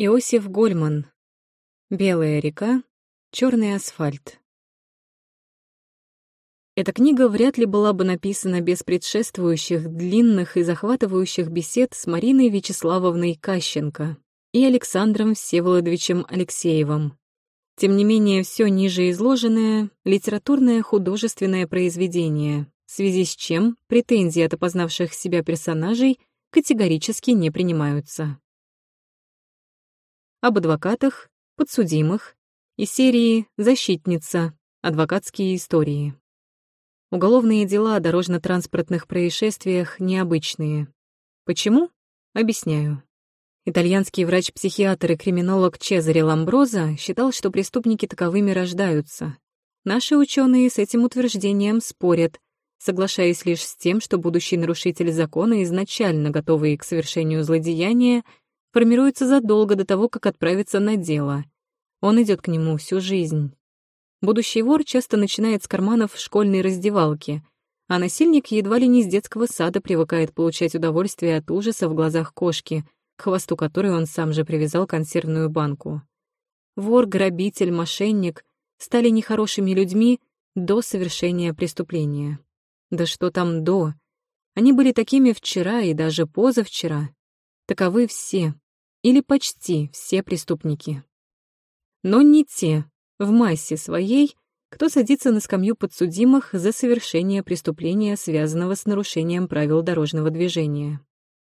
Иосиф Гольман. Белая река, черный асфальт. Эта книга вряд ли была бы написана без предшествующих, длинных и захватывающих бесед с Мариной Вячеславовной Кащенко и Александром Всеволодовичем Алексеевым. Тем не менее, все ниже изложенное — литературное художественное произведение, в связи с чем претензии от опознавших себя персонажей категорически не принимаются об адвокатах, подсудимых и серии «Защитница. Адвокатские истории». Уголовные дела о дорожно-транспортных происшествиях необычные. Почему? Объясняю. Итальянский врач-психиатр и криминолог Чезаре Ламброза считал, что преступники таковыми рождаются. Наши ученые с этим утверждением спорят, соглашаясь лишь с тем, что будущий нарушитель закона, изначально готовый к совершению злодеяния, формируется задолго до того, как отправиться на дело. Он идет к нему всю жизнь. Будущий вор часто начинает с карманов школьной раздевалки, а насильник едва ли не с детского сада привыкает получать удовольствие от ужаса в глазах кошки, к хвосту которой он сам же привязал консервную банку. Вор, грабитель, мошенник стали нехорошими людьми до совершения преступления. Да что там до? Они были такими вчера и даже позавчера. Таковы все, или почти все преступники. Но не те, в массе своей, кто садится на скамью подсудимых за совершение преступления, связанного с нарушением правил дорожного движения.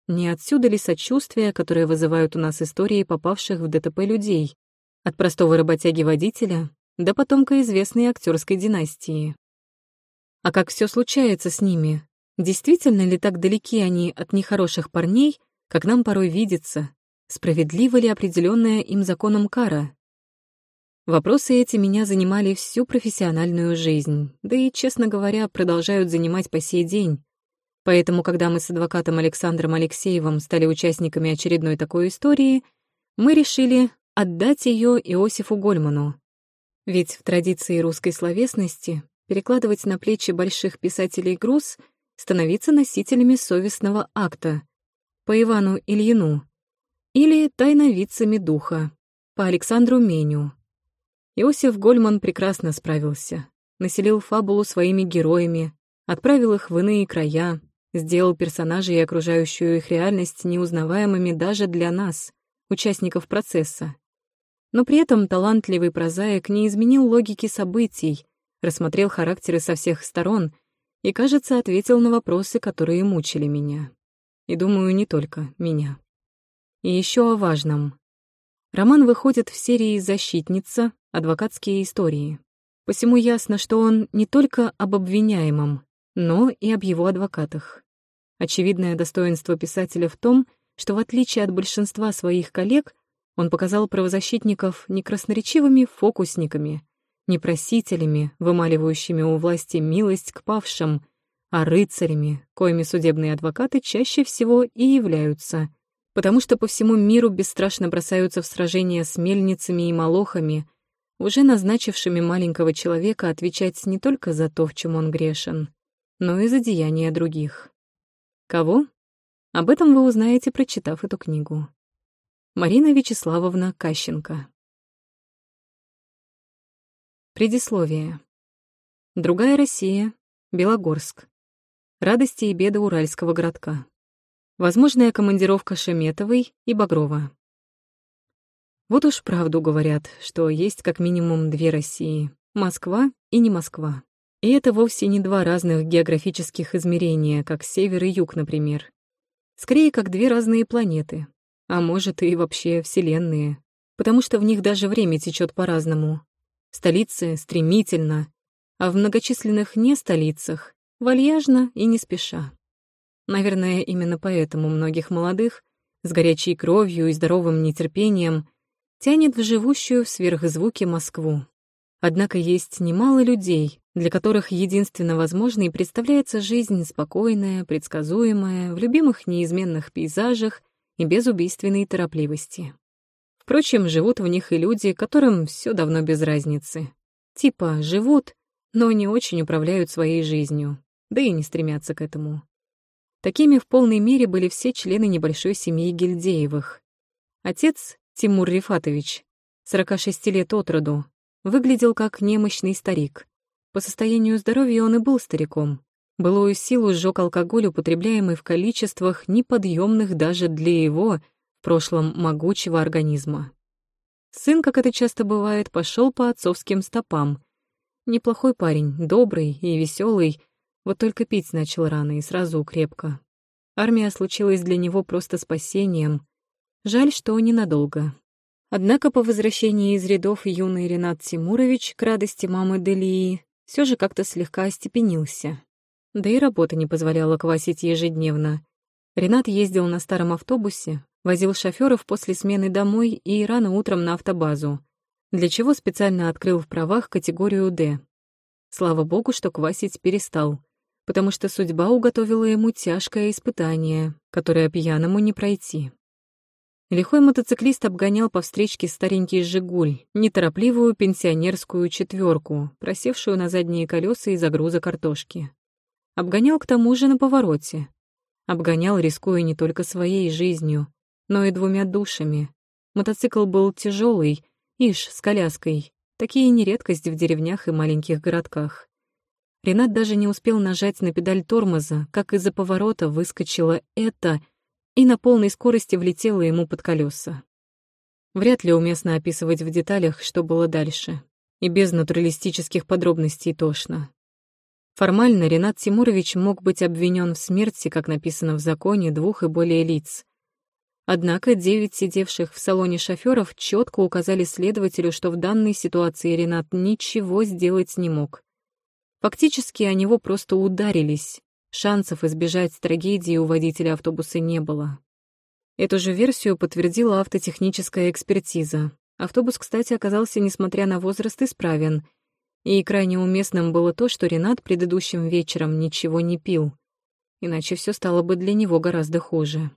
Не отсюда ли сочувствие, которое вызывают у нас истории попавших в ДТП людей, от простого работяги-водителя до потомка известной актерской династии? А как все случается с ними? Действительно ли так далеки они от нехороших парней, как нам порой видится, справедлива ли определенная им законом кара. Вопросы эти меня занимали всю профессиональную жизнь, да и, честно говоря, продолжают занимать по сей день. Поэтому, когда мы с адвокатом Александром Алексеевым стали участниками очередной такой истории, мы решили отдать ее Иосифу Гольману. Ведь в традиции русской словесности перекладывать на плечи больших писателей груз, становиться носителями совестного акта — по Ивану Ильину, или «Тайновидцами духа» по Александру Меню. Иосиф Гольман прекрасно справился, населил фабулу своими героями, отправил их в иные края, сделал персонажей и окружающую их реальность неузнаваемыми даже для нас, участников процесса. Но при этом талантливый прозаик не изменил логики событий, рассмотрел характеры со всех сторон и, кажется, ответил на вопросы, которые мучили меня. И думаю, не только меня. И еще о важном. Роман выходит в серии «Защитница. Адвокатские истории». Посему ясно, что он не только об обвиняемом, но и об его адвокатах. Очевидное достоинство писателя в том, что в отличие от большинства своих коллег, он показал правозащитников не красноречивыми фокусниками, не просителями, вымаливающими у власти милость к павшим, а рыцарями, коими судебные адвокаты чаще всего и являются, потому что по всему миру бесстрашно бросаются в сражения с мельницами и молохами, уже назначившими маленького человека отвечать не только за то, в чем он грешен, но и за деяния других. Кого? Об этом вы узнаете, прочитав эту книгу. Марина Вячеславовна Кащенко. Предисловие. Другая Россия. Белогорск. Радости и беды уральского городка. Возможная командировка Шеметовой и Багрова. Вот уж правду говорят, что есть как минимум две России — Москва и не Москва. И это вовсе не два разных географических измерения, как север и юг, например. Скорее, как две разные планеты, а может и вообще вселенные, потому что в них даже время течет по-разному. Столицы стремительно, а в многочисленных не столицах Вальяжно и не спеша. Наверное, именно поэтому многих молодых, с горячей кровью и здоровым нетерпением, тянет в живущую в сверхзвуке Москву. Однако есть немало людей, для которых единственно возможной представляется жизнь спокойная, предсказуемая, в любимых неизменных пейзажах и без убийственной торопливости. Впрочем, живут в них и люди, которым все давно без разницы. Типа живут, но не очень управляют своей жизнью да и не стремятся к этому. Такими в полной мере были все члены небольшой семьи Гильдеевых. Отец Тимур Рифатович, 46 лет от роду, выглядел как немощный старик. По состоянию здоровья он и был стариком. Былую силу сжёг алкоголь, употребляемый в количествах, неподъемных даже для его, в прошлом, могучего организма. Сын, как это часто бывает, пошел по отцовским стопам. Неплохой парень, добрый и веселый, вот только пить начал рано и сразу крепко. Армия случилась для него просто спасением. Жаль, что ненадолго. Однако по возвращении из рядов юный Ренат Тимурович, к радости мамы Делии, все же как-то слегка остепенился. Да и работа не позволяла квасить ежедневно. Ренат ездил на старом автобусе, возил шофёров после смены домой и рано утром на автобазу, для чего специально открыл в правах категорию «Д». Слава богу, что квасить перестал, потому что судьба уготовила ему тяжкое испытание, которое пьяному не пройти. Лихой мотоциклист обгонял по встречке старенький «Жигуль», неторопливую пенсионерскую четверку, просевшую на задние колеса из-за груза картошки. Обгонял к тому же на повороте. Обгонял, рискуя не только своей жизнью, но и двумя душами. Мотоцикл был тяжелый, ишь, с коляской. Такие не редкость в деревнях и маленьких городках. Ренат даже не успел нажать на педаль тормоза, как из-за поворота выскочило это и на полной скорости влетело ему под колеса. Вряд ли уместно описывать в деталях, что было дальше. И без натуралистических подробностей тошно. Формально Ренат Тимурович мог быть обвинен в смерти, как написано в законе, двух и более лиц. Однако девять сидевших в салоне шофёров четко указали следователю, что в данной ситуации Ренат ничего сделать не мог. Фактически о него просто ударились. Шансов избежать трагедии у водителя автобуса не было. Эту же версию подтвердила автотехническая экспертиза. Автобус, кстати, оказался, несмотря на возраст, исправен. И крайне уместным было то, что Ренат предыдущим вечером ничего не пил. Иначе все стало бы для него гораздо хуже.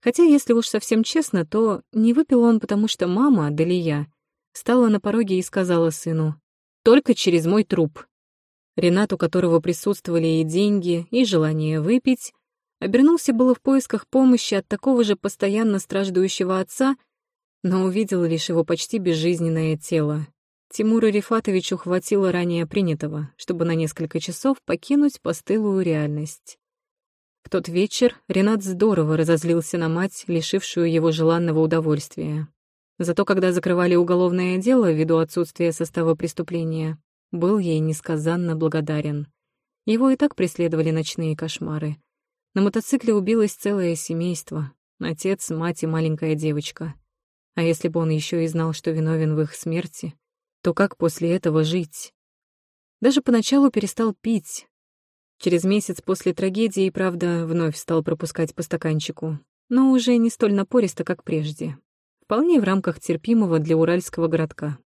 Хотя, если уж совсем честно, то не выпил он, потому что мама, Далия, стала на пороге и сказала сыну «Только через мой труп». Ренат, у которого присутствовали и деньги, и желание выпить, обернулся было в поисках помощи от такого же постоянно страждущего отца, но увидел лишь его почти безжизненное тело. Тимура Рифатовичу хватило ранее принятого, чтобы на несколько часов покинуть постылую реальность. В тот вечер Ренат здорово разозлился на мать, лишившую его желанного удовольствия. Зато когда закрывали уголовное дело ввиду отсутствия состава преступления, был ей несказанно благодарен. Его и так преследовали ночные кошмары. На мотоцикле убилось целое семейство. Отец, мать и маленькая девочка. А если бы он еще и знал, что виновен в их смерти, то как после этого жить? Даже поначалу перестал пить, Через месяц после трагедии, правда, вновь стал пропускать по стаканчику, но уже не столь напористо, как прежде. Вполне в рамках терпимого для уральского городка.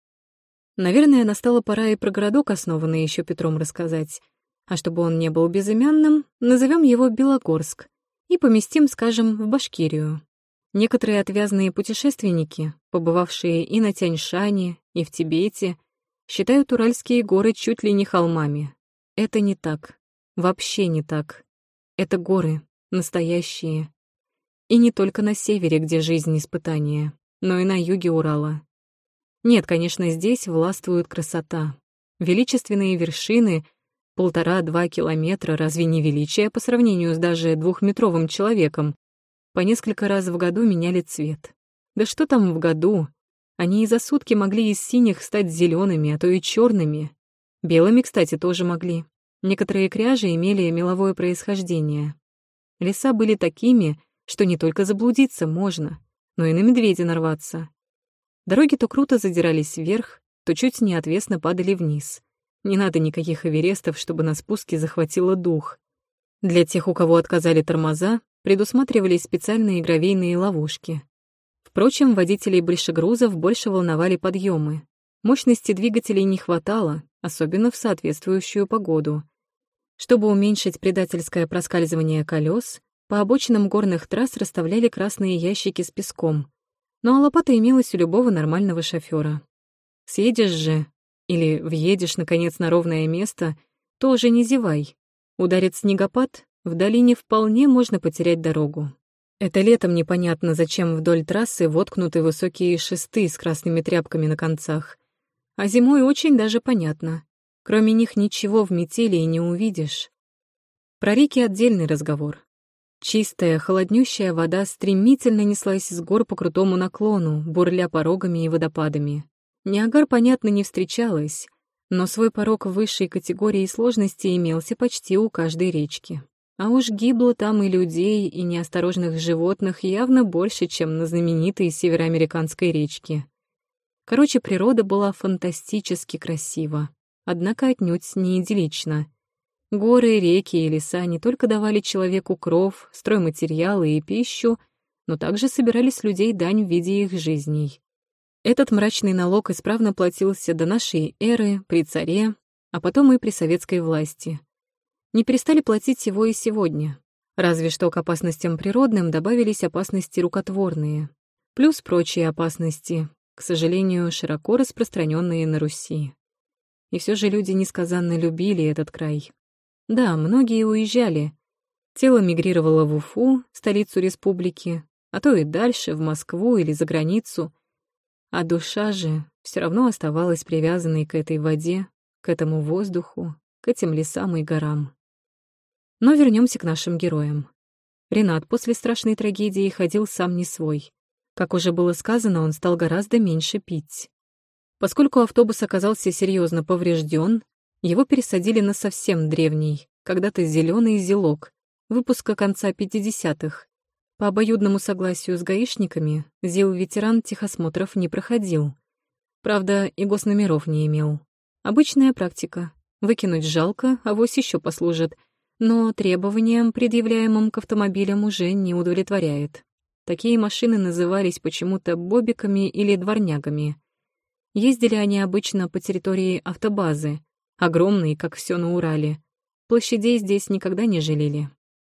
Наверное, настала пора и про городок, основанный еще Петром, рассказать. А чтобы он не был безымянным, назовем его Белогорск и поместим, скажем, в Башкирию. Некоторые отвязные путешественники, побывавшие и на Тяньшане, и в Тибете, считают уральские горы чуть ли не холмами. Это не так. Вообще не так. Это горы, настоящие. И не только на севере, где жизнь испытания, но и на юге Урала. Нет, конечно, здесь властвует красота. Величественные вершины, полтора-два километра, разве не величие по сравнению с даже двухметровым человеком, по несколько раз в году меняли цвет. Да что там в году? Они и за сутки могли из синих стать зелеными, а то и черными. Белыми, кстати, тоже могли. Некоторые кряжи имели меловое происхождение. Леса были такими, что не только заблудиться можно, но и на медведя нарваться. Дороги то круто задирались вверх, то чуть неотвесно падали вниз. Не надо никаких эверестов, чтобы на спуске захватило дух. Для тех, у кого отказали тормоза, предусматривались специальные гравийные ловушки. Впрочем, водителей большегрузов больше волновали подъемы. Мощности двигателей не хватало, особенно в соответствующую погоду. Чтобы уменьшить предательское проскальзывание колес, по обочинам горных трасс расставляли красные ящики с песком. Ну а лопата имелась у любого нормального шофера. Съедешь же, или въедешь, наконец, на ровное место, тоже не зевай. Ударит снегопад, в долине вполне можно потерять дорогу. Это летом непонятно, зачем вдоль трассы воткнуты высокие шесты с красными тряпками на концах. А зимой очень даже понятно. Кроме них ничего в метели и не увидишь. Про реки отдельный разговор. Чистая, холоднющая вода стремительно неслась с гор по крутому наклону, бурля порогами и водопадами. Ниагар, понятно, не встречалась, но свой порог высшей категории сложности имелся почти у каждой речки. А уж гибло там и людей, и неосторожных животных явно больше, чем на знаменитой североамериканской речке. Короче, природа была фантастически красива, однако отнюдь не идиллична. Горы, реки и леса не только давали человеку кров, стройматериалы и пищу, но также собирали с людей дань в виде их жизней. Этот мрачный налог исправно платился до нашей эры, при царе, а потом и при советской власти не перестали платить его и сегодня. Разве что к опасностям природным добавились опасности рукотворные. Плюс прочие опасности, к сожалению, широко распространенные на Руси. И все же люди несказанно любили этот край. Да, многие уезжали. Тело мигрировало в Уфу, столицу республики, а то и дальше, в Москву или за границу. А душа же все равно оставалась привязанной к этой воде, к этому воздуху, к этим лесам и горам. Но вернемся к нашим героям. Ренат после страшной трагедии ходил сам не свой. Как уже было сказано, он стал гораздо меньше пить. Поскольку автобус оказался серьезно поврежден, его пересадили на совсем древний, когда-то зеленый зелок, выпуска конца 50-х. По обоюдному согласию с гаишниками, ЗИЛ-ветеран техосмотров не проходил. Правда, и госномеров не имел. Обычная практика. Выкинуть жалко, а авось еще послужит — но требованиям, предъявляемым к автомобилям, уже не удовлетворяет. Такие машины назывались почему-то бобиками или дворнягами. Ездили они обычно по территории автобазы, огромные, как все на Урале. Площадей здесь никогда не жалели.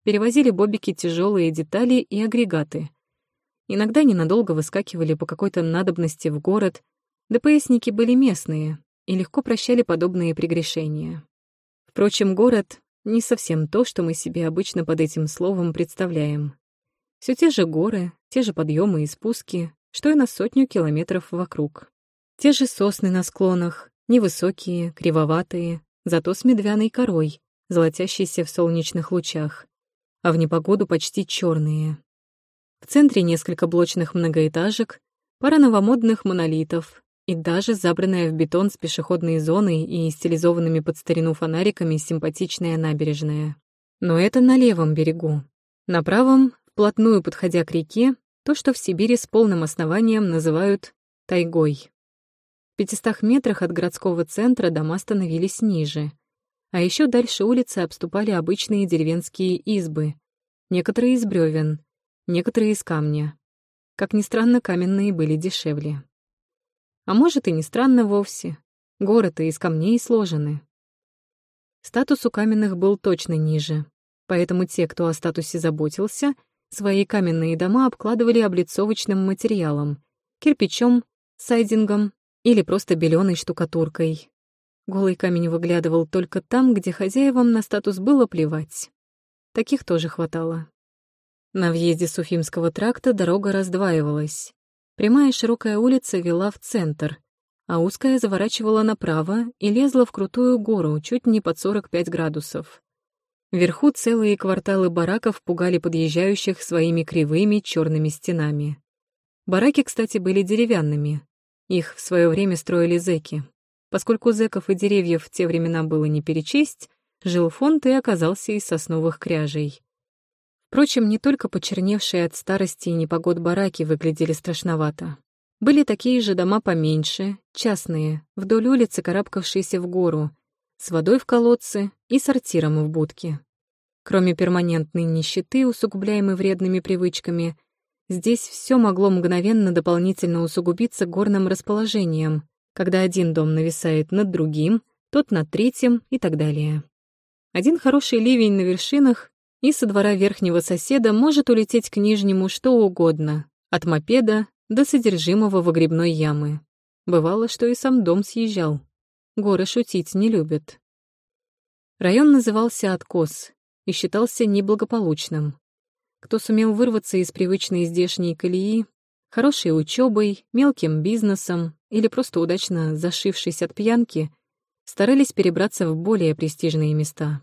Перевозили бобики тяжелые детали и агрегаты. Иногда ненадолго выскакивали по какой-то надобности в город, ДПСники были местные и легко прощали подобные прегрешения. Впрочем, город не совсем то, что мы себе обычно под этим словом представляем. Все те же горы, те же подъемы и спуски, что и на сотню километров вокруг. Те же сосны на склонах, невысокие, кривоватые, зато с медвяной корой, золотящейся в солнечных лучах, а в непогоду почти черные. В центре несколько блочных многоэтажек, пара новомодных монолитов, и даже забранная в бетон с пешеходной зоной и стилизованными под старину фонариками симпатичная набережная. Но это на левом берегу. На правом, вплотную подходя к реке, то, что в Сибири с полным основанием называют тайгой. В 500 метрах от городского центра дома становились ниже. А еще дальше улицы обступали обычные деревенские избы. Некоторые из бревен, некоторые из камня. Как ни странно, каменные были дешевле. А может, и не странно вовсе. Горы-то из камней сложены. Статус у каменных был точно ниже, поэтому те, кто о статусе заботился, свои каменные дома обкладывали облицовочным материалом, кирпичом, сайдингом или просто беленой штукатуркой. Голый камень выглядывал только там, где хозяевам на статус было плевать. Таких тоже хватало. На въезде с Уфимского тракта дорога раздваивалась. Прямая широкая улица вела в центр, а узкая заворачивала направо и лезла в крутую гору чуть не под 45 градусов. Вверху целые кварталы бараков пугали подъезжающих своими кривыми черными стенами. Бараки, кстати, были деревянными. Их в свое время строили зэки. Поскольку зэков и деревьев в те времена было не перечесть, жил фонд и оказался из сосновых кряжей. Впрочем, не только почерневшие от старости и непогод бараки выглядели страшновато. Были такие же дома поменьше, частные, вдоль улицы, карабкавшиеся в гору, с водой в колодце и сортиром в будке. Кроме перманентной нищеты, усугубляемой вредными привычками, здесь все могло мгновенно дополнительно усугубиться горным расположением, когда один дом нависает над другим, тот над третьим и так далее. Один хороший ливень на вершинах, и со двора верхнего соседа может улететь к нижнему что угодно, от мопеда до содержимого выгребной ямы. Бывало, что и сам дом съезжал. Горы шутить не любят. Район назывался Откос и считался неблагополучным. Кто сумел вырваться из привычной здешней колеи, хорошей учебой, мелким бизнесом или просто удачно зашившись от пьянки, старались перебраться в более престижные места.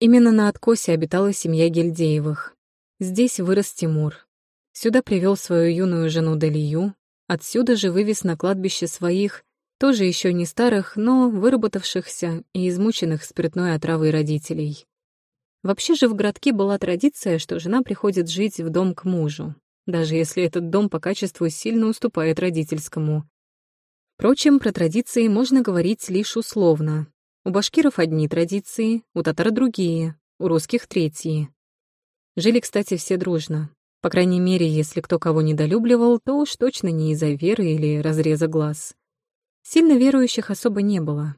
Именно на откосе обитала семья Гильдеевых. Здесь вырос Тимур. Сюда привел свою юную жену Далию, отсюда же вывез на кладбище своих, тоже еще не старых, но выработавшихся и измученных спиртной отравой родителей. Вообще же в городке была традиция, что жена приходит жить в дом к мужу, даже если этот дом по качеству сильно уступает родительскому. Впрочем, про традиции можно говорить лишь условно. У башкиров одни традиции, у татар другие, у русских третьи. Жили, кстати, все дружно. По крайней мере, если кто кого недолюбливал, то уж точно не из-за веры или разреза глаз. Сильно верующих особо не было.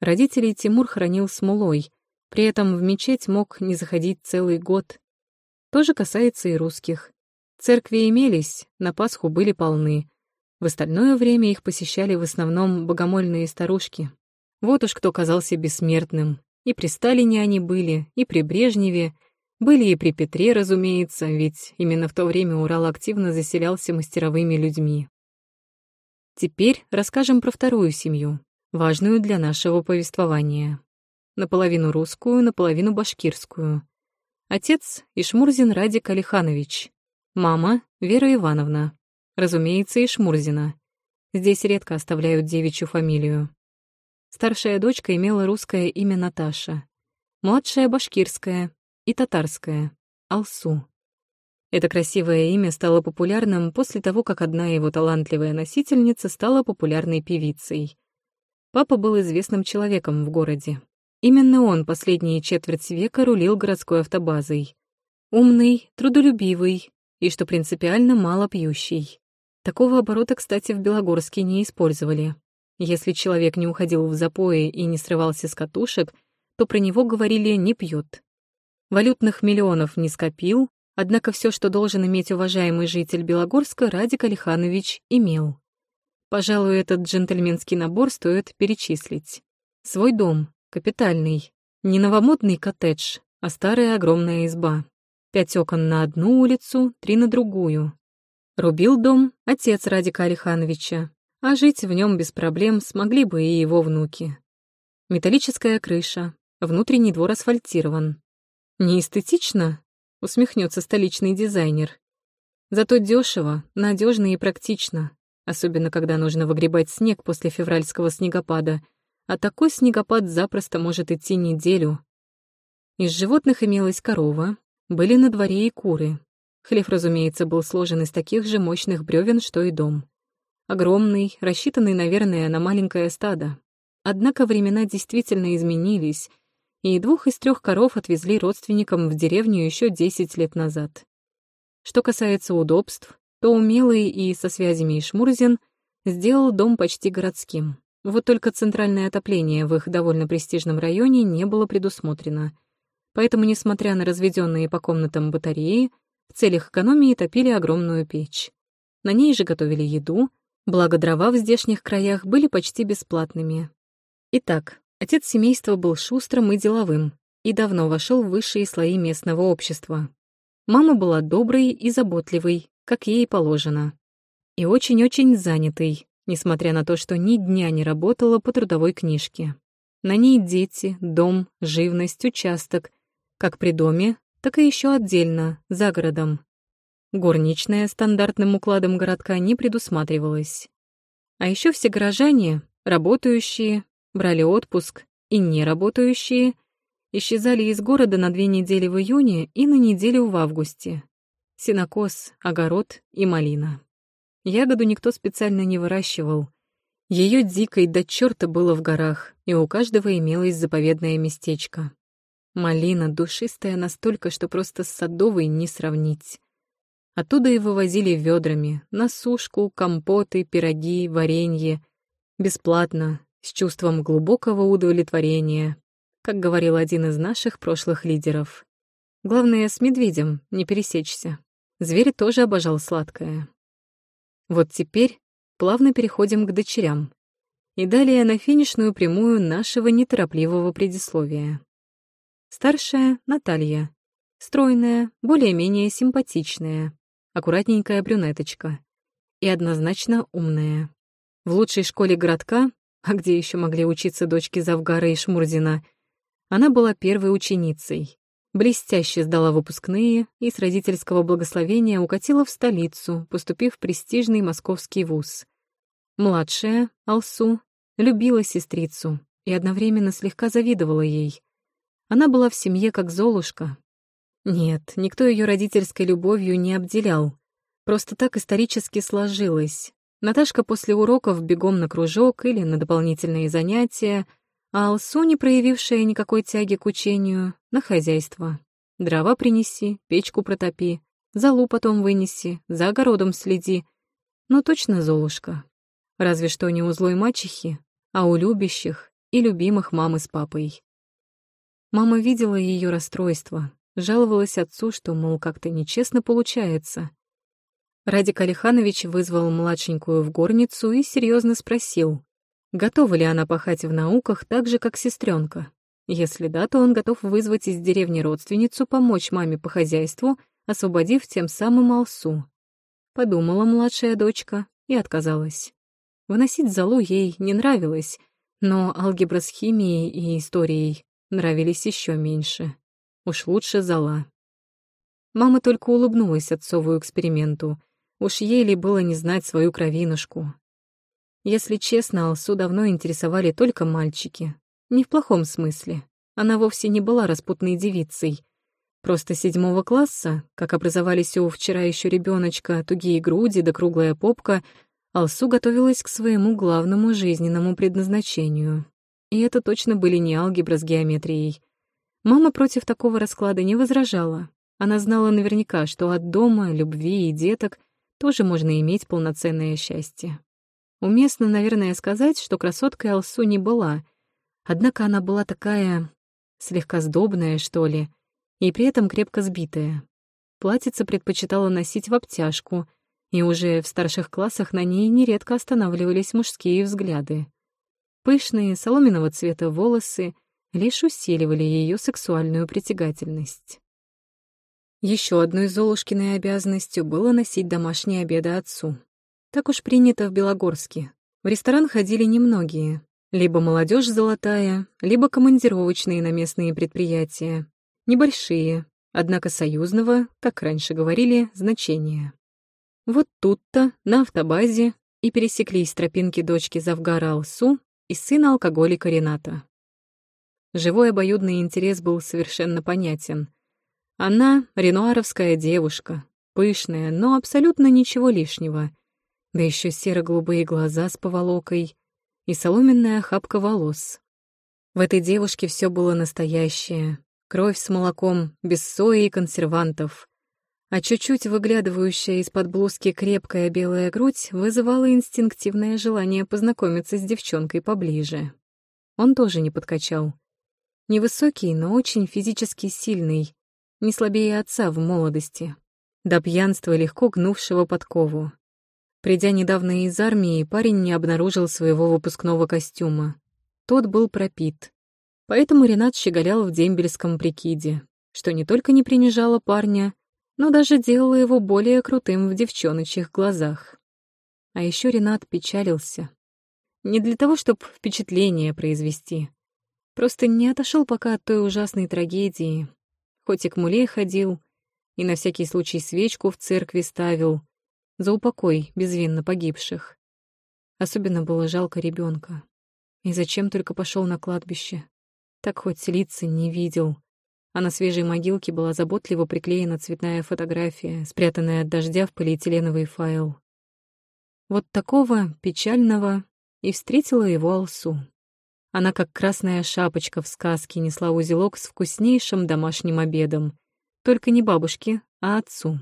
Родителей Тимур хранил смолой, при этом в мечеть мог не заходить целый год. То же касается и русских. Церкви имелись, на Пасху были полны. В остальное время их посещали в основном богомольные старушки, вот уж кто казался бессмертным. И при Сталине они были, и при Брежневе, были и при Петре, разумеется, ведь именно в то время Урал активно заселялся мастеровыми людьми. Теперь расскажем про вторую семью, важную для нашего повествования. Наполовину русскую, наполовину башкирскую. Отец — Ишмурзин Радик Алиханович. Мама — Вера Ивановна. Разумеется, Ишмурзина. Здесь редко оставляют девичью фамилию. Старшая дочка имела русское имя Наташа, младшая — башкирское и татарское — Алсу. Это красивое имя стало популярным после того, как одна его талантливая носительница стала популярной певицей. Папа был известным человеком в городе. Именно он последние четверть века рулил городской автобазой. Умный, трудолюбивый и, что принципиально, мало пьющий. Такого оборота, кстати, в Белогорске не использовали. Если человек не уходил в запои и не срывался с катушек, то про него говорили «не пьет». Валютных миллионов не скопил, однако все, что должен иметь уважаемый житель Белогорска, Радик Алиханович имел. Пожалуй, этот джентльменский набор стоит перечислить. Свой дом, капитальный, не новомодный коттедж, а старая огромная изба. Пять окон на одну улицу, три на другую. Рубил дом отец Радика Алихановича, а жить в нем без проблем смогли бы и его внуки. Металлическая крыша, внутренний двор асфальтирован. Не эстетично? Усмехнется столичный дизайнер. Зато дешево, надежно и практично, особенно когда нужно выгребать снег после февральского снегопада, а такой снегопад запросто может идти неделю. Из животных имелась корова, были на дворе и куры. Хлев, разумеется, был сложен из таких же мощных бревен, что и дом. Огромный, рассчитанный, наверное, на маленькое стадо. Однако времена действительно изменились, и двух из трех коров отвезли родственникам в деревню еще 10 лет назад. Что касается удобств, то умелый и со связями Ишмурзин сделал дом почти городским. Вот только центральное отопление в их довольно престижном районе не было предусмотрено. Поэтому, несмотря на разведенные по комнатам батареи, в целях экономии топили огромную печь. На ней же готовили еду, Благо, дрова в здешних краях были почти бесплатными. Итак, отец семейства был шустрым и деловым и давно вошел в высшие слои местного общества. Мама была доброй и заботливой, как ей положено. И очень-очень занятой, несмотря на то, что ни дня не работала по трудовой книжке. На ней дети, дом, живность, участок, как при доме, так и еще отдельно, за городом. Горничная стандартным укладом городка не предусматривалась. А еще все горожане, работающие, брали отпуск и не работающие, исчезали из города на две недели в июне и на неделю в августе. Синокос, огород и малина. Ягоду никто специально не выращивал. Ее дикой до черта было в горах, и у каждого имелось заповедное местечко. Малина душистая настолько, что просто с садовой не сравнить. Оттуда и вывозили ведрами, на сушку, компоты, пироги, варенье. Бесплатно, с чувством глубокого удовлетворения, как говорил один из наших прошлых лидеров. Главное, с медведем не пересечься. Зверь тоже обожал сладкое. Вот теперь плавно переходим к дочерям. И далее на финишную прямую нашего неторопливого предисловия. Старшая — Наталья. Стройная, более-менее симпатичная, аккуратненькая брюнеточка. И однозначно умная. В лучшей школе городка, а где еще могли учиться дочки Завгара и Шмурзина, она была первой ученицей. Блестяще сдала выпускные и с родительского благословения укатила в столицу, поступив в престижный московский вуз. Младшая, Алсу, любила сестрицу и одновременно слегка завидовала ей. Она была в семье как Золушка. Нет, никто ее родительской любовью не обделял. Просто так исторически сложилось. Наташка после уроков бегом на кружок или на дополнительные занятия — а Алсу, не проявившая никакой тяги к учению, на хозяйство. Дрова принеси, печку протопи, залу потом вынеси, за огородом следи. Но точно Золушка. Разве что не у злой мачехи, а у любящих и любимых мамы с папой. Мама видела ее расстройство, жаловалась отцу, что, мол, как-то нечестно получается. Радик Алиханович вызвал младшенькую в горницу и серьезно спросил, Готова ли она пахать в науках так же, как сестренка? Если да, то он готов вызвать из деревни родственницу помочь маме по хозяйству, освободив тем самым Алсу. Подумала младшая дочка и отказалась. Выносить залу ей не нравилось, но алгебра с химией и историей нравились еще меньше. Уж лучше зала. Мама только улыбнулась отцову эксперименту. Уж ей ли было не знать свою кровинушку, если честно, Алсу давно интересовали только мальчики. Не в плохом смысле. Она вовсе не была распутной девицей. Просто седьмого класса, как образовались у вчера еще ребеночка тугие груди да круглая попка, Алсу готовилась к своему главному жизненному предназначению. И это точно были не алгебра с геометрией. Мама против такого расклада не возражала. Она знала наверняка, что от дома, любви и деток тоже можно иметь полноценное счастье. Уместно, наверное, сказать, что красоткой Алсу не была. Однако она была такая... слегка сдобная, что ли, и при этом крепко сбитая. Платьице предпочитала носить в обтяжку, и уже в старших классах на ней нередко останавливались мужские взгляды. Пышные, соломенного цвета волосы лишь усиливали ее сексуальную притягательность. Еще одной Золушкиной обязанностью было носить домашние обеды отцу. Так уж принято в Белогорске. В ресторан ходили немногие. Либо молодежь золотая, либо командировочные на местные предприятия. Небольшие, однако союзного, как раньше говорили, значения. Вот тут-то, на автобазе, и пересеклись тропинки дочки Завгара Алсу и сына алкоголика Рената. Живой обоюдный интерес был совершенно понятен. Она — ренуаровская девушка, пышная, но абсолютно ничего лишнего — да еще серо-голубые глаза с поволокой и соломенная охапка волос. В этой девушке все было настоящее. Кровь с молоком, без сои и консервантов. А чуть-чуть выглядывающая из-под блузки крепкая белая грудь вызывала инстинктивное желание познакомиться с девчонкой поближе. Он тоже не подкачал. Невысокий, но очень физически сильный, не слабее отца в молодости. До пьянства легко гнувшего подкову. Придя недавно из армии, парень не обнаружил своего выпускного костюма. Тот был пропит. Поэтому Ренат щеголял в дембельском прикиде, что не только не принижало парня, но даже делало его более крутым в девчоночьих глазах. А еще Ренат печалился. Не для того, чтобы впечатление произвести. Просто не отошел пока от той ужасной трагедии. Хоть и к муле ходил, и на всякий случай свечку в церкви ставил — за упокой безвинно погибших. Особенно было жалко ребенка. И зачем только пошел на кладбище? Так хоть лица не видел. А на свежей могилке была заботливо приклеена цветная фотография, спрятанная от дождя в полиэтиленовый файл. Вот такого, печального, и встретила его Алсу. Она, как красная шапочка в сказке, несла узелок с вкуснейшим домашним обедом. Только не бабушке, а отцу.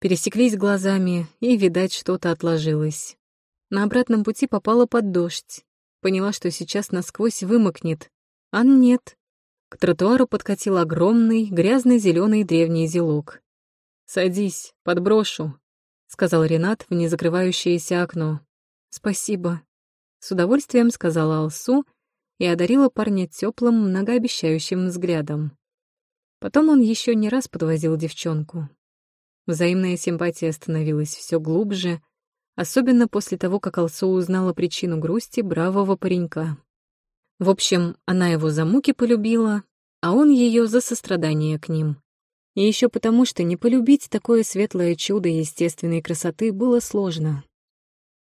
Пересеклись глазами, и, видать, что-то отложилось. На обратном пути попала под дождь. Поняла, что сейчас насквозь вымокнет. А нет. К тротуару подкатил огромный, грязный зеленый древний зелок. «Садись, подброшу», — сказал Ренат в незакрывающееся окно. «Спасибо», — с удовольствием сказала Алсу и одарила парня теплым, многообещающим взглядом. Потом он еще не раз подвозил девчонку. Взаимная симпатия становилась все глубже, особенно после того, как Алсу узнала причину грусти бравого паренька. В общем, она его за муки полюбила, а он ее за сострадание к ним. И еще потому, что не полюбить такое светлое чудо естественной красоты было сложно.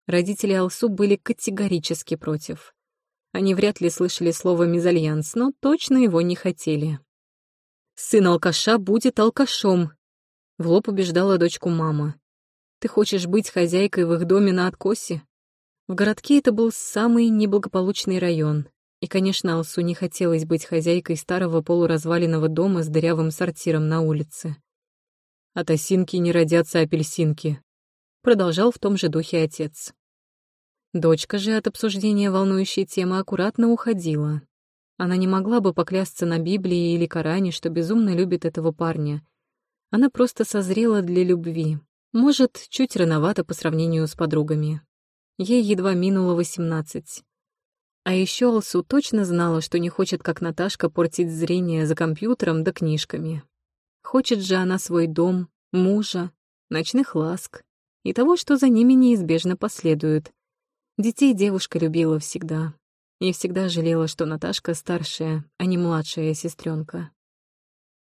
Родители Алсу были категорически против. Они вряд ли слышали слово «мезальянс», но точно его не хотели. «Сын алкаша будет алкашом», — в лоб убеждала дочку мама. «Ты хочешь быть хозяйкой в их доме на откосе?» В городке это был самый неблагополучный район, и, конечно, Алсу не хотелось быть хозяйкой старого полуразваленного дома с дырявым сортиром на улице. «От осинки не родятся апельсинки», — продолжал в том же духе отец. Дочка же от обсуждения волнующей темы аккуратно уходила. Она не могла бы поклясться на Библии или Коране, что безумно любит этого парня. Она просто созрела для любви. Может, чуть рановато по сравнению с подругами. Ей едва минуло восемнадцать. А еще Алсу точно знала, что не хочет, как Наташка, портить зрение за компьютером да книжками. Хочет же она свой дом, мужа, ночных ласк и того, что за ними неизбежно последует. Детей девушка любила всегда. И всегда жалела, что Наташка старшая, а не младшая сестренка.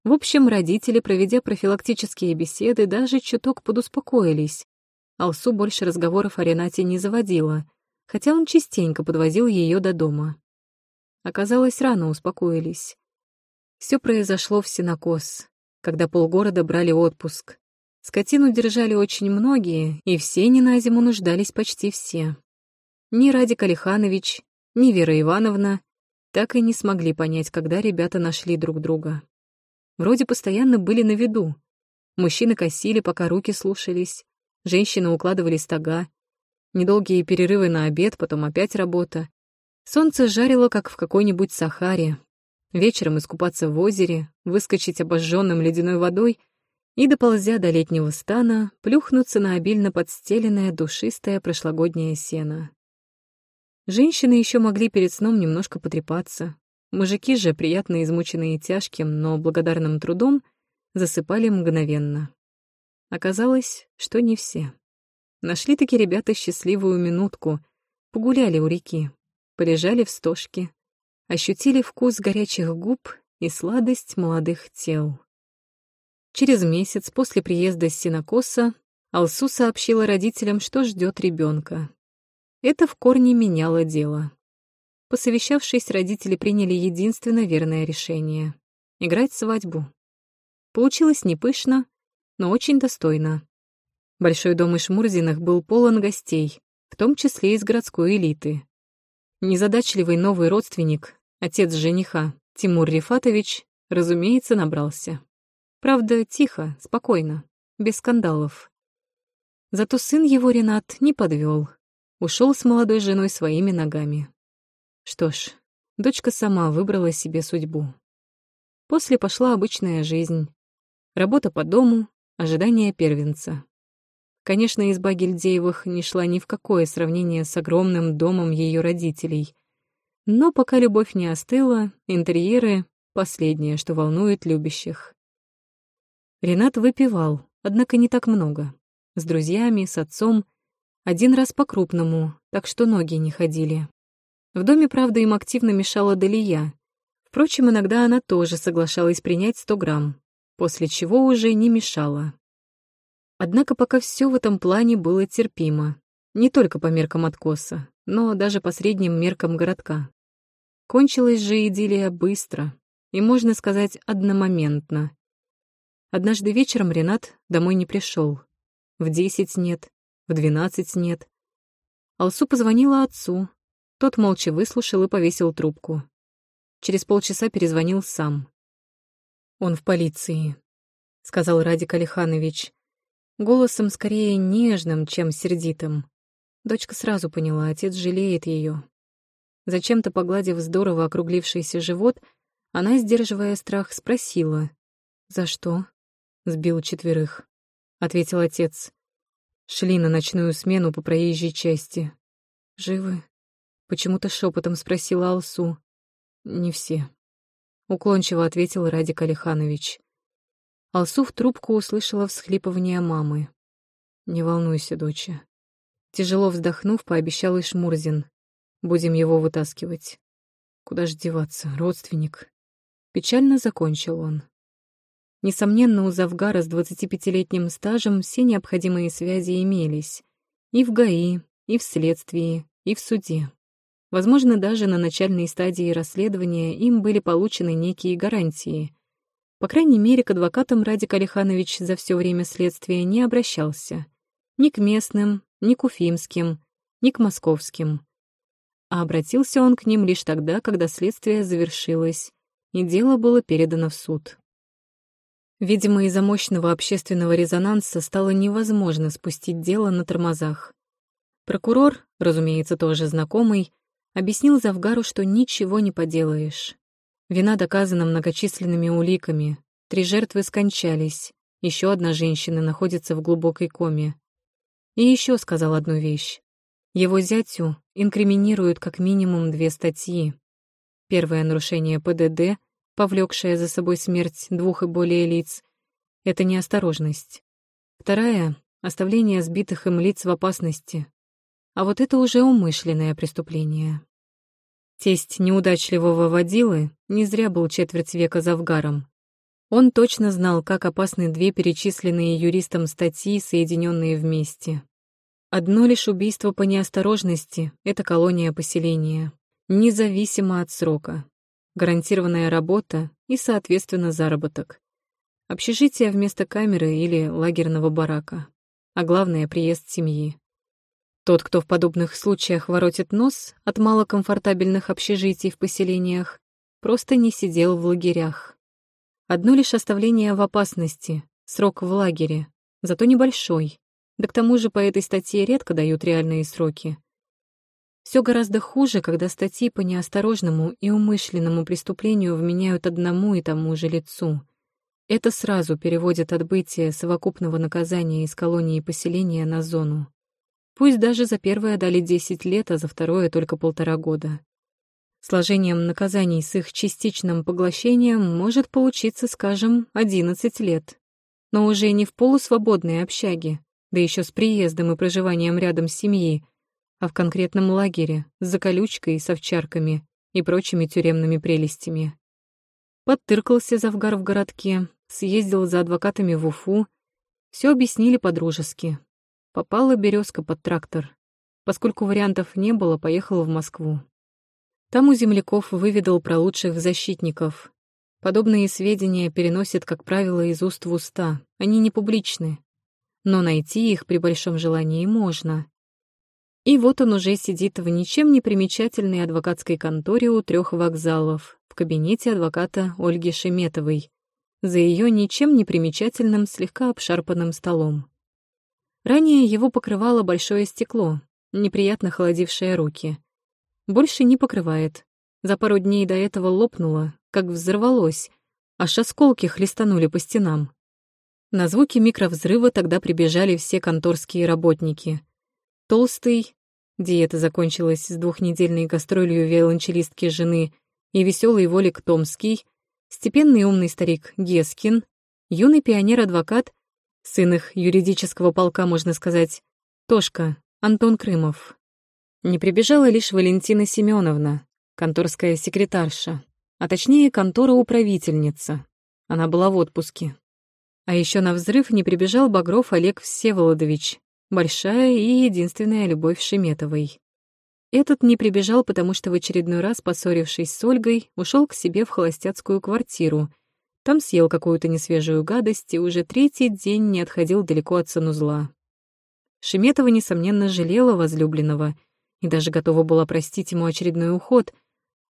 В общем, родители, проведя профилактические беседы, даже чуток подуспокоились. Алсу больше разговоров о Ренате не заводила, хотя он частенько подвозил ее до дома. Оказалось, рано успокоились. Все произошло в сенокос, когда полгорода брали отпуск. Скотину держали очень многие, и все не на зиму нуждались почти все. Ни Радик Алиханович, ни Вера Ивановна так и не смогли понять, когда ребята нашли друг друга. Вроде постоянно были на виду. Мужчины косили, пока руки слушались, женщины укладывали стога, недолгие перерывы на обед, потом опять работа. Солнце жарило, как в какой-нибудь Сахаре. Вечером искупаться в озере, выскочить обожженным ледяной водой и, доползя до летнего стана, плюхнуться на обильно подстеленное душистое прошлогоднее сено. Женщины еще могли перед сном немножко потрепаться. Мужики же, приятно измученные тяжким, но благодарным трудом, засыпали мгновенно. Оказалось, что не все. Нашли-таки ребята счастливую минутку, погуляли у реки, полежали в стошке, ощутили вкус горячих губ и сладость молодых тел. Через месяц после приезда с Синокоса Алсу сообщила родителям, что ждет ребенка. Это в корне меняло дело. Посовещавшись, родители приняли единственно верное решение — играть свадьбу. Получилось не пышно, но очень достойно. Большой дом Ишмурзиных был полон гостей, в том числе из городской элиты. Незадачливый новый родственник, отец жениха, Тимур Рифатович, разумеется, набрался. Правда, тихо, спокойно, без скандалов. Зато сын его, Ренат, не подвел, ушел с молодой женой своими ногами. Что ж, дочка сама выбрала себе судьбу. После пошла обычная жизнь. Работа по дому, ожидание первенца. Конечно, изба Гильдеевых не шла ни в какое сравнение с огромным домом ее родителей. Но пока любовь не остыла, интерьеры — последнее, что волнует любящих. Ренат выпивал, однако не так много. С друзьями, с отцом. Один раз по-крупному, так что ноги не ходили. В доме, правда, им активно мешала Далия. Впрочем, иногда она тоже соглашалась принять 100 грамм, после чего уже не мешала. Однако пока все в этом плане было терпимо. Не только по меркам откоса, но даже по средним меркам городка. Кончилась же идиллия быстро и, можно сказать, одномоментно. Однажды вечером Ренат домой не пришел. В десять нет, в двенадцать нет. Алсу позвонила отцу. Тот молча выслушал и повесил трубку. Через полчаса перезвонил сам. «Он в полиции», — сказал Радик Алиханович. Голосом скорее нежным, чем сердитым. Дочка сразу поняла, отец жалеет ее. Зачем-то, погладив здорово округлившийся живот, она, сдерживая страх, спросила. «За что?» «Сбил четверых», — ответил отец. Шли на ночную смену по проезжей части. «Живы?» — почему-то шепотом спросила Алсу. «Не все». — уклончиво ответил Радик Алиханович. Алсу в трубку услышала всхлипывание мамы. «Не волнуйся, доча». Тяжело вздохнув, пообещал Ишмурзин. «Будем его вытаскивать. Куда ж деваться, родственник?» Печально закончил он. Несомненно, у Завгара с 25-летним стажем все необходимые связи имелись. И в ГАИ, и в следствии, и в суде. Возможно, даже на начальной стадии расследования им были получены некие гарантии. По крайней мере, к адвокатам Радик Алиханович за все время следствия не обращался. Ни к местным, ни к уфимским, ни к московским. А обратился он к ним лишь тогда, когда следствие завершилось, и дело было передано в суд. Видимо, из-за мощного общественного резонанса стало невозможно спустить дело на тормозах. Прокурор, разумеется, тоже знакомый, объяснил Завгару, что ничего не поделаешь. Вина доказана многочисленными уликами. Три жертвы скончались, еще одна женщина находится в глубокой коме. И еще сказал одну вещь. Его зятю инкриминируют как минимум две статьи. Первое нарушение ПДД повлекшая за собой смерть двух и более лиц, это неосторожность. Вторая — оставление сбитых им лиц в опасности. А вот это уже умышленное преступление. Тесть неудачливого водилы не зря был четверть века завгаром. Он точно знал, как опасны две перечисленные юристом статьи, соединенные вместе. Одно лишь убийство по неосторожности — это колония поселения, независимо от срока гарантированная работа и, соответственно, заработок. Общежитие вместо камеры или лагерного барака. А главное — приезд семьи. Тот, кто в подобных случаях воротит нос от малокомфортабельных общежитий в поселениях, просто не сидел в лагерях. Одно лишь оставление в опасности, срок в лагере, зато небольшой. Да к тому же по этой статье редко дают реальные сроки. Все гораздо хуже, когда статьи по неосторожному и умышленному преступлению вменяют одному и тому же лицу. Это сразу переводит отбытие совокупного наказания из колонии поселения на зону. Пусть даже за первое дали 10 лет, а за второе только полтора года. Сложением наказаний с их частичным поглощением может получиться, скажем, 11 лет. Но уже не в полусвободной общаге, да еще с приездом и проживанием рядом с семьей, а в конкретном лагере с заколючкой, с овчарками и прочими тюремными прелестями. Подтыркался Завгар в городке, съездил за адвокатами в Уфу. Все объяснили по-дружески. Попала березка под трактор. Поскольку вариантов не было, поехал в Москву. Там у земляков выведал про лучших защитников. Подобные сведения переносят, как правило, из уст в уста. Они не публичны. Но найти их при большом желании можно. И вот он уже сидит в ничем не примечательной адвокатской конторе у трех вокзалов, в кабинете адвоката Ольги Шеметовой, за ее ничем не примечательным, слегка обшарпанным столом. Ранее его покрывало большое стекло, неприятно холодившее руки. Больше не покрывает. За пару дней до этого лопнуло, как взорвалось, аж осколки хлестанули по стенам. На звуки микровзрыва тогда прибежали все конторские работники — Толстый, диета закончилась с двухнедельной гастролью виолончелистки жены, и веселый Волик Томский, степенный умный старик Гескин, юный пионер-адвокат, сын их юридического полка, можно сказать, Тошка, Антон Крымов. Не прибежала лишь Валентина Семеновна, конторская секретарша, а точнее контора-управительница. Она была в отпуске. А еще на взрыв не прибежал Багров Олег Всеволодович, большая и единственная любовь Шеметовой. Этот не прибежал, потому что в очередной раз, поссорившись с Ольгой, ушел к себе в холостяцкую квартиру. Там съел какую-то несвежую гадость и уже третий день не отходил далеко от санузла. Шеметова, несомненно, жалела возлюбленного и даже готова была простить ему очередной уход,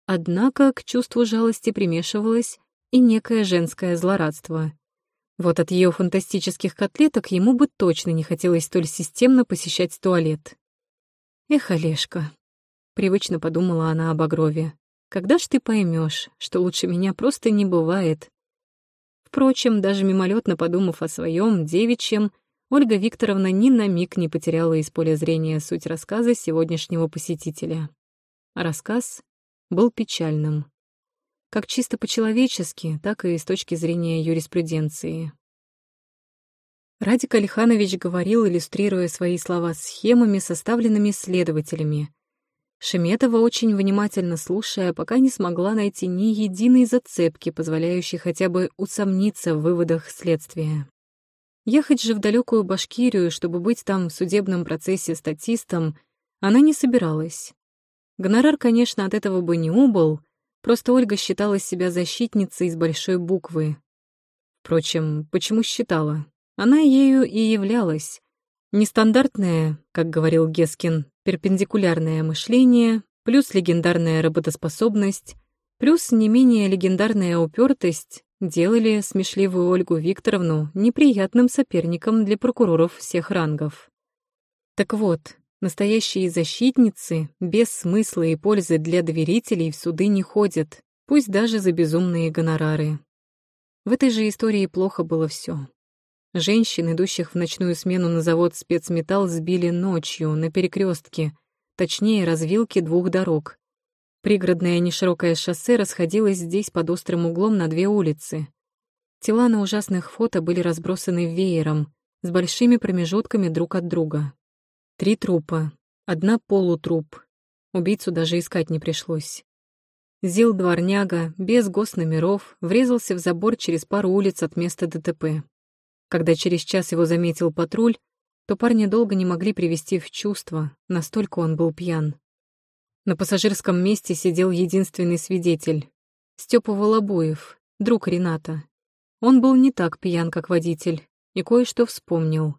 однако к чувству жалости примешивалось и некое женское злорадство. Вот от ее фантастических котлеток ему бы точно не хотелось столь системно посещать туалет. «Эх, Олежка», — привычно подумала она об Огрове, «когда ж ты поймешь, что лучше меня просто не бывает?» Впрочем, даже мимолетно подумав о своем девичьем, Ольга Викторовна ни на миг не потеряла из поля зрения суть рассказа сегодняшнего посетителя. Рассказ был печальным. как чисто по-человечески, так и с точки зрения юриспруденции. Радик Алиханович говорил, иллюстрируя свои слова схемами, составленными следователями. Шеметова, очень внимательно слушая, пока не смогла найти ни единой зацепки, позволяющей хотя бы усомниться в выводах следствия. Ехать же в далекую Башкирию, чтобы быть там в судебном процессе статистом, она не собиралась. Гонорар, конечно, от этого бы не убыл, просто Ольга считала себя защитницей из большой буквы. Впрочем, почему считала? Она ею и являлась. Нестандартное, как говорил Гескин, перпендикулярное мышление, плюс легендарная работоспособность, плюс не менее легендарная упертость делали смешливую Ольгу Викторовну неприятным соперником для прокуроров всех рангов. Так вот, настоящие защитницы без смысла и пользы для доверителей в суды не ходят, пусть даже за безумные гонорары. В этой же истории плохо было все. Женщин, идущих в ночную смену на завод спецметалл, сбили ночью на перекрестке, точнее, развилке двух дорог. Пригородное неширокое шоссе расходилось здесь под острым углом на две улицы. Тела на ужасных фото были разбросаны веером, с большими промежутками друг от друга. Три трупа, одна полутруп. Убийцу даже искать не пришлось. Зил дворняга, без госномеров, врезался в забор через пару улиц от места ДТП. Когда через час его заметил патруль, то парни долго не могли привести в чувство, настолько он был пьян. На пассажирском месте сидел единственный свидетель — Степа Волобуев, друг Рената. Он был не так пьян, как водитель, и кое-что вспомнил.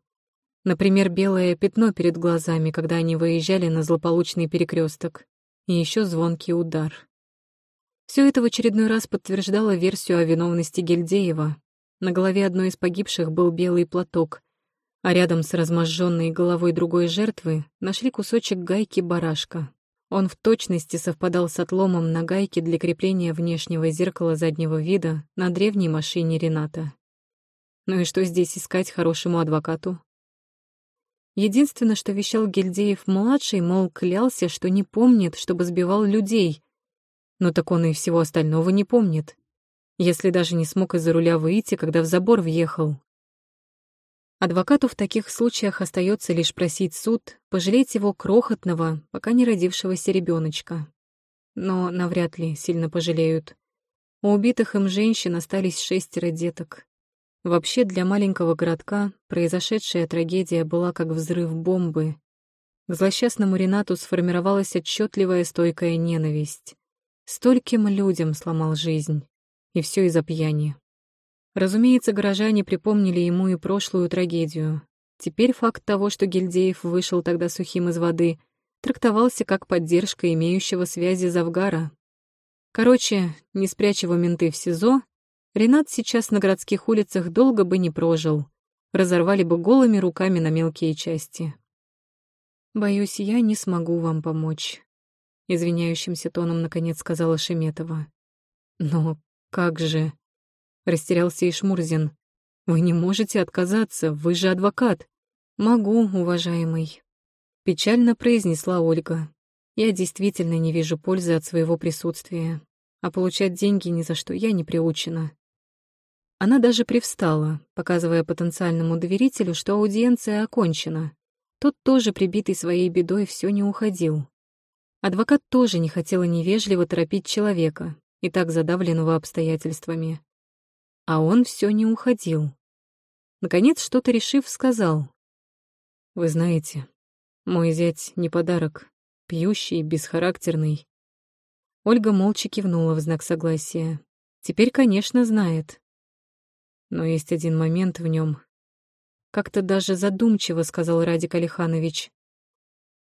Например, белое пятно перед глазами, когда они выезжали на злополучный перекресток, и еще звонкий удар. Все это в очередной раз подтверждало версию о виновности Гильдеева, на голове одной из погибших был белый платок, а рядом с разможженной головой другой жертвы нашли кусочек гайки барашка. Он в точности совпадал с отломом на гайке для крепления внешнего зеркала заднего вида на древней машине Рената. Ну и что здесь искать хорошему адвокату? Единственное, что вещал Гильдеев-младший, мол, клялся, что не помнит, чтобы сбивал людей. Но так он и всего остального не помнит если даже не смог из-за руля выйти, когда в забор въехал. Адвокату в таких случаях остается лишь просить суд пожалеть его крохотного, пока не родившегося ребеночка. Но навряд ли сильно пожалеют. У убитых им женщин остались шестеро деток. Вообще для маленького городка произошедшая трагедия была как взрыв бомбы. К злосчастному Ренату сформировалась отчетливая стойкая ненависть. Стольким людям сломал жизнь. И все из-за пьяни. Разумеется, горожане припомнили ему и прошлую трагедию. Теперь факт того, что Гильдеев вышел тогда сухим из воды, трактовался как поддержка имеющего связи Завгара. Короче, не спрячь его менты в СИЗО, Ренат сейчас на городских улицах долго бы не прожил. Разорвали бы голыми руками на мелкие части. «Боюсь, я не смогу вам помочь», — извиняющимся тоном наконец сказала Шеметова. «Но «Как же?» — растерялся Ишмурзин. «Вы не можете отказаться, вы же адвокат». «Могу, уважаемый», — печально произнесла Ольга. «Я действительно не вижу пользы от своего присутствия, а получать деньги ни за что я не приучена». Она даже привстала, показывая потенциальному доверителю, что аудиенция окончена. Тот тоже, прибитый своей бедой, все не уходил. Адвокат тоже не хотела невежливо торопить человека, и так задавленного обстоятельствами. А он все не уходил. Наконец, что-то решив, сказал. «Вы знаете, мой зять не подарок, пьющий, бесхарактерный». Ольга молча кивнула в знак согласия. Теперь, конечно, знает. Но есть один момент в нем. Как-то даже задумчиво сказал Радик Алиханович.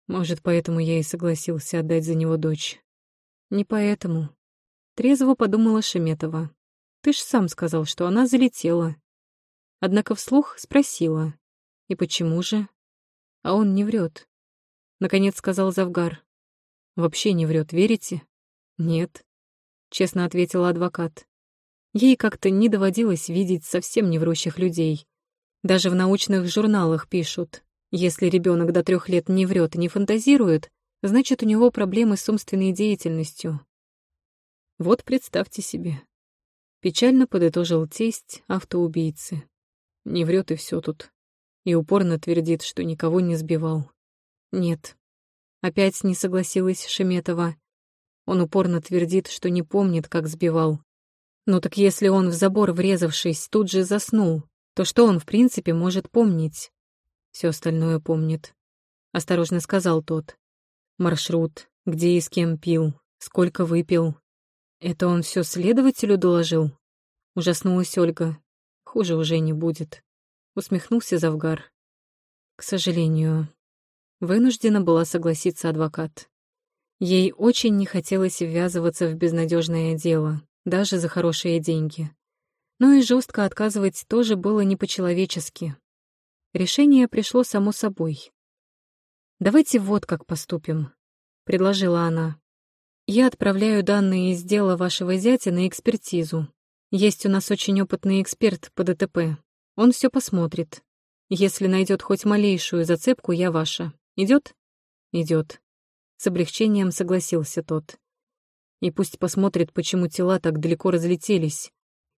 Может, поэтому я и согласился отдать за него дочь. Не поэтому. Трезво подумала Шеметова. Ты ж сам сказал, что она залетела. Однако вслух спросила. И почему же? А он не врет. Наконец сказал Завгар. Вообще не врет, верите? Нет. Честно ответила адвокат. Ей как-то не доводилось видеть совсем не врущих людей. Даже в научных журналах пишут, если ребенок до трех лет не врет и не фантазирует, значит, у него проблемы с умственной деятельностью. Вот представьте себе. Печально подытожил тесть автоубийцы. Не врет и все тут. И упорно твердит, что никого не сбивал. Нет. Опять не согласилась Шеметова. Он упорно твердит, что не помнит, как сбивал. Ну так если он в забор врезавшись, тут же заснул, то что он в принципе может помнить? Все остальное помнит. Осторожно сказал тот. Маршрут, где и с кем пил, сколько выпил. Это он все следователю доложил? Ужаснулась Ольга. Хуже уже не будет. Усмехнулся Завгар. К сожалению, вынуждена была согласиться адвокат. Ей очень не хотелось ввязываться в безнадежное дело, даже за хорошие деньги. Но и жестко отказывать тоже было не по-человечески. Решение пришло само собой. «Давайте вот как поступим», — предложила она. «Я отправляю данные из дела вашего зятя на экспертизу. Есть у нас очень опытный эксперт по ДТП. Он все посмотрит. Если найдет хоть малейшую зацепку, я ваша. Идет? Идет. С облегчением согласился тот. И пусть посмотрит, почему тела так далеко разлетелись.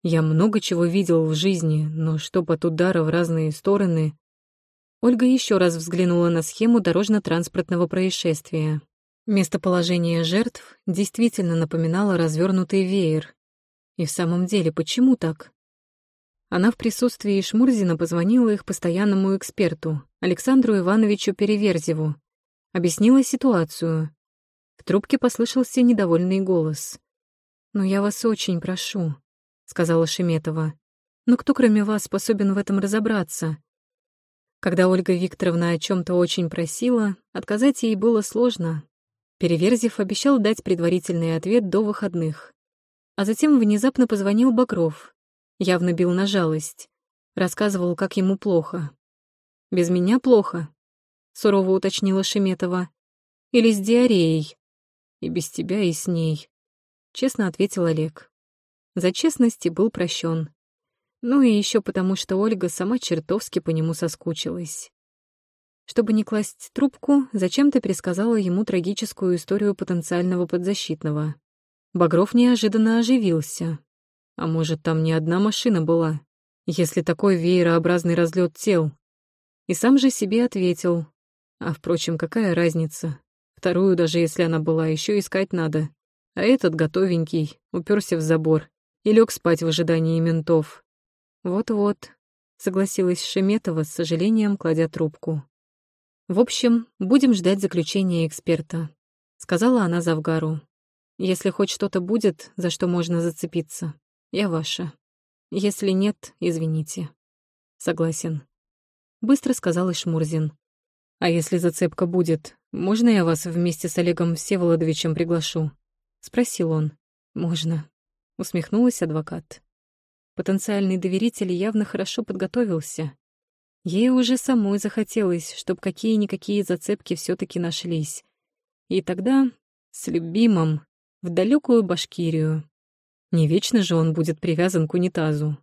Я много чего видел в жизни, но чтоб от удара в разные стороны... Ольга еще раз взглянула на схему дорожно-транспортного происшествия. Местоположение жертв действительно напоминало развернутый веер, и в самом деле, почему так? Она в присутствии Шмурзина позвонила их постоянному эксперту, Александру Ивановичу Переверзеву, объяснила ситуацию. В трубке послышался недовольный голос. «Но я вас очень прошу», — сказала Шеметова. «Но кто, кроме вас, способен в этом разобраться?» Когда Ольга Викторовна о чем то очень просила, отказать ей было сложно. Переверзев обещал дать предварительный ответ до выходных. А затем внезапно позвонил Бакров. Явно бил на жалость. Рассказывал, как ему плохо. «Без меня плохо», — сурово уточнила Шеметова. «Или с диареей?» «И без тебя, и с ней», — честно ответил Олег. За честность и был прощен. Ну и еще потому, что Ольга сама чертовски по нему соскучилась. Чтобы не класть трубку, зачем-то пересказала ему трагическую историю потенциального подзащитного. Багров неожиданно оживился. А может, там не одна машина была, если такой веерообразный разлет тел? И сам же себе ответил. А, впрочем, какая разница? Вторую, даже если она была, еще искать надо. А этот готовенький, уперся в забор и лег спать в ожидании ментов. Вот-вот, согласилась Шеметова с сожалением, кладя трубку. В общем, будем ждать заключения эксперта, сказала она Завгару. Если хоть что-то будет, за что можно зацепиться, я ваша. Если нет, извините. Согласен. Быстро сказал Ишмурзин. А если зацепка будет, можно я вас вместе с Олегом Всеволодовичем приглашу? Спросил он. Можно. Усмехнулась адвокат. Потенциальный доверитель явно хорошо подготовился. Ей уже самой захотелось, чтобы какие-никакие зацепки все таки нашлись. И тогда с любимым в далекую Башкирию. Не вечно же он будет привязан к унитазу.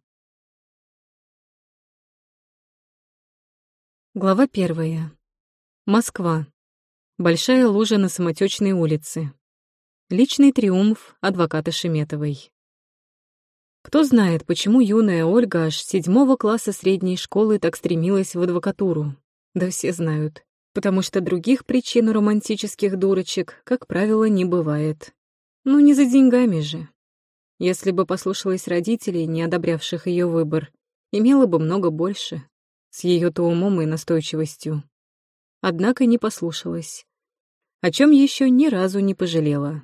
Глава первая. Москва. Большая лужа на самотечной улице. Личный триумф адвоката Шеметовой. Кто знает, почему юная Ольга аж седьмого класса средней школы так стремилась в адвокатуру. Да все знают. Потому что других причин у романтических дурочек, как правило, не бывает. Ну, не за деньгами же. Если бы послушалась родителей, не одобрявших ее выбор, имела бы много больше, с ее-то умом и настойчивостью. Однако не послушалась. О чем еще ни разу не пожалела.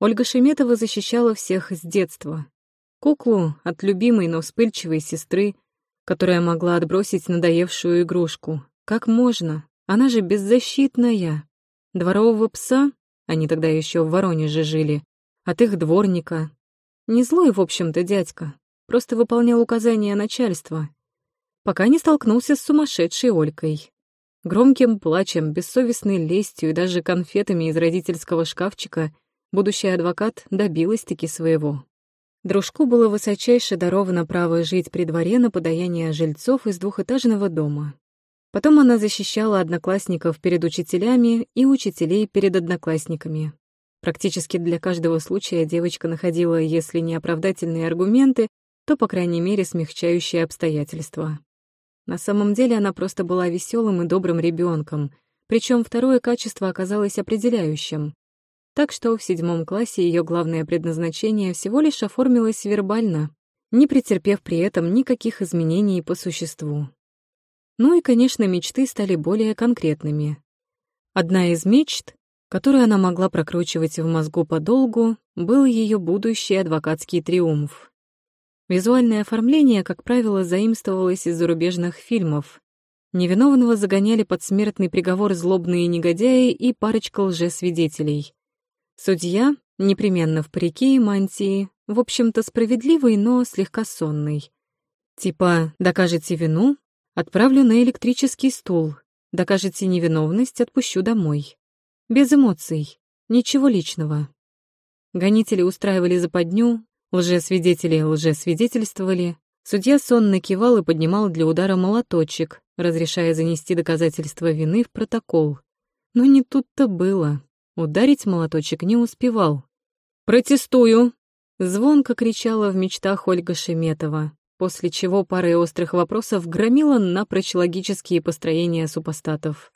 Ольга Шеметова защищала всех с детства. Куклу от любимой, но вспыльчивой сестры, которая могла отбросить надоевшую игрушку. Как можно? Она же беззащитная. Дворового пса они тогда еще в Воронеже жили. От их дворника. Не злой, в общем-то, дядька. Просто выполнял указания начальства. Пока не столкнулся с сумасшедшей Олькой. Громким плачем, бессовестной лестью и даже конфетами из родительского шкафчика будущий адвокат добилась-таки своего. Дружку было высочайше даровано право жить при дворе на подаяние жильцов из двухэтажного дома. Потом она защищала одноклассников перед учителями и учителей перед одноклассниками. Практически для каждого случая девочка находила, если не оправдательные аргументы, то, по крайней мере, смягчающие обстоятельства. На самом деле она просто была веселым и добрым ребенком, причем второе качество оказалось определяющим. Так что в седьмом классе ее главное предназначение всего лишь оформилось вербально, не претерпев при этом никаких изменений по существу. Ну и, конечно, мечты стали более конкретными. Одна из мечт, которую она могла прокручивать в мозгу подолгу, был ее будущий адвокатский триумф. Визуальное оформление, как правило, заимствовалось из зарубежных фильмов. Невиновного загоняли под смертный приговор злобные негодяи и парочка лжесвидетелей. Судья, непременно в парике и мантии, в общем-то справедливый, но слегка сонный. Типа «докажете вину, отправлю на электрический стул, докажете невиновность, отпущу домой». Без эмоций, ничего личного. Гонители устраивали западню, Лжесвидетели лжесвидетельствовали. Судья сонно кивал и поднимал для удара молоточек, разрешая занести доказательства вины в протокол. Но не тут-то было. Ударить молоточек не успевал. «Протестую!» — звонко кричала в мечтах Ольга Шеметова, после чего парой острых вопросов громила напрочь логические построения супостатов.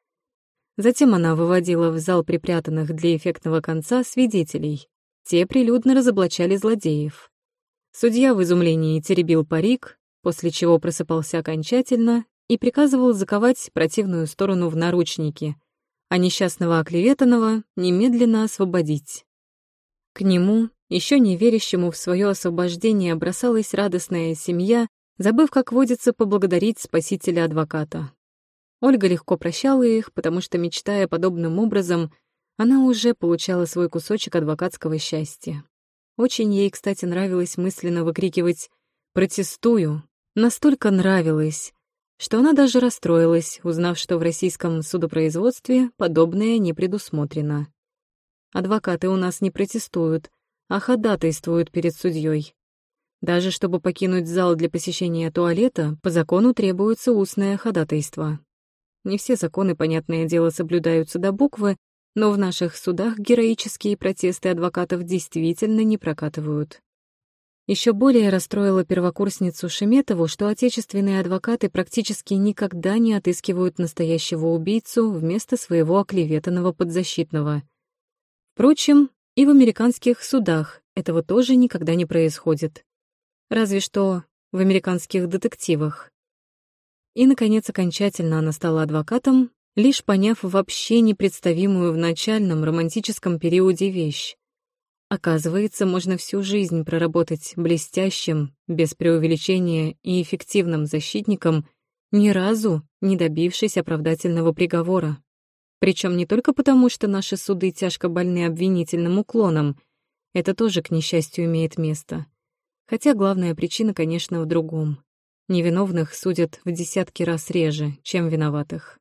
Затем она выводила в зал припрятанных для эффектного конца свидетелей. Те прилюдно разоблачали злодеев. Судья в изумлении теребил парик, после чего просыпался окончательно и приказывал заковать противную сторону в наручники, а несчастного оклеветанного немедленно освободить. К нему, еще не верящему в свое освобождение, бросалась радостная семья, забыв, как водится, поблагодарить спасителя-адвоката. Ольга легко прощала их, потому что, мечтая подобным образом, она уже получала свой кусочек адвокатского счастья. Очень ей, кстати, нравилось мысленно выкрикивать «Протестую!». Настолько нравилось, что она даже расстроилась, узнав, что в российском судопроизводстве подобное не предусмотрено. Адвокаты у нас не протестуют, а ходатайствуют перед судьей. Даже чтобы покинуть зал для посещения туалета, по закону требуется устное ходатайство. Не все законы, понятное дело, соблюдаются до буквы, но в наших судах героические протесты адвокатов действительно не прокатывают. Еще более расстроило первокурсницу Шеметову, что отечественные адвокаты практически никогда не отыскивают настоящего убийцу вместо своего оклеветанного подзащитного. Впрочем, и в американских судах этого тоже никогда не происходит. Разве что в американских детективах. И, наконец, окончательно она стала адвокатом, лишь поняв вообще непредставимую в начальном романтическом периоде вещь. Оказывается, можно всю жизнь проработать блестящим, без преувеличения и эффективным защитником, ни разу не добившись оправдательного приговора. Причем не только потому, что наши суды тяжко больны обвинительным уклоном, это тоже, к несчастью, имеет место. Хотя главная причина, конечно, в другом. Невиновных судят в десятки раз реже, чем виноватых.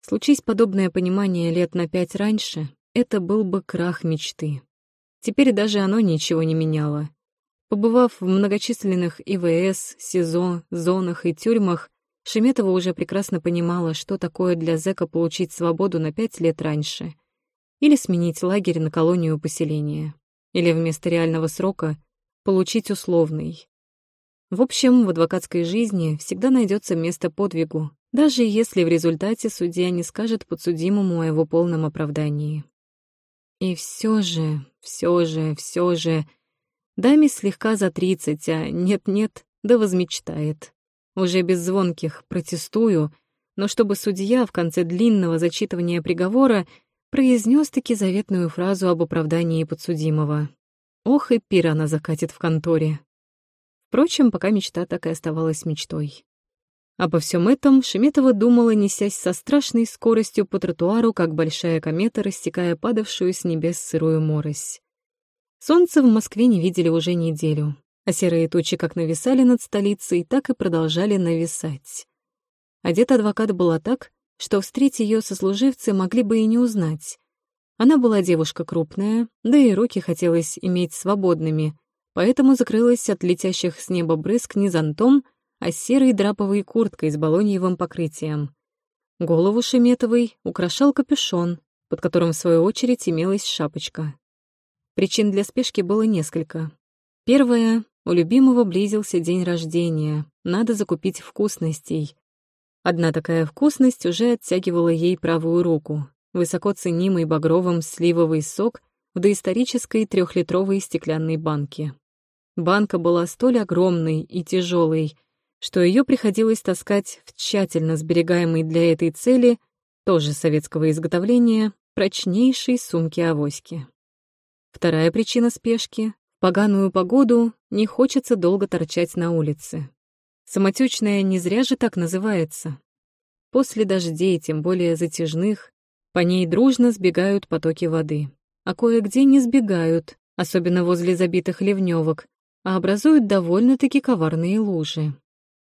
Случись подобное понимание лет на пять раньше, это был бы крах мечты. Теперь даже оно ничего не меняло. Побывав в многочисленных ИВС, СИЗО, зонах и тюрьмах, Шеметова уже прекрасно понимала, что такое для зэка получить свободу на пять лет раньше. Или сменить лагерь на колонию поселения. Или вместо реального срока получить условный. В общем, в адвокатской жизни всегда найдется место подвигу, даже если в результате судья не скажет подсудимому о его полном оправдании. И все же, все же, все же, даме слегка за тридцать, а нет-нет, да возмечтает. Уже без звонких «протестую», но чтобы судья в конце длинного зачитывания приговора произнес таки заветную фразу об оправдании подсудимого. Ох, и пир она закатит в конторе. Впрочем, пока мечта так и оставалась мечтой. Обо всем этом Шеметова думала, несясь со страшной скоростью по тротуару, как большая комета, растекая падавшую с небес сырую морось. Солнце в Москве не видели уже неделю, а серые тучи как нависали над столицей, так и продолжали нависать. Одета адвокат была так, что встретить ее сослуживцы могли бы и не узнать. Она была девушка крупная, да и руки хотелось иметь свободными, поэтому закрылась от летящих с неба брызг не зонтом, а серой драповой курткой с балоньевым покрытием. Голову Шеметовой украшал капюшон, под которым, в свою очередь, имелась шапочка. Причин для спешки было несколько. Первое — у любимого близился день рождения, надо закупить вкусностей. Одна такая вкусность уже оттягивала ей правую руку. Высоко ценимый багровым сливовый сок в доисторической трехлитровой стеклянной банке. Банка была столь огромной и тяжелой, что ее приходилось таскать в тщательно сберегаемой для этой цели, тоже советского изготовления, прочнейшей сумки-авоськи. Вторая причина спешки — поганую погоду не хочется долго торчать на улице. Самотечная не зря же так называется. После дождей, тем более затяжных, по ней дружно сбегают потоки воды. А кое-где не сбегают, особенно возле забитых ливневок, а образуют довольно-таки коварные лужи.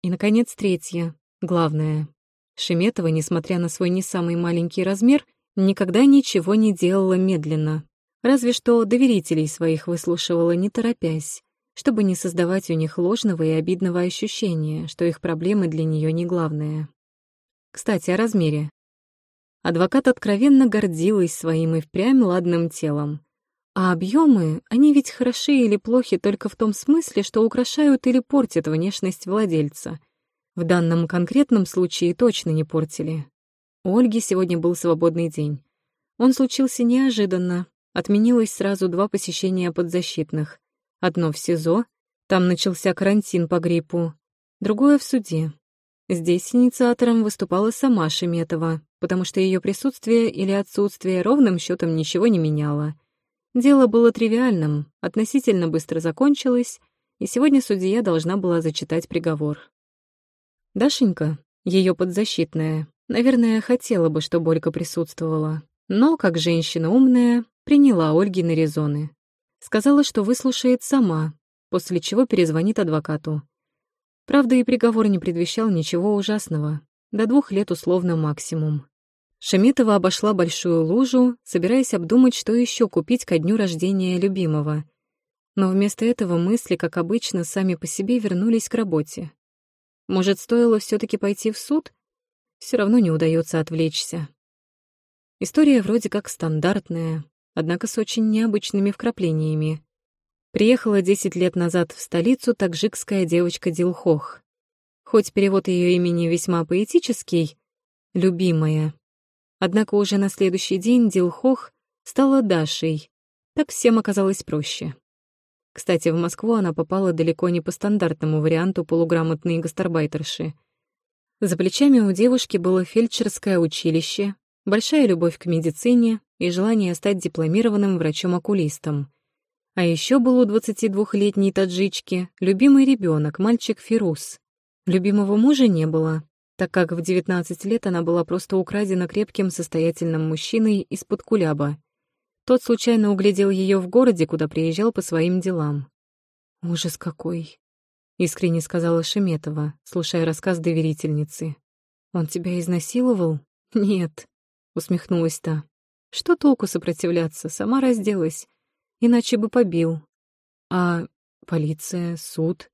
И, наконец, третье, главное. Шеметова, несмотря на свой не самый маленький размер, никогда ничего не делала медленно, Разве что доверителей своих выслушивала не торопясь, чтобы не создавать у них ложного и обидного ощущения, что их проблемы для нее не главное. Кстати, о размере. Адвокат откровенно гордилась своим и впрямь ладным телом. А объемы, они ведь хороши или плохи только в том смысле, что украшают или портят внешность владельца. В данном конкретном случае точно не портили. У Ольги сегодня был свободный день. Он случился неожиданно, отменилось сразу два посещения подзащитных. Одно в СИЗО, там начался карантин по гриппу, другое в суде. Здесь инициатором выступала сама Шеметова, потому что ее присутствие или отсутствие ровным счетом ничего не меняло. Дело было тривиальным, относительно быстро закончилось, и сегодня судья должна была зачитать приговор. Дашенька, ее подзащитная, наверное, хотела бы, чтобы Ольга присутствовала, но, как женщина умная, Приняла Ольгины резоны. Сказала, что выслушает сама, после чего перезвонит адвокату. Правда, и приговор не предвещал ничего ужасного. До двух лет условно максимум. Шаметова обошла большую лужу, собираясь обдумать, что еще купить ко дню рождения любимого. Но вместо этого мысли, как обычно, сами по себе вернулись к работе. Может, стоило все таки пойти в суд? Все равно не удается отвлечься. История вроде как стандартная, однако с очень необычными вкраплениями. Приехала 10 лет назад в столицу таджикская девочка Дилхох. Хоть перевод ее имени весьма поэтический, «любимая». Однако уже на следующий день Дилхох стала Дашей. Так всем оказалось проще. Кстати, в Москву она попала далеко не по стандартному варианту полуграмотной гастарбайтерши. За плечами у девушки было фельдшерское училище, большая любовь к медицине, и желание стать дипломированным врачом-окулистом. А еще был у 22-летней таджички любимый ребенок, мальчик Фирус. Любимого мужа не было, так как в 19 лет она была просто украдена крепким состоятельным мужчиной из-под куляба. Тот случайно углядел ее в городе, куда приезжал по своим делам. «Ужас какой!» — искренне сказала Шеметова, слушая рассказ доверительницы. «Он тебя изнасиловал?» «Нет», — усмехнулась та. Что толку сопротивляться, сама разделась, иначе бы побил. А полиция, суд?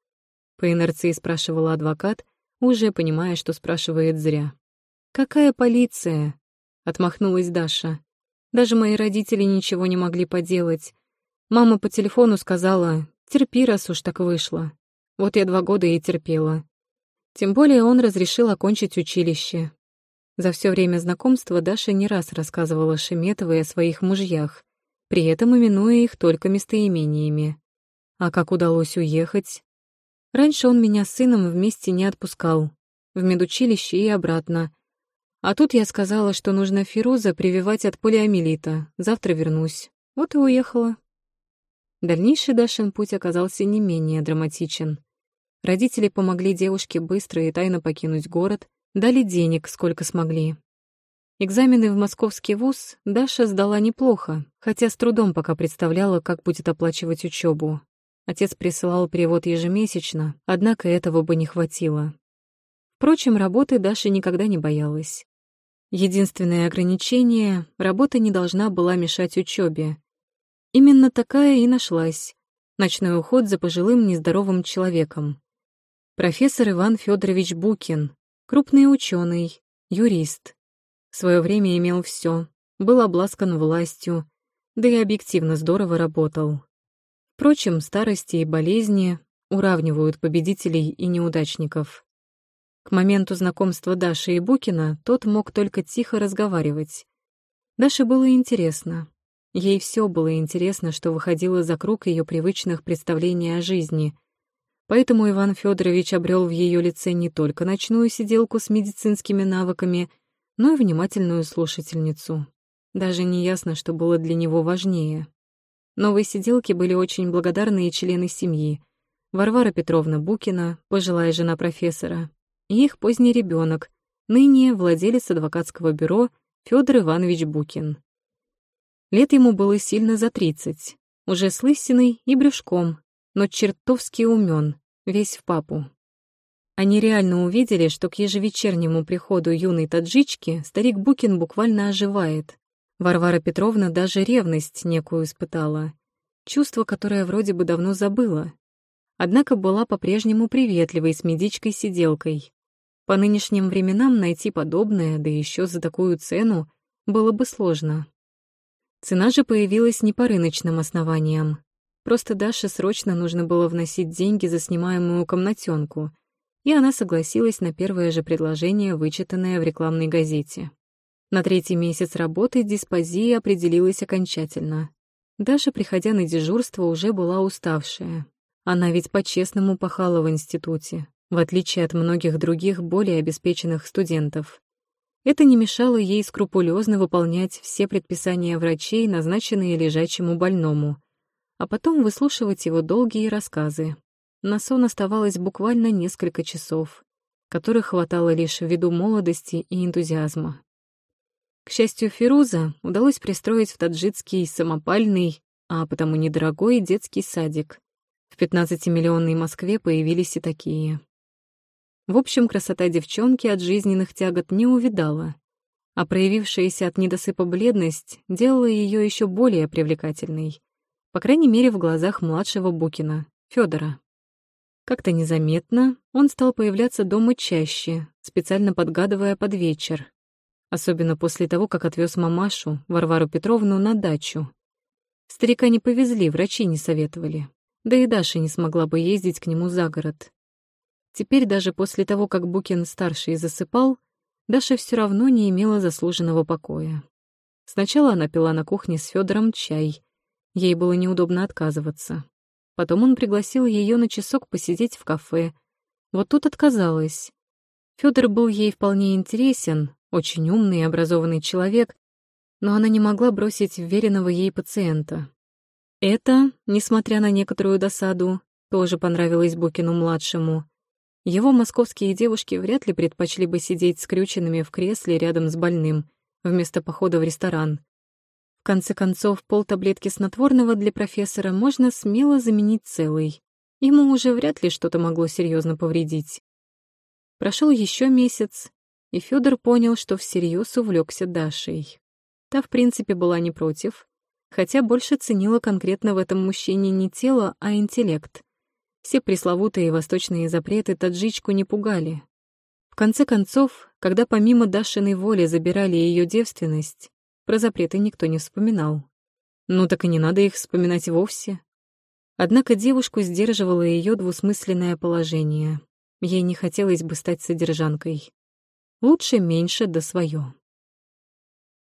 По инерции спрашивала адвокат, уже понимая, что спрашивает зря. «Какая полиция?» — отмахнулась Даша. «Даже мои родители ничего не могли поделать. Мама по телефону сказала, терпи, раз уж так вышло. Вот я два года и терпела. Тем более он разрешил окончить училище. За все время знакомства Даша не раз рассказывала Шеметовой о своих мужьях, при этом именуя их только местоимениями. А как удалось уехать? Раньше он меня с сыном вместе не отпускал, в медучилище и обратно. А тут я сказала, что нужно Фируза прививать от полиомиелита, завтра вернусь. Вот и уехала. Дальнейший Дашин путь оказался не менее драматичен. Родители помогли девушке быстро и тайно покинуть город, Дали денег, сколько смогли. Экзамены в московский вуз Даша сдала неплохо, хотя с трудом пока представляла, как будет оплачивать учебу. Отец присылал перевод ежемесячно, однако этого бы не хватило. Впрочем, работы Даша никогда не боялась. Единственное ограничение — работа не должна была мешать учебе. Именно такая и нашлась. Ночной уход за пожилым нездоровым человеком. Профессор Иван Федорович Букин, Крупный ученый, юрист. В свое время имел все, был обласкан властью, да и объективно здорово работал. Впрочем, старости и болезни уравнивают победителей и неудачников. К моменту знакомства Даши и Букина тот мог только тихо разговаривать. Даше было интересно. Ей все было интересно, что выходило за круг ее привычных представлений о жизни. Поэтому Иван Федорович обрел в ее лице не только ночную сиделку с медицинскими навыками, но и внимательную слушательницу. Даже не ясно, что было для него важнее. Новые сиделки были очень благодарные члены семьи. Варвара Петровна Букина, пожилая жена профессора, и их поздний ребенок, ныне владелец адвокатского бюро Федор Иванович Букин. Лет ему было сильно за тридцать, уже с лысиной и брюшком, но чертовски умен, весь в папу. Они реально увидели, что к ежевечернему приходу юной таджички старик Букин буквально оживает. Варвара Петровна даже ревность некую испытала. Чувство, которое вроде бы давно забыла. Однако была по-прежнему приветливой с медичкой-сиделкой. По нынешним временам найти подобное, да еще за такую цену, было бы сложно. Цена же появилась не по рыночным основаниям. Просто Даше срочно нужно было вносить деньги за снимаемую комнатенку, и она согласилась на первое же предложение, вычитанное в рекламной газете. На третий месяц работы диспозия определилась окончательно. Даша, приходя на дежурство, уже была уставшая. Она ведь по-честному пахала в институте, в отличие от многих других более обеспеченных студентов. Это не мешало ей скрупулезно выполнять все предписания врачей, назначенные лежачему больному, а потом выслушивать его долгие рассказы. На сон оставалось буквально несколько часов, которых хватало лишь ввиду молодости и энтузиазма. К счастью, Фируза удалось пристроить в таджикский самопальный, а потому недорогой детский садик. В 15-миллионной Москве появились и такие. В общем, красота девчонки от жизненных тягот не увидала, а проявившаяся от недосыпа бледность делала ее еще более привлекательной, по крайней мере, в глазах младшего Букина, Федора. Как-то незаметно он стал появляться дома чаще, специально подгадывая под вечер, особенно после того, как отвез мамашу, Варвару Петровну, на дачу. Старика не повезли, врачи не советовали. Да и Даша не смогла бы ездить к нему за город. Теперь даже после того, как Букин-старший засыпал, Даша все равно не имела заслуженного покоя. Сначала она пила на кухне с Федором чай. Ей было неудобно отказываться. Потом он пригласил ее на часок посидеть в кафе. Вот тут отказалась. Федор был ей вполне интересен, очень умный и образованный человек, но она не могла бросить веренного ей пациента. Это, несмотря на некоторую досаду, тоже понравилось Букину-младшему. Его московские девушки вряд ли предпочли бы сидеть скрюченными в кресле рядом с больным, вместо похода в ресторан. В конце концов, полтаблетки снотворного для профессора можно смело заменить целой. Ему уже вряд ли что-то могло серьезно повредить. Прошел еще месяц, и Федор понял, что всерьез увлекся Дашей. Та, в принципе, была не против, хотя больше ценила конкретно в этом мужчине не тело, а интеллект. Все пресловутые восточные запреты таджичку не пугали. В конце концов, когда помимо Дашиной воли забирали ее девственность, про запреты никто не вспоминал. Ну так и не надо их вспоминать вовсе. Однако девушку сдерживало ее двусмысленное положение. Ей не хотелось бы стать содержанкой. Лучше меньше да свое.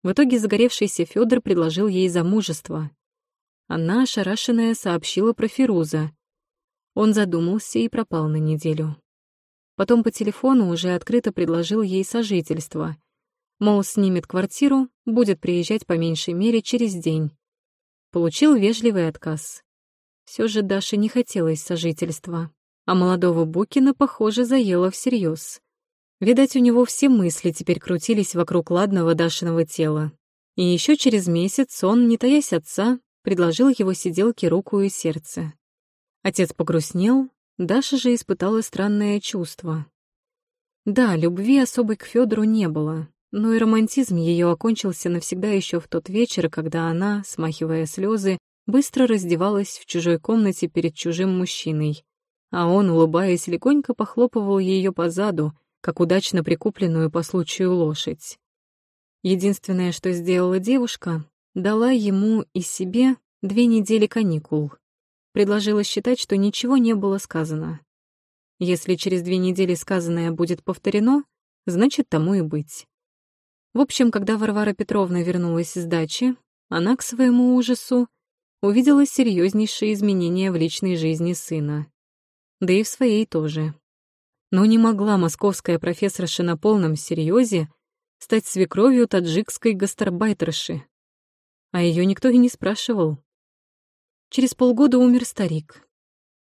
В итоге загоревшийся Федор предложил ей замужество. Она, ошарашенная, сообщила про Фируза, он задумался и пропал на неделю. Потом по телефону уже открыто предложил ей сожительство. Мол, снимет квартиру, будет приезжать по меньшей мере через день. Получил вежливый отказ. Все же Даше не хотелось сожительства, а молодого Букина, похоже, заело всерьез. Видать, у него все мысли теперь крутились вокруг ладного Дашиного тела. И еще через месяц он, не таясь отца, предложил его сиделке руку и сердце. Отец погрустнел, Даша же испытала странное чувство. Да, любви особой к Федору не было, но и романтизм ее окончился навсегда еще в тот вечер, когда она, смахивая слезы, быстро раздевалась в чужой комнате перед чужим мужчиной, а он, улыбаясь, легонько похлопывал ее по заду, как удачно прикупленную по случаю лошадь. Единственное, что сделала девушка, дала ему и себе две недели каникул. Предложила считать, что ничего не было сказано. Если через две недели сказанное будет повторено, значит, тому и быть. В общем, когда Варвара Петровна вернулась из дачи, она, к своему ужасу, увидела серьезнейшие изменения в личной жизни сына. Да и в своей тоже. Но не могла московская профессорша на полном серьезе стать свекровью таджикской гастарбайтерши. А ее никто и не спрашивал. Через полгода умер старик.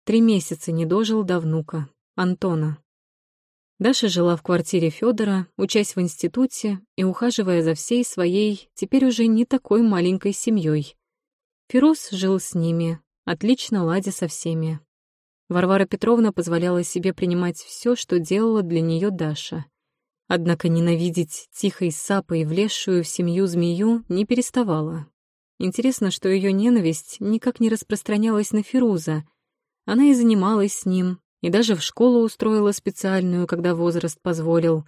Три месяца не дожил до внука, Антона. Даша жила в квартире Федора, учась в институте и ухаживая за всей своей, теперь уже не такой маленькой семьей. Фирус жил с ними, отлично ладя со всеми. Варвара Петровна позволяла себе принимать все, что делала для нее Даша. Однако ненавидеть тихой сапой влезшую в семью змею не переставала. Интересно, что ее ненависть никак не распространялась на Фируза. Она и занималась с ним, и даже в школу устроила специальную, когда возраст позволил.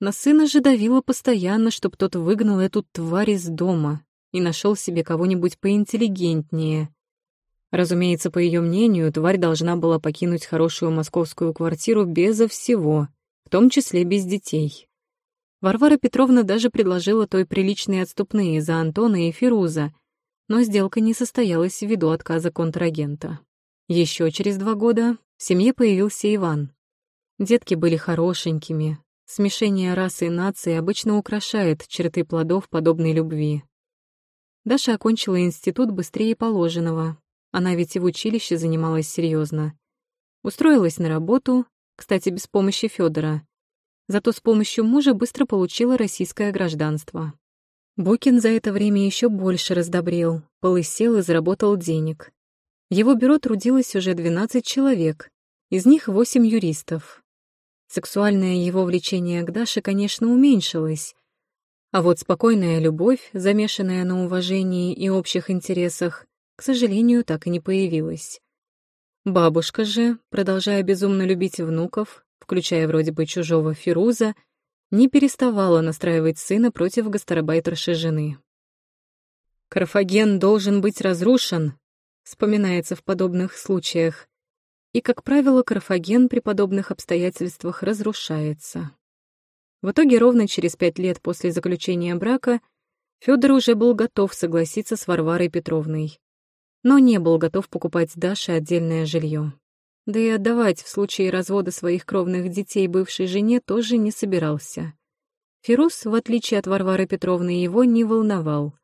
На сына же давила постоянно, чтоб тот выгнал эту тварь из дома и нашел себе кого-нибудь поинтеллигентнее. Разумеется, по ее мнению, тварь должна была покинуть хорошую московскую квартиру безо всего, в том числе без детей. Варвара Петровна даже предложила той приличные отступные за Антона и Фируза, но сделка не состоялась ввиду отказа контрагента. Еще через два года в семье появился Иван. Детки были хорошенькими. Смешение расы и нации обычно украшает черты плодов подобной любви. Даша окончила институт быстрее положенного, она ведь и в училище занималась серьезно. Устроилась на работу, кстати, без помощи Федора. Зато с помощью мужа быстро получила российское гражданство. Букин за это время еще больше раздобрел, полысел и заработал денег. Его бюро трудилось уже 12 человек, из них 8 юристов. Сексуальное его влечение к Даше, конечно, уменьшилось, а вот спокойная любовь, замешанная на уважении и общих интересах, к сожалению, так и не появилась. Бабушка же, продолжая безумно любить внуков, включая вроде бы чужого Фируза, не переставала настраивать сына против гастарбайтерши жены. «Карфаген должен быть разрушен», вспоминается в подобных случаях, и, как правило, Карфаген при подобных обстоятельствах разрушается. В итоге ровно через пять лет после заключения брака Федор уже был готов согласиться с Варварой Петровной но не был готов покупать Даше отдельное жилье. Да и отдавать в случае развода своих кровных детей бывшей жене тоже не собирался. Фирус, в отличие от Варвары Петровны, его не волновал.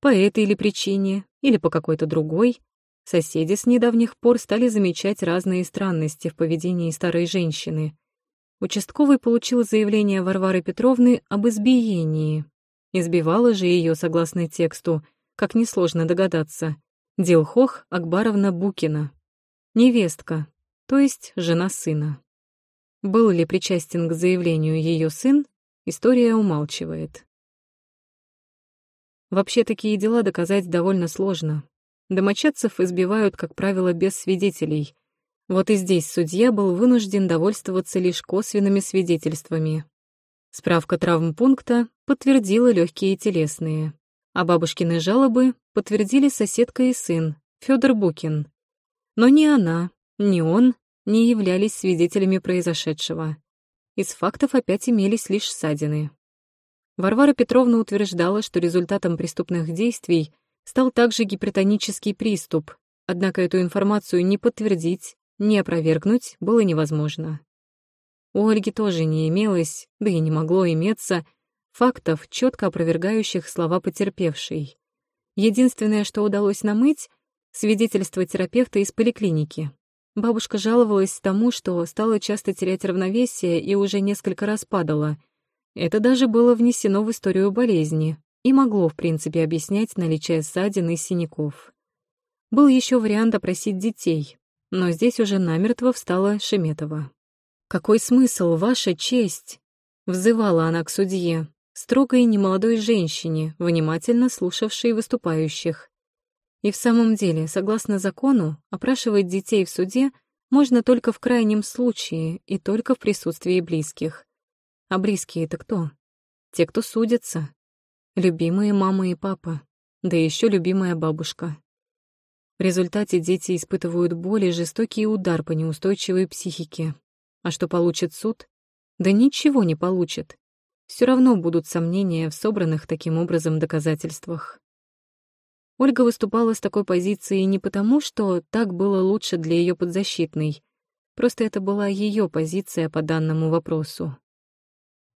По этой или причине, или по какой-то другой, соседи с недавних пор стали замечать разные странности в поведении старой женщины. Участковый получил заявление Варвары Петровны об избиении. Избивала же ее, согласно тексту, как несложно догадаться, Дилхох Акбаровна Букина. Невестка, то есть жена сына. Был ли причастен к заявлению ее сын, история умалчивает. Вообще такие дела доказать довольно сложно. Домочадцев избивают, как правило, без свидетелей. Вот и здесь судья был вынужден довольствоваться лишь косвенными свидетельствами. Справка травмпункта подтвердила легкие телесные а бабушкины жалобы подтвердили соседка и сын, Федор Букин. Но ни она, ни он не являлись свидетелями произошедшего. Из фактов опять имелись лишь ссадины. Варвара Петровна утверждала, что результатом преступных действий стал также гипертонический приступ, однако эту информацию ни подтвердить, ни опровергнуть было невозможно. У Ольги тоже не имелось, да и не могло иметься, фактов, четко опровергающих слова потерпевшей. Единственное, что удалось намыть — свидетельство терапевта из поликлиники. Бабушка жаловалась тому, что стала часто терять равновесие и уже несколько раз падала. Это даже было внесено в историю болезни и могло, в принципе, объяснять наличие ссадин и синяков. Был еще вариант опросить детей, но здесь уже намертво встала Шеметова. «Какой смысл, ваша честь?» — взывала она к судье строгой немолодой женщине, внимательно слушавшей выступающих. И в самом деле, согласно закону, опрашивать детей в суде можно только в крайнем случае и только в присутствии близких. А близкие это кто? Те, кто судятся. Любимые мама и папа. да еще любимая бабушка. В результате дети испытывают боль и жестокий удар по неустойчивой психике. А что получит суд? Да ничего не получит. Все равно будут сомнения в собранных таким образом доказательствах. Ольга выступала с такой позиции не потому, что так было лучше для ее подзащитной, просто это была ее позиция по данному вопросу.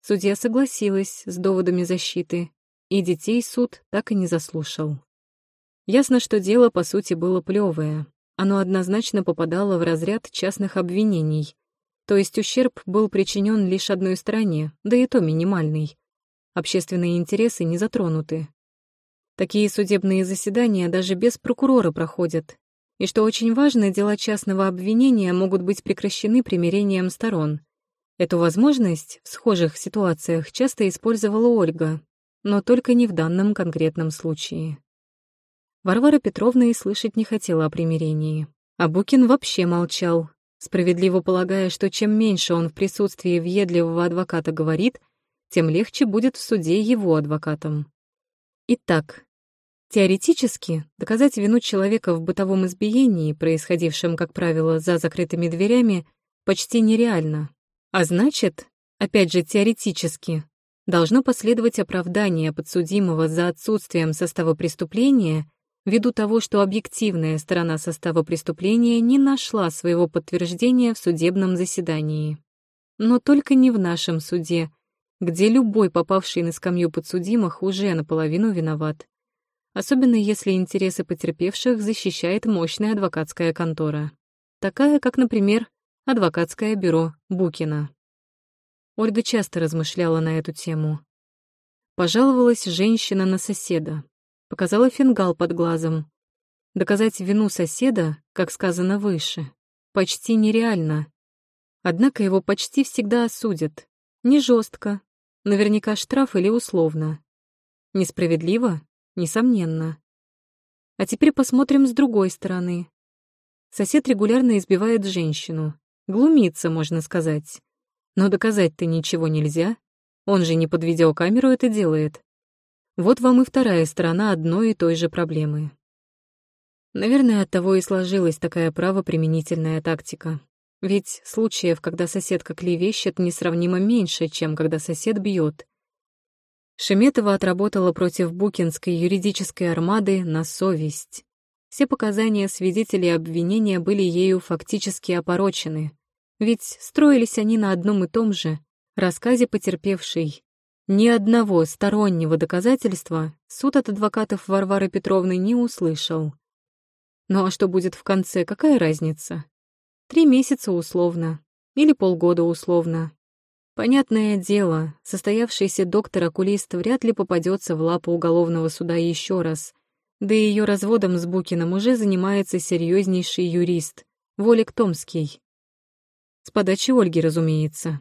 Судья согласилась с доводами защиты, и детей суд так и не заслушал. Ясно, что дело, по сути, было плевое. Оно однозначно попадало в разряд частных обвинений. То есть ущерб был причинен лишь одной стороне, да и то минимальный. Общественные интересы не затронуты. Такие судебные заседания даже без прокурора проходят. И что очень важно, дела частного обвинения могут быть прекращены примирением сторон. Эту возможность в схожих ситуациях часто использовала Ольга, но только не в данном конкретном случае. Варвара Петровна и слышать не хотела о примирении. А Букин вообще молчал, справедливо полагая, что чем меньше он в присутствии въедливого адвоката говорит, тем легче будет в суде его адвокатом. Итак, теоретически доказать вину человека в бытовом избиении, происходившем, как правило, за закрытыми дверями, почти нереально. А значит, опять же теоретически, должно последовать оправдание подсудимого за отсутствием состава преступления ввиду того, что объективная сторона состава преступления не нашла своего подтверждения в судебном заседании. Но только не в нашем суде, где любой попавший на скамью подсудимых уже наполовину виноват. Особенно если интересы потерпевших защищает мощная адвокатская контора. Такая, как, например, адвокатское бюро Букина. Ольга часто размышляла на эту тему. Пожаловалась женщина на соседа, показала фингал под глазом. Доказать вину соседа, как сказано выше, почти нереально. Однако его почти всегда осудят. Не жестко, наверняка штраф или условно. Несправедливо? Несомненно. А теперь посмотрим с другой стороны. Сосед регулярно избивает женщину. Глумится, можно сказать. Но доказать-то ничего нельзя. Он же не под видеокамеру это делает. Вот вам и вторая сторона одной и той же проблемы. Наверное, от того и сложилась такая правоприменительная тактика. Ведь случаев, когда соседка клевещет, несравнимо меньше, чем когда сосед бьет. Шеметова отработала против букинской юридической армады на совесть. Все показания свидетелей обвинения были ею фактически опорочены, ведь строились они на одном и том же рассказе потерпевшей, ни одного стороннего доказательства суд от адвокатов Варвары Петровны не услышал. Ну а что будет в конце, какая разница? Три месяца условно. Или полгода условно. Понятное дело, состоявшийся доктор-окулист вряд ли попадется в лапу уголовного суда еще раз. Да и ее разводом с Букиным уже занимается серьезнейший юрист, Волик Томский. С подачи Ольги, разумеется.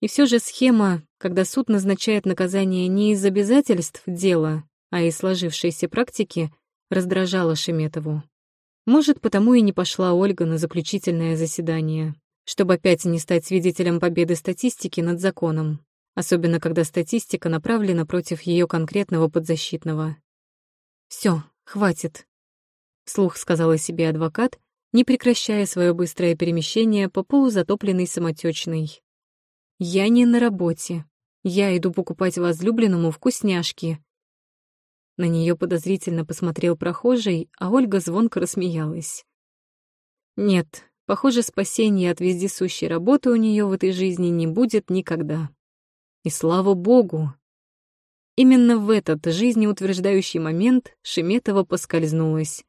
И все же схема, когда суд назначает наказание не из обязательств дела, а из сложившейся практики, раздражала Шеметову. Может, потому и не пошла Ольга на заключительное заседание, чтобы опять не стать свидетелем победы статистики над законом, особенно когда статистика направлена против ее конкретного подзащитного. Все, хватит», — вслух сказала себе адвокат, не прекращая свое быстрое перемещение по полузатопленной самотечной. Я не на работе. Я иду покупать возлюбленному вкусняшки. На нее подозрительно посмотрел прохожий, а Ольга звонко рассмеялась. Нет, похоже, спасения от вездесущей работы у нее в этой жизни не будет никогда. И слава богу! Именно в этот жизнеутверждающий момент Шеметова поскользнулась.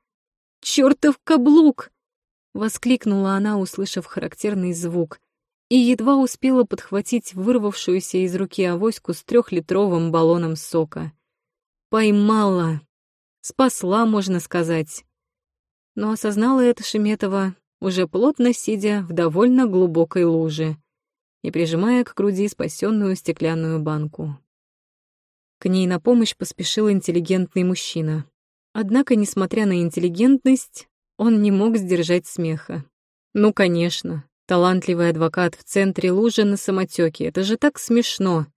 «Чёртов каблук!» — воскликнула она, услышав характерный звук, и едва успела подхватить вырвавшуюся из руки авоську с трехлитровым баллоном сока. Поймала. Спасла, можно сказать. Но осознала это Шеметова, уже плотно сидя в довольно глубокой луже и прижимая к груди спасенную стеклянную банку. К ней на помощь поспешил интеллигентный мужчина. Однако, несмотря на интеллигентность, он не мог сдержать смеха. Ну, конечно, Талантливый адвокат в центре лужи на самотеке. Это же так смешно.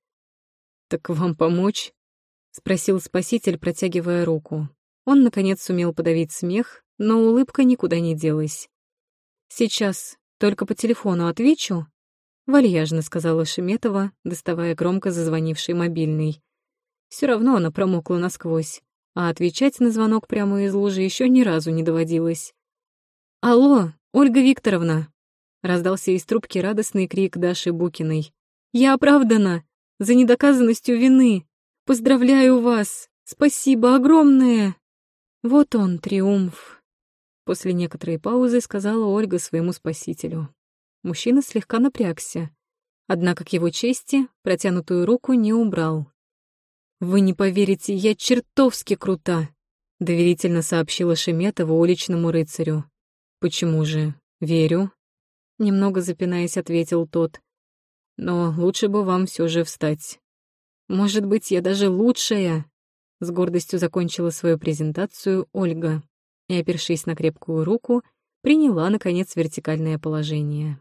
Так вам помочь? — спросил спаситель, протягивая руку. Он, наконец, сумел подавить смех, но улыбка никуда не делась. «Сейчас только по телефону отвечу», — вальяжно сказала Шеметова, доставая громко зазвонивший мобильный. Все равно она промокла насквозь, а отвечать на звонок прямо из лужи еще ни разу не доводилось. «Алло, Ольга Викторовна!» — раздался из трубки радостный крик Даши Букиной. «Я оправдана! За недоказанностью вины! Поздравляю вас! Спасибо огромное!» Вот он, триумф. После некоторой паузы сказала Ольга своему спасителю. Мужчина слегка напрягся, однако к его чести протянутую руку не убрал. «Вы не поверите, я чертовски крута!» — доверительно сообщила Шеметова уличному рыцарю. «Почему же? Верю». Немного запинаясь, ответил тот. «Но лучше бы вам все же встать. Может быть, я даже лучшая!» С гордостью закончила свою презентацию Ольга и, опершись на крепкую руку, приняла, наконец, вертикальное положение.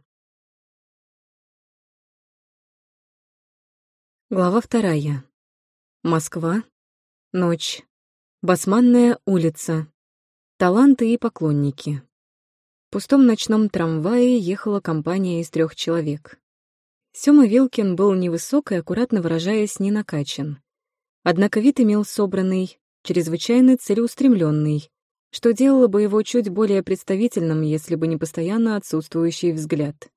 Глава вторая. Москва. Ночь. Басманная улица. Таланты и поклонники. В пустом ночном трамвае ехала компания из трех человек. Сёма Вилкин был невысок и, аккуратно выражаясь, не накачан. Однако вид имел собранный, чрезвычайно целеустремленный, что делало бы его чуть более представительным, если бы не постоянно отсутствующий взгляд.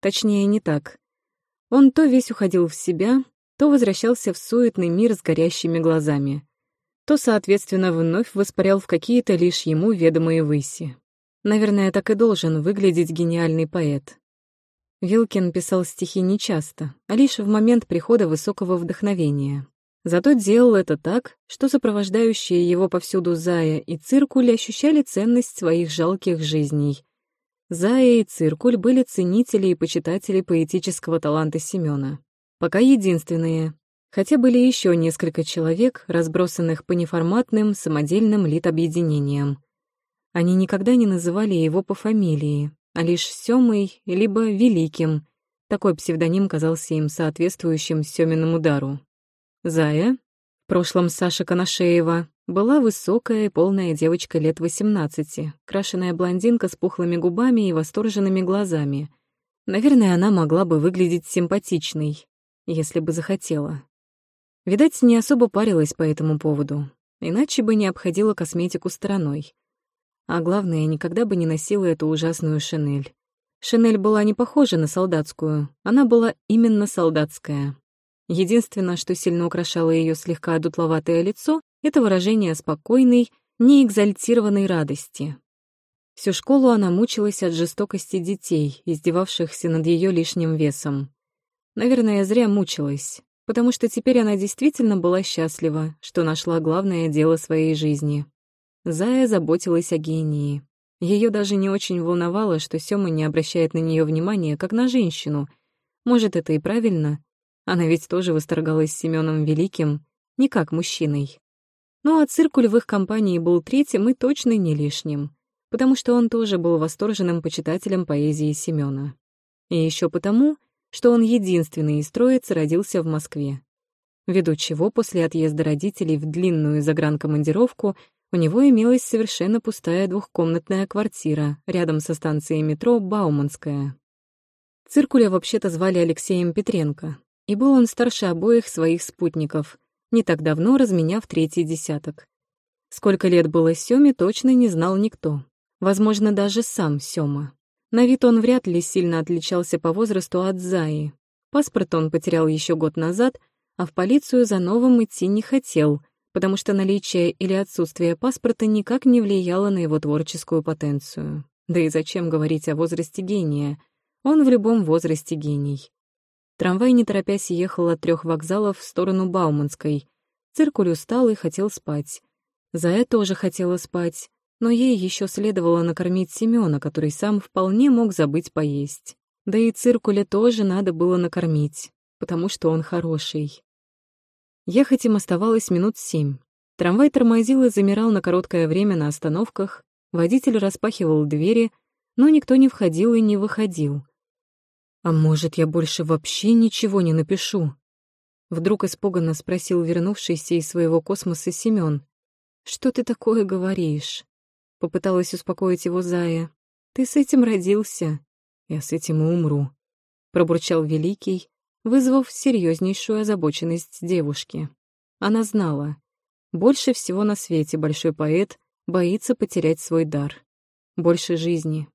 Точнее, не так. Он то весь уходил в себя, то возвращался в суетный мир с горящими глазами, то, соответственно, вновь воспарял в какие-то лишь ему ведомые выси. Наверное, так и должен выглядеть гениальный поэт. Вилкин писал стихи нечасто, а лишь в момент прихода высокого вдохновения. Зато делал это так, что сопровождающие его повсюду Зая и Циркуль ощущали ценность своих жалких жизней. Зая и Циркуль были ценители и почитатели поэтического таланта Семёна. Пока единственные, хотя были еще несколько человек, разбросанных по неформатным самодельным литобъединениям. Они никогда не называли его по фамилии, а лишь Сёмой либо Великим. Такой псевдоним казался им соответствующим Сёминому дару. Зая, в прошлом Саша Коношеева, была высокая и полная девочка лет 18, крашеная блондинка с пухлыми губами и восторженными глазами. Наверное, она могла бы выглядеть симпатичной, если бы захотела. Видать, не особо парилась по этому поводу, иначе бы не обходила косметику стороной. А главное, никогда бы не носила эту ужасную шинель. Шинель была не похожа на солдатскую, она была именно солдатская. Единственное, что сильно украшало ее слегка одутловатое лицо, это выражение спокойной, неэкзальтированной радости. Всю школу она мучилась от жестокости детей, издевавшихся над ее лишним весом. Наверное, зря мучилась, потому что теперь она действительно была счастлива, что нашла главное дело своей жизни. Зая заботилась о гении. Ее даже не очень волновало, что Сёма не обращает на нее внимания, как на женщину. Может, это и правильно? Она ведь тоже восторгалась Семеном Великим, не как мужчиной. Ну а циркуль в их компании был третьим и точно не лишним, потому что он тоже был восторженным почитателем поэзии Семёна. И еще потому, что он единственный из троицы родился в Москве. Ввиду чего после отъезда родителей в длинную загранкомандировку у него имелась совершенно пустая двухкомнатная квартира рядом со станцией метро Бауманская. Циркуля вообще-то звали Алексеем Петренко, и был он старше обоих своих спутников, не так давно разменяв третий десяток. Сколько лет было Сёме, точно не знал никто. Возможно, даже сам Сёма. На вид он вряд ли сильно отличался по возрасту от Заи. Паспорт он потерял еще год назад, а в полицию за новым идти не хотел, потому что наличие или отсутствие паспорта никак не влияло на его творческую потенцию. Да и зачем говорить о возрасте гения? Он в любом возрасте гений. Трамвай, не торопясь, ехал от трех вокзалов в сторону Бауманской. Циркуль устал и хотел спать. Зая тоже хотела спать, но ей еще следовало накормить Семёна, который сам вполне мог забыть поесть. Да и циркуля тоже надо было накормить, потому что он хороший. Ехать им оставалось минут семь. Трамвай тормозил и замирал на короткое время на остановках, водитель распахивал двери, но никто не входил и не выходил. «А может, я больше вообще ничего не напишу?» Вдруг испуганно спросил вернувшийся из своего космоса Семён. «Что ты такое говоришь?» Попыталась успокоить его Зая. «Ты с этим родился. Я с этим и умру», — пробурчал Великий, вызвав серьезнейшую озабоченность девушки. Она знала. Больше всего на свете большой поэт боится потерять свой дар. Больше жизни.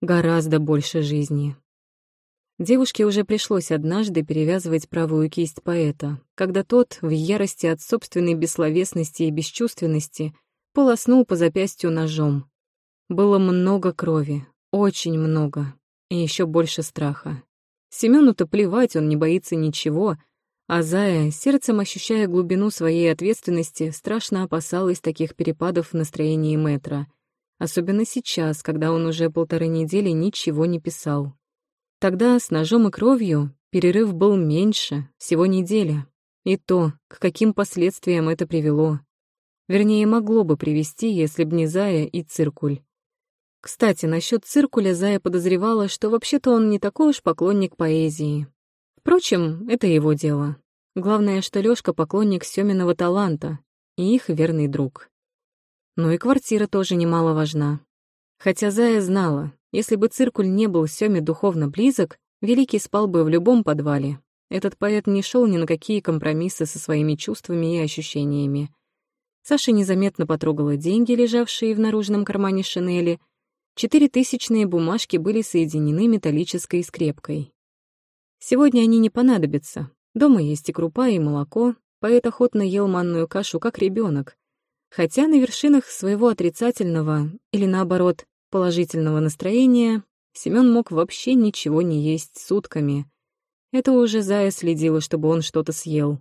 Гораздо больше жизни. Девушке уже пришлось однажды перевязывать правую кисть поэта, когда тот, в ярости от собственной бессловесности и бесчувственности, полоснул по запястью ножом. Было много крови, очень много, и еще больше страха. Семену-то плевать, он не боится ничего, а Зая, сердцем ощущая глубину своей ответственности, страшно опасалась таких перепадов в настроении Мэтра, особенно сейчас, когда он уже полторы недели ничего не писал. Тогда с ножом и кровью перерыв был меньше, всего неделя. И то, к каким последствиям это привело. Вернее, могло бы привести, если б не Зая и Циркуль. Кстати, насчет Циркуля Зая подозревала, что вообще-то он не такой уж поклонник поэзии. Впрочем, это его дело. Главное, что Лёшка поклонник Сёминого таланта и их верный друг. Ну и квартира тоже немало важна. Хотя Зая знала, если бы циркуль не был Сёме духовно близок, Великий спал бы в любом подвале. Этот поэт не шел ни на какие компромиссы со своими чувствами и ощущениями. Саша незаметно потрогала деньги, лежавшие в наружном кармане шинели. Четыре тысячные бумажки были соединены металлической скрепкой. Сегодня они не понадобятся. Дома есть и крупа, и молоко. Поэт охотно ел манную кашу, как ребенок. Хотя на вершинах своего отрицательного, или наоборот, положительного настроения Семён мог вообще ничего не есть сутками. Это уже Зая следила, чтобы он что-то съел.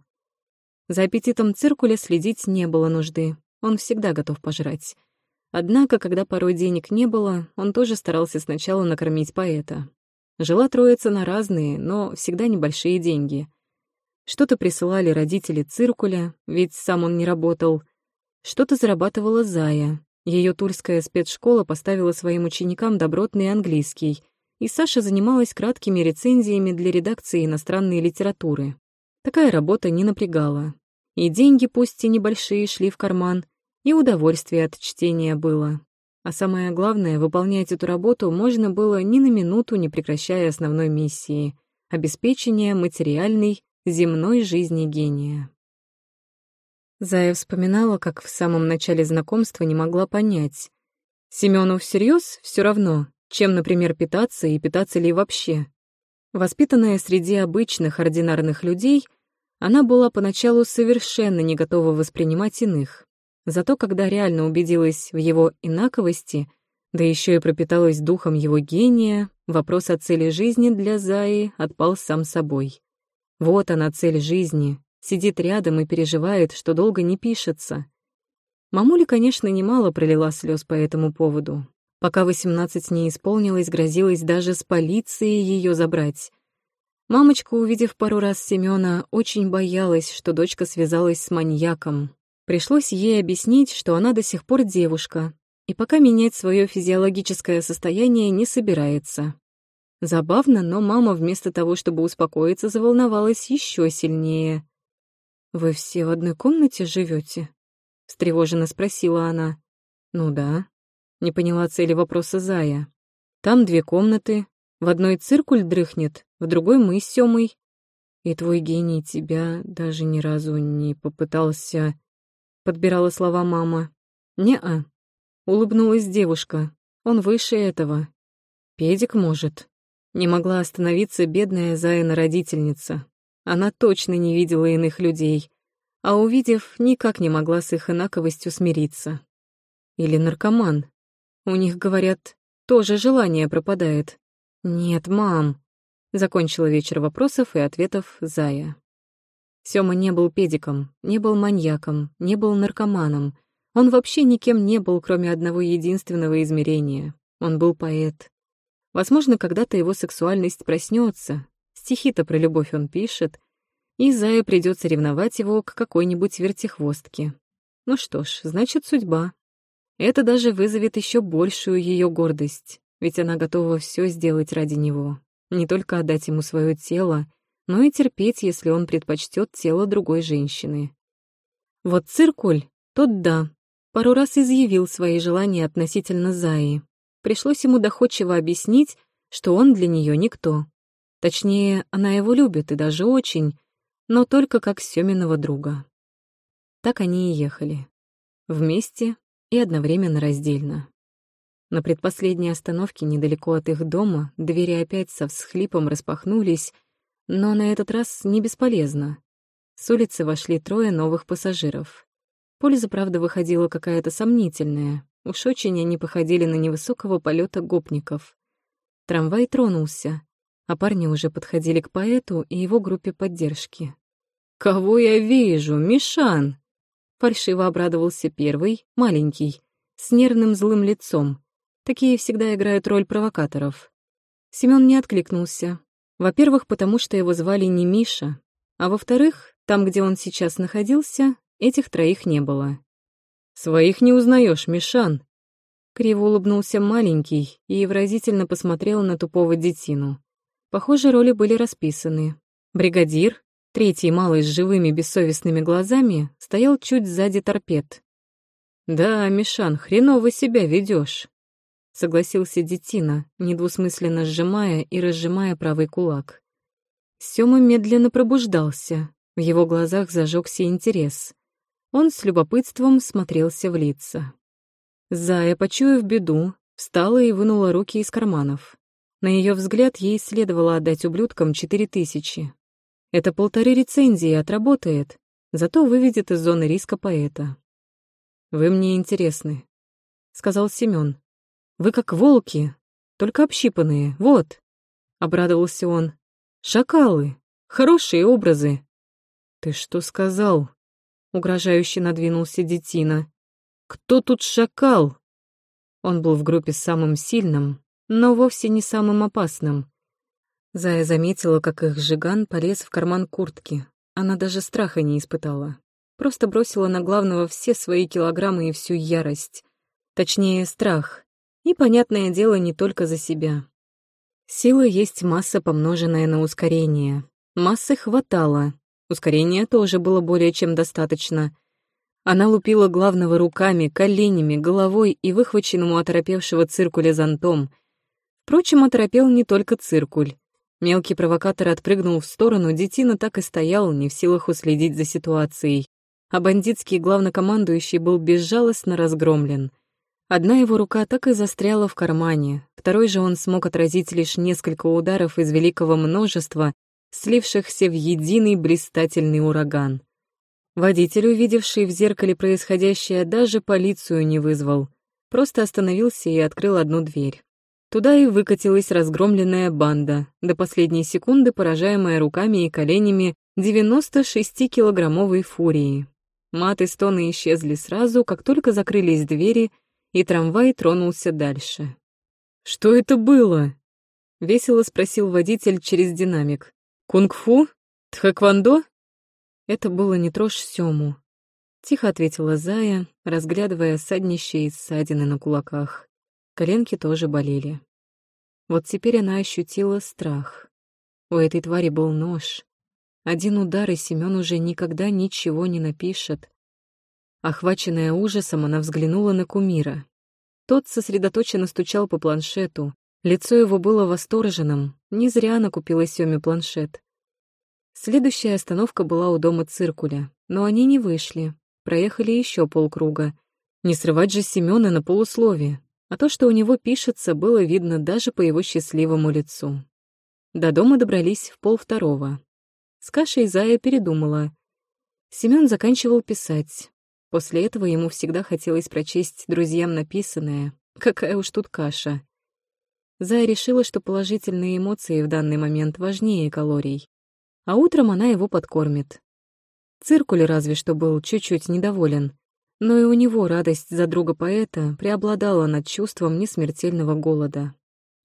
За аппетитом циркуля следить не было нужды, он всегда готов пожрать. Однако, когда порой денег не было, он тоже старался сначала накормить поэта. Жила троица на разные, но всегда небольшие деньги. Что-то присылали родители циркуля, ведь сам он не работал. Что-то зарабатывала Зая, ее тульская спецшкола поставила своим ученикам добротный английский, и Саша занималась краткими рецензиями для редакции иностранной литературы. Такая работа не напрягала. И деньги, пусть и небольшие, шли в карман, и удовольствие от чтения было. А самое главное, выполнять эту работу можно было ни на минуту, не прекращая основной миссии — обеспечения материальной, земной жизни гения. Зая вспоминала, как в самом начале знакомства не могла понять. Семёну всерьез все равно, чем, например, питаться и питаться ли вообще. Воспитанная среди обычных ординарных людей, она была поначалу совершенно не готова воспринимать иных. Зато когда реально убедилась в его инаковости, да еще и пропиталась духом его гения, вопрос о цели жизни для Заи отпал сам собой. Вот она цель жизни, Сидит рядом и переживает, что долго не пишется. Мамуля, конечно, немало пролила слез по этому поводу. Пока восемнадцать не исполнилось, грозилась даже с полицией ее забрать. Мамочка, увидев пару раз Семёна, очень боялась, что дочка связалась с маньяком. Пришлось ей объяснить, что она до сих пор девушка, и пока менять свое физиологическое состояние не собирается. Забавно, но мама вместо того, чтобы успокоиться, заволновалась еще сильнее. «Вы все в одной комнате живете? встревоженно спросила она. «Ну да». Не поняла цели вопроса Зая. «Там две комнаты. В одной циркуль дрыхнет, в другой мы с Сёмой. И твой гений тебя даже ни разу не попытался...» Подбирала слова мама. «Не-а». Улыбнулась девушка. «Он выше этого. Педик может». Не могла остановиться бедная Заяна родительница. Она точно не видела иных людей, а увидев, никак не могла с их инаковостью смириться. Или наркоман. У них, говорят, тоже желание пропадает. «Нет, мам», — закончила вечер вопросов и ответов Зая. Сёма не был педиком, не был маньяком, не был наркоманом. Он вообще никем не был, кроме одного единственного измерения. Он был поэт. Возможно, когда-то его сексуальность проснется, Стихи-то про любовь он пишет, и Зае придется ревновать его к какой-нибудь вертихвостке. Ну что ж, значит, судьба. Это даже вызовет еще большую ее гордость, ведь она готова все сделать ради него. Не только отдать ему свое тело, но и терпеть, если он предпочтет тело другой женщины. Вот циркуль, тот да, пару раз изъявил свои желания относительно Заи. Пришлось ему доходчиво объяснить, что он для нее никто. Точнее, она его любит и даже очень, но только как Семиного друга. Так они и ехали. Вместе и одновременно раздельно. На предпоследней остановке недалеко от их дома двери опять со всхлипом распахнулись, но на этот раз не бесполезно. С улицы вошли трое новых пассажиров. Польза, правда, выходила какая-то сомнительная. Уж очень они походили на невысокого полета гопников. Трамвай тронулся, а парни уже подходили к поэту и его группе поддержки. «Кого я вижу? Мишан!» Фальшиво обрадовался первый, маленький, с нервным злым лицом. Такие всегда играют роль провокаторов. Семён не откликнулся, во-первых, потому что его звали не Миша, а во-вторых, там, где он сейчас находился, этих троих не было. «Своих не узнаешь, Мишан!» Криво улыбнулся маленький и выразительно посмотрел на тупого детину. Похоже, роли были расписаны. Бригадир, третий малый с живыми бессовестными глазами, стоял чуть сзади торпед. «Да, Мишан, хреново себя ведешь согласился Детина, недвусмысленно сжимая и разжимая правый кулак. Сёма медленно пробуждался, в его глазах зажегся интерес. Он с любопытством смотрелся в лица. Зая, почуяв беду, встала и вынула руки из карманов. На ее взгляд, ей следовало отдать ублюдкам четыре тысячи. Это полторы рецензии отработает, зато выведет из зоны риска поэта. «Вы мне интересны», — сказал Семён, вы как волки, только общипанные, вот. Обрадовался он. Шакалы, хорошие образы. Ты что сказал? Угрожающе надвинулся детина. Кто тут шакал? Он был в группе самым сильным, но вовсе не самым опасным. Зая заметила, как их жиган полез в карман куртки. Она даже страха не испытала. Просто бросила на главного все свои килограммы и всю ярость. Точнее, страх. И, понятное дело, не только за себя. Сила есть масса, помноженная на ускорение. Массы хватало. Ускорения тоже было более чем достаточно. Она лупила главного руками, коленями, головой и выхваченному оторопевшего циркуля зонтом. Впрочем, оторопел не только циркуль. Мелкий провокатор отпрыгнул в сторону, детина так и стоял, не в силах уследить за ситуацией. А бандитский главнокомандующий был безжалостно разгромлен — Одна его рука так и застряла в кармане, второй же он смог отразить лишь несколько ударов из великого множества, слившихся в единый блистательный ураган. Водитель, увидевший в зеркале происходящее, даже полицию не вызвал. Просто остановился и открыл одну дверь. Туда и выкатилась разгромленная банда, до последней секунды поражаемая руками и коленями 96-килограммовой фурии. Мат и стоны исчезли сразу, как только закрылись двери — и трамвай тронулся дальше. «Что это было?» — весело спросил водитель через динамик. «Кунг-фу? Тхэквондо?» «Это было не трожь Сёму», — тихо ответила Зая, разглядывая саднищие ссадины на кулаках. Коленки тоже болели. Вот теперь она ощутила страх. У этой твари был нож. Один удар, и Семён уже никогда ничего не напишет. Охваченная ужасом, она взглянула на кумира. Тот сосредоточенно стучал по планшету. Лицо его было восторженным. Не зря она купила Сёме планшет. Следующая остановка была у дома циркуля, но они не вышли. Проехали еще полкруга. Не срывать же Семёна на полусловие. А то, что у него пишется, было видно даже по его счастливому лицу. До дома добрались в полвторого. С кашей Зая передумала. Семён заканчивал писать. После этого ему всегда хотелось прочесть друзьям написанное. Какая уж тут каша. Зая решила, что положительные эмоции в данный момент важнее калорий. А утром она его подкормит. Циркуль разве что был чуть-чуть недоволен. Но и у него радость за друга поэта преобладала над чувством несмертельного голода.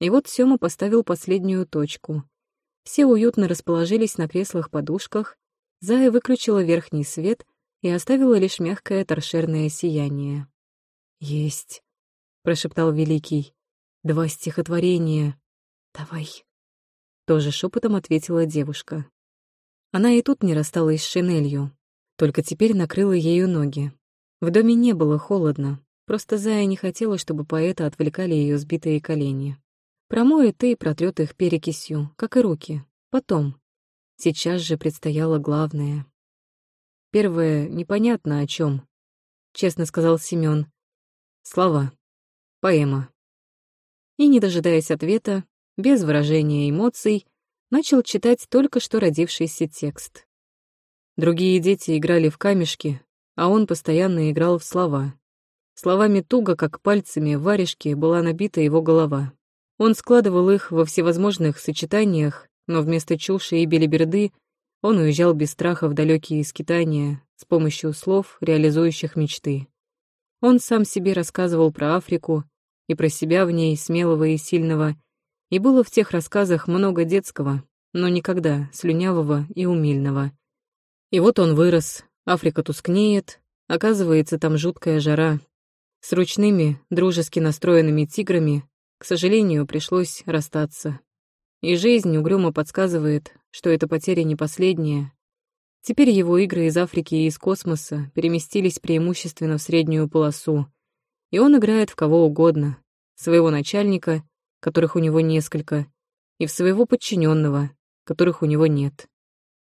И вот Сёма поставил последнюю точку. Все уютно расположились на креслах-подушках, Зая выключила верхний свет и оставила лишь мягкое торшерное сияние. «Есть», — прошептал Великий. «Два стихотворения. Давай». Тоже шепотом ответила девушка. Она и тут не рассталась с шинелью, только теперь накрыла ею ноги. В доме не было холодно, просто Зая не хотела, чтобы поэта отвлекали ее сбитые колени. Промоет и протрет их перекисью, как и руки. Потом. Сейчас же предстояло главное. Первое непонятно о чем, честно сказал Семен. Слова. Поэма. И, не дожидаясь ответа, без выражения эмоций, начал читать только что родившийся текст. Другие дети играли в камешки, а он постоянно играл в слова. Словами туго, как пальцами, варежки была набита его голова. Он складывал их во всевозможных сочетаниях, но вместо чуши и белиберды он уезжал без страха в далекие скитания с помощью слов, реализующих мечты. Он сам себе рассказывал про Африку и про себя в ней, смелого и сильного, и было в тех рассказах много детского, но никогда слюнявого и умильного. И вот он вырос, Африка тускнеет, оказывается, там жуткая жара. С ручными, дружески настроенными тиграми, к сожалению, пришлось расстаться. И жизнь угрюмо подсказывает, что эта потеря не последняя. Теперь его игры из Африки и из космоса переместились преимущественно в среднюю полосу, и он играет в кого угодно, своего начальника которых у него несколько, и в своего подчиненного, которых у него нет.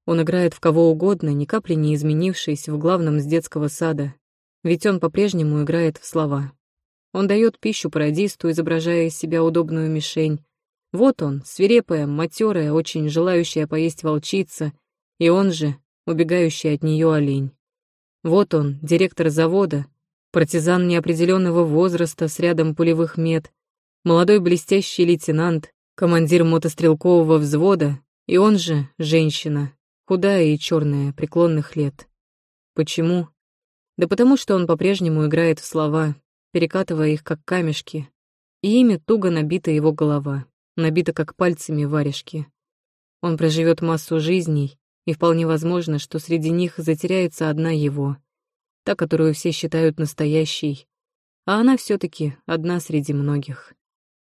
Он играет в кого угодно, ни капли не изменившись в главном с детского сада, ведь он по-прежнему играет в слова. Он дает пищу пародисту, изображая из себя удобную мишень. Вот он, свирепая, матерая, очень желающая поесть волчица, и он же, убегающий от нее олень. Вот он, директор завода, партизан неопределенного возраста с рядом пулевых мет, молодой блестящий лейтенант, командир мотострелкового взвода, и он же женщина, худая и черная, преклонных лет. Почему? Да потому что он по-прежнему играет в слова, перекатывая их как камешки, и ими туго набита его голова, набита как пальцами варежки. Он проживет массу жизней, и вполне возможно, что среди них затеряется одна его, та, которую все считают настоящей, а она все таки одна среди многих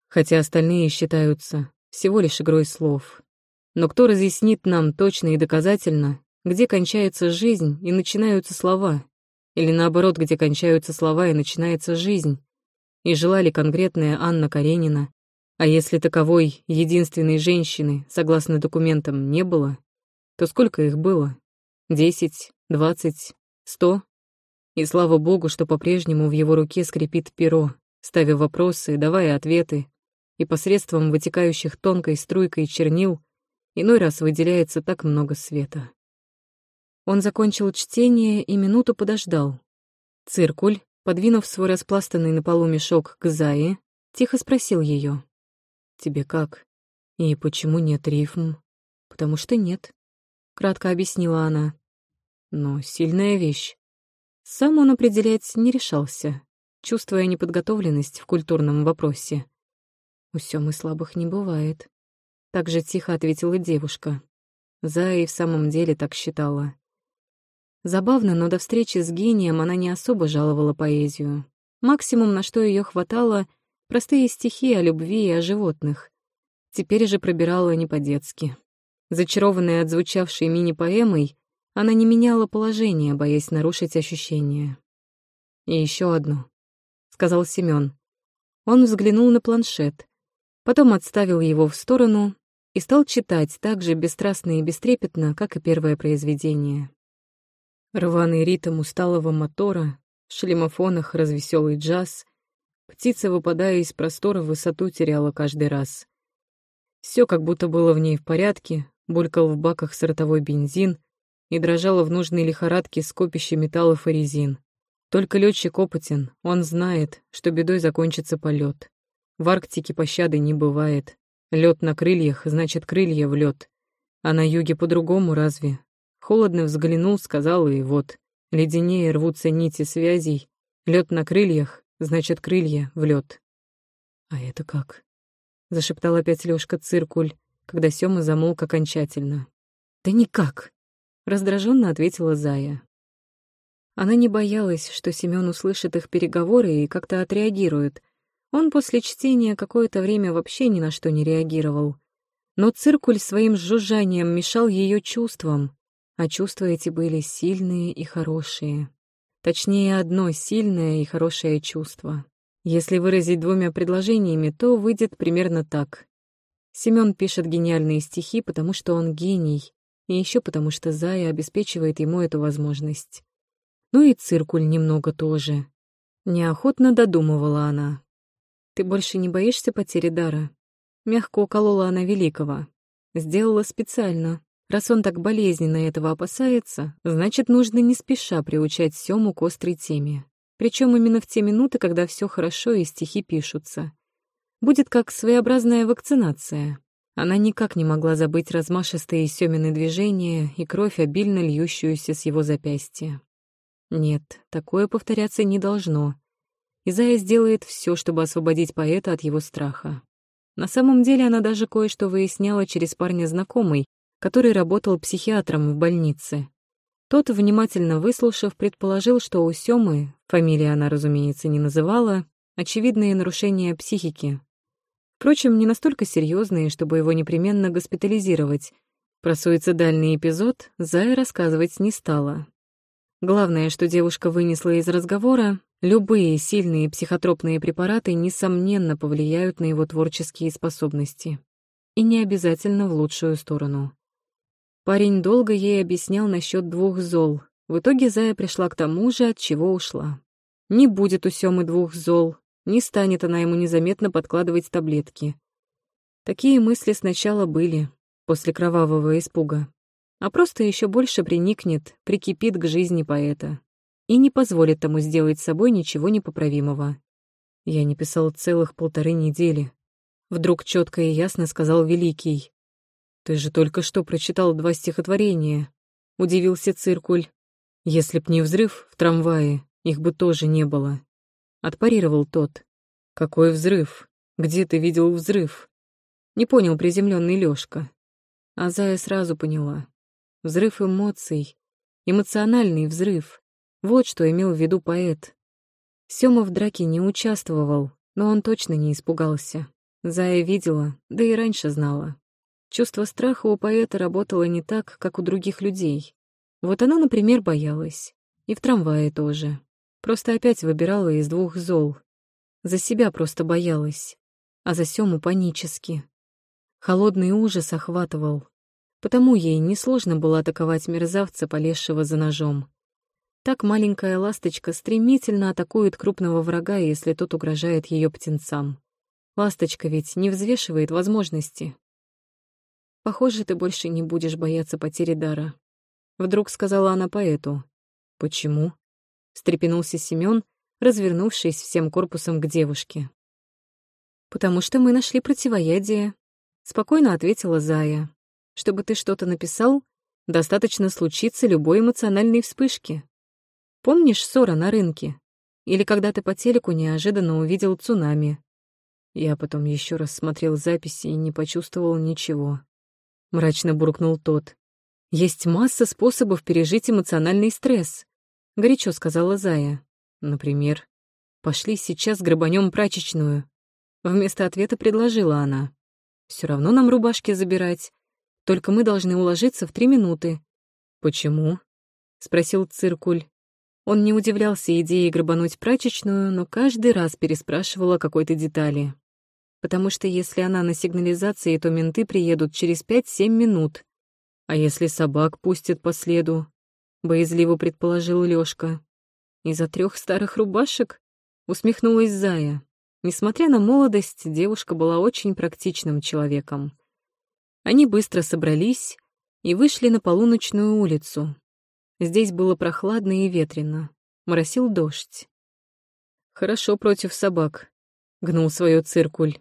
хотя остальные считаются всего лишь игрой слов. Но кто разъяснит нам точно и доказательно, где кончается жизнь и начинаются слова, или наоборот, где кончаются слова и начинается жизнь? И жила ли конкретная Анна Каренина? А если таковой единственной женщины, согласно документам, не было, то сколько их было? Десять, двадцать, сто? И слава богу, что по-прежнему в его руке скрипит перо, ставя вопросы, давая ответы, и посредством вытекающих тонкой струйкой чернил иной раз выделяется так много света. Он закончил чтение и минуту подождал. Циркуль, подвинув свой распластанный на полу мешок к Зае, тихо спросил ее: «Тебе как? И почему нет рифм?» «Потому что нет», — кратко объяснила она. «Но сильная вещь. Сам он определять не решался, чувствуя неподготовленность в культурном вопросе. «У Сёмы слабых не бывает», — так же тихо ответила девушка. Зая и в самом деле так считала. Забавно, но до встречи с гением она не особо жаловала поэзию. Максимум, на что ее хватало, простые стихи о любви и о животных. Теперь же пробирала не по-детски. Зачарованная отзвучавшей мини-поэмой, она не меняла положение, боясь нарушить ощущения. «И еще одно», — сказал Семен. Он взглянул на планшет потом отставил его в сторону и стал читать так же бесстрастно и бестрепетно, как и первое произведение. Рваный ритм усталого мотора, в шлемофонах развеселый джаз, птица, выпадая из простора, высоту теряла каждый раз. Все как будто было в ней в порядке, булькал в баках сортовой бензин и дрожало в нужной лихорадке скопище металлов и резин. Только летчик опытен, он знает, что бедой закончится полет. В Арктике пощады не бывает. Лед на крыльях, значит, крылья в лед. А на юге по-другому разве? Холодно взглянул, сказал, и вот. Леденее рвутся нити связей. Лед на крыльях, значит, крылья в лед. А это как? Зашептал опять Лёшка циркуль, когда Сёма замолк окончательно. Да никак, раздраженно ответила Зая. Она не боялась, что Семён услышит их переговоры и как-то отреагирует, он после чтения какое-то время вообще ни на что не реагировал. Но циркуль своим жужжанием мешал ее чувствам, А чувства эти были сильные и хорошие. Точнее, одно сильное и хорошее чувство. Если выразить двумя предложениями, то выйдет примерно так. Семён пишет гениальные стихи, потому что он гений, и еще потому что Зая обеспечивает ему эту возможность. Ну и циркуль немного тоже. Неохотно додумывала она. «Ты больше не боишься потери дара?» Мягко уколола она Великого. Сделала специально. Раз он так болезненно этого опасается, значит, нужно не спеша приучать Сему к острой теме. Причем именно в те минуты, когда все хорошо и стихи пишутся. Будет как своеобразная вакцинация. Она никак не могла забыть размашистые Семины движения и кровь, обильно льющуюся с его запястья. Нет, такое повторяться не должно. Изая сделает все, чтобы освободить поэта от его страха. На самом деле она даже кое-что выясняла через парня знакомый, который работал психиатром в больнице. Тот, внимательно выслушав, предположил, что у Сёмы, фамилии она, разумеется, не называла, очевидные нарушения психики. Впрочем, не настолько серьезные, чтобы его непременно госпитализировать. Про суицидальный эпизод Зая рассказывать не стала. Главное, что девушка вынесла из разговора, любые сильные психотропные препараты несомненно повлияют на его творческие способности. И не обязательно в лучшую сторону. Парень долго ей объяснял насчет двух зол. В итоге Зая пришла к тому же, от чего ушла. Не будет у Сёмы двух зол, не станет она ему незаметно подкладывать таблетки. Такие мысли сначала были, после кровавого испуга. А просто еще больше приникнет, прикипит к жизни поэта. И не позволит тому сделать с собой ничего непоправимого. Я не писал целых полторы недели. Вдруг четко и ясно сказал Великий. «Ты же только что прочитал два стихотворения», — удивился Циркуль. «Если б не взрыв в трамвае, их бы тоже не было». Отпарировал тот. «Какой взрыв? Где ты видел взрыв?» Не понял приземленный Лёшка. А Зая сразу поняла. Взрыв эмоций. Эмоциональный взрыв. Вот что имел в виду поэт. Сёма в драке не участвовал, но он точно не испугался. Зая видела, да и раньше знала. Чувство страха у поэта работало не так, как у других людей. Вот она, например, боялась. И в трамвае тоже. Просто опять выбирала из двух зол. За себя просто боялась. А за Сёму панически. Холодный ужас охватывал. Потому ей несложно было атаковать мерзавца, полезшего за ножом. Так маленькая ласточка стремительно атакует крупного врага, если тот угрожает ее птенцам. Ласточка ведь не взвешивает возможности, Похоже, ты больше не будешь бояться потери дара. Вдруг сказала она поэту. Почему? встрепенулся Семён, развернувшись всем корпусом к девушке. Потому что мы нашли противоядие, спокойно ответила Зая. Чтобы ты что-то написал, достаточно случиться любой эмоциональной вспышки. Помнишь ссора на рынке? Или когда ты по телеку неожиданно увидел цунами? Я потом еще раз смотрел записи и не почувствовал ничего. — мрачно буркнул тот. «Есть масса способов пережить эмоциональный стресс», — горячо сказала Зая. «Например, пошли сейчас грабанем прачечную». Вместо ответа предложила она. Все равно нам рубашки забирать. Только мы должны уложиться в три минуты». «Почему?» — спросил Циркуль. Он не удивлялся идее грабануть прачечную, но каждый раз переспрашивал о какой-то детали потому что если она на сигнализации, то менты приедут через пять-семь минут. А если собак пустят по следу? Боязливо предположил Лёшка. Из-за трех старых рубашек? Усмехнулась Зая. Несмотря на молодость, девушка была очень практичным человеком. Они быстро собрались и вышли на полуночную улицу. Здесь было прохладно и ветрено. Моросил дождь. «Хорошо против собак», — гнул свое циркуль.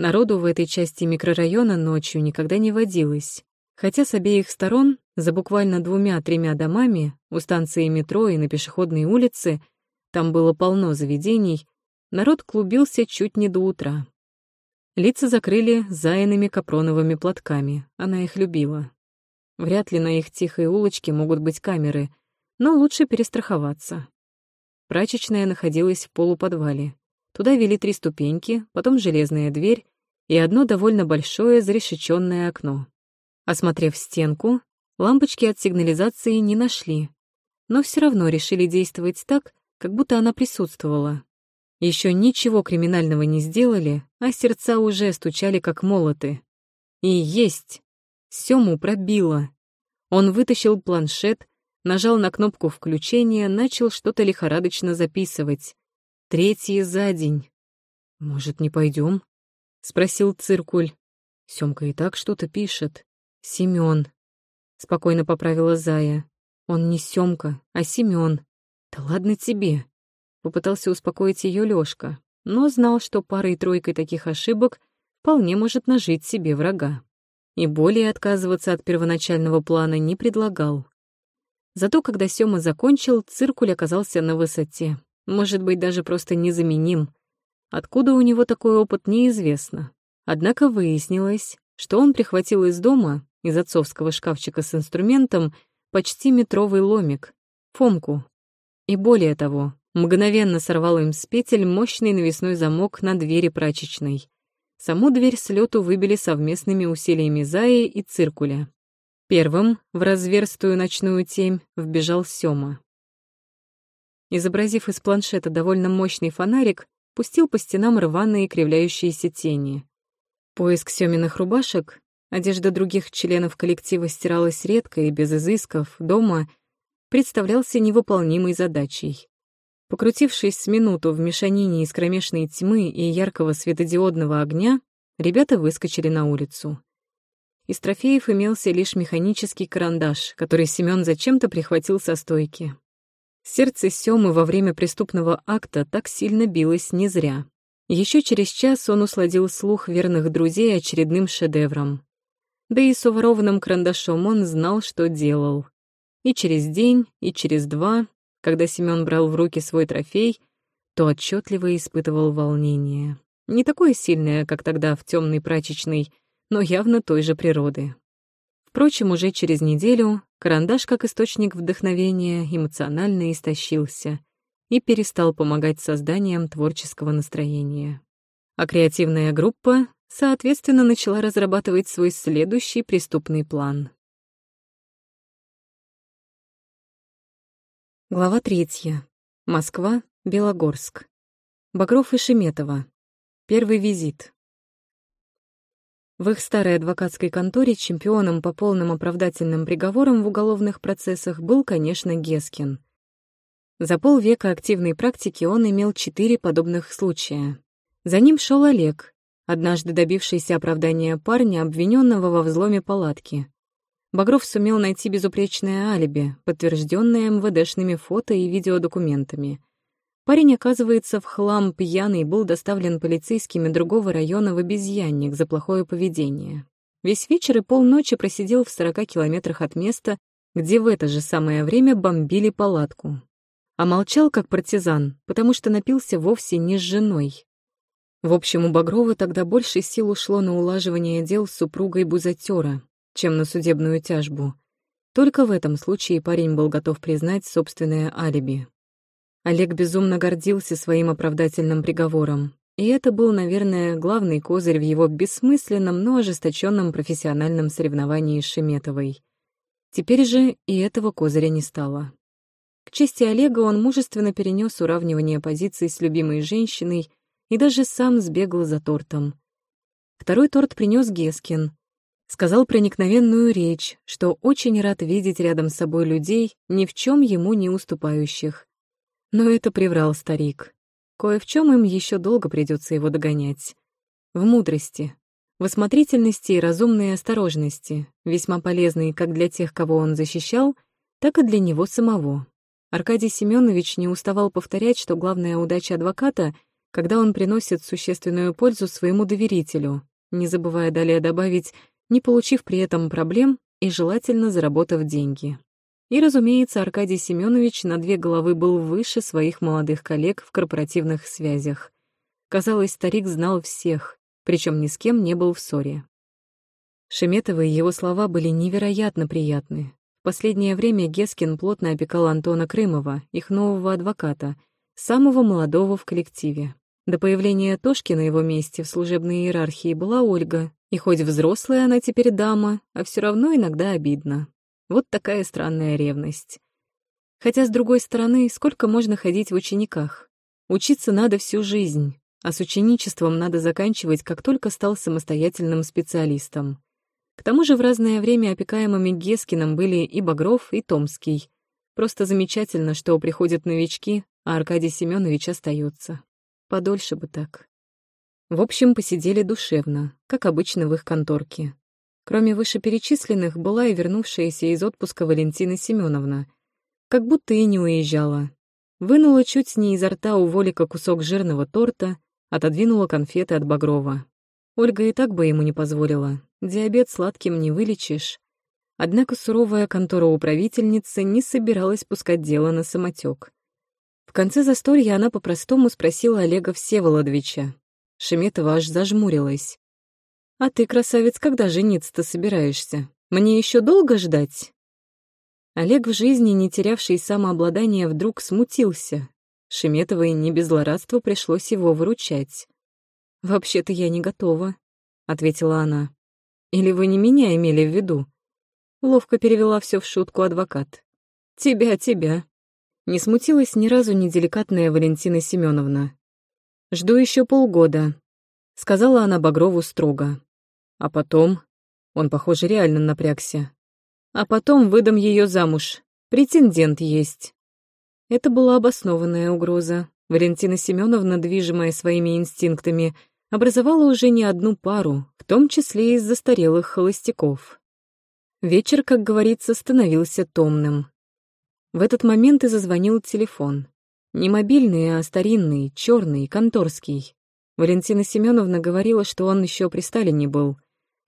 Народу в этой части микрорайона ночью никогда не водилось, хотя с обеих сторон, за буквально двумя-тремя домами, у станции метро и на пешеходной улице, там было полно заведений, народ клубился чуть не до утра. Лица закрыли заянными капроновыми платками, она их любила. Вряд ли на их тихой улочке могут быть камеры, но лучше перестраховаться. Прачечная находилась в полуподвале. Туда вели три ступеньки, потом железная дверь и одно довольно большое зарешеченное окно. Осмотрев стенку, Лампочки от сигнализации не нашли, но все равно решили действовать так, как будто она присутствовала. Еще ничего криминального не сделали, а сердца уже стучали как молоты. И есть! Сему пробило. Он вытащил планшет, нажал на кнопку включения, начал что-то лихорадочно записывать. Третий за день. «Может, не пойдем? Спросил Циркуль. Семка и так что-то пишет. Семен. спокойно поправила Зая. Он не Семка, а Семен. Да ладно тебе. Попытался успокоить ее Лёшка, но знал, что парой-тройкой таких ошибок вполне может нажить себе врага. И более отказываться от первоначального плана не предлагал. Зато когда Сёма закончил, циркуль оказался на высоте. Может быть, даже просто незаменим. Откуда у него такой опыт, неизвестно. Однако выяснилось, что он прихватил из дома, из отцовского шкафчика с инструментом, почти метровый ломик, фомку. И более того, мгновенно сорвал им с петель мощный навесной замок на двери прачечной. Саму дверь с лету выбили совместными усилиями Заи и Циркуля. Первым в разверстую ночную темь вбежал Сёма. Изобразив из планшета довольно мощный фонарик, пустил по стенам рваные кривляющиеся тени. Поиск Сёминых рубашек, одежда других членов коллектива стиралась редко и без изысков, дома, представлялся невыполнимой задачей. Покрутившись с минуту в мешанине из кромешной тьмы и яркого светодиодного огня, ребята выскочили на улицу. Из трофеев имелся лишь механический карандаш, который Семён зачем-то прихватил со стойки. Сердце Сёмы во время преступного акта так сильно билось не зря. Еще через час он усладил слух верных друзей очередным шедевром. Да и с уворованным карандашом он знал, что делал. И через день, и через два, когда Семён брал в руки свой трофей, то отчетливо испытывал волнение. Не такое сильное, как тогда в темной прачечной, но явно той же природы. Впрочем, уже через неделю карандаш, как источник вдохновения, эмоционально истощился и перестал помогать созданием творческого настроения. А креативная группа, соответственно, начала разрабатывать свой следующий преступный план. Глава третья. Москва, Белогорск. Багров и Шеметова. Первый визит. В их старой адвокатской конторе чемпионом по полным оправдательным приговорам в уголовных процессах был, конечно, Гескин. За полвека активной практики он имел четыре подобных случая. За ним шел Олег, однажды добившийся оправдания парня, обвиненного во взломе палатки. Багров сумел найти безупречное алиби, подтвержденное МВДшными фото и видеодокументами — Парень, оказывается, в хлам пьяный был доставлен полицейскими другого района в обезьянник за плохое поведение. Весь вечер и полночи просидел в 40 километрах от места, где в это же самое время бомбили палатку. А молчал как партизан, потому что напился вовсе не с женой. В общем, у Багрова тогда больше сил ушло на улаживание дел с супругой бузатера, чем на судебную тяжбу. Только в этом случае парень был готов признать собственное алиби. Олег безумно гордился своим оправдательным приговором. И это был, наверное, главный козырь в его бессмысленном, но ожесточенном профессиональном соревновании с Шеметовой. Теперь же и этого козыря не стало. К чести Олега он мужественно перенес уравнивание позиций с любимой женщиной и даже сам сбегал за тортом. Второй торт принес Гескин. Сказал проникновенную речь, что очень рад видеть рядом с собой людей, ни в чем ему не уступающих. Но это приврал старик. Кое в чем им еще долго придется его догонять. В мудрости, в осмотрительности и разумной осторожности, весьма полезной как для тех, кого он защищал, так и для него самого. Аркадий Семенович не уставал повторять, что главная удача адвоката, когда он приносит существенную пользу своему доверителю, не забывая далее добавить, не получив при этом проблем и желательно заработав деньги. И, разумеется, Аркадий Семенович на две головы был выше своих молодых коллег в корпоративных связях. Казалось, старик знал всех, причем ни с кем не был в ссоре. Шеметова и его слова были невероятно приятны. В последнее время Гескин плотно опекал Антона Крымова, их нового адвоката, самого молодого в коллективе. До появления Тошки на его месте в служебной иерархии была Ольга, и хоть взрослая она теперь дама, а все равно иногда обидно. Вот такая странная ревность. Хотя, с другой стороны, сколько можно ходить в учениках? Учиться надо всю жизнь, а с ученичеством надо заканчивать, как только стал самостоятельным специалистом. К тому же в разное время опекаемыми Гескиным были и Багров, и Томский. Просто замечательно, что приходят новички, а Аркадий Семенович остается. Подольше бы так. В общем, посидели душевно, как обычно в их конторке. Кроме вышеперечисленных, была и вернувшаяся из отпуска Валентина Семеновна. Как будто и не уезжала. Вынула чуть не изо рта у Волика кусок жирного торта, отодвинула конфеты от Багрова. Ольга и так бы ему не позволила. Диабет сладким не вылечишь. Однако суровая контора управительницы не собиралась пускать дело на самотек. В конце застолья она по-простому спросила Олега Всеволодовича, Шеметова аж зажмурилась. «А ты, красавец, когда жениться-то собираешься? Мне еще долго ждать?» Олег в жизни, не терявший самообладание, вдруг смутился. Шеметовой не без злорадства пришлось его выручать. «Вообще-то я не готова», — ответила она. «Или вы не меня имели в виду?» Ловко перевела все в шутку адвокат. «Тебя, тебя». Не смутилась ни разу неделикатная Валентина Семеновна. «Жду еще полгода», — сказала она Багрову строго. «А потом...» Он, похоже, реально напрягся. «А потом выдам ее замуж. Претендент есть». Это была обоснованная угроза. Валентина Семеновна, движимая своими инстинктами, образовала уже не одну пару, в том числе из застарелых холостяков. Вечер, как говорится, становился томным. В этот момент и зазвонил телефон. Не мобильный, а старинный, черный, конторский. Валентина Семеновна говорила, что он еще при Сталине был.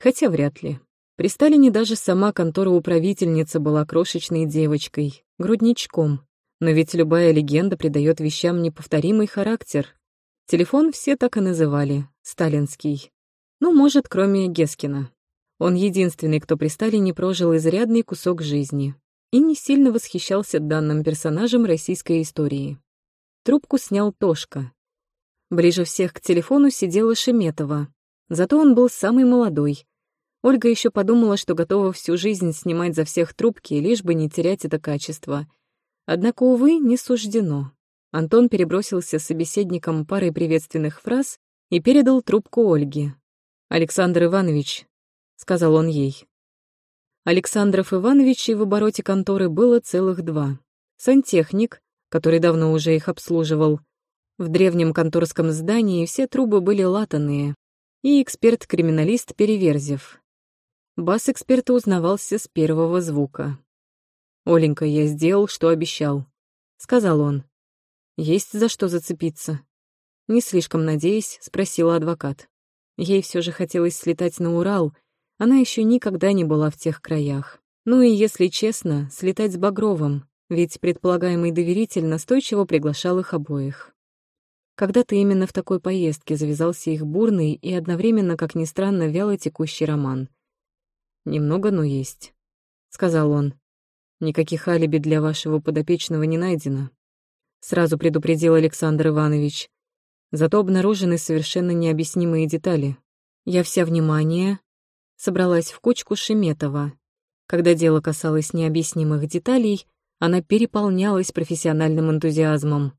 Хотя вряд ли. При Сталине даже сама контора управительница была крошечной девочкой, грудничком. Но ведь любая легенда придает вещам неповторимый характер. Телефон все так и называли — сталинский. Ну, может, кроме Гескина. Он единственный, кто при Сталине прожил изрядный кусок жизни и не сильно восхищался данным персонажем российской истории. Трубку снял Тошка. Ближе всех к телефону сидела Шеметова. Зато он был самый молодой. Ольга еще подумала, что готова всю жизнь снимать за всех трубки, лишь бы не терять это качество. Однако, увы, не суждено. Антон перебросился с собеседником парой приветственных фраз и передал трубку Ольге. «Александр Иванович», — сказал он ей. Александров Ивановичей в обороте конторы было целых два. Сантехник, который давно уже их обслуживал. В древнем конторском здании все трубы были латанные. И эксперт-криминалист Переверзев. Бас эксперта узнавался с первого звука. «Оленька, я сделал, что обещал», — сказал он. «Есть за что зацепиться?» Не слишком надеясь, спросила адвокат. Ей все же хотелось слетать на Урал, она еще никогда не была в тех краях. Ну и, если честно, слетать с Багровым, ведь предполагаемый доверитель настойчиво приглашал их обоих. Когда-то именно в такой поездке завязался их бурный и одновременно, как ни странно, вяло текущий роман. «Немного, но есть», — сказал он. «Никаких алиби для вашего подопечного не найдено», — сразу предупредил Александр Иванович. Зато обнаружены совершенно необъяснимые детали. Я вся внимание собралась в кучку Шеметова. Когда дело касалось необъяснимых деталей, она переполнялась профессиональным энтузиазмом.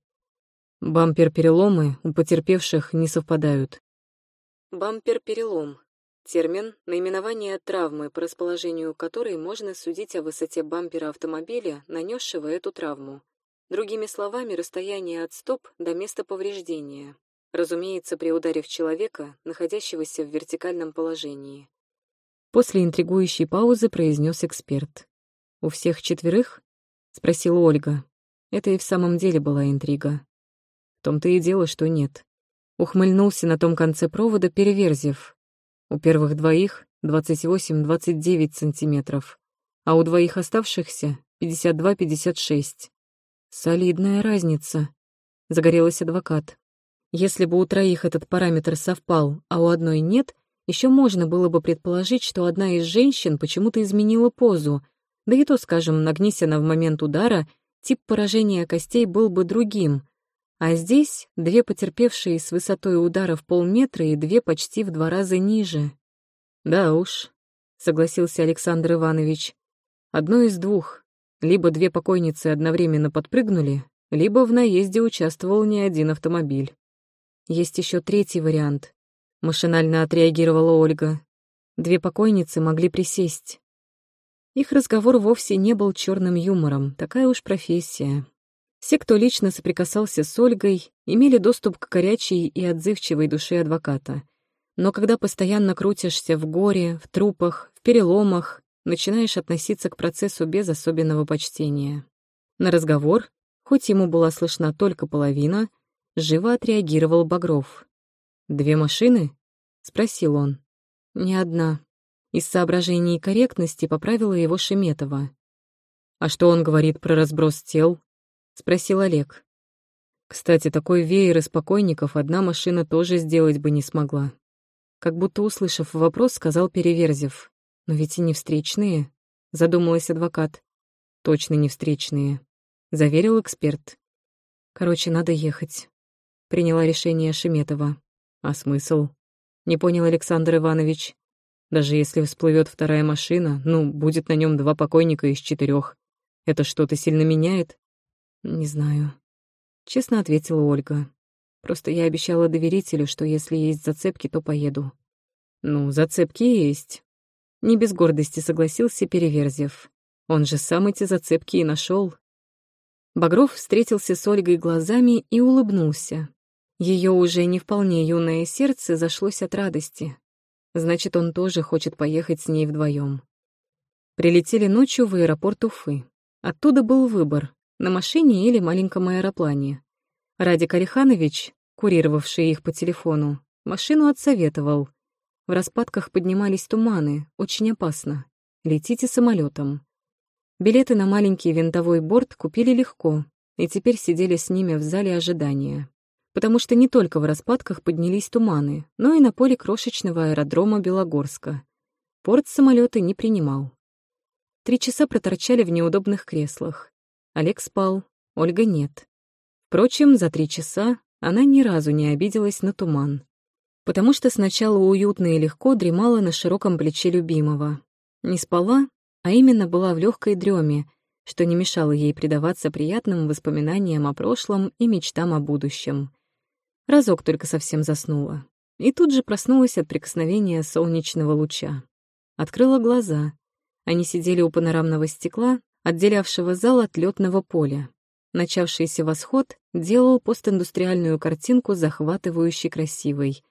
Бампер-переломы у потерпевших не совпадают. Бампер-перелом. Термин — наименование травмы, по расположению которой можно судить о высоте бампера автомобиля, нанесшего эту травму. Другими словами, расстояние от стоп до места повреждения. Разумеется, при ударе в человека, находящегося в вертикальном положении. После интригующей паузы произнес эксперт. «У всех четверых?» — спросила Ольга. Это и в самом деле была интрига. В том-то и дело, что нет. Ухмыльнулся на том конце провода Переверзев. У первых двоих 28-29 сантиметров, а у двоих оставшихся 52-56. Солидная разница, загорелась адвокат. Если бы у троих этот параметр совпал, а у одной нет, еще можно было бы предположить, что одна из женщин почему-то изменила позу, да и то, скажем, нагнись она в момент удара, тип поражения костей был бы другим. А здесь две потерпевшие с высотой удара в полметра и две почти в два раза ниже. «Да уж», — согласился Александр Иванович. Одно из двух. Либо две покойницы одновременно подпрыгнули, либо в наезде участвовал не один автомобиль. Есть еще третий вариант. Машинально отреагировала Ольга. Две покойницы могли присесть. Их разговор вовсе не был черным юмором, такая уж профессия. Все, кто лично соприкасался с Ольгой, имели доступ к горячей и отзывчивой душе адвоката. Но когда постоянно крутишься в горе, в трупах, в переломах, начинаешь относиться к процессу без особенного почтения. На разговор, хоть ему была слышна только половина, живо отреагировал Багров. «Две машины?» — спросил он. «Не одна», из соображений корректности поправила его Шеметова. «А что он говорит про разброс тел?» — спросил Олег. «Кстати, такой веер из покойников одна машина тоже сделать бы не смогла». Как будто услышав вопрос, сказал Переверзев. «Но ведь и не встречные», — задумалась адвокат. «Точно не встречные», — заверил эксперт. «Короче, надо ехать», — приняла решение Шеметова. «А смысл?» — не понял Александр Иванович. Даже если всплывет вторая машина, ну, будет на нем два покойника из четырех. Это что-то сильно меняет? Не знаю. Честно ответила Ольга. Просто я обещала доверителю, что если есть зацепки, то поеду. Ну, зацепки есть. Не без гордости согласился Переверзев. Он же сам эти зацепки и нашел. Багров встретился с Ольгой глазами и улыбнулся. Ее уже не вполне юное сердце зашлось от радости. Значит, он тоже хочет поехать с ней вдвоем. Прилетели ночью в аэропорт Уфы. Оттуда был выбор — на машине или маленьком аэроплане. Радик Алиханович, курировавший их по телефону, машину отсоветовал. В распадках поднимались туманы, очень опасно. Летите самолетом. Билеты на маленький винтовой борт купили легко, и теперь сидели с ними в зале ожидания потому что не только в распадках поднялись туманы, но и на поле крошечного аэродрома Белогорска. Порт самолеты не принимал. Три часа проторчали в неудобных креслах. Олег спал, Ольга нет. Впрочем, за три часа она ни разу не обиделась на туман, потому что сначала уютно и легко дремала на широком плече любимого. Не спала, а именно была в легкой дреме, что не мешало ей предаваться приятным воспоминаниям о прошлом и мечтам о будущем. Разок только совсем заснула. И тут же проснулась от прикосновения солнечного луча. Открыла глаза. Они сидели у панорамного стекла, отделявшего зал от лётного поля. Начавшийся восход делал постиндустриальную картинку захватывающе красивой.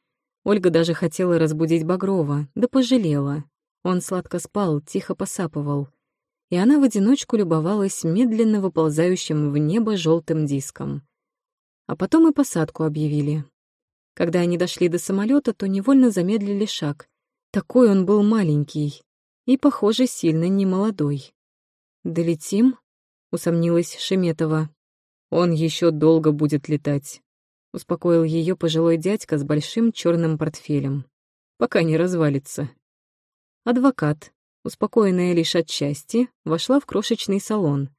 Ольга даже хотела разбудить Багрова, да пожалела. Он сладко спал, тихо посапывал. И она в одиночку любовалась медленно выползающим в небо желтым диском а потом и посадку объявили. Когда они дошли до самолета, то невольно замедлили шаг. Такой он был маленький и, похоже, сильно немолодой. «Долетим?» — усомнилась Шеметова. «Он еще долго будет летать», — успокоил ее пожилой дядька с большим черным портфелем. «Пока не развалится». Адвокат, успокоенная лишь от счастья, вошла в крошечный салон.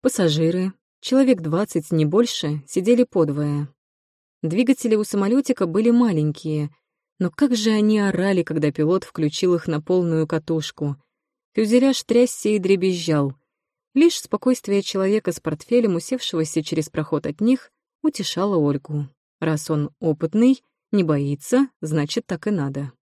Пассажиры, Человек двадцать, не больше, сидели подвое. Двигатели у самолетика были маленькие, но как же они орали, когда пилот включил их на полную катушку. Фюзеляж трясся и дребезжал. Лишь спокойствие человека с портфелем, усевшегося через проход от них, утешало Ольгу. Раз он опытный, не боится, значит, так и надо.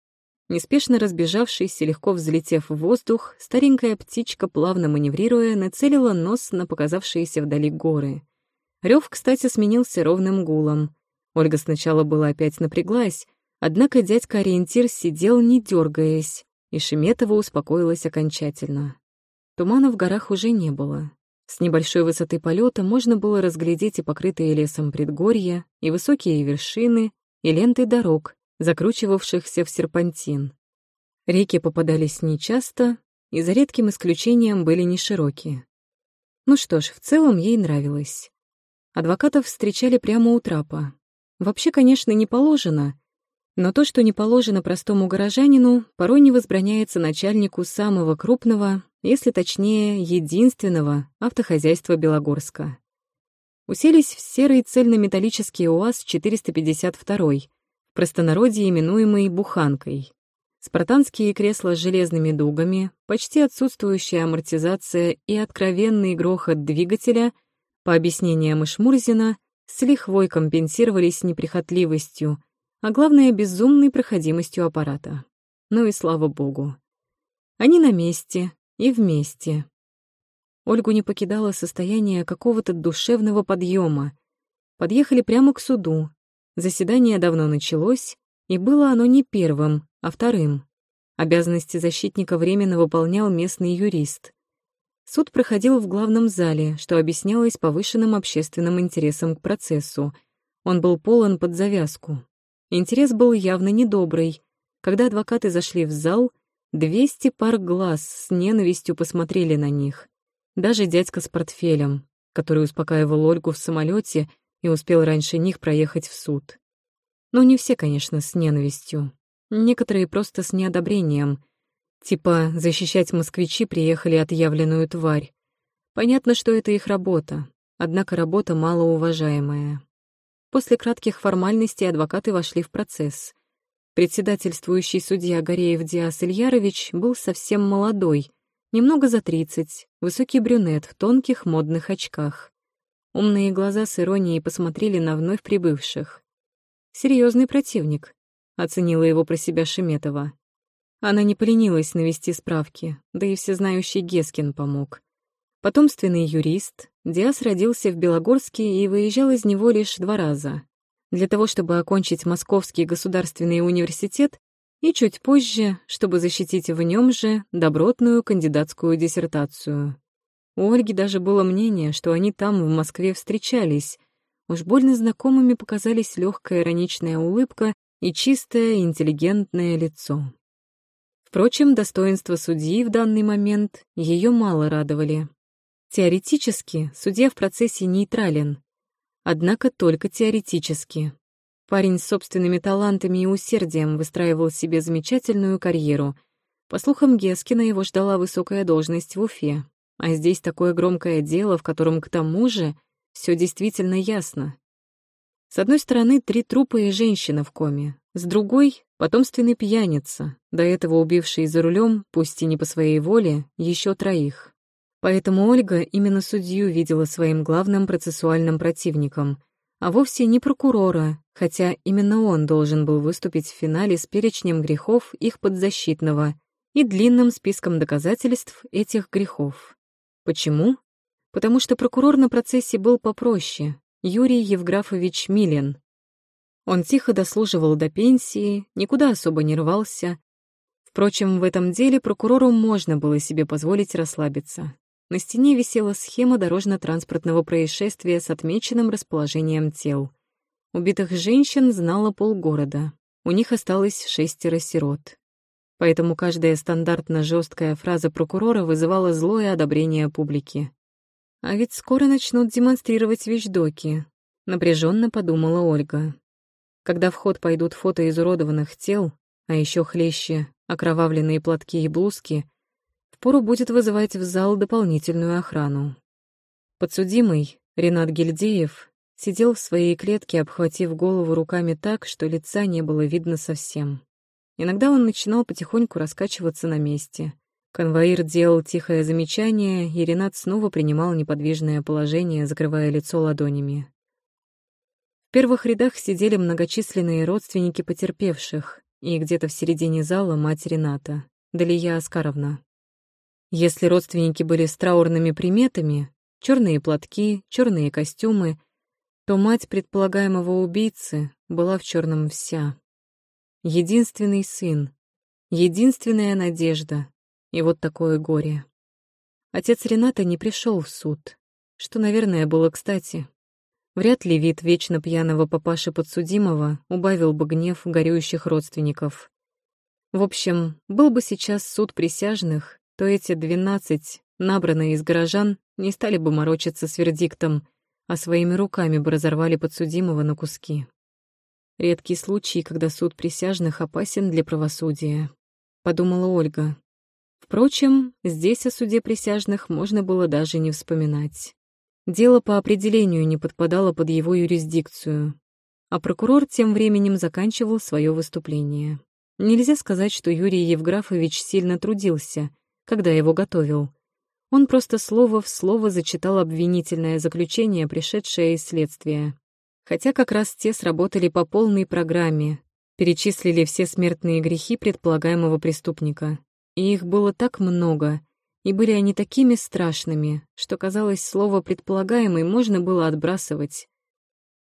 Неспешно разбежавшись и легко взлетев в воздух, старенькая птичка, плавно маневрируя, нацелила нос на показавшиеся вдали горы. Рев, кстати, сменился ровным гулом. Ольга сначала была опять напряглась, однако дядька-ориентир сидел, не дергаясь, и Шеметова успокоилась окончательно. Тумана в горах уже не было. С небольшой высоты полета можно было разглядеть и покрытые лесом предгорья, и высокие вершины, и ленты дорог, закручивавшихся в серпантин. Реки попадались нечасто и за редким исключением были не широкие. Ну что ж, в целом ей нравилось. Адвокатов встречали прямо у трапа. Вообще, конечно, не положено, но то, что не положено простому горожанину, порой не возбраняется начальнику самого крупного, если точнее, единственного автохозяйства Белогорска. Уселись в серый цельнометаллический УАЗ-452, простонародье именуемый «буханкой». Спартанские кресла с железными дугами, почти отсутствующая амортизация и откровенный грохот двигателя, по объяснениям Ишмурзина, с лихвой компенсировались неприхотливостью, а главное — безумной проходимостью аппарата. Ну и слава богу. Они на месте и вместе. Ольгу не покидало состояние какого-то душевного подъема. Подъехали прямо к суду. Заседание давно началось, и было оно не первым, а вторым. Обязанности защитника временно выполнял местный юрист. Суд проходил в главном зале, что объяснялось повышенным общественным интересом к процессу. Он был полон под завязку. Интерес был явно недобрый. Когда адвокаты зашли в зал, двести пар глаз с ненавистью посмотрели на них. Даже дядька с портфелем, который успокаивал Ольгу в самолете и успел раньше них проехать в суд. Но не все, конечно, с ненавистью. Некоторые просто с неодобрением. Типа, защищать москвичи приехали отъявленную тварь. Понятно, что это их работа, однако работа малоуважаемая. После кратких формальностей адвокаты вошли в процесс. Председательствующий судья Гореев Диас Ильярович был совсем молодой, немного за тридцать, высокий брюнет в тонких модных очках. Умные глаза с иронией посмотрели на вновь прибывших. Серьезный противник, оценила его про себя Шеметова. Она не поленилась навести справки, да и всезнающий Гескин помог. Потомственный юрист, Диас родился в Белогорске и выезжал из него лишь два раза. Для того, чтобы окончить Московский государственный университет и чуть позже, чтобы защитить в нем же добротную кандидатскую диссертацию. У Ольги даже было мнение, что они там, в Москве, встречались, Уж больно знакомыми показались легкая ироничная улыбка и чистое интеллигентное лицо. Впрочем, достоинства судьи в данный момент ее мало радовали. Теоретически судья в процессе нейтрален, однако только теоретически. Парень с собственными талантами и усердием выстраивал себе замечательную карьеру. По слухам Гескина, его ждала высокая должность в Уфе. А здесь такое громкое дело, в котором к тому же все действительно ясно. С одной стороны, три трупа и женщина в коме, с другой — потомственный пьяница, до этого убивший за рулем, пусть и не по своей воле, еще троих. Поэтому Ольга именно судью видела своим главным процессуальным противником, а вовсе не прокурора, хотя именно он должен был выступить в финале с перечнем грехов их подзащитного и длинным списком доказательств этих грехов. Почему? потому что прокурор на процессе был попроще, Юрий Евграфович Милин. Он тихо дослуживал до пенсии, никуда особо не рвался. Впрочем, в этом деле прокурору можно было себе позволить расслабиться. На стене висела схема дорожно-транспортного происшествия с отмеченным расположением тел. Убитых женщин знало полгорода. У них осталось шестеро сирот. Поэтому каждая стандартно жесткая фраза прокурора вызывала злое одобрение публики. А ведь скоро начнут демонстрировать вещдоки, напряженно подумала Ольга. Когда в ход пойдут фото изуродованных тел, а еще хлеще окровавленные платки и блузки, впору будет вызывать в зал дополнительную охрану. Подсудимый, Ренат Гильдеев, сидел в своей клетке, обхватив голову руками так, что лица не было видно совсем. Иногда он начинал потихоньку раскачиваться на месте. Конвоир делал тихое замечание, и Ренат снова принимал неподвижное положение, закрывая лицо ладонями. В первых рядах сидели многочисленные родственники потерпевших, и где-то в середине зала мать Рената, Далия Аскаровна. Если родственники были с траурными приметами, черные платки, черные костюмы, то мать предполагаемого убийцы была в черном вся. Единственный сын, единственная надежда, и вот такое горе. Отец Рената не пришел в суд, что, наверное, было кстати. Вряд ли вид вечно пьяного папаши подсудимого убавил бы гнев горюющих родственников. В общем, был бы сейчас суд присяжных, то эти двенадцать, набранные из горожан, не стали бы морочиться с вердиктом, а своими руками бы разорвали подсудимого на куски. Редкий случай, когда суд присяжных опасен для правосудия, подумала Ольга, Впрочем, здесь о суде присяжных можно было даже не вспоминать. Дело по определению не подпадало под его юрисдикцию, а прокурор тем временем заканчивал свое выступление. Нельзя сказать, что Юрий Евграфович сильно трудился, когда его готовил. Он просто слово в слово зачитал обвинительное заключение, пришедшее из следствия. Хотя как раз те сработали по полной программе, перечислили все смертные грехи предполагаемого преступника. И их было так много, и были они такими страшными, что, казалось, слово «предполагаемый» можно было отбрасывать.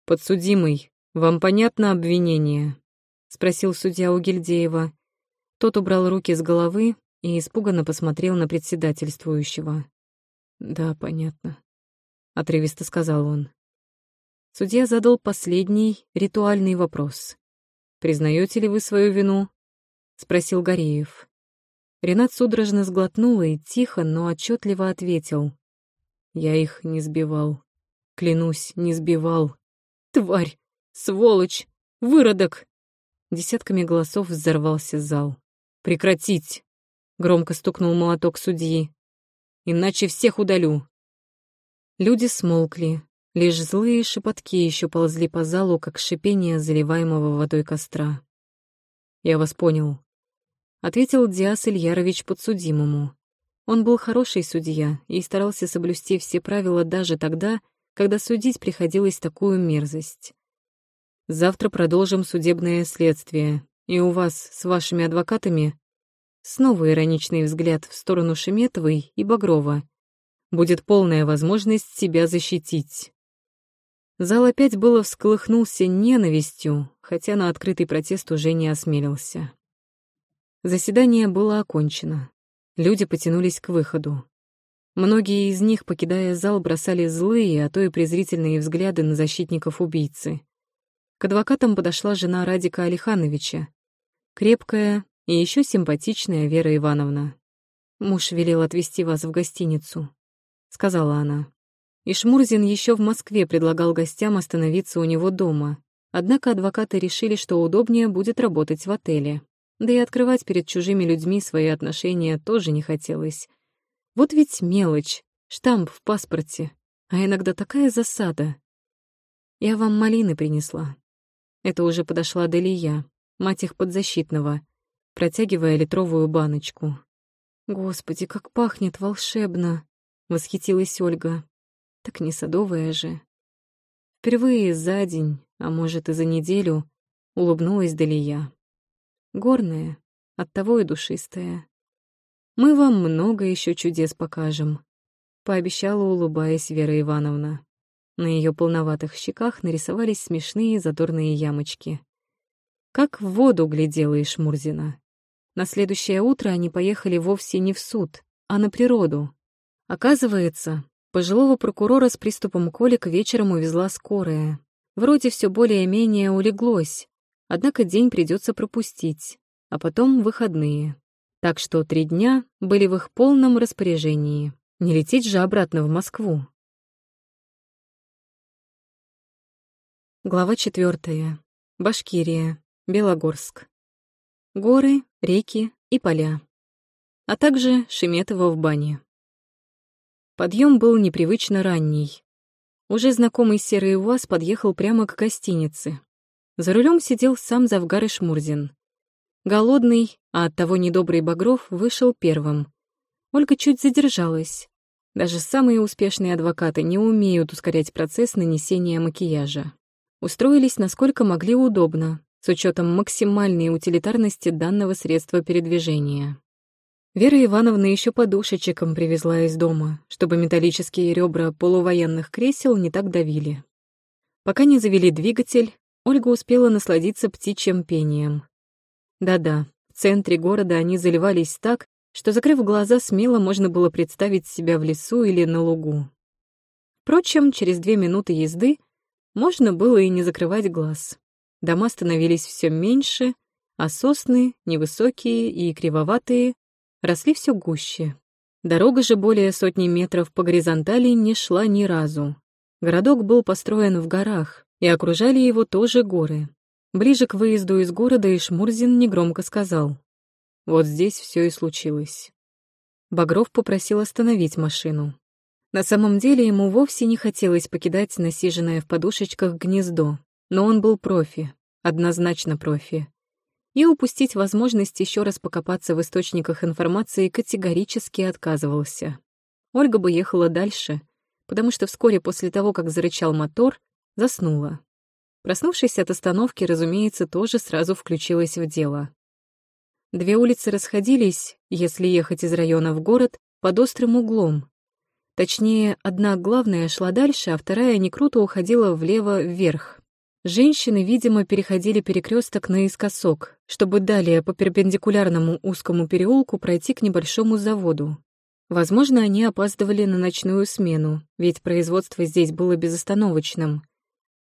«Подсудимый, вам понятно обвинение?» — спросил судья у Гильдеева. Тот убрал руки с головы и испуганно посмотрел на председательствующего. «Да, понятно», — отрывисто сказал он. Судья задал последний ритуальный вопрос. «Признаете ли вы свою вину?» — спросил Гореев. Ренат судорожно сглотнул и тихо, но отчетливо ответил. «Я их не сбивал. Клянусь, не сбивал. Тварь! Сволочь! Выродок!» Десятками голосов взорвался зал. «Прекратить!» — громко стукнул молоток судьи. «Иначе всех удалю!» Люди смолкли. Лишь злые шепотки еще ползли по залу, как шипение заливаемого водой костра. «Я вас понял», — ответил Диас Ильярович подсудимому. Он был хороший судья и старался соблюсти все правила даже тогда, когда судить приходилось такую мерзость. Завтра продолжим судебное следствие, и у вас с вашими адвокатами снова ироничный взгляд в сторону Шеметовой и Багрова. Будет полная возможность себя защитить. Зал опять было всколыхнулся ненавистью, хотя на открытый протест уже не осмелился. Заседание было окончено. Люди потянулись к выходу. Многие из них, покидая зал, бросали злые, а то и презрительные взгляды на защитников убийцы. К адвокатам подошла жена Радика Алихановича, крепкая и еще симпатичная Вера Ивановна. «Муж велел отвезти вас в гостиницу», — сказала она. И Шмурзин еще в Москве предлагал гостям остановиться у него дома. Однако адвокаты решили, что удобнее будет работать в отеле. Да и открывать перед чужими людьми свои отношения тоже не хотелось. Вот ведь мелочь, штамп в паспорте, а иногда такая засада. Я вам малины принесла. Это уже подошла Делия, мать их подзащитного, протягивая литровую баночку. «Господи, как пахнет волшебно!» — восхитилась Ольга. «Так не садовая же». Впервые за день, а может и за неделю, улыбнулась Делия. Горная, оттого и душистая. «Мы вам много еще чудес покажем», — пообещала, улыбаясь Вера Ивановна. На ее полноватых щеках нарисовались смешные задорные ямочки. Как в воду глядела и Шмурзина. На следующее утро они поехали вовсе не в суд, а на природу. Оказывается, пожилого прокурора с приступом колик вечером увезла скорая. Вроде все более-менее улеглось, однако день придется пропустить, а потом выходные. Так что три дня были в их полном распоряжении. Не лететь же обратно в Москву. Глава четвертая. Башкирия. Белогорск. Горы, реки и поля. А также Шеметово в бане. Подъем был непривычно ранний. Уже знакомый серый УАЗ подъехал прямо к гостинице. За рулем сидел сам Завгар Шмурзин. Голодный, а оттого недобрый Багров вышел первым. Ольга чуть задержалась. Даже самые успешные адвокаты не умеют ускорять процесс нанесения макияжа устроились насколько могли удобно, с учетом максимальной утилитарности данного средства передвижения. Вера Ивановна еще подушечком привезла из дома, чтобы металлические ребра полувоенных кресел не так давили. Пока не завели двигатель, Ольга успела насладиться птичьим пением. Да-да, в центре города они заливались так, что, закрыв глаза, смело можно было представить себя в лесу или на лугу. Впрочем, через две минуты езды можно было и не закрывать глаз. Дома становились все меньше, а сосны, невысокие и кривоватые, росли все гуще. Дорога же более сотни метров по горизонтали не шла ни разу. Городок был построен в горах, и окружали его тоже горы. Ближе к выезду из города Ишмурзин негромко сказал. «Вот здесь все и случилось». Багров попросил остановить машину. На самом деле ему вовсе не хотелось покидать насиженное в подушечках гнездо, но он был профи, однозначно профи. и упустить возможность еще раз покопаться в источниках информации категорически отказывался. Ольга бы ехала дальше, потому что вскоре после того, как зарычал мотор, заснула. Проснувшись от остановки, разумеется, тоже сразу включилась в дело. Две улицы расходились, если ехать из района в город, под острым углом. Точнее, одна главная шла дальше, а вторая не уходила влево-вверх. Женщины, видимо, переходили перекресток наискосок, чтобы далее по перпендикулярному узкому переулку пройти к небольшому заводу. Возможно, они опаздывали на ночную смену, ведь производство здесь было безостановочным.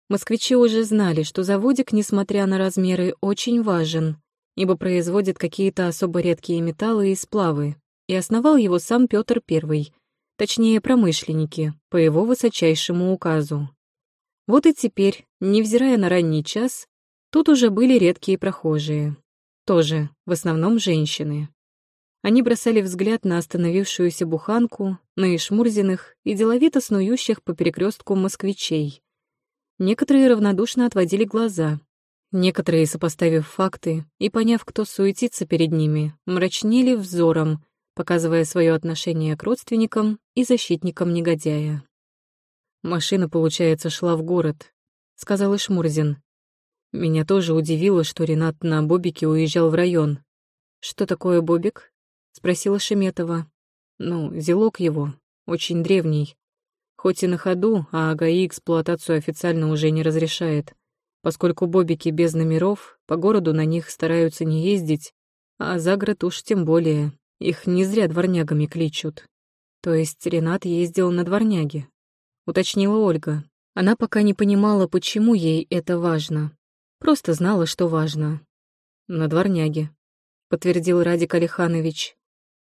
Москвичи уже знали, что заводик, несмотря на размеры, очень важен, ибо производит какие-то особо редкие металлы и сплавы, и основал его сам Петр I, точнее, промышленники, по его высочайшему указу. Вот и теперь, невзирая на ранний час, тут уже были редкие прохожие. Тоже, в основном, женщины. Они бросали взгляд на остановившуюся буханку, на Ишмурзиных и деловито снующих по перекрестку москвичей. Некоторые равнодушно отводили глаза. Некоторые, сопоставив факты и поняв, кто суетится перед ними, мрачнели взором, показывая свое отношение к родственникам и защитникам негодяя. Машина, получается, шла в город, сказал Ишмурзин. Меня тоже удивило, что Ренат на Бобике уезжал в район. Что такое Бобик? спросила Шеметова. Ну, зелок его, очень древний. Хоть и на ходу, а АГАИ эксплуатацию официально уже не разрешает, поскольку бобики без номеров, по городу на них стараются не ездить, а за город уж тем более. Их не зря дворнягами кличут. То есть Ренат ездил на дворняге, уточнила Ольга. Она пока не понимала, почему ей это важно. Просто знала, что важно. На дворняге, подтвердил Радик Алиханович.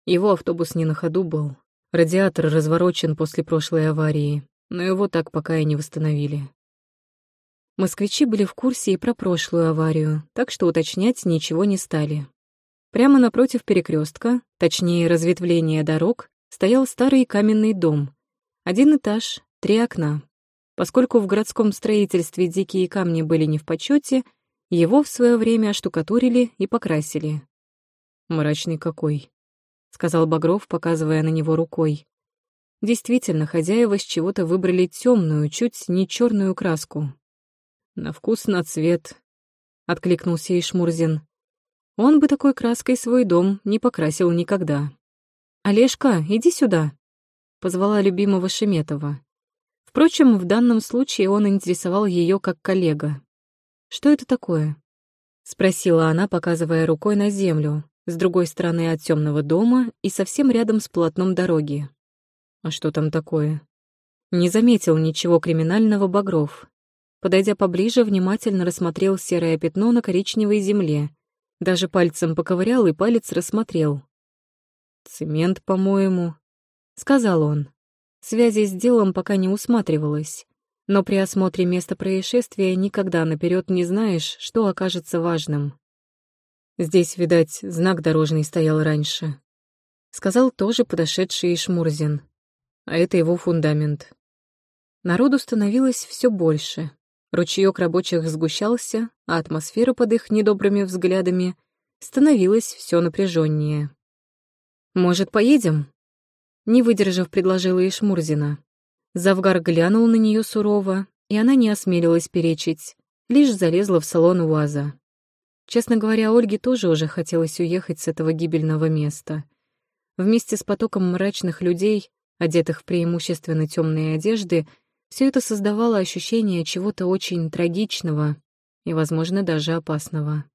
Его автобус не на ходу был. Радиатор разворочен после прошлой аварии, но его так пока и не восстановили. Москвичи были в курсе и про прошлую аварию, так что уточнять ничего не стали. Прямо напротив перекрестка, точнее разветвления дорог, стоял старый каменный дом. Один этаж, Три окна. Поскольку в городском строительстве дикие камни были не в почете, его в свое время оштукатурили и покрасили. «Мрачный какой», — сказал Багров, показывая на него рукой. Действительно, хозяева с чего-то выбрали темную, чуть не черную краску. «На вкус, на цвет», — откликнулся Ишмурзин. «Он бы такой краской свой дом не покрасил никогда». «Олежка, иди сюда», — позвала любимого Шеметова. Впрочем, в данном случае он интересовал ее как коллега. «Что это такое?» — спросила она, показывая рукой на землю, с другой стороны от темного дома и совсем рядом с полотном дороги. «А что там такое?» Не заметил ничего криминального Багров. Подойдя поближе, внимательно рассмотрел серое пятно на коричневой земле. Даже пальцем поковырял и палец рассмотрел. «Цемент, по-моему», — сказал он. Связи с делом пока не усматривалось, но при осмотре места происшествия никогда наперед не знаешь, что окажется важным. Здесь, видать, знак дорожный стоял раньше. Сказал тоже подошедший Шмурзин. А это его фундамент. Народу становилось все больше. Ручеек рабочих сгущался, а атмосфера под их недобрыми взглядами становилась все напряженнее. «Может, поедем?» Не выдержав, предложила Ишмурзина. Завгар глянул на нее сурово, и она не осмелилась перечить, лишь залезла в салон УАЗа. Честно говоря, Ольге тоже уже хотелось уехать с этого гибельного места. Вместе с потоком мрачных людей, одетых в преимущественно темные одежды, все это создавало ощущение чего-то очень трагичного и, возможно, даже опасного.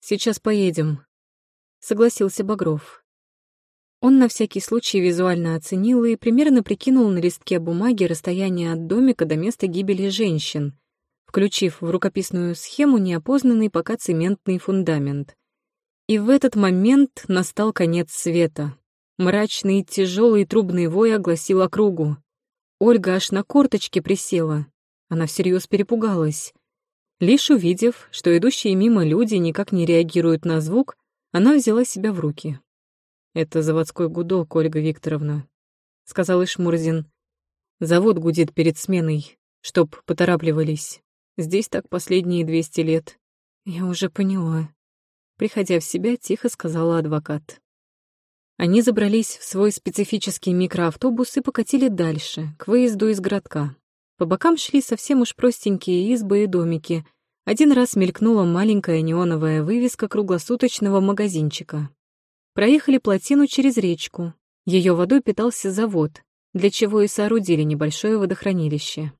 «Сейчас поедем», — согласился Багров. Он на всякий случай визуально оценил и примерно прикинул на листке бумаги расстояние от домика до места гибели женщин, включив в рукописную схему неопознанный пока цементный фундамент. И в этот момент настал конец света. Мрачный, тяжелый трубный вой огласил округу. Ольга аж на корточке присела. Она всерьез перепугалась. Лишь увидев, что идущие мимо люди никак не реагируют на звук, она взяла себя в руки. «Это заводской гудок, Ольга Викторовна», — сказал Ишмурзин. «Завод гудит перед сменой, чтоб поторапливались. Здесь так последние двести лет». «Я уже поняла», приходя в себя, тихо сказала адвокат. Они забрались в свой специфический микроавтобус и покатили дальше, к выезду из городка. По бокам шли совсем уж простенькие избы и домики. Один раз мелькнула маленькая неоновая вывеска круглосуточного магазинчика. Проехали плотину через речку. Ее водой питался завод, для чего и соорудили небольшое водохранилище.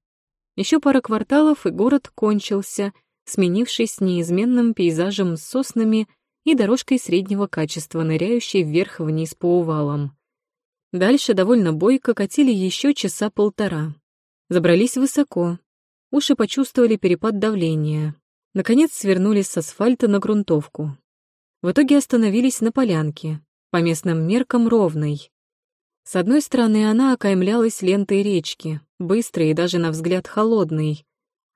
Еще пара кварталов, и город кончился, сменившись неизменным пейзажем с соснами и дорожкой среднего качества, ныряющей вверх-вниз по увалам. Дальше довольно бойко катили еще часа полтора. Забрались высоко. Уши почувствовали перепад давления. Наконец свернули с асфальта на грунтовку. В итоге остановились на полянке, по местным меркам ровной. С одной стороны, она окаймлялась лентой речки, быстрой и даже на взгляд холодной.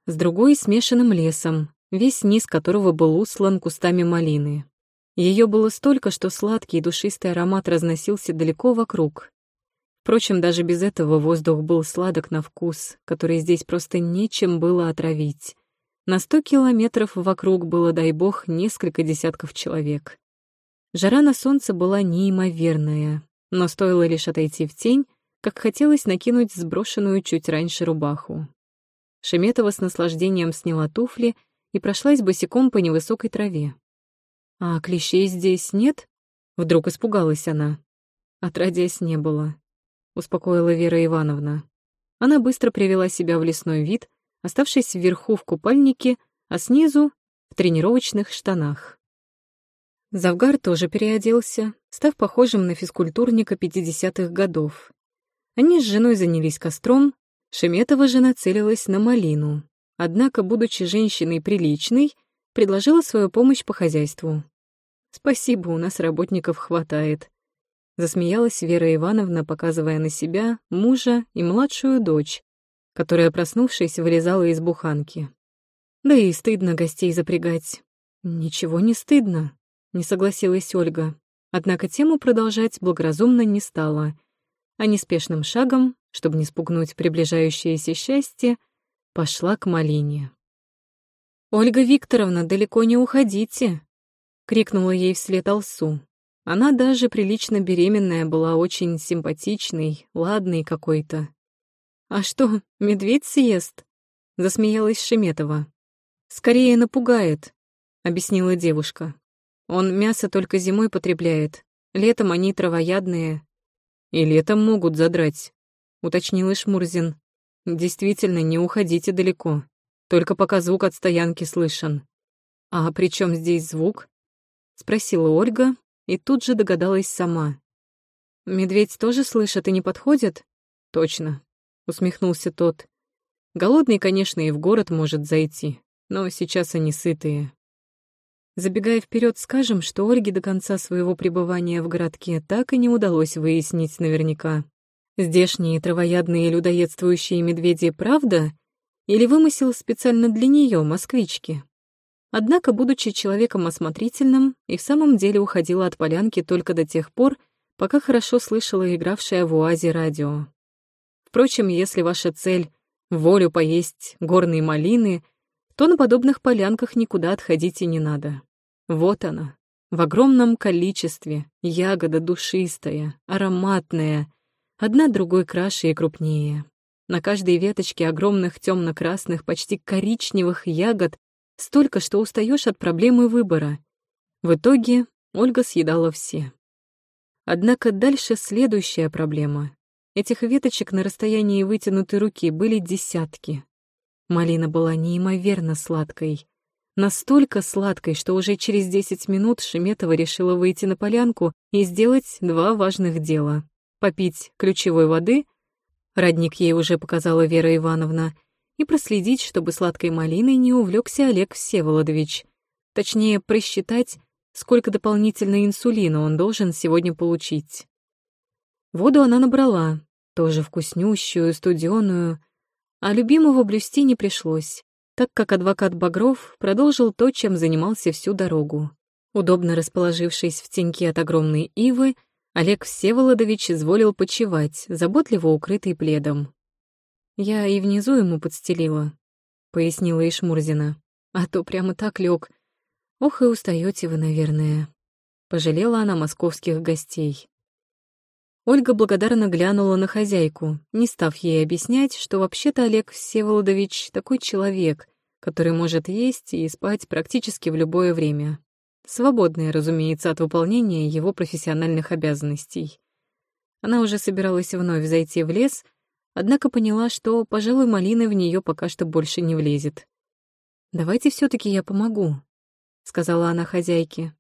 С другой — смешанным лесом, весь низ которого был услан кустами малины. Ее было столько, что сладкий и душистый аромат разносился далеко вокруг. Впрочем, даже без этого воздух был сладок на вкус, который здесь просто нечем было отравить. На сто километров вокруг было, дай бог, несколько десятков человек. Жара на солнце была неимоверная, но стоило лишь отойти в тень, как хотелось накинуть сброшенную чуть раньше рубаху. Шеметова с наслаждением сняла туфли и прошлась босиком по невысокой траве. «А клещей здесь нет?» Вдруг испугалась она. Отродясь не было успокоила Вера Ивановна. Она быстро привела себя в лесной вид, оставшись вверху в купальнике, а снизу — в тренировочных штанах. Завгар тоже переоделся, став похожим на физкультурника 50-х годов. Они с женой занялись костром, Шеметова же нацелилась на малину. Однако, будучи женщиной приличной, предложила свою помощь по хозяйству. «Спасибо, у нас работников хватает», Засмеялась Вера Ивановна, показывая на себя, мужа и младшую дочь, которая, проснувшись, вылезала из буханки. Да и стыдно гостей запрягать. Ничего не стыдно, не согласилась Ольга. Однако тему продолжать благоразумно не стала, а неспешным шагом, чтобы не спугнуть приближающееся счастье, пошла к малине. «Ольга Викторовна, далеко не уходите!» — крикнула ей вслед Алсу. Она даже прилично беременная была очень симпатичной, ладной какой-то. «А что, медведь съест?» — засмеялась Шеметова. «Скорее напугает», — объяснила девушка. «Он мясо только зимой потребляет, летом они травоядные». «И летом могут задрать», — уточнил Ишмурзин. «Действительно, не уходите далеко, только пока звук от стоянки слышен». «А при чем здесь звук?» — спросила Ольга, и тут же догадалась сама. «Медведь тоже слышит и не подходит?» «Точно», — усмехнулся тот. «Голодный, конечно, и в город может зайти, но сейчас они сытые». Забегая вперед, скажем, что Ольге до конца своего пребывания в городке так и не удалось выяснить наверняка. Здешние травоядные людоедствующие медведи правда или вымысел специально для нее, москвички? Однако, будучи человеком осмотрительным, и в самом деле уходила от полянки только до тех пор, пока хорошо слышала игравшее в УАЗе радио. Впрочем, если ваша цель — волю поесть горные малины, то на подобных полянках никуда отходить и не надо. Вот она, в огромном количестве, ягода душистая, ароматная, одна другой краше и крупнее. На каждой веточке огромных темно-красных, почти коричневых ягод Столько, что устаешь от проблемы выбора. В итоге Ольга съедала все. Однако дальше следующая проблема. Этих веточек на расстоянии вытянутой руки были десятки. Малина была неимоверно сладкой. Настолько сладкой, что уже через 10 минут Шеметова решила выйти на полянку и сделать два важных дела. Попить ключевой воды, родник ей уже показала Вера Ивановна, и проследить, чтобы сладкой малиной не увлекся Олег Всеволодович. Точнее, просчитать, сколько дополнительно инсулина он должен сегодня получить. Воду она набрала, тоже вкуснющую, студеную, а любимого блюсти не пришлось, так как адвокат Багров продолжил то, чем занимался всю дорогу. Удобно расположившись в теньке от огромной ивы, Олег Всеволодович изволил почевать, заботливо укрытый пледом. Я и внизу ему подстелила, пояснила Ишмурзина. А то прямо так лег. «Ох и устаете вы, наверное», — пожалела она московских гостей. Ольга благодарно глянула на хозяйку, не став ей объяснять, что вообще-то Олег Всеволодович такой человек, который может есть и спать практически в любое время. Свободное, разумеется, от выполнения его профессиональных обязанностей. Она уже собиралась вновь зайти в лес, однако поняла, что, пожалуй, малины в нее пока что больше не влезет. «Давайте все таки я помогу», — сказала она хозяйке.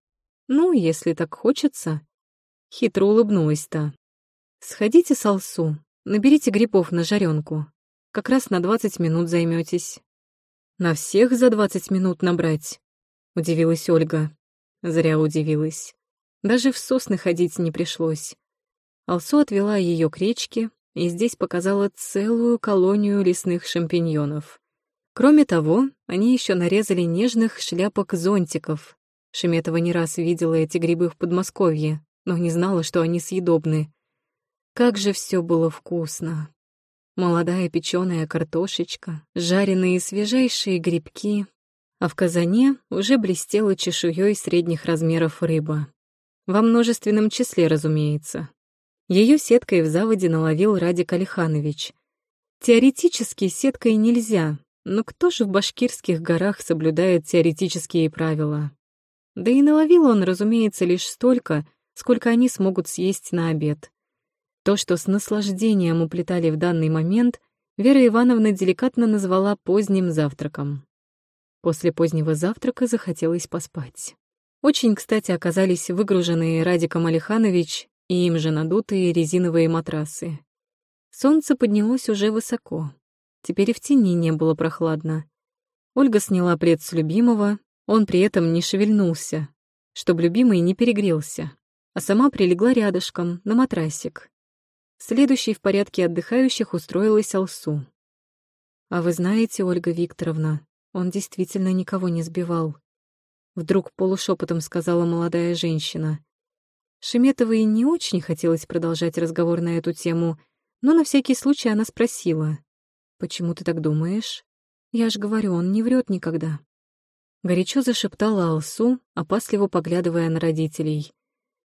«Ну, если так хочется». Хитро улыбнулась та. «Сходите с Алсу, наберите грибов на жаренку. Как раз на двадцать минут займетесь. «На всех за двадцать минут набрать?» — удивилась Ольга. Зря удивилась. Даже в сосны ходить не пришлось. Алсу отвела ее к речке и здесь показала целую колонию лесных шампиньонов. Кроме того, они еще нарезали нежных шляпок-зонтиков. Шеметова не раз видела эти грибы в Подмосковье, но не знала, что они съедобны. Как же все было вкусно. Молодая печеная картошечка, жареные свежайшие грибки, а в казане уже блестела чешуей средних размеров рыба. Во множественном числе, разумеется. Ее сеткой в заводе наловил Радик Алиханович. Теоретически сеткой нельзя, но кто же в башкирских горах соблюдает теоретические правила? Да и наловил он, разумеется, лишь столько, сколько они смогут съесть на обед. То, что с наслаждением уплетали в данный момент, Вера Ивановна деликатно назвала поздним завтраком. После позднего завтрака захотелось поспать. Очень, кстати, оказались выгруженные Радиком Алиханович и им же надутые резиновые матрасы. Солнце поднялось уже высоко. Теперь и в тени не было прохладно. Ольга сняла плед с любимого, он при этом не шевельнулся, чтобы любимый не перегрелся, а сама прилегла рядышком, на матрасик. Следующей в порядке отдыхающих устроилась Алсу. «А вы знаете, Ольга Викторовна, он действительно никого не сбивал», вдруг полушепотом сказала молодая женщина. Шеметовой не очень хотелось продолжать разговор на эту тему, но на всякий случай она спросила. «Почему ты так думаешь?» «Я ж говорю, он не врет никогда». Горячо зашептала Алсу, опасливо поглядывая на родителей.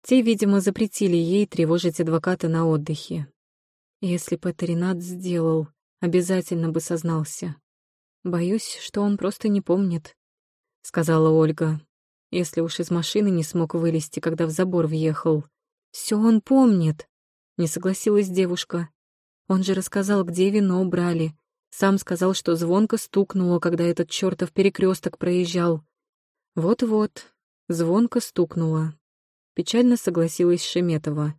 Те, видимо, запретили ей тревожить адвоката на отдыхе. Если бы это Ренат сделал, обязательно бы сознался. Боюсь, что он просто не помнит, — сказала Ольга. Если уж из машины не смог вылезти, когда в забор въехал. Все он помнит, — не согласилась девушка. Он же рассказал, где вино брали. Сам сказал, что звонко стукнуло, когда этот чертов перекресток проезжал. Вот-вот, звонко стукнуло. Печально согласилась Шеметова.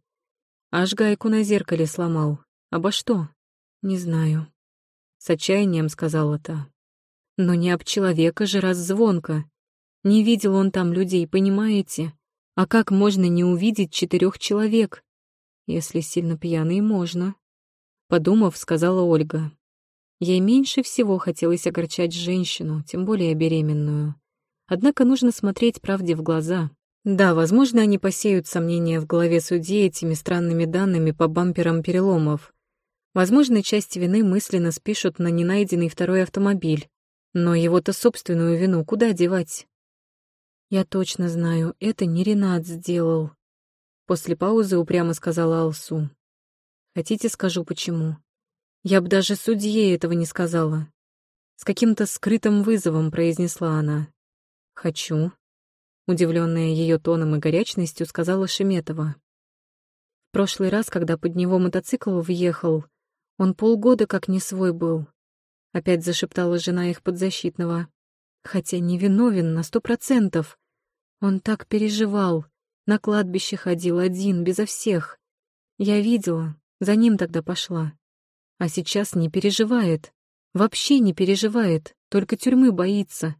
Аж гайку на зеркале сломал. Обо что? Не знаю. С отчаянием сказала та. Но не об человека же раз звонко. Не видел он там людей, понимаете? А как можно не увидеть четырех человек? Если сильно пьяный, можно. Подумав, сказала Ольга. Ей меньше всего хотелось огорчать женщину, тем более беременную. Однако нужно смотреть правде в глаза. Да, возможно, они посеют сомнения в голове судьи этими странными данными по бамперам переломов. Возможно, часть вины мысленно спишут на ненайденный второй автомобиль. Но его-то собственную вину куда девать? Я точно знаю, это не Ренат сделал. После паузы упрямо сказала Алсу. Хотите, скажу почему? Я бы даже судье этого не сказала. С каким-то скрытым вызовом произнесла она. Хочу, удивленная ее тоном и горячностью, сказала Шеметова. В прошлый раз, когда под него мотоцикл въехал, он полгода как не свой был. Опять зашептала жена их подзащитного. Хотя не виновен на сто процентов. Он так переживал, на кладбище ходил один, безо всех. Я видела, за ним тогда пошла. А сейчас не переживает. Вообще не переживает, только тюрьмы боится.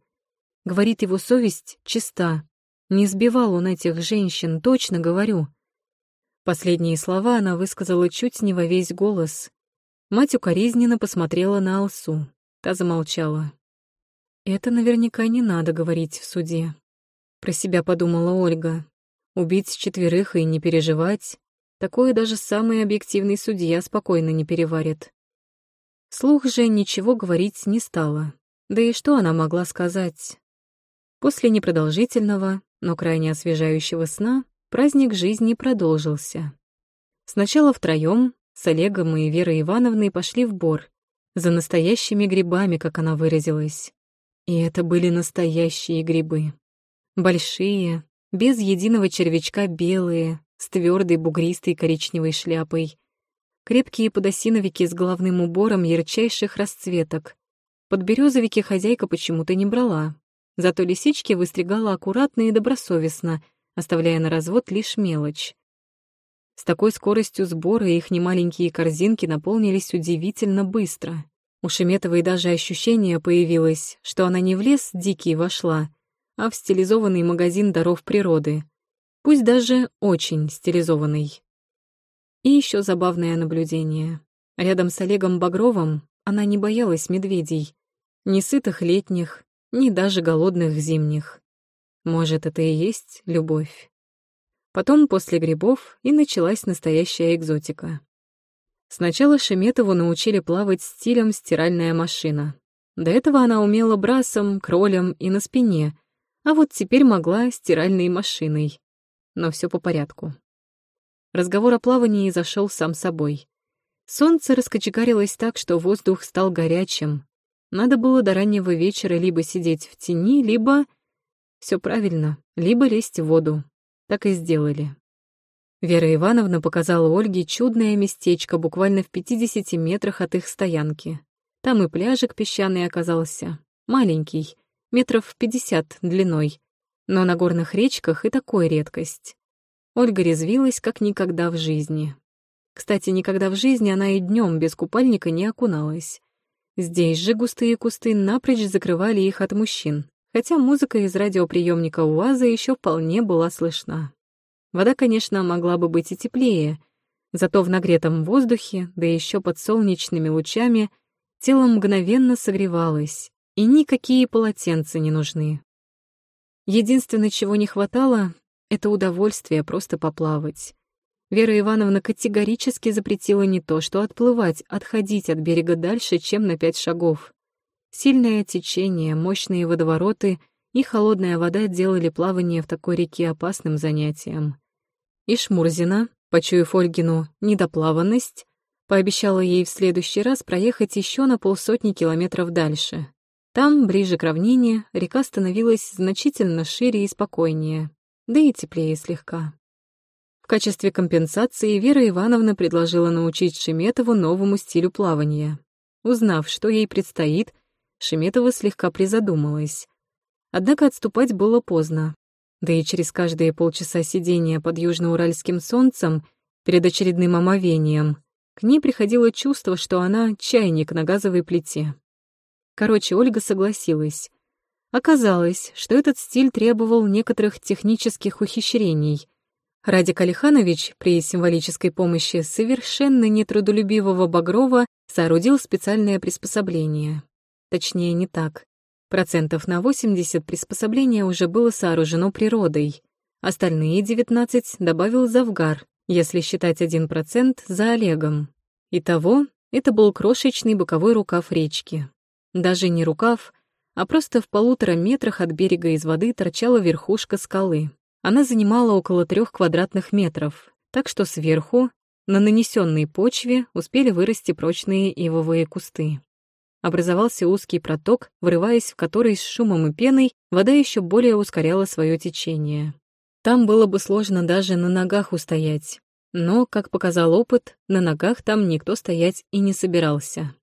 Говорит, его совесть чиста. Не сбивал он этих женщин, точно говорю. Последние слова она высказала чуть не во весь голос. Мать укоризненно посмотрела на Алсу. Та замолчала. «Это наверняка не надо говорить в суде», — про себя подумала Ольга. «Убить четверых и не переживать — такое даже самый объективный судья спокойно не переварит». Слух же ничего говорить не стала. Да и что она могла сказать? После непродолжительного, но крайне освежающего сна праздник жизни продолжился. Сначала втроём с Олегом и Верой Ивановной пошли в бор, за настоящими грибами, как она выразилась. И это были настоящие грибы. Большие, без единого червячка белые, с твердой бугристой коричневой шляпой. Крепкие подосиновики с головным убором ярчайших расцветок. Подберезовики хозяйка почему-то не брала. Зато лисички выстригала аккуратно и добросовестно, оставляя на развод лишь мелочь. С такой скоростью сбора их немаленькие корзинки наполнились удивительно быстро. У Шеметовой даже ощущение появилось, что она не в лес дикий вошла, а в стилизованный магазин даров природы. Пусть даже очень стилизованный. И еще забавное наблюдение. Рядом с Олегом Багровым она не боялась медведей. Ни сытых летних, ни даже голодных зимних. Может, это и есть любовь. Потом, после грибов, и началась настоящая экзотика. Сначала Шеметову научили плавать стилем «стиральная машина». До этого она умела брасом, кролем и на спине, а вот теперь могла стиральной машиной. Но все по порядку. Разговор о плавании зашел сам собой. Солнце раскочегарилось так, что воздух стал горячим. Надо было до раннего вечера либо сидеть в тени, либо... Все правильно, либо лезть в воду. Так и сделали. Вера Ивановна показала Ольге чудное местечко буквально в 50 метрах от их стоянки. Там и пляжик песчаный оказался, маленький, метров в 50 длиной, но на горных речках и такой редкость. Ольга резвилась как никогда в жизни. Кстати, никогда в жизни она и днем без купальника не окуналась. Здесь же густые кусты напрочь закрывали их от мужчин хотя музыка из радиоприемника УАЗа еще вполне была слышна. Вода, конечно, могла бы быть и теплее, зато в нагретом воздухе, да еще под солнечными лучами, тело мгновенно согревалось, и никакие полотенца не нужны. Единственное, чего не хватало, это удовольствие просто поплавать. Вера Ивановна категорически запретила не то, что отплывать, отходить от берега дальше, чем на пять шагов. Сильное течение, мощные водовороты и холодная вода делали плавание в такой реке опасным занятием. И Шмурзина, почуяв Ольгину недоплаванность, пообещала ей в следующий раз проехать еще на полсотни километров дальше. Там, ближе к равнине, река становилась значительно шире и спокойнее, да и теплее слегка. В качестве компенсации Вера Ивановна предложила научить Шеметову новому стилю плавания. Узнав, что ей предстоит, Шеметова слегка призадумалась. Однако отступать было поздно. Да и через каждые полчаса сидения под южноуральским солнцем перед очередным омовением к ней приходило чувство, что она чайник на газовой плите. Короче, Ольга согласилась. Оказалось, что этот стиль требовал некоторых технических ухищрений. Радик Алиханович при символической помощи совершенно нетрудолюбивого Багрова соорудил специальное приспособление. Точнее, не так. Процентов на 80 приспособление уже было сооружено природой. Остальные 19 добавил Завгар, если считать 1% за Олегом. Итого, это был крошечный боковой рукав речки. Даже не рукав, а просто в полутора метрах от берега из воды торчала верхушка скалы. Она занимала около трех квадратных метров, так что сверху, на нанесенной почве, успели вырасти прочные ивовые кусты образовался узкий проток, врываясь в который с шумом и пеной вода еще более ускоряла свое течение. Там было бы сложно даже на ногах устоять. Но, как показал опыт, на ногах там никто стоять и не собирался.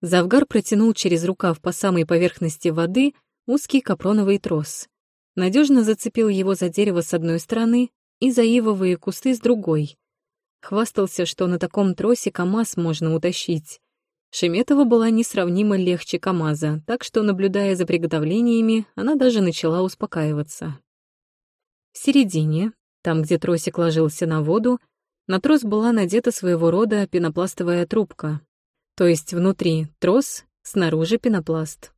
Завгар протянул через рукав по самой поверхности воды узкий капроновый трос. Надежно зацепил его за дерево с одной стороны и за ивовые кусты с другой. Хвастался, что на таком тросе КамАЗ можно утащить. Шеметова была несравнимо легче КамАЗа, так что, наблюдая за приготовлениями, она даже начала успокаиваться. В середине, там, где тросик ложился на воду, на трос была надета своего рода пенопластовая трубка. То есть внутри трос, снаружи пенопласт.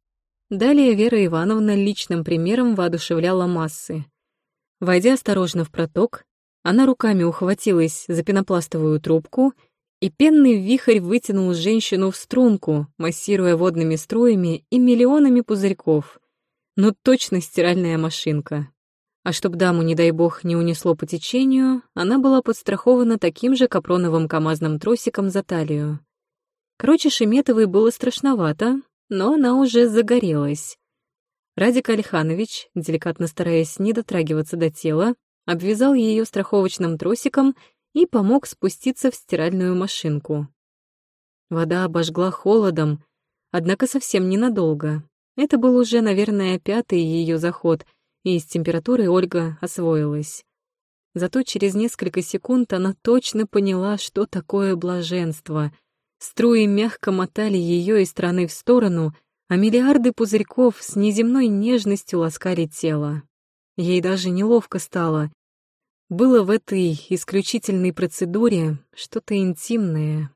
Далее Вера Ивановна личным примером воодушевляла массы. Войдя осторожно в проток, она руками ухватилась за пенопластовую трубку — и пенный вихрь вытянул женщину в струнку, массируя водными струями и миллионами пузырьков. Ну, точно стиральная машинка. А чтоб даму, не дай бог, не унесло по течению, она была подстрахована таким же капроновым камазным тросиком за талию. Короче, Шеметовой было страшновато, но она уже загорелась. Радик Алиханович, деликатно стараясь не дотрагиваться до тела, обвязал ее страховочным тросиком и помог спуститься в стиральную машинку. Вода обожгла холодом, однако совсем ненадолго. Это был уже, наверное, пятый ее заход, и с температурой Ольга освоилась. Зато через несколько секунд она точно поняла, что такое блаженство — Струи мягко мотали ее из стороны в сторону, а миллиарды пузырьков с неземной нежностью ласкали тело. Ей даже неловко стало. Было в этой исключительной процедуре что-то интимное.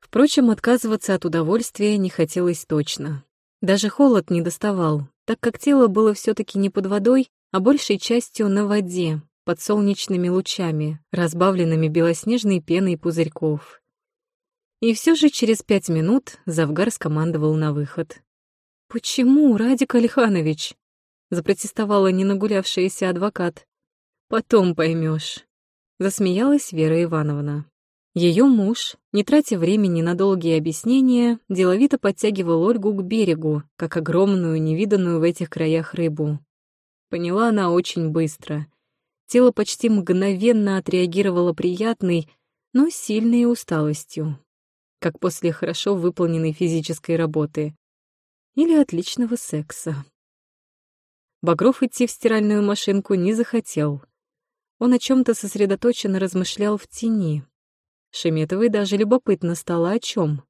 Впрочем, отказываться от удовольствия не хотелось точно. Даже холод не доставал, так как тело было все таки не под водой, а большей частью на воде, под солнечными лучами, разбавленными белоснежной пеной пузырьков. И все же через пять минут Завгар скомандовал на выход. «Почему, Радик Алиханович?» — запротестовала ненагулявшаяся адвокат. «Потом поймешь. засмеялась Вера Ивановна. Ее муж, не тратя времени на долгие объяснения, деловито подтягивал Ольгу к берегу, как огромную, невиданную в этих краях рыбу. Поняла она очень быстро. Тело почти мгновенно отреагировало приятной, но сильной усталостью как после хорошо выполненной физической работы или отличного секса. Багров идти в стиральную машинку не захотел. Он о чем то сосредоточенно размышлял в тени. Шеметовой даже любопытно стало о чем.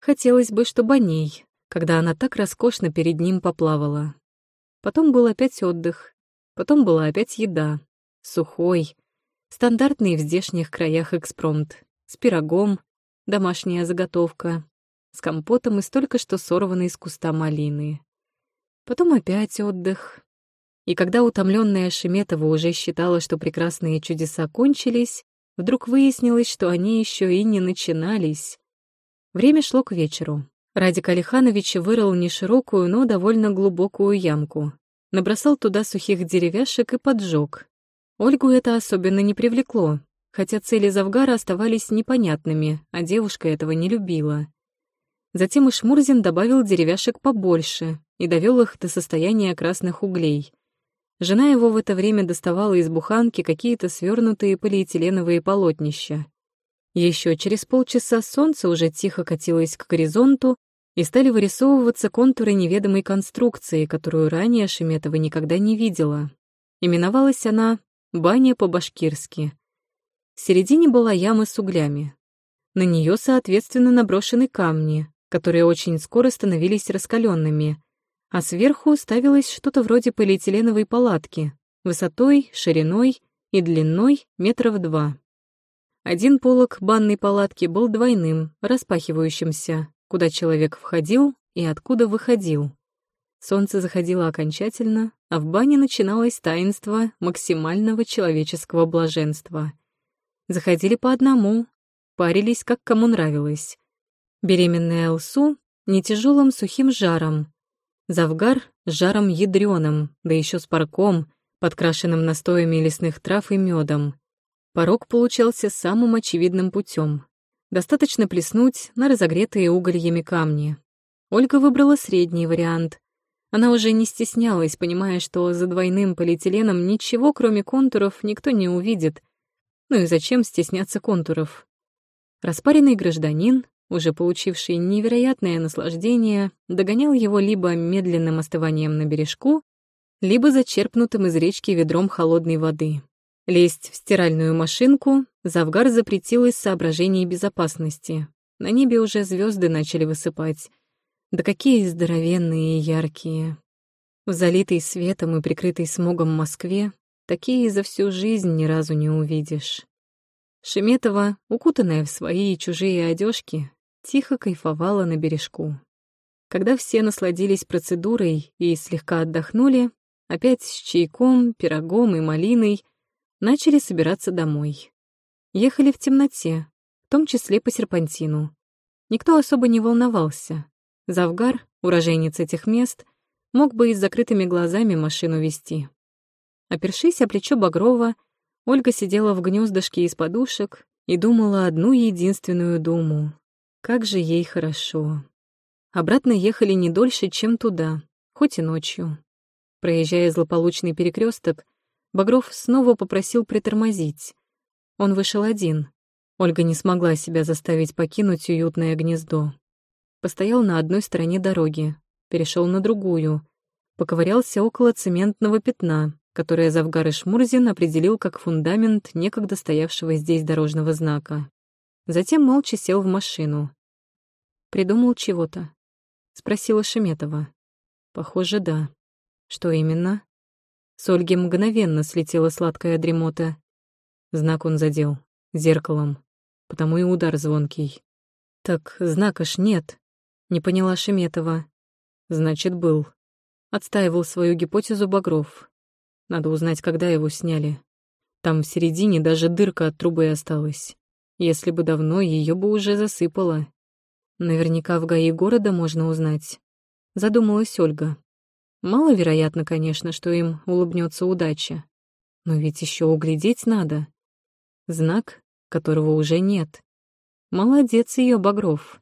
Хотелось бы, чтобы о ней, когда она так роскошно перед ним поплавала. Потом был опять отдых, потом была опять еда, сухой, стандартный в здешних краях экспромт, с пирогом, домашняя заготовка, с компотом из только что сорванной из куста малины. Потом опять отдых. И когда утомленная Шеметова уже считала, что прекрасные чудеса кончились, вдруг выяснилось, что они еще и не начинались. Время шло к вечеру. Радик Алиханович вырыл неширокую, но довольно глубокую ямку. Набросал туда сухих деревяшек и поджег. Ольгу это особенно не привлекло хотя цели Завгара оставались непонятными, а девушка этого не любила. Затем Ишмурзин добавил деревяшек побольше и довел их до состояния красных углей. Жена его в это время доставала из буханки какие-то свернутые полиэтиленовые полотнища. Еще через полчаса солнце уже тихо катилось к горизонту, и стали вырисовываться контуры неведомой конструкции, которую ранее Шеметова никогда не видела. Именовалась она «Баня по-башкирски». В середине была яма с углями. На нее, соответственно, наброшены камни, которые очень скоро становились раскаленными, а сверху ставилось что-то вроде полиэтиленовой палатки, высотой, шириной и длиной метров два. Один полог банной палатки был двойным, распахивающимся, куда человек входил и откуда выходил. Солнце заходило окончательно, а в бане начиналось таинство максимального человеческого блаженства — Заходили по одному, парились, как кому нравилось. Беременная Алсу не тяжелым сухим жаром. Завгар жаром ядреным, да еще с парком, подкрашенным настоями лесных трав и медом. Порог получался самым очевидным путем. Достаточно плеснуть на разогретые угольями камни. Ольга выбрала средний вариант. Она уже не стеснялась, понимая, что за двойным полиэтиленом ничего, кроме контуров, никто не увидит, ну и зачем стесняться контуров? Распаренный гражданин, уже получивший невероятное наслаждение, догонял его либо медленным остыванием на бережку, либо зачерпнутым из речки ведром холодной воды. Лезть в стиральную машинку Завгар запретил из соображений безопасности. На небе уже звезды начали высыпать. Да какие здоровенные и яркие. В залитой светом и прикрытой смогом Москве Такие за всю жизнь ни разу не увидишь. Шеметова, укутанная в свои и чужие одежки, тихо кайфовала на бережку. Когда все насладились процедурой и слегка отдохнули, опять с чайком, пирогом и малиной начали собираться домой. Ехали в темноте, в том числе по серпантину. Никто особо не волновался. Завгар, уроженец этих мест, мог бы и с закрытыми глазами машину вести. Опершись о плечо Багрова, Ольга сидела в гнездышке из подушек и думала одну единственную думу. Как же ей хорошо. Обратно ехали не дольше, чем туда, хоть и ночью. Проезжая злополучный перекресток, Багров снова попросил притормозить. Он вышел один. Ольга не смогла себя заставить покинуть уютное гнездо. Постоял на одной стороне дороги, перешел на другую, поковырялся около цементного пятна, которое Завгар Шмурзин определил как фундамент некогда стоявшего здесь дорожного знака. Затем молча сел в машину. «Придумал чего-то?» — спросила Шеметова. «Похоже, да. Что именно?» С Ольги мгновенно слетела сладкая дремота. Знак он задел. Зеркалом. Потому и удар звонкий. «Так знака ж нет», — не поняла Шеметова. «Значит, был». Отстаивал свою гипотезу Багров. Надо узнать, когда его сняли. Там в середине даже дырка от трубы осталась. Если бы давно, ее бы уже засыпало. Наверняка в ГАИ города можно узнать. Задумалась Ольга. Маловероятно, конечно, что им улыбнется удача. Но ведь еще углядеть надо. Знак, которого уже нет. Молодец ее Багров.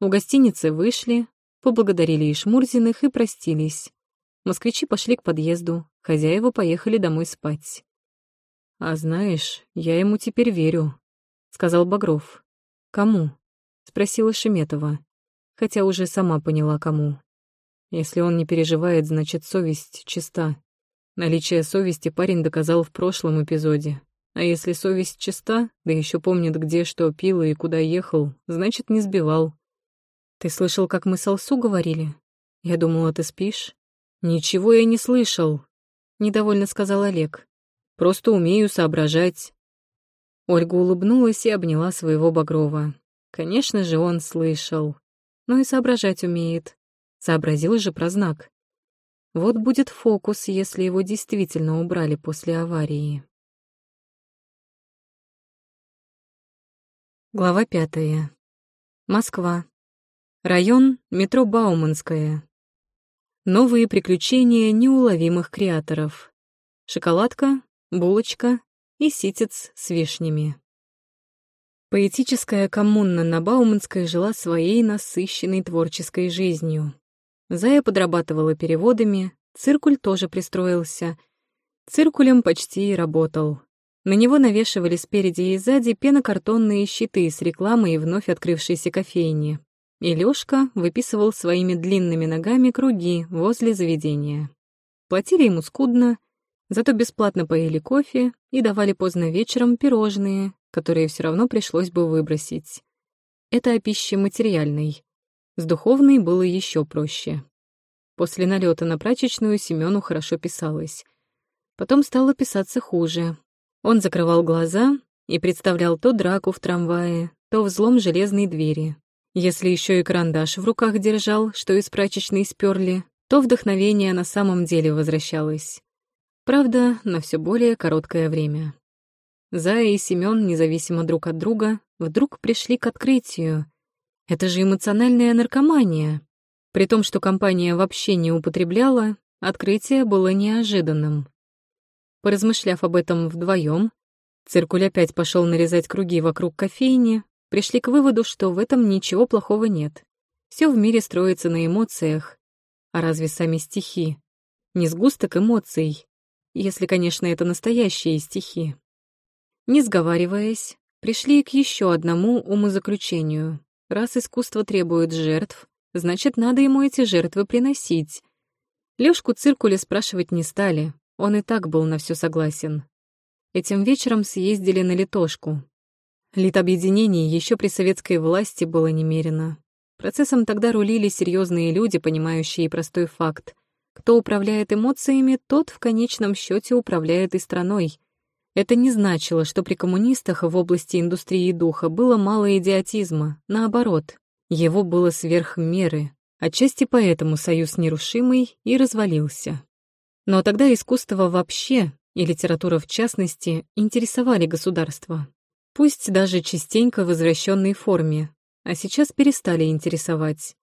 У гостиницы вышли, поблагодарили Ишмурзиных и простились. Москвичи пошли к подъезду, хозяева поехали домой спать. «А знаешь, я ему теперь верю», — сказал Багров. «Кому?» — спросила Шеметова, хотя уже сама поняла, кому. Если он не переживает, значит, совесть чиста. Наличие совести парень доказал в прошлом эпизоде. А если совесть чиста, да еще помнит, где что пил и куда ехал, значит, не сбивал. «Ты слышал, как мы с Алсу говорили? Я думала, ты спишь?» «Ничего я не слышал», — недовольно сказал Олег. «Просто умею соображать». Ольга улыбнулась и обняла своего Багрова. Конечно же, он слышал. Но и соображать умеет. Сообразил же про знак. Вот будет фокус, если его действительно убрали после аварии. Глава пятая. Москва. Район метро Бауманская. Новые приключения неуловимых креаторов. Шоколадка, булочка и ситец с вишнями. Поэтическая коммуна на Бауманской жила своей насыщенной творческой жизнью. Зая подрабатывала переводами, циркуль тоже пристроился. Циркулем почти и работал. На него навешивали спереди и сзади пенокартонные щиты с рекламой вновь открывшейся кофейни и Лёшка выписывал своими длинными ногами круги возле заведения. Платили ему скудно, зато бесплатно поели кофе и давали поздно вечером пирожные, которые все равно пришлось бы выбросить. Это о пище материальной. С духовной было еще проще. После налета на прачечную Семену хорошо писалось. Потом стало писаться хуже. Он закрывал глаза и представлял то драку в трамвае, то взлом железной двери, если еще и карандаш в руках держал, что из прачечной сперли, то вдохновение на самом деле возвращалось. Правда, на все более короткое время. Зая и Семен, независимо друг от друга, вдруг пришли к открытию. Это же эмоциональная наркомания. При том, что компания вообще не употребляла, открытие было неожиданным. Поразмышляв об этом вдвоем, циркуль опять пошел нарезать круги вокруг кофейни, пришли к выводу, что в этом ничего плохого нет. Все в мире строится на эмоциях. А разве сами стихи? Не сгусток эмоций, если, конечно, это настоящие стихи. Не сговариваясь, пришли к еще одному умозаключению. Раз искусство требует жертв, значит, надо ему эти жертвы приносить. Лёшку циркуля спрашивать не стали, он и так был на все согласен. Этим вечером съездили на Литошку, Литобъединений еще при советской власти было немерено. Процессом тогда рулили серьезные люди, понимающие простой факт. Кто управляет эмоциями, тот в конечном счете управляет и страной. Это не значило, что при коммунистах в области индустрии духа было мало идиотизма. Наоборот, его было сверх меры. Отчасти поэтому союз нерушимый и развалился. Но тогда искусство вообще, и литература в частности, интересовали государство. Пусть даже частенько в возвращенной форме, а сейчас перестали интересовать.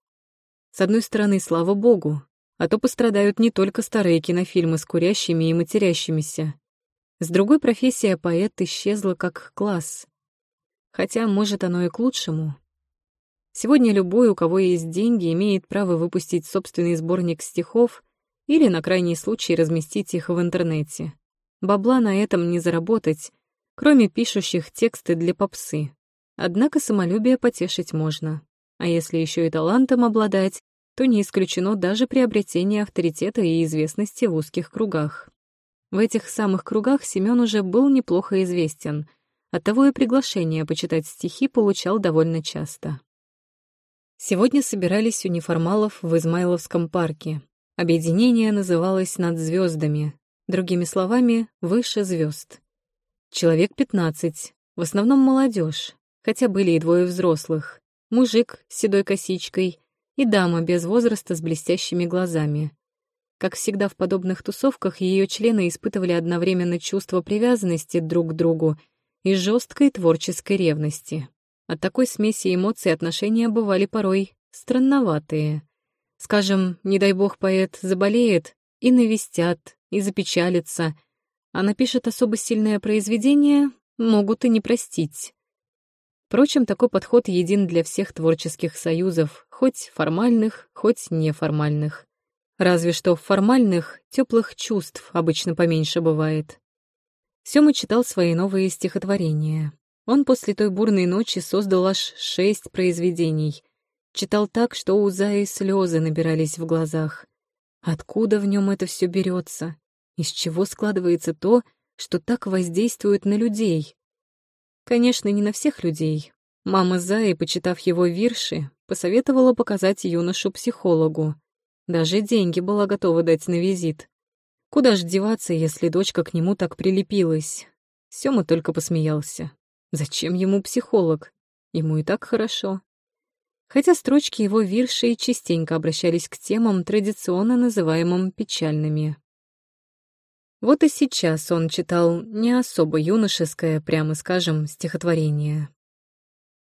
С одной стороны, слава богу, а то пострадают не только старые кинофильмы с курящими и матерящимися. С другой профессия поэт исчезла как класс. Хотя, может, оно и к лучшему. Сегодня любой, у кого есть деньги, имеет право выпустить собственный сборник стихов или, на крайний случай, разместить их в интернете. Бабла на этом не заработать, кроме пишущих тексты для попсы. Однако самолюбие потешить можно. А если еще и талантом обладать, то не исключено даже приобретение авторитета и известности в узких кругах. В этих самых кругах Семён уже был неплохо известен, оттого и приглашение почитать стихи получал довольно часто. Сегодня собирались у неформалов в Измайловском парке. Объединение называлось «Над звездами», другими словами, «Выше звезд». Человек 15, в основном молодежь, хотя были и двое взрослых, мужик с седой косичкой и дама без возраста с блестящими глазами. Как всегда в подобных тусовках, ее члены испытывали одновременно чувство привязанности друг к другу и жесткой творческой ревности. От такой смеси эмоций отношения бывали порой странноватые. Скажем, не дай бог поэт заболеет, и навестят, и запечалится, а напишет особо сильное произведение, могут и не простить. Впрочем, такой подход един для всех творческих союзов, хоть формальных, хоть неформальных. Разве что в формальных теплых чувств обычно поменьше бывает. Сёма читал свои новые стихотворения. Он после той бурной ночи создал аж шесть произведений. Читал так, что у Заи слезы набирались в глазах. Откуда в нем это все берется? Из чего складывается то, что так воздействует на людей? Конечно, не на всех людей. Мама Заи, почитав его вирши, посоветовала показать юношу психологу. Даже деньги была готова дать на визит. Куда ж деваться, если дочка к нему так прилепилась? Сёма только посмеялся. Зачем ему психолог? Ему и так хорошо. Хотя строчки его виршей частенько обращались к темам, традиционно называемым печальными. Вот и сейчас он читал не особо юношеское, прямо скажем, стихотворение.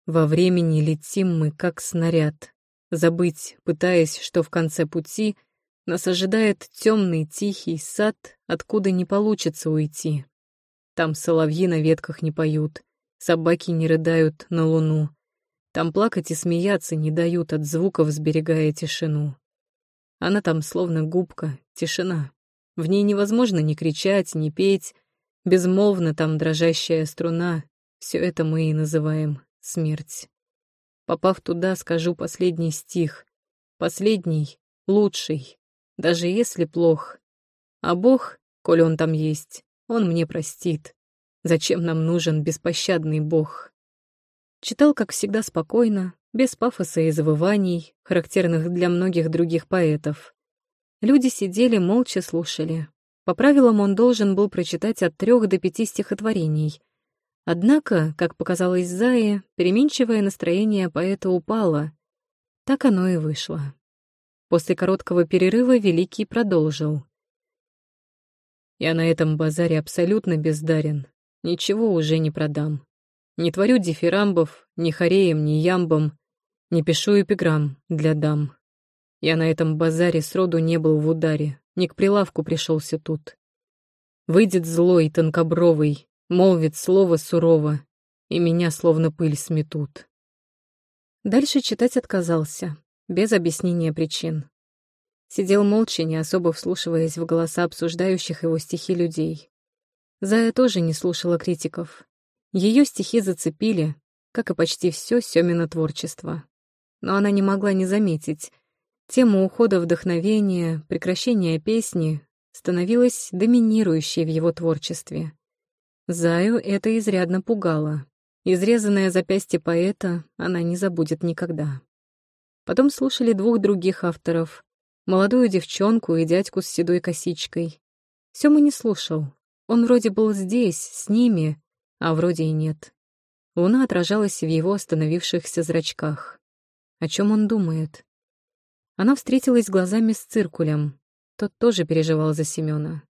«Во времени летим мы, как снаряд, забыть, пытаясь, что в конце пути нас ожидает темный тихий сад, откуда не получится уйти. Там соловьи на ветках не поют, собаки не рыдают на луну, там плакать и смеяться не дают от звуков, сберегая тишину. Она там словно губка, тишина, в ней невозможно ни кричать, ни петь. Безмолвно там дрожащая струна. Все это мы и называем смерть. Попав туда, скажу последний стих. Последний, лучший, даже если плох. А Бог, коль он там есть, он мне простит. Зачем нам нужен беспощадный Бог? Читал, как всегда, спокойно, без пафоса и завываний, характерных для многих других поэтов. Люди сидели, молча слушали. По правилам он должен был прочитать от трех до пяти стихотворений. Однако, как показалось Зае, переменчивое настроение поэта упало. Так оно и вышло. После короткого перерыва Великий продолжил. «Я на этом базаре абсолютно бездарен. Ничего уже не продам. Не творю дифирамбов, ни хореем, ни ямбом. Не пишу эпиграмм для дам. Я на этом базаре сроду не был в ударе, не к прилавку пришелся тут. Выйдет злой, тонкобровый, молвит слово сурово, и меня словно пыль сметут. Дальше читать отказался, без объяснения причин. Сидел молча, не особо вслушиваясь в голоса обсуждающих его стихи людей. Зая тоже не слушала критиков. Ее стихи зацепили, как и почти все Семина творчество. Но она не могла не заметить, Тема ухода вдохновения, прекращения песни становилась доминирующей в его творчестве. Заю это изрядно пугало. Изрезанное запястье поэта она не забудет никогда. Потом слушали двух других авторов, молодую девчонку и дядьку с седой косичкой. Сёма не слушал. Он вроде был здесь, с ними, а вроде и нет. Луна отражалась в его остановившихся зрачках. О чем он думает? Она встретилась глазами с циркулем. Тот тоже переживал за Семёна.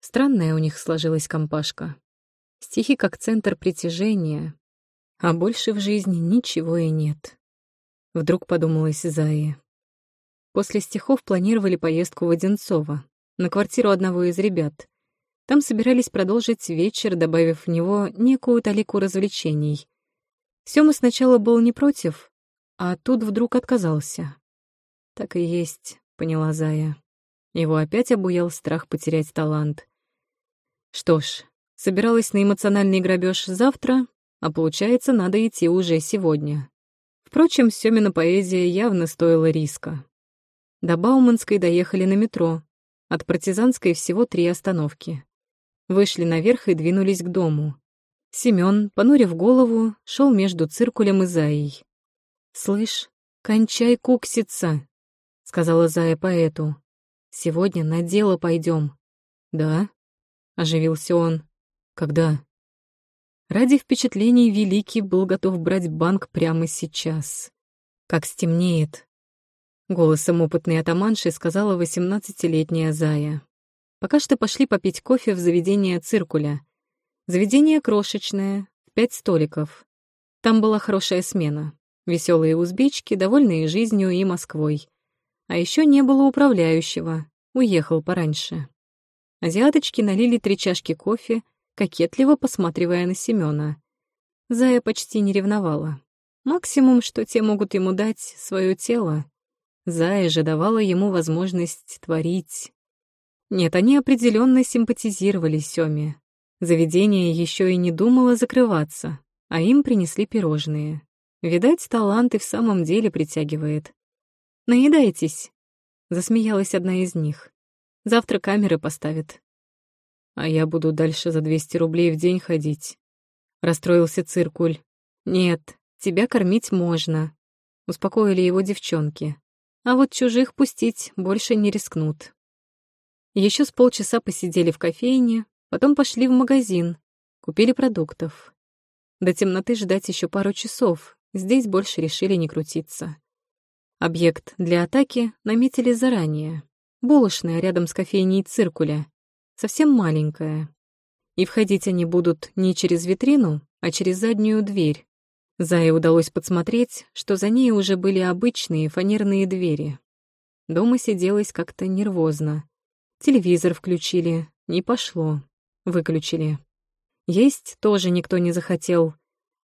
Странная у них сложилась компашка. Стихи как центр притяжения, а больше в жизни ничего и нет. Вдруг подумалась Зая. После стихов планировали поездку в Одинцово, на квартиру одного из ребят. Там собирались продолжить вечер, добавив в него некую талику развлечений. Сёма сначала был не против, а тут вдруг отказался. «Так и есть», — поняла Зая. Его опять обуял страх потерять талант. Что ж, собиралась на эмоциональный грабеж завтра, а получается, надо идти уже сегодня. Впрочем, Сёмина поэзия явно стоила риска. До Бауманской доехали на метро. От Партизанской всего три остановки. Вышли наверх и двинулись к дому. Семён, понурив голову, шел между циркулем и Заей. «Слышь, кончай кукситься», — сказала Зая поэту. «Сегодня на дело пойдем. «Да?» — оживился он. «Когда?» Ради впечатлений Великий был готов брать банк прямо сейчас. Как стемнеет. Голосом опытной атаманши сказала восемнадцатилетняя Зая. Пока что пошли попить кофе в заведение циркуля. Заведение крошечное, пять столиков. Там была хорошая смена. Веселые узбечки, довольные жизнью и Москвой. А еще не было управляющего, уехал пораньше. Азиаточки налили три чашки кофе, кокетливо посматривая на Семёна. Зая почти не ревновала. Максимум, что те могут ему дать, свое тело. Зая же давала ему возможность творить. Нет, они определенно симпатизировали Сёме. Заведение еще и не думало закрываться, а им принесли пирожные. Видать, талант и в самом деле притягивает. «Наедайтесь», — засмеялась одна из них. «Завтра камеры поставят а я буду дальше за 200 рублей в день ходить. Расстроился циркуль. Нет, тебя кормить можно. Успокоили его девчонки. А вот чужих пустить больше не рискнут. Еще с полчаса посидели в кофейне, потом пошли в магазин, купили продуктов. До темноты ждать еще пару часов, здесь больше решили не крутиться. Объект для атаки наметили заранее. Булочная рядом с кофейней циркуля совсем маленькая. И входить они будут не через витрину, а через заднюю дверь. Зае удалось подсмотреть, что за ней уже были обычные фанерные двери. Дома сиделось как-то нервозно. Телевизор включили, не пошло. Выключили. Есть тоже никто не захотел.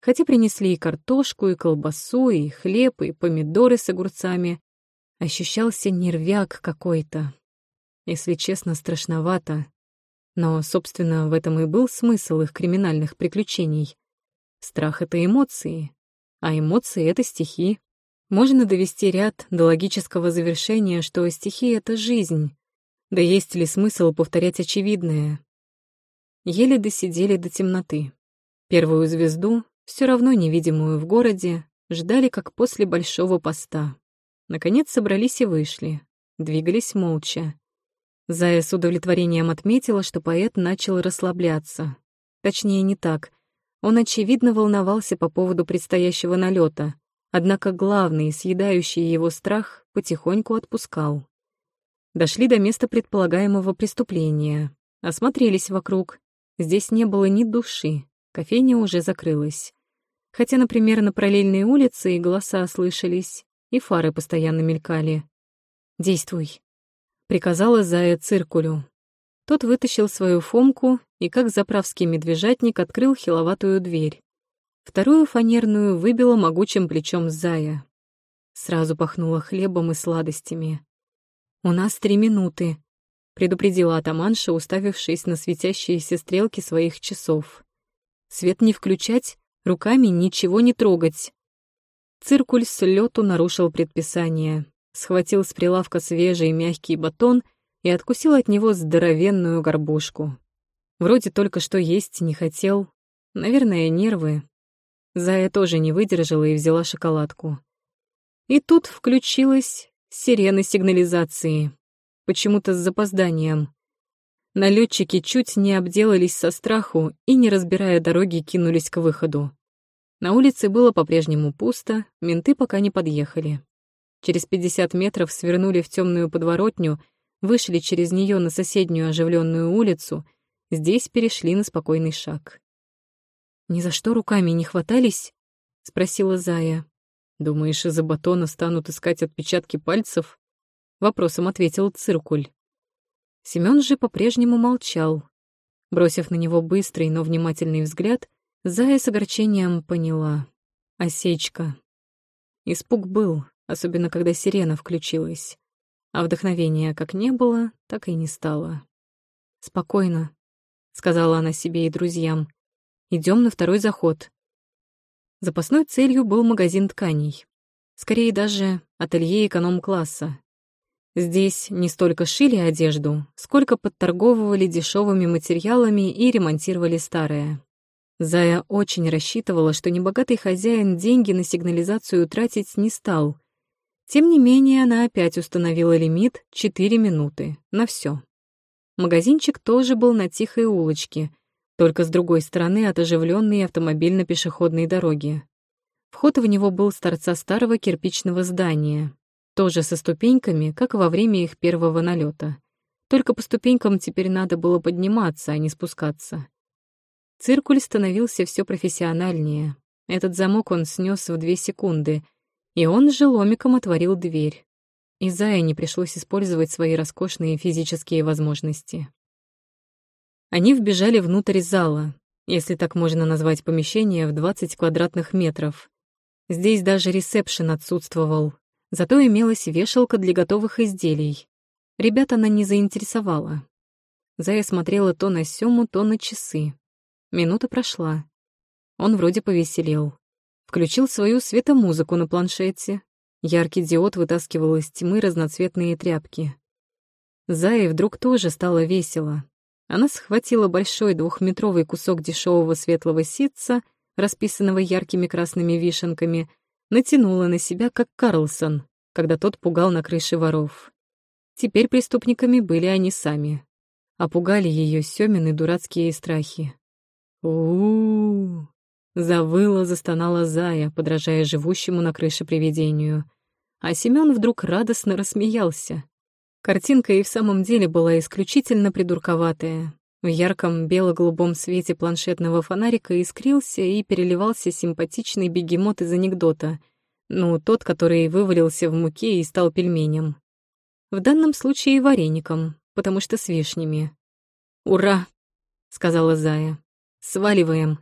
Хотя принесли и картошку, и колбасу, и хлеб, и помидоры с огурцами. Ощущался нервяк какой-то. Если честно, страшновато. Но, собственно, в этом и был смысл их криминальных приключений. Страх — это эмоции, а эмоции — это стихи. Можно довести ряд до логического завершения, что стихи — это жизнь. Да есть ли смысл повторять очевидное? Еле досидели до темноты. Первую звезду, все равно невидимую в городе, ждали как после большого поста. Наконец собрались и вышли. Двигались молча. Зая с удовлетворением отметила, что поэт начал расслабляться. Точнее, не так. Он, очевидно, волновался по поводу предстоящего налета, однако главный, съедающий его страх, потихоньку отпускал. Дошли до места предполагаемого преступления. Осмотрелись вокруг. Здесь не было ни души, кофейня уже закрылась. Хотя, например, на параллельной улице и голоса слышались, и фары постоянно мелькали. «Действуй», приказала Зая циркулю. Тот вытащил свою фомку и, как заправский медвежатник, открыл хиловатую дверь. Вторую фанерную выбила могучим плечом Зая. Сразу пахнуло хлебом и сладостями. «У нас три минуты», — предупредила атаманша, уставившись на светящиеся стрелки своих часов. «Свет не включать, руками ничего не трогать». Циркуль с лету нарушил предписание схватил с прилавка свежий мягкий батон и откусил от него здоровенную горбушку. Вроде только что есть не хотел. Наверное, нервы. Зая тоже не выдержала и взяла шоколадку. И тут включилась сирена сигнализации. Почему-то с запозданием. Налетчики чуть не обделались со страху и, не разбирая дороги, кинулись к выходу. На улице было по-прежнему пусто, менты пока не подъехали. Через 50 метров свернули в темную подворотню, вышли через нее на соседнюю оживленную улицу, здесь перешли на спокойный шаг. «Ни за что руками не хватались?» — спросила Зая. «Думаешь, из-за батона станут искать отпечатки пальцев?» вопросом ответил циркуль. Семён же по-прежнему молчал. Бросив на него быстрый, но внимательный взгляд, Зая с огорчением поняла. Осечка. Испуг был, особенно когда сирена включилась. А вдохновения как не было, так и не стало. «Спокойно», — сказала она себе и друзьям. Идем на второй заход». Запасной целью был магазин тканей. Скорее даже ателье эконом-класса. Здесь не столько шили одежду, сколько подторговывали дешевыми материалами и ремонтировали старое. Зая очень рассчитывала, что небогатый хозяин деньги на сигнализацию тратить не стал. Тем не менее, она опять установила лимит 4 минуты на все. Магазинчик тоже был на тихой улочке, только с другой стороны от оживленной автомобильно-пешеходной дороги. Вход в него был с торца старого кирпичного здания, тоже со ступеньками, как во время их первого налета. Только по ступенькам теперь надо было подниматься, а не спускаться. Циркуль становился все профессиональнее. Этот замок он снес в две секунды, и он же ломиком отворил дверь. И Зае не пришлось использовать свои роскошные физические возможности. Они вбежали внутрь зала, если так можно назвать помещение в 20 квадратных метров. Здесь даже ресепшн отсутствовал, зато имелась вешалка для готовых изделий. Ребят она не заинтересовала. Зая смотрела то на Сёму, то на часы. Минута прошла. Он вроде повеселел. Включил свою светомузыку на планшете. Яркий диод вытаскивал из тьмы разноцветные тряпки. Зае вдруг тоже стало весело. Она схватила большой двухметровый кусок дешевого светлого ситца, расписанного яркими красными вишенками, натянула на себя, как Карлсон, когда тот пугал на крыше воров. Теперь преступниками были они сами. Опугали ее Сёмины дурацкие страхи у у Завыла, застонала Зая, подражая живущему на крыше привидению. А Семён вдруг радостно рассмеялся. Картинка и в самом деле была исключительно придурковатая. В ярком бело-голубом свете планшетного фонарика искрился и переливался симпатичный бегемот из анекдота. Ну, тот, который вывалился в муке и стал пельменем. В данном случае вареником, потому что с вишнями. «Ура!» — сказала Зая. Сваливаем.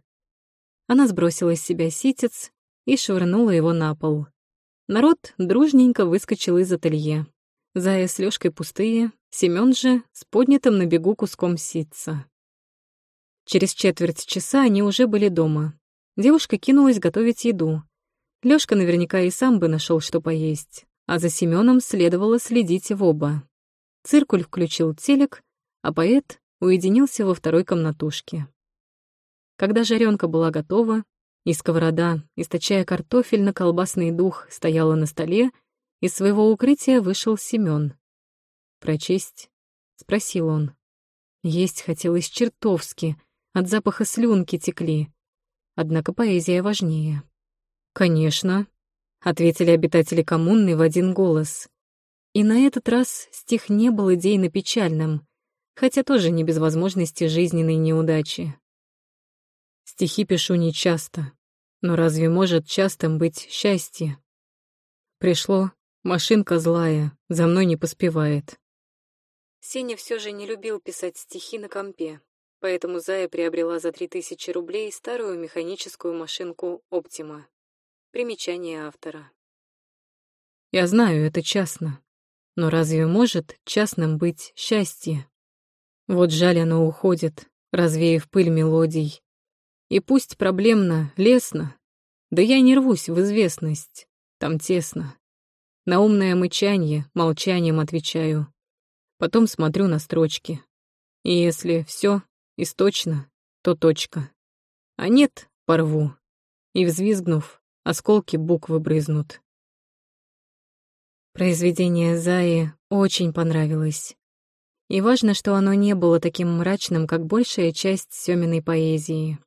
Она сбросила с себя ситец и швырнула его на пол. Народ дружненько выскочил из ателье. Зая с Лёшкой пустые, Семён же с поднятым на бегу куском ситца. Через четверть часа они уже были дома. Девушка кинулась готовить еду. Лёшка наверняка и сам бы нашел, что поесть, а за Семёном следовало следить в оба. Циркуль включил телек, а поэт уединился во второй комнатушке. Когда жаренка была готова, и сковорода, источая картофельно-колбасный дух, стояла на столе, из своего укрытия вышел Семён. «Прочесть?» — спросил он. Есть хотелось чертовски, от запаха слюнки текли. Однако поэзия важнее. «Конечно», — ответили обитатели коммуны в один голос. И на этот раз стих не был идейно-печальным, хотя тоже не без возможности жизненной неудачи. Стихи пишу нечасто, но разве может частым быть счастье? Пришло, машинка злая, за мной не поспевает. Сеня все же не любил писать стихи на компе, поэтому Зая приобрела за 3000 рублей старую механическую машинку «Оптима». Примечание автора. Я знаю, это частно, но разве может частным быть счастье? Вот жаль оно уходит, развеяв пыль мелодий, и пусть проблемно, лестно, да я не рвусь в известность, там тесно. На умное мычанье молчанием отвечаю. Потом смотрю на строчки. И если все источно, то точка. А нет, порву. И, взвизгнув, осколки буквы брызнут. Произведение Заи очень понравилось. И важно, что оно не было таким мрачным, как большая часть Сёминой поэзии.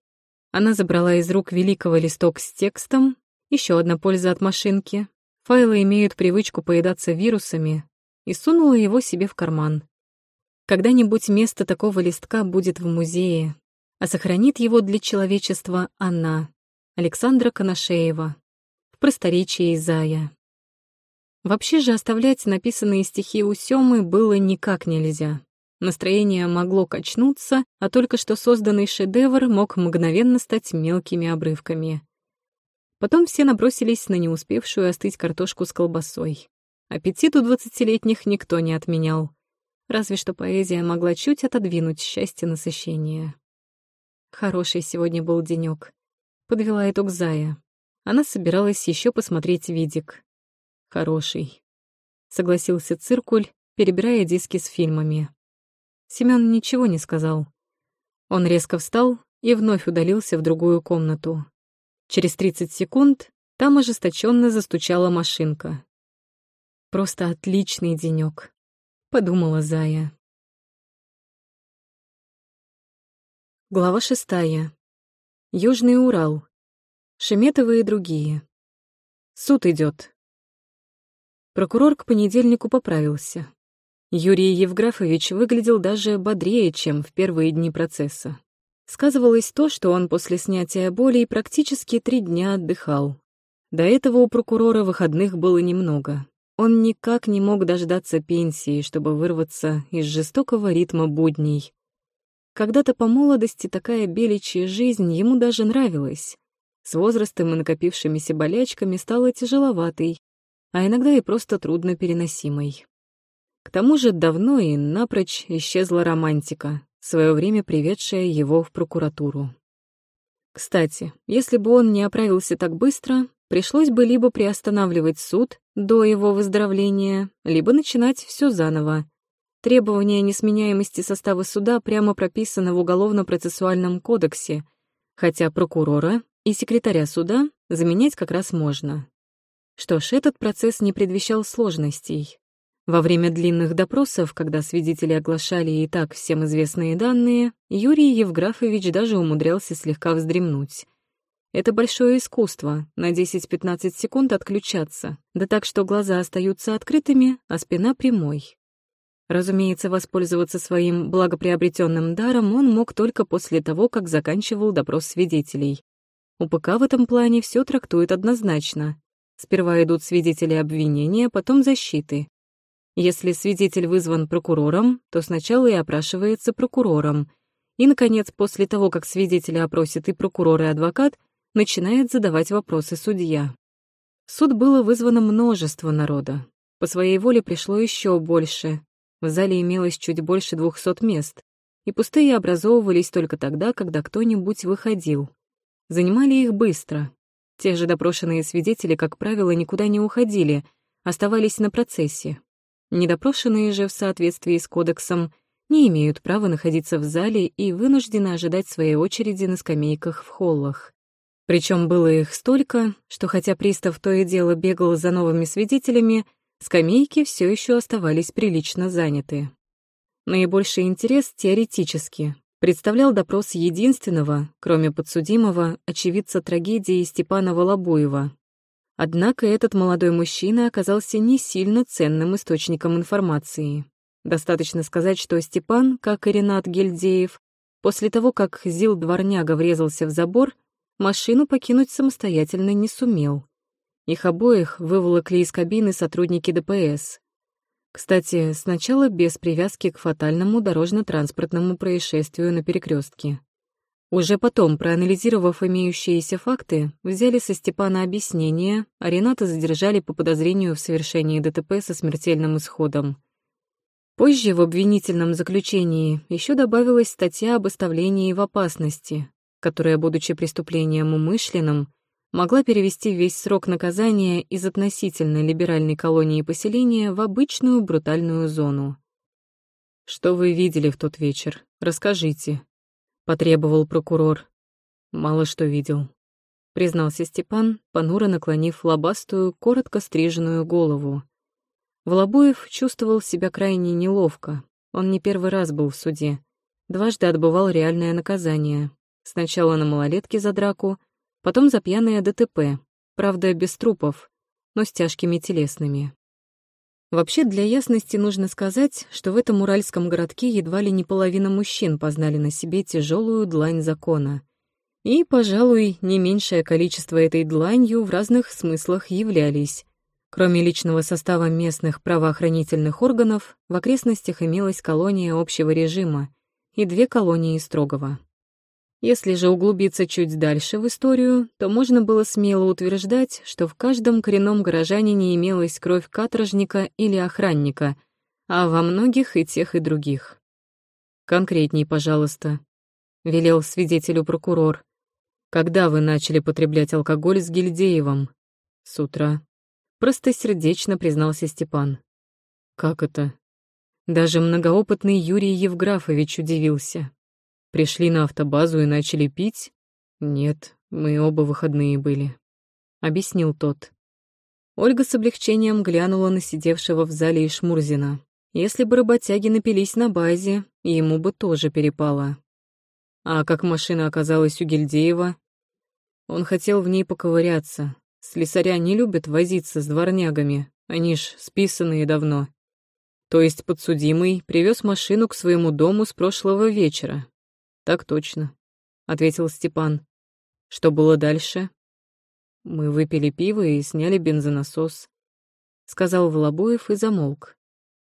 Она забрала из рук великого листок с текстом, еще одна польза от машинки. Файлы имеют привычку поедаться вирусами, и сунула его себе в карман. Когда-нибудь место такого листка будет в музее, а сохранит его для человечества она, Александра Коношеева, в просторечии Зая. Вообще же оставлять написанные стихи у Сёмы было никак нельзя. Настроение могло качнуться, а только что созданный шедевр мог мгновенно стать мелкими обрывками. Потом все набросились на не успевшую остыть картошку с колбасой. Аппетит у двадцатилетних никто не отменял. Разве что поэзия могла чуть отодвинуть счастье насыщения. Хороший сегодня был денёк. Подвела итог Зая. Она собиралась еще посмотреть видик. Хороший. Согласился циркуль, перебирая диски с фильмами. Семён ничего не сказал. Он резко встал и вновь удалился в другую комнату. Через 30 секунд там ожесточенно застучала машинка. «Просто отличный денёк», — подумала Зая. Глава шестая. Южный Урал. Шеметовы и другие. Суд идет. Прокурор к понедельнику поправился. Юрий Евграфович выглядел даже бодрее, чем в первые дни процесса. Сказывалось то, что он после снятия болей практически три дня отдыхал. До этого у прокурора выходных было немного. Он никак не мог дождаться пенсии, чтобы вырваться из жестокого ритма будней. Когда-то по молодости такая беличья жизнь ему даже нравилась. С возрастом и накопившимися болячками стала тяжеловатой, а иногда и просто трудно переносимой. К тому же давно и напрочь исчезла романтика, в свое время приведшая его в прокуратуру. Кстати, если бы он не оправился так быстро, пришлось бы либо приостанавливать суд до его выздоровления, либо начинать все заново. Требование несменяемости состава суда прямо прописано в Уголовно-процессуальном кодексе, хотя прокурора и секретаря суда заменять как раз можно. Что ж, этот процесс не предвещал сложностей. Во время длинных допросов, когда свидетели оглашали и так всем известные данные, Юрий Евграфович даже умудрялся слегка вздремнуть. Это большое искусство — на 10-15 секунд отключаться, да так, что глаза остаются открытыми, а спина прямой. Разумеется, воспользоваться своим благоприобретенным даром он мог только после того, как заканчивал допрос свидетелей. УПК в этом плане все трактует однозначно. Сперва идут свидетели обвинения, потом защиты. Если свидетель вызван прокурором, то сначала и опрашивается прокурором. И, наконец, после того, как свидетеля опросит и прокурор, и адвокат, начинает задавать вопросы судья. Суд было вызвано множество народа. По своей воле пришло еще больше. В зале имелось чуть больше двухсот мест, и пустые образовывались только тогда, когда кто-нибудь выходил. Занимали их быстро. Те же допрошенные свидетели, как правило, никуда не уходили, оставались на процессе. Недопрошенные же в соответствии с кодексом не имеют права находиться в зале и вынуждены ожидать своей очереди на скамейках в холлах. Причем было их столько, что хотя пристав то и дело бегал за новыми свидетелями, скамейки все еще оставались прилично заняты. Наибольший интерес теоретически представлял допрос единственного, кроме подсудимого, очевидца трагедии Степана Волобуева, Однако этот молодой мужчина оказался не сильно ценным источником информации. Достаточно сказать, что Степан, как и Ренат Гильдеев, после того, как Зил-дворняга врезался в забор, машину покинуть самостоятельно не сумел. Их обоих выволокли из кабины сотрудники ДПС. Кстати, сначала без привязки к фатальному дорожно-транспортному происшествию на перекрестке. Уже потом, проанализировав имеющиеся факты, взяли со Степана объяснение, а Рената задержали по подозрению в совершении ДТП со смертельным исходом. Позже в обвинительном заключении еще добавилась статья об оставлении в опасности, которая, будучи преступлением умышленным, могла перевести весь срок наказания из относительно либеральной колонии поселения в обычную брутальную зону. «Что вы видели в тот вечер? Расскажите», — потребовал прокурор. «Мало что видел», — признался Степан, понуро наклонив лобастую, коротко стриженную голову. Волобуев чувствовал себя крайне неловко. Он не первый раз был в суде. Дважды отбывал реальное наказание. Сначала на малолетке за драку, потом за пьяное ДТП, правда, без трупов, но с тяжкими телесными. Вообще, для ясности нужно сказать, что в этом уральском городке едва ли не половина мужчин познали на себе тяжелую длань закона. И, пожалуй, не меньшее количество этой дланью в разных смыслах являлись. Кроме личного состава местных правоохранительных органов, в окрестностях имелась колония общего режима и две колонии строгого. Если же углубиться чуть дальше в историю, то можно было смело утверждать, что в каждом коренном горожанине имелась кровь каторжника или охранника, а во многих и тех, и других. «Конкретней, пожалуйста», — велел свидетелю прокурор. «Когда вы начали потреблять алкоголь с Гильдеевым?» «С утра». Простосердечно признался Степан. «Как это?» Даже многоопытный Юрий Евграфович удивился. Пришли на автобазу и начали пить? Нет, мы оба выходные были. Объяснил тот. Ольга с облегчением глянула на сидевшего в зале Ишмурзина. Если бы работяги напились на базе, ему бы тоже перепало. А как машина оказалась у Гильдеева? Он хотел в ней поковыряться. Слесаря не любят возиться с дворнягами, они ж списанные давно. То есть подсудимый привез машину к своему дому с прошлого вечера, «Так точно», — ответил Степан. «Что было дальше?» «Мы выпили пиво и сняли бензонасос», — сказал Волобоев и замолк.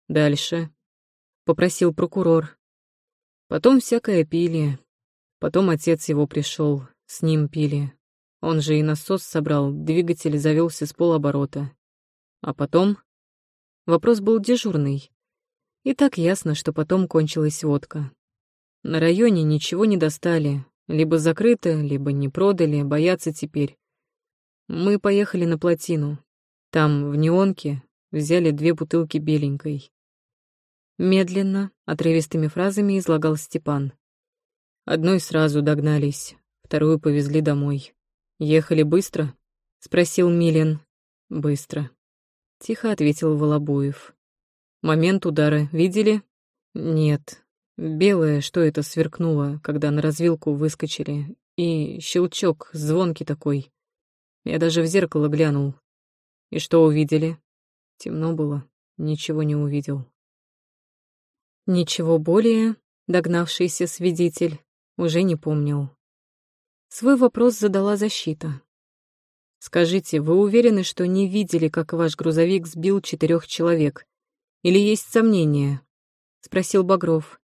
«Дальше», — попросил прокурор. «Потом всякое пили. Потом отец его пришел, с ним пили. Он же и насос собрал, двигатель завелся с полоборота. А потом...» Вопрос был дежурный. И так ясно, что потом кончилась водка. На районе ничего не достали. Либо закрыто, либо не продали, боятся теперь. Мы поехали на плотину. Там, в неонке, взяли две бутылки беленькой. Медленно, отрывистыми фразами излагал Степан. Одной сразу догнались, вторую повезли домой. «Ехали быстро?» — спросил Милин. «Быстро», — тихо ответил Волобуев. «Момент удара видели?» «Нет, Белое, что это сверкнуло, когда на развилку выскочили, и щелчок, звонкий такой. Я даже в зеркало глянул. И что увидели? Темно было, ничего не увидел. Ничего более догнавшийся свидетель уже не помнил. Свой вопрос задала защита. «Скажите, вы уверены, что не видели, как ваш грузовик сбил четырех человек? Или есть сомнения?» — спросил Багров.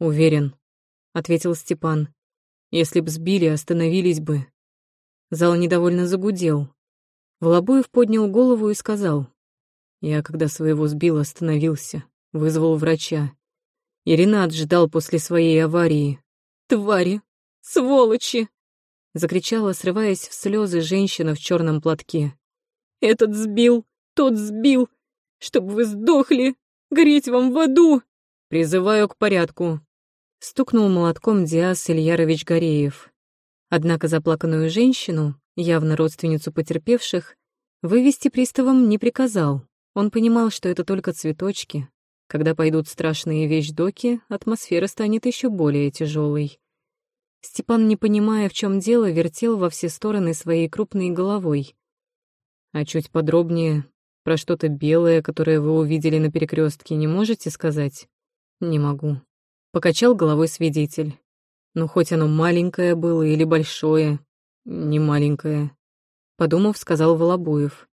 «Уверен», — ответил Степан. «Если б сбили, остановились бы». Зал недовольно загудел. Волобуев поднял голову и сказал. «Я, когда своего сбил, остановился, вызвал врача. И Ренат ждал после своей аварии. «Твари! Сволочи!» — закричала, срываясь в слезы женщина в черном платке. «Этот сбил, тот сбил! Чтоб вы сдохли! Гореть вам в аду!» «Призываю к порядку», стукнул молотком Диас Ильярович Гореев. Однако заплаканную женщину, явно родственницу потерпевших, вывести приставом не приказал. Он понимал, что это только цветочки. Когда пойдут страшные вещдоки, атмосфера станет еще более тяжелой. Степан, не понимая, в чем дело, вертел во все стороны своей крупной головой. А чуть подробнее, про что-то белое, которое вы увидели на перекрестке, не можете сказать? Не могу. Покачал головой свидетель. Ну, хоть оно маленькое было или большое, не маленькое. Подумав, сказал Волобуев.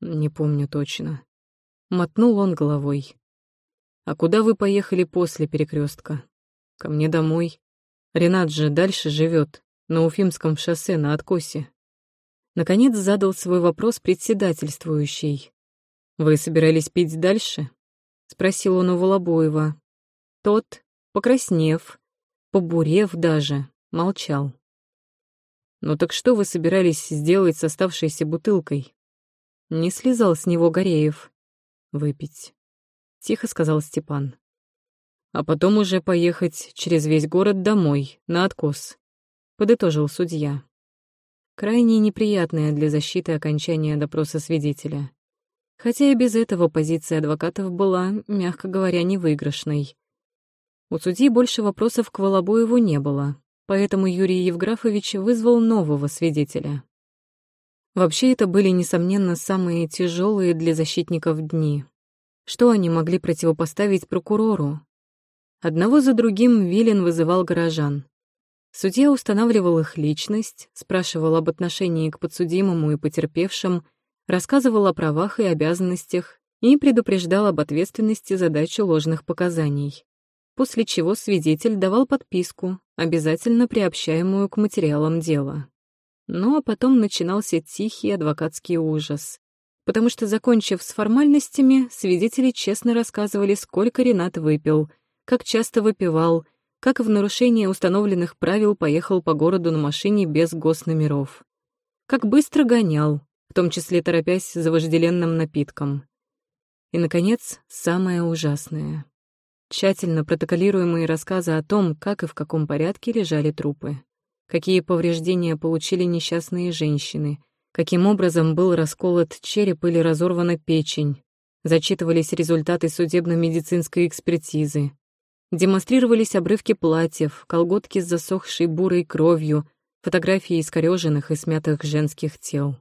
Не помню точно. Мотнул он головой. А куда вы поехали после перекрестка? Ко мне домой. Ренат же дальше живет, на Уфимском шоссе на откосе. Наконец задал свой вопрос председательствующий. «Вы собирались пить дальше?» — спросил он у Волобуева. Тот, покраснев, побурев даже, молчал. «Ну так что вы собирались сделать с оставшейся бутылкой?» Не слезал с него Гореев. «Выпить», — тихо сказал Степан. «А потом уже поехать через весь город домой, на откос», — подытожил судья. Крайне неприятное для защиты окончание допроса свидетеля. Хотя и без этого позиция адвокатов была, мягко говоря, невыигрышной. У судьи больше вопросов к Волобоеву не было, поэтому Юрий Евграфович вызвал нового свидетеля. Вообще это были, несомненно, самые тяжелые для защитников дни. Что они могли противопоставить прокурору? Одного за другим Вилен вызывал горожан. Судья устанавливал их личность, спрашивал об отношении к подсудимому и потерпевшим, рассказывал о правах и обязанностях и предупреждал об ответственности за дачу ложных показаний, после чего свидетель давал подписку, обязательно приобщаемую к материалам дела. Ну а потом начинался тихий адвокатский ужас, потому что, закончив с формальностями, свидетели честно рассказывали, сколько Ренат выпил, как часто выпивал, как в нарушение установленных правил поехал по городу на машине без госномеров, как быстро гонял, в том числе торопясь за вожделенным напитком. И, наконец, самое ужасное. Тщательно протоколируемые рассказы о том, как и в каком порядке лежали трупы, какие повреждения получили несчастные женщины, каким образом был расколот череп или разорвана печень, зачитывались результаты судебно-медицинской экспертизы, демонстрировались обрывки платьев, колготки с засохшей бурой кровью, фотографии искорёженных и смятых женских тел.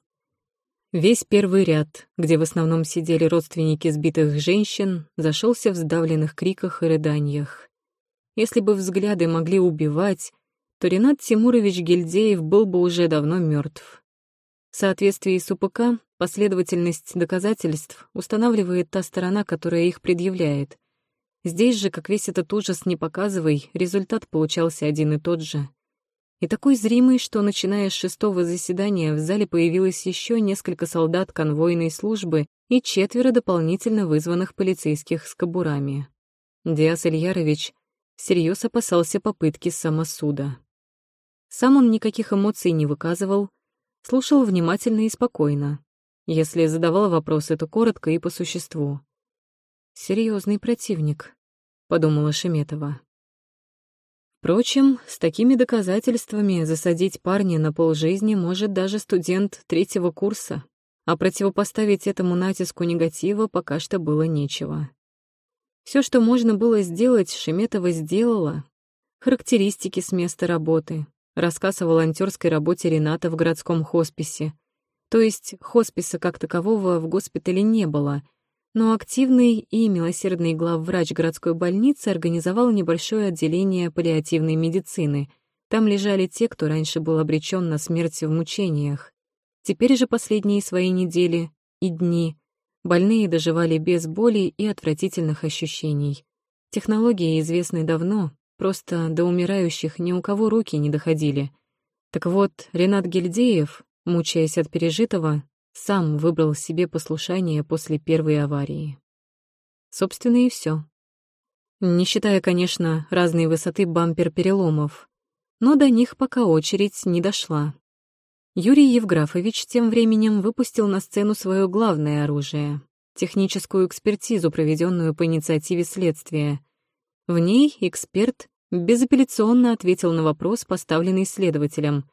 Весь первый ряд, где в основном сидели родственники сбитых женщин, зашелся в сдавленных криках и рыданиях. Если бы взгляды могли убивать, то Ренат Тимурович Гильдеев был бы уже давно мертв. В соответствии с УПК последовательность доказательств устанавливает та сторона, которая их предъявляет. Здесь же, как весь этот ужас не показывай, результат получался один и тот же и такой зримый, что, начиная с шестого заседания, в зале появилось еще несколько солдат конвойной службы и четверо дополнительно вызванных полицейских с кобурами. Диас Ильярович всерьез опасался попытки самосуда. Сам он никаких эмоций не выказывал, слушал внимательно и спокойно. Если задавал вопросы, то коротко и по существу. Серьезный противник», — подумала Шеметова. Впрочем, с такими доказательствами засадить парня на полжизни может даже студент третьего курса, а противопоставить этому натиску негатива пока что было нечего. Все, что можно было сделать, Шеметова сделала. Характеристики с места работы, рассказ о волонтерской работе Рената в городском хосписе. То есть хосписа как такового в госпитале не было — но активный и милосердный главврач городской больницы организовал небольшое отделение паллиативной медицины. Там лежали те, кто раньше был обречен на смерть в мучениях. Теперь же последние свои недели и дни больные доживали без боли и отвратительных ощущений. Технологии известны давно, просто до умирающих ни у кого руки не доходили. Так вот, Ренат Гильдеев, мучаясь от пережитого, сам выбрал себе послушание после первой аварии. Собственно, и все. Не считая, конечно, разной высоты бампер-переломов, но до них пока очередь не дошла. Юрий Евграфович тем временем выпустил на сцену свое главное оружие — техническую экспертизу, проведенную по инициативе следствия. В ней эксперт безапелляционно ответил на вопрос, поставленный следователем.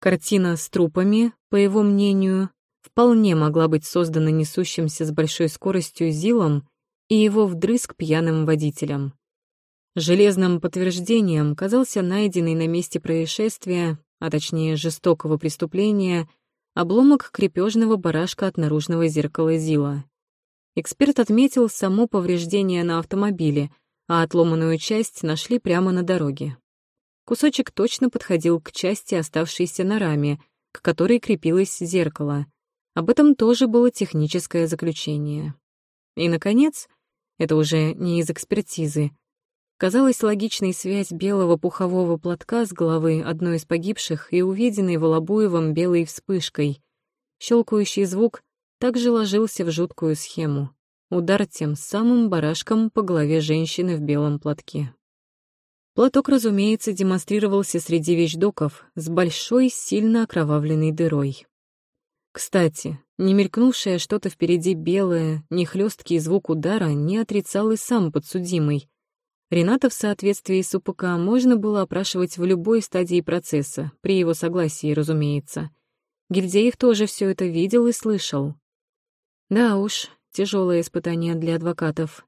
Картина с трупами, по его мнению, вполне могла быть создана несущимся с большой скоростью Зилом и его вдрызг пьяным водителем. Железным подтверждением казался найденный на месте происшествия, а точнее жестокого преступления, обломок крепежного барашка от наружного зеркала Зила. Эксперт отметил само повреждение на автомобиле, а отломанную часть нашли прямо на дороге. Кусочек точно подходил к части, оставшейся на раме, к которой крепилось зеркало — об этом тоже было техническое заключение. И, наконец, это уже не из экспертизы, казалась логичной связь белого пухового платка с головы одной из погибших и увиденной Волобуевым белой вспышкой. Щелкающий звук также ложился в жуткую схему. Удар тем самым барашком по голове женщины в белом платке. Платок, разумеется, демонстрировался среди вещдоков с большой, сильно окровавленной дырой. Кстати, не мелькнувшее что-то впереди белое, не хлесткий звук удара не отрицал и сам подсудимый. Рената в соответствии с УПК можно было опрашивать в любой стадии процесса, при его согласии, разумеется. Гильдеев тоже все это видел и слышал. Да уж, тяжелое испытание для адвокатов.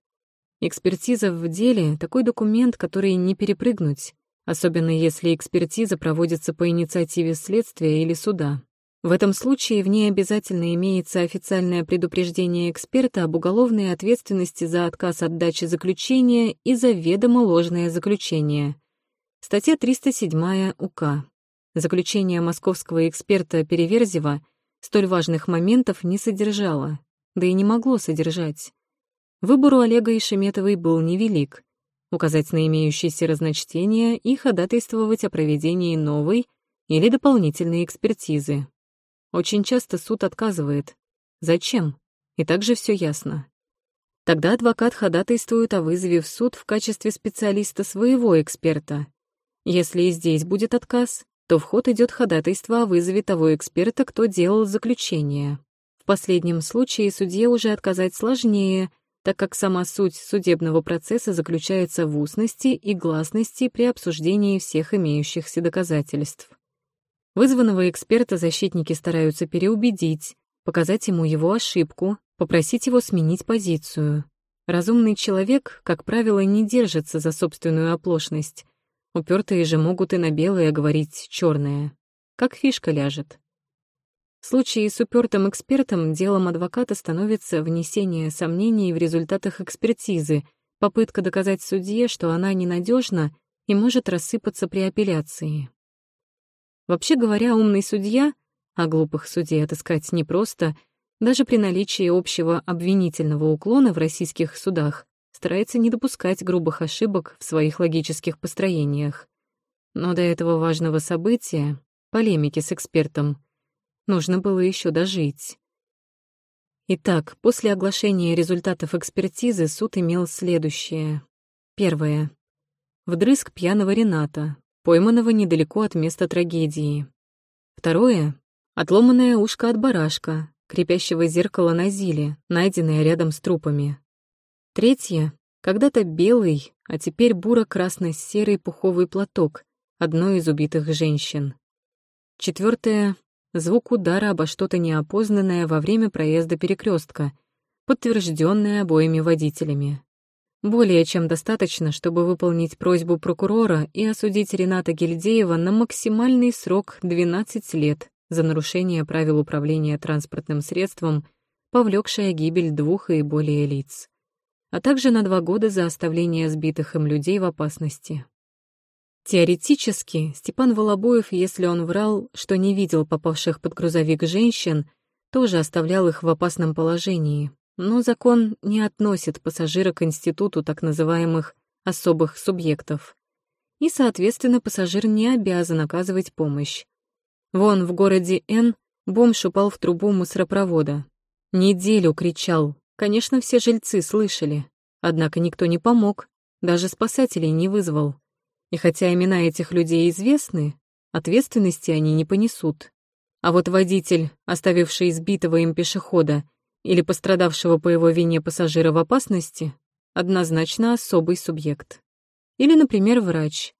Экспертиза в деле — такой документ, который не перепрыгнуть, особенно если экспертиза проводится по инициативе следствия или суда. В этом случае в ней обязательно имеется официальное предупреждение эксперта об уголовной ответственности за отказ от дачи заключения и заведомо ложное заключение. Статья 307 УК. Заключение московского эксперта Переверзева столь важных моментов не содержало, да и не могло содержать. Выбор у Олега Ишеметовой был невелик — указать на имеющиеся разночтения и ходатайствовать о проведении новой или дополнительной экспертизы. Очень часто суд отказывает. Зачем? И также все ясно. Тогда адвокат ходатайствует о вызове в суд в качестве специалиста своего эксперта. Если и здесь будет отказ, то в ход идет ходатайство о вызове того эксперта, кто делал заключение. В последнем случае судье уже отказать сложнее, так как сама суть судебного процесса заключается в устности и гласности при обсуждении всех имеющихся доказательств. Вызванного эксперта защитники стараются переубедить, показать ему его ошибку, попросить его сменить позицию. Разумный человек, как правило, не держится за собственную оплошность. Упертые же могут и на белое говорить черное. Как фишка ляжет. В случае с упертым экспертом делом адвоката становится внесение сомнений в результатах экспертизы, попытка доказать судье, что она ненадежна и может рассыпаться при апелляции. Вообще говоря, умный судья, а глупых судей отыскать непросто, даже при наличии общего обвинительного уклона в российских судах, старается не допускать грубых ошибок в своих логических построениях. Но до этого важного события, полемики с экспертом, нужно было еще дожить. Итак, после оглашения результатов экспертизы суд имел следующее. Первое. Вдрызг пьяного Рената, пойманного недалеко от места трагедии. Второе. Отломанное ушко от барашка, крепящего зеркала на зиле, найденное рядом с трупами. Третье — когда-то белый, а теперь буро-красно-серый пуховый платок одной из убитых женщин. Четвертое — звук удара обо что-то неопознанное во время проезда перекрестка, подтвержденное обоими водителями. Более чем достаточно, чтобы выполнить просьбу прокурора и осудить Рената Гильдеева на максимальный срок 12 лет за нарушение правил управления транспортным средством, повлекшее гибель двух и более лиц, а также на два года за оставление сбитых им людей в опасности. Теоретически, Степан Волобоев, если он врал, что не видел попавших под грузовик женщин, тоже оставлял их в опасном положении, но закон не относит пассажира к институту так называемых особых субъектов. И, соответственно, пассажир не обязан оказывать помощь. Вон в городе Н бомж упал в трубу мусоропровода. Неделю кричал. Конечно, все жильцы слышали. Однако никто не помог, даже спасателей не вызвал. И хотя имена этих людей известны, ответственности они не понесут. А вот водитель, оставивший избитого им пешехода или пострадавшего по его вине пассажира в опасности, однозначно особый субъект. Или, например, врач,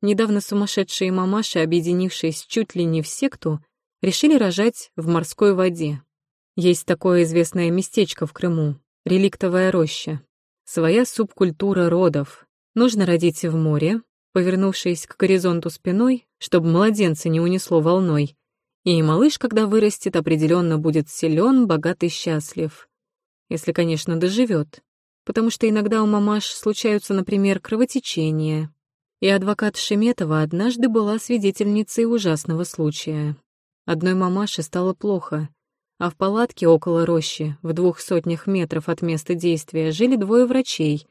Недавно сумасшедшие мамаши, объединившись чуть ли не в секту, решили рожать в морской воде. Есть такое известное местечко в Крыму — реликтовая роща. Своя субкультура родов. Нужно родить в море, повернувшись к горизонту спиной, чтобы младенца не унесло волной. И малыш, когда вырастет, определенно будет силен, богат и счастлив. Если, конечно, доживет. Потому что иногда у мамаш случаются, например, кровотечения, и адвокат Шеметова однажды была свидетельницей ужасного случая. Одной мамаше стало плохо, а в палатке около рощи, в двух сотнях метров от места действия, жили двое врачей.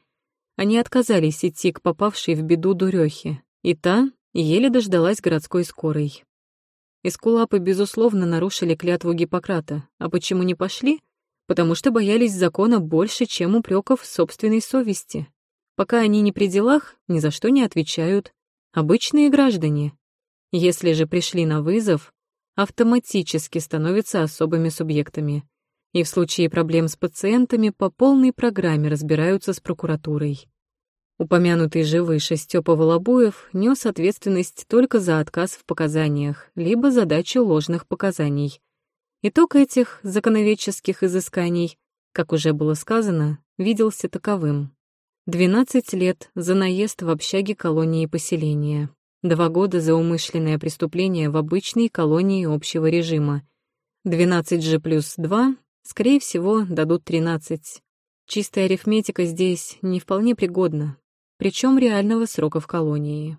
Они отказались идти к попавшей в беду дурехе, и та еле дождалась городской скорой. Эскулапы, безусловно, нарушили клятву Гиппократа. А почему не пошли? Потому что боялись закона больше, чем упреков собственной совести. Пока они не при делах, ни за что не отвечают. Обычные граждане. Если же пришли на вызов, автоматически становятся особыми субъектами. И в случае проблем с пациентами по полной программе разбираются с прокуратурой. Упомянутый же выше Степа Волобуев нес ответственность только за отказ в показаниях, либо за дачу ложных показаний. Итог этих законоведческих изысканий, как уже было сказано, виделся таковым. 12 лет за наезд в общаге колонии поселения. Два года за умышленное преступление в обычной колонии общего режима. 12 же плюс 2, скорее всего, дадут 13. Чистая арифметика здесь не вполне пригодна, причем реального срока в колонии.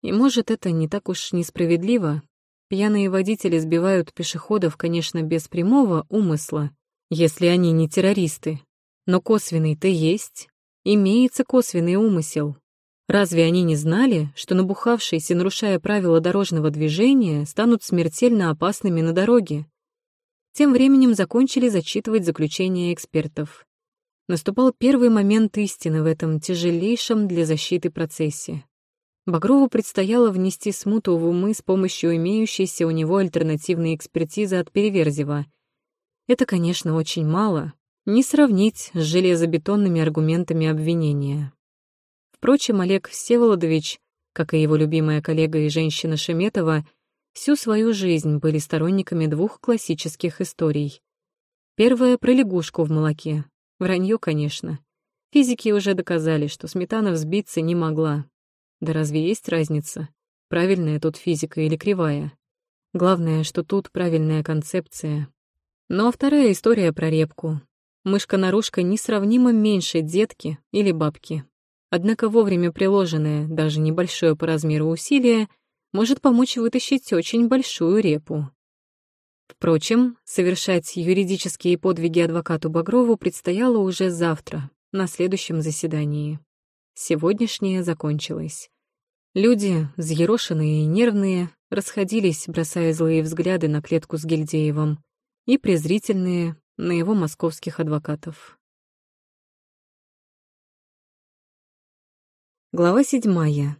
И может, это не так уж несправедливо. Пьяные водители сбивают пешеходов, конечно, без прямого умысла, если они не террористы. Но косвенный-то есть. Имеется косвенный умысел. Разве они не знали, что набухавшиеся, нарушая правила дорожного движения, станут смертельно опасными на дороге? Тем временем закончили зачитывать заключения экспертов. Наступал первый момент истины в этом тяжелейшем для защиты процессе. Багрову предстояло внести смуту в умы с помощью имеющейся у него альтернативной экспертизы от Переверзева. Это, конечно, очень мало, не сравнить с железобетонными аргументами обвинения. Впрочем, Олег Всеволодович, как и его любимая коллега и женщина Шеметова, всю свою жизнь были сторонниками двух классических историй. Первая — про лягушку в молоке. Вранье, конечно. Физики уже доказали, что сметана взбиться не могла. Да разве есть разница? Правильная тут физика или кривая? Главное, что тут правильная концепция. Ну а вторая история про репку. Мышка-нарушка несравнимо меньше детки или бабки. Однако вовремя приложенное, даже небольшое по размеру усилие, может помочь вытащить очень большую репу. Впрочем, совершать юридические подвиги адвокату Багрову предстояло уже завтра, на следующем заседании. Сегодняшнее закончилось. Люди, взъерошенные и нервные, расходились, бросая злые взгляды на клетку с Гильдеевым, и презрительные на его московских адвокатов. Глава седьмая.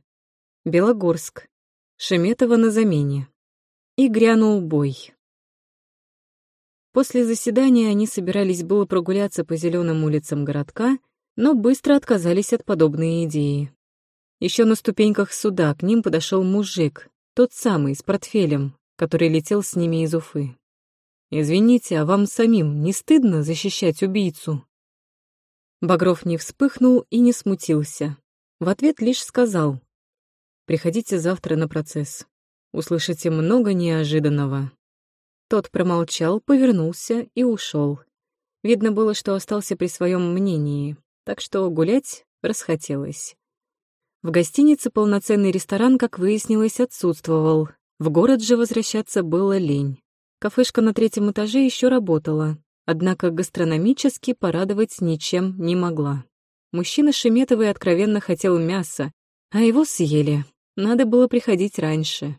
Белогорск. Шеметова на замене. И грянул бой. После заседания они собирались было прогуляться по зеленым улицам городка, но быстро отказались от подобной идеи. Еще на ступеньках суда к ним подошел мужик, тот самый, с портфелем, который летел с ними из Уфы. «Извините, а вам самим не стыдно защищать убийцу?» Багров не вспыхнул и не смутился. В ответ лишь сказал «Приходите завтра на процесс. Услышите много неожиданного». Тот промолчал, повернулся и ушел. Видно было, что остался при своем мнении, так что гулять расхотелось. В гостинице полноценный ресторан, как выяснилось, отсутствовал. В город же возвращаться было лень. Кафешка на третьем этаже еще работала, однако гастрономически порадовать ничем не могла. Мужчина Шеметовый откровенно хотел мяса, а его съели. Надо было приходить раньше.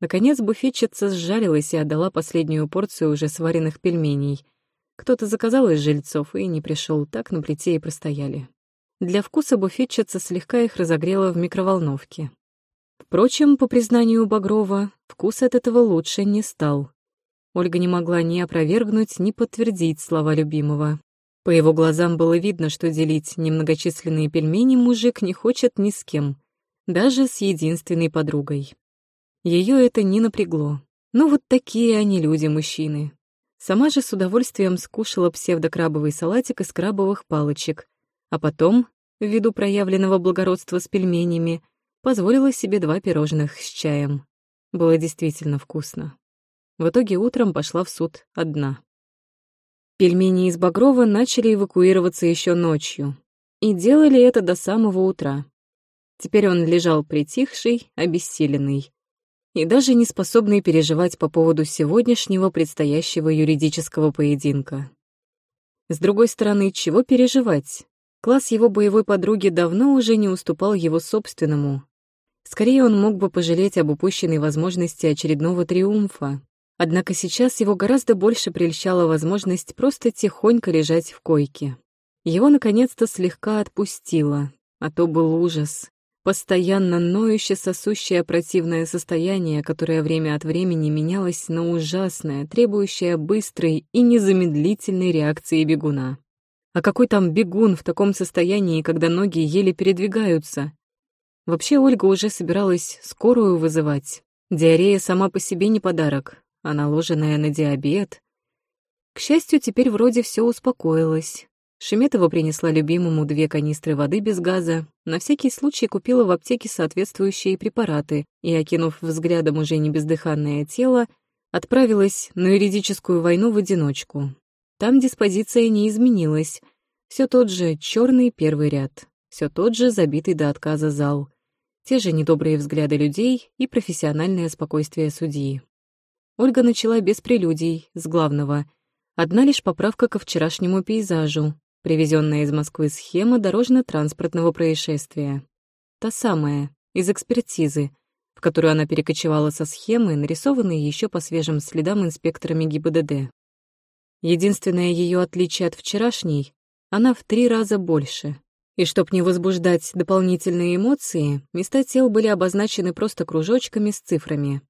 Наконец буфетчица сжалилась и отдала последнюю порцию уже сваренных пельменей. Кто-то заказал из жильцов и не пришел, так на плите и простояли. Для вкуса буфетчица слегка их разогрела в микроволновке. Впрочем, по признанию Багрова, вкус от этого лучше не стал. Ольга не могла ни опровергнуть, ни подтвердить слова любимого. По его глазам было видно, что делить немногочисленные пельмени мужик не хочет ни с кем, даже с единственной подругой. Ее это не напрягло. Ну вот такие они люди-мужчины. Сама же с удовольствием скушала псевдокрабовый салатик из крабовых палочек, а потом, ввиду проявленного благородства с пельменями, позволила себе два пирожных с чаем. Было действительно вкусно. В итоге утром пошла в суд одна. Пельмени из Багрова начали эвакуироваться еще ночью. И делали это до самого утра. Теперь он лежал притихший, обессиленный. И даже не способный переживать по поводу сегодняшнего предстоящего юридического поединка. С другой стороны, чего переживать? Класс его боевой подруги давно уже не уступал его собственному. Скорее, он мог бы пожалеть об упущенной возможности очередного триумфа, Однако сейчас его гораздо больше прельщала возможность просто тихонько лежать в койке. Его наконец-то слегка отпустило, а то был ужас. Постоянно ноющее, сосущее противное состояние, которое время от времени менялось на ужасное, требующее быстрой и незамедлительной реакции бегуна. А какой там бегун в таком состоянии, когда ноги еле передвигаются? Вообще Ольга уже собиралась скорую вызывать. Диарея сама по себе не подарок, а наложенная на диабет. К счастью, теперь вроде все успокоилось. Шеметова принесла любимому две канистры воды без газа, на всякий случай купила в аптеке соответствующие препараты и, окинув взглядом уже не бездыханное тело, отправилась на юридическую войну в одиночку. Там диспозиция не изменилась. Все тот же черный первый ряд, все тот же забитый до отказа зал. те же недобрые взгляды людей и профессиональное спокойствие судьи. Ольга начала без прелюдий, с главного. Одна лишь поправка ко вчерашнему пейзажу, привезенная из Москвы схема дорожно-транспортного происшествия. Та самая, из экспертизы, в которую она перекочевала со схемы, нарисованной еще по свежим следам инспекторами ГИБДД. Единственное ее отличие от вчерашней — она в три раза больше. И чтоб не возбуждать дополнительные эмоции, места тел были обозначены просто кружочками с цифрами.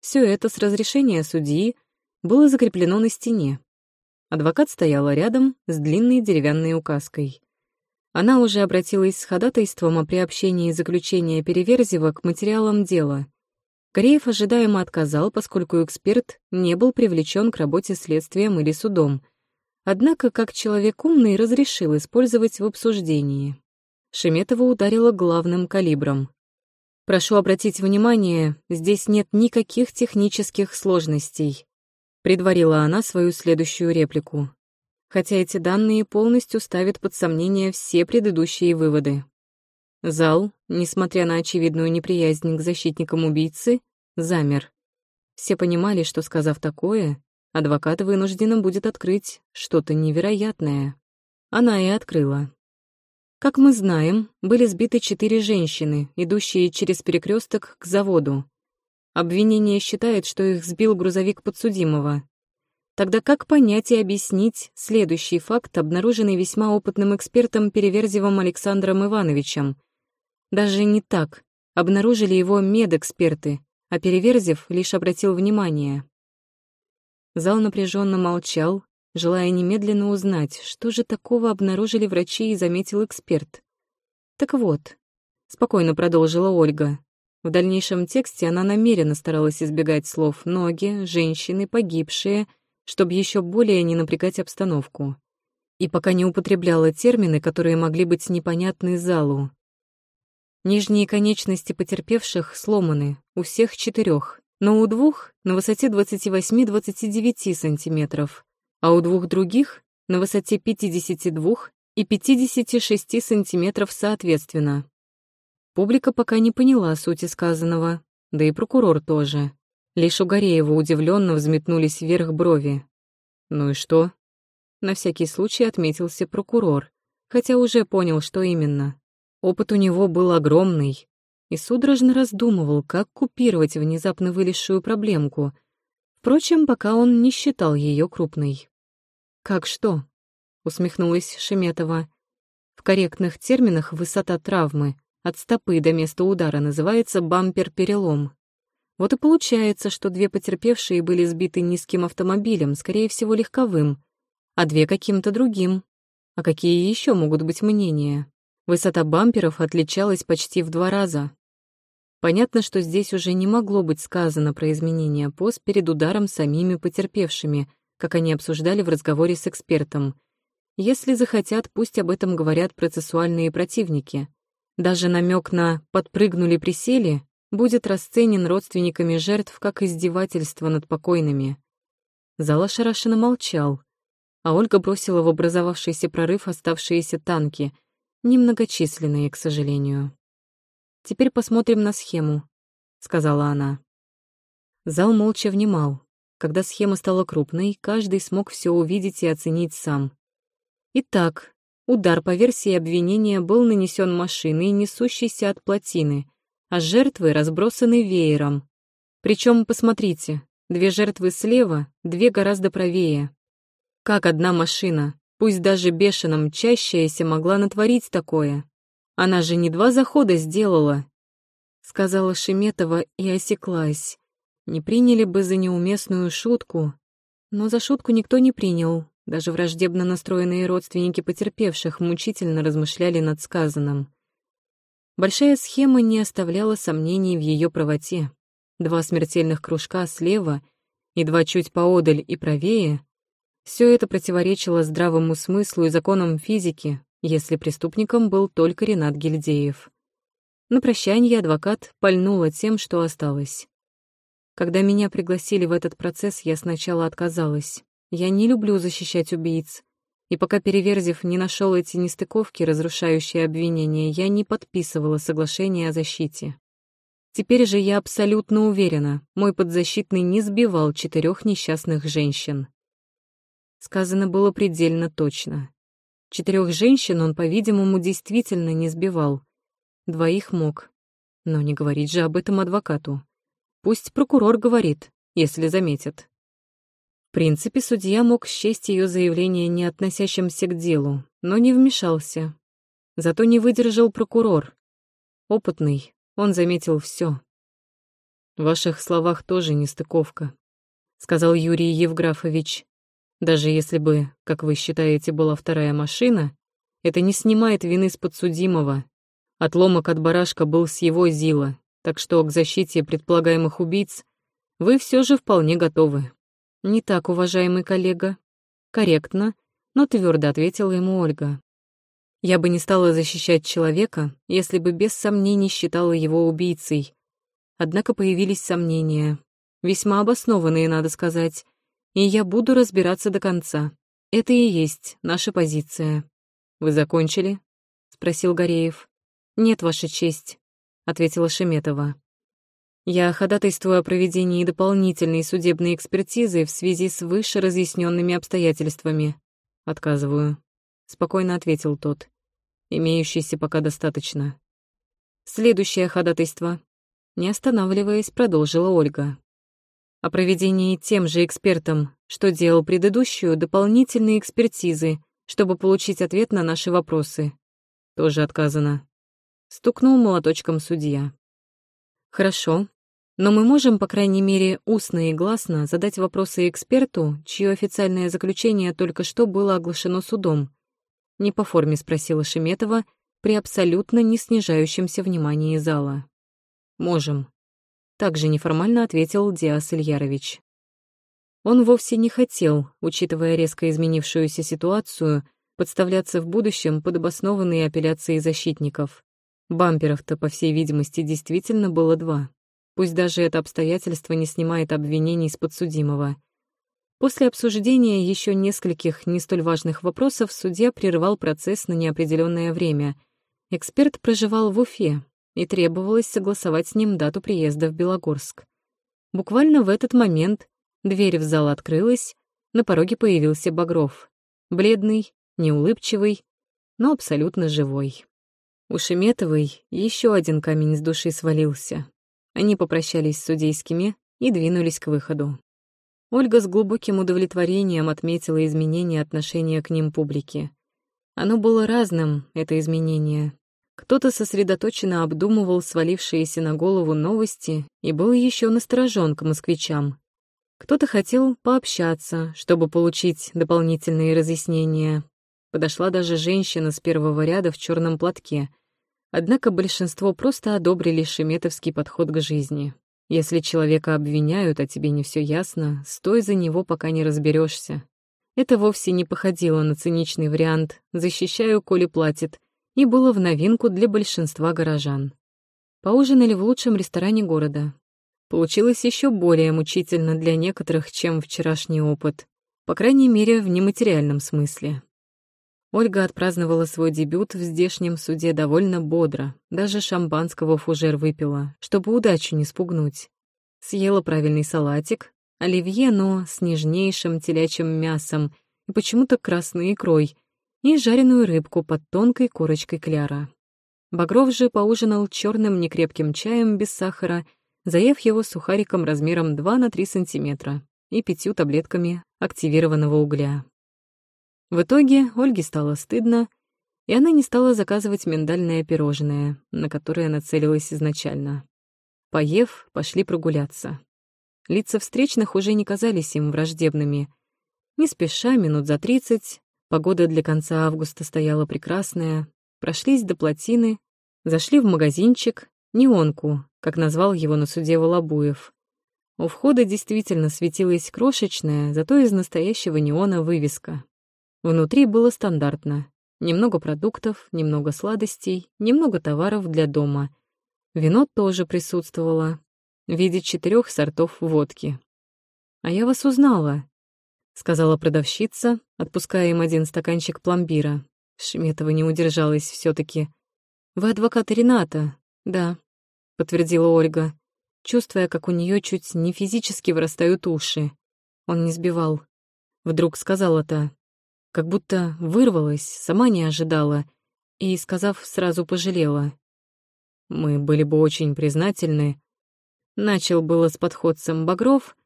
Все это с разрешения судьи было закреплено на стене. Адвокат стояла рядом с длинной деревянной указкой. Она уже обратилась с ходатайством о приобщении заключения Переверзева к материалам дела. Кореев ожидаемо отказал, поскольку эксперт не был привлечен к работе следствием или судом. Однако, как человек умный, разрешил использовать в обсуждении. Шеметова ударила главным калибром. «Прошу обратить внимание, здесь нет никаких технических сложностей», предварила она свою следующую реплику хотя эти данные полностью ставят под сомнение все предыдущие выводы. Зал, несмотря на очевидную неприязнь к защитникам убийцы, замер. Все понимали, что, сказав такое, адвокат вынуждена будет открыть что-то невероятное. Она и открыла. Как мы знаем, были сбиты четыре женщины, идущие через перекресток к заводу. Обвинение считает, что их сбил грузовик подсудимого. Тогда как понять и объяснить следующий факт, обнаруженный весьма опытным экспертом Переверзевым Александром Ивановичем? Даже не так. Обнаружили его медэксперты, а Переверзев лишь обратил внимание. Зал напряженно молчал, желая немедленно узнать, что же такого обнаружили врачи и заметил эксперт. Так вот, спокойно продолжила Ольга. В дальнейшем тексте она намеренно старалась избегать слов «ноги», «женщины», «погибшие», чтобы еще более не напрягать обстановку. И пока не употребляла термины, которые могли быть непонятны залу. Нижние конечности потерпевших сломаны, у всех четырех, но у двух на высоте 28-29 сантиметров, а у двух других на высоте 52 и 56 сантиметров соответственно. Публика пока не поняла сути сказанного, да и прокурор тоже. Лишь у Гореева удивленно взметнулись вверх брови. «Ну и что?» На всякий случай отметился прокурор, хотя уже понял, что именно. Опыт у него был огромный, и судорожно раздумывал, как купировать внезапно вылезшую проблемку. Впрочем, пока он не считал ее крупной. «Как что?» — усмехнулась Шеметова. В корректных терминах высота травмы от стопы до места удара называется бампер-перелом. Вот и получается, что две потерпевшие были сбиты низким автомобилем, скорее всего, легковым, а две каким-то другим. А какие еще могут быть мнения? Высота бамперов отличалась почти в два раза. Понятно, что здесь уже не могло быть сказано про изменение поз перед ударом самими потерпевшими, как они обсуждали в разговоре с экспертом. Если захотят, пусть об этом говорят процессуальные противники. Даже намек на «подпрыгнули-присели» будет расценен родственниками жертв как издевательство над покойными. Зал ошарашенно молчал, а Ольга бросила в образовавшийся прорыв оставшиеся танки, немногочисленные, к сожалению. «Теперь посмотрим на схему», — сказала она. Зал молча внимал. Когда схема стала крупной, каждый смог все увидеть и оценить сам. Итак, удар по версии обвинения был нанесен машиной, несущейся от плотины — а жертвы разбросаны веером. Причем, посмотрите, две жертвы слева, две гораздо правее. Как одна машина, пусть даже бешено мчащаяся, могла натворить такое? Она же не два захода сделала, сказала Шеметова и осеклась. Не приняли бы за неуместную шутку. Но за шутку никто не принял. Даже враждебно настроенные родственники потерпевших мучительно размышляли над сказанным. Большая схема не оставляла сомнений в ее правоте. Два смертельных кружка слева и два чуть поодаль и правее — все это противоречило здравому смыслу и законам физики, если преступником был только Ренат Гильдеев. На прощанье адвокат пальнула тем, что осталось. Когда меня пригласили в этот процесс, я сначала отказалась. Я не люблю защищать убийц. И пока Переверзев не нашел эти нестыковки, разрушающие обвинения, я не подписывала соглашение о защите. Теперь же я абсолютно уверена, мой подзащитный не сбивал четырех несчастных женщин. Сказано было предельно точно. Четырех женщин он, по-видимому, действительно не сбивал. Двоих мог. Но не говорить же об этом адвокату. Пусть прокурор говорит, если заметит. В принципе, судья мог счесть ее заявление не относящимся к делу, но не вмешался. Зато не выдержал прокурор. Опытный, он заметил все. «В ваших словах тоже нестыковка», — сказал Юрий Евграфович. «Даже если бы, как вы считаете, была вторая машина, это не снимает вины с подсудимого. Отломок от барашка был с его зила, так что к защите предполагаемых убийц вы все же вполне готовы. «Не так, уважаемый коллега». «Корректно», но твердо ответила ему Ольга. «Я бы не стала защищать человека, если бы без сомнений считала его убийцей. Однако появились сомнения, весьма обоснованные, надо сказать, и я буду разбираться до конца. Это и есть наша позиция». «Вы закончили?» — спросил Гореев. «Нет, Ваша честь», — ответила Шеметова. Я ходатайствую о проведении дополнительной судебной экспертизы в связи с выше разъясненными обстоятельствами. Отказываю. Спокойно ответил тот. Имеющийся пока достаточно. Следующее ходатайство. Не останавливаясь, продолжила Ольга. О проведении тем же экспертом, что делал предыдущую, дополнительные экспертизы, чтобы получить ответ на наши вопросы. Тоже отказано. Стукнул молоточком судья. Хорошо, но мы можем, по крайней мере, устно и гласно задать вопросы эксперту, чье официальное заключение только что было оглашено судом. Не по форме спросила Шеметова при абсолютно не снижающемся внимании зала. «Можем», — также неформально ответил Диас Ильярович. Он вовсе не хотел, учитывая резко изменившуюся ситуацию, подставляться в будущем под обоснованные апелляции защитников. Бамперов-то, по всей видимости, действительно было два. Пусть даже это обстоятельство не снимает обвинений с подсудимого. После обсуждения еще нескольких не столь важных вопросов судья прервал процесс на неопределенное время. Эксперт проживал в Уфе, и требовалось согласовать с ним дату приезда в Белогорск. Буквально в этот момент дверь в зал открылась, на пороге появился Багров. Бледный, неулыбчивый, но абсолютно живой. У Шеметовой еще один камень с души свалился. Они попрощались с судейскими и двинулись к выходу. Ольга с глубоким удовлетворением отметила изменение отношения к ним публики. Оно было разным, это изменение. Кто-то сосредоточенно обдумывал свалившиеся на голову новости и был еще насторожен к москвичам. Кто-то хотел пообщаться, чтобы получить дополнительные разъяснения. Подошла даже женщина с первого ряда в черном платке — Однако большинство просто одобрили шеметовский подход к жизни. Если человека обвиняют, а тебе не все ясно, стой за него, пока не разберешься. Это вовсе не походило на циничный вариант «защищаю, коли платит», и было в новинку для большинства горожан. Поужинали в лучшем ресторане города. Получилось еще более мучительно для некоторых, чем вчерашний опыт. По крайней мере, в нематериальном смысле. Ольга отпраздновала свой дебют в здешнем суде довольно бодро, даже шампанского фужер выпила, чтобы удачу не спугнуть. Съела правильный салатик, оливье, но с нежнейшим телячьим мясом и почему-то красной икрой, и жареную рыбку под тонкой корочкой кляра. Багров же поужинал черным некрепким чаем без сахара, заев его сухариком размером 2 на 3 сантиметра и пятью таблетками активированного угля. В итоге Ольге стало стыдно, и она не стала заказывать миндальное пирожное, на которое нацелилась изначально. Поев, пошли прогуляться. Лица встречных уже не казались им враждебными. Не спеша, минут за тридцать, погода для конца августа стояла прекрасная, прошлись до плотины, зашли в магазинчик, неонку, как назвал его на суде Волобуев. У входа действительно светилась крошечная, зато из настоящего неона вывеска Внутри было стандартно. Немного продуктов, немного сладостей, немного товаров для дома. Вино тоже присутствовало в виде четырех сортов водки. «А я вас узнала», — сказала продавщица, отпуская им один стаканчик пломбира. Шеметова не удержалась все таки «Вы адвокат Рената?» «Да», — подтвердила Ольга, чувствуя, как у нее чуть не физически вырастают уши. Он не сбивал. Вдруг сказала та, как будто вырвалась, сама не ожидала, и, сказав, сразу пожалела. «Мы были бы очень признательны». Начал было с подходцем Багров,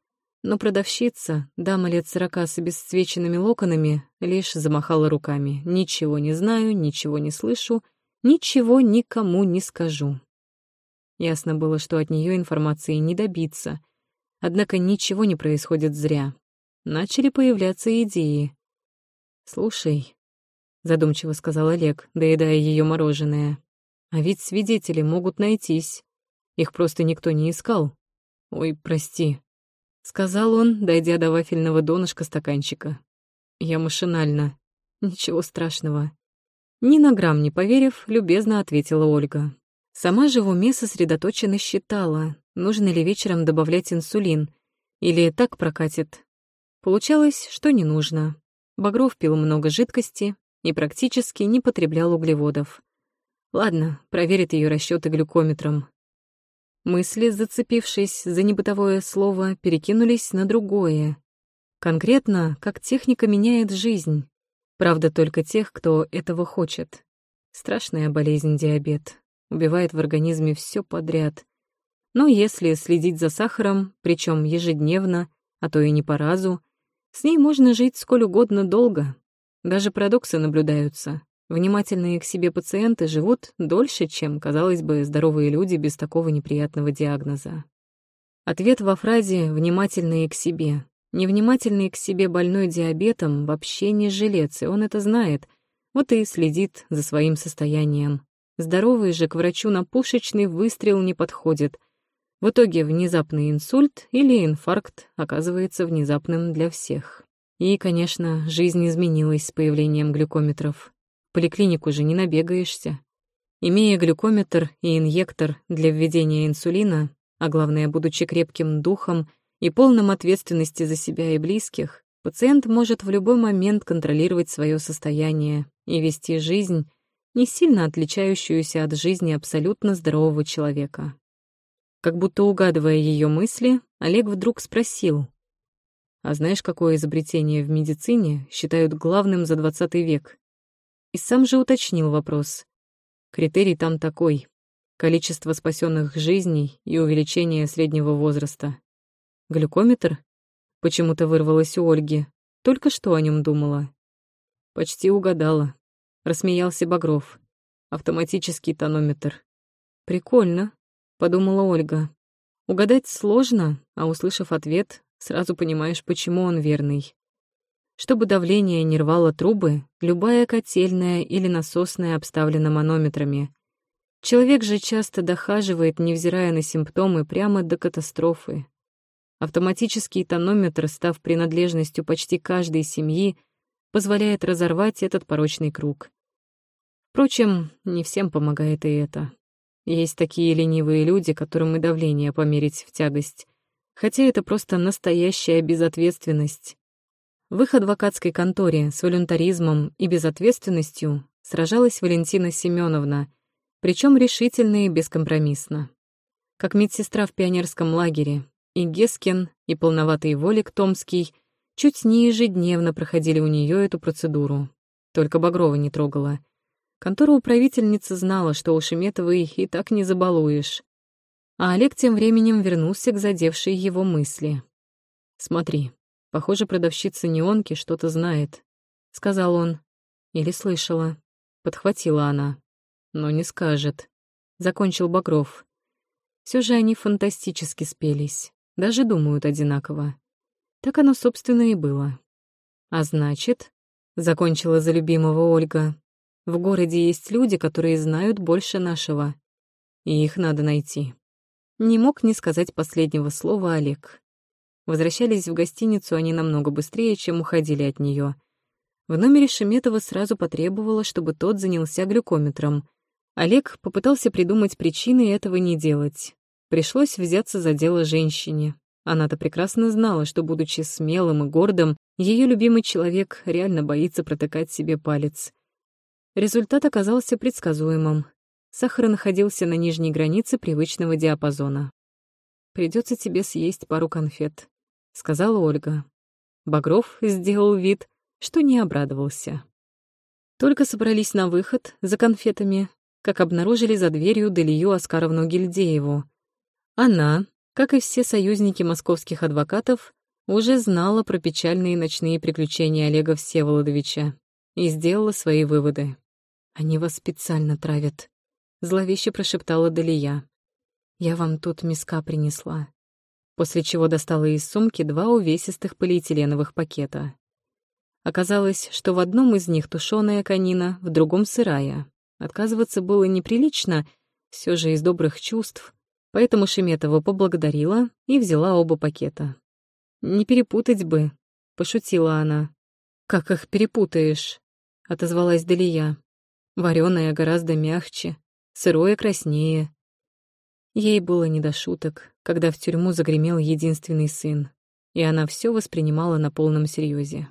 но продавщица, дама лет сорока с обесцвеченными локонами, лишь замахала руками. «Ничего не знаю, ничего не слышу, ничего никому не скажу». Ясно было, что от нее информации не добиться. Однако ничего не происходит зря. Начали появляться идеи. «Слушай», — задумчиво сказал Олег, доедая ее мороженое, «а ведь свидетели могут найтись. Их просто никто не искал. Ой, прости». — сказал он, дойдя до вафельного донышка стаканчика. Я машинально. Ничего страшного. Ни на грамм не поверив, любезно ответила Ольга. Сама же в уме сосредоточенно считала, нужно ли вечером добавлять инсулин, или так прокатит. Получалось, что не нужно. Багров пил много жидкости и практически не потреблял углеводов. Ладно, проверит ее расчеты глюкометром. Мысли, зацепившись за небытовое слово, перекинулись на другое. Конкретно, как техника меняет жизнь. Правда, только тех, кто этого хочет. Страшная болезнь диабет. Убивает в организме все подряд. Но если следить за сахаром, причем ежедневно, а то и не по разу, с ней можно жить сколь угодно долго. Даже парадоксы наблюдаются. Внимательные к себе пациенты живут дольше, чем, казалось бы, здоровые люди без такого неприятного диагноза. Ответ во фразе «внимательные к себе». Невнимательный к себе больной диабетом вообще не жилец, и он это знает, вот и следит за своим состоянием. Здоровый же к врачу на пушечный выстрел не подходит. В итоге внезапный инсульт или инфаркт оказывается внезапным для всех. И, конечно, жизнь изменилась с появлением глюкометров поликлинику же не набегаешься. Имея глюкометр и инъектор для введения инсулина, а главное, будучи крепким духом и полным ответственности за себя и близких, пациент может в любой момент контролировать свое состояние и вести жизнь, не сильно отличающуюся от жизни абсолютно здорового человека. Как будто угадывая ее мысли, Олег вдруг спросил, «А знаешь, какое изобретение в медицине считают главным за 20 век?» И сам же уточнил вопрос. Критерий там такой — количество спасенных жизней и увеличение среднего возраста. Глюкометр? Почему-то вырвалось у Ольги. Только что о нем думала. Почти угадала. Рассмеялся Багров. Автоматический тонометр. Прикольно, подумала Ольга. Угадать сложно, а услышав ответ, сразу понимаешь, почему он верный. Чтобы давление не рвало трубы, любая котельная или насосная обставлена манометрами. Человек же часто дохаживает, невзирая на симптомы, прямо до катастрофы. Автоматический тонометр, став принадлежностью почти каждой семьи, позволяет разорвать этот порочный круг. Впрочем, не всем помогает и это. Есть такие ленивые люди, которым и давление померить в тягость. Хотя это просто настоящая безответственность. В их адвокатской конторе с волюнтаризмом и безответственностью сражалась Валентина Семеновна, причем решительно и бескомпромиссно. Как медсестра в пионерском лагере, и Гескин, и полноватый Волик Томский чуть не ежедневно проходили у нее эту процедуру. Только Багрова не трогала. Контора управительницы знала, что у Шеметовой и так не забалуешь. А Олег тем временем вернулся к задевшей его мысли. «Смотри, Похоже, продавщица неонки что-то знает, сказал он. Или слышала. Подхватила она. Но не скажет. Закончил Багров. Все же они фантастически спелись. Даже думают одинаково. Так оно, собственно, и было. А значит, закончила за любимого Ольга, в городе есть люди, которые знают больше нашего. И их надо найти. Не мог не сказать последнего слова Олег. Возвращались в гостиницу они намного быстрее, чем уходили от нее. В номере Шеметова сразу потребовала, чтобы тот занялся глюкометром. Олег попытался придумать причины этого не делать. Пришлось взяться за дело женщине. Она-то прекрасно знала, что, будучи смелым и гордым, ее любимый человек реально боится протыкать себе палец. Результат оказался предсказуемым. Сахар находился на нижней границе привычного диапазона. Придется тебе съесть пару конфет», — сказала Ольга. Багров сделал вид, что не обрадовался. Только собрались на выход за конфетами, как обнаружили за дверью Делию Оскаровну Гильдееву. Она, как и все союзники московских адвокатов, уже знала про печальные ночные приключения Олега Всеволодовича и сделала свои выводы. «Они вас специально травят», — зловеще прошептала Далия. «Я вам тут миска принесла». После чего достала из сумки два увесистых полиэтиленовых пакета. Оказалось, что в одном из них тушеная конина, в другом — сырая. Отказываться было неприлично, все же из добрых чувств, Поэтому Шеметова поблагодарила и взяла оба пакета. «Не перепутать бы», — пошутила она. «Как их перепутаешь?» — отозвалась Далия. Вареное гораздо мягче, сырое краснее. Ей было не до шуток, когда в тюрьму загремел единственный сын, и она все воспринимала на полном серьезе.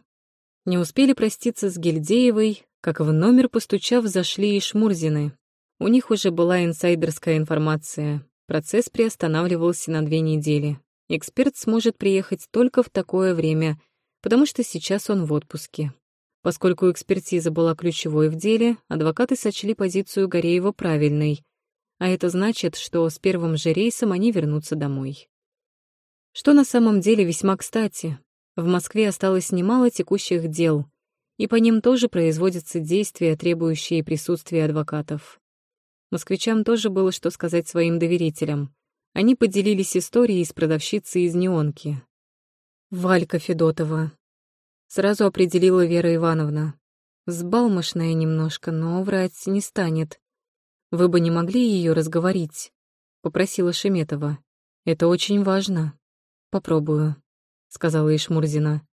Не успели проститься с Гильдеевой, как в номер, постучав, зашли и Шмурзины. У них уже была инсайдерская информация, Процесс приостанавливался на две недели. Эксперт сможет приехать только в такое время, потому что сейчас он в отпуске. Поскольку экспертиза была ключевой в деле, адвокаты сочли позицию Гореева правильной, а это значит, что с первым же рейсом они вернутся домой. Что на самом деле весьма кстати. В Москве осталось немало текущих дел, и по ним тоже производятся действия, требующие присутствия адвокатов. Москвичам тоже было что сказать своим доверителям. Они поделились историей с продавщицей из неонки. «Валька Федотова», — сразу определила Вера Ивановна. «Взбалмошная немножко, но врать не станет. Вы бы не могли ее разговорить?» — попросила Шеметова. «Это очень важно». «Попробую», — сказала Ишмурзина.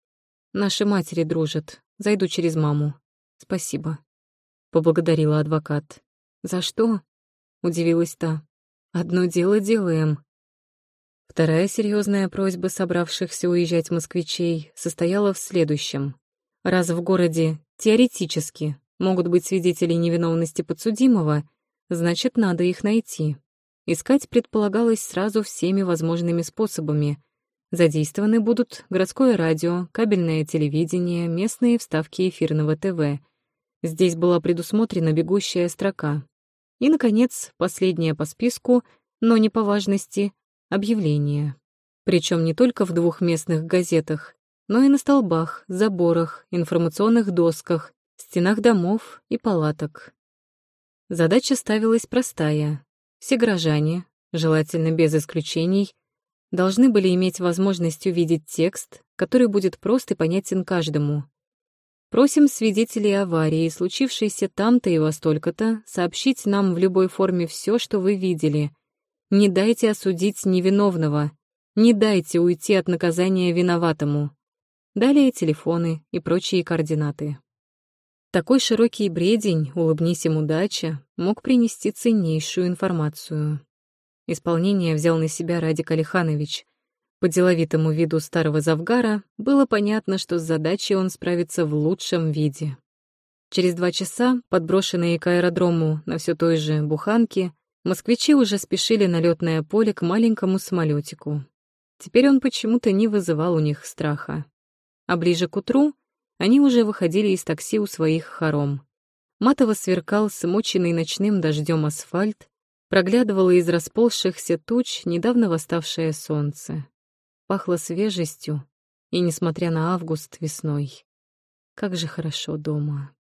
«Наши матери дружат. Зайду через маму. Спасибо», — поблагодарила адвокат. «За что?» — удивилась та. «Одно дело делаем». Вторая серьезная просьба собравшихся уезжать москвичей состояла в следующем. Раз в городе теоретически могут быть свидетели невиновности подсудимого, значит, надо их найти. Искать предполагалось сразу всеми возможными способами. Задействованы будут городское радио, кабельное телевидение, местные вставки эфирного ТВ. Здесь была предусмотрена бегущая строка и, наконец, последнее по списку, но не по важности, объявление. Причем не только в двух местных газетах, но и на столбах, заборах, информационных досках, стенах домов и палаток. Задача ставилась простая. Все горожане, желательно без исключений, должны были иметь возможность увидеть текст, который будет прост и понятен каждому, Просим свидетелей аварии, случившейся там-то и во столько-то, сообщить нам в любой форме все, что вы видели. Не дайте осудить невиновного. Не дайте уйти от наказания виноватому. Далее телефоны и прочие координаты. Такой широкий бредень, улыбнись им удача, мог принести ценнейшую информацию. Исполнение взял на себя Радик Алиханович, по деловитому виду старого завгара было понятно, что с задачей он справится в лучшем виде. Через два часа, подброшенные к аэродрому на все той же буханке, москвичи уже спешили на летное поле к маленькому самолетику. Теперь он почему-то не вызывал у них страха. А ближе к утру они уже выходили из такси у своих хором. Матово сверкал смоченный ночным дождем асфальт, проглядывало из расползшихся туч недавно восставшее солнце пахло свежестью, и, несмотря на август, весной. Как же хорошо дома.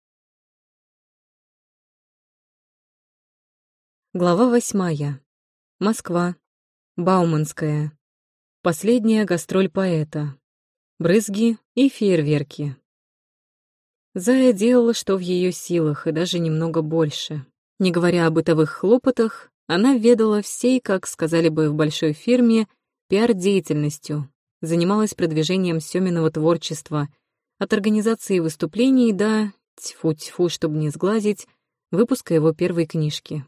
Глава восьмая. Москва. Бауманская. Последняя гастроль поэта. Брызги и фейерверки. Зая делала, что в ее силах, и даже немного больше. Не говоря о бытовых хлопотах, она ведала всей, как сказали бы в большой фирме, пиар-деятельностью, занималась продвижением Сёминого творчества, от организации выступлений до, тьфу-тьфу, чтобы не сглазить, выпуска его первой книжки.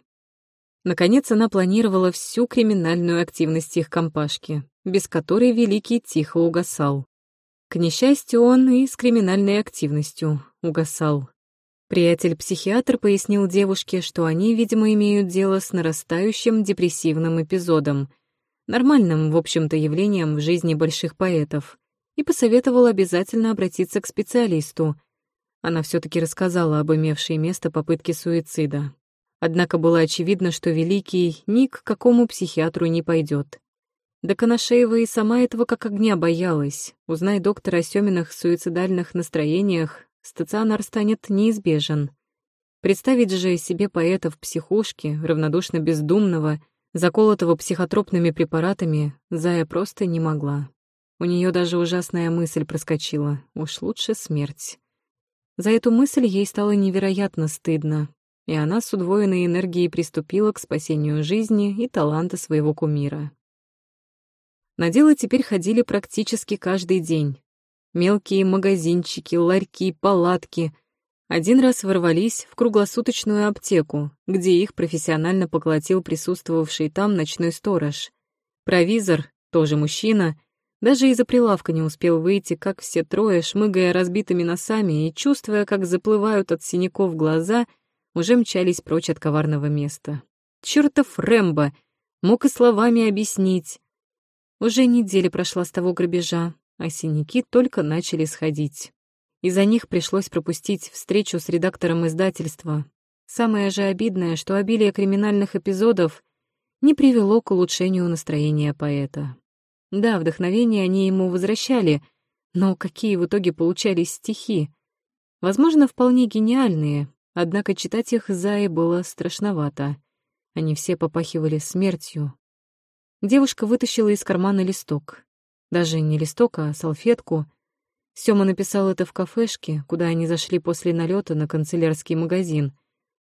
Наконец, она планировала всю криминальную активность их компашки, без которой Великий тихо угасал. К несчастью, он и с криминальной активностью угасал. Приятель-психиатр пояснил девушке, что они, видимо, имеют дело с нарастающим депрессивным эпизодом, нормальным, в общем-то, явлением в жизни больших поэтов, и посоветовал обязательно обратиться к специалисту. Она все таки рассказала об имевшей место попытке суицида. Однако было очевидно, что Великий ни к какому психиатру не пойдет. Да Коношеева и сама этого как огня боялась. Узнай доктор о Семиных суицидальных настроениях, стационар станет неизбежен. Представить же себе поэта в психушке, равнодушно бездумного, заколотого психотропными препаратами, Зая просто не могла. У нее даже ужасная мысль проскочила. Уж лучше смерть. За эту мысль ей стало невероятно стыдно, и она с удвоенной энергией приступила к спасению жизни и таланта своего кумира. На дело теперь ходили практически каждый день. Мелкие магазинчики, ларьки, палатки. Один раз ворвались в круглосуточную аптеку, где их профессионально поглотил присутствовавший там ночной сторож. Провизор, тоже мужчина, даже из-за прилавка не успел выйти, как все трое, шмыгая разбитыми носами и чувствуя, как заплывают от синяков глаза, уже мчались прочь от коварного места. Чёртов Рэмбо! Мог и словами объяснить. Уже неделя прошла с того грабежа, а синяки только начали сходить. Из-за них пришлось пропустить встречу с редактором издательства. Самое же обидное, что обилие криминальных эпизодов не привело к улучшению настроения поэта. Да, вдохновение они ему возвращали, но какие в итоге получались стихи? Возможно, вполне гениальные, однако читать их Зае было страшновато. Они все попахивали смертью, Девушка вытащила из кармана листок. Даже не листок, а салфетку. Сёма написал это в кафешке, куда они зашли после налета на канцелярский магазин.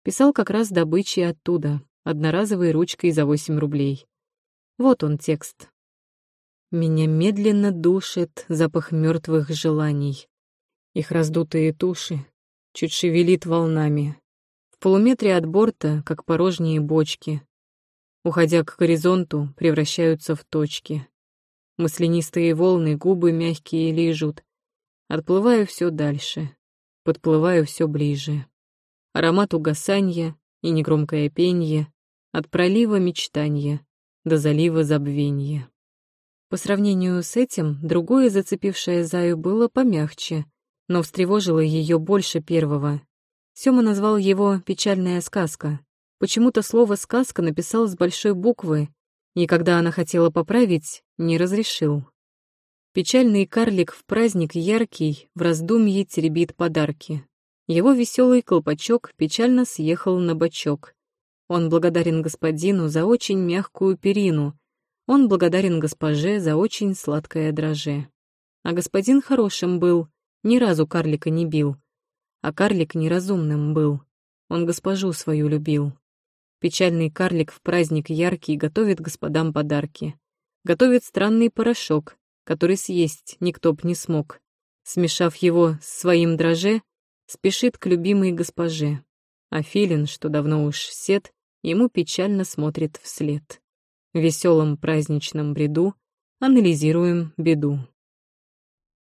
Писал как раз добычи оттуда, одноразовой ручкой за 8 рублей. Вот он текст. Меня медленно душит запах мертвых желаний. Их раздутые туши чуть шевелит волнами. В полуметре от борта, как порожние бочки, уходя к горизонту, превращаются в точки. Маслянистые волны губы мягкие лижут. Отплываю все дальше, подплываю все ближе. Аромат угасанья и негромкое пенье, от пролива мечтанья до залива забвенья. По сравнению с этим, другое зацепившее Заю было помягче, но встревожило ее больше первого. Сёма назвал его «печальная сказка», Почему-то слово «сказка» написал с большой буквы, и когда она хотела поправить, не разрешил. Печальный карлик в праздник яркий, в раздумье теребит подарки. Его веселый колпачок печально съехал на бочок. Он благодарен господину за очень мягкую перину. Он благодарен госпоже за очень сладкое дроже. А господин хорошим был, ни разу карлика не бил. А карлик неразумным был. Он госпожу свою любил. Печальный карлик в праздник яркий готовит господам подарки. Готовит странный порошок, который съесть никто б не смог. Смешав его с своим дроже, спешит к любимой госпоже. А филин, что давно уж сед, ему печально смотрит вслед. В веселом праздничном бреду анализируем беду.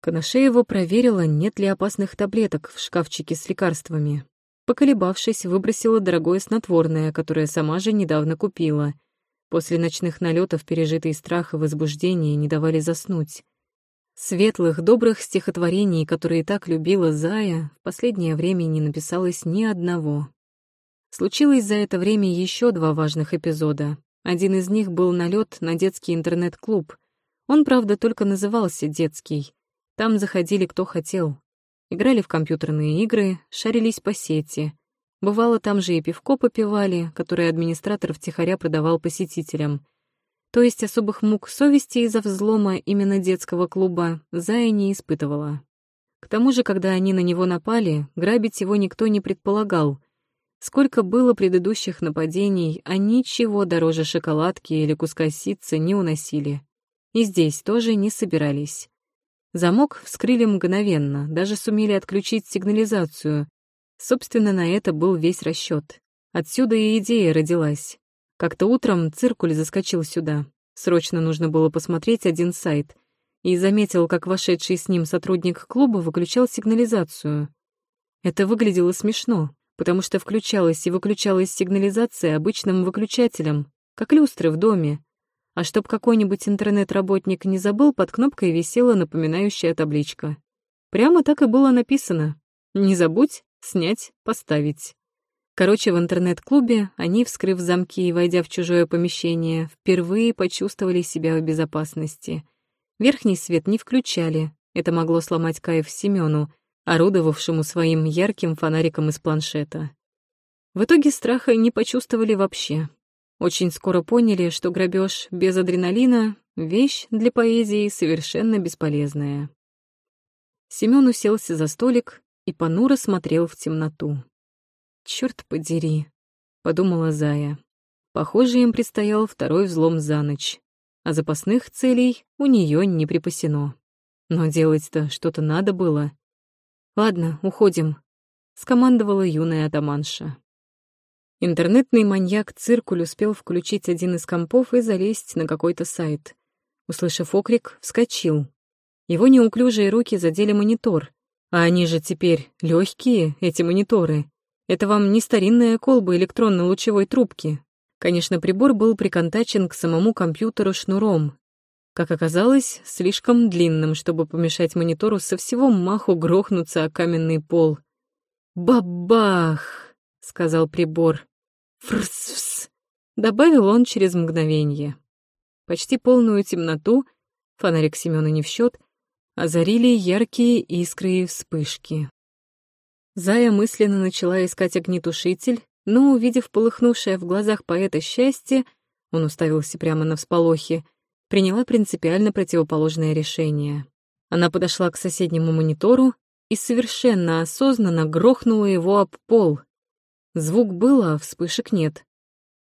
Коношеева проверила, нет ли опасных таблеток в шкафчике с лекарствами. Поколебавшись, выбросила дорогое снотворное, которое сама же недавно купила. После ночных налетов пережитый страх и возбуждение не давали заснуть. Светлых, добрых стихотворений, которые так любила Зая, в последнее время не написалось ни одного. Случилось за это время еще два важных эпизода. Один из них был налет на детский интернет-клуб. Он, правда, только назывался «детский». Там заходили кто хотел. Играли в компьютерные игры, шарились по сети. Бывало, там же и пивко попивали, которое администратор втихаря продавал посетителям. То есть особых мук совести из-за взлома именно детского клуба Зая не испытывала. К тому же, когда они на него напали, грабить его никто не предполагал. Сколько было предыдущих нападений, а ничего дороже шоколадки или куска ситца не уносили. И здесь тоже не собирались. Замок вскрыли мгновенно, даже сумели отключить сигнализацию. Собственно, на это был весь расчет. Отсюда и идея родилась. Как-то утром циркуль заскочил сюда. Срочно нужно было посмотреть один сайт. И заметил, как вошедший с ним сотрудник клуба выключал сигнализацию. Это выглядело смешно, потому что включалась и выключалась сигнализация обычным выключателем, как люстры в доме. А чтоб какой-нибудь интернет-работник не забыл, под кнопкой висела напоминающая табличка. Прямо так и было написано. «Не забудь снять, поставить». Короче, в интернет-клубе они, вскрыв замки и войдя в чужое помещение, впервые почувствовали себя в безопасности. Верхний свет не включали, это могло сломать кайф Семену, орудовавшему своим ярким фонариком из планшета. В итоге страха не почувствовали вообще. Очень скоро поняли, что грабеж без адреналина — вещь для поэзии совершенно бесполезная. Семён уселся за столик и понуро смотрел в темноту. «Чёрт подери», — подумала Зая. Похоже, им предстоял второй взлом за ночь, а запасных целей у неё не припасено. Но делать-то что-то надо было. «Ладно, уходим», — скомандовала юная атаманша. Интернетный маньяк Циркуль успел включить один из компов и залезть на какой-то сайт. Услышав окрик, вскочил. Его неуклюжие руки задели монитор. А они же теперь легкие, эти мониторы. Это вам не старинная колба электронно-лучевой трубки. Конечно, прибор был приконтачен к самому компьютеру шнуром. Как оказалось, слишком длинным, чтобы помешать монитору со всего маху грохнуться о каменный пол. «Бабах!» — сказал прибор. «Фрс-фс!» — добавил он через мгновение. Почти полную темноту, фонарик Семёна не в счет, озарили яркие искры и вспышки. Зая мысленно начала искать огнетушитель, но, увидев полыхнувшее в глазах поэта счастье, он уставился прямо на всполохи, приняла принципиально противоположное решение. Она подошла к соседнему монитору и совершенно осознанно грохнула его об пол. Звук был, а вспышек нет.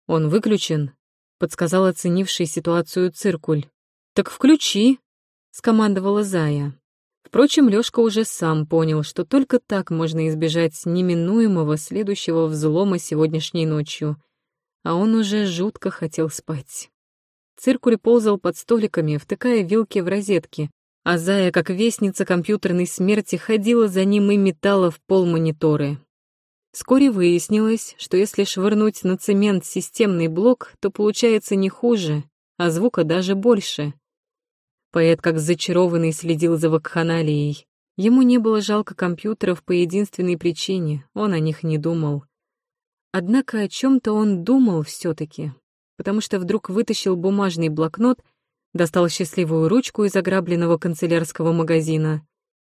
«Он выключен», — подсказал оценивший ситуацию циркуль. «Так включи», — скомандовала Зая. Впрочем, Лёшка уже сам понял, что только так можно избежать неминуемого следующего взлома сегодняшней ночью. А он уже жутко хотел спать. Циркуль ползал под столиками, втыкая вилки в розетки, а Зая, как вестница компьютерной смерти, ходила за ним и метала в пол мониторы. Вскоре выяснилось, что если швырнуть на цемент системный блок, то получается не хуже, а звука даже больше. Поэт как зачарованный следил за вакханалией. Ему не было жалко компьютеров по единственной причине, он о них не думал. Однако о чем то он думал все таки потому что вдруг вытащил бумажный блокнот, достал счастливую ручку из ограбленного канцелярского магазина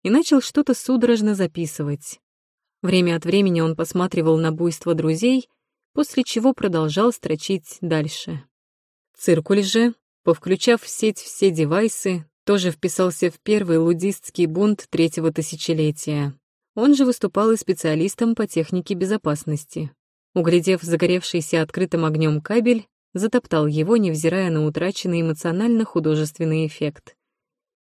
и начал что-то судорожно записывать. Время от времени он посматривал на буйство друзей, после чего продолжал строчить дальше. Циркуль же, Повключав в сеть все девайсы, тоже вписался в первый лудистский бунт третьего тысячелетия. Он же выступал и специалистом по технике безопасности. Углядев загоревшийся открытым огнем кабель, затоптал его, невзирая на утраченный эмоционально-художественный эффект.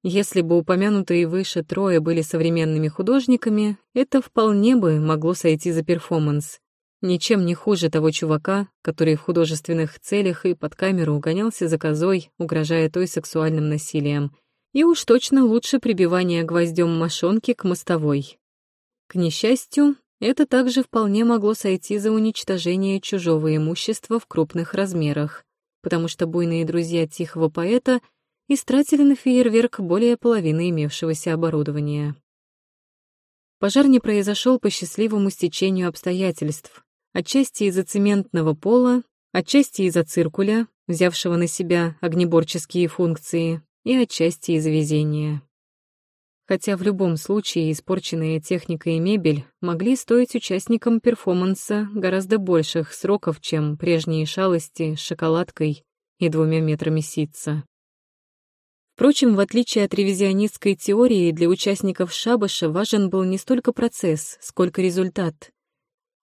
Если бы упомянутые выше трое были современными художниками, это вполне бы могло сойти за перформанс ничем не хуже того чувака, который в художественных целях и под камеру угонялся за козой, угрожая той сексуальным насилием. И уж точно лучше прибивания гвоздем мошонки к мостовой. К несчастью, это также вполне могло сойти за уничтожение чужого имущества в крупных размерах, потому что буйные друзья тихого поэта истратили на фейерверк более половины имевшегося оборудования. Пожар не произошел по счастливому стечению обстоятельств, отчасти из-за цементного пола, отчасти из-за циркуля, взявшего на себя огнеборческие функции, и отчасти из-за везения. Хотя в любом случае испорченная техника и мебель могли стоить участникам перформанса гораздо больших сроков, чем прежние шалости с шоколадкой и двумя метрами ситца. Впрочем, в отличие от ревизионистской теории, для участников шабаша важен был не столько процесс, сколько результат.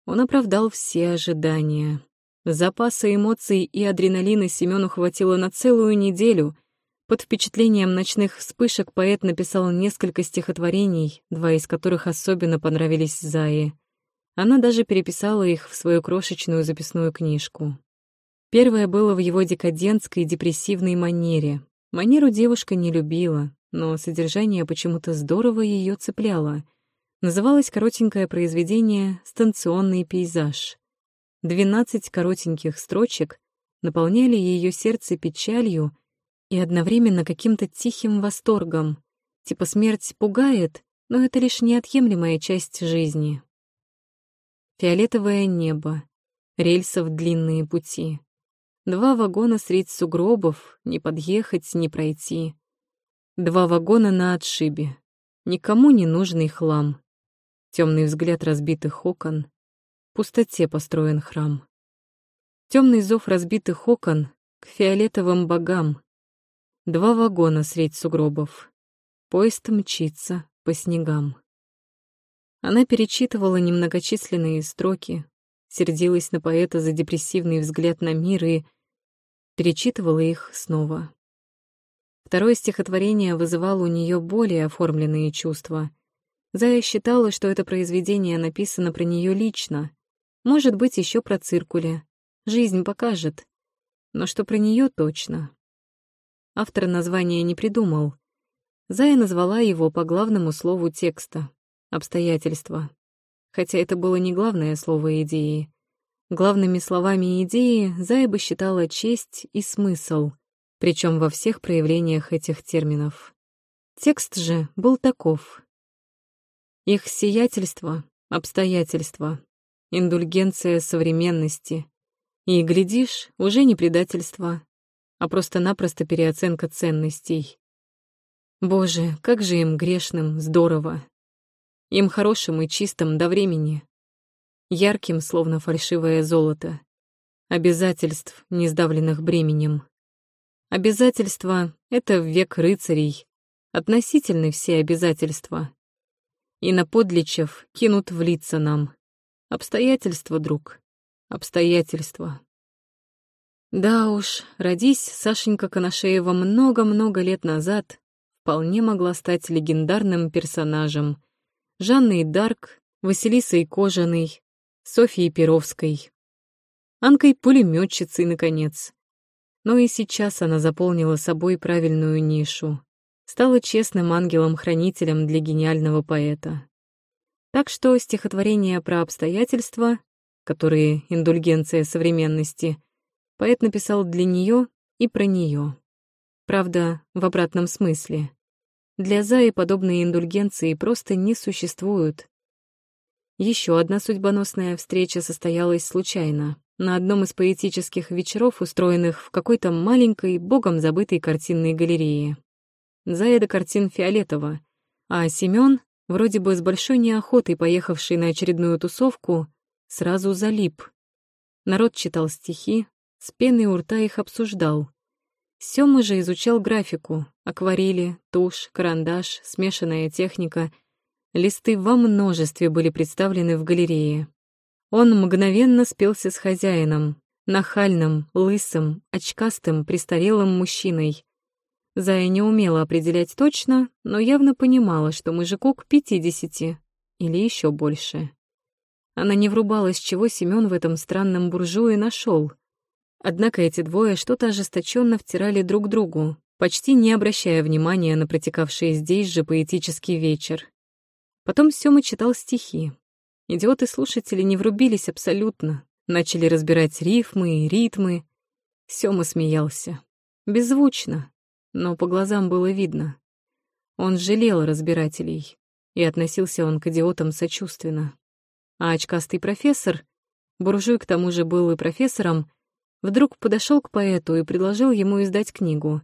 Он оправдал все ожидания. Запаса эмоций и адреналина Семену хватило на целую неделю. Под впечатлением ночных вспышек поэт написал несколько стихотворений, два из которых особенно понравились Зае. Она даже переписала их в свою крошечную записную книжку. Первое было в его декадентской депрессивной манере. Манеру девушка не любила, но содержание почему-то здорово ее цепляло. Называлось коротенькое произведение «Станционный пейзаж». Двенадцать коротеньких строчек наполняли ее сердце печалью и одновременно каким-то тихим восторгом. Типа смерть пугает, но это лишь неотъемлемая часть жизни. Фиолетовое небо, рельсов длинные пути. Два вагона средь сугробов, не подъехать, не пройти. Два вагона на отшибе, никому не нужный хлам. Темный взгляд разбитых окон, пустоте построен храм. Темный зов разбитых окон к фиолетовым богам. Два вагона средь сугробов. Поезд мчится по снегам. Она перечитывала немногочисленные строки, сердилась на поэта за депрессивный взгляд на мир и перечитывала их снова. Второе стихотворение вызывало у нее более оформленные чувства. Зая считала, что это произведение написано про нее лично, может быть, еще про циркуля. Жизнь покажет. Но что про нее точно. Автор названия не придумал. Зая назвала его по главному слову текста — обстоятельства. Хотя это было не главное слово идеи. Главными словами идеи Зая бы считала честь и смысл, причем во всех проявлениях этих терминов. Текст же был таков. Их сиятельство, обстоятельства, индульгенция современности. И, глядишь, уже не предательство, а просто-напросто переоценка ценностей. Боже, как же им грешным здорово. Им хорошим и чистым до времени ярким, словно фальшивое золото. Обязательств, не сдавленных бременем. Обязательства — это век рыцарей, относительны все обязательства. И на подличев кинут в лица нам. Обстоятельства, друг, обстоятельства. Да уж, родись Сашенька Коношеева много-много лет назад, вполне могла стать легендарным персонажем. Жанной Дарк, Василисой Кожаной, Софьей Перовской, Анкой пулеметчицей, наконец. Но и сейчас она заполнила собой правильную нишу, стала честным ангелом-хранителем для гениального поэта. Так что стихотворение про обстоятельства, которые индульгенция современности, поэт написал для нее и про нее. Правда, в обратном смысле. Для Заи подобные индульгенции просто не существуют, еще одна судьбоносная встреча состоялась случайно, на одном из поэтических вечеров, устроенных в какой-то маленькой, богом забытой картинной галерее. Зая картин фиолетово, а Семён, вроде бы с большой неохотой поехавший на очередную тусовку, сразу залип. Народ читал стихи, с пеной у рта их обсуждал. Сёма же изучал графику, акварели, тушь, карандаш, смешанная техника — Листы во множестве были представлены в галерее. Он мгновенно спелся с хозяином, нахальным, лысым, очкастым, престарелым мужчиной. Зая не умела определять точно, но явно понимала, что мужику к пятидесяти или еще больше. Она не врубалась, чего Семён в этом странном буржуе нашел. Однако эти двое что-то ожесточенно втирали друг другу, почти не обращая внимания на протекавший здесь же поэтический вечер. Потом Сёма читал стихи. Идиоты-слушатели не врубились абсолютно, начали разбирать рифмы и ритмы. Сёма смеялся. Беззвучно, но по глазам было видно. Он жалел разбирателей, и относился он к идиотам сочувственно. А очкастый профессор, буржуй к тому же был и профессором, вдруг подошел к поэту и предложил ему издать книгу.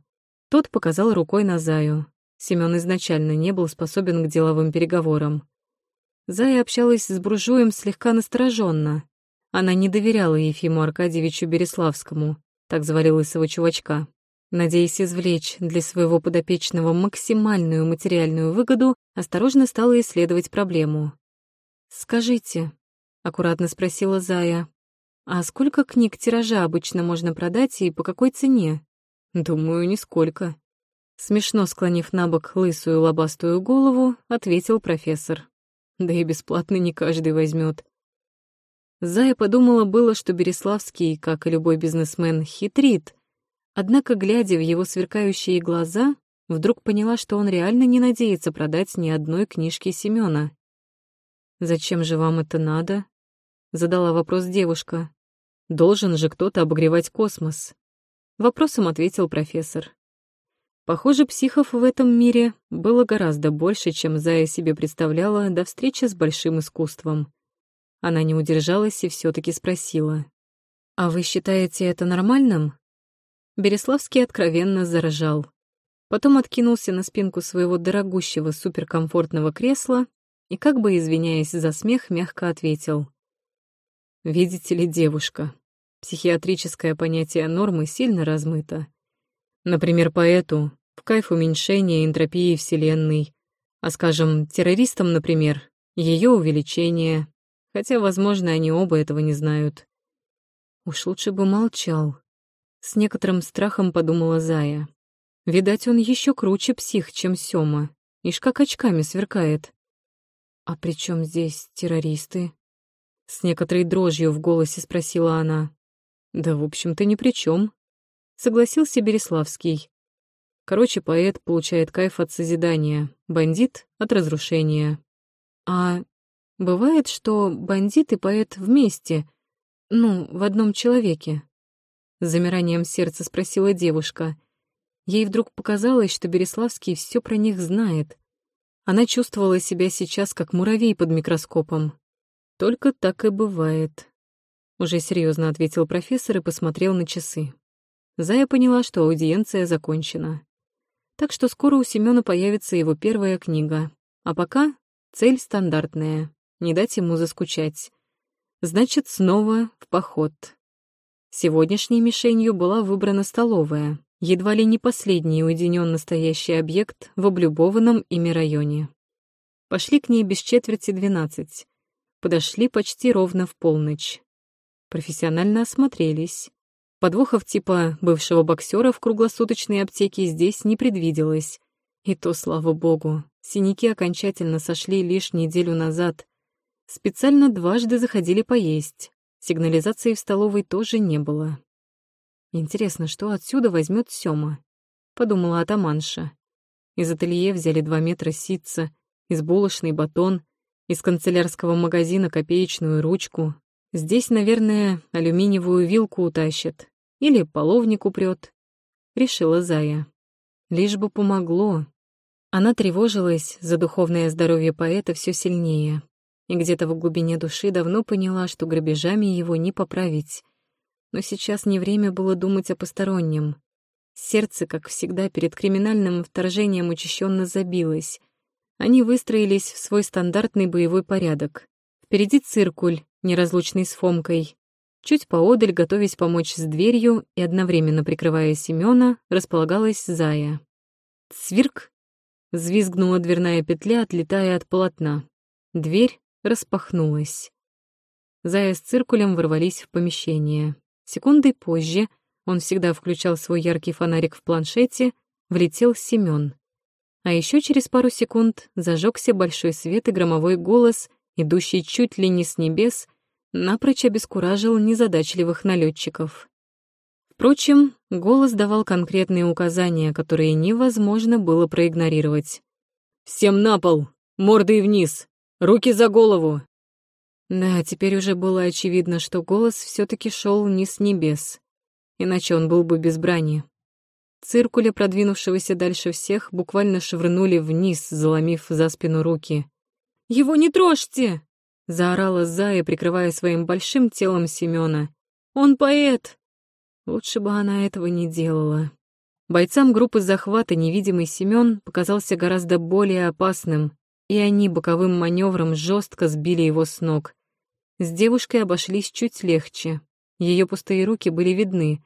Тот показал рукой на Заю, Семён изначально не был способен к деловым переговорам. Зая общалась с буржуем слегка настороженно. Она не доверяла Ефиму Аркадьевичу Береславскому, так звали лысого чувачка. Надеясь извлечь для своего подопечного максимальную материальную выгоду, осторожно стала исследовать проблему. «Скажите», — аккуратно спросила Зая, «а сколько книг тиража обычно можно продать и по какой цене?» «Думаю, нисколько», Смешно склонив на бок лысую лобастую голову, ответил профессор. Да и бесплатно не каждый возьмет. Зая подумала было, что Береславский, как и любой бизнесмен, хитрит. Однако, глядя в его сверкающие глаза, вдруг поняла, что он реально не надеется продать ни одной книжки Семёна. «Зачем же вам это надо?» — задала вопрос девушка. «Должен же кто-то обогревать космос». Вопросом ответил профессор. Похоже, психов в этом мире было гораздо больше, чем Зая себе представляла до встречи с большим искусством. Она не удержалась и все таки спросила. «А вы считаете это нормальным?» Береславский откровенно заражал. Потом откинулся на спинку своего дорогущего суперкомфортного кресла и, как бы извиняясь за смех, мягко ответил. «Видите ли, девушка, психиатрическое понятие нормы сильно размыто. Например, поэту в кайф уменьшения энтропии Вселенной, а, скажем, террористам, например, ее увеличение, хотя, возможно, они оба этого не знают. Уж лучше бы молчал. С некоторым страхом подумала Зая. Видать, он еще круче псих, чем Сёма. Ишь, как очками сверкает. «А при чем здесь террористы?» С некоторой дрожью в голосе спросила она. «Да, в общем-то, ни при чем», — согласился Береславский. Короче, поэт получает кайф от созидания, бандит — от разрушения. А бывает, что бандит и поэт вместе, ну, в одном человеке? С замиранием сердца спросила девушка. Ей вдруг показалось, что Береславский все про них знает. Она чувствовала себя сейчас как муравей под микроскопом. Только так и бывает. Уже серьезно ответил профессор и посмотрел на часы. Зая поняла, что аудиенция закончена. Так что скоро у Семёна появится его первая книга. А пока цель стандартная — не дать ему заскучать. Значит, снова в поход. Сегодняшней мишенью была выбрана столовая, едва ли не последний уединенно настоящий объект в облюбованном ими районе. Пошли к ней без четверти двенадцать. Подошли почти ровно в полночь. Профессионально осмотрелись. Подвохов типа бывшего боксера в круглосуточной аптеке здесь не предвиделось. И то, слава богу, синяки окончательно сошли лишь неделю назад. Специально дважды заходили поесть. Сигнализации в столовой тоже не было. Интересно, что отсюда возьмет Сёма? Подумала атаманша. Из ателье взяли два метра ситца, из булочный батон, из канцелярского магазина копеечную ручку. Здесь, наверное, алюминиевую вилку утащат. Или половник упрет. Решила Зая. Лишь бы помогло. Она тревожилась за духовное здоровье поэта все сильнее. И где-то в глубине души давно поняла, что грабежами его не поправить. Но сейчас не время было думать о постороннем. Сердце, как всегда, перед криминальным вторжением учащенно забилось. Они выстроились в свой стандартный боевой порядок. Впереди циркуль, неразлучный с Фомкой. Чуть поодаль, готовясь помочь с дверью и одновременно прикрывая Семёна, располагалась Зая. «Свирк!» — взвизгнула дверная петля, отлетая от полотна. Дверь распахнулась. Зая с циркулем ворвались в помещение. Секундой позже, он всегда включал свой яркий фонарик в планшете, влетел Семён. А еще через пару секунд зажегся большой свет и громовой голос, идущий чуть ли не с небес — напрочь обескуражил незадачливых налетчиков. Впрочем, голос давал конкретные указания, которые невозможно было проигнорировать. «Всем на пол! Мордой вниз! Руки за голову!» Да, теперь уже было очевидно, что голос все таки шел не с небес, иначе он был бы без брани. Циркуля, продвинувшегося дальше всех, буквально швырнули вниз, заломив за спину руки. «Его не трожьте!» Заорала Зая, прикрывая своим большим телом Семёна. «Он поэт!» Лучше бы она этого не делала. Бойцам группы захвата невидимый Семён показался гораздо более опасным, и они боковым маневром жестко сбили его с ног. С девушкой обошлись чуть легче. Ее пустые руки были видны.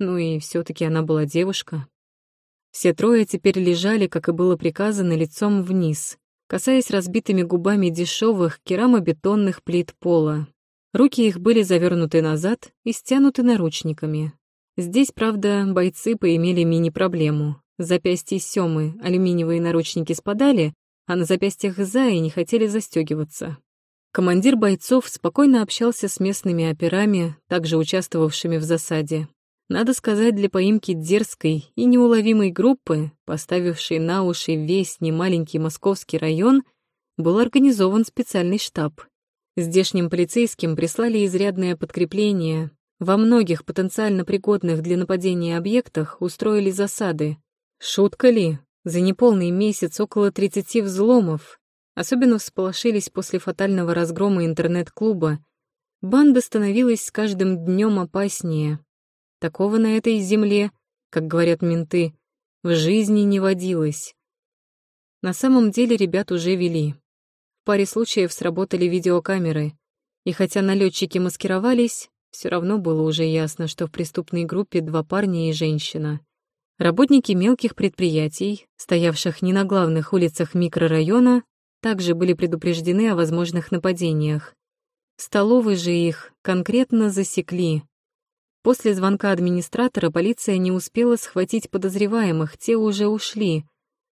Ну и все таки она была девушка. Все трое теперь лежали, как и было приказано, лицом вниз касаясь разбитыми губами дешевых керамобетонных плит пола. Руки их были завернуты назад и стянуты наручниками. Здесь, правда, бойцы поимели мини-проблему. Запястья Сёмы алюминиевые наручники спадали, а на запястьях Заи не хотели застегиваться. Командир бойцов спокойно общался с местными операми, также участвовавшими в засаде. Надо сказать, для поимки дерзкой и неуловимой группы, поставившей на уши весь немаленький московский район, был организован специальный штаб. Здешним полицейским прислали изрядное подкрепление. Во многих потенциально пригодных для нападения объектах устроили засады. Шутка ли? За неполный месяц около 30 взломов. Особенно всполошились после фатального разгрома интернет-клуба. Банда становилась с каждым днем опаснее. Такого на этой земле, как говорят менты, в жизни не водилось. На самом деле ребят уже вели. В паре случаев сработали видеокамеры, и хотя налетчики маскировались, все равно было уже ясно, что в преступной группе два парня и женщина. Работники мелких предприятий, стоявших не на главных улицах микрорайона, также были предупреждены о возможных нападениях. Столовые же их конкретно засекли, После звонка администратора полиция не успела схватить подозреваемых, те уже ушли.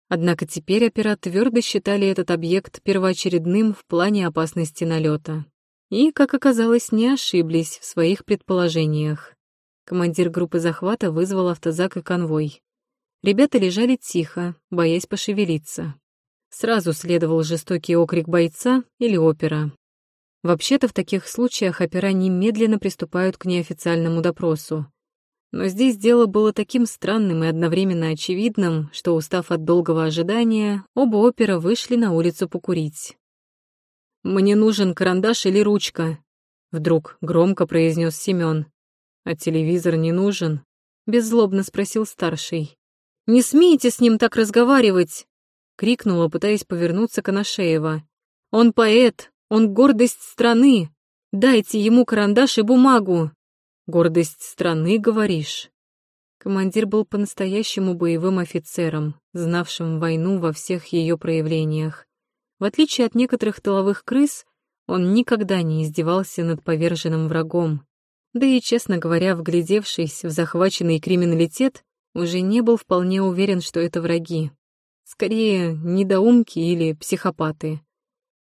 Однако теперь опера твердо считали этот объект первоочередным в плане опасности налета. И, как оказалось, не ошиблись в своих предположениях. Командир группы захвата вызвал автозак и конвой. Ребята лежали тихо, боясь пошевелиться. Сразу следовал жестокий окрик бойца или опера. Вообще-то в таких случаях опера немедленно приступают к неофициальному допросу. Но здесь дело было таким странным и одновременно очевидным, что, устав от долгого ожидания, оба опера вышли на улицу покурить. «Мне нужен карандаш или ручка», — вдруг громко произнес Семён. «А телевизор не нужен?» — беззлобно спросил старший. «Не смейте с ним так разговаривать!» — крикнула, пытаясь повернуться к Анашеева. «Он поэт, он гордость страны. Дайте ему карандаш и бумагу. Гордость страны, говоришь? Командир был по-настоящему боевым офицером, знавшим войну во всех ее проявлениях. В отличие от некоторых тыловых крыс, он никогда не издевался над поверженным врагом. Да и, честно говоря, вглядевшись в захваченный криминалитет, уже не был вполне уверен, что это враги. Скорее, недоумки или психопаты.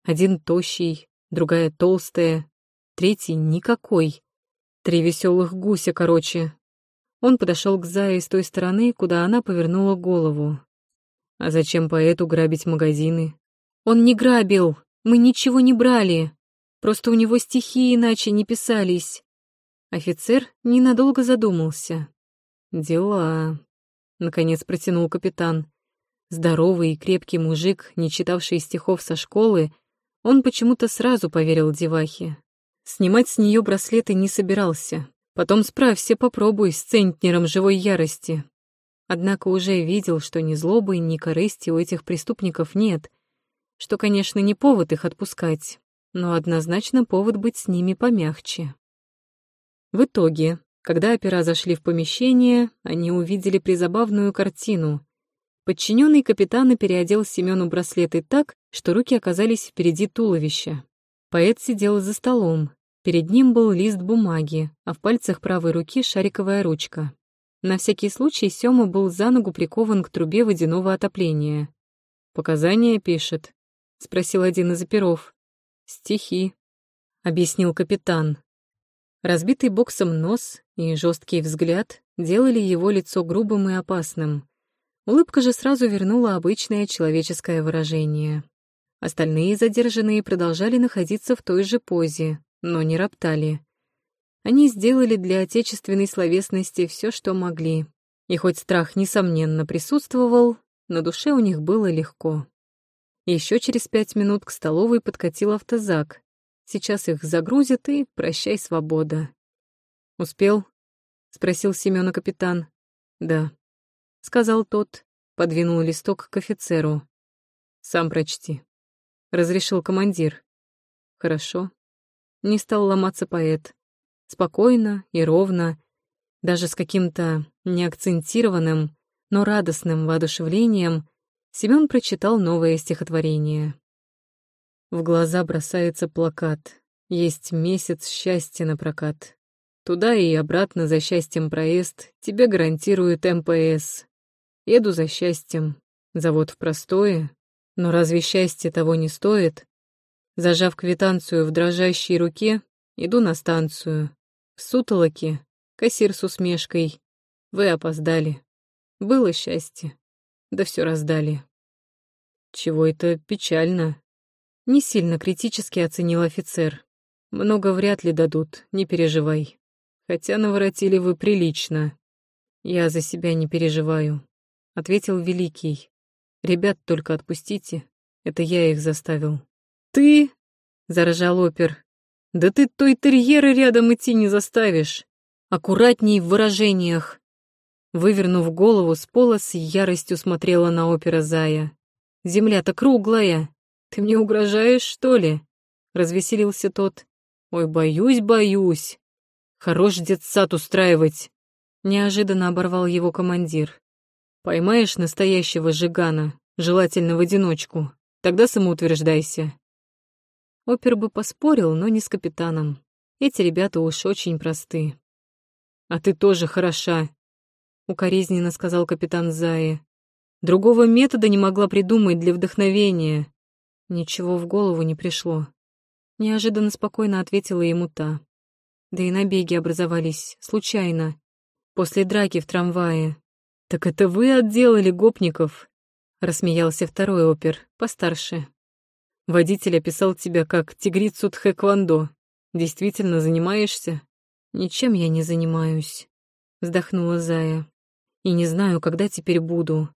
Один тощий, другая толстая, третий никакой. Три веселых гуся, короче. Он подошел к Зае с той стороны, куда она повернула голову. А зачем поэту грабить магазины? Он не грабил, мы ничего не брали. Просто у него стихи иначе не писались. Офицер ненадолго задумался. «Дела», — наконец протянул капитан. Здоровый и крепкий мужик, не читавший стихов со школы, он почему-то сразу поверил девахе. Снимать с нее браслеты не собирался. Потом справься, попробуй с центнером живой ярости. Однако уже видел, что ни злобы, ни корысти у этих преступников нет, что, конечно, не повод их отпускать, но однозначно повод быть с ними помягче. В итоге, когда опера зашли в помещение, они увидели призабавную картину. Подчиненный капитана переодел Семену браслеты так, что руки оказались впереди туловища. Поэт сидел за столом. Перед ним был лист бумаги, а в пальцах правой руки шариковая ручка. На всякий случай Сёма был за ногу прикован к трубе водяного отопления. «Показания пишет?» — спросил один из оперов. «Стихи», — объяснил капитан. Разбитый боксом нос и жесткий взгляд делали его лицо грубым и опасным. Улыбка же сразу вернула обычное человеческое выражение. Остальные задержанные продолжали находиться в той же позе, но не роптали. Они сделали для отечественной словесности все, что могли. И хоть страх, несомненно, присутствовал, на душе у них было легко. Еще через пять минут к столовой подкатил автозак. Сейчас их загрузят и прощай, свобода. «Успел?» — спросил Семёна капитан. «Да», — сказал тот, подвинул листок к офицеру. «Сам прочти», — разрешил командир. «Хорошо». Не стал ломаться поэт. Спокойно и ровно, даже с каким-то неакцентированным, но радостным воодушевлением, Семён прочитал новое стихотворение. В глаза бросается плакат. Есть месяц счастья на прокат. Туда и обратно за счастьем проезд тебе гарантирует МПС. Еду за счастьем, завод в простое, но разве счастье того не стоит? Зажав квитанцию в дрожащей руке, иду на станцию. В сутолоке, кассир с усмешкой. Вы опоздали. Было счастье. Да все раздали. Чего это печально? Не сильно критически оценил офицер. Много вряд ли дадут, не переживай. Хотя наворотили вы прилично. Я за себя не переживаю, ответил Великий. Ребят только отпустите, это я их заставил. Ты? Заражал опер. Да ты той терьера рядом идти не заставишь. Аккуратней в выражениях. Вывернув голову с пола, с яростью смотрела на опера Зая. «Земля-то круглая. Ты мне угрожаешь, что ли?» Развеселился тот. «Ой, боюсь, боюсь. Хорош детсад устраивать!» Неожиданно оборвал его командир. «Поймаешь настоящего жигана, желательно в одиночку, тогда самоутверждайся». Опер бы поспорил, но не с капитаном. Эти ребята уж очень просты. «А ты тоже хороша», — укоризненно сказал капитан Зая. «Другого метода не могла придумать для вдохновения». Ничего в голову не пришло. Неожиданно спокойно ответила ему та. Да и набеги образовались, случайно. После драки в трамвае. «Так это вы отделали гопников?» Рассмеялся второй опер, постарше. Водитель описал тебя как тигрицу тхэквондо. Действительно занимаешься? Ничем я не занимаюсь, вздохнула Зая. И не знаю, когда теперь буду.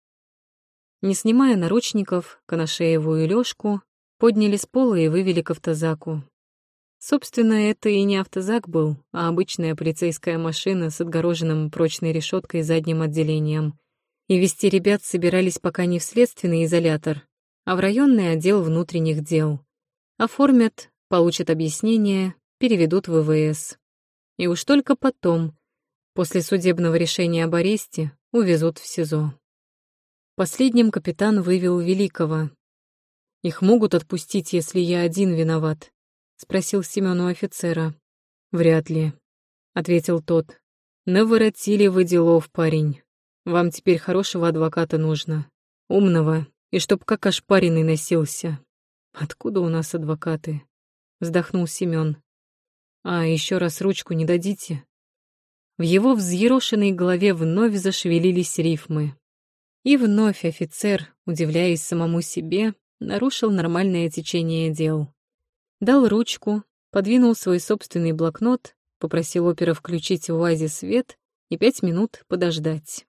Не снимая наручников, Коношееву и Лёшку подняли с пола и вывели к автозаку. Собственно, это и не автозак был, а обычная полицейская машина с отгороженным прочной решеткой задним отделением. И вести ребят собирались пока не в следственный изолятор, а в районный отдел внутренних дел. Оформят, получат объяснение, переведут в ВВС. И уж только потом, после судебного решения об аресте, увезут в СИЗО. Последним капитан вывел Великого. «Их могут отпустить, если я один виноват?» — спросил Семён у офицера. «Вряд ли», — ответил тот. «Наворотили вы делов, парень. Вам теперь хорошего адвоката нужно. Умного, и чтоб как ошпаренный носился. Откуда у нас адвокаты?» — вздохнул Семён. «А еще раз ручку не дадите?» В его взъерошенной голове вновь зашевелились рифмы. И вновь офицер, удивляясь самому себе, нарушил нормальное течение дел. Дал ручку, подвинул свой собственный блокнот, попросил опера включить в УАЗе свет и пять минут подождать.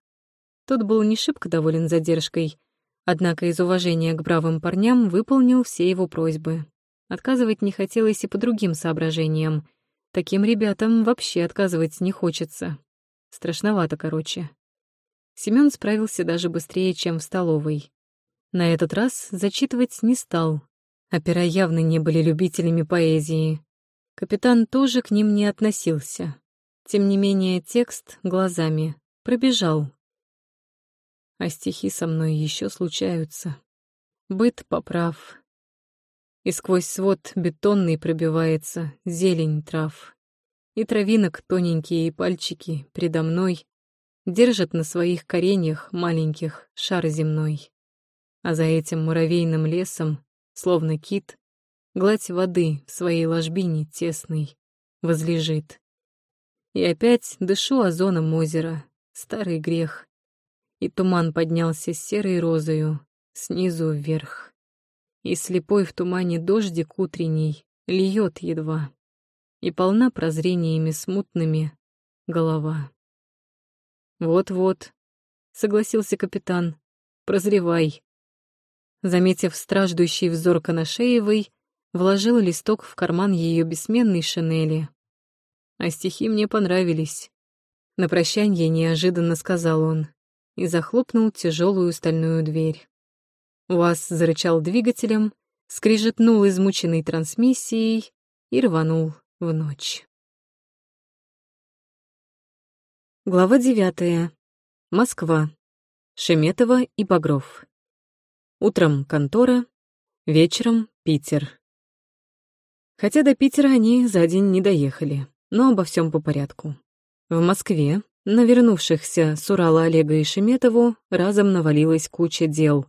Тот был не шибко доволен задержкой, однако из уважения к бравым парням выполнил все его просьбы. Отказывать не хотелось и по другим соображениям. Таким ребятам вообще отказывать не хочется. Страшновато, короче. Семён справился даже быстрее, чем в столовой. На этот раз зачитывать не стал. Опера явно не были любителями поэзии. Капитан тоже к ним не относился. Тем не менее, текст глазами пробежал. А стихи со мной еще случаются. Быт поправ. И сквозь свод бетонный пробивается зелень трав. И травинок тоненькие пальчики предо мной держит на своих кореньях маленьких шар земной. А за этим муравейным лесом, словно кит, гладь воды в своей ложбине тесной возлежит. И опять дышу озоном озера, старый грех. И туман поднялся серой розою, снизу вверх. И слепой в тумане дождик утренний льет едва. И полна прозрениями смутными голова. «Вот-вот», — согласился капитан, — «прозревай». Заметив страждущий взор Коношеевой, вложил листок в карман ее бессменной шинели. А стихи мне понравились. На прощанье неожиданно сказал он и захлопнул тяжелую стальную дверь. УАЗ зарычал двигателем, скрижетнул измученной трансмиссией и рванул в ночь. Глава девятая. Москва. Шеметова и Багров. Утром контора, вечером Питер. Хотя до Питера они за день не доехали, но обо всем по порядку. В Москве на вернувшихся с Урала Олега и Шеметову разом навалилась куча дел.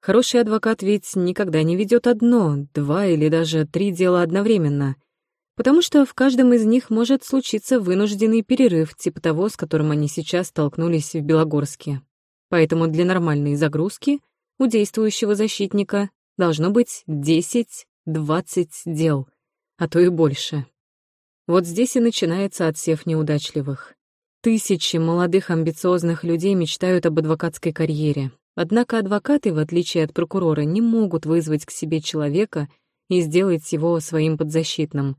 Хороший адвокат ведь никогда не ведет одно, два или даже три дела одновременно, потому что в каждом из них может случиться вынужденный перерыв, типа того, с которым они сейчас столкнулись в Белогорске. Поэтому для нормальной загрузки у действующего защитника должно быть 10-20 дел, а то и больше. Вот здесь и начинается отсев неудачливых. Тысячи молодых амбициозных людей мечтают об адвокатской карьере. Однако адвокаты, в отличие от прокурора, не могут вызвать к себе человека и сделать его своим подзащитным.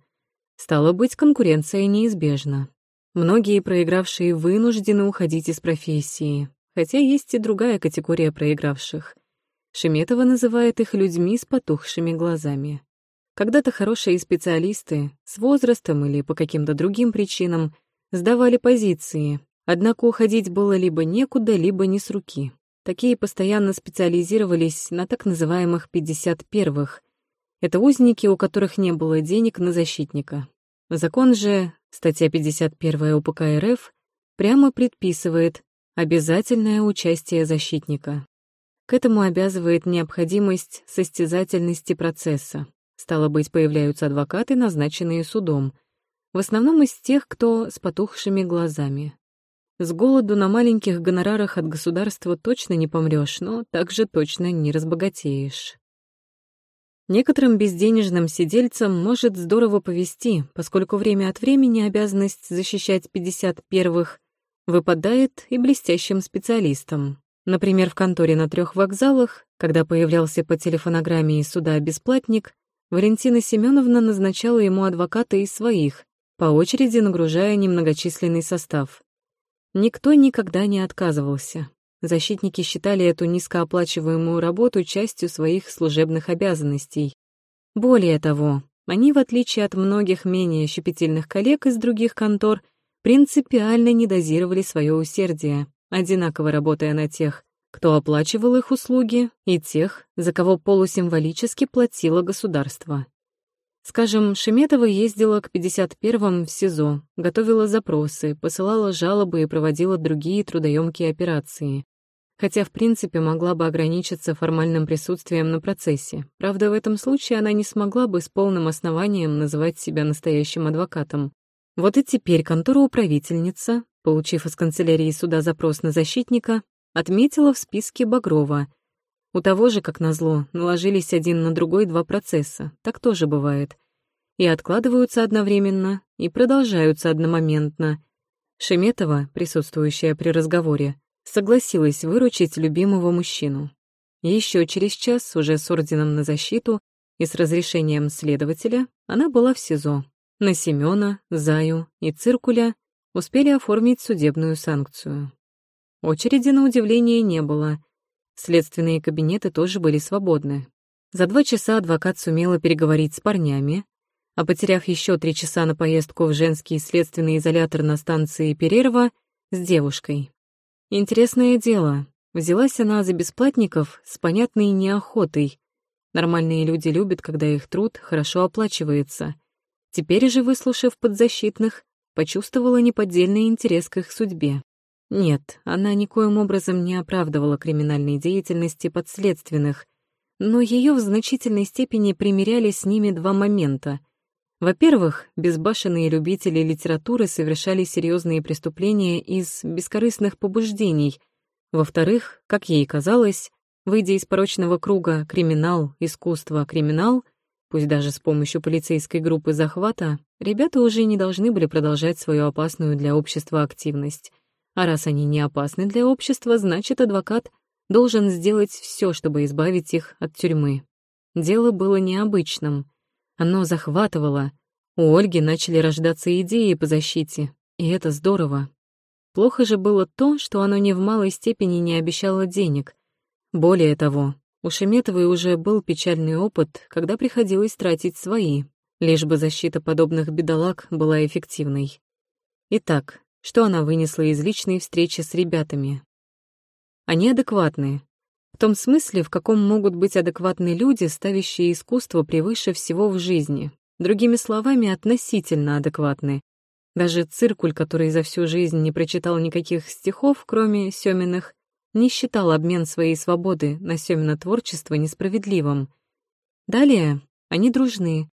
Стало быть, конкуренция неизбежна. Многие проигравшие вынуждены уходить из профессии, хотя есть и другая категория проигравших. Шеметова называет их людьми с потухшими глазами. Когда-то хорошие специалисты, с возрастом или по каким-то другим причинам, сдавали позиции, однако уходить было либо некуда, либо не с руки. Такие постоянно специализировались на так называемых 51-х. Это узники, у которых не было денег на защитника. Закон же, статья 51 УПК РФ, прямо предписывает обязательное участие защитника. К этому обязывает необходимость состязательности процесса. Стало быть, появляются адвокаты, назначенные судом в основном из тех, кто с потухшими глазами. С голоду на маленьких гонорарах от государства точно не помрёшь, но также точно не разбогатеешь. Некоторым безденежным сидельцам может здорово повести, поскольку время от времени обязанность защищать 51-х выпадает и блестящим специалистам. Например, в конторе на трех вокзалах, когда появлялся по телефонограмме из суда бесплатник, Валентина Семеновна назначала ему адвоката из своих, по очереди нагружая немногочисленный состав. Никто никогда не отказывался. Защитники считали эту низкооплачиваемую работу частью своих служебных обязанностей. Более того, они, в отличие от многих менее щепетильных коллег из других контор, принципиально не дозировали свое усердие, одинаково работая на тех, кто оплачивал их услуги, и тех, за кого полусимволически платило государство. Скажем, Шеметова ездила к 51-м в СИЗО, готовила запросы, посылала жалобы и проводила другие трудоемкие операции. Хотя, в принципе, могла бы ограничиться формальным присутствием на процессе. Правда, в этом случае она не смогла бы с полным основанием называть себя настоящим адвокатом. Вот и теперь контора управительница, получив из канцелярии суда запрос на защитника, отметила в списке Багрова — у того же, как назло, наложились один на другой два процесса, так тоже бывает. И откладываются одновременно, и продолжаются одномоментно. Шеметова, присутствующая при разговоре, согласилась выручить любимого мужчину. Еще через час, уже с орденом на защиту и с разрешением следователя, она была в СИЗО. На Семёна, Заю и Циркуля успели оформить судебную санкцию. Очереди, на удивление, не было — Следственные кабинеты тоже были свободны. За два часа адвокат сумела переговорить с парнями, а потеряв еще три часа на поездку в женский следственный изолятор на станции Перерва с девушкой. Интересное дело, взялась она за бесплатников с понятной неохотой. Нормальные люди любят, когда их труд хорошо оплачивается. Теперь же, выслушав подзащитных, почувствовала неподдельный интерес к их судьбе. Нет, она никоим образом не оправдывала криминальной деятельности подследственных, но ее в значительной степени примеряли с ними два момента. Во-первых, безбашенные любители литературы совершали серьезные преступления из бескорыстных побуждений. Во-вторых, как ей казалось, выйдя из порочного круга криминал, искусство, криминал, пусть даже с помощью полицейской группы захвата, ребята уже не должны были продолжать свою опасную для общества активность. А раз они не опасны для общества, значит, адвокат должен сделать все, чтобы избавить их от тюрьмы. Дело было необычным. Оно захватывало. У Ольги начали рождаться идеи по защите, и это здорово. Плохо же было то, что оно ни в малой степени не обещало денег. Более того, у Шеметовой уже был печальный опыт, когда приходилось тратить свои, лишь бы защита подобных бедолаг была эффективной. Итак, что она вынесла из личной встречи с ребятами. Они адекватные. В том смысле, в каком могут быть адекватны люди, ставящие искусство превыше всего в жизни. Другими словами, относительно адекватны. Даже циркуль, который за всю жизнь не прочитал никаких стихов, кроме Сёминых, не считал обмен своей свободы на Семина творчество несправедливым. Далее они дружны.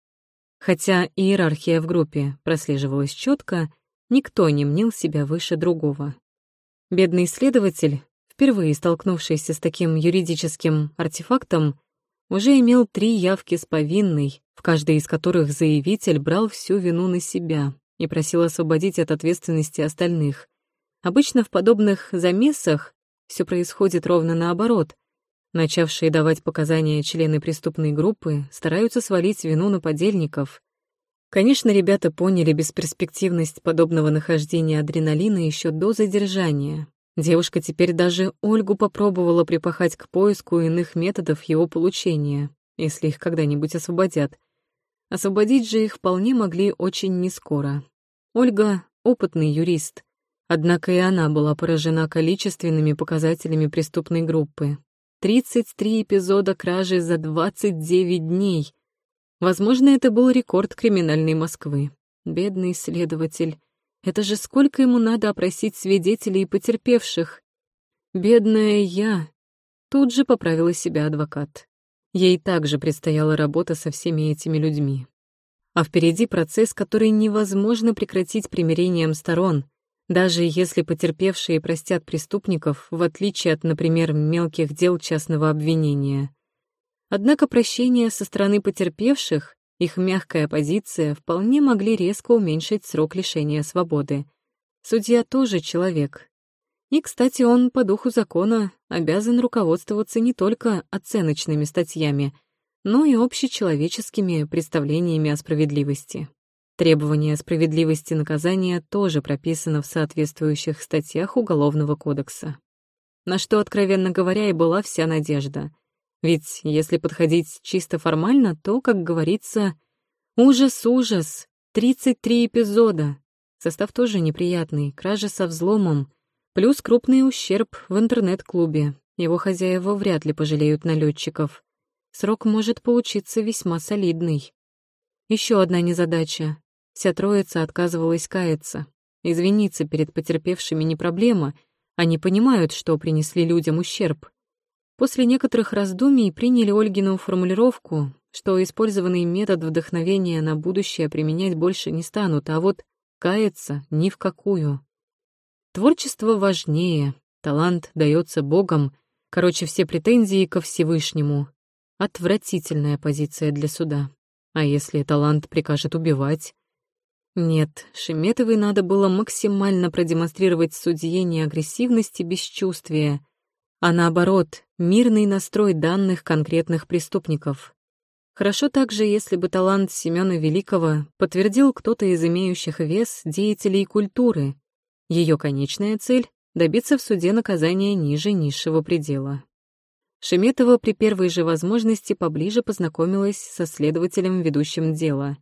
Хотя иерархия в группе прослеживалась четко, никто не мнил себя выше другого. Бедный исследователь, впервые столкнувшийся с таким юридическим артефактом, уже имел три явки с повинной, в каждой из которых заявитель брал всю вину на себя и просил освободить от ответственности остальных. Обычно в подобных замесах все происходит ровно наоборот. Начавшие давать показания члены преступной группы стараются свалить вину на подельников. Конечно, ребята поняли бесперспективность подобного нахождения адреналина еще до задержания. Девушка теперь даже Ольгу попробовала припахать к поиску иных методов его получения, если их когда-нибудь освободят. Освободить же их вполне могли очень нескоро. Ольга — опытный юрист, однако и она была поражена количественными показателями преступной группы. 33 эпизода кражи за 29 дней. Возможно, это был рекорд криминальной Москвы. Бедный следователь. Это же сколько ему надо опросить свидетелей и потерпевших. Бедная я. Тут же поправила себя адвокат. Ей также предстояла работа со всеми этими людьми. А впереди процесс, который невозможно прекратить примирением сторон, даже если потерпевшие простят преступников, в отличие от, например, мелких дел частного обвинения. Однако прощение со стороны потерпевших, их мягкая позиция вполне могли резко уменьшить срок лишения свободы. Судья тоже человек. И, кстати, он по духу закона обязан руководствоваться не только оценочными статьями, но и общечеловеческими представлениями о справедливости. Требование справедливости наказания тоже прописано в соответствующих статьях Уголовного кодекса. На что, откровенно говоря, и была вся надежда. Ведь если подходить чисто формально, то, как говорится, ужас-ужас, 33 эпизода. Состав тоже неприятный, кража со взломом, плюс крупный ущерб в интернет-клубе. Его хозяева вряд ли пожалеют налетчиков. Срок может получиться весьма солидный. Еще одна незадача. Вся троица отказывалась каяться. Извиниться перед потерпевшими не проблема, они понимают, что принесли людям ущерб. После некоторых раздумий приняли Ольгину формулировку, что использованный метод вдохновения на будущее применять больше не станут, а вот каяться ни в какую. Творчество важнее, талант дается Богом, короче, все претензии ко Всевышнему. Отвратительная позиция для суда. А если талант прикажет убивать? Нет, Шеметовой надо было максимально продемонстрировать судье не агрессивность и бесчувствие, а наоборот, мирный настрой данных конкретных преступников. Хорошо также, если бы талант Семёна Великого подтвердил кто-то из имеющих вес деятелей культуры. Ее конечная цель — добиться в суде наказания ниже низшего предела. Шеметова при первой же возможности поближе познакомилась со следователем, ведущим дело.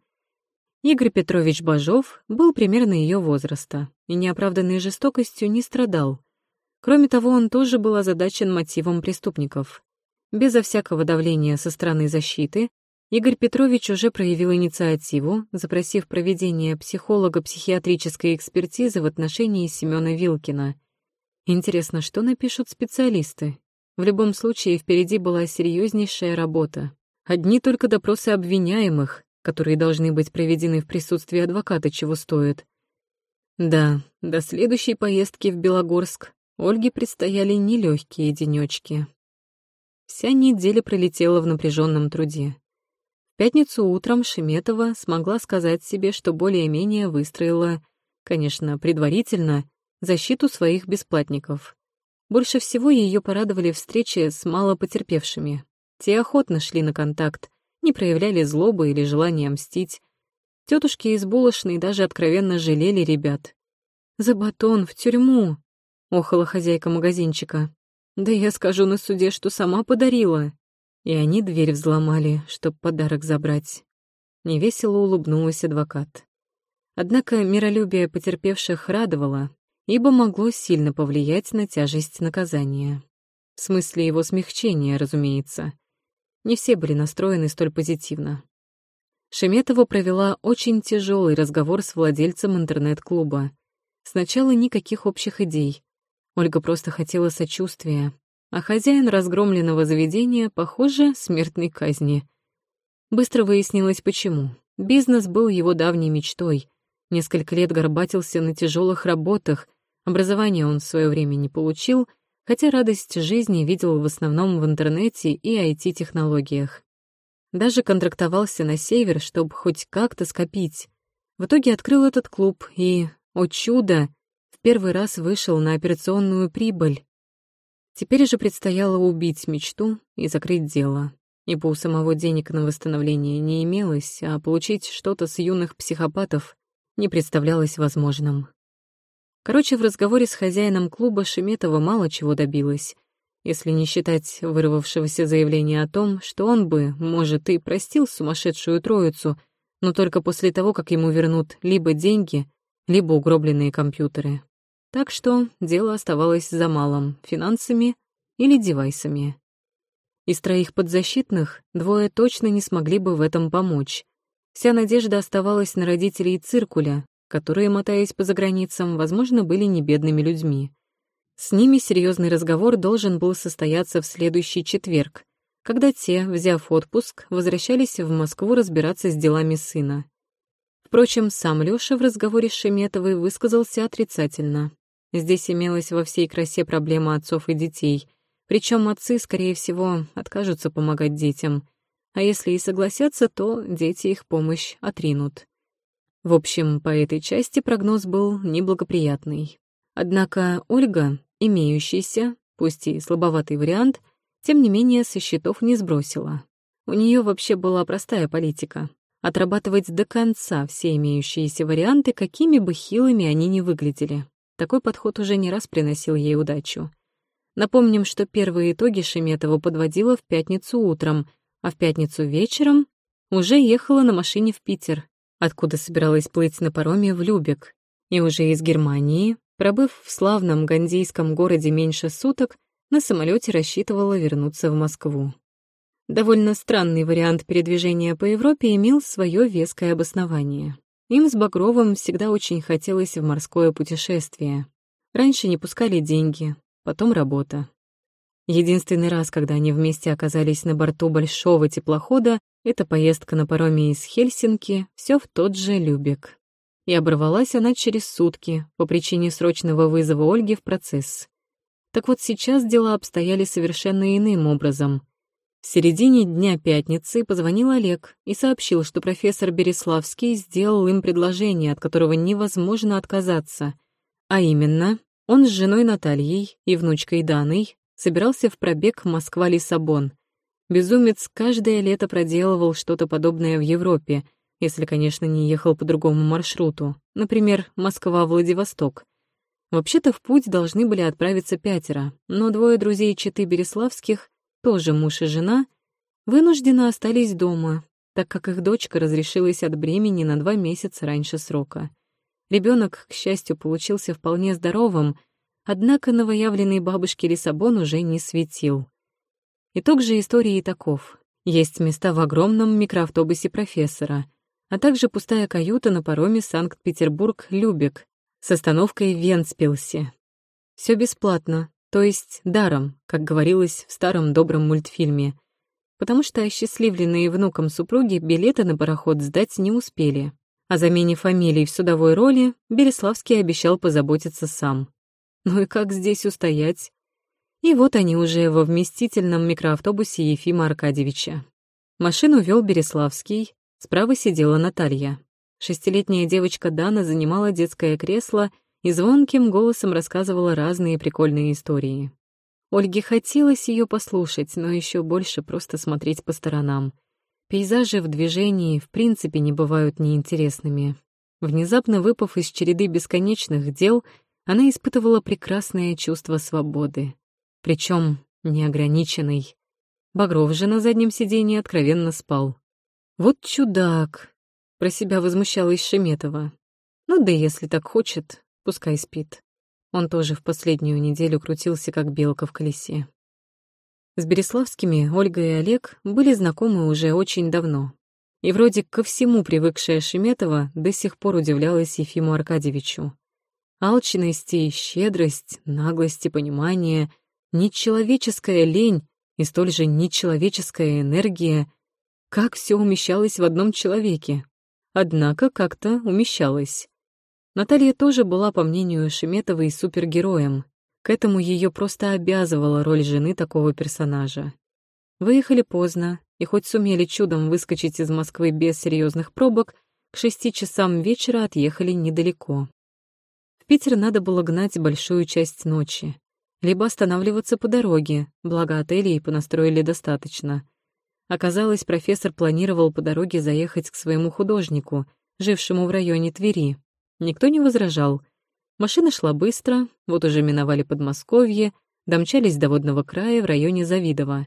Игорь Петрович Бажов был примерно ее возраста и неоправданной жестокостью не страдал, Кроме того, он тоже был озадачен мотивом преступников. Безо всякого давления со стороны защиты, Игорь Петрович уже проявил инициативу, запросив проведение психолого-психиатрической экспертизы в отношении Семёна Вилкина. Интересно, что напишут специалисты? В любом случае, впереди была серьезнейшая работа. Одни только допросы обвиняемых, которые должны быть проведены в присутствии адвоката, чего стоят. Да, до следующей поездки в Белогорск Ольге предстояли нелегкие денечки. Вся неделя пролетела в напряженном труде. В пятницу утром Шеметова смогла сказать себе, что более-менее выстроила, конечно, предварительно, защиту своих бесплатников. Больше всего ее порадовали встречи с малопотерпевшими. Те охотно шли на контакт, не проявляли злобы или желания мстить. Тетушки из булочной даже откровенно жалели ребят. «За батон в тюрьму!» — охала хозяйка магазинчика. «Да я скажу на суде, что сама подарила». И они дверь взломали, чтоб подарок забрать. Невесело улыбнулась адвокат. Однако миролюбие потерпевших радовало, ибо могло сильно повлиять на тяжесть наказания. В смысле его смягчения, разумеется. Не все были настроены столь позитивно. Шеметова провела очень тяжелый разговор с владельцем интернет-клуба. Сначала никаких общих идей, Ольга просто хотела сочувствия, а хозяин разгромленного заведения, похоже, смертной казни. Быстро выяснилось, почему. Бизнес был его давней мечтой. Несколько лет горбатился на тяжелых работах, образование он в свое время не получил, хотя радость жизни видел в основном в интернете и IT-технологиях. Даже контрактовался на север, чтобы хоть как-то скопить. В итоге открыл этот клуб и, о чудо, в первый раз вышел на операционную прибыль. Теперь же предстояло убить мечту и закрыть дело, ибо у самого денег на восстановление не имелось, а получить что-то с юных психопатов не представлялось возможным. Короче, в разговоре с хозяином клуба Шеметова мало чего добилась, если не считать вырвавшегося заявления о том, что он бы, может, и простил сумасшедшую троицу, но только после того, как ему вернут либо деньги, либо угробленные компьютеры. Так что дело оставалось за малым — финансами или девайсами. Из троих подзащитных двое точно не смогли бы в этом помочь. Вся надежда оставалась на родителей циркуля, которые, мотаясь по заграницам, возможно, были не бедными людьми. С ними серьезный разговор должен был состояться в следующий четверг, когда те, взяв отпуск, возвращались в Москву разбираться с делами сына. Впрочем, сам Лёша в разговоре с Шеметовой высказался отрицательно. Здесь имелась во всей красе проблема отцов и детей, причем отцы, скорее всего, откажутся помогать детям, а если и согласятся, то дети их помощь отринут. В общем, по этой части прогноз был неблагоприятный. Однако Ольга, имеющийся, пусть и слабоватый вариант, тем не менее со счетов не сбросила. У нее вообще была простая политика — отрабатывать до конца все имеющиеся варианты, какими бы хилыми они ни выглядели. Такой подход уже не раз приносил ей удачу. Напомним, что первые итоги Шеметова подводила в пятницу утром, а в пятницу вечером уже ехала на машине в Питер, откуда собиралась плыть на пароме в Любек. И уже из Германии, пробыв в славном гандийском городе меньше суток, на самолете рассчитывала вернуться в Москву. Довольно странный вариант передвижения по Европе имел свое веское обоснование. Им с Багровым всегда очень хотелось в морское путешествие. Раньше не пускали деньги, потом работа. Единственный раз, когда они вместе оказались на борту большого теплохода, это поездка на пароме из Хельсинки, все в тот же Любек. И оборвалась она через сутки по причине срочного вызова Ольги в процесс. Так вот сейчас дела обстояли совершенно иным образом. В середине дня пятницы позвонил Олег и сообщил, что профессор Береславский сделал им предложение, от которого невозможно отказаться. А именно, он с женой Натальей и внучкой Даной собирался в пробег Москва-Лиссабон. Безумец каждое лето проделывал что-то подобное в Европе, если, конечно, не ехал по другому маршруту, например, Москва-Владивосток. Вообще-то в путь должны были отправиться пятеро, но двое друзей Читы Береславских тоже муж и жена, вынужденно остались дома, так как их дочка разрешилась от бремени на два месяца раньше срока. Ребенок, к счастью, получился вполне здоровым, однако новоявленный бабушке Лиссабон уже не светил. Итог же истории таков. Есть места в огромном микроавтобусе профессора, а также пустая каюта на пароме Санкт-Петербург-Любек с остановкой в Венспилсе. Все бесплатно, то есть даром, как говорилось в старом добром мультфильме, потому что осчастливленные внуком супруги билеты на пароход сдать не успели. О замене фамилий в судовой роли Береславский обещал позаботиться сам. Ну и как здесь устоять? И вот они уже во вместительном микроавтобусе Ефима Аркадьевича. Машину вел Береславский, справа сидела Наталья. Шестилетняя девочка Дана занимала детское кресло и звонким голосом рассказывала разные прикольные истории. Ольге хотелось ее послушать, но еще больше просто смотреть по сторонам. Пейзажи в движении в принципе не бывают неинтересными. Внезапно выпав из череды бесконечных дел, она испытывала прекрасное чувство свободы. Причем неограниченной. Багров же на заднем сиденье откровенно спал. «Вот чудак!» — про себя возмущалась Шеметова. «Ну да если так хочет, Пускай спит. Он тоже в последнюю неделю крутился, как белка в колесе. С Береславскими Ольга и Олег были знакомы уже очень давно. И вроде ко всему привыкшая Шеметова до сих пор удивлялась Ефиму Аркадьевичу. Алчность и щедрость, наглость и понимание, нечеловеческая лень и столь же нечеловеческая энергия. Как все умещалось в одном человеке? Однако как-то умещалось. Наталья тоже была, по мнению Шеметовой, супергероем. К этому ее просто обязывала роль жены такого персонажа. Выехали поздно, и хоть сумели чудом выскочить из Москвы без серьезных пробок, к шести часам вечера отъехали недалеко. В Питер надо было гнать большую часть ночи, либо останавливаться по дороге, благо отелей понастроили достаточно. Оказалось, профессор планировал по дороге заехать к своему художнику, жившему в районе Твери. Никто не возражал. Машина шла быстро, вот уже миновали Подмосковье, домчались до водного края в районе Завидово.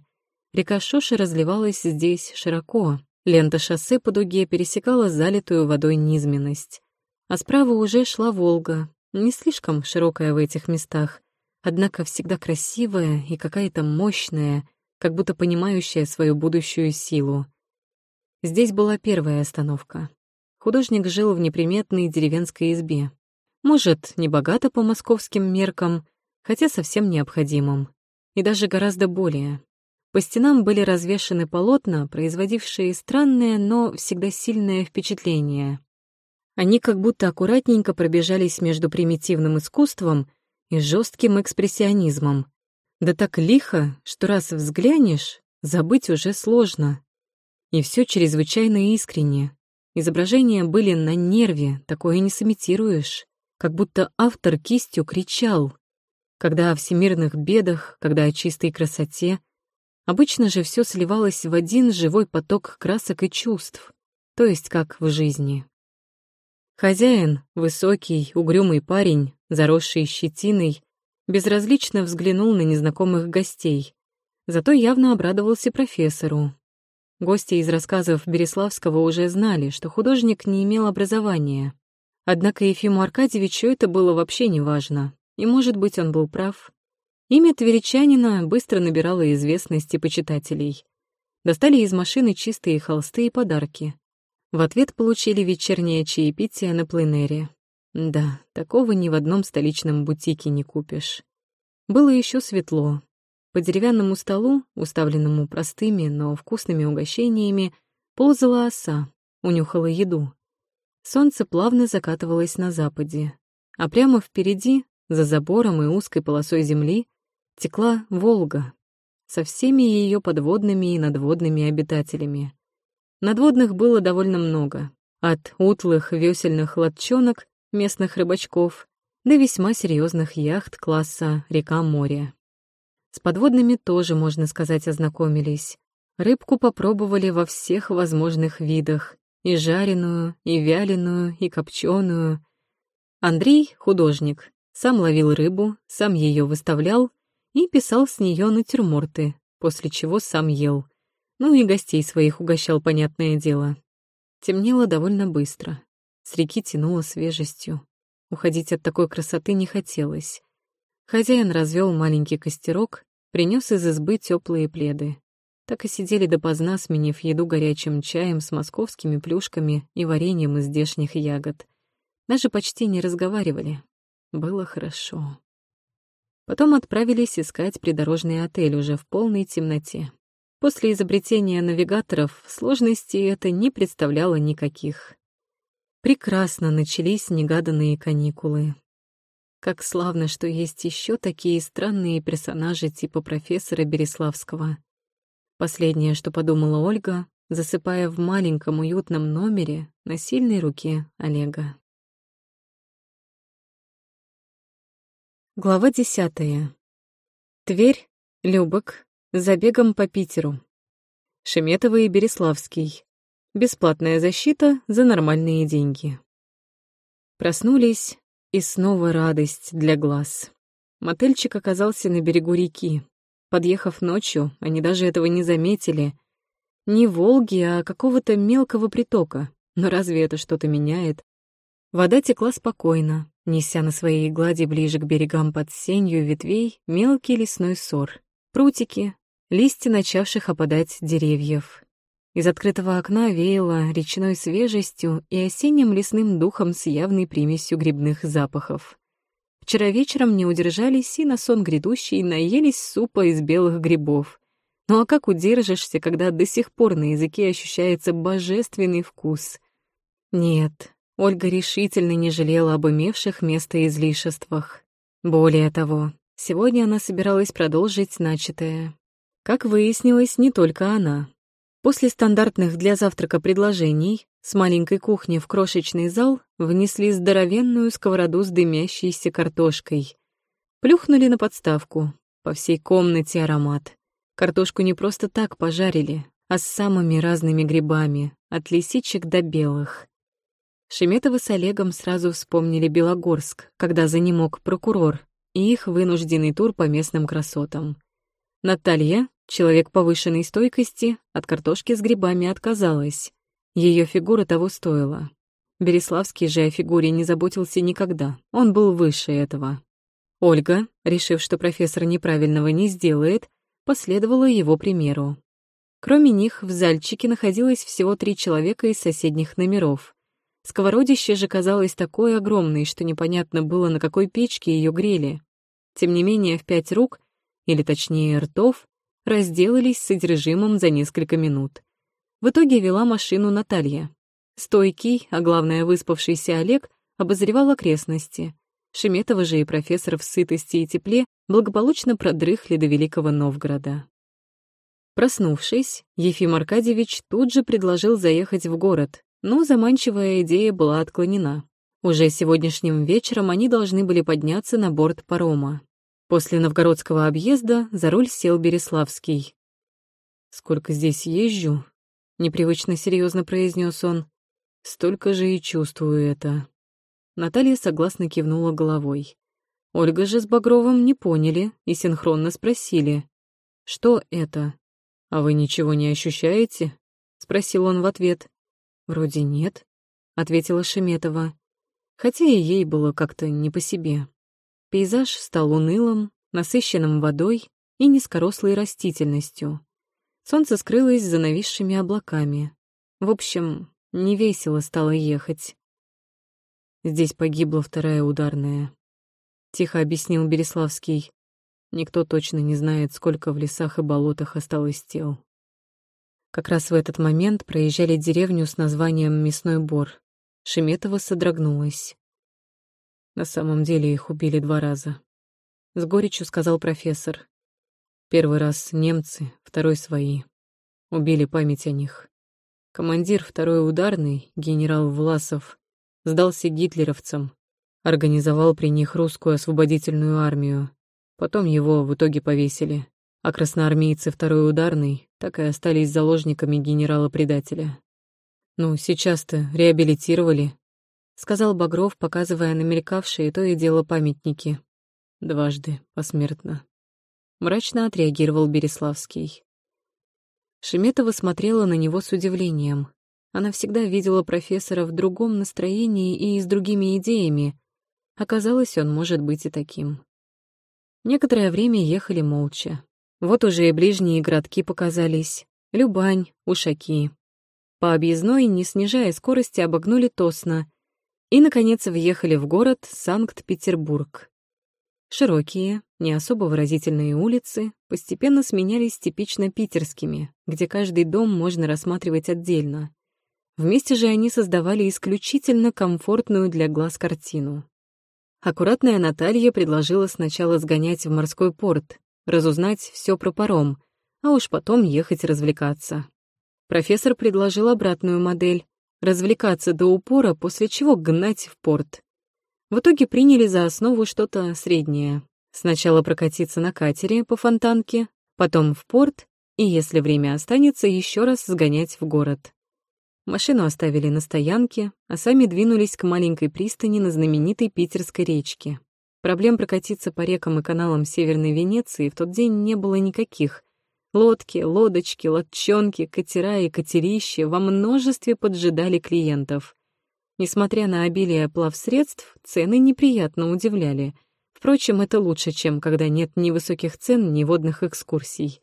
Река Шоша разливалась здесь широко. Лента шоссе по дуге пересекала залитую водой низменность. А справа уже шла Волга, не слишком широкая в этих местах, однако всегда красивая и какая-то мощная, как будто понимающая свою будущую силу. Здесь была первая остановка. Художник жил в неприметной деревенской избе. Может, не богато по московским меркам, хотя совсем необходимым. И даже гораздо более. По стенам были развешаны полотна, производившие странное, но всегда сильное впечатление. Они как будто аккуратненько пробежались между примитивным искусством и жестким экспрессионизмом. Да так лихо, что раз взглянешь, забыть уже сложно. И все чрезвычайно искренне, Изображения были на нерве, такое не сымитируешь. Как будто автор кистью кричал. Когда о всемирных бедах, когда о чистой красоте. Обычно же все сливалось в один живой поток красок и чувств, то есть как в жизни. Хозяин, высокий, угрюмый парень, заросший щетиной, безразлично взглянул на незнакомых гостей, зато явно обрадовался профессору, Гости из рассказов Береславского уже знали, что художник не имел образования. Однако Ефиму Аркадьевичу это было вообще не важно, и, может быть, он был прав. Имя тверичанина быстро набирало известности почитателей. Достали из машины чистые холсты и подарки. В ответ получили вечернее чаепитие на пленэре. Да, такого ни в одном столичном бутике не купишь. Было еще светло, по деревянному столу, уставленному простыми, но вкусными угощениями, ползала оса, унюхала еду. Солнце плавно закатывалось на западе, а прямо впереди, за забором и узкой полосой земли, текла Волга со всеми ее подводными и надводными обитателями. Надводных было довольно много, от утлых весельных лодчонок местных рыбачков до весьма серьезных яхт класса «Река-море». С подводными тоже, можно сказать, ознакомились. Рыбку попробовали во всех возможных видах. И жареную, и вяленую, и копченую. Андрей, художник, сам ловил рыбу, сам ее выставлял и писал с нее натюрморты, после чего сам ел. Ну и гостей своих угощал, понятное дело. Темнело довольно быстро. С реки тянуло свежестью. Уходить от такой красоты не хотелось. Хозяин развел маленький костерок, принес из избы теплые пледы. Так и сидели допоздна, сменив еду горячим чаем с московскими плюшками и вареньем из здешних ягод. Даже почти не разговаривали. Было хорошо. Потом отправились искать придорожный отель уже в полной темноте. После изобретения навигаторов сложностей это не представляло никаких. Прекрасно начались негаданные каникулы. Как славно, что есть еще такие странные персонажи типа профессора Береславского. Последнее, что подумала Ольга, засыпая в маленьком уютном номере на сильной руке Олега. Глава десятая. Тверь, Любок, забегом по Питеру. Шеметова и Береславский. Бесплатная защита за нормальные деньги. Проснулись, и снова радость для глаз. Мотельчик оказался на берегу реки. Подъехав ночью, они даже этого не заметили. Не Волги, а какого-то мелкого притока. Но разве это что-то меняет? Вода текла спокойно, неся на своей глади ближе к берегам под сенью ветвей мелкий лесной сор, прутики, листья начавших опадать деревьев. Из открытого окна веяло речной свежестью и осенним лесным духом с явной примесью грибных запахов. Вчера вечером не удержались и на сон грядущий наелись супа из белых грибов. Ну а как удержишься, когда до сих пор на языке ощущается божественный вкус? Нет, Ольга решительно не жалела об имевших место излишествах. Более того, сегодня она собиралась продолжить начатое. Как выяснилось, не только она. После стандартных для завтрака предложений с маленькой кухни в крошечный зал внесли здоровенную сковороду с дымящейся картошкой. Плюхнули на подставку. По всей комнате аромат. Картошку не просто так пожарили, а с самыми разными грибами, от лисичек до белых. Шеметовы с Олегом сразу вспомнили Белогорск, когда за ним мог прокурор, и их вынужденный тур по местным красотам. Наталья, человек повышенной стойкости, от картошки с грибами отказалась. Ее фигура того стоила. Береславский же о фигуре не заботился никогда, он был выше этого. Ольга, решив, что профессор неправильного не сделает, последовала его примеру. Кроме них, в зальчике находилось всего три человека из соседних номеров. Сковородище же казалось такой огромной, что непонятно было, на какой печке ее грели. Тем не менее, в пять рук, или точнее ртов, разделались с содержимым за несколько минут. В итоге вела машину Наталья. Стойкий, а главное выспавшийся Олег, обозревал окрестности. Шеметова же и профессор в сытости и тепле благополучно продрыхли до Великого Новгорода. Проснувшись, Ефим Аркадьевич тут же предложил заехать в город, но заманчивая идея была отклонена. Уже сегодняшним вечером они должны были подняться на борт парома. После новгородского объезда за руль сел Береславский. «Сколько здесь езжу, непривычно серьезно произнес он. Столько же и чувствую это. Наталья согласно кивнула головой. Ольга же с Багровым не поняли и синхронно спросили. «Что это? А вы ничего не ощущаете?» — спросил он в ответ. «Вроде нет», — ответила Шеметова. Хотя и ей было как-то не по себе. Пейзаж стал унылым, насыщенным водой и низкорослой растительностью. Солнце скрылось за нависшими облаками. В общем, не весело стало ехать. Здесь погибла вторая ударная. Тихо объяснил Береславский. Никто точно не знает, сколько в лесах и болотах осталось тел. Как раз в этот момент проезжали деревню с названием Мясной Бор. Шеметова содрогнулась. На самом деле их убили два раза. С горечью сказал профессор. Первый раз немцы, второй свои. Убили память о них. Командир второй ударный, генерал Власов, сдался гитлеровцам, организовал при них русскую освободительную армию. Потом его в итоге повесили, а красноармейцы второй ударный так и остались заложниками генерала-предателя. «Ну, сейчас-то реабилитировали», — сказал Багров, показывая намелькавшие то и дело памятники. Дважды, посмертно мрачно отреагировал Береславский. Шеметова смотрела на него с удивлением. Она всегда видела профессора в другом настроении и с другими идеями. Оказалось, он может быть и таким. Некоторое время ехали молча. Вот уже и ближние городки показались. Любань, Ушаки. По объездной, не снижая скорости, обогнули Тосно. И, наконец, въехали в город Санкт-Петербург. Широкие, не особо выразительные улицы постепенно сменялись типично питерскими, где каждый дом можно рассматривать отдельно. Вместе же они создавали исключительно комфортную для глаз картину. Аккуратная Наталья предложила сначала сгонять в морской порт, разузнать все про паром, а уж потом ехать развлекаться. Профессор предложил обратную модель — развлекаться до упора, после чего гнать в порт. В итоге приняли за основу что-то среднее. Сначала прокатиться на катере по фонтанке, потом в порт и, если время останется, еще раз сгонять в город. Машину оставили на стоянке, а сами двинулись к маленькой пристани на знаменитой Питерской речке. Проблем прокатиться по рекам и каналам Северной Венеции в тот день не было никаких. Лодки, лодочки, лодчонки, катера и катерища во множестве поджидали клиентов. Несмотря на обилие плавсредств, цены неприятно удивляли. Впрочем, это лучше, чем когда нет ни высоких цен, ни водных экскурсий.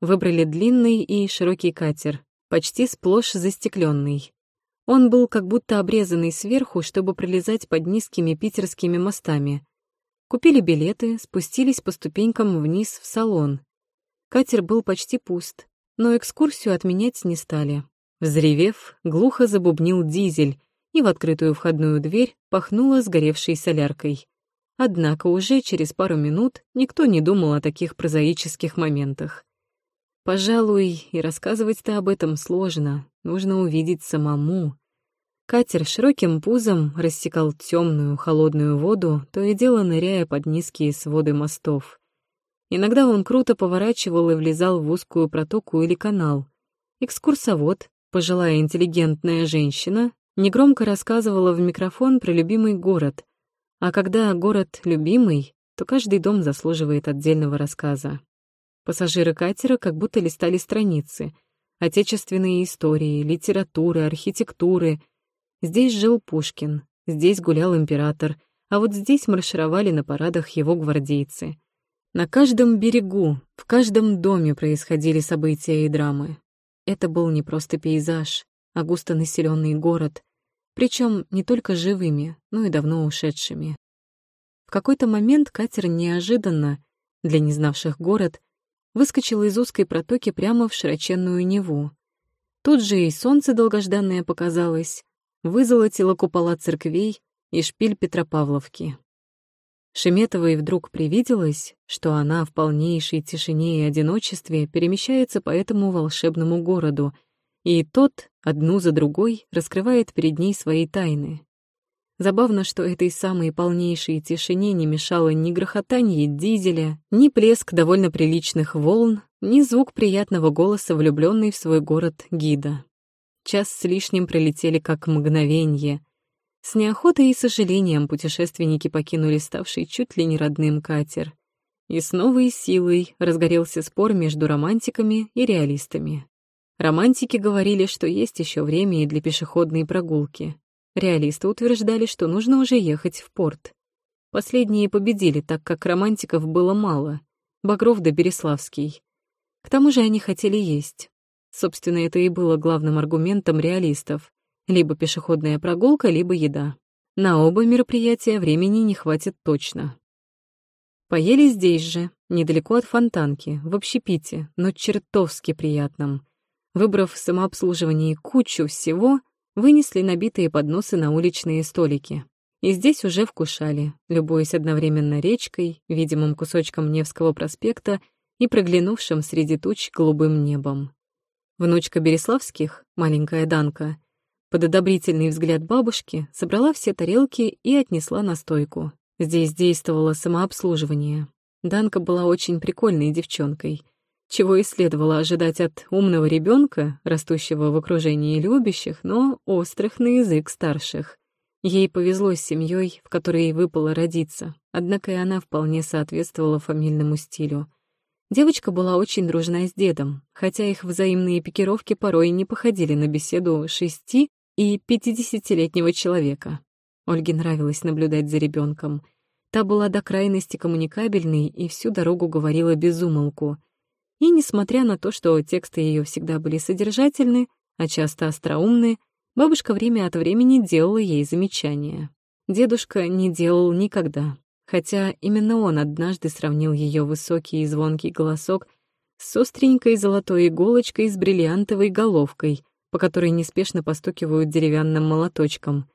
Выбрали длинный и широкий катер, почти сплошь застекленный. Он был как будто обрезанный сверху, чтобы пролезать под низкими питерскими мостами. Купили билеты, спустились по ступенькам вниз в салон. Катер был почти пуст, но экскурсию отменять не стали. Взревев, глухо забубнил дизель, и в открытую входную дверь пахнуло сгоревшей соляркой. Однако уже через пару минут никто не думал о таких прозаических моментах. Пожалуй, и рассказывать-то об этом сложно, нужно увидеть самому. Катер широким пузом рассекал темную холодную воду, то и дело ныряя под низкие своды мостов. Иногда он круто поворачивал и влезал в узкую протоку или канал. Экскурсовод, пожилая интеллигентная женщина, негромко рассказывала в микрофон про любимый город. А когда город любимый, то каждый дом заслуживает отдельного рассказа. Пассажиры катера как будто листали страницы. Отечественные истории, литературы, архитектуры. Здесь жил Пушкин, здесь гулял император, а вот здесь маршировали на парадах его гвардейцы. На каждом берегу, в каждом доме происходили события и драмы. Это был не просто пейзаж, а густонаселенный город, причем не только живыми, но и давно ушедшими. В какой-то момент катер неожиданно, для незнавших город, выскочила из узкой протоки прямо в широченную Неву. Тут же и солнце долгожданное показалось, вызолотило купола церквей и шпиль Петропавловки. Шеметовой вдруг привиделось, что она в полнейшей тишине и одиночестве перемещается по этому волшебному городу, и тот, одну за другой, раскрывает перед ней свои тайны. Забавно, что этой самой полнейшей тишине не мешало ни грохотанье дизеля, ни плеск довольно приличных волн, ни звук приятного голоса влюбленной в свой город гида. Час с лишним пролетели как мгновенье. С неохотой и сожалением путешественники покинули ставший чуть ли не родным катер. И с новой силой разгорелся спор между романтиками и реалистами. Романтики говорили, что есть еще время и для пешеходной прогулки. Реалисты утверждали, что нужно уже ехать в порт. Последние победили, так как романтиков было мало. Багров да Береславский. К тому же они хотели есть. Собственно, это и было главным аргументом реалистов. Либо пешеходная прогулка, либо еда. На оба мероприятия времени не хватит точно. Поели здесь же, недалеко от фонтанки, в общепите, но чертовски приятном. Выбрав в самообслуживании кучу всего, вынесли набитые подносы на уличные столики. И здесь уже вкушали, любуясь одновременно речкой, видимым кусочком Невского проспекта и проглянувшим среди туч голубым небом. Внучка Береславских, маленькая Данка, под одобрительный взгляд бабушки собрала все тарелки и отнесла на стойку. Здесь действовало самообслуживание. Данка была очень прикольной девчонкой — чего и следовало ожидать от умного ребенка, растущего в окружении любящих, но острых на язык старших. Ей повезло с семьей, в которой выпало родиться, однако и она вполне соответствовала фамильному стилю. Девочка была очень дружна с дедом, хотя их взаимные пикировки порой не походили на беседу шести и пятидесятилетнего человека. Ольге нравилось наблюдать за ребенком. Та была до крайности коммуникабельной и всю дорогу говорила без умолку — и несмотря на то, что тексты ее всегда были содержательны, а часто остроумны, бабушка время от времени делала ей замечания. Дедушка не делал никогда, хотя именно он однажды сравнил ее высокий и звонкий голосок с остренькой золотой иголочкой с бриллиантовой головкой, по которой неспешно постукивают деревянным молоточком.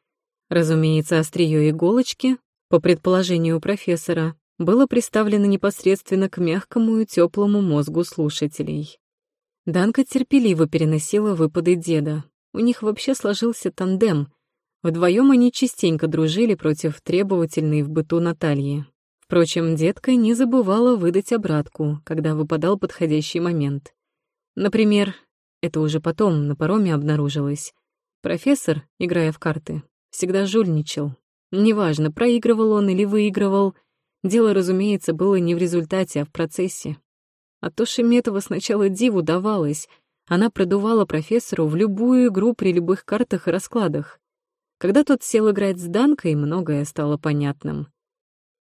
Разумеется, острие иголочки, по предположению профессора, было приставлено непосредственно к мягкому и теплому мозгу слушателей. Данка терпеливо переносила выпады деда. У них вообще сложился тандем. Вдвоем они частенько дружили против требовательной в быту Натальи. Впрочем, детка не забывала выдать обратку, когда выпадал подходящий момент. Например, это уже потом на пароме обнаружилось. Профессор, играя в карты, всегда жульничал. Неважно, проигрывал он или выигрывал, Дело, разумеется, было не в результате, а в процессе. А то Шеметова сначала диву давалась. Она продувала профессору в любую игру при любых картах и раскладах. Когда тот сел играть с Данкой, многое стало понятным.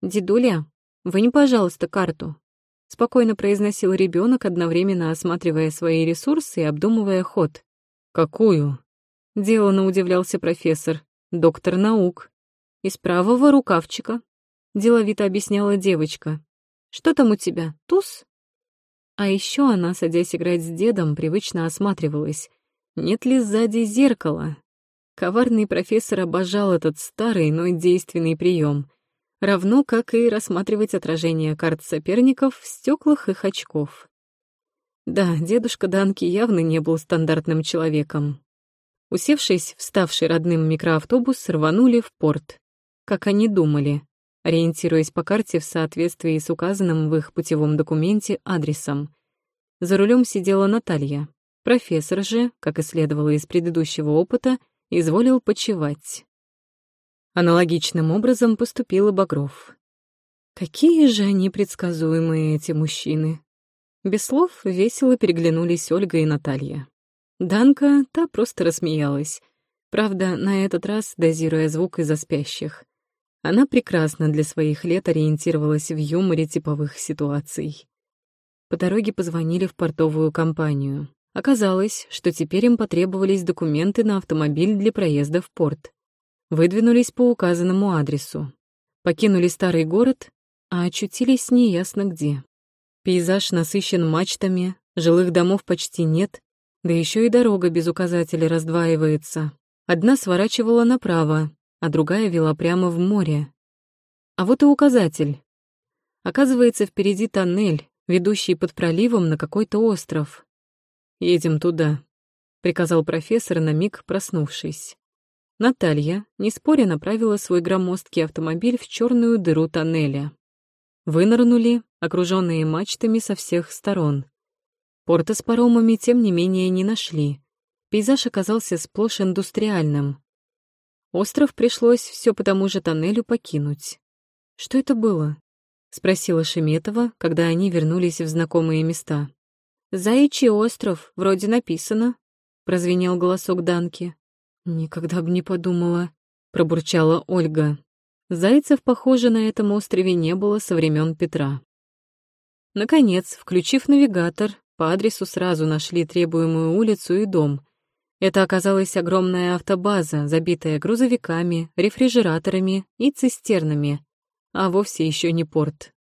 «Дедуля, вынь, пожалуйста, карту», — спокойно произносил ребенок, одновременно осматривая свои ресурсы и обдумывая ход. «Какую?» — деланно удивлялся профессор, доктор наук. «Из правого рукавчика», деловито объясняла девочка. «Что там у тебя, туз?» А еще она, садясь играть с дедом, привычно осматривалась. Нет ли сзади зеркала? Коварный профессор обожал этот старый, но действенный прием, равно как и рассматривать отражение карт соперников в стеклах их очков. Да, дедушка Данки явно не был стандартным человеком. Усевшись в ставший родным микроавтобус, рванули в порт. Как они думали, ориентируясь по карте в соответствии с указанным в их путевом документе адресом. За рулем сидела Наталья. Профессор же, как и следовало из предыдущего опыта, изволил почевать. Аналогичным образом поступил и Багров. Какие же они предсказуемые, эти мужчины. Без слов весело переглянулись Ольга и Наталья. Данка, та просто рассмеялась. Правда, на этот раз дозируя звук из-за спящих. Она прекрасно для своих лет ориентировалась в юморе типовых ситуаций. По дороге позвонили в портовую компанию. Оказалось, что теперь им потребовались документы на автомобиль для проезда в порт. Выдвинулись по указанному адресу. Покинули старый город, а очутились неясно где. Пейзаж насыщен мачтами, жилых домов почти нет, да еще и дорога без указателя раздваивается. Одна сворачивала направо, а другая вела прямо в море. А вот и указатель. Оказывается, впереди тоннель, ведущий под проливом на какой-то остров. «Едем туда», — приказал профессор, на миг проснувшись. Наталья, не споря, направила свой громоздкий автомобиль в черную дыру тоннеля. Вынырнули, окруженные мачтами со всех сторон. Порта с паромами, тем не менее, не нашли. Пейзаж оказался сплошь индустриальным. Остров пришлось все по тому же тоннелю покинуть. «Что это было?» — спросила Шеметова, когда они вернулись в знакомые места. «Заячий остров, вроде написано», — прозвенел голосок Данки. «Никогда бы не подумала», — пробурчала Ольга. Зайцев, похоже, на этом острове не было со времен Петра. Наконец, включив навигатор, по адресу сразу нашли требуемую улицу и дом. Это оказалась огромная автобаза, забитая грузовиками, рефрижераторами и цистернами, а вовсе еще не порт.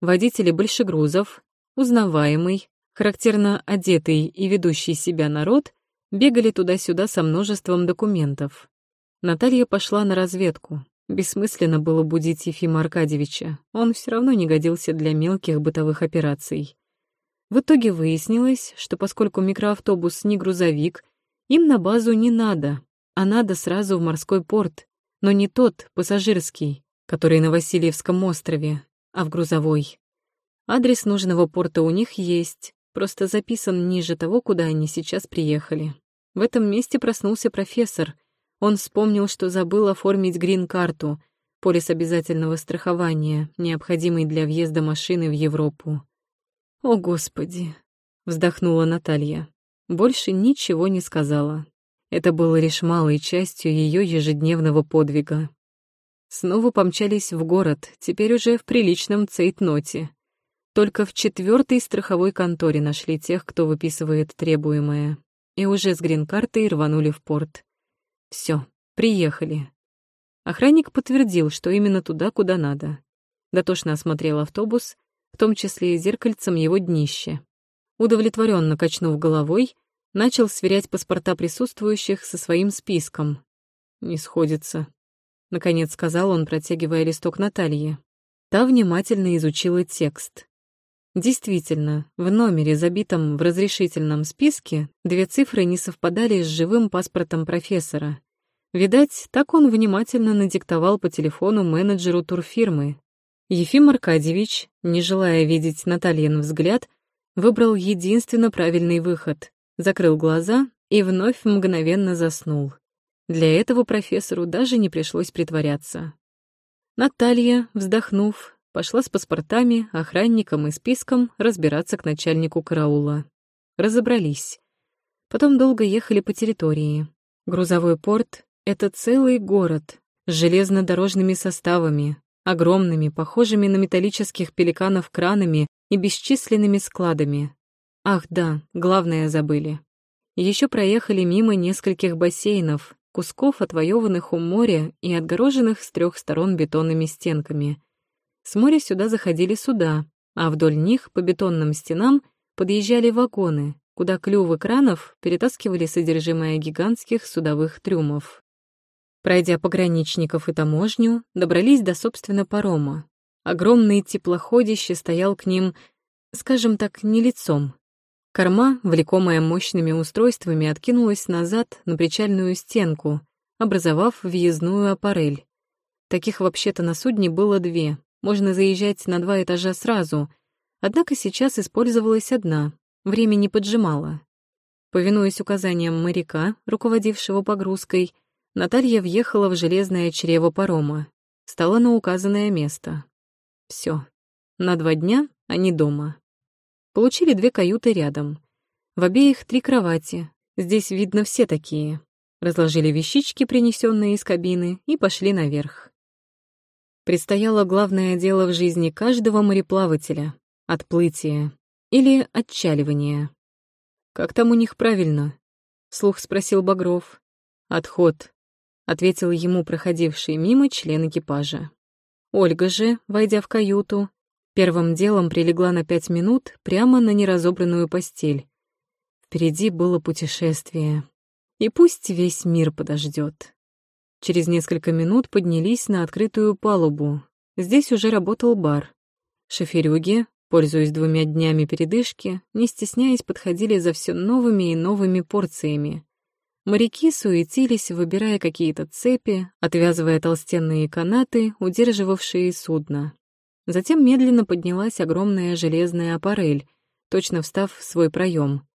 Водители большегрузов, узнаваемый, характерно одетый и ведущий себя народ бегали туда-сюда со множеством документов. Наталья пошла на разведку. Бессмысленно было будить Ефима Аркадьевича, он все равно не годился для мелких бытовых операций. В итоге выяснилось, что поскольку микроавтобус не грузовик, им на базу не надо, а надо сразу в морской порт, но не тот, пассажирский, который на Васильевском острове, а в грузовой. Адрес нужного порта у них есть, просто записан ниже того, куда они сейчас приехали. В этом месте проснулся профессор. Он вспомнил, что забыл оформить грин-карту, полис обязательного страхования, необходимый для въезда машины в Европу. «О, Господи!» — вздохнула Наталья. Больше ничего не сказала. Это было лишь малой частью ее ежедневного подвига. Снова помчались в город, теперь уже в приличном цейтноте. Только в четвертой страховой конторе нашли тех, кто выписывает требуемое. И уже с грин-картой рванули в порт. Все, приехали. Охранник подтвердил, что именно туда, куда надо. Дотошно осмотрел автобус, в том числе и зеркальцем его днище. Удовлетворенно качнув головой, начал сверять паспорта присутствующих со своим списком. «Не сходится», — наконец сказал он, протягивая листок Наталье. Та внимательно изучила текст. Действительно, в номере, забитом в разрешительном списке, две цифры не совпадали с живым паспортом профессора. Видать, так он внимательно надиктовал по телефону менеджеру турфирмы. Ефим Аркадьевич, не желая видеть Натальин взгляд, выбрал единственно правильный выход, закрыл глаза и вновь мгновенно заснул. Для этого профессору даже не пришлось притворяться. Наталья, вздохнув, Пошла с паспортами, охранником и списком разбираться к начальнику караула. Разобрались. Потом долго ехали по территории. Грузовой порт — это целый город с железнодорожными составами, огромными, похожими на металлических пеликанов кранами и бесчисленными складами. Ах да, главное забыли. Еще проехали мимо нескольких бассейнов, кусков отвоеванных у моря и отгороженных с трех сторон бетонными стенками — С моря сюда заходили суда, а вдоль них по бетонным стенам подъезжали вагоны, куда клювы кранов перетаскивали содержимое гигантских судовых трюмов. Пройдя пограничников и таможню, добрались до, собственно, парома. Огромный теплоходище стоял к ним, скажем так, не лицом. Корма, влекомая мощными устройствами, откинулась назад на причальную стенку, образовав въездную аппарель. Таких вообще-то на судне было две, можно заезжать на два этажа сразу, однако сейчас использовалась одна, время не поджимало. Повинуясь указаниям моряка, руководившего погрузкой, Наталья въехала в железное чрево парома, стала на указанное место. Все. На два дня они дома. Получили две каюты рядом. В обеих три кровати. Здесь, видно, все такие. Разложили вещички, принесенные из кабины, и пошли наверх. Предстояло главное дело в жизни каждого мореплавателя — отплытие или отчаливание. «Как там у них правильно?» — слух спросил Багров. «Отход», — ответил ему проходивший мимо член экипажа. Ольга же, войдя в каюту, Первым делом прилегла на пять минут прямо на неразобранную постель. Впереди было путешествие. И пусть весь мир подождет. Через несколько минут поднялись на открытую палубу. Здесь уже работал бар. Шоферюги, пользуясь двумя днями передышки, не стесняясь, подходили за все новыми и новыми порциями. Моряки суетились, выбирая какие-то цепи, отвязывая толстенные канаты, удерживавшие судно. Затем медленно поднялась огромная железная аппарель, точно встав в свой проем.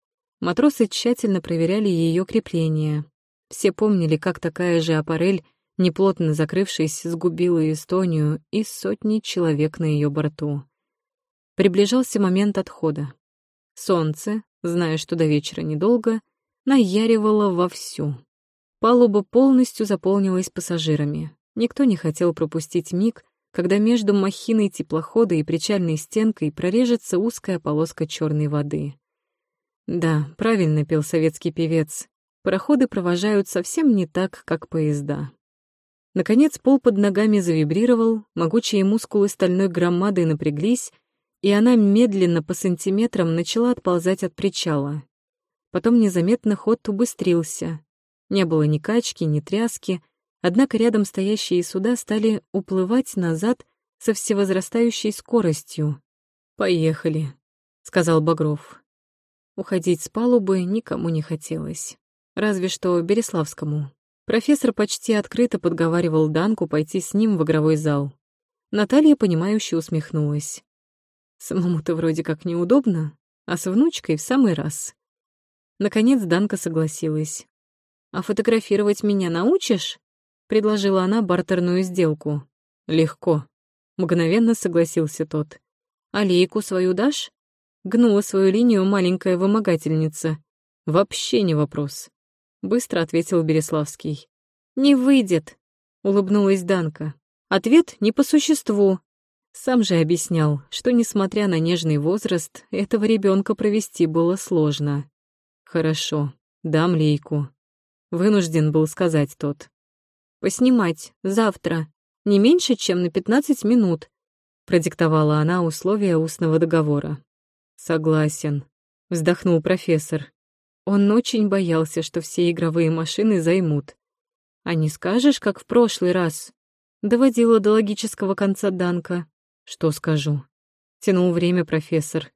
Матросы тщательно проверяли ее крепление. Все помнили, как такая же аппарель, неплотно закрывшись, сгубила Эстонию и сотни человек на ее борту. Приближался момент отхода. Солнце, зная, что до вечера недолго, наяривало вовсю. Палуба полностью заполнилась пассажирами. Никто не хотел пропустить миг, когда между махиной теплохода и причальной стенкой прорежется узкая полоска черной воды. Да, правильно пел советский певец. Пароходы провожают совсем не так, как поезда. Наконец пол под ногами завибрировал, могучие мускулы стальной громады напряглись, и она медленно по сантиметрам начала отползать от причала. Потом незаметно ход убыстрился. Не было ни качки, ни тряски, Однако рядом стоящие суда стали уплывать назад со всевозрастающей скоростью. «Поехали», — сказал Багров. Уходить с палубы никому не хотелось. Разве что Береславскому. Профессор почти открыто подговаривал Данку пойти с ним в игровой зал. Наталья, понимающе усмехнулась. Самому-то вроде как неудобно, а с внучкой в самый раз. Наконец Данка согласилась. «А фотографировать меня научишь?» предложила она бартерную сделку. Легко. Мгновенно согласился тот. Алейку свою дашь? Гнула свою линию маленькая вымогательница. Вообще не вопрос. Быстро ответил Береславский. Не выйдет, улыбнулась Данка. Ответ не по существу. Сам же объяснял, что, несмотря на нежный возраст, этого ребенка провести было сложно. Хорошо, дам лейку. Вынужден был сказать тот. Поснимать. Завтра. Не меньше, чем на 15 минут», — продиктовала она условия устного договора. «Согласен», — вздохнул профессор. Он очень боялся, что все игровые машины займут. «А не скажешь, как в прошлый раз?» Доводила до логического конца Данка. «Что скажу?» Тянул время профессор.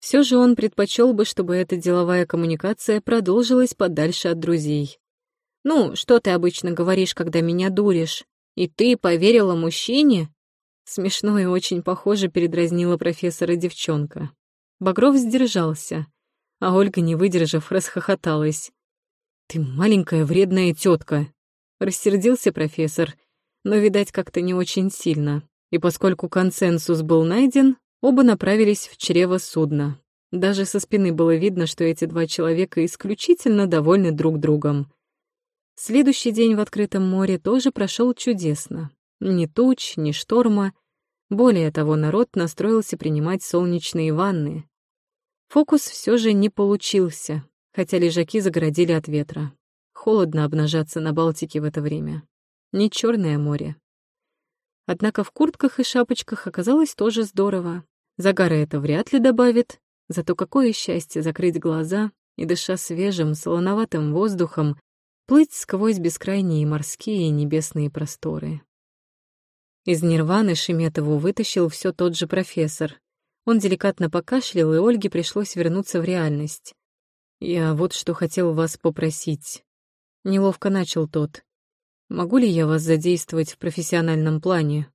Все же он предпочел бы, чтобы эта деловая коммуникация продолжилась подальше от друзей. «Ну, что ты обычно говоришь, когда меня дуришь? И ты поверила мужчине?» Смешно и очень похоже передразнила профессора девчонка. Багров сдержался, а Ольга, не выдержав, расхохоталась. «Ты маленькая вредная тетка, рассердился профессор, но, видать, как-то не очень сильно. И поскольку консенсус был найден, оба направились в чрево судна. Даже со спины было видно, что эти два человека исключительно довольны друг другом. Следующий день в открытом море тоже прошел чудесно. Ни туч, ни шторма. Более того, народ настроился принимать солнечные ванны. Фокус все же не получился, хотя лежаки загородили от ветра. Холодно обнажаться на Балтике в это время. Не Черное море. Однако в куртках и шапочках оказалось тоже здорово. Загара это вряд ли добавит, зато какое счастье закрыть глаза и, дыша свежим, солоноватым воздухом, плыть сквозь бескрайние морские и небесные просторы. Из нирваны Шеметову вытащил все тот же профессор. Он деликатно покашлял, и Ольге пришлось вернуться в реальность. «Я вот что хотел вас попросить». Неловко начал тот. «Могу ли я вас задействовать в профессиональном плане?»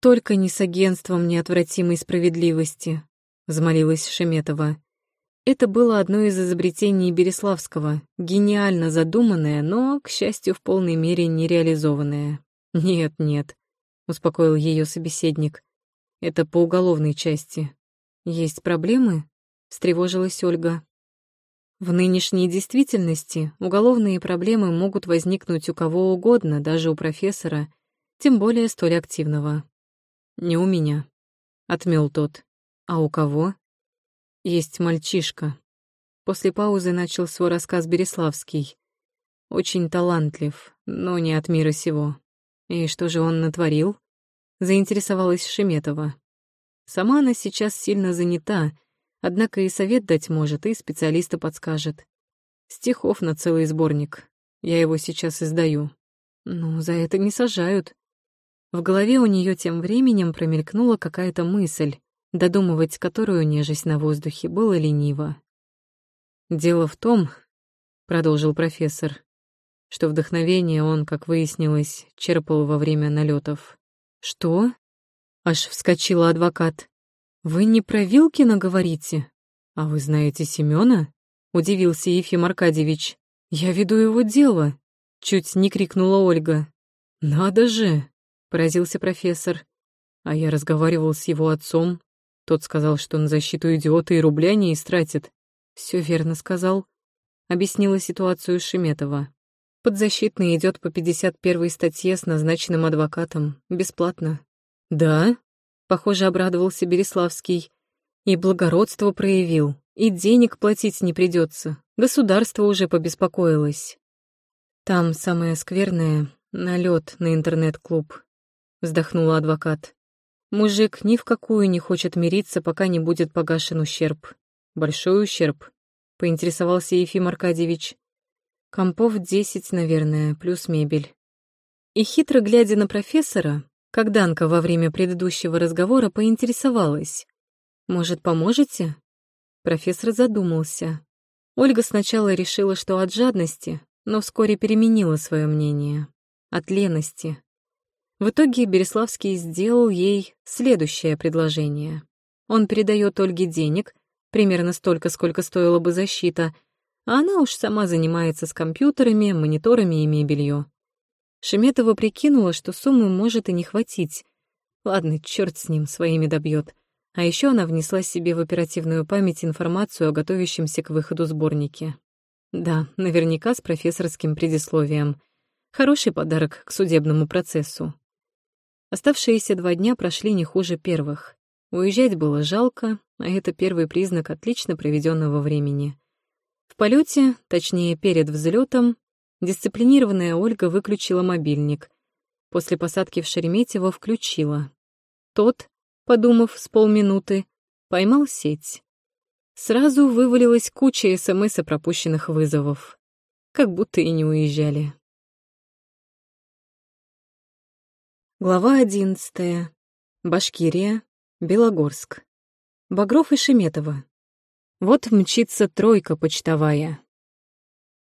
«Только не с агентством неотвратимой справедливости», — взмолилась Шеметова. Это было одно из изобретений Береславского, гениально задуманное, но, к счастью, в полной мере не реализованное. «Нет, нет», — успокоил ее собеседник. «Это по уголовной части». «Есть проблемы?» — встревожилась Ольга. В нынешней действительности уголовные проблемы могут возникнуть у кого угодно, даже у профессора, тем более столь активного. «Не у меня», — отмел тот. «А у кого?» «Есть мальчишка». После паузы начал свой рассказ Береславский. «Очень талантлив, но не от мира сего. И что же он натворил?» Заинтересовалась Шеметова. Сама она сейчас сильно занята — Однако и совет дать может, и специалиста подскажет. Стихов на целый сборник. Я его сейчас издаю. Ну, за это не сажают. В голове у нее тем временем промелькнула какая-то мысль, додумывать которую нежесть на воздухе было лениво. «Дело в том», — продолжил профессор, что вдохновение он, как выяснилось, черпал во время налетов. «Что?» — аж вскочила адвокат. «Вы не про Вилкина говорите? А вы знаете Семёна?» — удивился Ефим Аркадьевич. «Я веду его дело», — чуть не крикнула Ольга. «Надо же!» — поразился профессор. А я разговаривал с его отцом. Тот сказал, что на защиту идиота и рубля не истратит. Все верно сказал. Объяснила ситуацию Шеметова. Подзащитный идет по 51 статье с назначенным адвокатом. Бесплатно. «Да?» Похоже, обрадовался Береславский. И благородство проявил, и денег платить не придется. Государство уже побеспокоилось. Там самое скверное — налет на интернет-клуб. Вздохнула адвокат. Мужик ни в какую не хочет мириться, пока не будет погашен ущерб. Большой ущерб, поинтересовался Ефим Аркадьевич. Компов десять, наверное, плюс мебель. И хитро глядя на профессора, как Данка во время предыдущего разговора поинтересовалась. «Может, поможете?» Профессор задумался. Ольга сначала решила, что от жадности, но вскоре переменила свое мнение. От лености. В итоге Береславский сделал ей следующее предложение. Он передает Ольге денег, примерно столько, сколько стоила бы защита, а она уж сама занимается с компьютерами, мониторами и мебелью. Шеметова прикинула, что суммы может и не хватить. Ладно, черт с ним, своими добьет. А еще она внесла себе в оперативную память информацию о готовящемся к выходу сборнике. Да, наверняка с профессорским предисловием. Хороший подарок к судебному процессу. Оставшиеся два дня прошли не хуже первых. Уезжать было жалко, а это первый признак отлично проведенного времени. В полете, точнее перед взлетом, Дисциплинированная Ольга выключила мобильник. После посадки в Шереметьево включила. Тот, подумав с полминуты, поймал сеть. Сразу вывалилась куча СМС о пропущенных вызовов. Как будто и не уезжали. Глава одиннадцатая. Башкирия. Белогорск. Багров и Шеметова. Вот мчится тройка почтовая.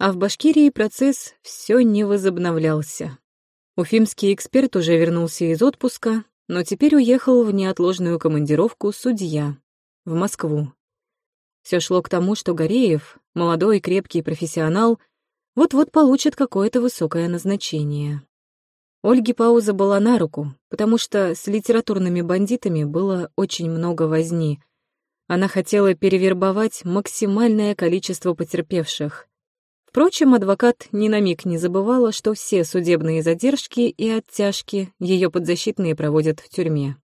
А в Башкирии процесс все не возобновлялся. Уфимский эксперт уже вернулся из отпуска, но теперь уехал в неотложную командировку судья в Москву. Все шло к тому, что Гореев, молодой крепкий профессионал, вот-вот получит какое-то высокое назначение. Ольге пауза была на руку, потому что с литературными бандитами было очень много возни. Она хотела перевербовать максимальное количество потерпевших, Впрочем, адвокат ни на миг не забывала, что все судебные задержки и оттяжки ее подзащитные проводят в тюрьме.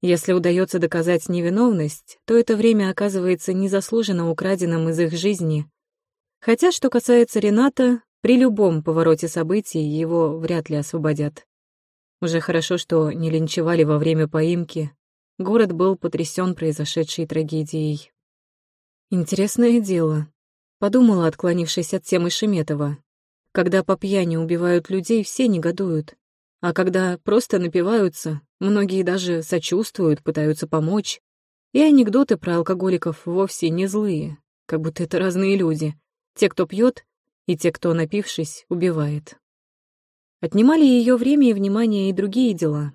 Если удается доказать невиновность, то это время оказывается незаслуженно украденным из их жизни. Хотя, что касается Рената, при любом повороте событий его вряд ли освободят. Уже хорошо, что не линчевали во время поимки. Город был потрясен произошедшей трагедией. Интересное дело, подумала, отклонившись от темы Шеметова. Когда по пьяни убивают людей, все негодуют. А когда просто напиваются, многие даже сочувствуют, пытаются помочь. И анекдоты про алкоголиков вовсе не злые, как будто это разные люди. Те, кто пьет, и те, кто, напившись, убивает. Отнимали ее время и внимание и другие дела.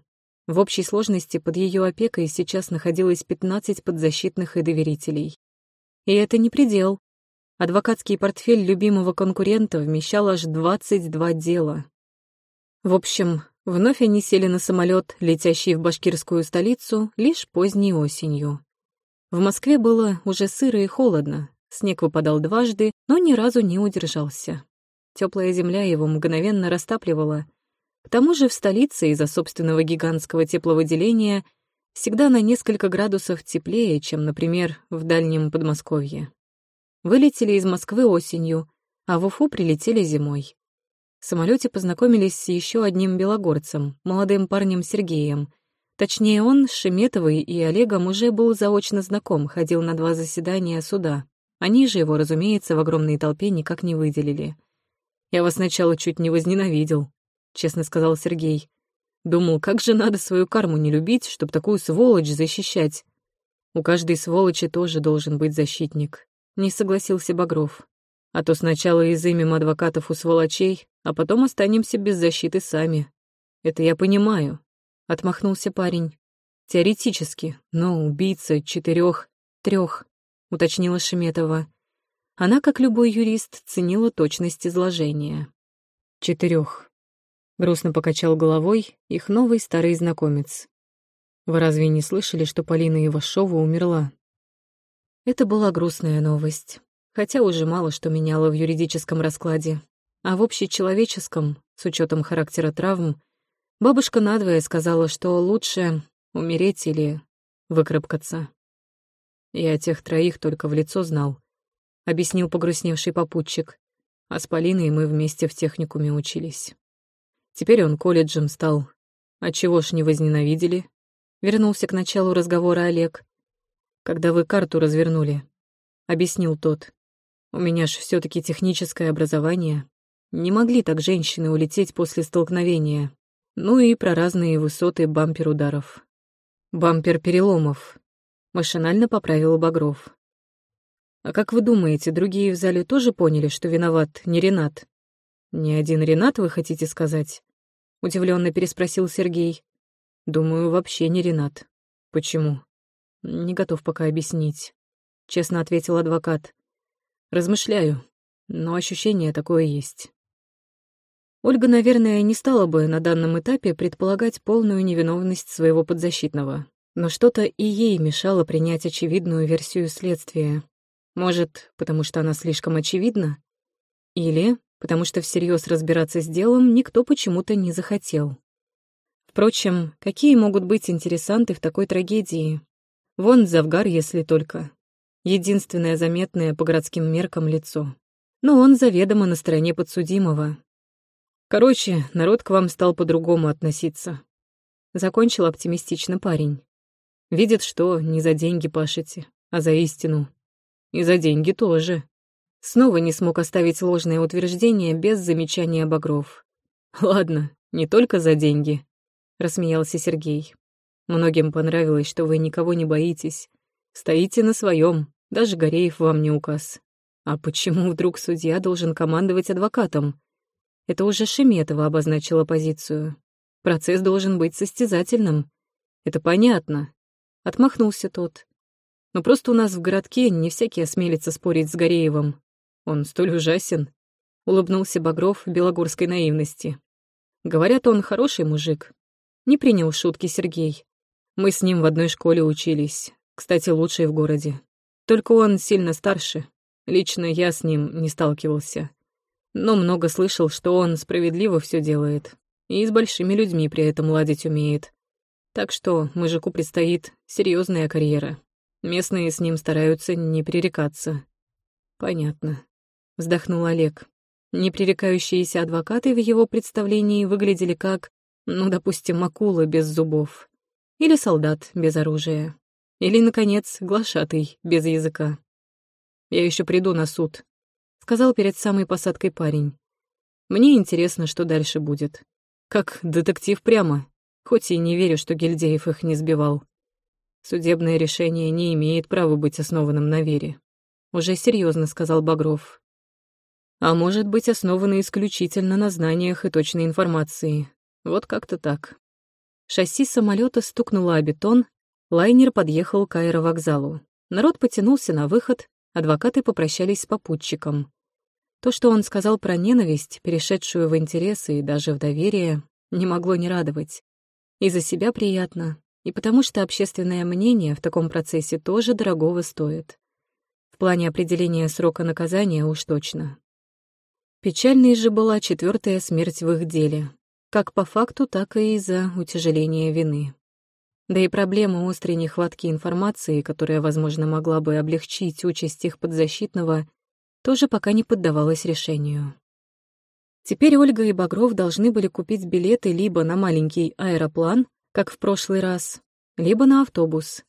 В общей сложности под ее опекой сейчас находилось 15 подзащитных и доверителей. И это не предел. Адвокатский портфель любимого конкурента вмещал аж 22 дела. В общем, вновь они сели на самолет, летящий в башкирскую столицу, лишь поздней осенью. В Москве было уже сыро и холодно, снег выпадал дважды, но ни разу не удержался. Теплая земля его мгновенно растапливала. К тому же в столице из-за собственного гигантского тепловыделения всегда на несколько градусов теплее, чем, например, в дальнем Подмосковье. Вылетели из Москвы осенью, а в Уфу прилетели зимой. В самолете познакомились с еще одним белогорцем, молодым парнем Сергеем. Точнее, он с Шеметовой и Олегом уже был заочно знаком, ходил на два заседания суда. Они же его, разумеется, в огромной толпе никак не выделили — я вас сначала чуть не возненавидел», — честно сказал Сергей. «Думал, как же надо свою карму не любить, чтобы такую сволочь защищать. У каждой сволочи тоже должен быть защитник», — не согласился Багров. «А то сначала изымем адвокатов у сволочей, а потом останемся без защиты сами. Это я понимаю», — отмахнулся парень. «Теоретически, но убийца четырех, трех», — уточнила Шеметова. Она, как любой юрист, ценила точность изложения. Четырех. Грустно покачал головой их новый старый знакомец. Вы разве не слышали, что Полина Ивашова умерла? Это была грустная новость, хотя уже мало что меняло в юридическом раскладе. А в общечеловеческом, с учетом характера травм, бабушка надвое сказала, что лучше умереть или выкарабкаться. Я тех троих только в лицо знал. — объяснил погрустневший попутчик. А с Полиной мы вместе в техникуме учились. Теперь он колледжем стал. А чего ж не возненавидели? Вернулся к началу разговора Олег. Когда вы карту развернули, объяснил тот. У меня ж все таки техническое образование. Не могли так женщины улететь после столкновения. Ну и про разные высоты бампер-ударов. Бампер-переломов. Машинально поправил Багров. А как вы думаете, другие в зале тоже поняли, что виноват не Ренат? Не один Ренат, вы хотите сказать? Удивленно переспросил Сергей. Думаю, вообще не Ренат. Почему? Не готов пока объяснить. Честно ответил адвокат. Размышляю, но ощущение такое есть. Ольга, наверное, не стала бы на данном этапе предполагать полную невиновность своего подзащитного, но что-то и ей мешало принять очевидную версию следствия. Может, потому что она слишком очевидна? Или потому что всерьез разбираться с делом никто почему-то не захотел. Впрочем, какие могут быть интересанты в такой трагедии? Вон Завгар, если только. Единственное заметное по городским меркам лицо. Но он заведомо на стороне подсудимого. Короче, народ к вам стал по-другому относиться. Закончил оптимистично парень. Видит, что не за деньги пашете, а за истину. И за деньги тоже. Снова не смог оставить ложное утверждение без замечания Багров. «Ладно, не только за деньги», — рассмеялся Сергей. «Многим понравилось, что вы никого не боитесь. Стоите на своем, даже Гореев вам не указ. А почему вдруг судья должен командовать адвокатом? Это уже Шеметова обозначила позицию. Процесс должен быть состязательным. Это понятно. Отмахнулся тот. Но просто у нас в городке не всякий осмелится спорить с Гореевым. Он столь ужасен. Улыбнулся Багров в белогорской наивности. Говорят, он хороший мужик. Не принял шутки Сергей. Мы с ним в одной школе учились. Кстати, лучший в городе. Только он сильно старше. Лично я с ним не сталкивался. Но много слышал, что он справедливо все делает. И с большими людьми при этом ладить умеет. Так что мужику предстоит серьезная карьера. Местные с ним стараются не пререкаться. Понятно. Вздохнул Олег. Непререкающиеся адвокаты в его представлении выглядели как Ну, допустим, акула без зубов. Или солдат без оружия. Или, наконец, глашатый без языка. Я еще приду на суд, — сказал перед самой посадкой парень. Мне интересно, что дальше будет. Как детектив прямо, хоть и не верю, что Гильдеев их не сбивал. Судебное решение не имеет права быть основанным на вере. Уже серьезно сказал Багров. А может быть основано исключительно на знаниях и точной информации. Вот как-то так. Шасси самолета стукнуло о бетон, лайнер подъехал к аэровокзалу. Народ потянулся на выход, адвокаты попрощались с попутчиком. То, что он сказал про ненависть, перешедшую в интересы и даже в доверие, не могло не радовать. И за себя приятно, и потому что общественное мнение в таком процессе тоже дорогого стоит. В плане определения срока наказания уж точно. Печальной же была четвертая смерть в их деле, как по факту, так и из-за утяжеления вины. Да и проблема острой нехватки информации, которая, возможно, могла бы облегчить участь их подзащитного, тоже пока не поддавалась решению. Теперь Ольга и Багров должны были купить билеты либо на маленький аэроплан, как в прошлый раз, либо на автобус.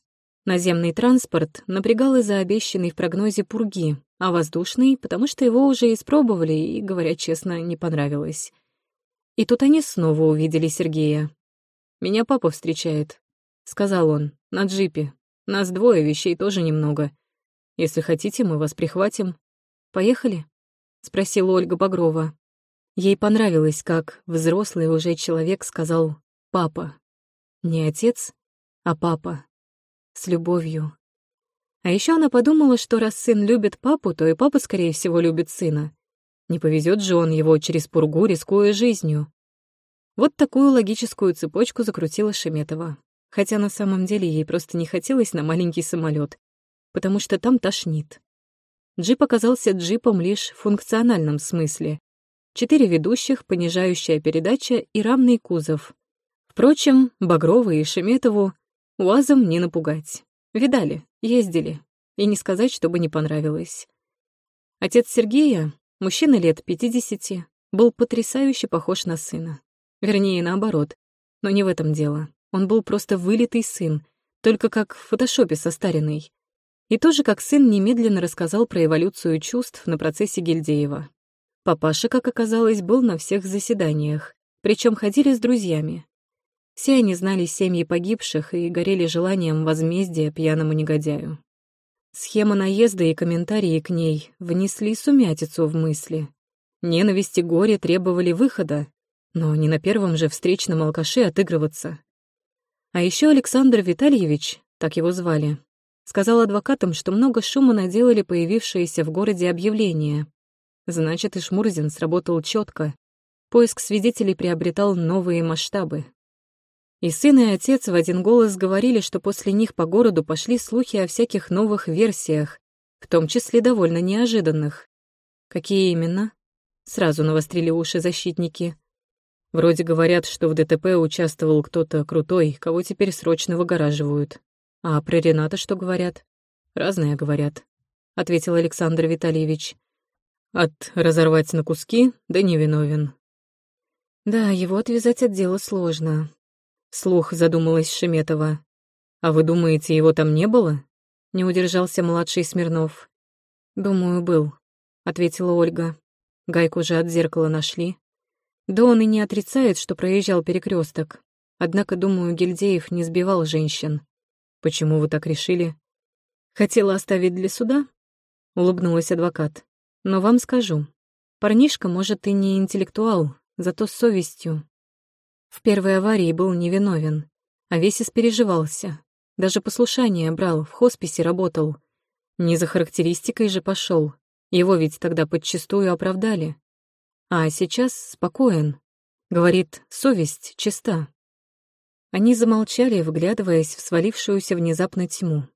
Наземный транспорт напрягал из-за обещанной в прогнозе пурги, а воздушный, потому что его уже испробовали и, говоря честно, не понравилось. И тут они снова увидели Сергея. «Меня папа встречает», — сказал он, — «на джипе. Нас двое, вещей тоже немного. Если хотите, мы вас прихватим. Поехали?» — спросила Ольга Багрова. Ей понравилось, как взрослый уже человек сказал «папа». Не отец, а папа. С любовью. А еще она подумала, что раз сын любит папу, то и папа, скорее всего, любит сына. Не повезет же он его через пургу, рискуя жизнью. Вот такую логическую цепочку закрутила Шеметова. Хотя на самом деле ей просто не хотелось на маленький самолет, потому что там тошнит. Джип оказался джипом лишь в функциональном смысле. Четыре ведущих, понижающая передача и равный кузов. Впрочем, Багрова и Шеметову УАЗом не напугать. Видали, ездили. И не сказать, чтобы не понравилось. Отец Сергея, мужчина лет 50, был потрясающе похож на сына. Вернее, наоборот. Но не в этом дело. Он был просто вылитый сын, только как в фотошопе состаренный. И тоже как сын немедленно рассказал про эволюцию чувств на процессе Гильдеева. Папаша, как оказалось, был на всех заседаниях, причем ходили с друзьями. Все они знали семьи погибших и горели желанием возмездия пьяному негодяю. Схема наезда и комментарии к ней внесли сумятицу в мысли. Ненависть и горе требовали выхода, но не на первом же встречном алкаше отыгрываться. А еще Александр Витальевич, так его звали, сказал адвокатам, что много шума наделали появившиеся в городе объявления. Значит, и Шмурзин сработал четко. Поиск свидетелей приобретал новые масштабы. И сын, и отец в один голос говорили, что после них по городу пошли слухи о всяких новых версиях, в том числе довольно неожиданных. Какие именно? Сразу навострили уши защитники. Вроде говорят, что в ДТП участвовал кто-то крутой, кого теперь срочно выгораживают. А про Рената что говорят? Разное говорят, — ответил Александр Витальевич. От разорвать на куски да невиновен. Да, его отвязать от дела сложно, Слух задумалась Шеметова. «А вы думаете, его там не было?» Не удержался младший Смирнов. «Думаю, был», — ответила Ольга. Гайку же от зеркала нашли. Да он и не отрицает, что проезжал перекресток. Однако, думаю, Гильдеев не сбивал женщин. Почему вы так решили? Хотела оставить для суда? Улыбнулась адвокат. Но вам скажу. Парнишка, может, и не интеллектуал, зато с совестью. В первой аварии был невиновен, а весь испереживался. Даже послушание брал, в хосписе работал. Не за характеристикой же пошел. Его ведь тогда подчистую оправдали. А сейчас спокоен. Говорит, совесть чиста. Они замолчали, вглядываясь в свалившуюся внезапно тьму.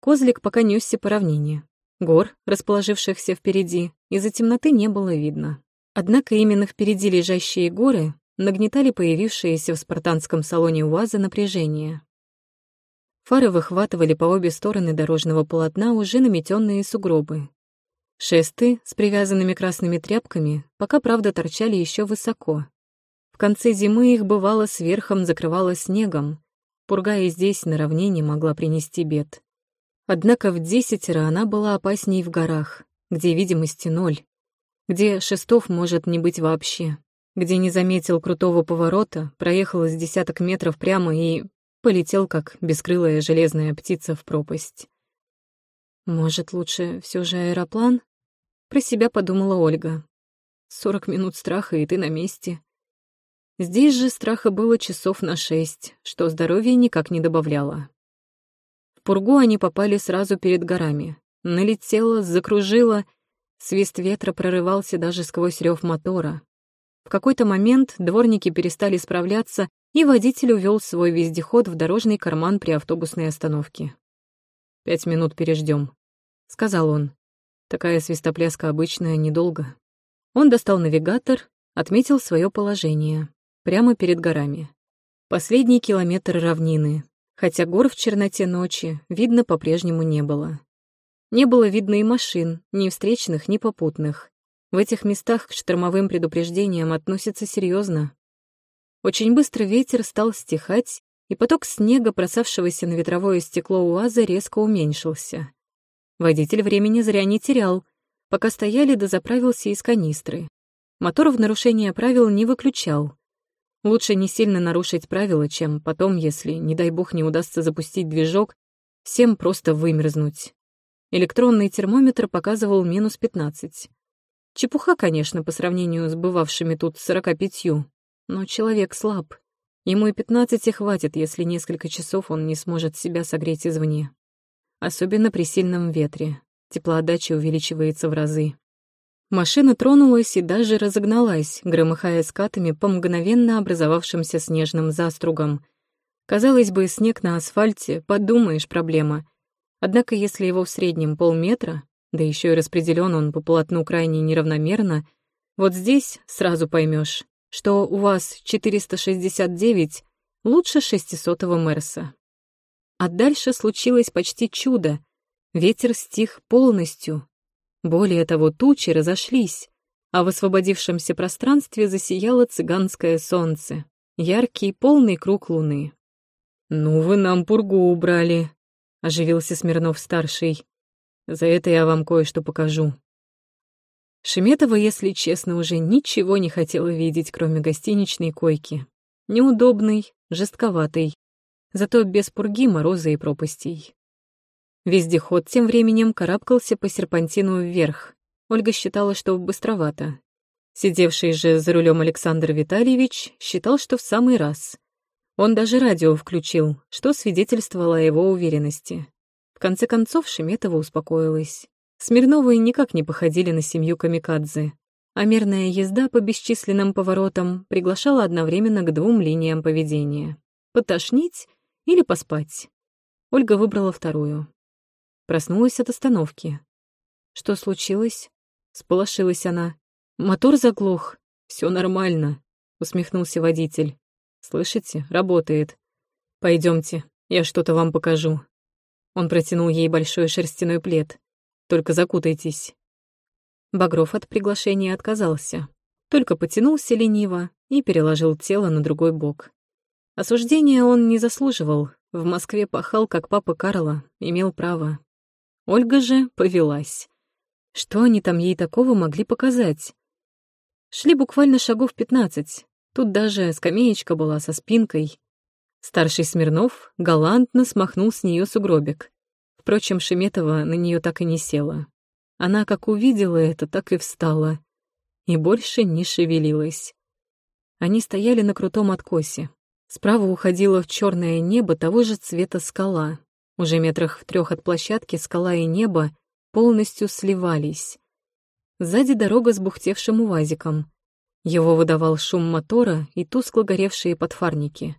Козлик пока несся по равнине. Гор, расположившихся впереди, из-за темноты не было видно. Однако именно впереди лежащие горы нагнетали появившееся в спартанском салоне УАЗа напряжение. Фары выхватывали по обе стороны дорожного полотна уже наметенные сугробы. Шесты с привязанными красными тряпками пока, правда, торчали еще высоко. В конце зимы их бывало сверхом закрывало снегом. Пурга и здесь на равнине могла принести бед. Однако в десятеро она была опасней в горах, где видимости ноль, где шестов может не быть вообще, где не заметил крутого поворота, проехал из десяток метров прямо и полетел, как бескрылая железная птица в пропасть. Может, лучше все же аэроплан? Про себя подумала Ольга. Сорок минут страха, и ты на месте. Здесь же страха было часов на шесть, что здоровье никак не добавляло. В пургу они попали сразу перед горами. Налетело, закружило, свист ветра прорывался даже сквозь рев мотора. В какой-то момент дворники перестали справляться, и водитель увел свой вездеход в дорожный карман при автобусной остановке. «Пять минут переждем, — сказал он. Такая свистопляска обычная, недолго. Он достал навигатор, отметил свое положение. Прямо перед горами. Последний километр равнины, хотя гор в черноте ночи видно по-прежнему не было. Не было видно и машин, ни встречных, ни попутных. В этих местах к штормовым предупреждениям относятся серьезно. Очень быстро ветер стал стихать, и поток снега, бросавшегося на ветровое стекло УАЗа, резко уменьшился. Водитель времени зря не терял, пока стояли да заправился из канистры. Мотор в нарушение правил не выключал. Лучше не сильно нарушить правила, чем потом, если, не дай бог, не удастся запустить движок, всем просто вымерзнуть. Электронный термометр показывал минус 15. Чепуха, конечно, по сравнению с бывавшими тут 45, но человек слаб. Ему и 15 хватит, если несколько часов он не сможет себя согреть извне особенно при сильном ветре. Теплоотдача увеличивается в разы. Машина тронулась и даже разогналась, громыхая скатами по мгновенно образовавшимся снежным застругам. Казалось бы, снег на асфальте, подумаешь, проблема. Однако если его в среднем полметра, да еще и распределен он по полотну крайне неравномерно, вот здесь сразу поймешь, что у вас 469 лучше 600-го Мерса. А дальше случилось почти чудо. Ветер стих полностью. Более того, тучи разошлись, а в освободившемся пространстве засияло цыганское солнце, яркий полный круг луны. «Ну вы нам пургу убрали», — оживился Смирнов-старший. «За это я вам кое-что покажу». Шеметова, если честно, уже ничего не хотела видеть, кроме гостиничной койки. Неудобный, жестковатый, зато без пурги, мороза и пропастей. Вездеход тем временем карабкался по серпантину вверх. Ольга считала, что быстровато. Сидевший же за рулем Александр Витальевич считал, что в самый раз. Он даже радио включил, что свидетельствовало о его уверенности. В конце концов Шеметова успокоилась. Смирновы никак не походили на семью камикадзе, а мерная езда по бесчисленным поворотам приглашала одновременно к двум линиям поведения — потошнить или поспать. Ольга выбрала вторую. Проснулась от остановки. Что случилось? Сполошилась она. Мотор заглох. Все нормально, усмехнулся водитель. Слышите, работает. Пойдемте, я что-то вам покажу. Он протянул ей большой шерстяной плед. Только закутайтесь. Багров от приглашения отказался. Только потянулся лениво и переложил тело на другой бок. Осуждения он не заслуживал. В Москве пахал, как папа Карла, имел право. Ольга же повелась. Что они там ей такого могли показать? Шли буквально шагов пятнадцать. Тут даже скамеечка была со спинкой. Старший Смирнов галантно смахнул с нее сугробик. Впрочем, Шеметова на нее так и не села. Она как увидела это, так и встала. И больше не шевелилась. Они стояли на крутом откосе. Справа уходила в черное небо того же цвета скала. Уже метрах в трех от площадки скала и небо полностью сливались. Сзади дорога с бухтевшим увазиком. Его выдавал шум мотора и тускло горевшие подфарники.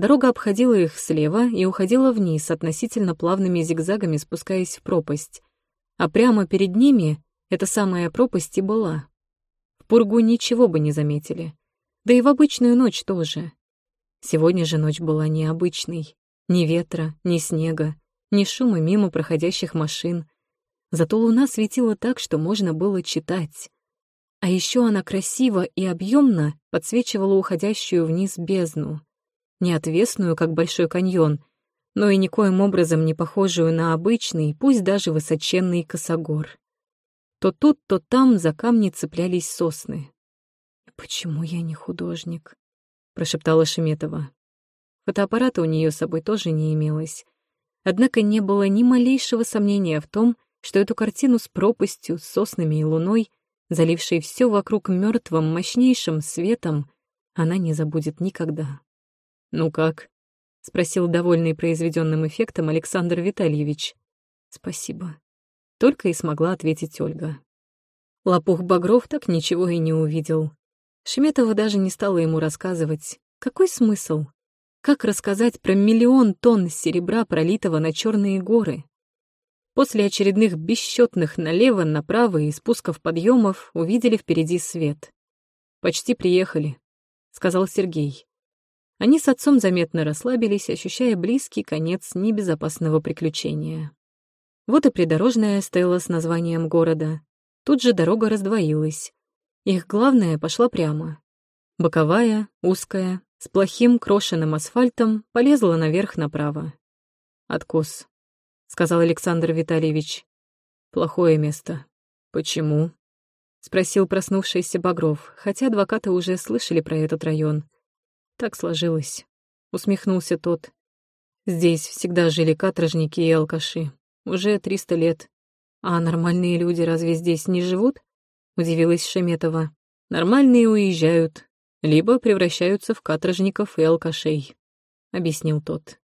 Дорога обходила их слева и уходила вниз, относительно плавными зигзагами спускаясь в пропасть. А прямо перед ними эта самая пропасть и была. В пургу ничего бы не заметили. Да и в обычную ночь тоже. Сегодня же ночь была необычной. Ни ветра, ни снега, ни шума мимо проходящих машин. Зато луна светила так, что можно было читать. А еще она красиво и объемно подсвечивала уходящую вниз бездну. Не отвесную, как Большой каньон, но и никоим образом не похожую на обычный, пусть даже высоченный косогор. То тут, то там за камни цеплялись сосны. «Почему я не художник?» — прошептала Шеметова. Фотоаппарата у нее с собой тоже не имелось. Однако не было ни малейшего сомнения в том, что эту картину с пропастью, соснами и луной залившей все вокруг мертвым, мощнейшим светом, она не забудет никогда. «Ну как?» — спросил довольный произведенным эффектом Александр Витальевич. «Спасибо». Только и смогла ответить Ольга. Лопух Багров так ничего и не увидел. Шеметова даже не стала ему рассказывать. Какой смысл? Как рассказать про миллион тонн серебра, пролитого на черные горы? После очередных бесчетных налево, направо и спусков подъемов увидели впереди свет. «Почти приехали», — сказал Сергей. Они с отцом заметно расслабились, ощущая близкий конец небезопасного приключения. Вот и придорожная стела с названием города. Тут же дорога раздвоилась. Их главная пошла прямо. Боковая, узкая, с плохим крошенным асфальтом, полезла наверх направо. Откос сказал Александр Витальевич. Плохое место. Почему? спросил проснувшийся Багров, хотя адвокаты уже слышали про этот район. Так сложилось, усмехнулся тот. Здесь всегда жили каторжники и алкаши. Уже триста лет. А нормальные люди разве здесь не живут? Удивилась Шеметова. Нормальные уезжают, либо превращаются в каторжников и алкашей, объяснил тот.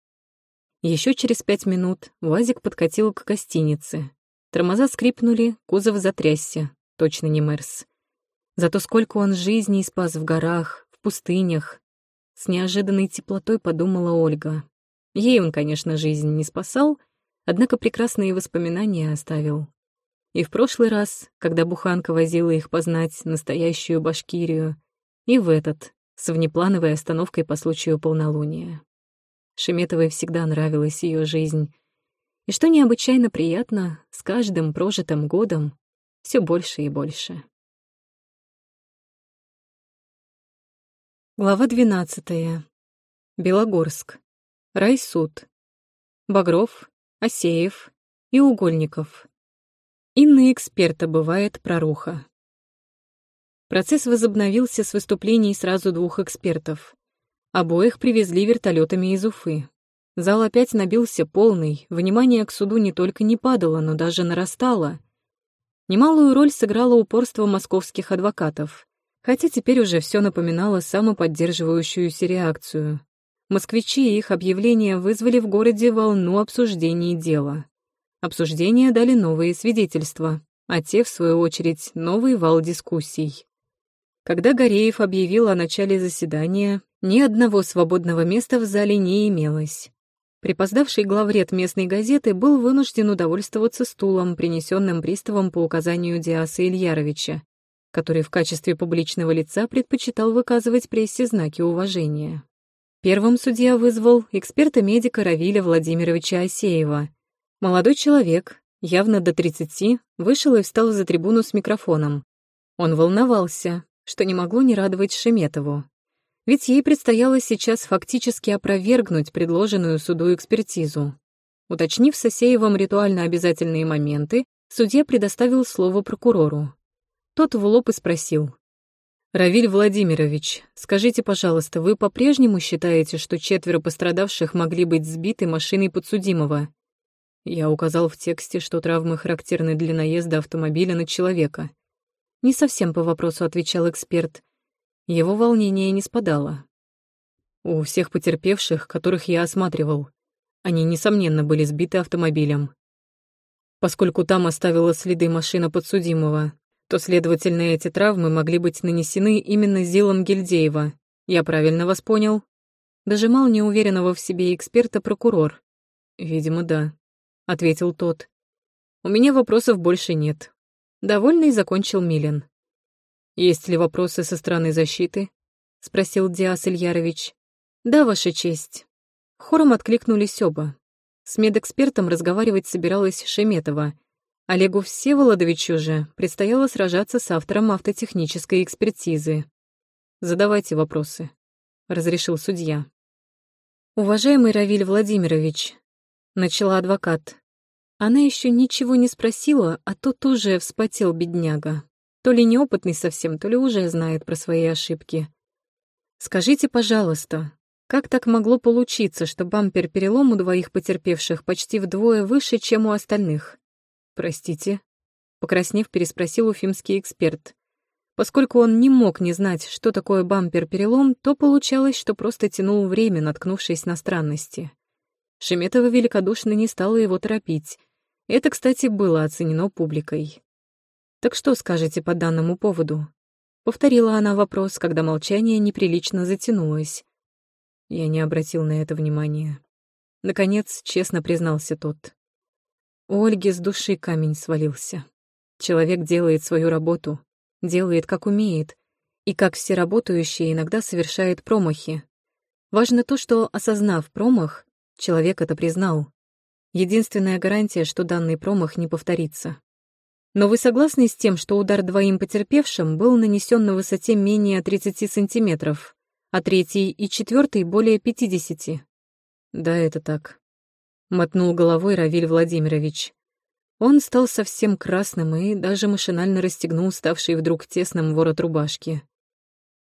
Еще через пять минут УАЗик подкатил к гостинице. Тормоза скрипнули, кузов затрясся. Точно не Мерс. Зато сколько он жизней спас в горах, в пустынях. С неожиданной теплотой подумала Ольга. Ей он, конечно, жизнь не спасал, однако прекрасные воспоминания оставил. И в прошлый раз, когда Буханка возила их познать настоящую Башкирию, и в этот, с внеплановой остановкой по случаю полнолуния. Шеметовой всегда нравилась ее жизнь. И что необычайно приятно, с каждым прожитым годом все больше и больше. Глава двенадцатая. Белогорск. Райсуд. Багров, Осеев и Угольников. Инна эксперта бывает проруха. Процесс возобновился с выступлений сразу двух экспертов. Обоих привезли вертолетами из Уфы. Зал опять набился полный, внимание к суду не только не падало, но даже нарастало. Немалую роль сыграло упорство московских адвокатов, хотя теперь уже все напоминало самоподдерживающуюся реакцию. Москвичи и их объявления вызвали в городе волну обсуждений дела. Обсуждения дали новые свидетельства, а те, в свою очередь, новый вал дискуссий. Когда Гореев объявил о начале заседания, ни одного свободного места в зале не имелось. Припоздавший главред местной газеты был вынужден удовольствоваться стулом, принесенным приставом по указанию Диаса Ильяровича, который в качестве публичного лица предпочитал выказывать прессе знаки уважения. Первым судья вызвал эксперта-медика Равиля Владимировича Осеева. Молодой человек, явно до 30, вышел и встал за трибуну с микрофоном. Он волновался, что не могло не радовать Шеметову ведь ей предстояло сейчас фактически опровергнуть предложенную суду экспертизу. Уточнив с Осеевым ритуально обязательные моменты, судья предоставил слово прокурору. Тот в лоб и спросил. «Равиль Владимирович, скажите, пожалуйста, вы по-прежнему считаете, что четверо пострадавших могли быть сбиты машиной подсудимого?» Я указал в тексте, что травмы характерны для наезда автомобиля на человека. Не совсем по вопросу отвечал эксперт. Его волнение не спадало. У всех потерпевших, которых я осматривал, они, несомненно, были сбиты автомобилем. Поскольку там оставила следы машина подсудимого, то, следовательно, эти травмы могли быть нанесены именно Зилом Гильдеева. Я правильно вас понял? Дожимал неуверенного в себе эксперта прокурор. «Видимо, да», — ответил тот. «У меня вопросов больше нет». Довольный закончил Милин. «Есть ли вопросы со стороны защиты?» — спросил Диас Ильярович. «Да, Ваша честь». Хором откликнулись оба. С медэкспертом разговаривать собиралась Шеметова. Олегу Всеволодовичу же предстояло сражаться с автором автотехнической экспертизы. «Задавайте вопросы», — разрешил судья. «Уважаемый Равиль Владимирович», — начала адвокат. Она еще ничего не спросила, а тот уже вспотел бедняга. То ли неопытный совсем, то ли уже знает про свои ошибки. «Скажите, пожалуйста, как так могло получиться, что бампер-перелом у двоих потерпевших почти вдвое выше, чем у остальных? Простите. Покраснев, переспросил уфимский эксперт. Поскольку он не мог не знать, что такое бампер-перелом, то получалось, что просто тянул время, наткнувшись на странности. Шеметова великодушно не стала его торопить. Это, кстати, было оценено публикой. «Так что скажете по данному поводу?» Повторила она вопрос, когда молчание неприлично затянулось. Я не обратил на это внимания. Наконец, честно признался тот. У Ольги с души камень свалился. Человек делает свою работу, делает как умеет, и как все работающие иногда совершает промахи. Важно то, что, осознав промах, человек это признал. Единственная гарантия, что данный промах не повторится. Но вы согласны с тем, что удар двоим потерпевшим был нанесен на высоте менее 30 сантиметров? а третий и четвертый более пятидесяти. Да, это так. Мотнул головой Равиль Владимирович. Он стал совсем красным и даже машинально расстегнул ставший вдруг тесным ворот рубашки.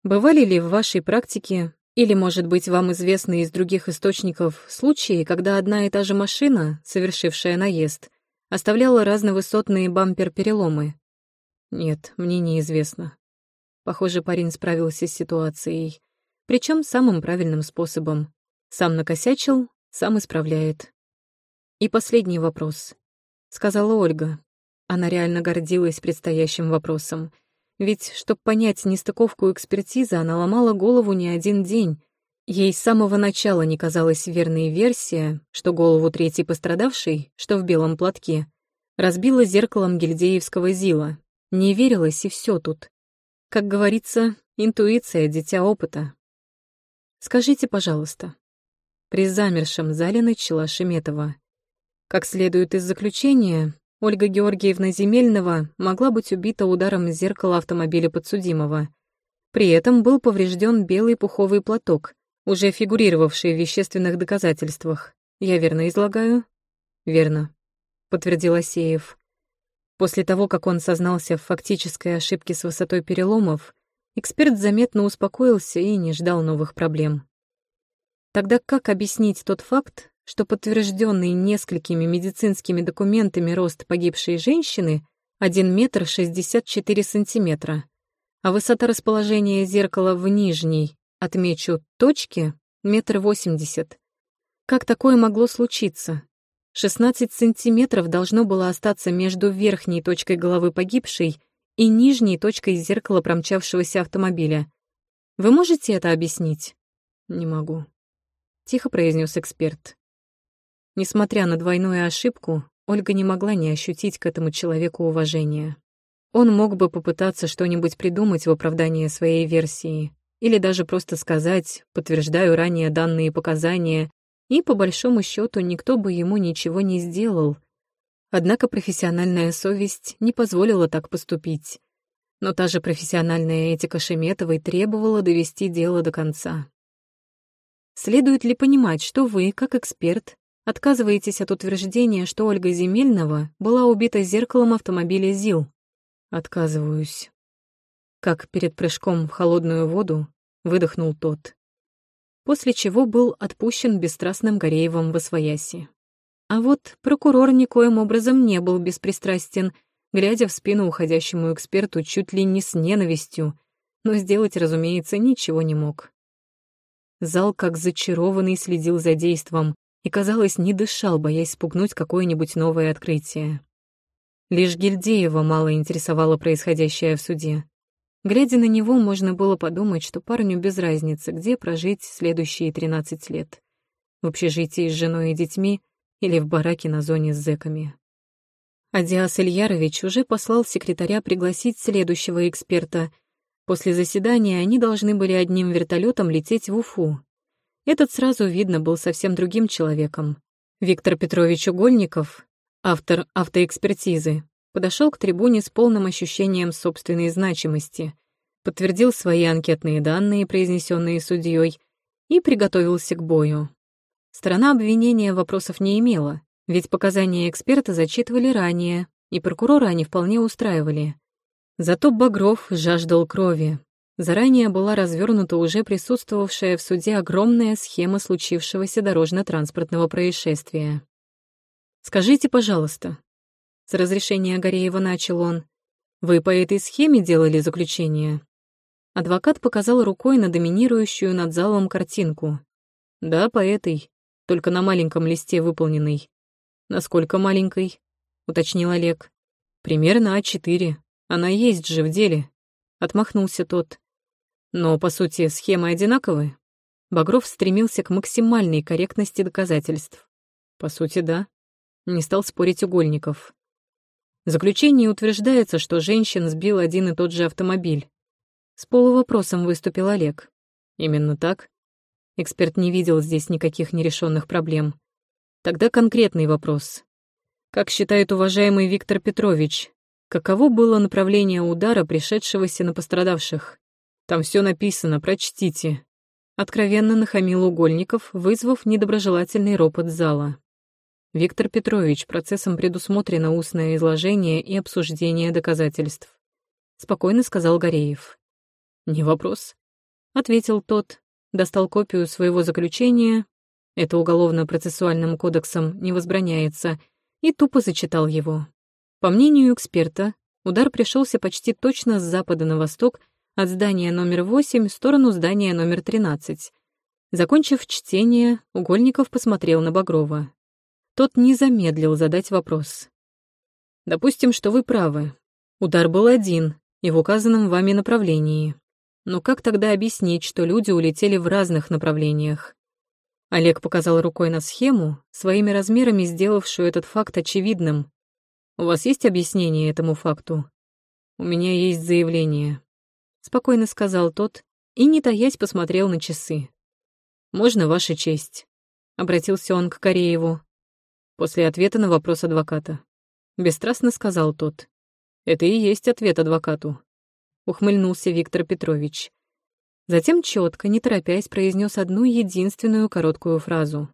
Бывали ли в вашей практике, или, может быть, вам известны из других источников, случаи, когда одна и та же машина, совершившая наезд, оставляла разновысотные бампер-переломы? Нет, мне неизвестно. Похоже, парень справился с ситуацией. Причем самым правильным способом. Сам накосячил, сам исправляет. И последний вопрос. Сказала Ольга. Она реально гордилась предстоящим вопросом. Ведь, чтобы понять нестыковку экспертизы, она ломала голову не один день. Ей с самого начала не казалась верной версия, что голову третьей пострадавшей, что в белом платке, разбила зеркалом гильдеевского зила. Не верилось, и все тут. Как говорится, интуиция — дитя опыта. Скажите, пожалуйста. При замершем зале начала Шеметова. Как следует из заключения, Ольга Георгиевна Земельного могла быть убита ударом зеркала автомобиля подсудимого. При этом был поврежден белый пуховый платок, уже фигурировавший в вещественных доказательствах. Я верно излагаю? Верно, подтвердил Асеев. После того, как он сознался в фактической ошибке с высотой переломов, Эксперт заметно успокоился и не ждал новых проблем. Тогда как объяснить тот факт, что подтвержденный несколькими медицинскими документами рост погибшей женщины 1 метр 64 сантиметра, а высота расположения зеркала в нижней, отмечу, точке, метр восемьдесят. Как такое могло случиться? 16 сантиметров должно было остаться между верхней точкой головы погибшей и нижней точкой зеркала промчавшегося автомобиля. Вы можете это объяснить? Не могу. Тихо произнес эксперт. Несмотря на двойную ошибку, Ольга не могла не ощутить к этому человеку уважения. Он мог бы попытаться что-нибудь придумать в оправдание своей версии, или даже просто сказать «подтверждаю ранее данные показания», и, по большому счету, никто бы ему ничего не сделал — Однако профессиональная совесть не позволила так поступить. Но та же профессиональная этика Шеметовой требовала довести дело до конца. Следует ли понимать, что вы, как эксперт, отказываетесь от утверждения, что Ольга Земельного была убита зеркалом автомобиля ЗИЛ? Отказываюсь. Как перед прыжком в холодную воду выдохнул тот. После чего был отпущен бесстрастным Гореевым в Освояси. А вот прокурор никоим образом не был беспристрастен, глядя в спину уходящему эксперту чуть ли не с ненавистью, но сделать, разумеется, ничего не мог. Зал, как зачарованный, следил за действом и, казалось, не дышал, боясь спугнуть какое-нибудь новое открытие. Лишь Гильдеева мало интересовало происходящее в суде. Глядя на него, можно было подумать, что парню без разницы, где прожить следующие 13 лет. В общежитии с женой и детьми или в бараке на зоне с зэками. Адиас Ильярович уже послал секретаря пригласить следующего эксперта. После заседания они должны были одним вертолетом лететь в Уфу. Этот сразу видно был совсем другим человеком. Виктор Петрович Угольников, Автор автоэкспертизы подошел к трибуне с полным ощущением собственной значимости, подтвердил свои анкетные данные, произнесенные судьей, и приготовился к бою. Сторона обвинения вопросов не имела, ведь показания эксперта зачитывали ранее, и прокурора они вполне устраивали. Зато Багров жаждал крови. Заранее была развернута уже присутствовавшая в суде огромная схема случившегося дорожно-транспортного происшествия. «Скажите, пожалуйста», — с разрешения Гореева начал он, «вы по этой схеме делали заключение?» Адвокат показал рукой на доминирующую над залом картинку. «Да, по этой, только на маленьком листе выполненной». «Насколько маленькой?» — уточнил Олег. «Примерно А4. Она есть же в деле», — отмахнулся тот. «Но, по сути, схемы одинаковые». Багров стремился к максимальной корректности доказательств. «По сути, да». Не стал спорить Угольников. В заключении утверждается, что женщин сбил один и тот же автомобиль. С полувопросом выступил Олег. Именно так. Эксперт не видел здесь никаких нерешенных проблем. Тогда конкретный вопрос. Как считает уважаемый Виктор Петрович, Каково было направление удара, пришедшегося на пострадавших? Там все написано, прочтите. Откровенно нахамил угольников, вызвав недоброжелательный ропот зала. Виктор Петрович, процессом предусмотрено устное изложение и обсуждение доказательств. Спокойно сказал Гореев. «Не вопрос», — ответил тот, достал копию своего заключения, это уголовно-процессуальным кодексом не возбраняется, и тупо зачитал его. По мнению эксперта, удар пришелся почти точно с запада на восток от здания номер 8 в сторону здания номер 13. Закончив чтение, Угольников посмотрел на Багрова. Тот не замедлил задать вопрос. «Допустим, что вы правы. Удар был один и в указанном вами направлении. Но как тогда объяснить, что люди улетели в разных направлениях?» Олег показал рукой на схему, своими размерами сделавшую этот факт очевидным, у вас есть объяснение этому факту? У меня есть заявление. Спокойно сказал тот и, не таясь, посмотрел на часы. «Можно, Ваша честь?» Обратился он к Корееву. После ответа на вопрос адвоката. Бесстрастно сказал тот. «Это и есть ответ адвокату», — ухмыльнулся Виктор Петрович. Затем четко, не торопясь, произнес одну единственную короткую фразу.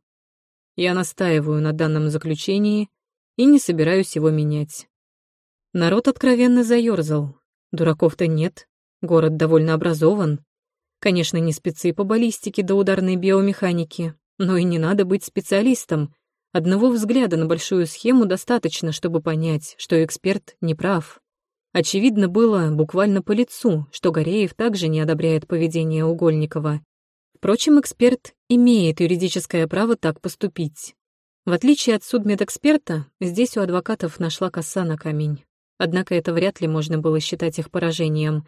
«Я настаиваю на данном заключении и не собираюсь его менять. Народ откровенно заёрзал. Дураков-то нет, город довольно образован. Конечно, не спецы по баллистике да ударной биомеханике, но и не надо быть специалистом. Одного взгляда на большую схему достаточно, чтобы понять, что эксперт не прав. Очевидно было буквально по лицу, что Гореев также не одобряет поведение Угольникова. Впрочем, эксперт имеет юридическое право так поступить. В отличие от судмедэксперта, здесь у адвокатов нашла коса на камень. Однако это вряд ли можно было считать их поражением.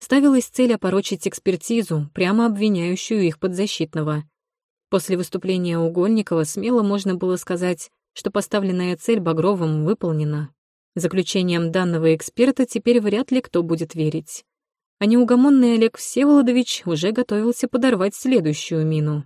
Ставилась цель опорочить экспертизу, прямо обвиняющую их подзащитного. После выступления Угольникова смело можно было сказать, что поставленная цель Багровым выполнена. Заключением данного эксперта теперь вряд ли кто будет верить. А неугомонный Олег Всеволодович уже готовился подорвать следующую мину.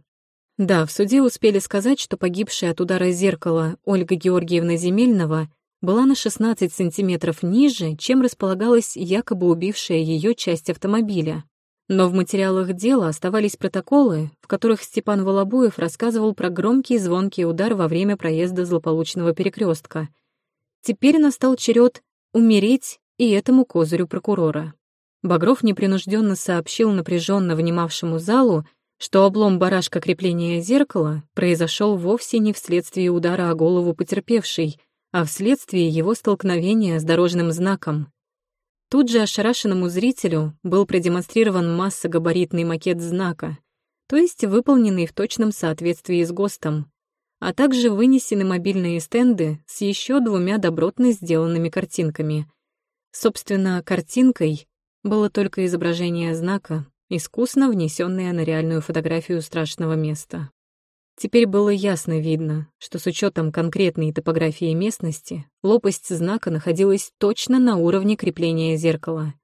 Да, в суде успели сказать, что погибшая от удара зеркала Ольга Георгиевна Земельного была на 16 сантиметров ниже, чем располагалась якобы убившая ее часть автомобиля. Но в материалах дела оставались протоколы, в которых Степан Волобуев рассказывал про громкий звонкий удар во время проезда злополучного перекрестка. Теперь настал черед умереть и этому козырю прокурора. Багров непринужденно сообщил напряженно внимавшему залу, что облом барашка крепления зеркала произошел вовсе не вследствие удара о голову потерпевшей, а вследствие его столкновения с дорожным знаком. Тут же ошарашенному зрителю был продемонстрирован массогабаритный макет знака, то есть выполненный в точном соответствии с ГОСТом, а также вынесены мобильные стенды с еще двумя добротно сделанными картинками. Собственно, картинкой было только изображение знака, искусно внесенная на реальную фотографию страшного места. Теперь было ясно видно, что с учетом конкретной топографии местности лопасть знака находилась точно на уровне крепления зеркала.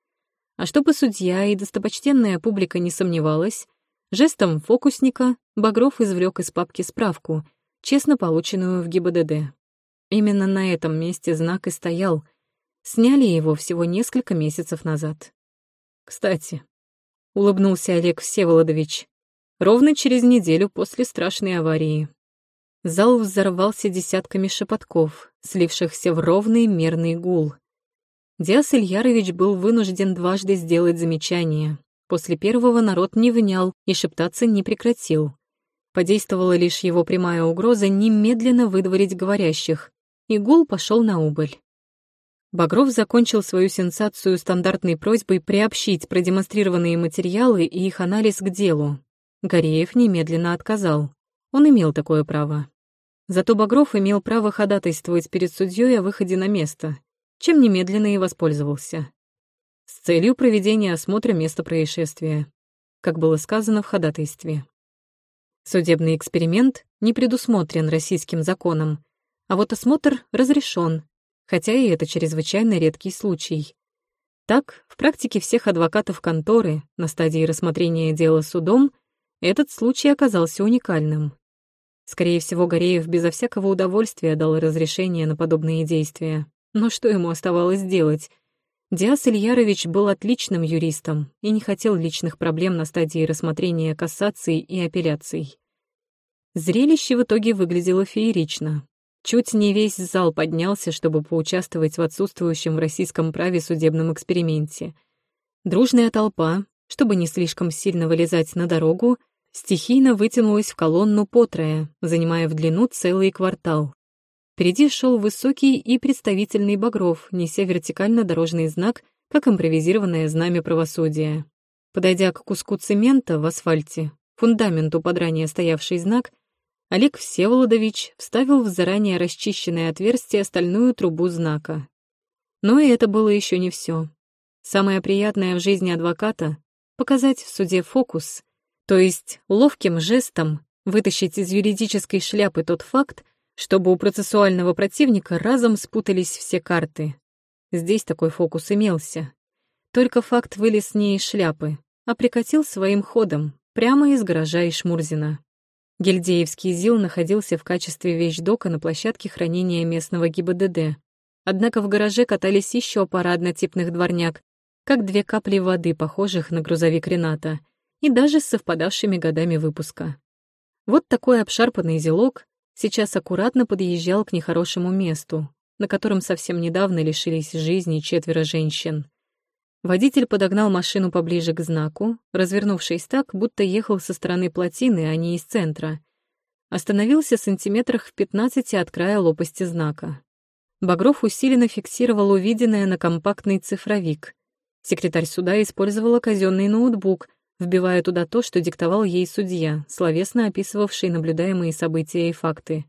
А чтобы судья и достопочтенная публика не сомневалась, жестом фокусника Багров извлек из папки справку, честно полученную в ГИБДД. Именно на этом месте знак и стоял. Сняли его всего несколько месяцев назад. Кстати, улыбнулся Олег Всеволодович, ровно через неделю после страшной аварии. Зал взорвался десятками шепотков, слившихся в ровный мерный гул. Диас Ильярович был вынужден дважды сделать замечание. После первого народ не внял и шептаться не прекратил. Подействовала лишь его прямая угроза немедленно выдворить говорящих, и гул пошел на убыль. Багров закончил свою сенсацию стандартной просьбой приобщить продемонстрированные материалы и их анализ к делу. Гореев немедленно отказал. Он имел такое право. Зато Багров имел право ходатайствовать перед судьей о выходе на место, чем немедленно и воспользовался. С целью проведения осмотра места происшествия, как было сказано в ходатайстве. Судебный эксперимент не предусмотрен российским законом, а вот осмотр разрешен, хотя и это чрезвычайно редкий случай. Так, в практике всех адвокатов конторы на стадии рассмотрения дела судом этот случай оказался уникальным. Скорее всего, Гореев безо всякого удовольствия дал разрешение на подобные действия. Но что ему оставалось делать? Диас Ильярович был отличным юристом и не хотел личных проблем на стадии рассмотрения кассаций и апелляций. Зрелище в итоге выглядело феерично. Чуть не весь зал поднялся, чтобы поучаствовать в отсутствующем в российском праве судебном эксперименте. Дружная толпа, чтобы не слишком сильно вылезать на дорогу, стихийно вытянулась в колонну потрое, занимая в длину целый квартал. Впереди шел высокий и представительный Багров, неся вертикально дорожный знак, как импровизированное знамя правосудия. Подойдя к куску цемента в асфальте, фундаменту под ранее стоявший знак, Олег Всеволодович вставил в заранее расчищенное отверстие стальную трубу знака. Но и это было еще не все. Самое приятное в жизни адвоката — показать в суде фокус, то есть ловким жестом вытащить из юридической шляпы тот факт, чтобы у процессуального противника разом спутались все карты. Здесь такой фокус имелся. Только факт вылез не из шляпы, а прикатил своим ходом, прямо из гаража Ишмурзина. Гильдеевский ЗИЛ находился в качестве вещдока на площадке хранения местного ГИБДД. Однако в гараже катались еще пара однотипных дворняк, как две капли воды, похожих на грузовик Рената, и даже с совпадавшими годами выпуска. Вот такой обшарпанный зелок сейчас аккуратно подъезжал к нехорошему месту, на котором совсем недавно лишились жизни четверо женщин. Водитель подогнал машину поближе к знаку, развернувшись так, будто ехал со стороны плотины, а не из центра. Остановился сантиметрах в 15 от края лопасти знака. Багров усиленно фиксировал увиденное на компактный цифровик. Секретарь суда использовала казенный ноутбук, вбивая туда то, что диктовал ей судья, словесно описывавший наблюдаемые события и факты.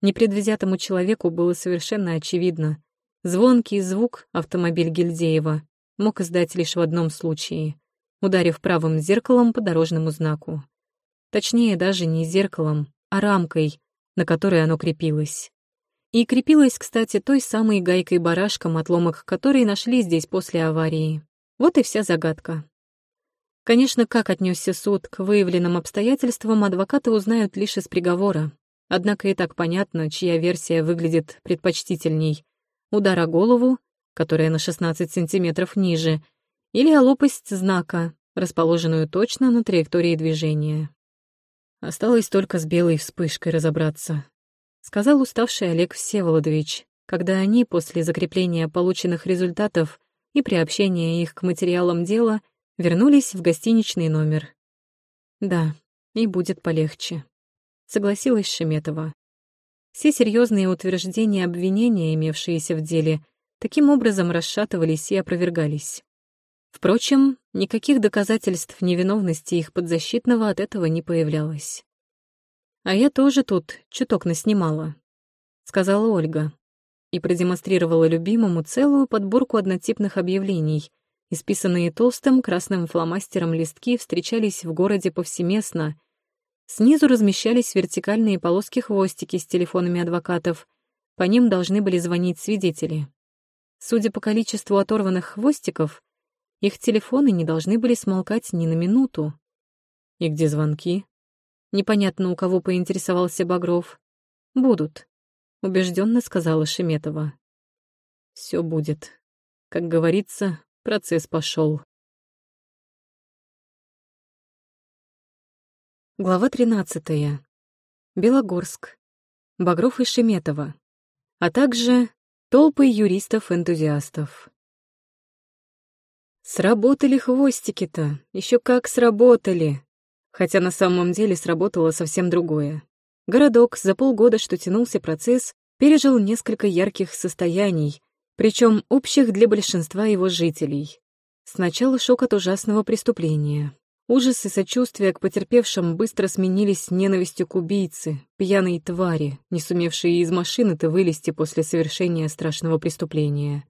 Непредвзятому человеку было совершенно очевидно. Звонкий звук автомобиль Гильдеева мог издать лишь в одном случае, ударив правым зеркалом по дорожному знаку. Точнее, даже не зеркалом, а рамкой, на которой оно крепилось. И крепилось, кстати, той самой гайкой-барашком, отломок которой нашли здесь после аварии. Вот и вся загадка. Конечно, как отнесся суд к выявленным обстоятельствам, адвокаты узнают лишь из приговора. Однако и так понятно, чья версия выглядит предпочтительней. Удар о голову которая на 16 сантиметров ниже, или о лопасть знака, расположенную точно на траектории движения. Осталось только с белой вспышкой разобраться, сказал уставший Олег Всеволодович, когда они после закрепления полученных результатов и приобщения их к материалам дела вернулись в гостиничный номер. Да, и будет полегче, согласилась Шеметова. Все серьезные утверждения обвинения, имевшиеся в деле, таким образом расшатывались и опровергались. Впрочем, никаких доказательств невиновности их подзащитного от этого не появлялось. «А я тоже тут чуток наснимала», — сказала Ольга, и продемонстрировала любимому целую подборку однотипных объявлений. Исписанные толстым красным фломастером листки встречались в городе повсеместно. Снизу размещались вертикальные полоски-хвостики с телефонами адвокатов. По ним должны были звонить свидетели. Судя по количеству оторванных хвостиков, их телефоны не должны были смолкать ни на минуту. И где звонки? Непонятно, у кого поинтересовался Багров. Будут. — убежденно сказала Шеметова. Все будет. Как говорится, процесс пошел. Глава 13. Белогорск. Багров и Шеметова. А также толпы юристов-энтузиастов. Сработали хвостики-то, еще как сработали. Хотя на самом деле сработало совсем другое. Городок, за полгода, что тянулся процесс, пережил несколько ярких состояний, причем общих для большинства его жителей. Сначала шок от ужасного преступления. Ужас и сочувствие к потерпевшим быстро сменились ненавистью к убийце, пьяной твари, не сумевшей из машины-то вылезти после совершения страшного преступления.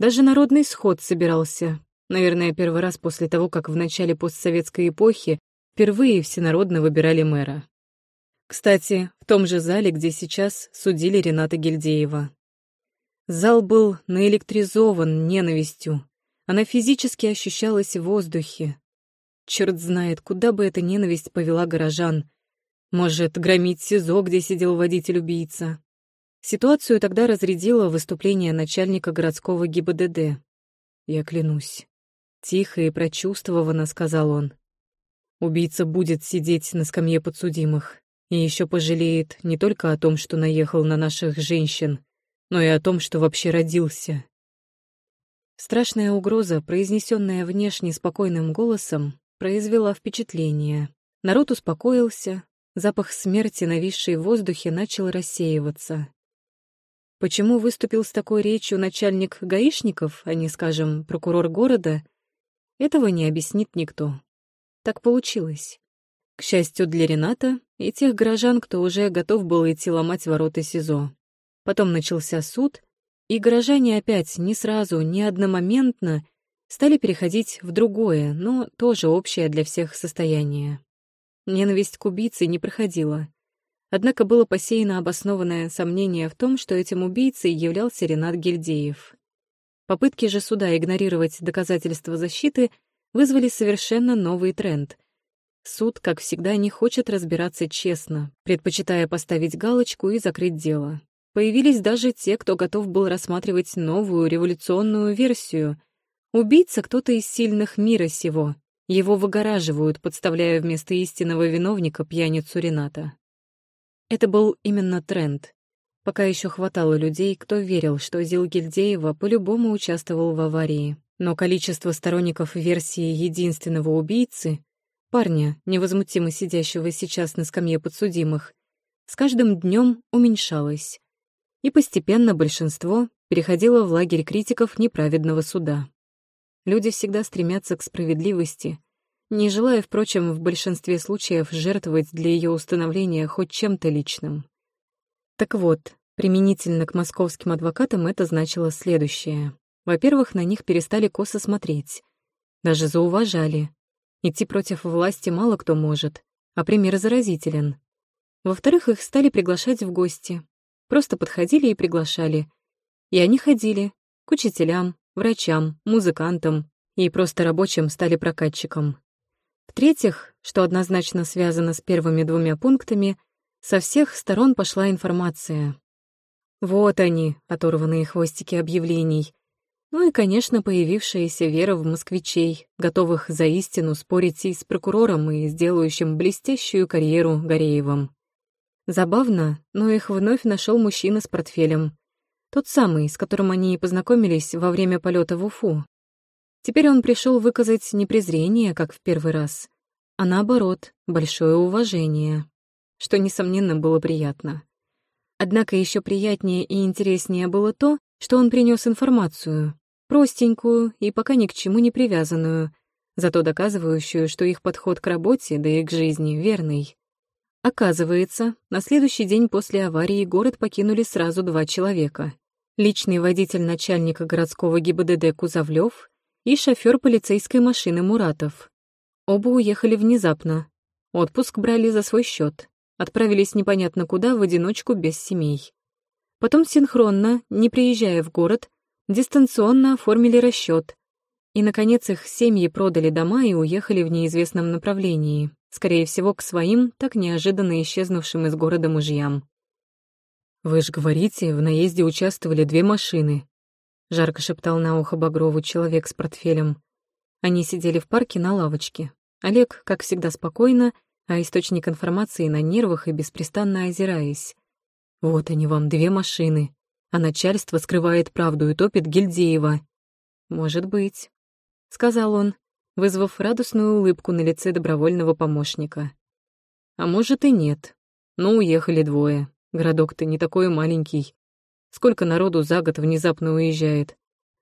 Даже народный сход собирался. Наверное, первый раз после того, как в начале постсоветской эпохи впервые всенародно выбирали мэра. Кстати, в том же зале, где сейчас судили Рената Гильдеева. Зал был наэлектризован ненавистью. Она физически ощущалась в воздухе, Черт знает, куда бы эта ненависть повела горожан. Может, громить СИЗО, где сидел водитель-убийца. Ситуацию тогда разрядило выступление начальника городского ГИБДД. Я клянусь. Тихо и прочувствованно сказал он. Убийца будет сидеть на скамье подсудимых и еще пожалеет не только о том, что наехал на наших женщин, но и о том, что вообще родился. Страшная угроза, произнесенная внешне спокойным голосом, произвела впечатление. Народ успокоился, запах смерти, нависший в воздухе, начал рассеиваться. Почему выступил с такой речью начальник гаишников, а не, скажем, прокурор города, этого не объяснит никто. Так получилось. К счастью для Рената и тех горожан, кто уже готов был идти ломать ворота СИЗО. Потом начался суд, и горожане опять не сразу, не одномоментно стали переходить в другое, но тоже общее для всех состояние. Ненависть к убийце не проходила. Однако было посеяно обоснованное сомнение в том, что этим убийцей являлся Ренат Гильдеев. Попытки же суда игнорировать доказательства защиты вызвали совершенно новый тренд. Суд, как всегда, не хочет разбираться честно, предпочитая поставить галочку и закрыть дело. Появились даже те, кто готов был рассматривать новую революционную версию — Убийца кто-то из сильных мира сего. Его выгораживают, подставляя вместо истинного виновника пьяницу Рената. Это был именно тренд. Пока еще хватало людей, кто верил, что Зилгильдеева по-любому участвовал в аварии. Но количество сторонников версии единственного убийцы, парня, невозмутимо сидящего сейчас на скамье подсудимых, с каждым днем уменьшалось. И постепенно большинство переходило в лагерь критиков неправедного суда. Люди всегда стремятся к справедливости, не желая, впрочем, в большинстве случаев жертвовать для ее установления хоть чем-то личным. Так вот, применительно к московским адвокатам это значило следующее. Во-первых, на них перестали косо смотреть. Даже зауважали. Идти против власти мало кто может, а пример заразителен. Во-вторых, их стали приглашать в гости. Просто подходили и приглашали. И они ходили к учителям, врачам, музыкантам и просто рабочим стали прокатчиком. В-третьих, что однозначно связано с первыми двумя пунктами, со всех сторон пошла информация. Вот они, оторванные хвостики объявлений. Ну и, конечно, появившаяся вера в москвичей, готовых за истину спорить и с прокурором, и сделающим блестящую карьеру Гореевым. Забавно, но их вновь нашел мужчина с портфелем. Тот самый, с которым они и познакомились во время полета в Уфу. Теперь он пришел выказать не презрение, как в первый раз, а наоборот, большое уважение, что, несомненно, было приятно. Однако еще приятнее и интереснее было то, что он принес информацию, простенькую и пока ни к чему не привязанную, зато доказывающую, что их подход к работе, да и к жизни, верный. Оказывается, на следующий день после аварии город покинули сразу два человека личный водитель начальника городского ГИБДД Кузовлев и шофер полицейской машины Муратов. Оба уехали внезапно. Отпуск брали за свой счет, отправились непонятно куда в одиночку без семей. Потом синхронно, не приезжая в город, дистанционно оформили расчет. И, наконец, их семьи продали дома и уехали в неизвестном направлении, скорее всего, к своим, так неожиданно исчезнувшим из города мужьям. «Вы ж говорите, в наезде участвовали две машины», — жарко шептал на ухо Багрову человек с портфелем. Они сидели в парке на лавочке. Олег, как всегда, спокойно, а источник информации на нервах и беспрестанно озираясь. «Вот они вам, две машины, а начальство скрывает правду и топит Гильдеева». «Может быть», — сказал он, вызвав радостную улыбку на лице добровольного помощника. «А может и нет. Но уехали двое. Городок-то не такой маленький. Сколько народу за год внезапно уезжает.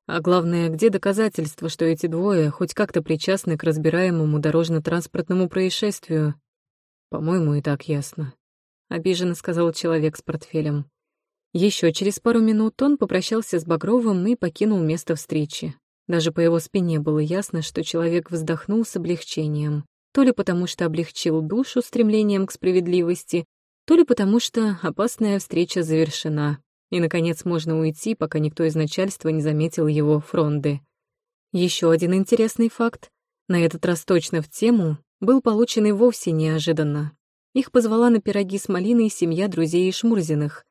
А главное, где доказательства, что эти двое хоть как-то причастны к разбираемому дорожно-транспортному происшествию? По-моему, и так ясно. Обиженно сказал человек с портфелем. Еще через пару минут он попрощался с Багровым и покинул место встречи. Даже по его спине было ясно, что человек вздохнул с облегчением. То ли потому, что облегчил душу стремлением к справедливости, то ли потому, что опасная встреча завершена, и, наконец, можно уйти, пока никто из начальства не заметил его фронды. Еще один интересный факт, на этот раз точно в тему, был получен и вовсе неожиданно. Их позвала на пироги с малиной семья друзей Шмурзиных.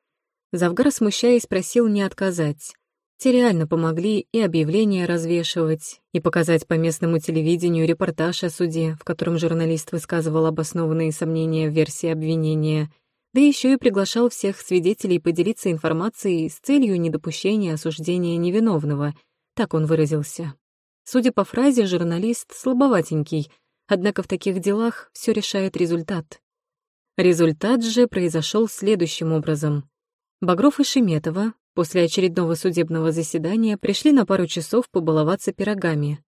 Завгар, смущаясь, просил не отказать. Те реально помогли и объявления развешивать, и показать по местному телевидению репортаж о суде, в котором журналист высказывал обоснованные сомнения в версии обвинения, да еще и приглашал всех свидетелей поделиться информацией с целью недопущения осуждения невиновного, так он выразился. Судя по фразе, журналист слабоватенький, однако в таких делах все решает результат. Результат же произошел следующим образом. Багров и Шеметова после очередного судебного заседания пришли на пару часов побаловаться пирогами.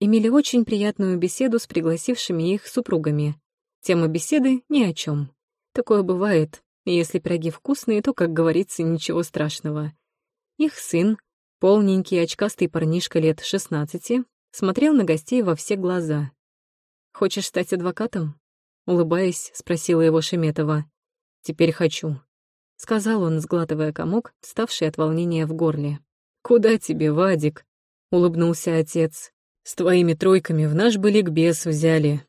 Имели очень приятную беседу с пригласившими их супругами. Тема беседы ни о чем. Такое бывает, и если пироги вкусные, то, как говорится, ничего страшного. Их сын, полненький очкастый парнишка лет 16, смотрел на гостей во все глаза. «Хочешь стать адвокатом?» Улыбаясь, спросила его Шеметова. «Теперь хочу», — сказал он, сглатывая комок, вставший от волнения в горле. «Куда тебе, Вадик?» — улыбнулся отец. «С твоими тройками в наш бы ликбез взяли.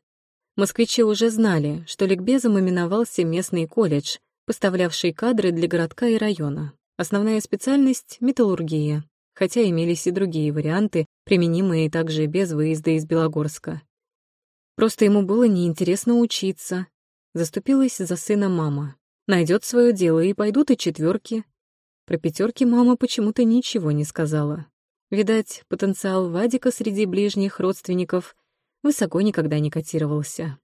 Москвичи уже знали, что ликбезом именовался местный колледж, поставлявший кадры для городка и района. Основная специальность — металлургия, хотя имелись и другие варианты, применимые также без выезда из Белогорска. Просто ему было неинтересно учиться. Заступилась за сына мама. Найдет свое дело, и пойдут и четверки. Про пятерки мама почему-то ничего не сказала. Видать, потенциал Вадика среди ближних родственников высоко никогда не котировался.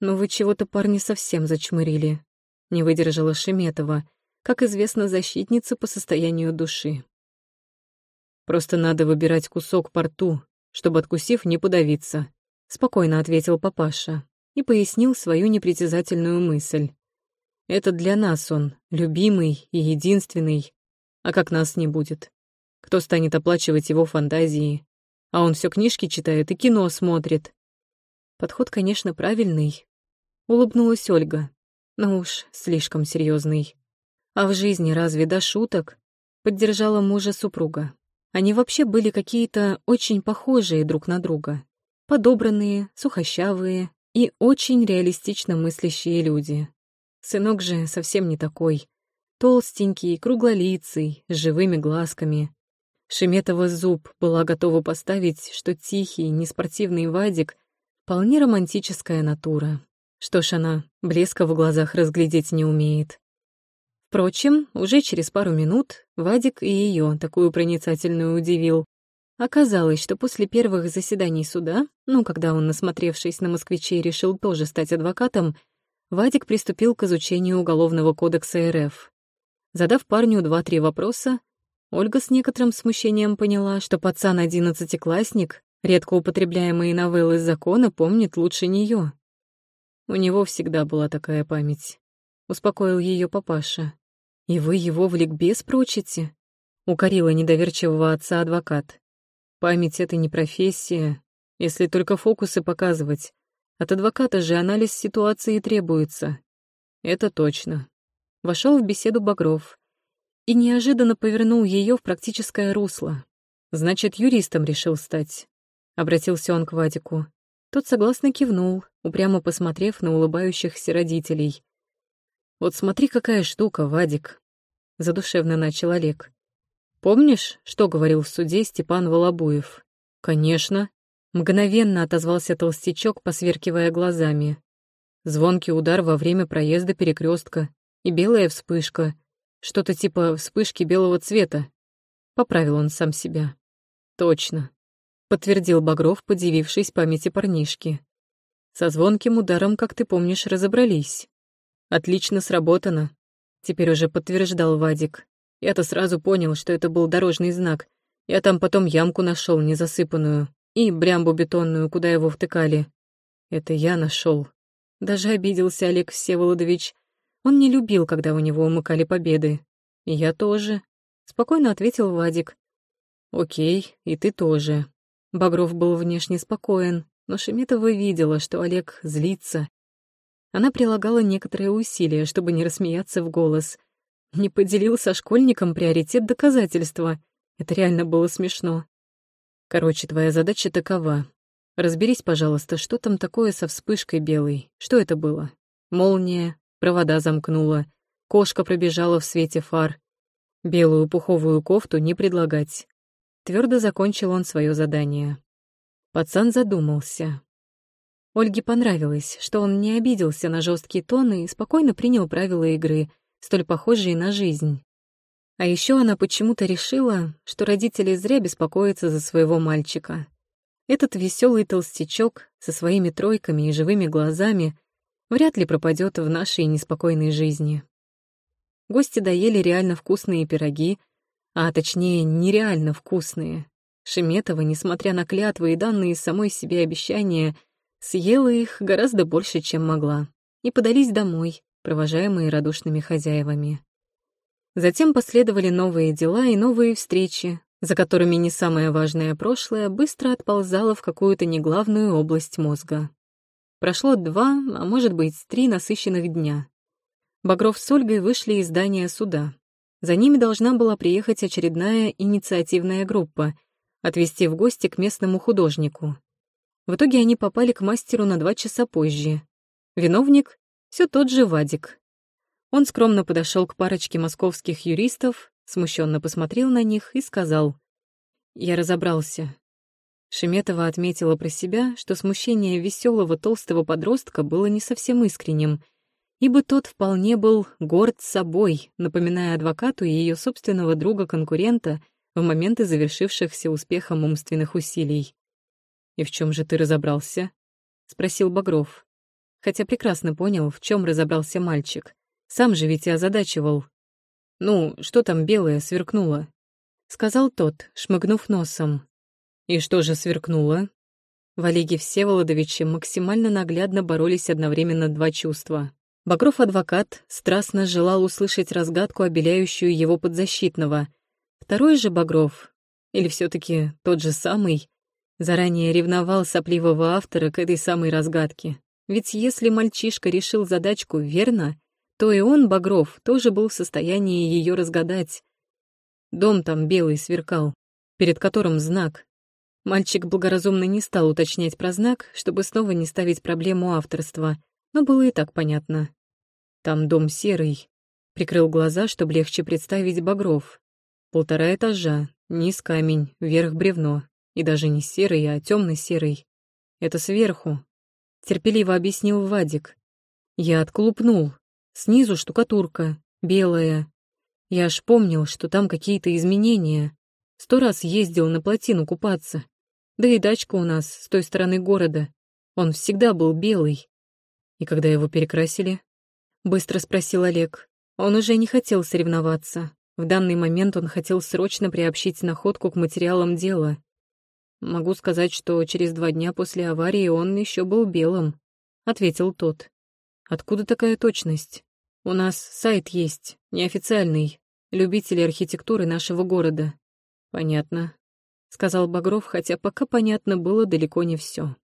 «Но вы чего-то, парни, совсем зачмырили», — не выдержала Шеметова, как известно, защитница по состоянию души. «Просто надо выбирать кусок по рту, чтобы, откусив, не подавиться», — спокойно ответил папаша и пояснил свою непритязательную мысль. «Это для нас он, любимый и единственный, а как нас не будет? Кто станет оплачивать его фантазии, а он все книжки читает и кино смотрит. Подход, конечно, правильный. Улыбнулась Ольга. Но уж слишком серьезный. А в жизни разве до шуток? Поддержала мужа супруга. Они вообще были какие-то очень похожие друг на друга. Подобранные, сухощавые и очень реалистично мыслящие люди. Сынок же совсем не такой. Толстенький, круглолицый, с живыми глазками. Шеметова зуб была готова поставить, что тихий, неспортивный Вадик — вполне романтическая натура. Что ж она, блеска в глазах разглядеть не умеет. Впрочем, уже через пару минут Вадик и ее такую проницательную удивил. Оказалось, что после первых заседаний суда, ну, когда он, насмотревшись на москвичей, решил тоже стать адвокатом, Вадик приступил к изучению Уголовного кодекса РФ. Задав парню два-три вопроса, Ольга с некоторым смущением поняла, что пацан-одиннадцатиклассник, редко употребляемые новеллы закона, помнит лучше нее. У него всегда была такая память. Успокоил ее папаша. «И вы его в ликбез прочите?» Укорила недоверчивого отца адвокат. «Память — это не профессия, если только фокусы показывать. От адвоката же анализ ситуации требуется». «Это точно». Вошел в беседу Багров и неожиданно повернул ее в практическое русло. «Значит, юристом решил стать», — обратился он к Вадику. Тот согласно кивнул, упрямо посмотрев на улыбающихся родителей. «Вот смотри, какая штука, Вадик. — задушевно начал Олег. «Помнишь, что говорил в суде Степан Волобуев?» «Конечно», — мгновенно отозвался толстячок, посверкивая глазами. Звонкий удар во время проезда перекрестка и белая вспышка. Что-то типа вспышки белого цвета. Поправил он сам себя. «Точно», — подтвердил Багров, подивившись памяти парнишки. «Со звонким ударом, как ты помнишь, разобрались. Отлично сработано», — теперь уже подтверждал Вадик. Я-то сразу понял, что это был дорожный знак. Я там потом ямку нашел незасыпанную и брямбу бетонную, куда его втыкали. Это я нашел. Даже обиделся Олег Всеволодович. Он не любил, когда у него умыкали победы. И я тоже. Спокойно ответил Вадик. Окей, и ты тоже. Багров был внешне спокоен, но Шеметова видела, что Олег злится. Она прилагала некоторые усилия, чтобы не рассмеяться в голос. Не поделил со школьником приоритет доказательства. Это реально было смешно. Короче, твоя задача такова. Разберись, пожалуйста, что там такое со вспышкой белой? Что это было? Молния, провода замкнула, кошка пробежала в свете фар. Белую пуховую кофту не предлагать. Твердо закончил он свое задание. Пацан задумался. Ольге понравилось, что он не обиделся на жесткие тоны и спокойно принял правила игры — столь похожие на жизнь. А еще она почему-то решила, что родители зря беспокоятся за своего мальчика. Этот веселый толстячок со своими тройками и живыми глазами вряд ли пропадет в нашей неспокойной жизни. Гости доели реально вкусные пироги, а точнее нереально вкусные. Шеметова, несмотря на клятвы и данные самой себе обещания, съела их гораздо больше, чем могла, и подались домой, провожаемые радушными хозяевами. Затем последовали новые дела и новые встречи, за которыми не самое важное прошлое быстро отползало в какую-то неглавную область мозга. Прошло два, а может быть, три насыщенных дня. Багров с Ольгой вышли из здания суда. За ними должна была приехать очередная инициативная группа, отвезти в гости к местному художнику. В итоге они попали к мастеру на два часа позже. Виновник все тот же Вадик. Он скромно подошел к парочке московских юристов, смущенно посмотрел на них и сказал «Я разобрался». Шеметова отметила про себя, что смущение веселого толстого подростка было не совсем искренним, ибо тот вполне был горд собой, напоминая адвокату и ее собственного друга-конкурента в моменты завершившихся успехом умственных усилий. «И в чем же ты разобрался?» — спросил Багров хотя прекрасно понял, в чем разобрался мальчик. Сам же ведь и озадачивал. «Ну, что там белое сверкнуло?» — сказал тот, шмыгнув носом. «И что же сверкнуло?» В Олеге Всеволодовиче максимально наглядно боролись одновременно два чувства. Багров-адвокат страстно желал услышать разгадку, обеляющую его подзащитного. Второй же Багров, или все таки тот же самый, заранее ревновал сопливого автора к этой самой разгадке. Ведь если мальчишка решил задачку верно, то и он, Багров, тоже был в состоянии ее разгадать. Дом там белый сверкал, перед которым знак. Мальчик благоразумно не стал уточнять про знак, чтобы снова не ставить проблему авторства, но было и так понятно. Там дом серый. Прикрыл глаза, чтобы легче представить Багров. Полтора этажа, низ камень, вверх бревно. И даже не серый, а темно серый Это сверху, терпеливо объяснил Вадик. Я отклупнул. Снизу штукатурка, белая. Я аж помнил, что там какие-то изменения. Сто раз ездил на плотину купаться. Да и дачка у нас с той стороны города. Он всегда был белый. И когда его перекрасили? Быстро спросил Олег. Он уже не хотел соревноваться. В данный момент он хотел срочно приобщить находку к материалам дела. Могу сказать, что через два дня после аварии он еще был белым, ответил тот. Откуда такая точность? У нас сайт есть, неофициальный, любители архитектуры нашего города. Понятно, сказал Багров, хотя пока понятно было далеко не все.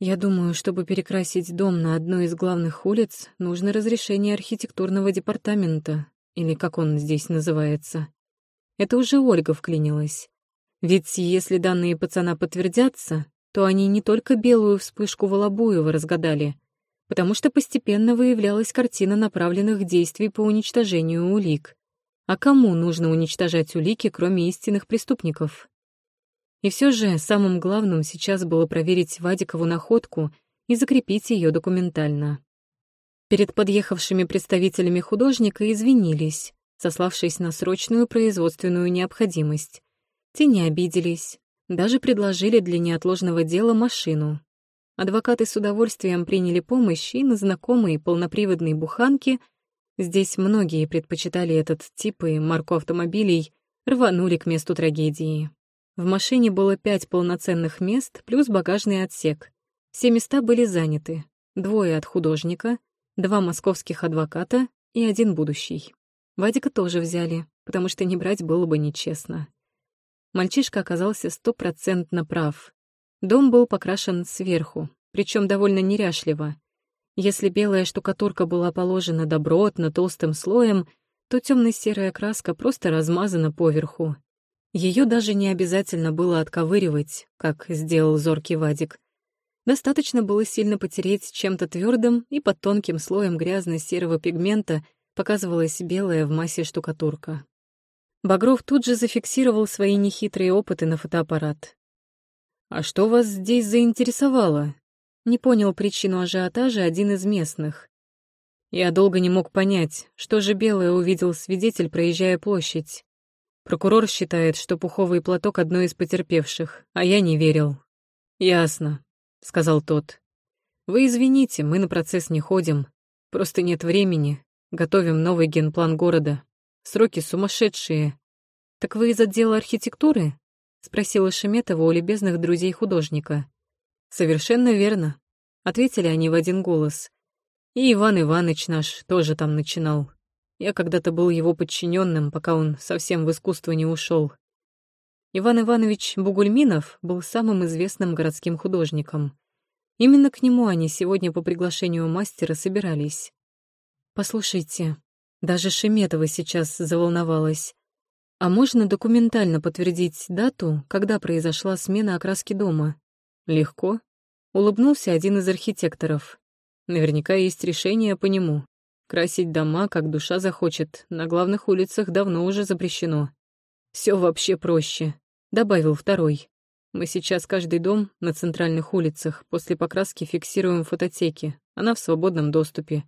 Я думаю, чтобы перекрасить дом на одной из главных улиц, нужно разрешение архитектурного департамента, или как он здесь называется. Это уже Ольга вклинилась. Ведь если данные пацана подтвердятся, то они не только белую вспышку Волобуева разгадали, потому что постепенно выявлялась картина направленных действий по уничтожению улик. А кому нужно уничтожать улики, кроме истинных преступников? И все же самым главным сейчас было проверить Вадикову находку и закрепить ее документально. Перед подъехавшими представителями художника извинились, сославшись на срочную производственную необходимость. Те не обиделись, даже предложили для неотложного дела машину. Адвокаты с удовольствием приняли помощь и на знакомые полноприводные буханки Здесь многие предпочитали этот тип и марку автомобилей, рванули к месту трагедии. В машине было пять полноценных мест плюс багажный отсек. Все места были заняты. Двое от художника, два московских адвоката и один будущий. Вадика тоже взяли, потому что не брать было бы нечестно. Мальчишка оказался стопроцентно прав. Дом был покрашен сверху, причем довольно неряшливо. Если белая штукатурка была положена добротно, толстым слоем, то темно-серая краска просто размазана поверху. Ее даже не обязательно было отковыривать, как сделал зоркий Вадик. Достаточно было сильно потереть чем-то твердым, и под тонким слоем грязно-серого пигмента показывалась белая в массе штукатурка. Багров тут же зафиксировал свои нехитрые опыты на фотоаппарат. «А что вас здесь заинтересовало?» Не понял причину ажиотажа один из местных. Я долго не мог понять, что же белое увидел свидетель, проезжая площадь. Прокурор считает, что пуховый платок — одно из потерпевших, а я не верил. «Ясно», — сказал тот. «Вы извините, мы на процесс не ходим. Просто нет времени. Готовим новый генплан города. Сроки сумасшедшие». «Так вы из отдела архитектуры?» — спросила Шеметова у любезных друзей художника. «Совершенно верно», — ответили они в один голос. «И Иван Иванович наш тоже там начинал. Я когда-то был его подчиненным, пока он совсем в искусство не ушел. Иван Иванович Бугульминов был самым известным городским художником. Именно к нему они сегодня по приглашению мастера собирались. «Послушайте, даже Шеметова сейчас заволновалась. А можно документально подтвердить дату, когда произошла смена окраски дома?» Легко. Улыбнулся один из архитекторов. Наверняка есть решение по нему. Красить дома, как душа захочет, на главных улицах давно уже запрещено. Все вообще проще, добавил второй. Мы сейчас каждый дом на центральных улицах после покраски фиксируем в фототеке. Она в свободном доступе.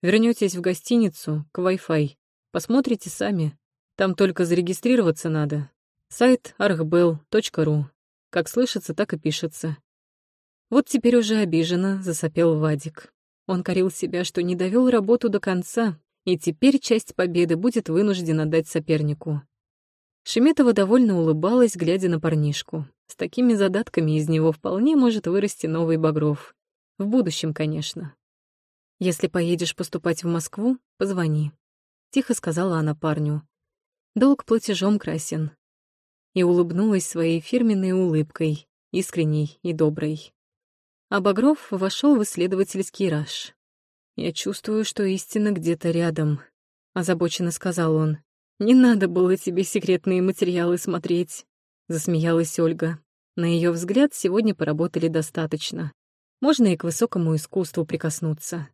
Вернетесь в гостиницу к Wi-Fi. Посмотрите сами. Там только зарегистрироваться надо. Сайт archbell.ru. Как слышится, так и пишется. Вот теперь уже обиженно засопел Вадик. Он корил себя, что не довел работу до конца, и теперь часть победы будет вынуждена дать сопернику. Шеметова довольно улыбалась, глядя на парнишку. С такими задатками из него вполне может вырасти новый Багров. В будущем, конечно. «Если поедешь поступать в Москву, позвони», — тихо сказала она парню. «Долг платежом красен и улыбнулась своей фирменной улыбкой, искренней и доброй. А Багров вошел в исследовательский раж. «Я чувствую, что истина где-то рядом», — озабоченно сказал он. «Не надо было тебе секретные материалы смотреть», — засмеялась Ольга. На ее взгляд, сегодня поработали достаточно. Можно и к высокому искусству прикоснуться.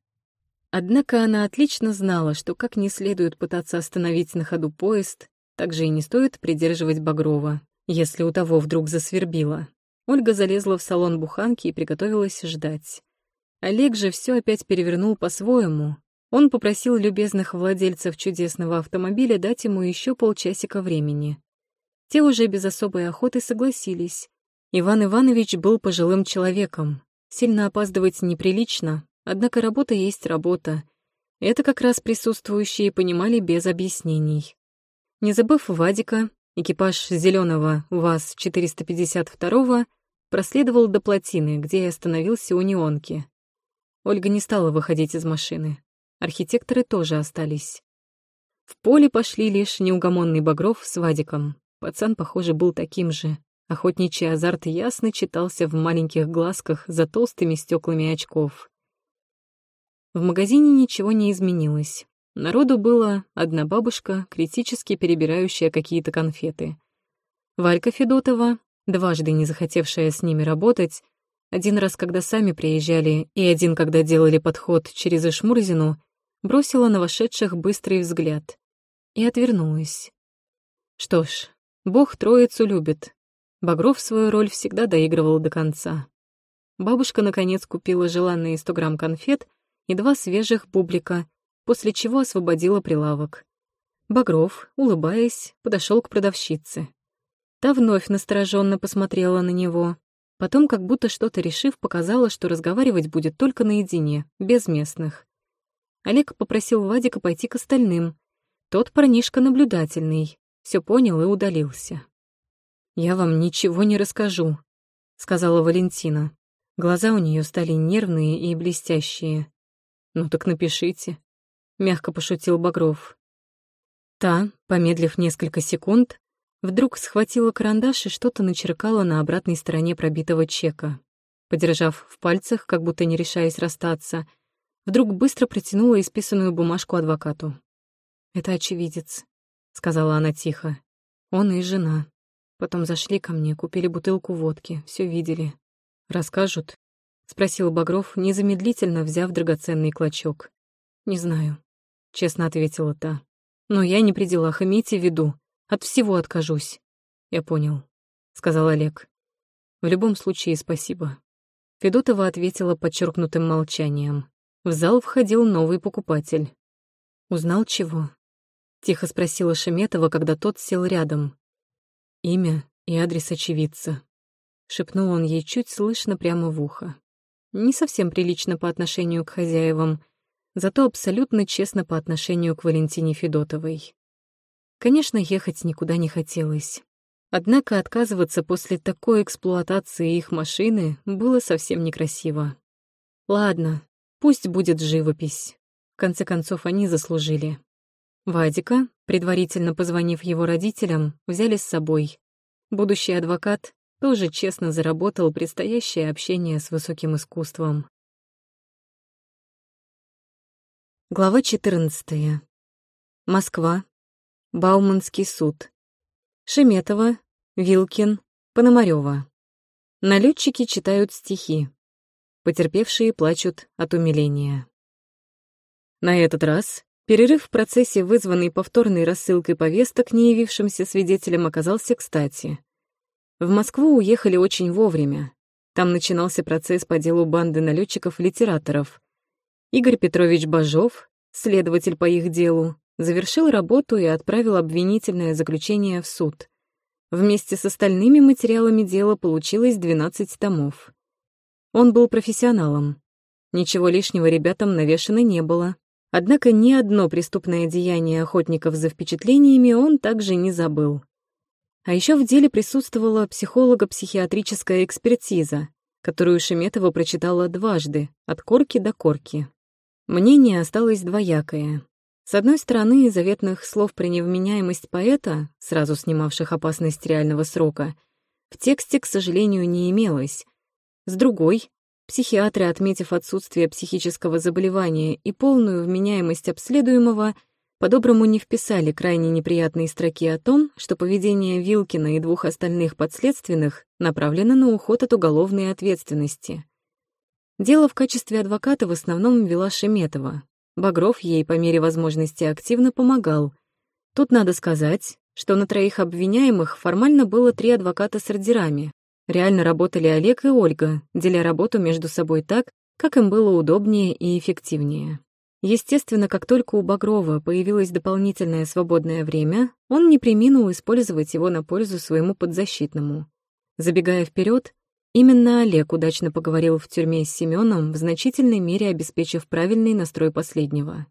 Однако она отлично знала, что как не следует пытаться остановить на ходу поезд, также и не стоит придерживать Багрова, если у того вдруг засвербило. Ольга залезла в салон буханки и приготовилась ждать. Олег же все опять перевернул по-своему. Он попросил любезных владельцев чудесного автомобиля дать ему еще полчасика времени. Те уже без особой охоты согласились. Иван Иванович был пожилым человеком. Сильно опаздывать неприлично, однако работа есть работа. Это как раз присутствующие понимали без объяснений. Не забыв Вадика, экипаж зеленого УАЗ-452 проследовал до плотины, где и остановился у неонки. Ольга не стала выходить из машины. Архитекторы тоже остались. В поле пошли лишь неугомонный Багров с Вадиком. Пацан, похоже, был таким же. Охотничий азарт ясно читался в маленьких глазках за толстыми стеклами очков. В магазине ничего не изменилось. Народу было одна бабушка, критически перебирающая какие-то конфеты. Валька Федотова, дважды не захотевшая с ними работать, один раз, когда сами приезжали, и один, когда делали подход через Ишмурзину, бросила на вошедших быстрый взгляд. и отвернулась. Что ж, Бог троицу любит. Багров свою роль всегда доигрывал до конца. Бабушка, наконец, купила желанные 100 грамм конфет и два свежих бублика, после чего освободила прилавок. Багров, улыбаясь, подошел к продавщице. Та вновь настороженно посмотрела на него. Потом, как будто что-то решив, показала, что разговаривать будет только наедине, без местных. Олег попросил Вадика пойти к остальным. Тот парнишка наблюдательный, все понял и удалился. «Я вам ничего не расскажу», — сказала Валентина. Глаза у нее стали нервные и блестящие. «Ну так напишите», — мягко пошутил Багров. Та, помедлив несколько секунд, Вдруг схватила карандаш и что-то начеркала на обратной стороне пробитого чека. Подержав в пальцах, как будто не решаясь расстаться, вдруг быстро протянула исписанную бумажку адвокату. «Это очевидец», — сказала она тихо. «Он и жена. Потом зашли ко мне, купили бутылку водки, все видели. Расскажут?» — спросил Багров, незамедлительно взяв драгоценный клочок. «Не знаю», — честно ответила та. «Но я не при делах, имейте в виду. От всего откажусь. Я понял, сказал Олег. В любом случае, спасибо. Федотова ответила подчеркнутым молчанием. В зал входил новый покупатель. Узнал чего? Тихо спросила Шеметова, когда тот сел рядом. Имя и адрес очевидца. Шепнул он ей чуть слышно прямо в ухо. Не совсем прилично по отношению к хозяевам, зато абсолютно честно по отношению к Валентине Федотовой. Конечно, ехать никуда не хотелось. Однако отказываться после такой эксплуатации их машины было совсем некрасиво. Ладно, пусть будет живопись. В конце концов, они заслужили. Вадика, предварительно позвонив его родителям, взяли с собой. Будущий адвокат тоже честно заработал предстоящее общение с высоким искусством. Глава 14. Москва, Бауманский суд. Шеметова, Вилкин, Пономарёва. Налетчики читают стихи. Потерпевшие плачут от умиления. На этот раз перерыв в процессе, вызванный повторной рассылкой повесток не явившимся свидетелям, оказался кстати. В Москву уехали очень вовремя. Там начинался процесс по делу банды налетчиков-литераторов. Игорь Петрович Бажов, следователь по их делу, завершил работу и отправил обвинительное заключение в суд. Вместе с остальными материалами дела получилось 12 томов. Он был профессионалом. Ничего лишнего ребятам навешано не было. Однако ни одно преступное деяние охотников за впечатлениями он также не забыл. А еще в деле присутствовала психолого-психиатрическая экспертиза, которую Шеметова прочитала дважды, от корки до корки. Мнение осталось двоякое. С одной стороны, заветных слов про невменяемость поэта, сразу снимавших опасность реального срока, в тексте, к сожалению, не имелось. С другой, психиатры, отметив отсутствие психического заболевания и полную вменяемость обследуемого, по-доброму не вписали крайне неприятные строки о том, что поведение Вилкина и двух остальных подследственных направлено на уход от уголовной ответственности. Дело в качестве адвоката в основном вела Шеметова, Багров ей по мере возможности активно помогал. Тут надо сказать, что на троих обвиняемых формально было три адвоката с ордерами. Реально работали Олег и Ольга, деля работу между собой так, как им было удобнее и эффективнее. Естественно, как только у Багрова появилось дополнительное свободное время, он не приминул использовать его на пользу своему подзащитному. Забегая вперед, Именно Олег удачно поговорил в тюрьме с Семеном, в значительной мере обеспечив правильный настрой последнего.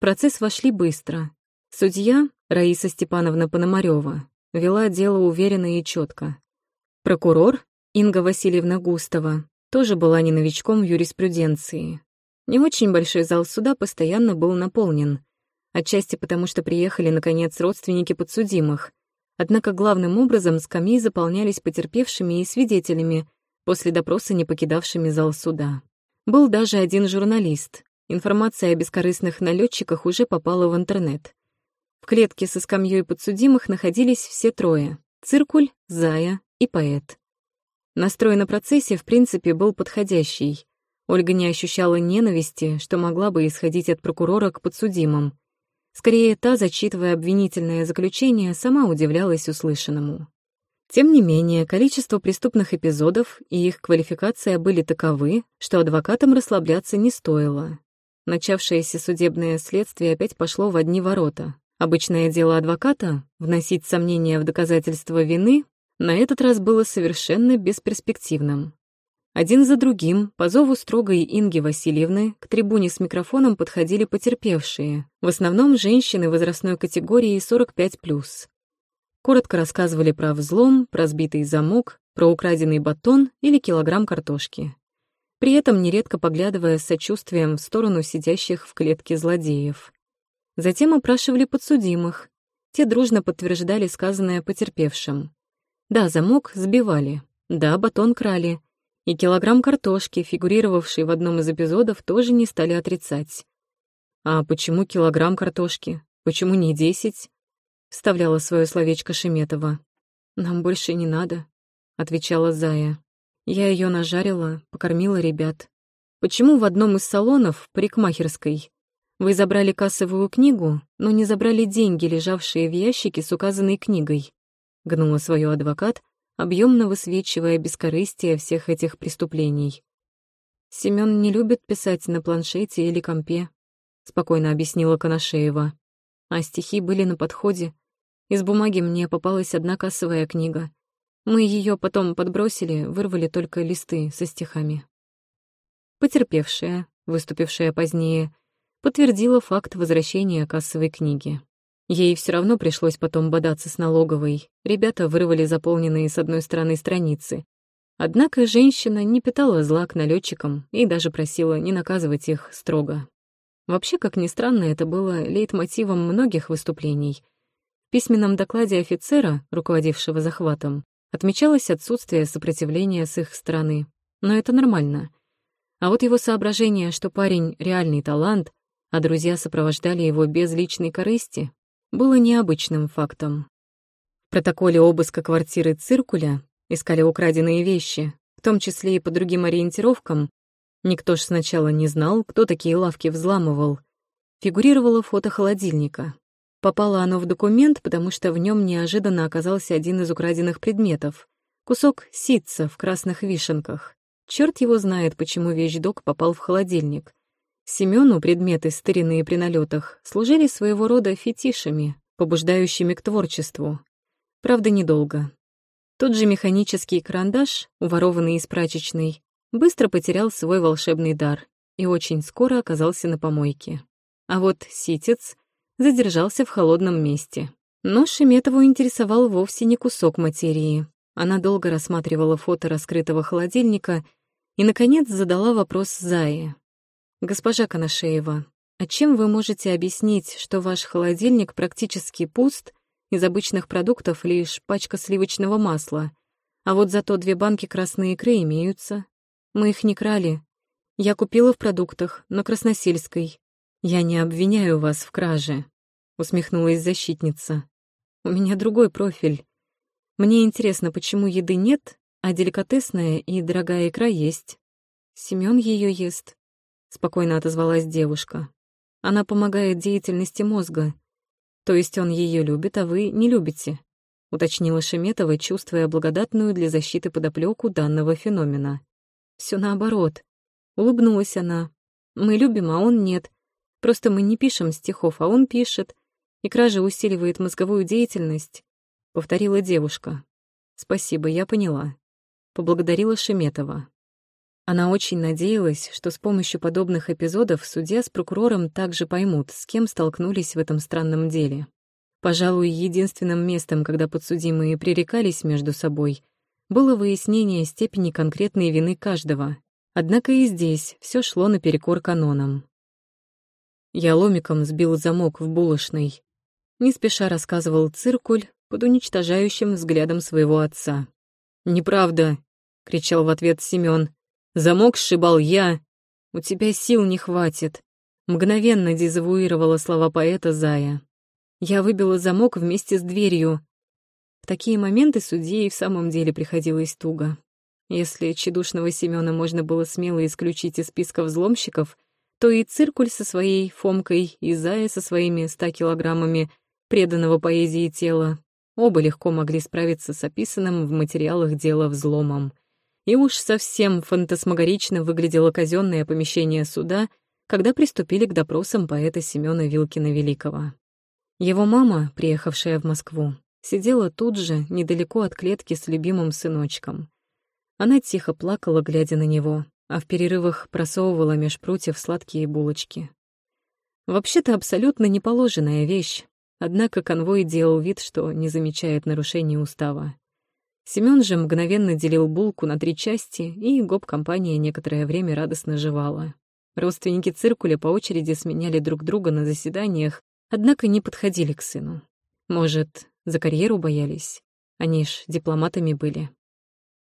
Процесс вошли быстро. Судья, Раиса Степановна Пономарёва, вела дело уверенно и четко. Прокурор, Инга Васильевна Густова, тоже была не новичком в юриспруденции. Не очень большой зал суда постоянно был наполнен, отчасти потому, что приехали, наконец, родственники подсудимых, Однако главным образом скамьи заполнялись потерпевшими и свидетелями, после допроса не покидавшими зал суда. Был даже один журналист. Информация о бескорыстных налетчиках уже попала в интернет. В клетке со скамьей подсудимых находились все трое — Циркуль, Зая и поэт. Настрой на процессе, в принципе, был подходящий. Ольга не ощущала ненависти, что могла бы исходить от прокурора к подсудимым. Скорее, та, зачитывая обвинительное заключение, сама удивлялась услышанному. Тем не менее, количество преступных эпизодов и их квалификация были таковы, что адвокатам расслабляться не стоило. Начавшееся судебное следствие опять пошло в одни ворота. Обычное дело адвоката — вносить сомнения в доказательства вины — на этот раз было совершенно бесперспективным. Один за другим, по зову строгой Инги Васильевны, к трибуне с микрофоном подходили потерпевшие, в основном женщины возрастной категории 45+. Коротко рассказывали про взлом, про сбитый замок, про украденный батон или килограмм картошки. При этом нередко поглядывая с сочувствием в сторону сидящих в клетке злодеев. Затем опрашивали подсудимых. Те дружно подтверждали сказанное потерпевшим. Да, замок сбивали, да, батон крали — и килограмм картошки, фигурировавший в одном из эпизодов, тоже не стали отрицать. «А почему килограмм картошки? Почему не десять?» — вставляла свое словечко Шеметова. «Нам больше не надо», — отвечала Зая. «Я ее нажарила, покормила ребят. Почему в одном из салонов, парикмахерской, вы забрали кассовую книгу, но не забрали деньги, лежавшие в ящике с указанной книгой?» — гнула свою адвокат, объемно высвечивая бескорыстие всех этих преступлений. «Семён не любит писать на планшете или компе», — спокойно объяснила Коношеева. «А стихи были на подходе. Из бумаги мне попалась одна кассовая книга. Мы ее потом подбросили, вырвали только листы со стихами». Потерпевшая, выступившая позднее, подтвердила факт возвращения кассовой книги. Ей все равно пришлось потом бодаться с налоговой. Ребята вырвали заполненные с одной стороны страницы. Однако женщина не питала зла к налетчикам и даже просила не наказывать их строго. Вообще, как ни странно, это было лейтмотивом многих выступлений. В письменном докладе офицера, руководившего захватом, отмечалось отсутствие сопротивления с их стороны. Но это нормально. А вот его соображение, что парень — реальный талант, а друзья сопровождали его без личной корысти, было необычным фактом. В протоколе обыска квартиры Циркуля искали украденные вещи, в том числе и по другим ориентировкам. Никто ж сначала не знал, кто такие лавки взламывал. Фигурировало фото холодильника. Попало оно в документ, потому что в нем неожиданно оказался один из украденных предметов — кусок ситца в красных вишенках. Черт его знает, почему вещдок попал в холодильник. Семену предметы, старинные при налетах, служили своего рода фетишами, побуждающими к творчеству. Правда, недолго. Тот же механический карандаш, уворованный из прачечной, быстро потерял свой волшебный дар и очень скоро оказался на помойке. А вот ситец задержался в холодном месте. Но Шеметову интересовал вовсе не кусок материи. Она долго рассматривала фото раскрытого холодильника и, наконец, задала вопрос Зае. «Госпожа Коношеева, а чем вы можете объяснить, что ваш холодильник практически пуст, из обычных продуктов лишь пачка сливочного масла, а вот зато две банки красной икры имеются? Мы их не крали. Я купила в продуктах, на Красносельской. Я не обвиняю вас в краже», — усмехнулась защитница. «У меня другой профиль. Мне интересно, почему еды нет, а деликатесная и дорогая икра есть. Семён ее ест, спокойно отозвалась девушка. Она помогает деятельности мозга. То есть он ее любит, а вы не любите, уточнила Шеметова, чувствуя благодатную для защиты подоплеку данного феномена. Все наоборот. Улыбнулась она. Мы любим, а он нет. Просто мы не пишем стихов, а он пишет. И кража усиливает мозговую деятельность, повторила девушка. Спасибо, я поняла. Поблагодарила Шеметова. Она очень надеялась, что с помощью подобных эпизодов судья с прокурором также поймут, с кем столкнулись в этом странном деле. Пожалуй, единственным местом, когда подсудимые пререкались между собой, было выяснение степени конкретной вины каждого. Однако и здесь все шло наперекор канонам. Я ломиком сбил замок в булочной. Не спеша рассказывал циркуль под уничтожающим взглядом своего отца. «Неправда!» — кричал в ответ Семён. Замок сшибал я. У тебя сил не хватит. Мгновенно дезавуировала слова поэта Зая. Я выбила замок вместе с дверью. В такие моменты судье и в самом деле приходилось туго. Если тщедушного Семёна можно было смело исключить из списка взломщиков, то и циркуль со своей Фомкой, и Зая со своими ста килограммами преданного поэзии тела оба легко могли справиться с описанным в материалах дела взломом. И уж совсем фантасмагорично выглядело казенное помещение суда, когда приступили к допросам поэта Семёна Вилкина-Великого. Его мама, приехавшая в Москву, сидела тут же, недалеко от клетки с любимым сыночком. Она тихо плакала, глядя на него, а в перерывах просовывала меж прутьев сладкие булочки. Вообще-то абсолютно неположенная вещь, однако конвой делал вид, что не замечает нарушений устава. Семён же мгновенно делил булку на три части, и гоп-компания некоторое время радостно жевала. Родственники циркуля по очереди сменяли друг друга на заседаниях, однако не подходили к сыну. Может, за карьеру боялись? Они ж дипломатами были.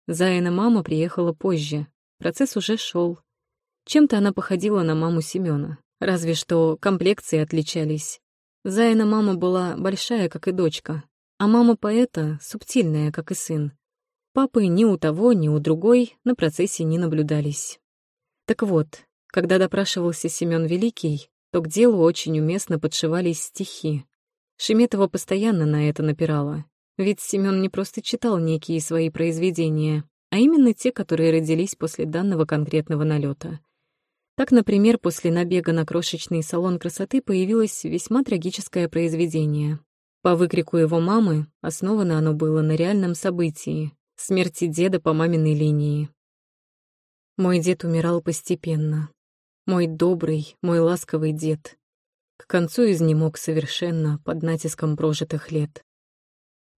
Заяна мама приехала позже, Процесс уже шел. Чем-то она походила на маму Семёна, разве что комплекции отличались. Зайна мама была большая, как и дочка, а мама поэта субтильная, как и сын. Папы ни у того, ни у другой на процессе не наблюдались. Так вот, когда допрашивался Семён Великий, то к делу очень уместно подшивались стихи. Шеметова постоянно на это напирала, ведь Семён не просто читал некие свои произведения, а именно те, которые родились после данного конкретного налета. Так, например, после набега на крошечный салон красоты появилось весьма трагическое произведение. По выкрику его мамы основано оно было на реальном событии — смерти деда по маминой линии. Мой дед умирал постепенно. Мой добрый, мой ласковый дед. К концу изнемог совершенно под натиском прожитых лет.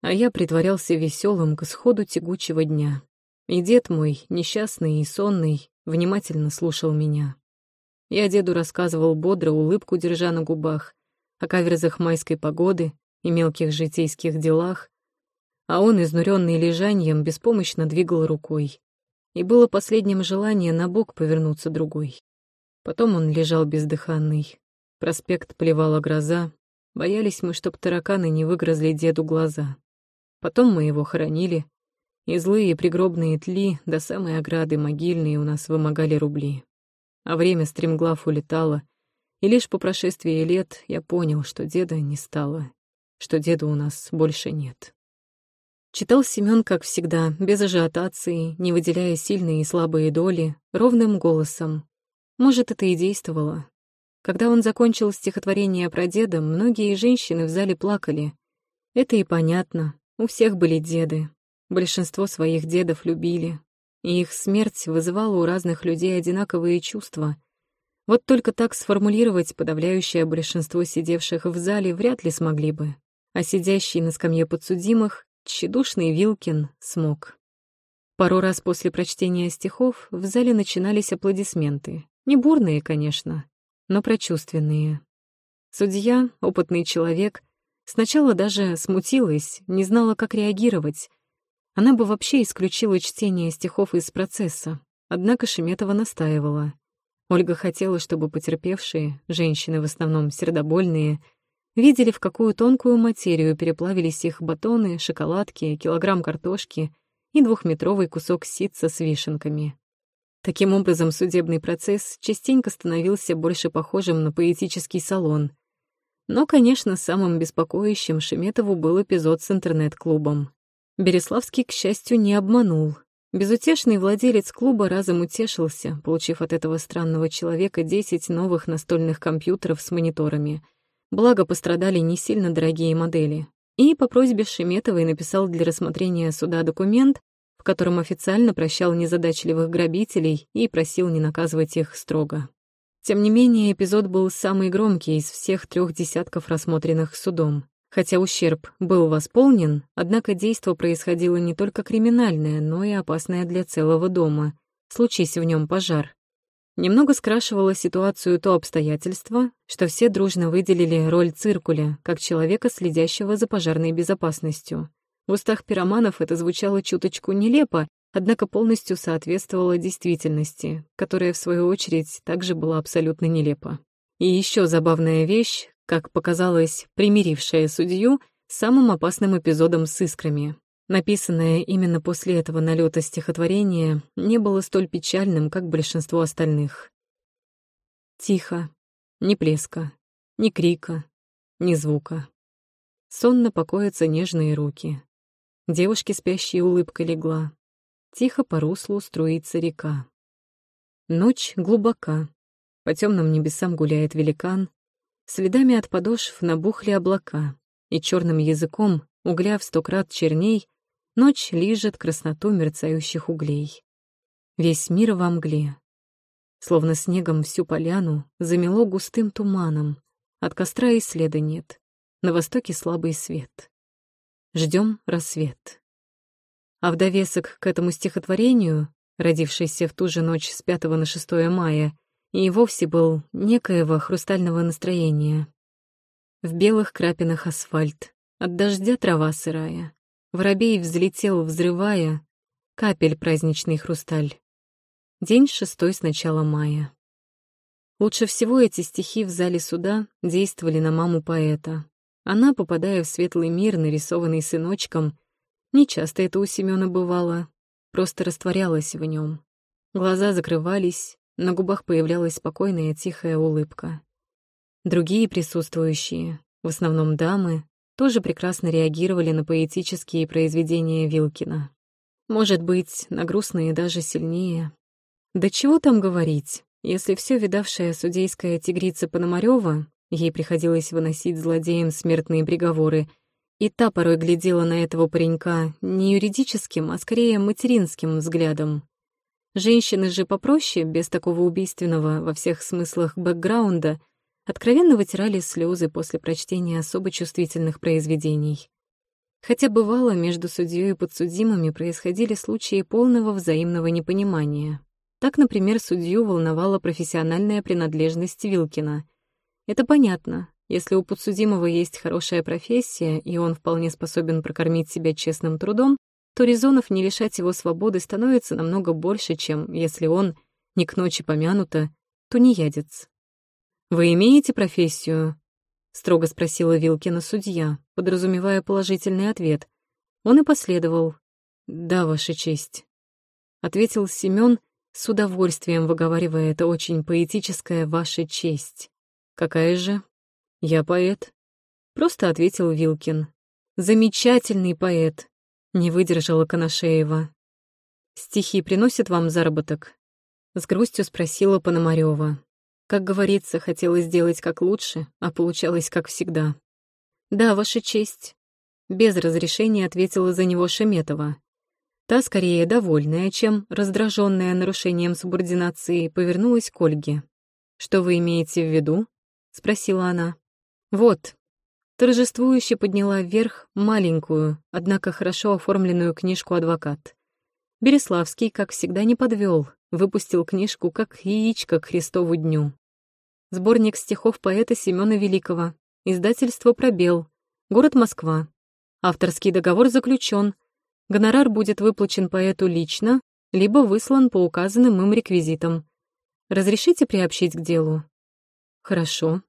А я притворялся веселым к исходу тягучего дня. И дед мой, несчастный и сонный, внимательно слушал меня. Я деду рассказывал бодро, улыбку держа на губах, о каверзах майской погоды и мелких житейских делах, а он, изнуренный лежанием, беспомощно двигал рукой. И было последним желание на бок повернуться другой. Потом он лежал бездыханный. Проспект плевала гроза. Боялись мы, чтоб тараканы не выгрызли деду глаза. Потом мы его хоронили, и злые пригробные тли до самой ограды могильные у нас вымогали рубли. А время стремглав улетало, и лишь по прошествии лет я понял, что деда не стало, что деда у нас больше нет. Читал Семён, как всегда, без ажиотации, не выделяя сильные и слабые доли, ровным голосом. Может, это и действовало. Когда он закончил стихотворение про деда, многие женщины в зале плакали. Это и понятно, у всех были деды, Большинство своих дедов любили, и их смерть вызывала у разных людей одинаковые чувства. Вот только так сформулировать подавляющее большинство сидевших в зале вряд ли смогли бы, а сидящий на скамье подсудимых, тщедушный Вилкин, смог. Пару раз после прочтения стихов в зале начинались аплодисменты. Не бурные, конечно, но прочувственные. Судья, опытный человек, сначала даже смутилась, не знала, как реагировать, она бы вообще исключила чтение стихов из процесса, однако Шеметова настаивала. Ольга хотела, чтобы потерпевшие, женщины в основном сердобольные, видели, в какую тонкую материю переплавились их батоны, шоколадки, килограмм картошки и двухметровый кусок ситца с вишенками. Таким образом, судебный процесс частенько становился больше похожим на поэтический салон. Но, конечно, самым беспокоящим Шеметову был эпизод с интернет-клубом. Береславский, к счастью, не обманул. Безутешный владелец клуба разом утешился, получив от этого странного человека 10 новых настольных компьютеров с мониторами. Благо, пострадали не сильно дорогие модели. И по просьбе Шеметовой написал для рассмотрения суда документ, в котором официально прощал незадачливых грабителей и просил не наказывать их строго. Тем не менее, эпизод был самый громкий из всех трех десятков рассмотренных судом. Хотя ущерб был восполнен, однако действо происходило не только криминальное, но и опасное для целого дома. Случись в нем пожар. Немного скрашивало ситуацию то обстоятельство, что все дружно выделили роль циркуля, как человека, следящего за пожарной безопасностью. В устах пироманов это звучало чуточку нелепо, однако полностью соответствовало действительности, которая, в свою очередь, также была абсолютно нелепа. И еще забавная вещь, как показалось, примирившая судью с самым опасным эпизодом с искрами. Написанное именно после этого налета стихотворение не было столь печальным, как большинство остальных. Тихо. Ни плеска, ни крика, ни звука. Сонно покоятся нежные руки. Девушке спящей улыбка легла. Тихо по руслу струится река. Ночь глубока. По темным небесам гуляет великан. Следами от подошв набухли облака, и черным языком, угля в сто крат черней, ночь лижет красноту мерцающих углей. Весь мир во мгле. Словно снегом всю поляну замело густым туманом. От костра и следа нет. На востоке слабый свет. Ждем рассвет. А в довесок к этому стихотворению, родившейся в ту же ночь с 5 на 6 мая, и вовсе был некоего хрустального настроения. В белых крапинах асфальт, от дождя трава сырая. Воробей взлетел, взрывая, капель праздничный хрусталь. День шестой с начала мая. Лучше всего эти стихи в зале суда действовали на маму поэта. Она, попадая в светлый мир, нарисованный сыночком, нечасто это у Семёна бывало, просто растворялась в нем. Глаза закрывались, на губах появлялась спокойная тихая улыбка. Другие присутствующие, в основном дамы, тоже прекрасно реагировали на поэтические произведения Вилкина. Может быть, на грустные даже сильнее. Да чего там говорить, если все видавшая судейская тигрица Пономарёва, ей приходилось выносить злодеям смертные приговоры, и та порой глядела на этого паренька не юридическим, а скорее материнским взглядом. Женщины же попроще, без такого убийственного во всех смыслах бэкграунда, откровенно вытирали слезы после прочтения особо чувствительных произведений. Хотя бывало, между судьей и подсудимыми происходили случаи полного взаимного непонимания. Так, например, судью волновала профессиональная принадлежность Вилкина. Это понятно. Если у подсудимого есть хорошая профессия, и он вполне способен прокормить себя честным трудом, то резонов не лишать его свободы становится намного больше, чем если он, не к ночи помянуто, тунеядец. «Вы имеете профессию?» — строго спросила Вилкина судья, подразумевая положительный ответ. Он и последовал. «Да, Ваша честь», — ответил Семён, с удовольствием выговаривая это очень поэтическое «Ваша честь». «Какая же?» «Я поэт», — просто ответил Вилкин. «Замечательный поэт», — не выдержала Коношеева. «Стихи приносят вам заработок?» С грустью спросила Пономарёва. Как говорится, хотела сделать как лучше, а получалось как всегда. «Да, Ваша честь», — без разрешения ответила за него Шеметова. Та, скорее довольная, чем раздраженная нарушением субординации, повернулась к Ольге. «Что вы имеете в виду?» — спросила она. «Вот». Торжествующе подняла вверх маленькую, однако хорошо оформленную книжку «Адвокат». Береславский, как всегда, не подвел, выпустил книжку как яичко к Христову дню. Сборник стихов поэта Семёна Великого. Издательство «Пробел». Город Москва. Авторский договор заключен. Гонорар будет выплачен поэту лично, либо выслан по указанным им реквизитам. Разрешите приобщить к делу? Хорошо.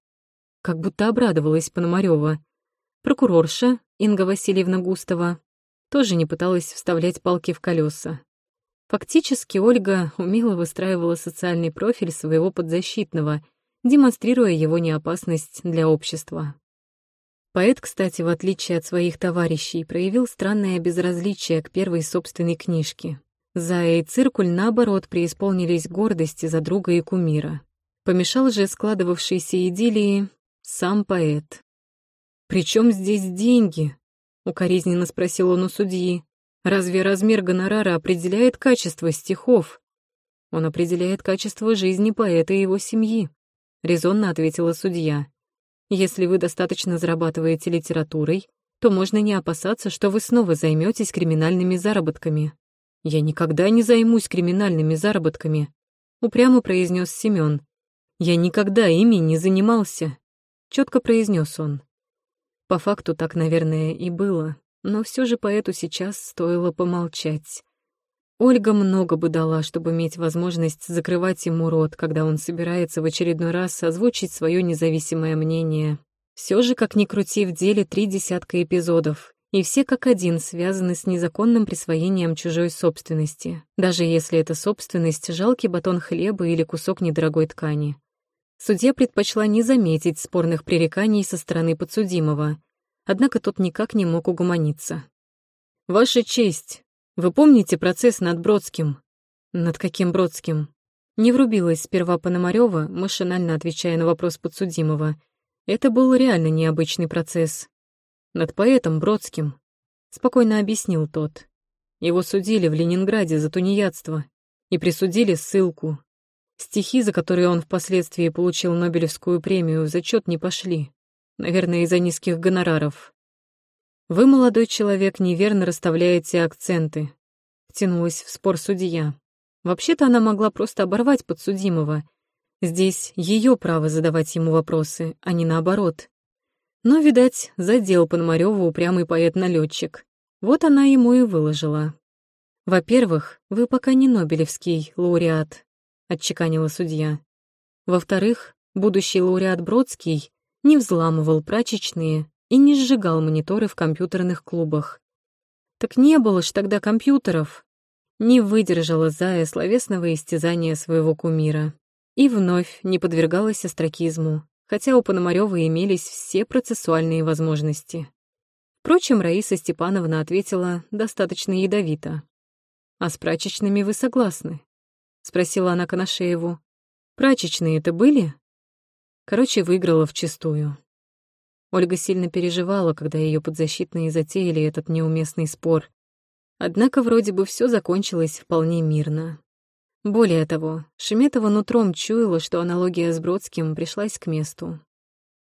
Как будто обрадовалась Пономарёва. Прокурорша Инга Васильевна Густова тоже не пыталась вставлять палки в колеса. Фактически Ольга умело выстраивала социальный профиль своего подзащитного, демонстрируя его неопасность для общества. Поэт, кстати, в отличие от своих товарищей, проявил странное безразличие к первой собственной книжке. Зая и Циркуль, наоборот, преисполнились гордости за друга и кумира. Помешал же складывавшейся идиллии сам поэт. «При чем здесь деньги?» — укоризненно спросил он у судьи. «Разве размер гонорара определяет качество стихов?» «Он определяет качество жизни поэта и его семьи», — резонно ответила судья. Если вы достаточно зарабатываете литературой, то можно не опасаться, что вы снова займетесь криминальными заработками. Я никогда не займусь криминальными заработками, упрямо произнес Семен. Я никогда ими не занимался, четко произнес он. По факту так, наверное, и было, но все же поэту сейчас стоило помолчать. Ольга много бы дала, чтобы иметь возможность закрывать ему рот, когда он собирается в очередной раз озвучить свое независимое мнение. Все же, как ни крути, в деле три десятка эпизодов, и все как один связаны с незаконным присвоением чужой собственности, даже если эта собственность — жалкий батон хлеба или кусок недорогой ткани. Судья предпочла не заметить спорных пререканий со стороны подсудимого, однако тот никак не мог угомониться. «Ваша честь, вы помните процесс над Бродским?» «Над каким Бродским?» Не врубилась сперва Пономарёва, машинально отвечая на вопрос подсудимого. Это был реально необычный процесс. Над поэтом Бродским. Спокойно объяснил тот. Его судили в Ленинграде за тунеядство и присудили ссылку. Стихи, за которые он впоследствии получил Нобелевскую премию, в зачет не пошли. Наверное, из-за низких гонораров. Вы, молодой человек, неверно расставляете акценты. Втянулась в спор судья. Вообще-то она могла просто оборвать подсудимого. Здесь ее право задавать ему вопросы, а не наоборот. Но, видать, задел Пономарёва упрямый поэт-налетчик. Вот она ему и выложила. «Во-первых, вы пока не Нобелевский лауреат», — отчеканила судья. «Во-вторых, будущий лауреат Бродский не взламывал прачечные и не сжигал мониторы в компьютерных клубах. Так не было ж тогда компьютеров, не выдержала Зая словесного истязания своего кумира и вновь не подвергалась остракизму, хотя у Пономарёва имелись все процессуальные возможности. Впрочем, Раиса Степановна ответила достаточно ядовито. «А с прачечными вы согласны?» — спросила она Коношееву. «Прачечные-то были?» Короче, выиграла вчистую. Ольга сильно переживала, когда ее подзащитные затеяли этот неуместный спор, Однако вроде бы все закончилось вполне мирно. Более того, Шеметова нутром чуяла, что аналогия с Бродским пришлась к месту.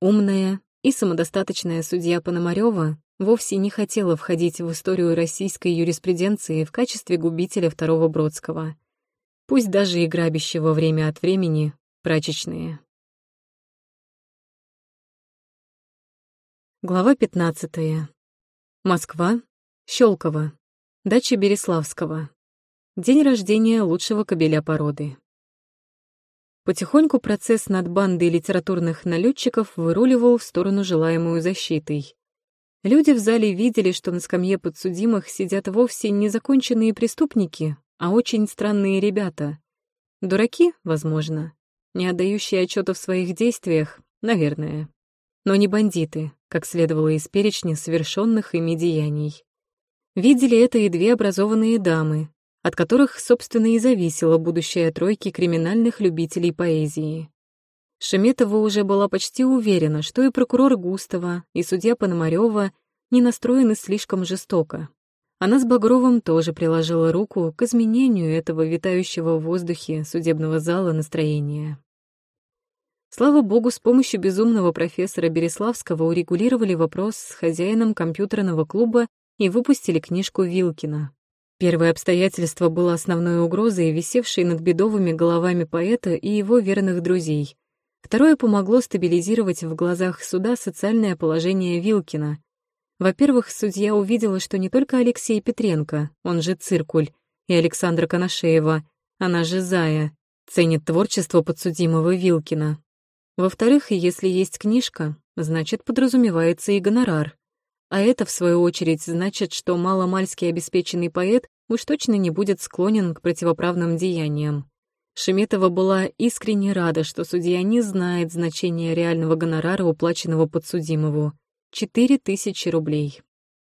Умная и самодостаточная судья Пономарёва вовсе не хотела входить в историю российской юриспруденции в качестве губителя второго Бродского, пусть даже и грабящего время от времени прачечные. Глава 15. Москва. Щелково. Дача Береславского. День рождения лучшего кобеля породы. Потихоньку процесс над бандой литературных налетчиков выруливал в сторону желаемую защитой. Люди в зале видели, что на скамье подсудимых сидят вовсе не законченные преступники, а очень странные ребята. Дураки, возможно, не отдающие отчета в своих действиях, наверное. Но не бандиты, как следовало из перечня совершенных ими деяний. Видели это и две образованные дамы, от которых, собственно, и зависело будущее тройки криминальных любителей поэзии. Шеметова уже была почти уверена, что и прокурор Густава, и судья Пономарёва не настроены слишком жестоко. Она с Багровым тоже приложила руку к изменению этого витающего в воздухе судебного зала настроения. Слава богу, с помощью безумного профессора Береславского урегулировали вопрос с хозяином компьютерного клуба и выпустили книжку Вилкина. Первое обстоятельство было основной угрозой, висевшей над бедовыми головами поэта и его верных друзей. Второе помогло стабилизировать в глазах суда социальное положение Вилкина. Во-первых, судья увидела, что не только Алексей Петренко, он же Циркуль, и Александра Коношеева, она же Зая, ценит творчество подсудимого Вилкина. Во-вторых, если есть книжка, значит, подразумевается и гонорар. А это, в свою очередь, значит, что маломальски обеспеченный поэт уж точно не будет склонен к противоправным деяниям. Шеметова была искренне рада, что судья не знает значения реального гонорара, уплаченного подсудимому. Четыре тысячи рублей.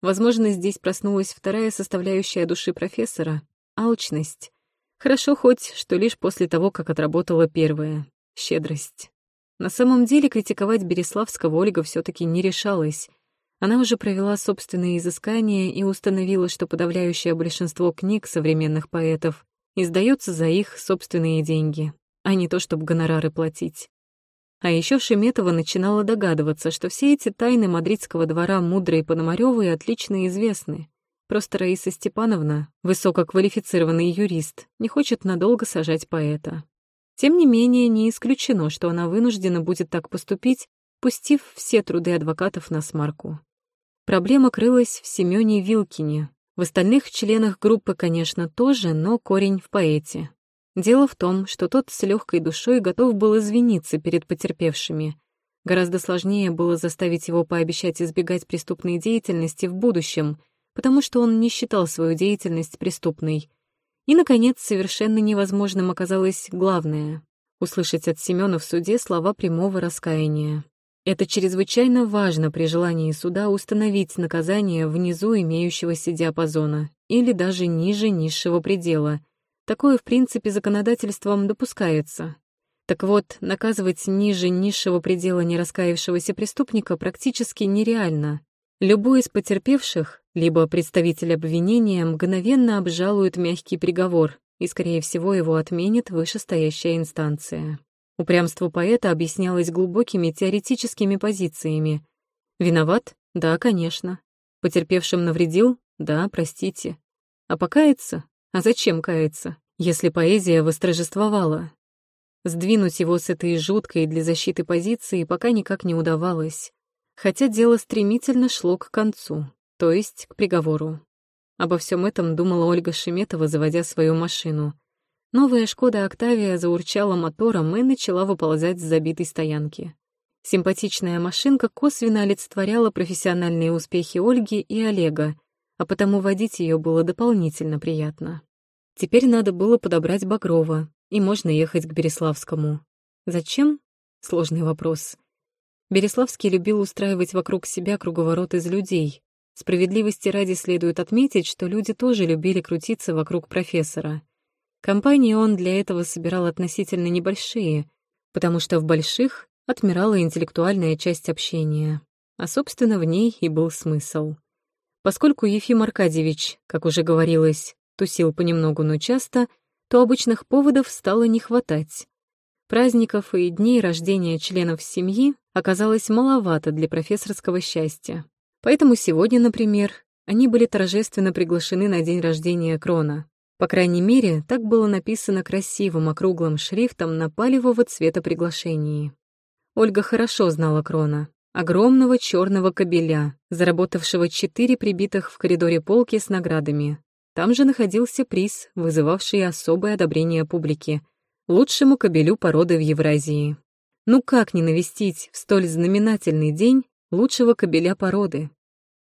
Возможно, здесь проснулась вторая составляющая души профессора — алчность. Хорошо хоть, что лишь после того, как отработала первая — щедрость. На самом деле критиковать Береславского Ольга все таки не решалась. Она уже провела собственные изыскания и установила, что подавляющее большинство книг современных поэтов издается за их собственные деньги, а не то, чтобы гонорары платить. А еще Шеметова начинала догадываться, что все эти тайны мадридского двора мудрой Пономарёвой отлично известны. Просто Раиса Степановна, высококвалифицированный юрист, не хочет надолго сажать поэта. Тем не менее, не исключено, что она вынуждена будет так поступить, пустив все труды адвокатов на смарку. Проблема крылась в Семёне Вилкине. В остальных членах группы, конечно, тоже, но корень в поэте. Дело в том, что тот с легкой душой готов был извиниться перед потерпевшими. Гораздо сложнее было заставить его пообещать избегать преступной деятельности в будущем, потому что он не считал свою деятельность преступной. И, наконец, совершенно невозможным оказалось главное услышать от Семёна в суде слова прямого раскаяния. Это чрезвычайно важно при желании суда установить наказание внизу имеющегося диапазона или даже ниже низшего предела. Такое, в принципе, законодательством допускается. Так вот, наказывать ниже низшего предела нераскаявшегося преступника практически нереально. Любой из потерпевших, либо представитель обвинения, мгновенно обжалует мягкий приговор, и, скорее всего, его отменит вышестоящая инстанция. Упрямство поэта объяснялось глубокими теоретическими позициями. Виноват? Да, конечно. Потерпевшим навредил? Да, простите. А покаяться? А зачем каяться, если поэзия восторжествовала? Сдвинуть его с этой жуткой для защиты позиции пока никак не удавалось, хотя дело стремительно шло к концу, то есть к приговору. Обо всем этом думала Ольга Шеметова, заводя свою машину — Новая «Шкода Октавия» заурчала мотором и начала выползать с забитой стоянки. Симпатичная машинка косвенно олицетворяла профессиональные успехи Ольги и Олега, а потому водить ее было дополнительно приятно. Теперь надо было подобрать Багрова, и можно ехать к Береславскому. Зачем? Сложный вопрос. Береславский любил устраивать вокруг себя круговорот из людей. Справедливости ради следует отметить, что люди тоже любили крутиться вокруг профессора. Компании он для этого собирал относительно небольшие, потому что в больших отмирала интеллектуальная часть общения, а, собственно, в ней и был смысл. Поскольку Ефим Аркадьевич, как уже говорилось, тусил понемногу, но часто, то обычных поводов стало не хватать. Праздников и дней рождения членов семьи оказалось маловато для профессорского счастья. Поэтому сегодня, например, они были торжественно приглашены на день рождения Крона, по крайней мере, так было написано красивым округлым шрифтом на палевого цвета приглашении. Ольга хорошо знала Крона, огромного черного кобеля, заработавшего четыре прибитых в коридоре полки с наградами. Там же находился приз, вызывавший особое одобрение публики — лучшему кобелю породы в Евразии. Ну как не навестить в столь знаменательный день лучшего кобеля породы?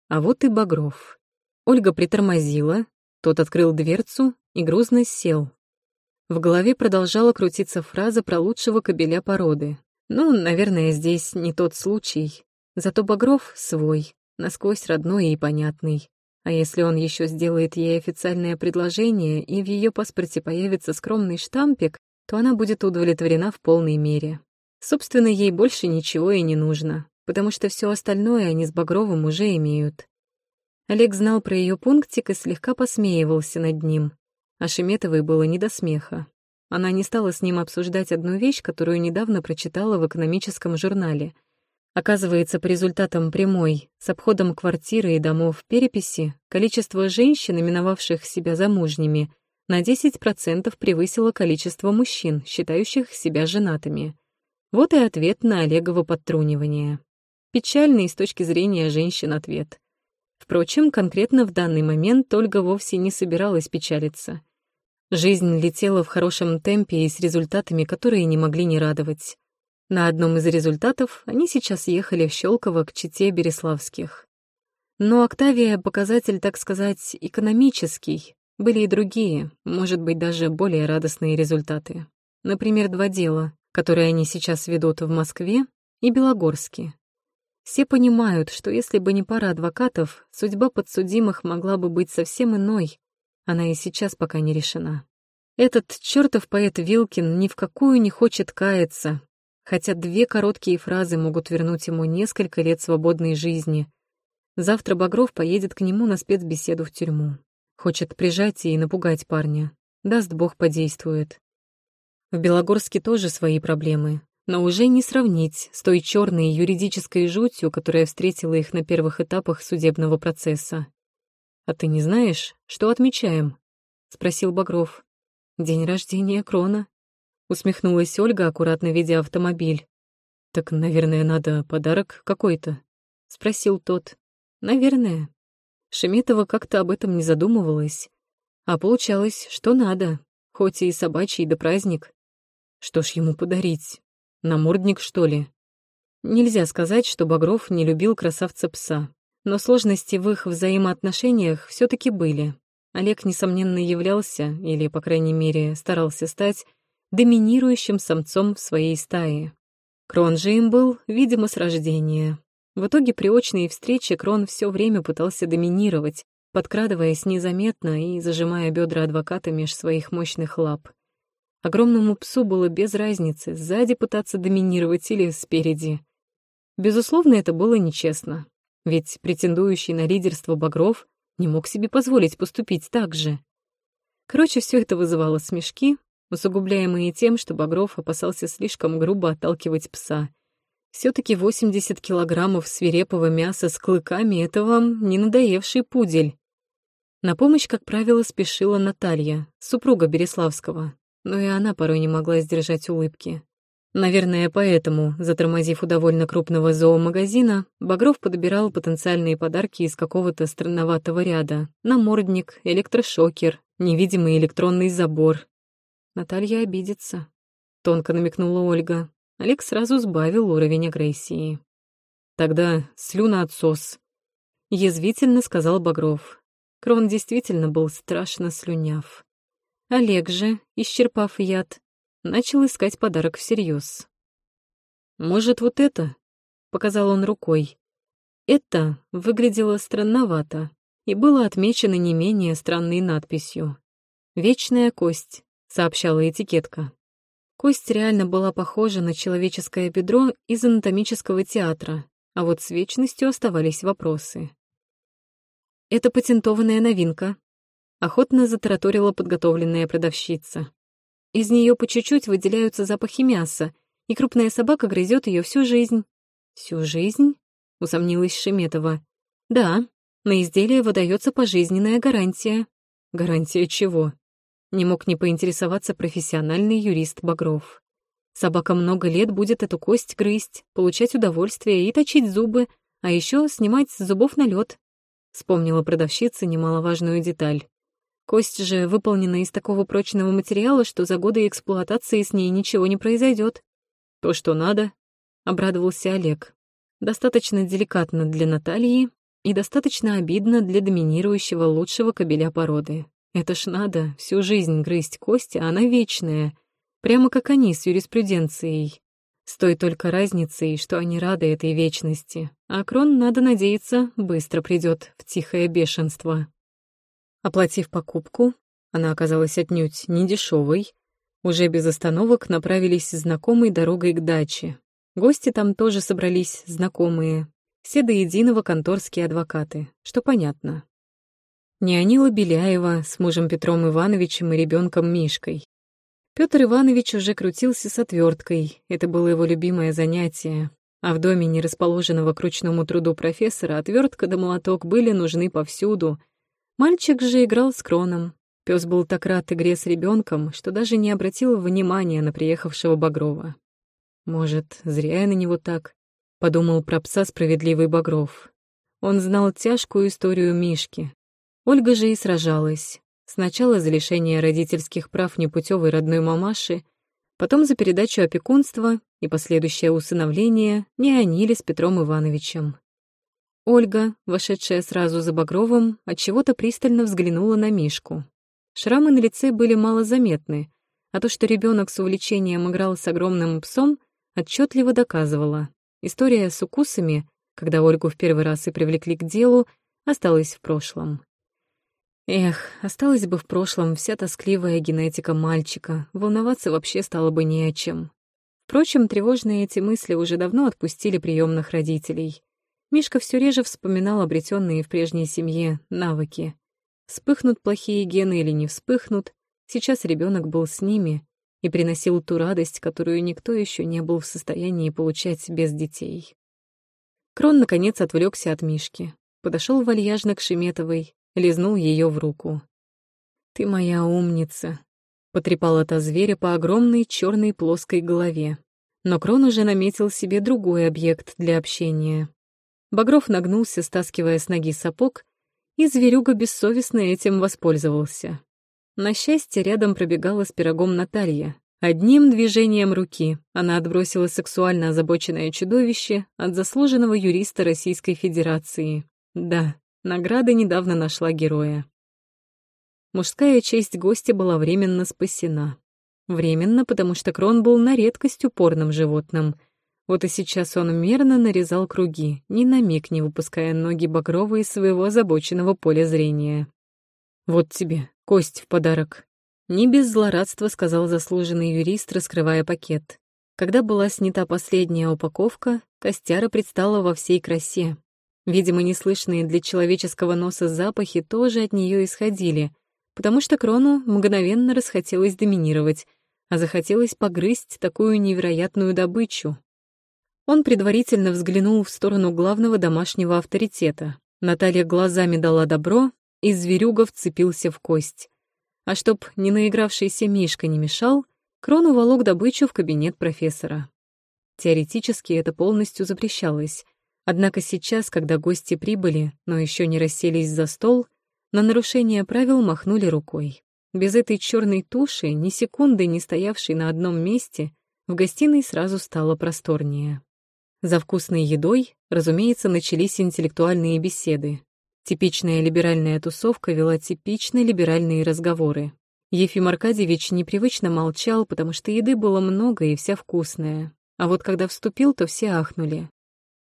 А вот и Багров. Ольга притормозила, тот открыл дверцу и грузно сел. В голове продолжала крутиться фраза про лучшего кобеля породы. Ну, наверное, здесь не тот случай. Зато Багров свой, насквозь родной и понятный. А если он еще сделает ей официальное предложение, и в ее паспорте появится скромный штампик, то она будет удовлетворена в полной мере. Собственно, ей больше ничего и не нужно, потому что все остальное они с Багровым уже имеют. Олег знал про ее пунктик и слегка посмеивался над ним, а Шеметовой было не до смеха. Она не стала с ним обсуждать одну вещь, которую недавно прочитала в экономическом журнале. Оказывается, по результатам прямой, с обходом квартиры и домов переписи, количество женщин, именовавших себя замужними, на 10% превысило количество мужчин, считающих себя женатыми. Вот и ответ на Олегово подтрунивание. Печальный с точки зрения женщин ответ. Впрочем, конкретно в данный момент Ольга вовсе не собиралась печалиться. Жизнь летела в хорошем темпе и с результатами, которые не могли не радовать. На одном из результатов они сейчас ехали в Щелково к Чите Береславских. Но Октавия — показатель, так сказать, экономический. Были и другие, может быть, даже более радостные результаты. Например, два дела, которые они сейчас ведут в Москве и Белогорске. Все понимают, что если бы не пара адвокатов, судьба подсудимых могла бы быть совсем иной, она и сейчас пока не решена. Этот чертов поэт Вилкин ни в какую не хочет каяться, хотя две короткие фразы могут вернуть ему несколько лет свободной жизни. Завтра Багров поедет к нему на спецбеседу в тюрьму. Хочет прижать и напугать парня. Даст бог подействует. В Белогорске тоже свои проблемы, но уже не сравнить с той черной юридической жутью, которая встретила их на первых этапах судебного процесса. «А ты не знаешь, что отмечаем?» — спросил Багров. «День рождения Крона», — усмехнулась Ольга, аккуратно ведя автомобиль. «Так, наверное, надо подарок какой-то?» — спросил тот. «Наверное». Шеметова как-то об этом не задумывалась. А получалось, что надо, хоть и собачий да праздник. Что ж ему подарить? Намордник, что ли? Нельзя сказать, что Багров не любил красавца-пса. Но сложности в их взаимоотношениях все таки были. Олег, несомненно, являлся, или, по крайней мере, старался стать, доминирующим самцом в своей стае. Крон же им был, видимо, с рождения. В итоге при очной встрече Крон все время пытался доминировать, подкрадываясь незаметно и зажимая бедра адвоката меж своих мощных лап. Огромному псу было без разницы, сзади пытаться доминировать или спереди. Безусловно, это было нечестно, ведь претендующий на лидерство Багров не мог себе позволить поступить так же. Короче, все это вызывало смешки, усугубляемые тем, что Багров опасался слишком грубо отталкивать пса. Все таки 80 килограммов свирепого мяса с клыками — это вам не надоевший пудель. На помощь, как правило, спешила Наталья, супруга Береславского, но и она порой не могла сдержать улыбки. Наверное, поэтому, затормозив у довольно крупного зоомагазина, Багров подбирал потенциальные подарки из какого-то странноватого ряда. Намордник, электрошокер, невидимый электронный забор. Наталья обидится. Тонко намекнула Ольга. Олег сразу сбавил уровень агрессии. «Тогда слюна отсос», — язвительно сказал Багров. Крон действительно был страшно слюняв. Олег же, исчерпав яд, начал искать подарок всерьез. «Может, вот это?» — показал он рукой. Это выглядело странновато и было отмечено не менее странной надписью. «Вечная кость», — сообщала этикетка. Кость реально была похожа на человеческое бедро из анатомического театра, а вот с вечностью оставались вопросы. «Это патентованная новинка», — охотно затараторила подготовленная продавщица. Из нее по чуть-чуть выделяются запахи мяса, и крупная собака грызет ее всю жизнь. Всю жизнь? усомнилась Шеметова. Да, на изделие выдается пожизненная гарантия. Гарантия чего? Не мог не поинтересоваться профессиональный юрист Багров. Собака много лет будет эту кость грызть, получать удовольствие и точить зубы, а еще снимать с зубов налет. Вспомнила продавщица немаловажную деталь. Кость же выполнена из такого прочного материала, что за годы эксплуатации с ней ничего не произойдет. То, что надо, обрадовался Олег. Достаточно деликатно для Натальи и достаточно обидно для доминирующего лучшего кобеля породы. Это ж надо всю жизнь грызть кости, а она вечная, прямо как они с юриспруденцией. С той только разницей, что они рады этой вечности, а Крон, надо надеяться, быстро придет в тихое бешенство. Оплатив покупку, она оказалась отнюдь не дешевой, уже без остановок направились знакомой дорогой к даче. Гости там тоже собрались знакомые, все до единого конторские адвокаты, что понятно. Неонила Беляева с мужем Петром Ивановичем и ребенком Мишкой. Петр Иванович уже крутился с отверткой, это было его любимое занятие, а в доме нерасположенного к ручному труду профессора отвертка да молоток были нужны повсюду, Мальчик же играл с Кроном. Пес был так рад игре с ребенком, что даже не обратил внимания на приехавшего Багрова. «Может, зря я на него так?» — подумал про пса справедливый Багров. Он знал тяжкую историю Мишки. Ольга же и сражалась. Сначала за лишение родительских прав непутевой родной мамаши, потом за передачу опекунства и последующее усыновление не они ли с Петром Ивановичем. Ольга, вошедшая сразу за Багровым, отчего-то пристально взглянула на Мишку. Шрамы на лице были малозаметны, а то, что ребенок с увлечением играл с огромным псом, отчетливо доказывала. История с укусами, когда Ольгу в первый раз и привлекли к делу, осталась в прошлом. Эх, осталась бы в прошлом вся тоскливая генетика мальчика, волноваться вообще стало бы не о чем. Впрочем, тревожные эти мысли уже давно отпустили приемных родителей. Мишка все реже вспоминал обретенные в прежней семье навыки. Вспыхнут плохие гены или не вспыхнут, сейчас ребенок был с ними и приносил ту радость, которую никто еще не был в состоянии получать без детей. Крон, наконец, отвлекся от Мишки, подошел вальяжно к Шеметовой, лизнул ее в руку. «Ты моя умница», — потрепала та зверя по огромной черной плоской голове. Но Крон уже наметил себе другой объект для общения. Багров нагнулся, стаскивая с ноги сапог, и зверюга бессовестно этим воспользовался. На счастье, рядом пробегала с пирогом Наталья. Одним движением руки она отбросила сексуально озабоченное чудовище от заслуженного юриста Российской Федерации. Да, награда недавно нашла героя. Мужская честь гостя была временно спасена. Временно, потому что Крон был на редкость упорным животным. Вот и сейчас он мерно нарезал круги, ни на миг не выпуская ноги Багрова из своего озабоченного поля зрения. «Вот тебе, кость в подарок», — не без злорадства сказал заслуженный юрист, раскрывая пакет. Когда была снята последняя упаковка, Костяра предстала во всей красе. Видимо, неслышные для человеческого носа запахи тоже от нее исходили, потому что Крону мгновенно расхотелось доминировать, а захотелось погрызть такую невероятную добычу. Он предварительно взглянул в сторону главного домашнего авторитета. Наталья глазами дала добро, и зверюга вцепился в кость. А чтоб не наигравшийся Мишка не мешал, Крон уволок добычу в кабинет профессора. Теоретически это полностью запрещалось. Однако сейчас, когда гости прибыли, но еще не расселись за стол, на нарушение правил махнули рукой. Без этой черной туши, ни секунды не стоявшей на одном месте, в гостиной сразу стало просторнее. За вкусной едой, разумеется, начались интеллектуальные беседы. Типичная либеральная тусовка вела типичные либеральные разговоры. Ефим Аркадьевич непривычно молчал, потому что еды было много и вся вкусная. А вот когда вступил, то все ахнули.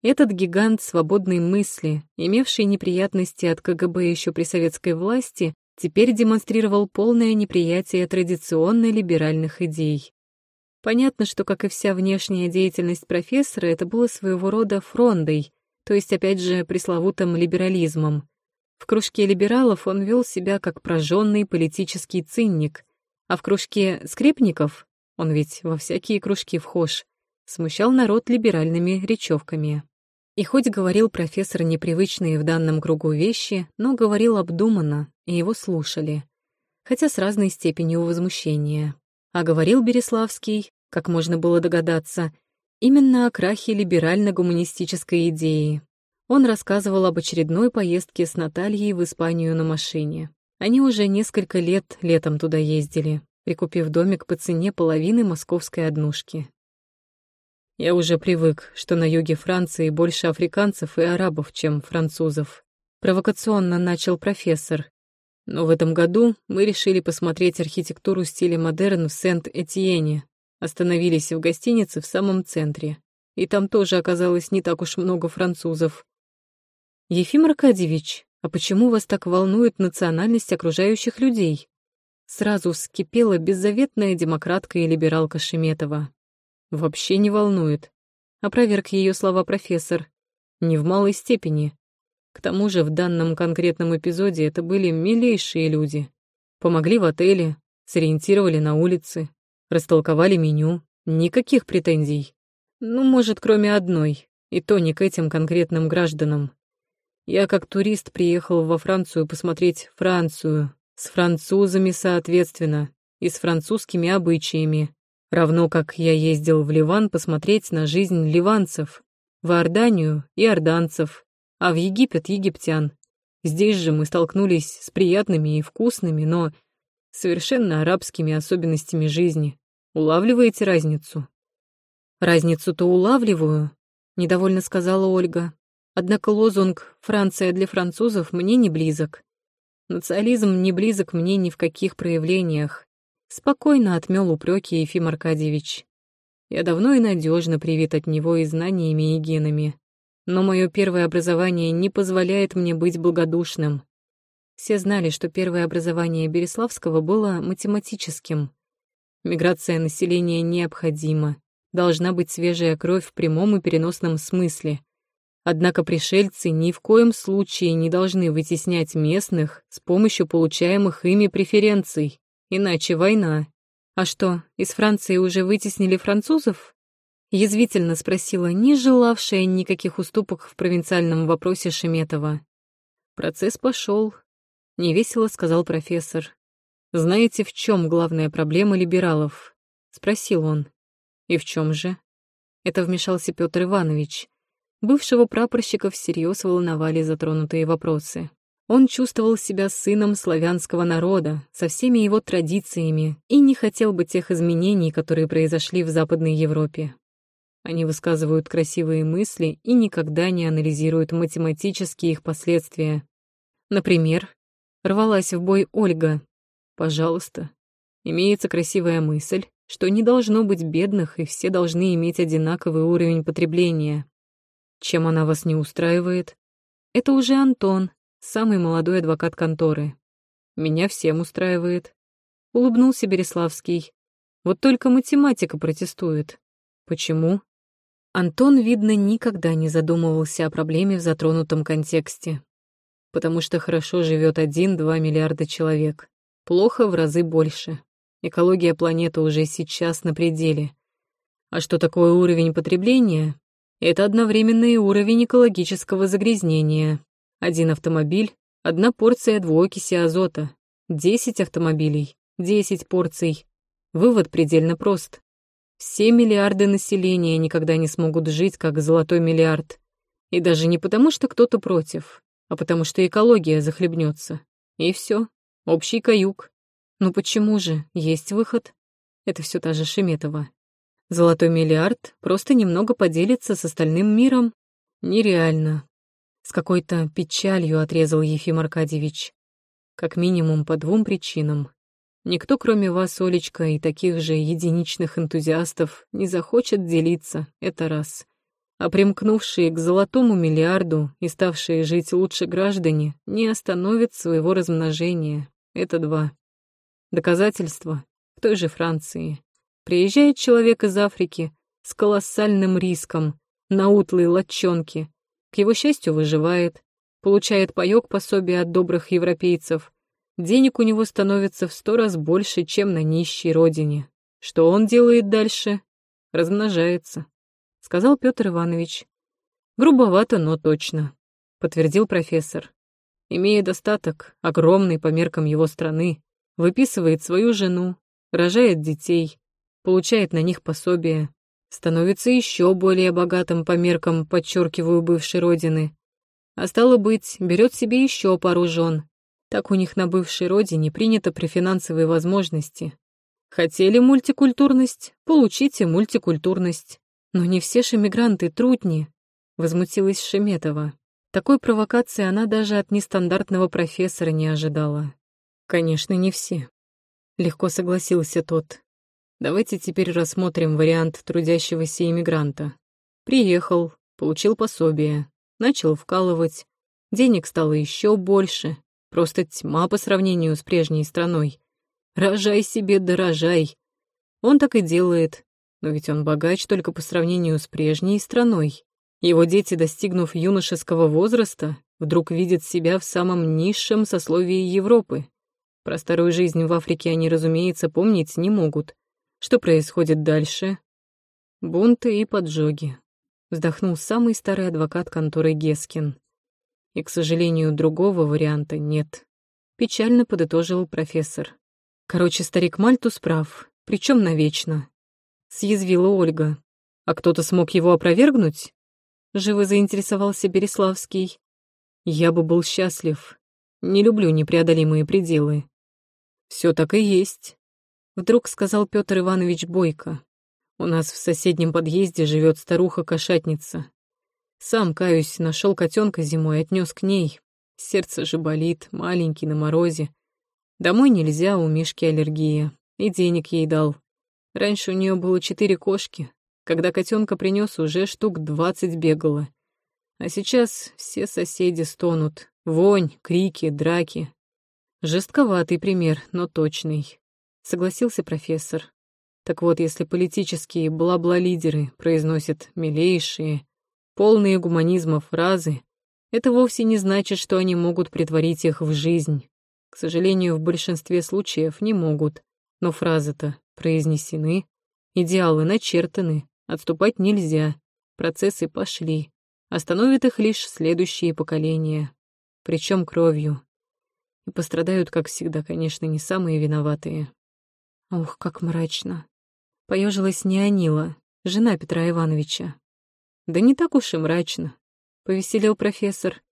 Этот гигант свободной мысли, имевший неприятности от КГБ еще при советской власти, теперь демонстрировал полное неприятие традиционно либеральных идей. Понятно, что, как и вся внешняя деятельность профессора, это было своего рода фрондой, то есть, опять же, пресловутым либерализмом. В кружке либералов он вел себя как прожженный политический цинник, а в кружке скрипников, он ведь во всякие кружки вхож, смущал народ либеральными речевками. И хоть говорил профессор непривычные в данном кругу вещи, но говорил обдуманно, и его слушали, хотя с разной степенью возмущения. А говорил Береславский, как можно было догадаться, именно о крахе либерально-гуманистической идеи. Он рассказывал об очередной поездке с Натальей в Испанию на машине. Они уже несколько лет летом туда ездили, прикупив домик по цене половины московской однушки. Я уже привык, что на юге Франции больше африканцев и арабов, чем французов. Провокационно начал профессор. Но в этом году мы решили посмотреть архитектуру стиля модерн в Сент-Этьене. Остановились в гостинице в самом центре. И там тоже оказалось не так уж много французов. «Ефим Аркадьевич, а почему вас так волнует национальность окружающих людей?» Сразу вскипела беззаветная демократка и либералка Шеметова. Вообще не волнует. Опроверг ее слова профессор. Не в малой степени. К тому же в данном конкретном эпизоде это были милейшие люди. Помогли в отеле, сориентировали на улице, растолковали меню. Никаких претензий. Ну, может, кроме одной, и то не к этим конкретным гражданам. Я как турист приехал во Францию посмотреть Францию, с французами соответственно, и с французскими обычаями, Равно как я ездил в Ливан посмотреть на жизнь ливанцев, в Иорданию — иорданцев, а в Египет — египтян. Здесь же мы столкнулись с приятными и вкусными, но совершенно арабскими особенностями жизни. Улавливаете разницу? Разницу-то улавливаю, недовольно сказала Ольга. Однако лозунг «Франция для французов» мне не близок. Национализм не близок мне ни в каких проявлениях. Спокойно отмел упреки Ефим Аркадьевич. Я давно и надежно привит от него и знаниями, и генами. Но мое первое образование не позволяет мне быть благодушным. Все знали, что первое образование Береславского было математическим. Миграция населения необходима. Должна быть свежая кровь в прямом и переносном смысле. Однако пришельцы ни в коем случае не должны вытеснять местных с помощью получаемых ими преференций. Иначе война. А что, из Франции уже вытеснили французов? Язвительно спросила не желавшая никаких уступок в провинциальном вопросе Шеметова. Процесс пошел. Невесело сказал профессор. Знаете, в чем главная проблема либералов? Спросил он. И в чем же? Это вмешался Петр Иванович. Бывшего прапорщика всерьез волновали затронутые вопросы. Он чувствовал себя сыном славянского народа, со всеми его традициями, и не хотел бы тех изменений, которые произошли в Западной Европе. Они высказывают красивые мысли и никогда не анализируют математически их последствия. Например, рвалась в бой Ольга. Пожалуйста. Имеется красивая мысль, что не должно быть бедных, и все должны иметь одинаковый уровень потребления. Чем она вас не устраивает? Это уже Антон, самый молодой адвокат конторы. Меня всем устраивает. Улыбнулся Береславский. Вот только математика протестует. Почему? Антон, видно, никогда не задумывался о проблеме в затронутом контексте. Потому что хорошо живет один-два миллиарда человек. Плохо в разы больше. Экология планеты уже сейчас на пределе. А что такое уровень потребления? Это одновременный уровень экологического загрязнения. Один автомобиль, одна порция двуокиси азота. Десять автомобилей, десять порций. Вывод предельно прост. Все миллиарды населения никогда не смогут жить, как золотой миллиард. И даже не потому, что кто-то против, а потому что экология захлебнется. И все, общий каюк. Ну почему же? Есть выход. Это все та же Шеметова. Золотой миллиард просто немного поделится с остальным миром. Нереально. С какой-то печалью отрезал Ефим Аркадьевич. Как минимум по двум причинам. Никто, кроме вас, Олечка, и таких же единичных энтузиастов, не захочет делиться, это раз. А примкнувшие к золотому миллиарду и ставшие жить лучше граждане не остановят своего размножения, это два. Доказательства в той же Франции. Приезжает человек из Африки с колоссальным риском на утлые лодчонки. К его счастью, выживает, получает паёк пособия от добрых европейцев, денег у него становится в сто раз больше, чем на нищей родине. Что он делает дальше? Размножается, сказал Петр Иванович. Грубовато, но точно, подтвердил профессор. Имея достаток, огромный по меркам его страны, выписывает свою жену, рожает детей, получает на них пособие, становится еще более богатым по меркам, подчеркиваю, бывшей родины. А стало быть, берет себе еще пару жен, так у них на бывшей родине принято при финансовой возможности. Хотели мультикультурность, получите мультикультурность. Но не все ж эмигранты трудни, возмутилась Шеметова. Такой провокации она даже от нестандартного профессора не ожидала. Конечно, не все. Легко согласился тот. Давайте теперь рассмотрим вариант трудящегося иммигранта. Приехал, получил пособие, начал вкалывать, денег стало еще больше, Просто тьма по сравнению с прежней страной. Рожай себе, дорожай. Он так и делает. Но ведь он богач только по сравнению с прежней страной. Его дети, достигнув юношеского возраста, вдруг видят себя в самом низшем сословии Европы. Про старую жизнь в Африке они, разумеется, помнить не могут. Что происходит дальше? Бунты и поджоги. Вздохнул самый старый адвокат конторы Гескин. И, к сожалению, другого варианта нет. Печально подытожил профессор. Короче, старик Мальтус прав, причем навечно. Съязвила Ольга. А кто-то смог его опровергнуть? Живо заинтересовался Береславский. Я бы был счастлив. Не люблю непреодолимые пределы. Все так и есть. Вдруг сказал Петр Иванович Бойко. У нас в соседнем подъезде живет старуха-кошатница. Сам, каюсь, нашел котенка зимой отнес к ней. Сердце же болит, маленький, на морозе. Домой нельзя, у Мишки аллергия. И денег ей дал. Раньше у нее было четыре кошки. Когда котенка принес, уже штук двадцать бегало. А сейчас все соседи стонут. Вонь, крики, драки. Жестковатый пример, но точный. Согласился профессор. Так вот, если политические бла-бла-лидеры произносят «милейшие», полные гуманизма фразы, это вовсе не значит, что они могут притворить их в жизнь. К сожалению, в большинстве случаев не могут, но фразы-то произнесены, идеалы начертаны, отступать нельзя, процессы пошли, остановят их лишь следующие поколения, причем кровью. И пострадают, как всегда, конечно, не самые виноватые. Ох, как мрачно. Поежилась Неонила, жена Петра Ивановича. Да не так уж и мрачно, повеселил профессор.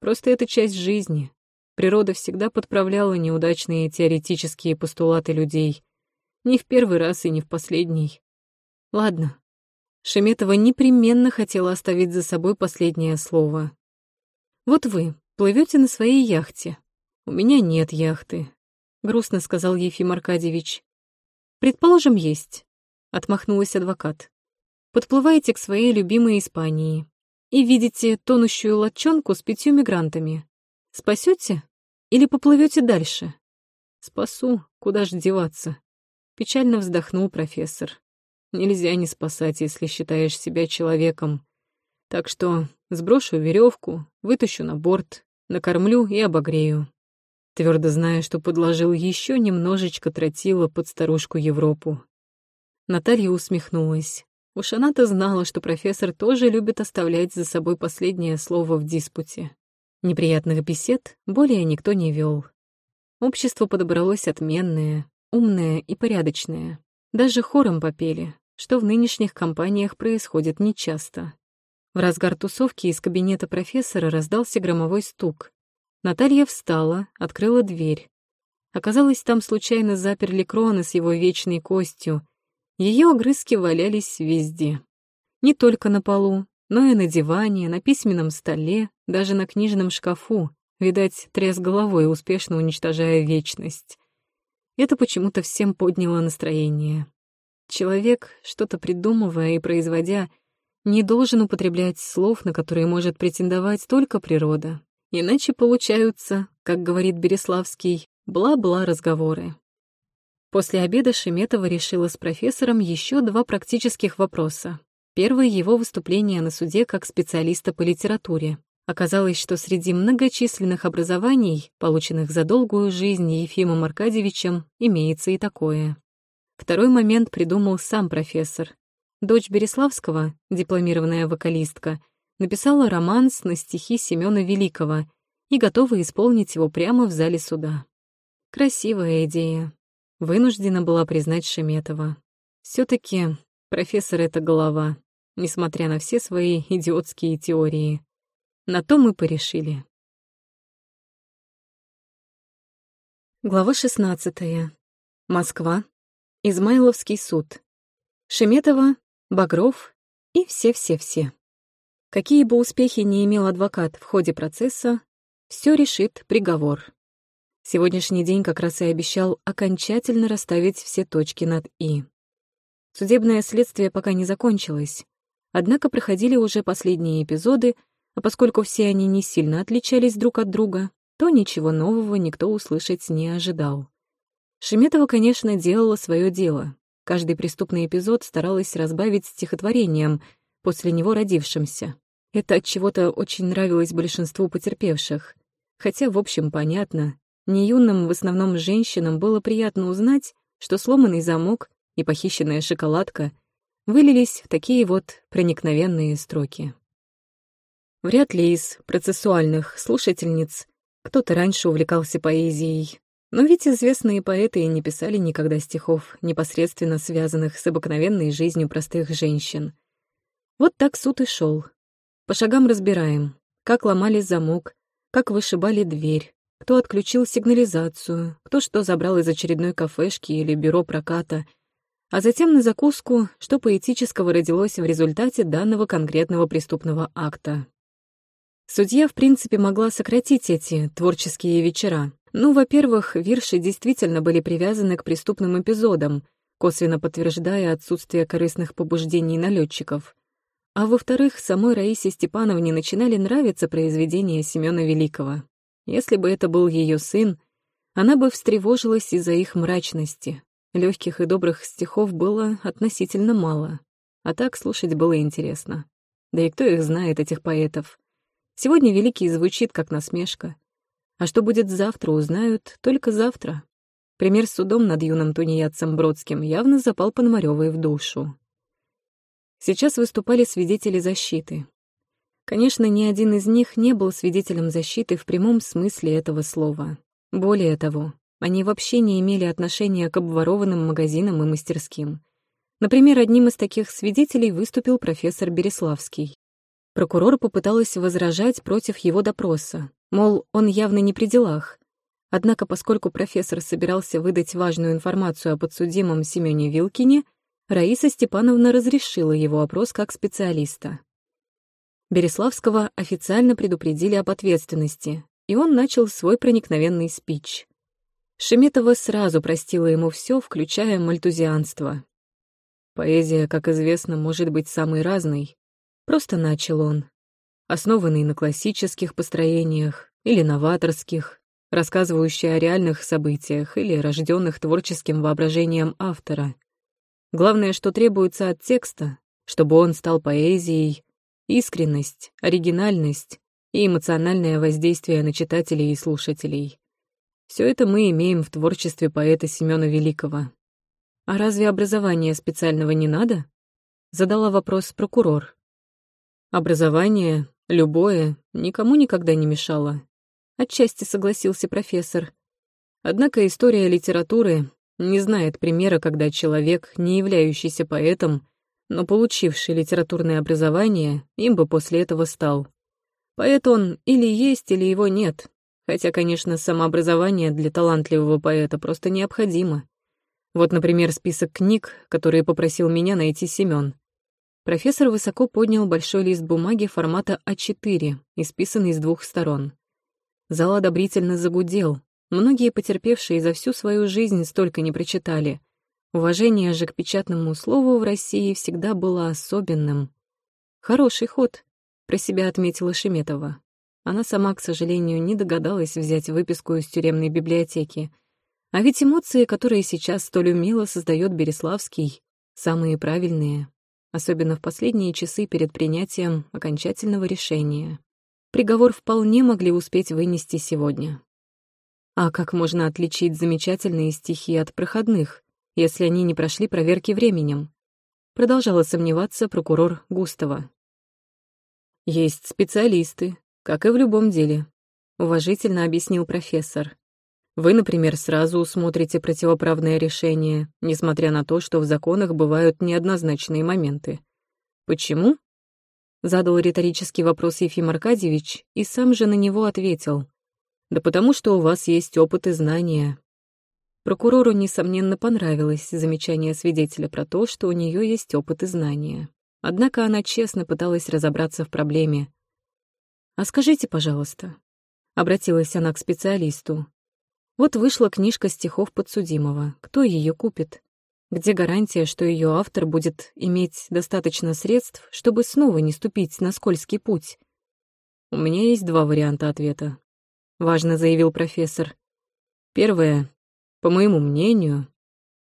Просто это часть жизни. Природа всегда подправляла неудачные теоретические постулаты людей. Не в первый раз и не в последний. Ладно. Шеметова непременно хотела оставить за собой последнее слово. Вот вы плывете на своей яхте. У меня нет яхты, грустно сказал Ефим Аркадьевич. «Предположим, есть», — отмахнулась адвокат. «Подплываете к своей любимой Испании и видите тонущую лодчонку с пятью мигрантами. Спасете или поплывете дальше?» «Спасу, куда ж деваться?» — печально вздохнул профессор. «Нельзя не спасать, если считаешь себя человеком. Так что сброшу веревку, вытащу на борт, накормлю и обогрею твердо зная, что подложил еще немножечко тротила под старушку Европу. Наталья усмехнулась. Уж она-то знала, что профессор тоже любит оставлять за собой последнее слово в диспуте. Неприятных бесед более никто не вел. Общество подобралось отменное, умное и порядочное. Даже хором попели, что в нынешних компаниях происходит нечасто. В разгар тусовки из кабинета профессора раздался громовой стук, Наталья встала, открыла дверь. Оказалось, там случайно заперли крона с его вечной костью. Ее огрызки валялись везде. Не только на полу, но и на диване, на письменном столе, даже на книжном шкафу. Видать, тряс головой, успешно уничтожая вечность. Это почему-то всем подняло настроение. Человек, что-то придумывая и производя, не должен употреблять слов, на которые может претендовать только природа. Иначе получаются, как говорит Береславский, бла-бла разговоры. После обеда Шеметова решила с профессором еще два практических вопроса. Первый — его выступление на суде как специалиста по литературе. Оказалось, что среди многочисленных образований, полученных за долгую жизнь Ефимом Аркадьевичем, имеется и такое. Второй момент придумал сам профессор. Дочь Береславского, дипломированная вокалистка — написала романс на стихи Семёна Великого и готова исполнить его прямо в зале суда. Красивая идея. Вынуждена была признать Шеметова. все таки профессор — это голова, несмотря на все свои идиотские теории. На то мы порешили. Глава 16. Москва. Измайловский суд. Шеметова, Багров и все-все-все. Какие бы успехи не имел адвокат в ходе процесса, все решит приговор. Сегодняшний день как раз и обещал окончательно расставить все точки над «и». Судебное следствие пока не закончилось, однако проходили уже последние эпизоды, а поскольку все они не сильно отличались друг от друга, то ничего нового никто услышать не ожидал. Шеметова, конечно, делала свое дело. Каждый преступный эпизод старалась разбавить стихотворением, после него родившимся. Это от чего-то очень нравилось большинству потерпевших. Хотя, в общем, понятно, не юным, в основном женщинам, было приятно узнать, что сломанный замок и похищенная шоколадка вылились в такие вот проникновенные строки. Вряд ли из процессуальных слушательниц кто-то раньше увлекался поэзией, но ведь известные поэты и не писали никогда стихов, непосредственно связанных с обыкновенной жизнью простых женщин. Вот так суд и шел, по шагам разбираем, как ломали замок, как вышибали дверь, кто отключил сигнализацию, кто что забрал из очередной кафешки или бюро проката, а затем на закуску, что поэтического родилось в результате данного конкретного преступного акта. Судья, в принципе, могла сократить эти творческие вечера. Ну, во-первых, вирши действительно были привязаны к преступным эпизодам, косвенно подтверждая отсутствие корыстных побуждений налетчиков. А во-вторых, самой Раисе Степановне начинали нравиться произведения Семёна Великого. Если бы это был ее сын, она бы встревожилась из-за их мрачности. Легких и добрых стихов было относительно мало. А так слушать было интересно. Да и кто их знает, этих поэтов? Сегодня Великий звучит как насмешка. А что будет завтра, узнают только завтра. Пример с судом над юным тунеядцем Бродским явно запал Пономарёвой в душу. Сейчас выступали свидетели защиты. Конечно, ни один из них не был свидетелем защиты в прямом смысле этого слова. Более того, они вообще не имели отношения к обворованным магазинам и мастерским. Например, одним из таких свидетелей выступил профессор Береславский. Прокурор попыталась возражать против его допроса, мол, он явно не при делах. Однако, поскольку профессор собирался выдать важную информацию о подсудимом Семёне Вилкине, Раиса Степановна разрешила его опрос как специалиста. Береславского официально предупредили об ответственности, и он начал свой проникновенный спич. Шеметова сразу простила ему все, включая мальтузианство. Поэзия, как известно, может быть самой разной. Просто начал он. Основанный на классических построениях или новаторских, рассказывающий о реальных событиях или рожденных творческим воображением автора. Главное, что требуется от текста, чтобы он стал поэзией, искренность, оригинальность и эмоциональное воздействие на читателей и слушателей. Все это мы имеем в творчестве поэта Семёна Великого. «А разве образования специального не надо?» — задала вопрос прокурор. «Образование, любое, никому никогда не мешало», — отчасти согласился профессор. Однако история литературы не знает примера, когда человек, не являющийся поэтом, но получивший литературное образование, им бы после этого стал. Поэт он или есть, или его нет, хотя, конечно, самообразование для талантливого поэта просто необходимо. Вот, например, список книг, которые попросил меня найти Семён. Профессор высоко поднял большой лист бумаги формата А4, исписанный с двух сторон. Зал одобрительно загудел. Многие потерпевшие за всю свою жизнь столько не прочитали. Уважение же к печатному слову в России всегда было особенным. «Хороший ход», — про себя отметила Шеметова. Она сама, к сожалению, не догадалась взять выписку из тюремной библиотеки — а ведь эмоции, которые сейчас столь умело создает Береславский, самые правильные, особенно в последние часы перед принятием окончательного решения. Приговор вполне могли успеть вынести сегодня. А как можно отличить замечательные стихи от проходных, если они не прошли проверки временем? Продолжала сомневаться прокурор Густава. Есть специалисты, как и в любом деле, уважительно объяснил профессор. Вы, например, сразу усмотрите противоправное решение, несмотря на то, что в законах бывают неоднозначные моменты. Почему? Задал риторический вопрос Ефим Аркадьевич и сам же на него ответил. Да потому что у вас есть опыт и знания. Прокурору, несомненно, понравилось замечание свидетеля про то, что у нее есть опыт и знания. Однако она честно пыталась разобраться в проблеме. «А скажите, пожалуйста», — обратилась она к специалисту, вот вышла книжка стихов подсудимого. Кто ее купит? Где гарантия, что ее автор будет иметь достаточно средств, чтобы снова не ступить на скользкий путь? У меня есть два варианта ответа. Важно заявил профессор. Первое. По моему мнению,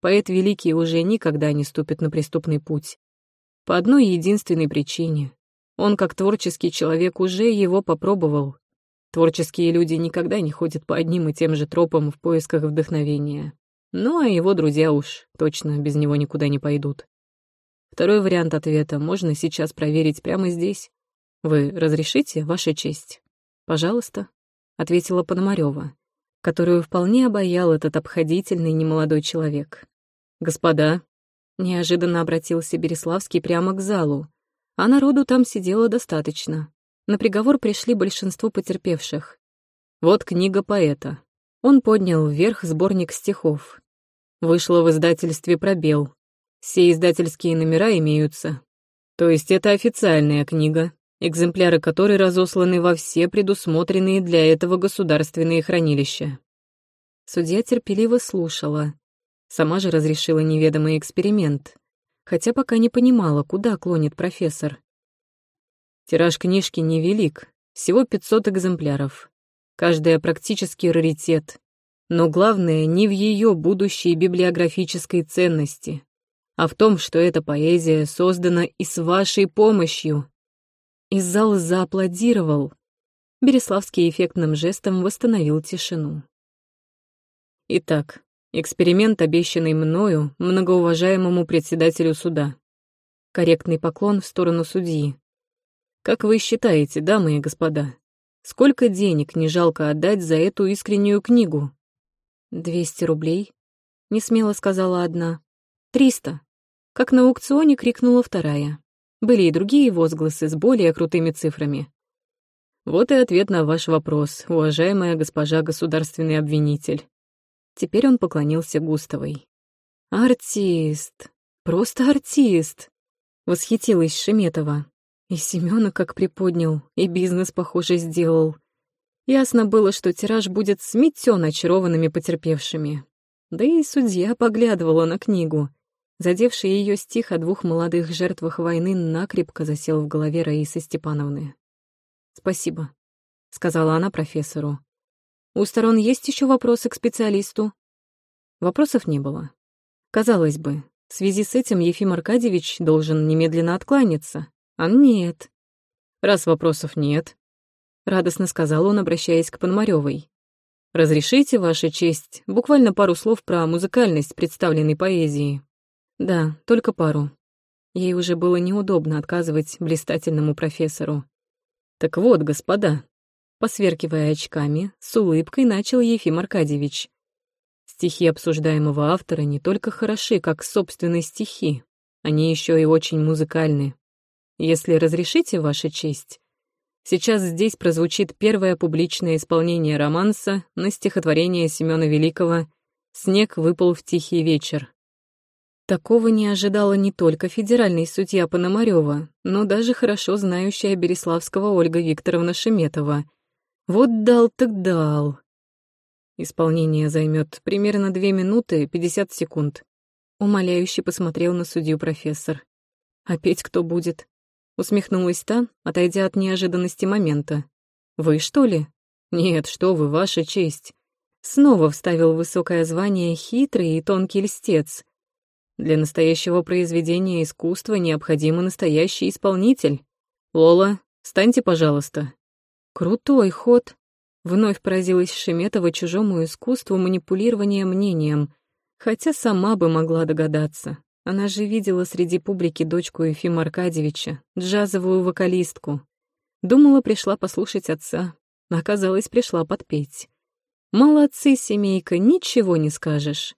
поэт великий уже никогда не ступит на преступный путь. По одной единственной причине. Он, как творческий человек, уже его попробовал Творческие люди никогда не ходят по одним и тем же тропам в поисках вдохновения. Ну, а его друзья уж точно без него никуда не пойдут. Второй вариант ответа можно сейчас проверить прямо здесь. Вы разрешите, Ваша честь? Пожалуйста, ответила Пономарёва, которую вполне обаял этот обходительный немолодой человек. Господа, неожиданно обратился Береславский прямо к залу, а народу там сидело достаточно. На приговор пришли большинство потерпевших. Вот книга поэта. Он поднял вверх сборник стихов. Вышло в издательстве «Пробел». Все издательские номера имеются. То есть это официальная книга, экземпляры которой разосланы во все предусмотренные для этого государственные хранилища. Судья терпеливо слушала. Сама же разрешила неведомый эксперимент, хотя пока не понимала, куда клонит профессор. Тираж книжки невелик, всего 500 экземпляров. Каждая практически раритет. Но главное не в ее будущей библиографической ценности, а в том, что эта поэзия создана и с вашей помощью. И зал зааплодировал. Береславский эффектным жестом восстановил тишину. Итак, эксперимент, обещанный мною, многоуважаемому председателю суда. Корректный поклон в сторону судьи. Как вы считаете, дамы и господа, сколько денег не жалко отдать за эту искреннюю книгу? «Двести рублей», — несмело сказала одна. «Триста», — как на аукционе крикнула вторая. Были и другие возгласы с более крутыми цифрами. Вот и ответ на ваш вопрос, уважаемая госпожа государственный обвинитель. Теперь он поклонился Густовой. «Артист! Просто артист!» — восхитилась Шеметова. И Семёна как приподнял, и бизнес, похоже, сделал. Ясно было, что тираж будет сметен очарованными потерпевшими. Да и судья поглядывала на книгу. Задевший ее стих о двух молодых жертвах войны накрепко засел в голове Раисы Степановны. «Спасибо», — сказала она профессору. «У сторон есть еще вопросы к специалисту?» Вопросов не было. Казалось бы, в связи с этим Ефим Аркадьевич должен немедленно откланяться. А нет. Раз вопросов нет, — радостно сказал он, обращаясь к Пономарёвой. «Разрешите, Ваша честь, буквально пару слов про музыкальность представленной поэзии?» «Да, только пару». Ей уже было неудобно отказывать блистательному профессору. «Так вот, господа», — посверкивая очками, с улыбкой начал Ефим Аркадьевич. «Стихи обсуждаемого автора не только хороши, как собственные стихи, они еще и очень музыкальны. Если разрешите, Ваша честь, сейчас здесь прозвучит первое публичное исполнение романса на стихотворение Семёна Великого «Снег выпал в тихий вечер». Такого не ожидала не только федеральный судья Пономарёва, но даже хорошо знающая Береславского Ольга Викторовна Шеметова. Вот дал так дал. Исполнение займет примерно 2 минуты 50 секунд. Умоляюще посмотрел на судью профессор. Петь кто будет? Усмехнулась та, отойдя от неожиданности момента. «Вы, что ли?» «Нет, что вы, ваша честь». Снова вставил высокое звание хитрый и тонкий льстец. Для настоящего произведения искусства необходим настоящий исполнитель. Лола, встаньте, пожалуйста. Крутой ход. Вновь поразилась Шеметова чужому искусству манипулирования мнением, хотя сама бы могла догадаться. Она же видела среди публики дочку Ефима Аркадьевича, джазовую вокалистку. Думала, пришла послушать отца, оказалось, пришла подпеть. Молодцы, семейка, ничего не скажешь.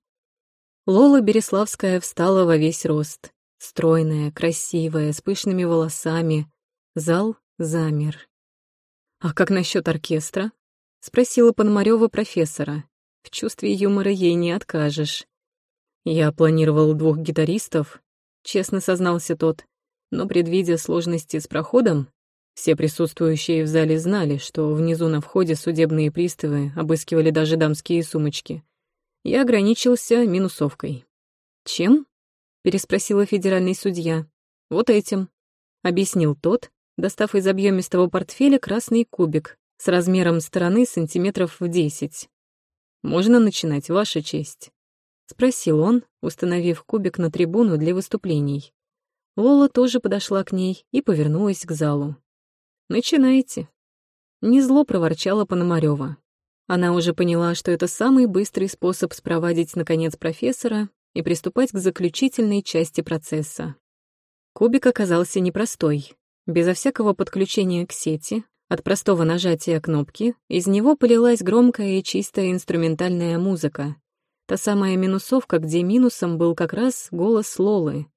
Лола Береславская встала во весь рост. Стройная, красивая, с пышными волосами. Зал замер. «А как насчет оркестра?» — спросила Пономарёва профессора. В чувстве юмора ей не откажешь. «Я планировал двух гитаристов», — честно сознался тот, но, предвидя сложности с проходом, все присутствующие в зале знали, что внизу на входе судебные приставы обыскивали даже дамские сумочки — я ограничился минусовкой. «Чем?» — переспросила федеральный судья. «Вот этим», — объяснил тот, достав из объемистого портфеля красный кубик с размером стороны сантиметров в десять. «Можно начинать, Ваша честь?» — спросил он, установив кубик на трибуну для выступлений. Лола тоже подошла к ней и повернулась к залу. «Начинайте». Незло проворчала Пономарёва. Она уже поняла, что это самый быстрый способ спровадить, наконец, профессора и приступать к заключительной части процесса. Кубик оказался непростой. Безо всякого подключения к сети, от простого нажатия кнопки, из него полилась громкая и чистая инструментальная музыка. Та самая минусовка, где минусом был как раз голос Лолы.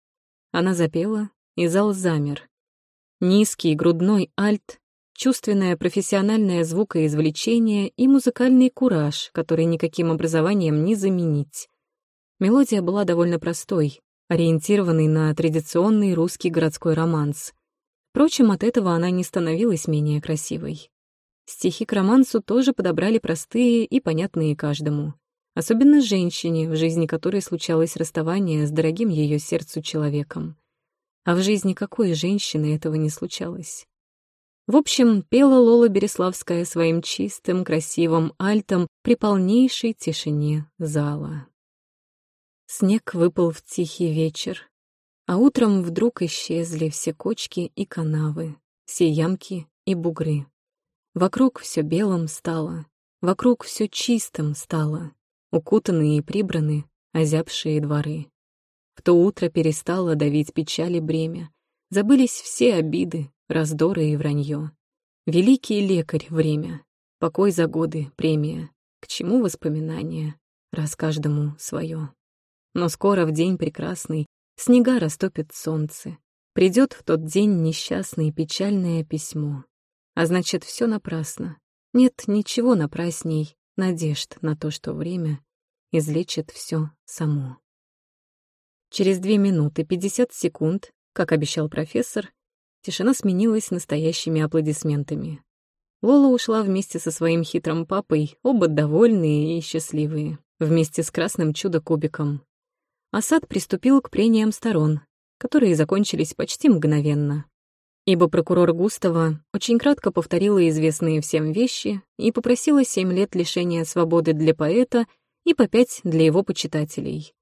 Она запела, и зал замер. Низкий грудной альт чувственное профессиональное звукоизвлечение и музыкальный кураж, который никаким образованием не заменить. Мелодия была довольно простой, ориентированной на традиционный русский городской романс. Впрочем, от этого она не становилась менее красивой. Стихи к романсу тоже подобрали простые и понятные каждому. Особенно женщине, в жизни которой случалось расставание с дорогим ее сердцу человеком. А в жизни какой женщины этого не случалось? В общем, пела Лола Береславская своим чистым, красивым альтом при полнейшей тишине зала. Снег выпал в тихий вечер, а утром вдруг исчезли все кочки и канавы, все ямки и бугры. Вокруг все белым стало, вокруг все чистым стало, укутанные и прибраны озябшие дворы. В то утро перестало давить печали бремя, забылись все обиды, раздоры и вранье. Великий лекарь — время, покой за годы — премия. К чему воспоминания, раз каждому свое. Но скоро в день прекрасный снега растопит солнце. Придет в тот день несчастное печальное письмо. А значит, все напрасно. Нет ничего напрасней надежд на то, что время излечит все само. Через две минуты пятьдесят секунд, как обещал профессор, Тишина сменилась настоящими аплодисментами. Лола ушла вместе со своим хитрым папой, оба довольные и счастливые, вместе с красным чудо-кубиком. Асад приступил к прениям сторон, которые закончились почти мгновенно. Ибо прокурор Густава очень кратко повторила известные всем вещи и попросила семь лет лишения свободы для поэта и по пять для его почитателей.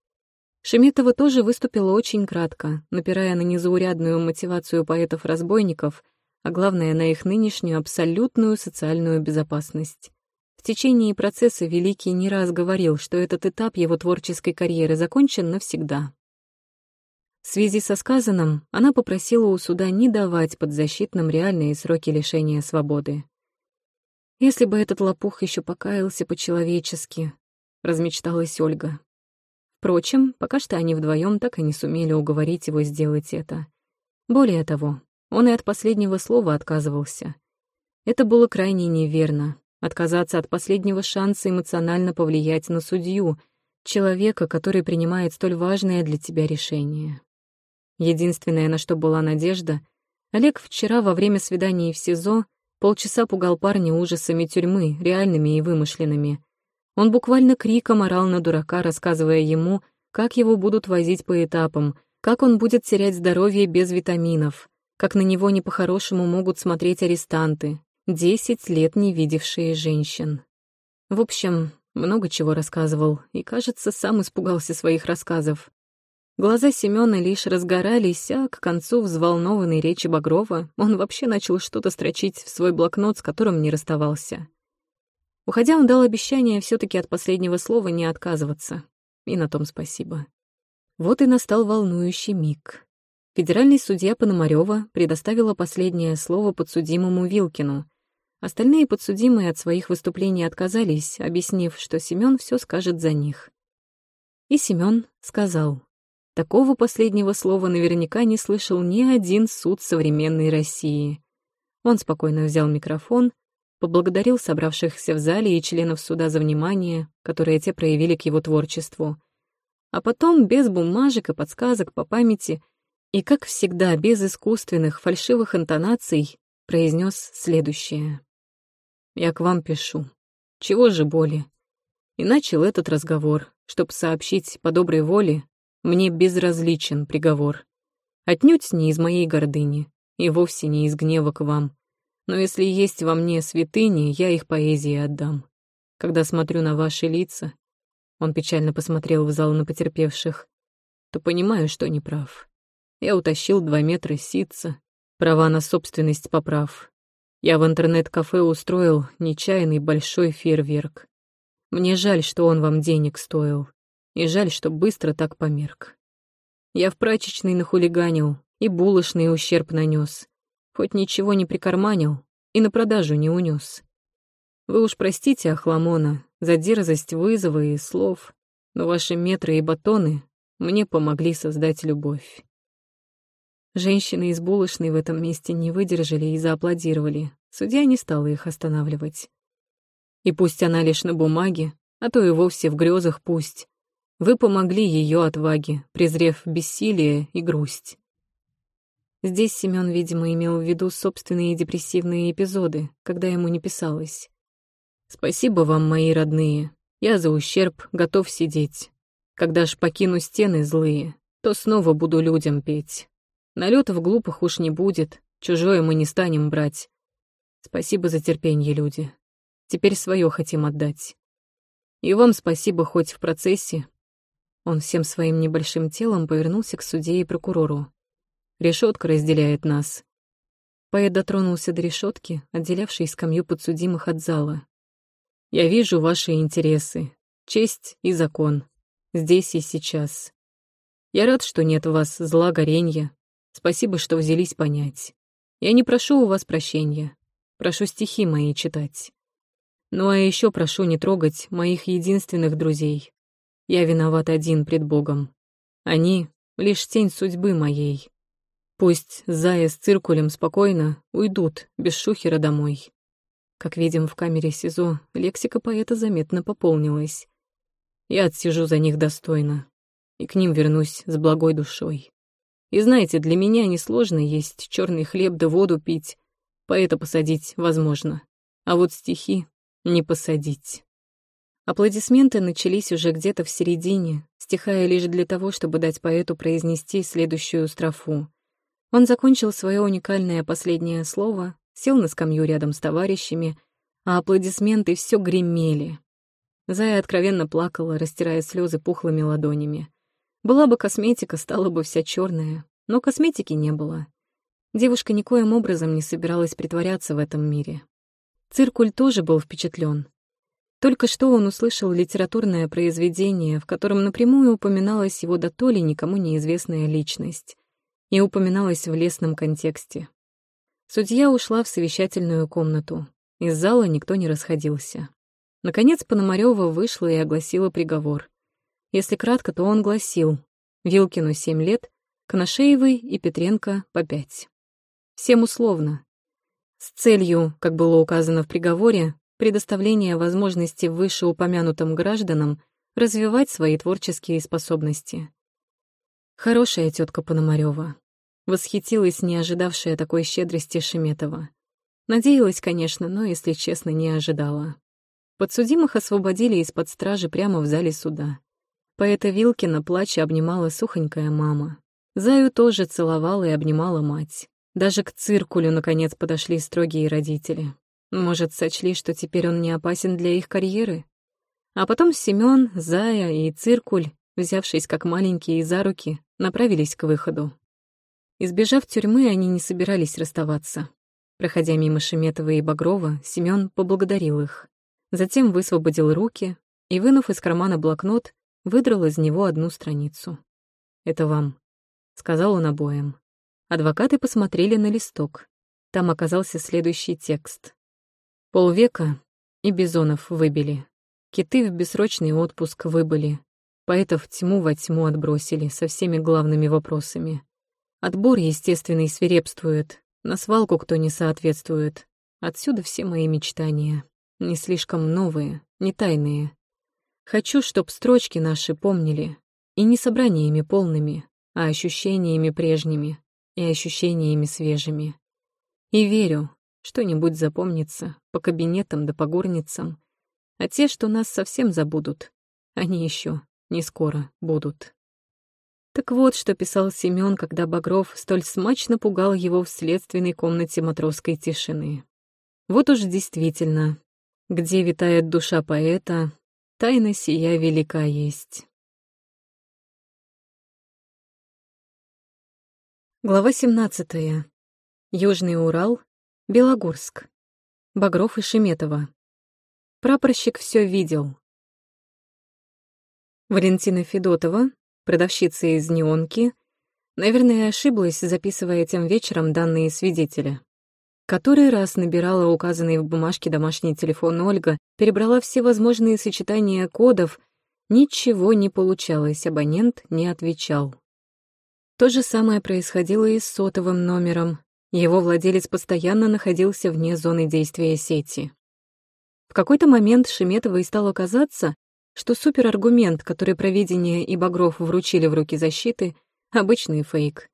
Шеметова тоже выступила очень кратко, напирая на незаурядную мотивацию поэтов-разбойников, а главное, на их нынешнюю абсолютную социальную безопасность. В течение процесса Великий не раз говорил, что этот этап его творческой карьеры закончен навсегда. В связи со сказанным, она попросила у суда не давать подзащитным реальные сроки лишения свободы. «Если бы этот лопух еще покаялся по-человечески», — размечталась Ольга. Впрочем, пока что они вдвоем так и не сумели уговорить его сделать это. Более того, он и от последнего слова отказывался. Это было крайне неверно — отказаться от последнего шанса эмоционально повлиять на судью, человека, который принимает столь важное для тебя решение. Единственное, на что была надежда, Олег вчера во время свидания в СИЗО полчаса пугал парня ужасами тюрьмы, реальными и вымышленными. Он буквально криком орал на дурака, рассказывая ему, как его будут возить по этапам, как он будет терять здоровье без витаминов, как на него не по-хорошему могут смотреть арестанты, десять лет не видевшие женщин. В общем, много чего рассказывал, и, кажется, сам испугался своих рассказов. Глаза Семёна лишь разгорались, а к концу взволнованной речи Багрова он вообще начал что-то строчить в свой блокнот, с которым не расставался. Уходя, он дал обещание все таки от последнего слова не отказываться. И на том спасибо. Вот и настал волнующий миг. Федеральный судья Пономарёва предоставила последнее слово подсудимому Вилкину. Остальные подсудимые от своих выступлений отказались, объяснив, что Семён все скажет за них. И Семён сказал. Такого последнего слова наверняка не слышал ни один суд современной России. Он спокойно взял микрофон, поблагодарил собравшихся в зале и членов суда за внимание, которое те проявили к его творчеству. А потом, без бумажек и подсказок по памяти, и, как всегда, без искусственных, фальшивых интонаций, произнес следующее. «Я к вам пишу. Чего же боли?» И начал этот разговор, чтобы сообщить по доброй воле, мне безразличен приговор. Отнюдь не из моей гордыни и вовсе не из гнева к вам. Но если есть во мне святыни, я их поэзии отдам. Когда смотрю на ваши лица, он печально посмотрел в зал на потерпевших, то понимаю, что не прав. Я утащил два метра ситца, права на собственность поправ. Я в интернет-кафе устроил нечаянный большой фейерверк. Мне жаль, что он вам денег стоил. И жаль, что быстро так померк. Я в прачечной нахулиганил и булочный ущерб нанес. Хоть ничего не прикарманил и на продажу не унес. Вы уж простите Ахламона за дерзость вызова и слов, но ваши метры и батоны мне помогли создать любовь. Женщины из булочной в этом месте не выдержали и зааплодировали. Судья не стала их останавливать. И пусть она лишь на бумаге, а то и вовсе в грезах пусть, вы помогли ее отваге, презрев бессилие и грусть. Здесь Семён, видимо, имел в виду собственные депрессивные эпизоды, когда ему не писалось. «Спасибо вам, мои родные. Я за ущерб готов сидеть. Когда ж покину стены злые, то снова буду людям петь. Налетов глупых уж не будет, чужое мы не станем брать. Спасибо за терпение, люди. Теперь свое хотим отдать. И вам спасибо хоть в процессе, он всем своим небольшим телом повернулся к судье и прокурору. Решетка разделяет нас. Поэт дотронулся до решетки, отделявшей скамью подсудимых от зала. Я вижу ваши интересы, честь и закон. Здесь и сейчас. Я рад, что нет в вас зла горенья. Спасибо, что взялись понять. Я не прошу у вас прощения. Прошу стихи мои читать. Ну а еще прошу не трогать моих единственных друзей, я виноват один пред Богом. Они — лишь тень судьбы моей. Пусть Зая с циркулем спокойно уйдут без шухера домой. Как видим в камере СИЗО, лексика поэта заметно пополнилась. Я отсижу за них достойно и к ним вернусь с благой душой. И знаете, для меня несложно есть черный хлеб да воду пить, поэта посадить возможно. а вот стихи не посадить. Аплодисменты начались уже где-то в середине, стихая лишь для того, чтобы дать поэту произнести следующую строфу. Он закончил свое уникальное последнее слово, сел на скамью рядом с товарищами, а аплодисменты все гремели. Зая откровенно плакала, растирая слезы пухлыми ладонями. Была бы косметика, стала бы вся черная, но косметики не было. Девушка никоим образом не собиралась притворяться в этом мире. Циркуль тоже был впечатлен. Только что он услышал литературное произведение, в котором напрямую упоминалась его до то ли никому неизвестная личность. И упоминалась в лесном контексте. Судья ушла в совещательную комнату. Из зала никто не расходился. Наконец Пономарёва вышла и огласила приговор. Если кратко, то он гласил Вилкину семь лет, Коношеевой и Петренко по пять. Всем условно. С целью, как было указано в приговоре, предоставление возможности вышеупомянутым гражданам развивать свои творческие способности. Хорошая тетка Пономарёва. Восхитилась не ожидавшая такой щедрости Шеметова. Надеялась, конечно, но, если честно, не ожидала. Подсудимых освободили из-под стражи прямо в зале суда. Поэта Вилкина, плача, обнимала сухонькая мама. Заю тоже целовала и обнимала мать. Даже к циркулю, наконец, подошли строгие родители. Может, сочли, что теперь он не опасен для их карьеры? А потом Семён, Зая и Циркуль, взявшись как маленькие за руки, направились к выходу. Избежав тюрьмы, они не собирались расставаться. Проходя мимо Шеметова и Багрова, Семён поблагодарил их. Затем высвободил руки и, вынув из кармана блокнот, выдрал из него одну страницу. «Это вам», — сказал он обоим. Адвокаты посмотрели на листок. Там оказался следующий текст. Полвека и бизонов выбили. Киты в бессрочный отпуск выбыли. Поэтов тьму во тьму отбросили со всеми главными вопросами. Отбор естественный свирепствует, на свалку кто не соответствует. Отсюда все мои мечтания. Не слишком новые, не тайные. Хочу, чтоб строчки наши помнили. И не собраниями полными, а ощущениями прежними и ощущениями свежими. И верю, что-нибудь запомнится по кабинетам да по горницам. А те, что нас совсем забудут, они еще не скоро будут. Так вот, что писал Семён, когда Багров столь смачно пугал его в следственной комнате матросской тишины. Вот уж действительно, где витает душа поэта, тайна сия велика есть. Глава 17. Южный Урал, Белогорск. Багров и Шеметова. Прапорщик все видел. Валентина Федотова, продавщица из Неонки, наверное, ошиблась, записывая тем вечером данные свидетеля. Который раз набирала указанный в бумажке домашний телефон Ольга, перебрала все возможные сочетания кодов, ничего не получалось, абонент не отвечал. То же самое происходило и с сотовым номером, его владелец постоянно находился вне зоны действия сети. В какой-то момент Шеметовой стало казаться, что супераргумент, который Провидение и Багров вручили в руки защиты, — обычный фейк.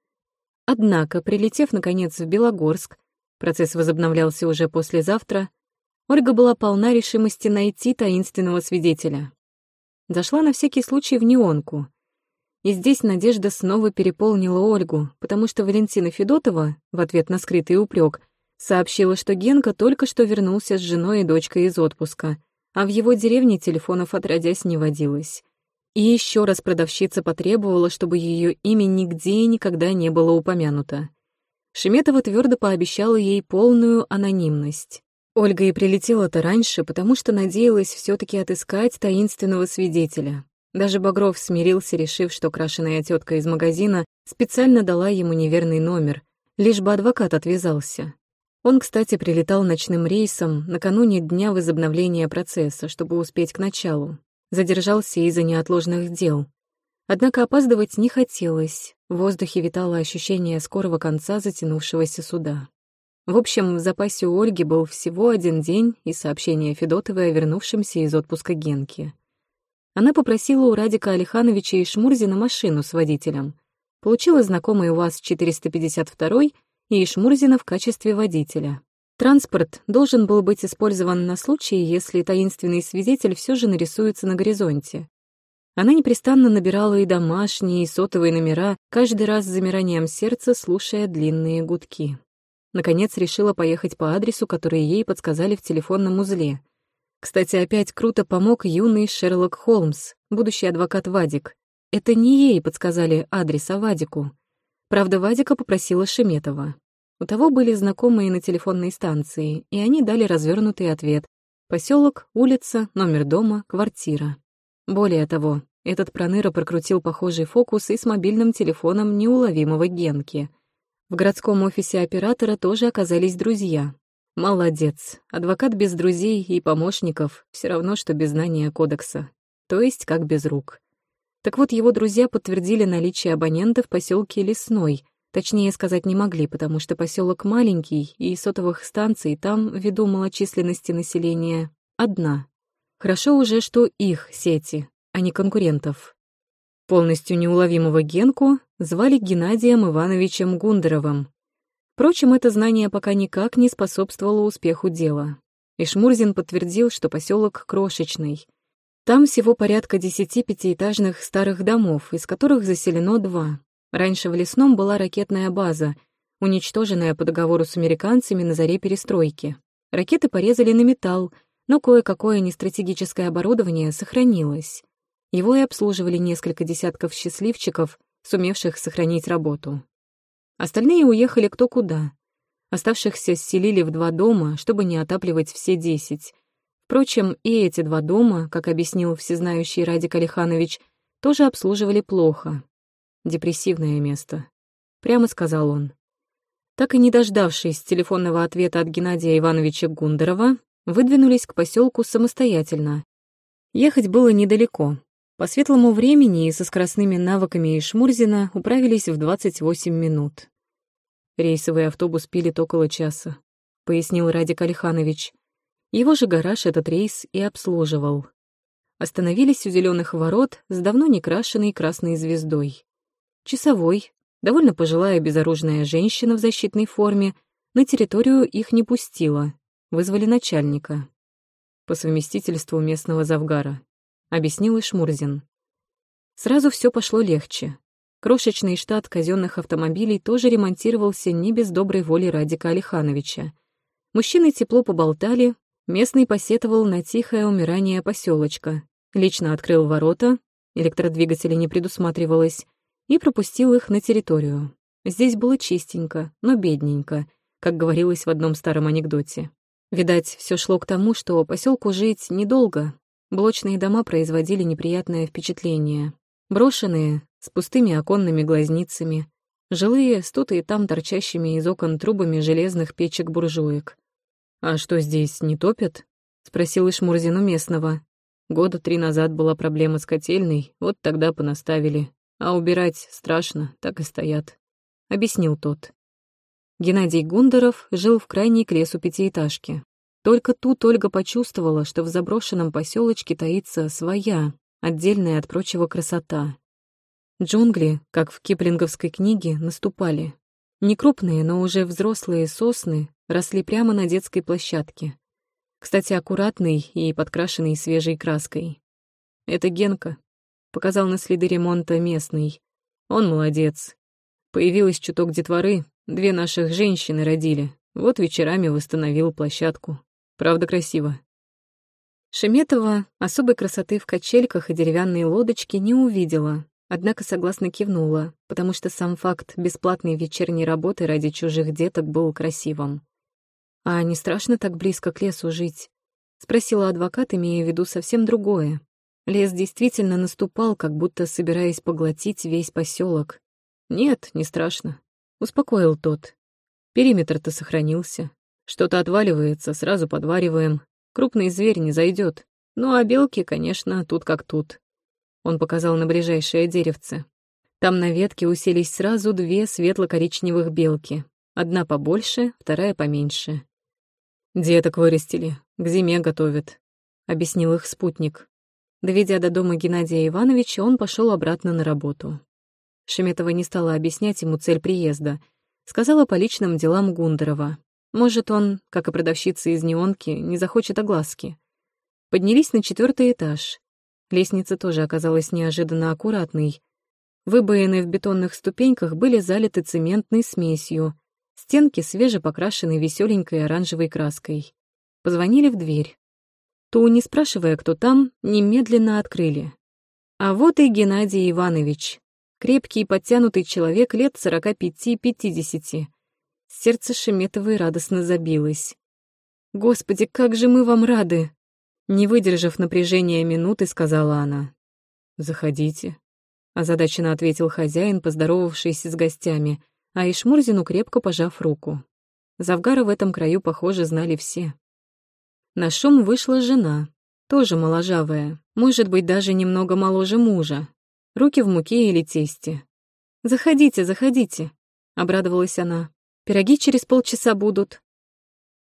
Однако, прилетев, наконец, в Белогорск, процесс возобновлялся уже послезавтра, Ольга была полна решимости найти таинственного свидетеля. Зашла на всякий случай в неонку — и здесь надежда снова переполнила Ольгу, потому что Валентина Федотова, в ответ на скрытый упрек, сообщила, что Генка только что вернулся с женой и дочкой из отпуска, а в его деревне телефонов отродясь не водилось. И еще раз продавщица потребовала, чтобы ее имя нигде и никогда не было упомянуто. Шеметова твердо пообещала ей полную анонимность. Ольга и прилетела-то раньше, потому что надеялась все таки отыскать таинственного свидетеля, даже Багров смирился, решив, что крашеная тетка из магазина специально дала ему неверный номер, лишь бы адвокат отвязался. Он, кстати, прилетал ночным рейсом накануне дня возобновления процесса, чтобы успеть к началу. Задержался из-за неотложных дел. Однако опаздывать не хотелось, в воздухе витало ощущение скорого конца затянувшегося суда. В общем, в запасе у Ольги был всего один день и сообщение Федотовой о вернувшемся из отпуска Генке. Она попросила у Радика Алихановича и Шмурзина машину с водителем. Получила знакомый УАЗ-452 и Шмурзина в качестве водителя. Транспорт должен был быть использован на случай, если таинственный свидетель все же нарисуется на горизонте. Она непрестанно набирала и домашние, и сотовые номера, каждый раз с замиранием сердца слушая длинные гудки. Наконец решила поехать по адресу, который ей подсказали в телефонном узле. Кстати, опять круто помог юный Шерлок Холмс, будущий адвокат Вадик. Это не ей подсказали адрес, а Вадику. Правда, Вадика попросила Шеметова. У того были знакомые на телефонной станции, и они дали развернутый ответ. Поселок, улица, номер дома, квартира. Более того, этот проныра прокрутил похожий фокус и с мобильным телефоном неуловимого Генки. В городском офисе оператора тоже оказались друзья. Молодец. Адвокат без друзей и помощников все равно, что без знания кодекса. То есть как без рук. Так вот, его друзья подтвердили наличие абонента в поселке Лесной, Точнее сказать не могли, потому что поселок маленький, и сотовых станций там, ввиду малочисленности населения, одна. Хорошо уже, что их сети, а не конкурентов. Полностью неуловимого Генку звали Геннадием Ивановичем Гундеровым. Впрочем, это знание пока никак не способствовало успеху дела. И Шмурзин подтвердил, что поселок крошечный. Там всего порядка десяти пятиэтажных старых домов, из которых заселено два, Раньше в Лесном была ракетная база, уничтоженная по договору с американцами на заре перестройки. Ракеты порезали на металл, но кое-какое нестратегическое оборудование сохранилось. Его и обслуживали несколько десятков счастливчиков, сумевших сохранить работу. Остальные уехали кто куда. Оставшихся селили в два дома, чтобы не отапливать все десять. Впрочем, и эти два дома, как объяснил всезнающий Радик Алиханович, тоже обслуживали плохо, депрессивное место», — прямо сказал он. Так и не дождавшись телефонного ответа от Геннадия Ивановича Гундерова, выдвинулись к поселку самостоятельно. Ехать было недалеко. По светлому времени и со скоростными навыками Шмурзина управились в 28 минут. Рейсовый автобус пилит около часа, пояснил Радик Алиханович. Его же гараж этот рейс и обслуживал. Остановились у зеленых ворот с давно не крашенной красной звездой. Часовой, довольно пожилая безоружная женщина в защитной форме, на территорию их не пустила. Вызвали начальника. По совместительству местного завгара. Объяснил Ишмурзин. Сразу все пошло легче. Крошечный штат казенных автомобилей тоже ремонтировался не без доброй воли Радика Алихановича. Мужчины тепло поболтали, местный посетовал на тихое умирание поселочка, лично открыл ворота, электродвигателя не предусматривалось, и пропустил их на территорию. Здесь было чистенько, но бедненько, как говорилось в одном старом анекдоте. Видать, все шло к тому, что поселку жить недолго. Блочные дома производили неприятное впечатление. Брошенные, с пустыми оконными глазницами, жилые, с тут и там торчащими из окон трубами железных печек-буржуек. «А что здесь, не топят?» — спросил Ишмурзин у местного. Года три назад была проблема с котельной, вот тогда понаставили. А убирать страшно, так и стоят», — объяснил тот. Геннадий Гундеров жил в крайней к лесу пятиэтажки. Только тут Ольга почувствовала, что в заброшенном поселочке таится своя, отдельная от прочего красота. Джунгли, как в киплинговской книге, наступали. Некрупные, но уже взрослые сосны росли прямо на детской площадке. Кстати, аккуратный и подкрашенный свежей краской. Это Генка, Показал на следы ремонта местный. Он молодец. Появилось чуток детворы, две наших женщины родили. Вот вечерами восстановил площадку. Правда, красиво. Шеметова особой красоты в качельках и деревянной лодочке не увидела, однако согласно кивнула, потому что сам факт бесплатной вечерней работы ради чужих деток был красивым. «А не страшно так близко к лесу жить?» — спросила адвокат, имея в виду совсем другое. Лес действительно наступал, как будто собираясь поглотить весь поселок. «Нет, не страшно», — успокоил тот. «Периметр-то сохранился. Что-то отваливается, сразу подвариваем. Крупный зверь не зайдет. Ну а белки, конечно, тут как тут». Он показал на ближайшее деревце. Там на ветке уселись сразу две светло-коричневых белки. Одна побольше, вторая поменьше. «Деток вырастили, к зиме готовят», — объяснил их спутник. Доведя до дома Геннадия Ивановича, он пошел обратно на работу. Шеметова не стала объяснять ему цель приезда. Сказала по личным делам Гундерова. Может, он, как и продавщица из неонки, не захочет огласки. Поднялись на четвертый этаж. Лестница тоже оказалась неожиданно аккуратной. Выбоины в бетонных ступеньках были залиты цементной смесью, стенки свежепокрашены веселенькой оранжевой краской. Позвонили в дверь. Ту, не спрашивая, кто там, немедленно открыли. А вот и Геннадий Иванович. Крепкий и подтянутый человек лет сорока пяти-пятидесяти. Сердце Шеметовой радостно забилось. «Господи, как же мы вам рады!» Не выдержав напряжения минуты, сказала она. «Заходите», — озадаченно ответил хозяин, поздоровавшийся с гостями, а Ишмурзину крепко пожав руку. Завгара в этом краю, похоже, знали все. На шум вышла жена, тоже моложавая, может быть, даже немного моложе мужа. Руки в муке или тесте. «Заходите, заходите», — обрадовалась она. «Пироги через полчаса будут».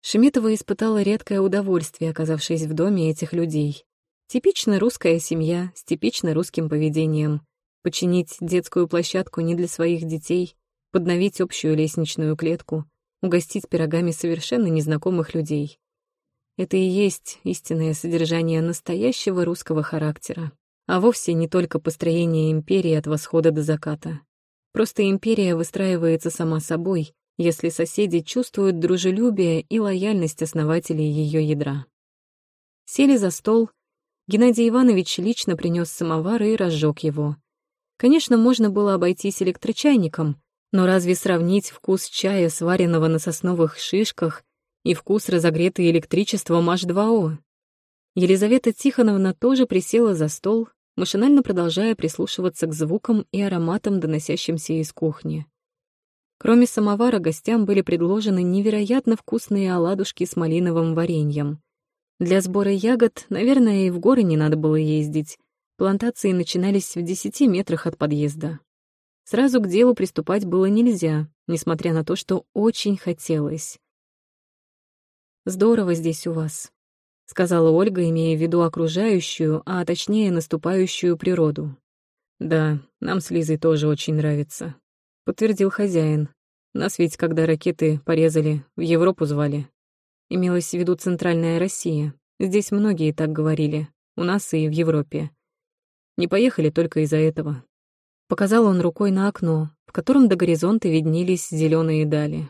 Шеметова испытала редкое удовольствие, оказавшись в доме этих людей. Типично русская семья с типично русским поведением. Починить детскую площадку не для своих детей, подновить общую лестничную клетку, угостить пирогами совершенно незнакомых людей. Это и есть истинное содержание настоящего русского характера, а вовсе не только построение империи от восхода до заката. Просто империя выстраивается сама собой, если соседи чувствуют дружелюбие и лояльность основателей ее ядра. Сели за стол. Геннадий Иванович лично принес самовар и разжег его. Конечно, можно было обойтись электрочайником, но разве сравнить вкус чая, сваренного на сосновых шишках, и вкус, разогретый электричеством H2O. Елизавета Тихоновна тоже присела за стол, машинально продолжая прислушиваться к звукам и ароматам, доносящимся из кухни. Кроме самовара, гостям были предложены невероятно вкусные оладушки с малиновым вареньем. Для сбора ягод, наверное, и в горы не надо было ездить. Плантации начинались в десяти метрах от подъезда. Сразу к делу приступать было нельзя, несмотря на то, что очень хотелось. «Здорово здесь у вас», — сказала Ольга, имея в виду окружающую, а точнее наступающую природу. «Да, нам с Лизой тоже очень нравится», — подтвердил хозяин. «Нас ведь, когда ракеты порезали, в Европу звали. Имелось в виду Центральная Россия. Здесь многие так говорили, у нас и в Европе. Не поехали только из-за этого». Показал он рукой на окно, в котором до горизонта виднелись зеленые дали.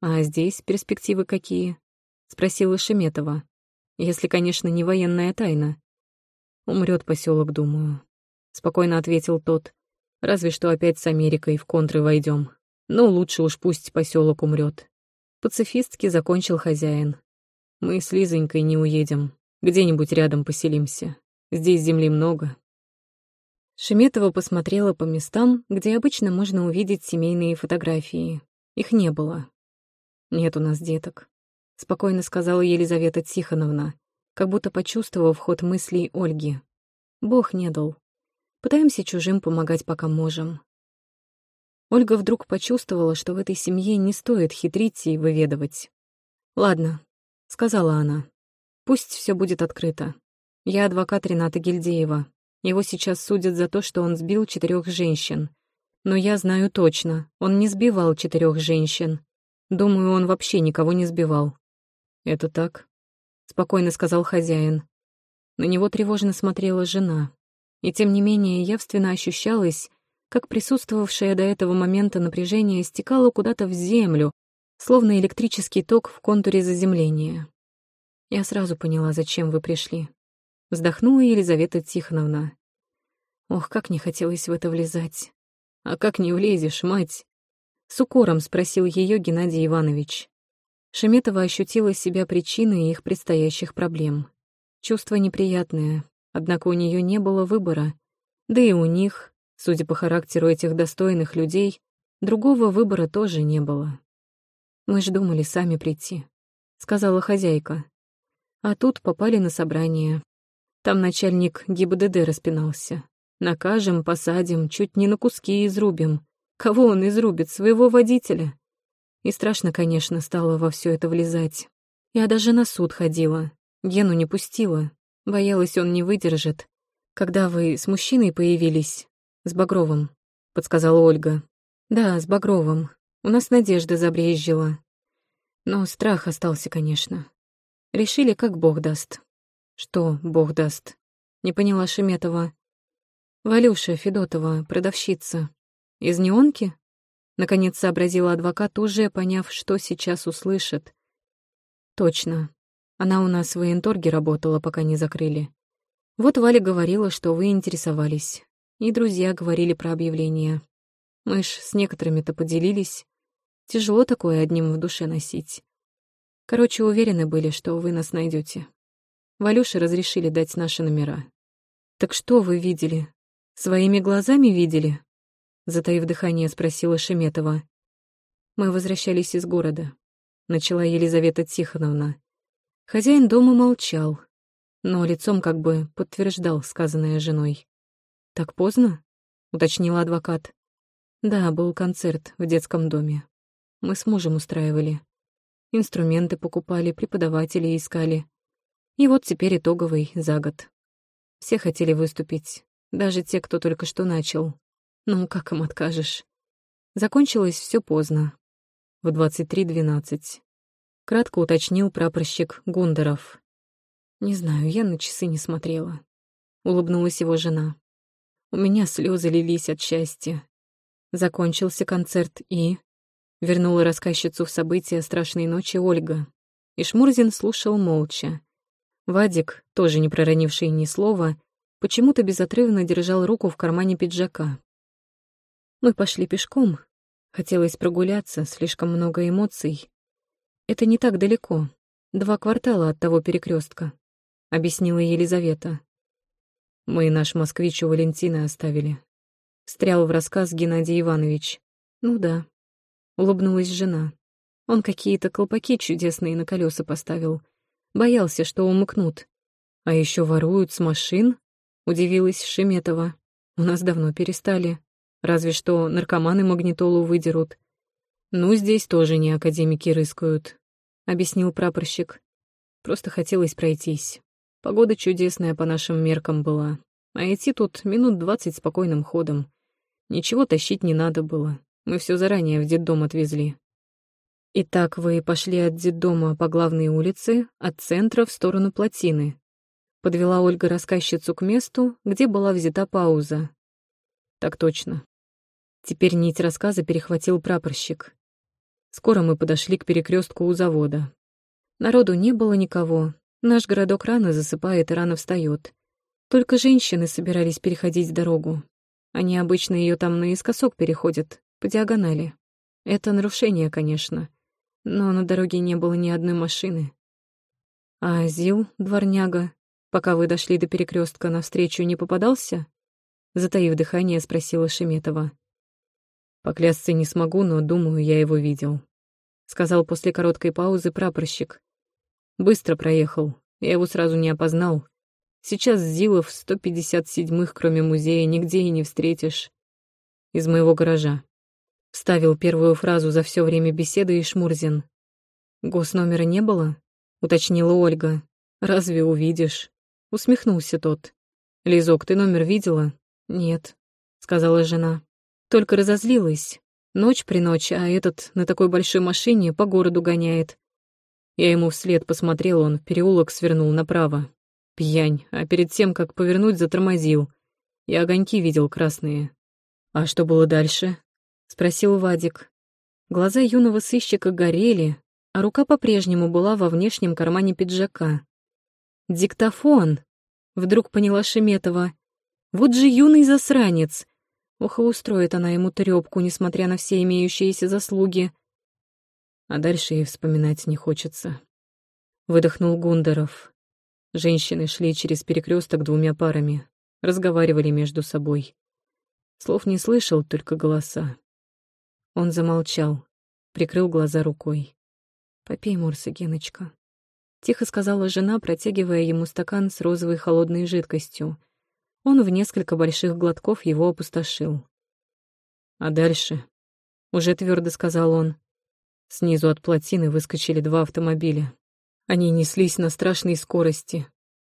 «А здесь перспективы какие?» — спросила Шеметова. «Если, конечно, не военная тайна». Умрет поселок, думаю», — спокойно ответил тот. «Разве что опять с Америкой в контры войдем. Но лучше уж пусть поселок умрет. Пацифистски закончил хозяин. «Мы с Лизонькой не уедем. Где-нибудь рядом поселимся. Здесь земли много». Шеметова посмотрела по местам, где обычно можно увидеть семейные фотографии. Их не было. «Нет у нас деток», — спокойно сказала Елизавета Тихоновна, как будто почувствовав ход мыслей Ольги. «Бог не дал. Пытаемся чужим помогать, пока можем». Ольга вдруг почувствовала, что в этой семье не стоит хитрить и выведывать. «Ладно», — сказала она, — «пусть все будет открыто. Я адвокат Рената Гильдеева. Его сейчас судят за то, что он сбил четырех женщин. Но я знаю точно, он не сбивал четырех женщин. Думаю, он вообще никого не сбивал. «Это так?» — спокойно сказал хозяин. На него тревожно смотрела жена. И тем не менее явственно ощущалось, как присутствовавшее до этого момента напряжение стекало куда-то в землю, словно электрический ток в контуре заземления. Я сразу поняла, зачем вы пришли. Вздохнула Елизавета Тихоновна. Ох, как не хотелось в это влезать. А как не влезешь, мать? С укором спросил ее Геннадий Иванович. Шеметова ощутила себя причиной их предстоящих проблем. Чувство неприятное, однако у нее не было выбора. Да и у них, судя по характеру этих достойных людей, другого выбора тоже не было. «Мы ж думали сами прийти», — сказала хозяйка. А тут попали на собрание. Там начальник ГИБДД распинался. Накажем, посадим, чуть не на куски изрубим. Кого он изрубит? Своего водителя? И страшно, конечно, стало во все это влезать. Я даже на суд ходила. Гену не пустила. Боялась, он не выдержит. Когда вы с мужчиной появились? С Багровым, подсказала Ольга. Да, с Багровым. У нас Надежда забрезжила. Но страх остался, конечно. Решили, как Бог даст. Что Бог даст? Не поняла Шеметова. Валюша Федотова, продавщица. Из неонки? Наконец сообразила адвокат, уже поняв, что сейчас услышит. Точно. Она у нас в военторге работала, пока не закрыли. Вот Валя говорила, что вы интересовались. И друзья говорили про объявление. Мы ж с некоторыми-то поделились. Тяжело такое одним в душе носить. Короче, уверены были, что вы нас найдете. Валюше разрешили дать наши номера. «Так что вы видели? Своими глазами видели?» Затаив дыхание, спросила Шеметова. «Мы возвращались из города», — начала Елизавета Тихоновна. Хозяин дома молчал, но лицом как бы подтверждал сказанное женой. «Так поздно?» — уточнила адвокат. «Да, был концерт в детском доме. Мы с мужем устраивали. Инструменты покупали, преподавателей искали. И вот теперь итоговый за год. Все хотели выступить, даже те, кто только что начал. Ну, как им откажешь? Закончилось все поздно. В 23.12. Кратко уточнил прапорщик Гундеров. Не знаю, я на часы не смотрела. Улыбнулась его жена. У меня слезы лились от счастья. Закончился концерт и... Вернула рассказчицу в события страшной ночи Ольга. И Шмурзин слушал молча. Вадик, тоже не проронивший ни слова, почему-то безотрывно держал руку в кармане пиджака. Мы пошли пешком. Хотелось прогуляться, слишком много эмоций. Это не так далеко. Два квартала от того перекрестка объяснила Елизавета. Мы наш москвич у Валентины оставили. Стрял в рассказ Геннадий Иванович. Ну да. Улыбнулась жена. Он какие-то колпаки чудесные на колеса поставил. Боялся, что умыкнут. А еще воруют с машин? Удивилась Шеметова. У нас давно перестали. Разве что наркоманы магнитолу выдерут. Ну, здесь тоже не академики рыскают, объяснил прапорщик. Просто хотелось пройтись. Погода чудесная по нашим меркам была. А идти тут минут двадцать спокойным ходом. Ничего тащить не надо было. Мы все заранее в детдом отвезли. Итак, вы пошли от детдома по главной улице, от центра в сторону плотины. Подвела Ольга рассказчицу к месту, где была взята пауза. Так точно. Теперь нить рассказа перехватил прапорщик. Скоро мы подошли к перекрестку у завода. Народу не было никого, Наш городок рано засыпает и рано встает. Только женщины собирались переходить дорогу. Они обычно ее там наискосок переходят, по диагонали. Это нарушение, конечно. Но на дороге не было ни одной машины. А Зил, дворняга, пока вы дошли до перекрестка, навстречу не попадался? Затаив дыхание, спросила Шеметова. Поклясться не смогу, но думаю, я его видел. Сказал после короткой паузы прапорщик. Быстро проехал, я его сразу не опознал. Сейчас Зилов 157-х, кроме музея, нигде и не встретишь. Из моего гаража. Вставил первую фразу за все время беседы и Шмурзин. «Госномера не было?» — уточнила Ольга. «Разве увидишь?» — усмехнулся тот. «Лизок, ты номер видела?» «Нет», — сказала жена. «Только разозлилась. Ночь при ночи, а этот на такой большой машине по городу гоняет. Я ему вслед посмотрел, он переулок свернул направо. Пьянь, а перед тем, как повернуть, затормозил. Я огоньки видел красные. «А что было дальше?» — спросил Вадик. Глаза юного сыщика горели, а рука по-прежнему была во внешнем кармане пиджака. «Диктофон!» — вдруг поняла Шеметова. «Вот же юный засранец!» Ох, устроит она ему трёпку, несмотря на все имеющиеся заслуги. А дальше и вспоминать не хочется. Выдохнул Гундаров. Женщины шли через перекресток двумя парами, разговаривали между собой. Слов не слышал, только голоса. Он замолчал, прикрыл глаза рукой. «Попей, Мурса, Геночка», — тихо сказала жена, протягивая ему стакан с розовой холодной жидкостью. Он в несколько больших глотков его опустошил. «А дальше?» — уже твердо сказал он. Снизу от плотины выскочили два автомобиля. Они неслись на страшной скорости.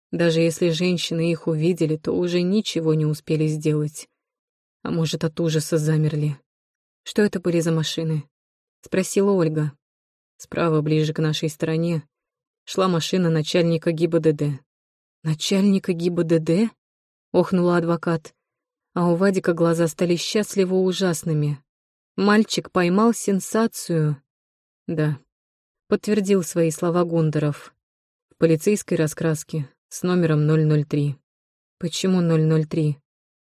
Даже если женщины их увидели, то уже ничего не успели сделать. А может, от ужаса замерли. «Что это были за машины?» — спросила Ольга. Справа, ближе к нашей стороне, шла машина начальника ГИБДД. «Начальника ГИБДД?» — охнула адвокат. А у Вадика глаза стали счастливо ужасными. Мальчик поймал сенсацию. Да, подтвердил свои слова Гундеров. В полицейской раскраске с номером 003. Почему 003?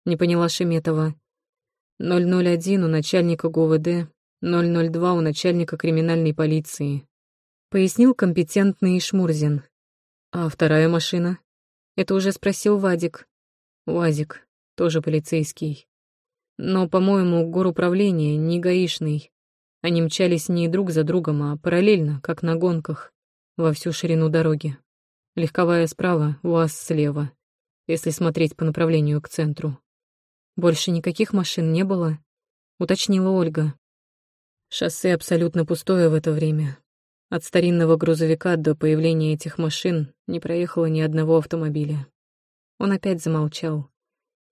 Не поняла Шеметова. 001 у начальника ГУВД, 002 у начальника криминальной полиции. Пояснил компетентный Шмурзин. А вторая машина? Это уже спросил Вадик. Вадик, тоже полицейский. Но, по-моему, горуправление не гаишный. Они мчались не друг за другом, а параллельно, как на гонках, во всю ширину дороги. Легковая справа, УАЗ слева, если смотреть по направлению к центру. Больше никаких машин не было, уточнила Ольга. Шоссе абсолютно пустое в это время. От старинного грузовика до появления этих машин не проехало ни одного автомобиля. Он опять замолчал.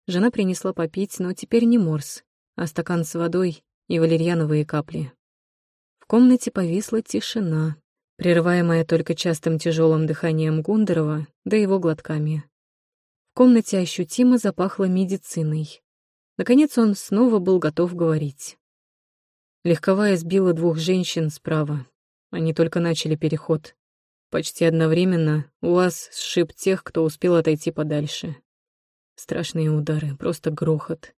Жена принесла попить, но теперь не морс, а стакан с водой и валерьяновые капли. В комнате повисла тишина, прерываемая только частым тяжелым дыханием Гундерова да его глотками. В комнате ощутимо запахло медициной. Наконец он снова был готов говорить. Легковая сбила двух женщин справа. Они только начали переход. Почти одновременно УАЗ сшиб тех, кто успел отойти подальше. Страшные удары, просто грохот.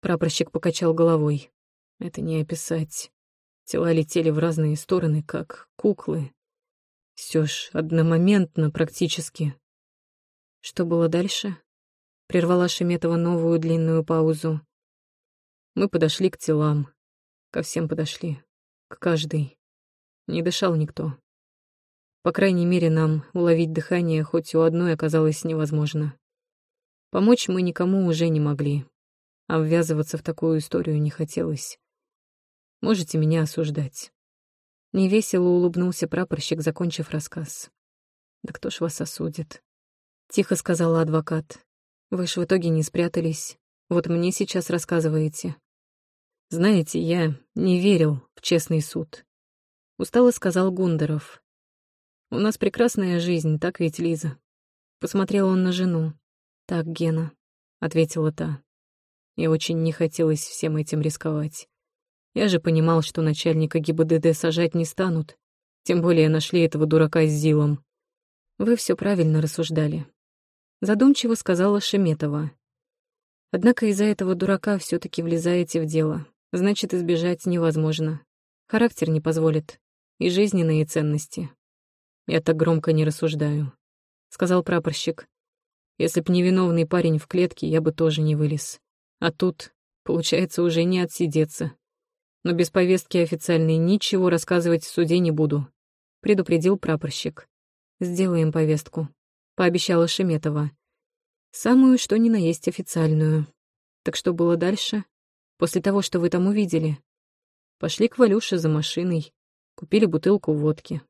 Прапорщик покачал головой. Это не описать. Тела летели в разные стороны, как куклы. Все ж одномоментно практически. Что было дальше? Прервала Шеметова новую длинную паузу. Мы подошли к телам. Ко всем подошли. К каждой. Не дышал никто. По крайней мере, нам уловить дыхание хоть у одной оказалось невозможно. Помочь мы никому уже не могли, а ввязываться в такую историю не хотелось. Можете меня осуждать. Невесело улыбнулся прапорщик, закончив рассказ. «Да кто ж вас осудит?» Тихо сказала адвокат. «Вы ж в итоге не спрятались. Вот мне сейчас рассказываете». «Знаете, я не верил в честный суд», — устало сказал Гундеров. «У нас прекрасная жизнь, так ведь, Лиза?» Посмотрел он на жену. «Так, Гена», — ответила та. И очень не хотелось всем этим рисковать. Я же понимал, что начальника ГИБДД сажать не станут, тем более нашли этого дурака с Зилом. Вы все правильно рассуждали. Задумчиво сказала Шеметова. Однако из-за этого дурака все таки влезаете в дело. Значит, избежать невозможно. Характер не позволит. И жизненные ценности. Я так громко не рассуждаю, — сказал прапорщик. Если б невиновный парень в клетке, я бы тоже не вылез. А тут, получается, уже не отсидеться. Но без повестки официальной ничего рассказывать в суде не буду, предупредил прапорщик. Сделаем повестку, пообещала Шеметова. Самую, что ни на есть официальную. Так что было дальше? После того, что вы там увидели? Пошли к Валюше за машиной, купили бутылку водки.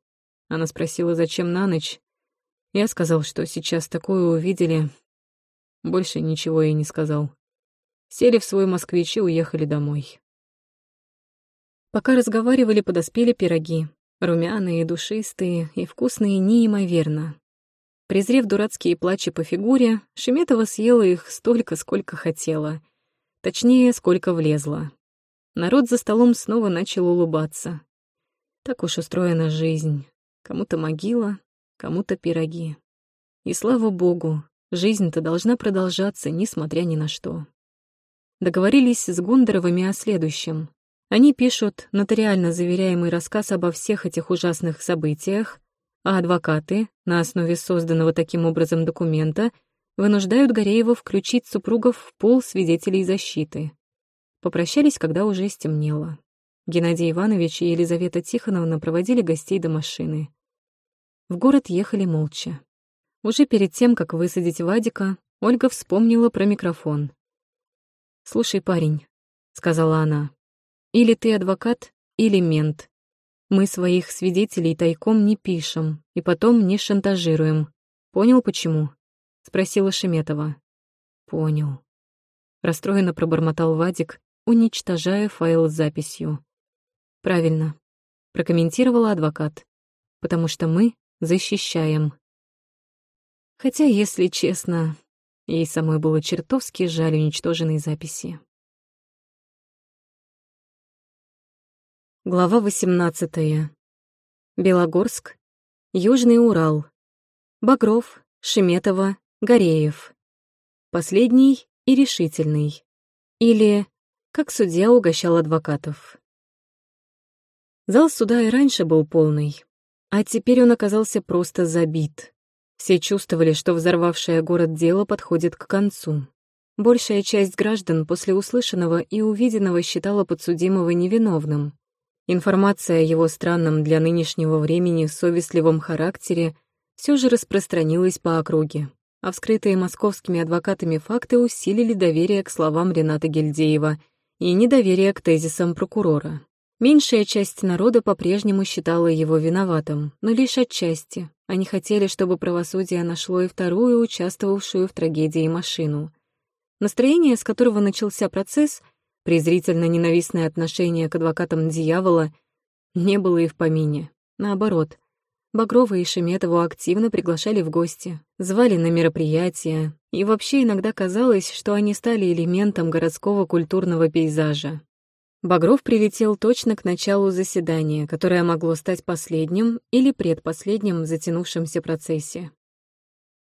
Она спросила, зачем на ночь, я сказал, что сейчас такое увидели. Больше ничего я не сказал. Сели в свой москвич и уехали домой. Пока разговаривали, подоспели пироги. Румяные, душистые и вкусные неимоверно. Презрев дурацкие плачи по фигуре, Шеметова съела их столько, сколько хотела. Точнее, сколько влезла. Народ за столом снова начал улыбаться. Так уж устроена жизнь. Кому-то могила, кому-то пироги. И слава богу, жизнь-то должна продолжаться, несмотря ни на что. Договорились с Гундеровыми о следующем. Они пишут нотариально заверяемый рассказ обо всех этих ужасных событиях, а адвокаты, на основе созданного таким образом документа, вынуждают Гореева включить супругов в пол свидетелей защиты. Попрощались, когда уже стемнело. Геннадий Иванович и Елизавета Тихоновна проводили гостей до машины. В город ехали молча. Уже перед тем, как высадить Вадика, Ольга вспомнила про микрофон. «Слушай, парень», — сказала она, — «или ты адвокат, или мент. Мы своих свидетелей тайком не пишем и потом не шантажируем. Понял, почему?» — спросила Шеметова. «Понял». Расстроенно пробормотал Вадик, уничтожая файл с записью. «Правильно. прокомментировала адвокат. «Потому что мы защищаем». Хотя, если честно, ей самой было чертовски жаль уничтоженной записи. Глава 18. Белогорск, Южный Урал, Багров, Шеметова, Гореев. Последний и решительный. Или как судья угощал адвокатов. Зал суда и раньше был полный, а теперь он оказался просто забит. Все чувствовали, что взорвавшее город дело подходит к концу. Большая часть граждан после услышанного и увиденного считала подсудимого невиновным, Информация о его странном для нынешнего времени совестливом характере все же распространилась по округе, а вскрытые московскими адвокатами факты усилили доверие к словам Рената Гильдеева и недоверие к тезисам прокурора. Меньшая часть народа по-прежнему считала его виноватым, но лишь отчасти. Они хотели, чтобы правосудие нашло и вторую, участвовавшую в трагедии машину. Настроение, с которого начался процесс — презрительно-ненавистное отношение к адвокатам дьявола не было и в помине. Наоборот, Багрова и Шеметову активно приглашали в гости, звали на мероприятия, и вообще иногда казалось, что они стали элементом городского культурного пейзажа. Багров прилетел точно к началу заседания, которое могло стать последним или предпоследним в затянувшемся процессе.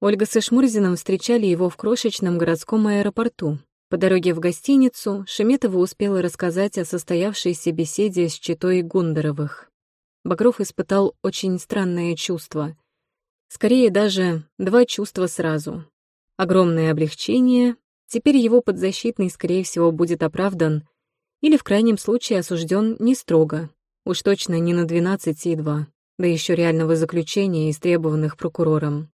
Ольга со Шмурзиным встречали его в крошечном городском аэропорту, по дороге в гостиницу Шеметова успела рассказать о состоявшейся беседе с читой Гундаровых. Багров испытал очень странное чувство. Скорее даже два чувства сразу. Огромное облегчение, теперь его подзащитный, скорее всего, будет оправдан, или в крайнем случае осужден не строго, уж точно не на 12,2, да еще реального заключения, истребованных прокурором.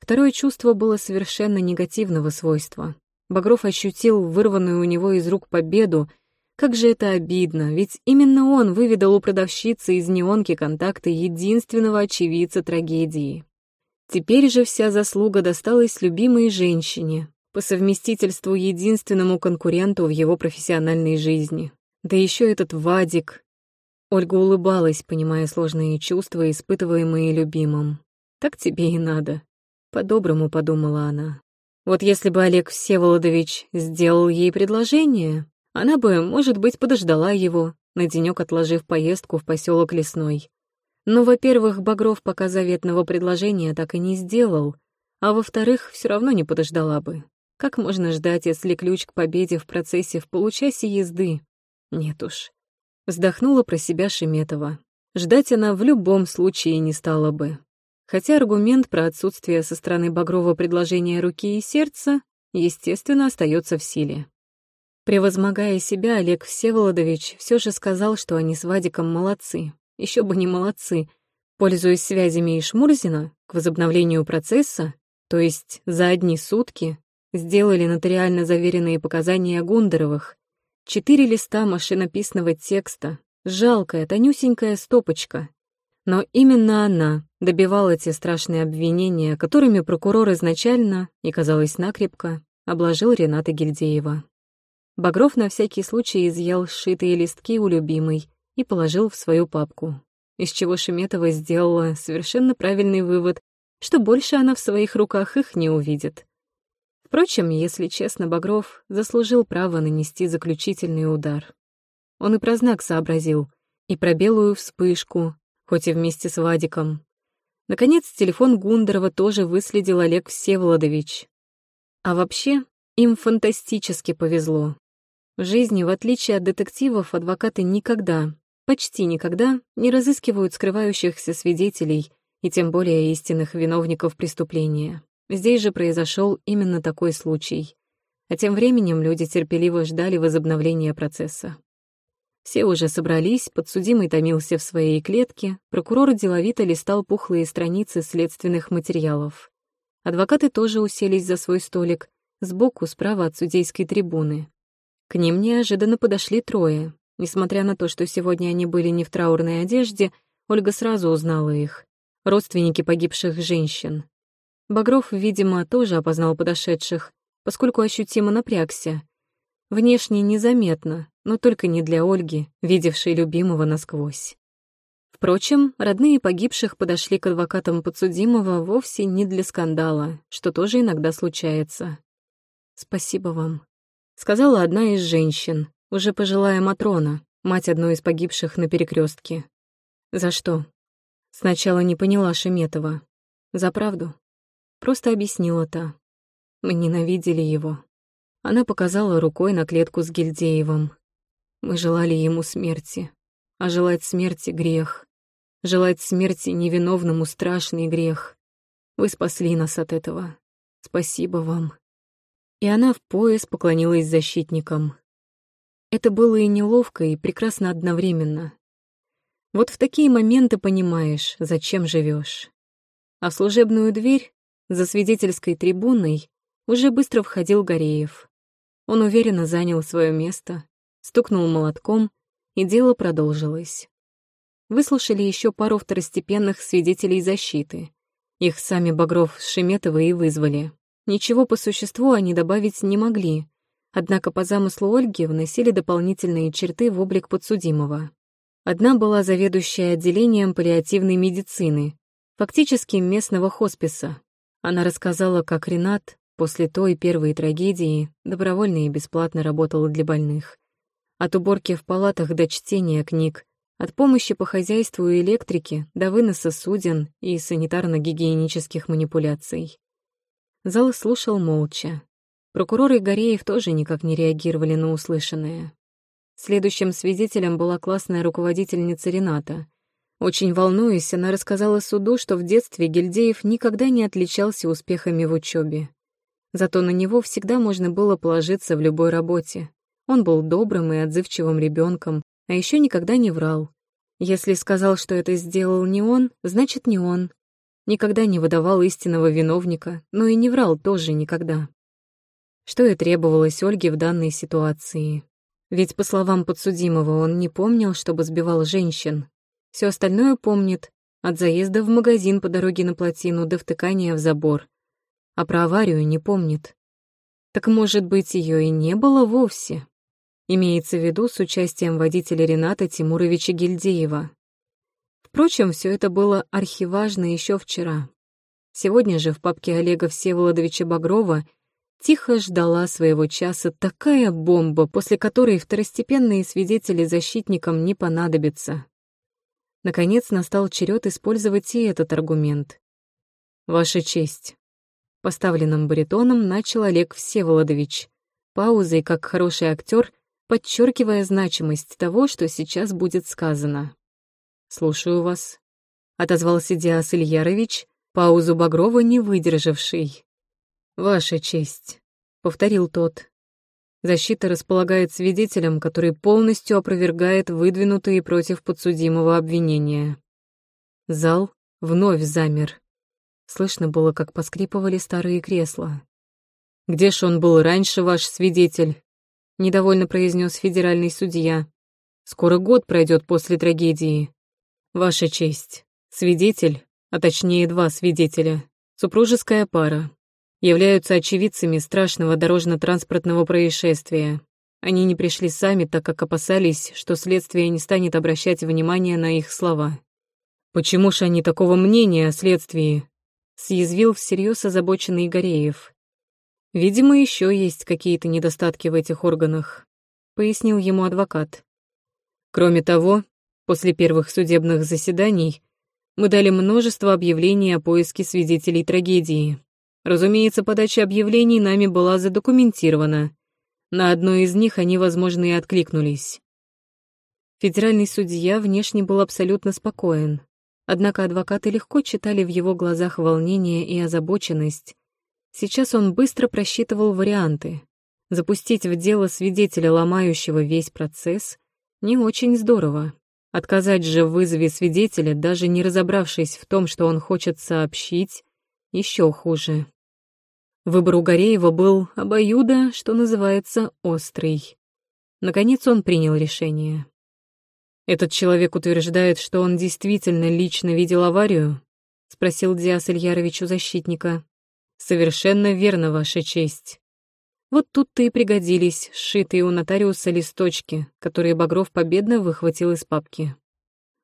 Второе чувство было совершенно негативного свойства. Багров ощутил вырванную у него из рук победу. Как же это обидно, ведь именно он выведал у продавщицы из неонки контакты единственного очевидца трагедии. Теперь же вся заслуга досталась любимой женщине, по совместительству единственному конкуренту в его профессиональной жизни. Да еще этот Вадик. Ольга улыбалась, понимая сложные чувства, испытываемые любимым. «Так тебе и надо», — по-доброму подумала она. Вот если бы Олег Всеволодович сделал ей предложение, она бы, может быть, подождала его, на денек отложив поездку в поселок Лесной. Но, во-первых, Багров пока заветного предложения так и не сделал, а во-вторых, все равно не подождала бы. Как можно ждать, если ключ к победе в процессе в получасе езды? Нет уж. Вздохнула про себя Шеметова. Ждать она в любом случае не стала бы хотя аргумент про отсутствие со стороны Багрова предложения руки и сердца, естественно, остается в силе. Превозмогая себя, Олег Всеволодович все же сказал, что они с Вадиком молодцы. Еще бы не молодцы. Пользуясь связями и Шмурзина, к возобновлению процесса, то есть за одни сутки, сделали нотариально заверенные показания Гундеровых. Четыре листа машинописного текста, жалкая, тонюсенькая стопочка. Но именно она, добивал эти страшные обвинения, которыми прокурор изначально, и казалось накрепко, обложил Рената Гильдеева. Багров на всякий случай изъял сшитые листки у любимой и положил в свою папку, из чего Шеметова сделала совершенно правильный вывод, что больше она в своих руках их не увидит. Впрочем, если честно, Багров заслужил право нанести заключительный удар. Он и про знак сообразил, и про белую вспышку, хоть и вместе с Вадиком, Наконец, телефон Гундерова тоже выследил Олег Всеволодович. А вообще, им фантастически повезло. В жизни, в отличие от детективов, адвокаты никогда, почти никогда, не разыскивают скрывающихся свидетелей и тем более истинных виновников преступления. Здесь же произошел именно такой случай. А тем временем люди терпеливо ждали возобновления процесса. Все уже собрались, подсудимый томился в своей клетке, прокурор деловито листал пухлые страницы следственных материалов. Адвокаты тоже уселись за свой столик, сбоку, справа от судейской трибуны. К ним неожиданно подошли трое. Несмотря на то, что сегодня они были не в траурной одежде, Ольга сразу узнала их. Родственники погибших женщин. Багров, видимо, тоже опознал подошедших, поскольку ощутимо напрягся. Внешне незаметно, но только не для Ольги, видевшей любимого насквозь. Впрочем, родные погибших подошли к адвокатам подсудимого вовсе не для скандала, что тоже иногда случается. «Спасибо вам», — сказала одна из женщин, уже пожилая Матрона, мать одной из погибших на перекрестке. «За что?» Сначала не поняла Шеметова. «За правду?» Просто объяснила та. Мы ненавидели его. Она показала рукой на клетку с Гильдеевым. Мы желали ему смерти. А желать смерти — грех. Желать смерти невиновному — страшный грех. Вы спасли нас от этого. Спасибо вам. И она в пояс поклонилась защитникам. Это было и неловко, и прекрасно одновременно. Вот в такие моменты понимаешь, зачем живешь. А в служебную дверь, за свидетельской трибуной, уже быстро входил Гореев. Он уверенно занял свое место, стукнул молотком, и дело продолжилось. Выслушали еще пару второстепенных свидетелей защиты. Их сами Багров с Шеметовой и вызвали. Ничего по существу они добавить не могли, однако по замыслу Ольги вносили дополнительные черты в облик подсудимого. Одна была заведующая отделением паллиативной медицины, фактически местного хосписа. Она рассказала, как Ренат после той первой трагедии добровольно и бесплатно работал для больных. От уборки в палатах до чтения книг, от помощи по хозяйству и электрике до выноса суден и санитарно-гигиенических манипуляций. Зал слушал молча. Прокурор и Гореев тоже никак не реагировали на услышанное. Следующим свидетелем была классная руководительница Рената. Очень волнуясь, она рассказала суду, что в детстве Гильдеев никогда не отличался успехами в учебе. Зато на него всегда можно было положиться в любой работе. Он был добрым и отзывчивым ребенком, а еще никогда не врал. Если сказал, что это сделал не он, значит не он. Никогда не выдавал истинного виновника, но и не врал тоже никогда. Что и требовалось Ольге в данной ситуации. Ведь, по словам подсудимого, он не помнил, чтобы сбивал женщин. Все остальное помнит, от заезда в магазин по дороге на плотину до втыкания в забор. А про аварию не помнит. Так, может быть, ее и не было вовсе? Имеется в виду с участием водителя Рената Тимуровича Гильдеева. Впрочем, все это было архиважно еще вчера. Сегодня же в папке Олега Всеволодовича Багрова тихо ждала своего часа такая бомба, после которой второстепенные свидетели защитникам не понадобятся. Наконец настал черед использовать и этот аргумент. «Ваша честь», — поставленным баритоном начал Олег Всеволодович, паузой, как хороший актер, подчеркивая значимость того, что сейчас будет сказано. «Слушаю вас», — отозвался Диас Ильярович, паузу Багрова не выдержавший. «Ваша честь», — повторил тот. Защита располагает свидетелем, который полностью опровергает выдвинутые против подсудимого обвинения. Зал вновь замер. Слышно было, как поскрипывали старые кресла. «Где ж он был раньше, ваш свидетель?» недовольно произнес федеральный судья. Скоро год пройдет после трагедии. Ваша честь, свидетель, а точнее два свидетеля, супружеская пара, являются очевидцами страшного дорожно-транспортного происшествия. Они не пришли сами, так как опасались, что следствие не станет обращать внимание на их слова. «Почему ж они такого мнения о следствии?» съязвил всерьез озабоченный Гореев. Видимо, еще есть какие-то недостатки в этих органах, пояснил ему адвокат. Кроме того, после первых судебных заседаний мы дали множество объявлений о поиске свидетелей трагедии. Разумеется, подача объявлений нами была задокументирована. На одно из них они, возможно, и откликнулись. Федеральный судья внешне был абсолютно спокоен, однако адвокаты легко читали в его глазах волнение и озабоченность, Сейчас он быстро просчитывал варианты. Запустить в дело свидетеля, ломающего весь процесс, не очень здорово. Отказать же в вызове свидетеля, даже не разобравшись в том, что он хочет сообщить, еще хуже. Выбор у Гореева был обоюдо, что называется, острый. Наконец он принял решение. «Этот человек утверждает, что он действительно лично видел аварию?» — спросил Диас Ильярович у защитника. Совершенно верно, Ваша честь. Вот тут-то и пригодились сшитые у нотариуса листочки, которые Багров победно выхватил из папки.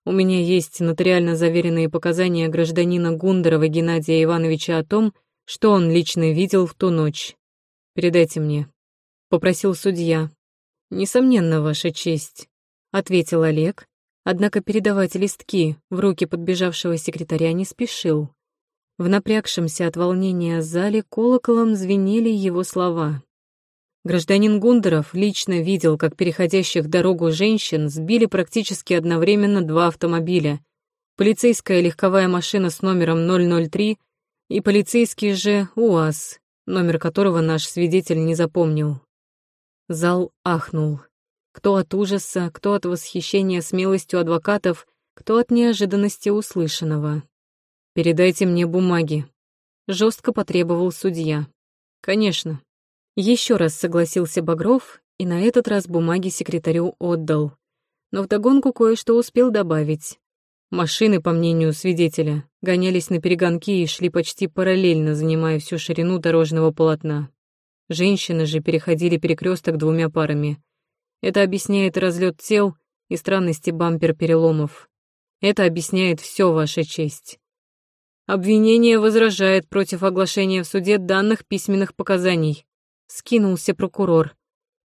У меня есть нотариально заверенные показания гражданина Гундерова Геннадия Ивановича о том, что он лично видел в ту ночь. Передайте мне», — попросил судья. «Несомненно, Ваша честь», — ответил Олег, однако передавать листки в руки подбежавшего секретаря не спешил. В напрягшемся от волнения зале колоколом звенели его слова. Гражданин Гундеров лично видел, как переходящих дорогу женщин сбили практически одновременно два автомобиля. Полицейская легковая машина с номером 003 и полицейский же УАЗ, номер которого наш свидетель не запомнил. Зал ахнул. Кто от ужаса, кто от восхищения смелостью адвокатов, кто от неожиданности услышанного. «Передайте мне бумаги», — жестко потребовал судья. «Конечно». Еще раз согласился Багров и на этот раз бумаги секретарю отдал. Но вдогонку кое-что успел добавить. Машины, по мнению свидетеля, гонялись на перегонки и шли почти параллельно, занимая всю ширину дорожного полотна. Женщины же переходили перекресток двумя парами. Это объясняет разлет тел и странности бампер-переломов. Это объясняет все, Ваша честь. Обвинение возражает против оглашения в суде данных письменных показаний. Скинулся прокурор.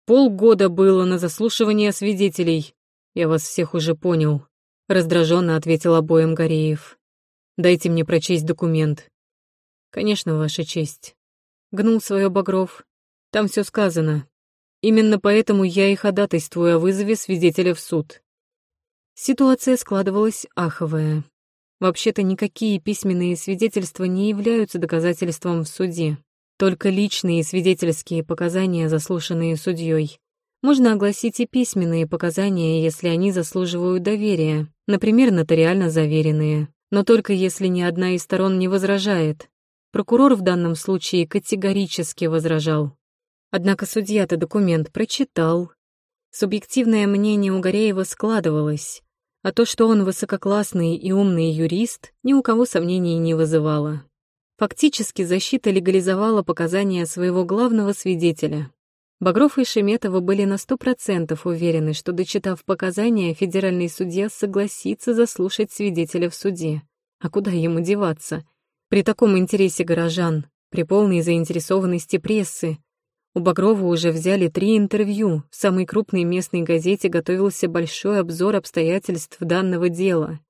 Полгода было на заслушивание свидетелей. Я вас всех уже понял. Раздраженно ответил обоим Гореев. Дайте мне прочесть документ. Конечно, Ваша честь. Гнул свое Багров. Там все сказано. Именно поэтому я и ходатайствую о вызове свидетеля в суд. Ситуация складывалась аховая. Вообще-то никакие письменные свидетельства не являются доказательством в суде. Только личные свидетельские показания, заслушанные судьей. Можно огласить и письменные показания, если они заслуживают доверия, например, нотариально заверенные, но только если ни одна из сторон не возражает. Прокурор в данном случае категорически возражал. Однако судья-то документ прочитал. Субъективное мнение у Гореева складывалось, а то, что он высококлассный и умный юрист, ни у кого сомнений не вызывало. Фактически защита легализовала показания своего главного свидетеля. Багров и Шеметова были на сто процентов уверены, что, дочитав показания, федеральный судья согласится заслушать свидетеля в суде. А куда ему деваться? При таком интересе горожан, при полной заинтересованности прессы. У Багрова уже взяли три интервью, в самой крупной местной газете готовился большой обзор обстоятельств данного дела.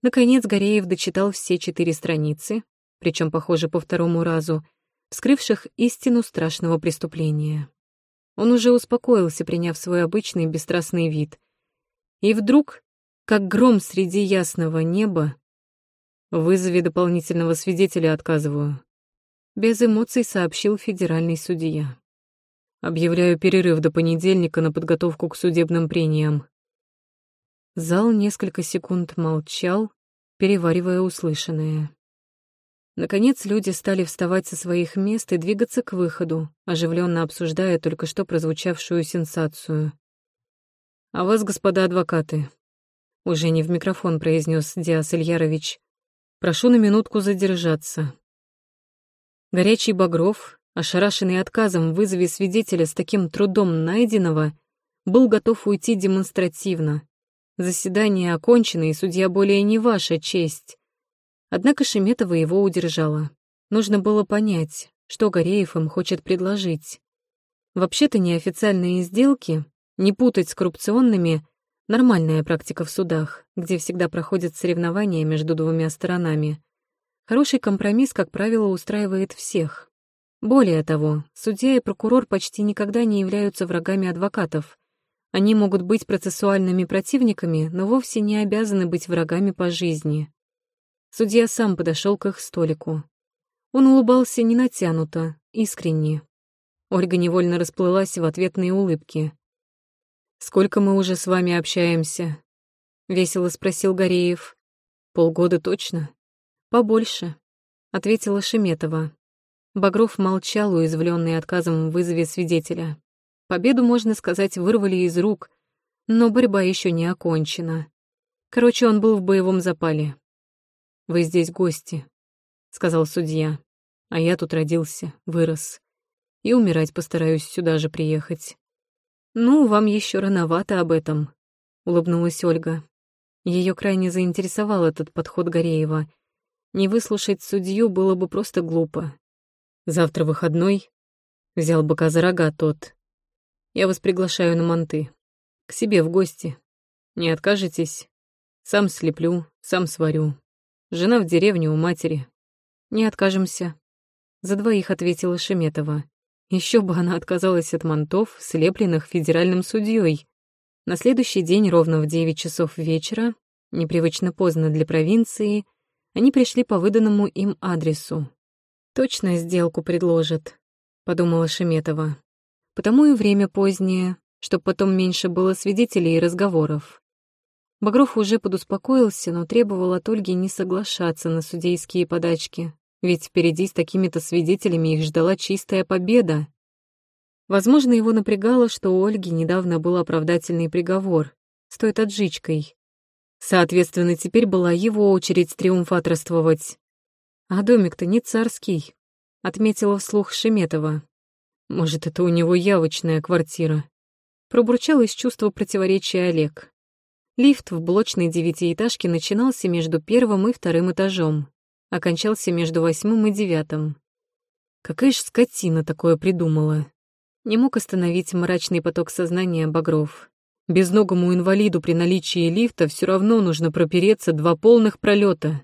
Наконец Гореев дочитал все четыре страницы, причем, похоже, по второму разу, вскрывших истину страшного преступления. Он уже успокоился, приняв свой обычный бесстрастный вид. И вдруг, как гром среди ясного неба, «Вызови дополнительного свидетеля отказываю», без эмоций сообщил федеральный судья. «Объявляю перерыв до понедельника на подготовку к судебным прениям». Зал несколько секунд молчал, переваривая услышанное. Наконец люди стали вставать со своих мест и двигаться к выходу, оживленно обсуждая только что прозвучавшую сенсацию. «А вас, господа адвокаты», — уже не в микрофон произнес Диас Ильярович, «прошу на минутку задержаться». Горячий Багров, ошарашенный отказом в вызове свидетеля с таким трудом найденного, был готов уйти демонстративно. Заседание окончено, и судья более не ваша честь. Однако Шеметова его удержала. Нужно было понять, что Гореев им хочет предложить. Вообще-то неофициальные сделки, не путать с коррупционными, нормальная практика в судах, где всегда проходят соревнования между двумя сторонами. Хороший компромисс, как правило, устраивает всех. Более того, судья и прокурор почти никогда не являются врагами адвокатов. Они могут быть процессуальными противниками, но вовсе не обязаны быть врагами по жизни. Судья сам подошел к их столику. Он улыбался не натянуто, искренне. Ольга невольно расплылась в ответные улыбки. «Сколько мы уже с вами общаемся?» — весело спросил Гореев. «Полгода точно?» «Побольше», — ответила Шеметова. Багров молчал, уязвленный отказом в вызове свидетеля. Победу, можно сказать, вырвали из рук, но борьба еще не окончена. Короче, он был в боевом запале. «Вы здесь гости», — сказал судья. «А я тут родился, вырос. И умирать постараюсь сюда же приехать». «Ну, вам еще рановато об этом», — улыбнулась Ольга. Ее крайне заинтересовал этот подход Гореева. Не выслушать судью было бы просто глупо. «Завтра выходной?» — взял быка за рога тот. «Я вас приглашаю на манты. К себе в гости. Не откажетесь? Сам слеплю, сам сварю. Жена в деревне у матери. Не откажемся». За двоих ответила Шеметова. Еще бы она отказалась от мантов, слепленных федеральным судьей. На следующий день ровно в 9 часов вечера, непривычно поздно для провинции, они пришли по выданному им адресу. «Точно сделку предложат», — подумала Шеметова. «Потому и время позднее, чтоб потом меньше было свидетелей и разговоров». Багров уже подуспокоился, но требовал от Ольги не соглашаться на судейские подачки, ведь впереди с такими-то свидетелями их ждала чистая победа. Возможно, его напрягало, что у Ольги недавно был оправдательный приговор с той отжичкой. Соответственно, теперь была его очередь триумфаторствовать. А домик-то не царский, отметила вслух Шеметова. Может, это у него явочная квартира. Пробурчал из чувства противоречия Олег. Лифт в блочной девятиэтажке начинался между первым и вторым этажом окончался между восьмым и девятым. Какая ж скотина такое придумала. Не мог остановить мрачный поток сознания Багров. Безногому инвалиду при наличии лифта все равно нужно пропереться два полных пролета.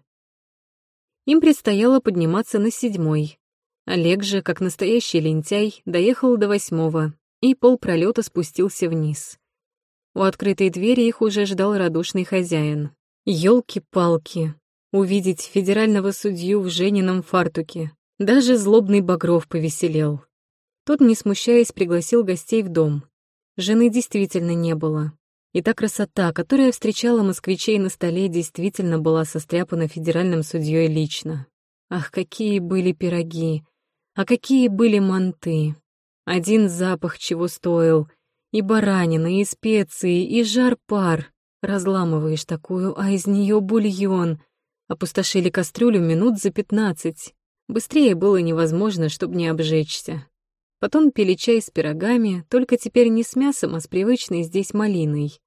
Им предстояло подниматься на седьмой. Олег же, как настоящий лентяй, доехал до восьмого и полпролета спустился вниз. У открытой двери их уже ждал радушный хозяин. Ёлки-палки, увидеть федерального судью в Женином фартуке. Даже злобный Багров повеселел. Тот, не смущаясь, пригласил гостей в дом. Жены действительно не было. И та красота, которая встречала москвичей на столе, действительно была состряпана федеральным судьей лично. Ах, какие были пироги! А какие были манты! Один запах чего стоил. И баранина, и специи, и жар-пар. Разламываешь такую, а из нее бульон — Опустошили кастрюлю минут за пятнадцать. Быстрее было невозможно, чтобы не обжечься. Потом пили чай с пирогами, только теперь не с мясом, а с привычной здесь малиной.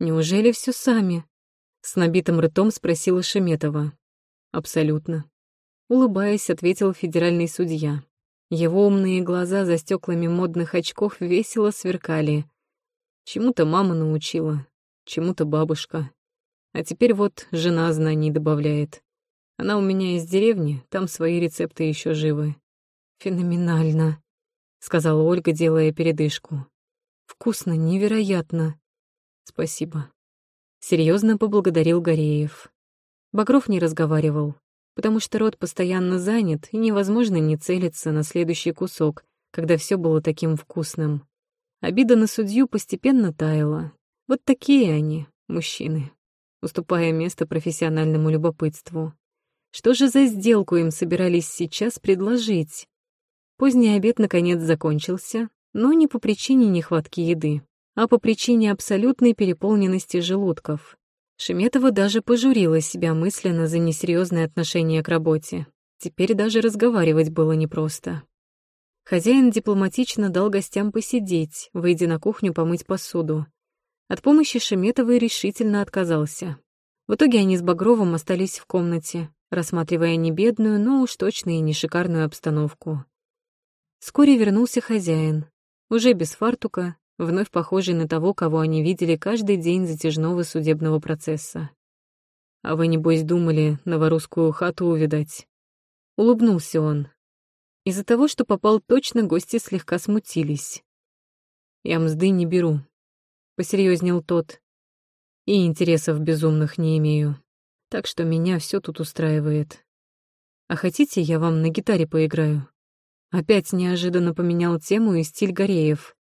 «Неужели все сами?» С набитым ртом спросила Шеметова. «Абсолютно». Улыбаясь, ответил федеральный судья. Его умные глаза за стеклами модных очков весело сверкали. Чему-то мама научила, чему-то бабушка. А теперь вот жена знаний добавляет. Она у меня из деревни, там свои рецепты еще живы. Феноменально, сказала Ольга, делая передышку. Вкусно, невероятно. Спасибо. Серьезно поблагодарил Гореев. Багров не разговаривал, потому что рот постоянно занят, и невозможно не целиться на следующий кусок, когда все было таким вкусным. Обида на судью постепенно таяла. Вот такие они, мужчины уступая место профессиональному любопытству. Что же за сделку им собирались сейчас предложить? Поздний обед наконец закончился, но не по причине нехватки еды, а по причине абсолютной переполненности желудков. Шеметова даже пожурила себя мысленно за несерьезное отношение к работе. Теперь даже разговаривать было непросто. Хозяин дипломатично дал гостям посидеть, выйдя на кухню помыть посуду. От помощи Шеметовой решительно отказался. В итоге они с Багровым остались в комнате, рассматривая не бедную, но уж точно и не шикарную обстановку. Вскоре вернулся хозяин, уже без фартука, вновь похожий на того, кого они видели каждый день затяжного судебного процесса. «А вы, небось, думали новорусскую хату увидать?» Улыбнулся он. Из-за того, что попал точно, гости слегка смутились. «Я мзды не беру», — посерьезнел тот. «И интересов безумных не имею. Так что меня все тут устраивает. А хотите, я вам на гитаре поиграю?» Опять неожиданно поменял тему и стиль Гореев.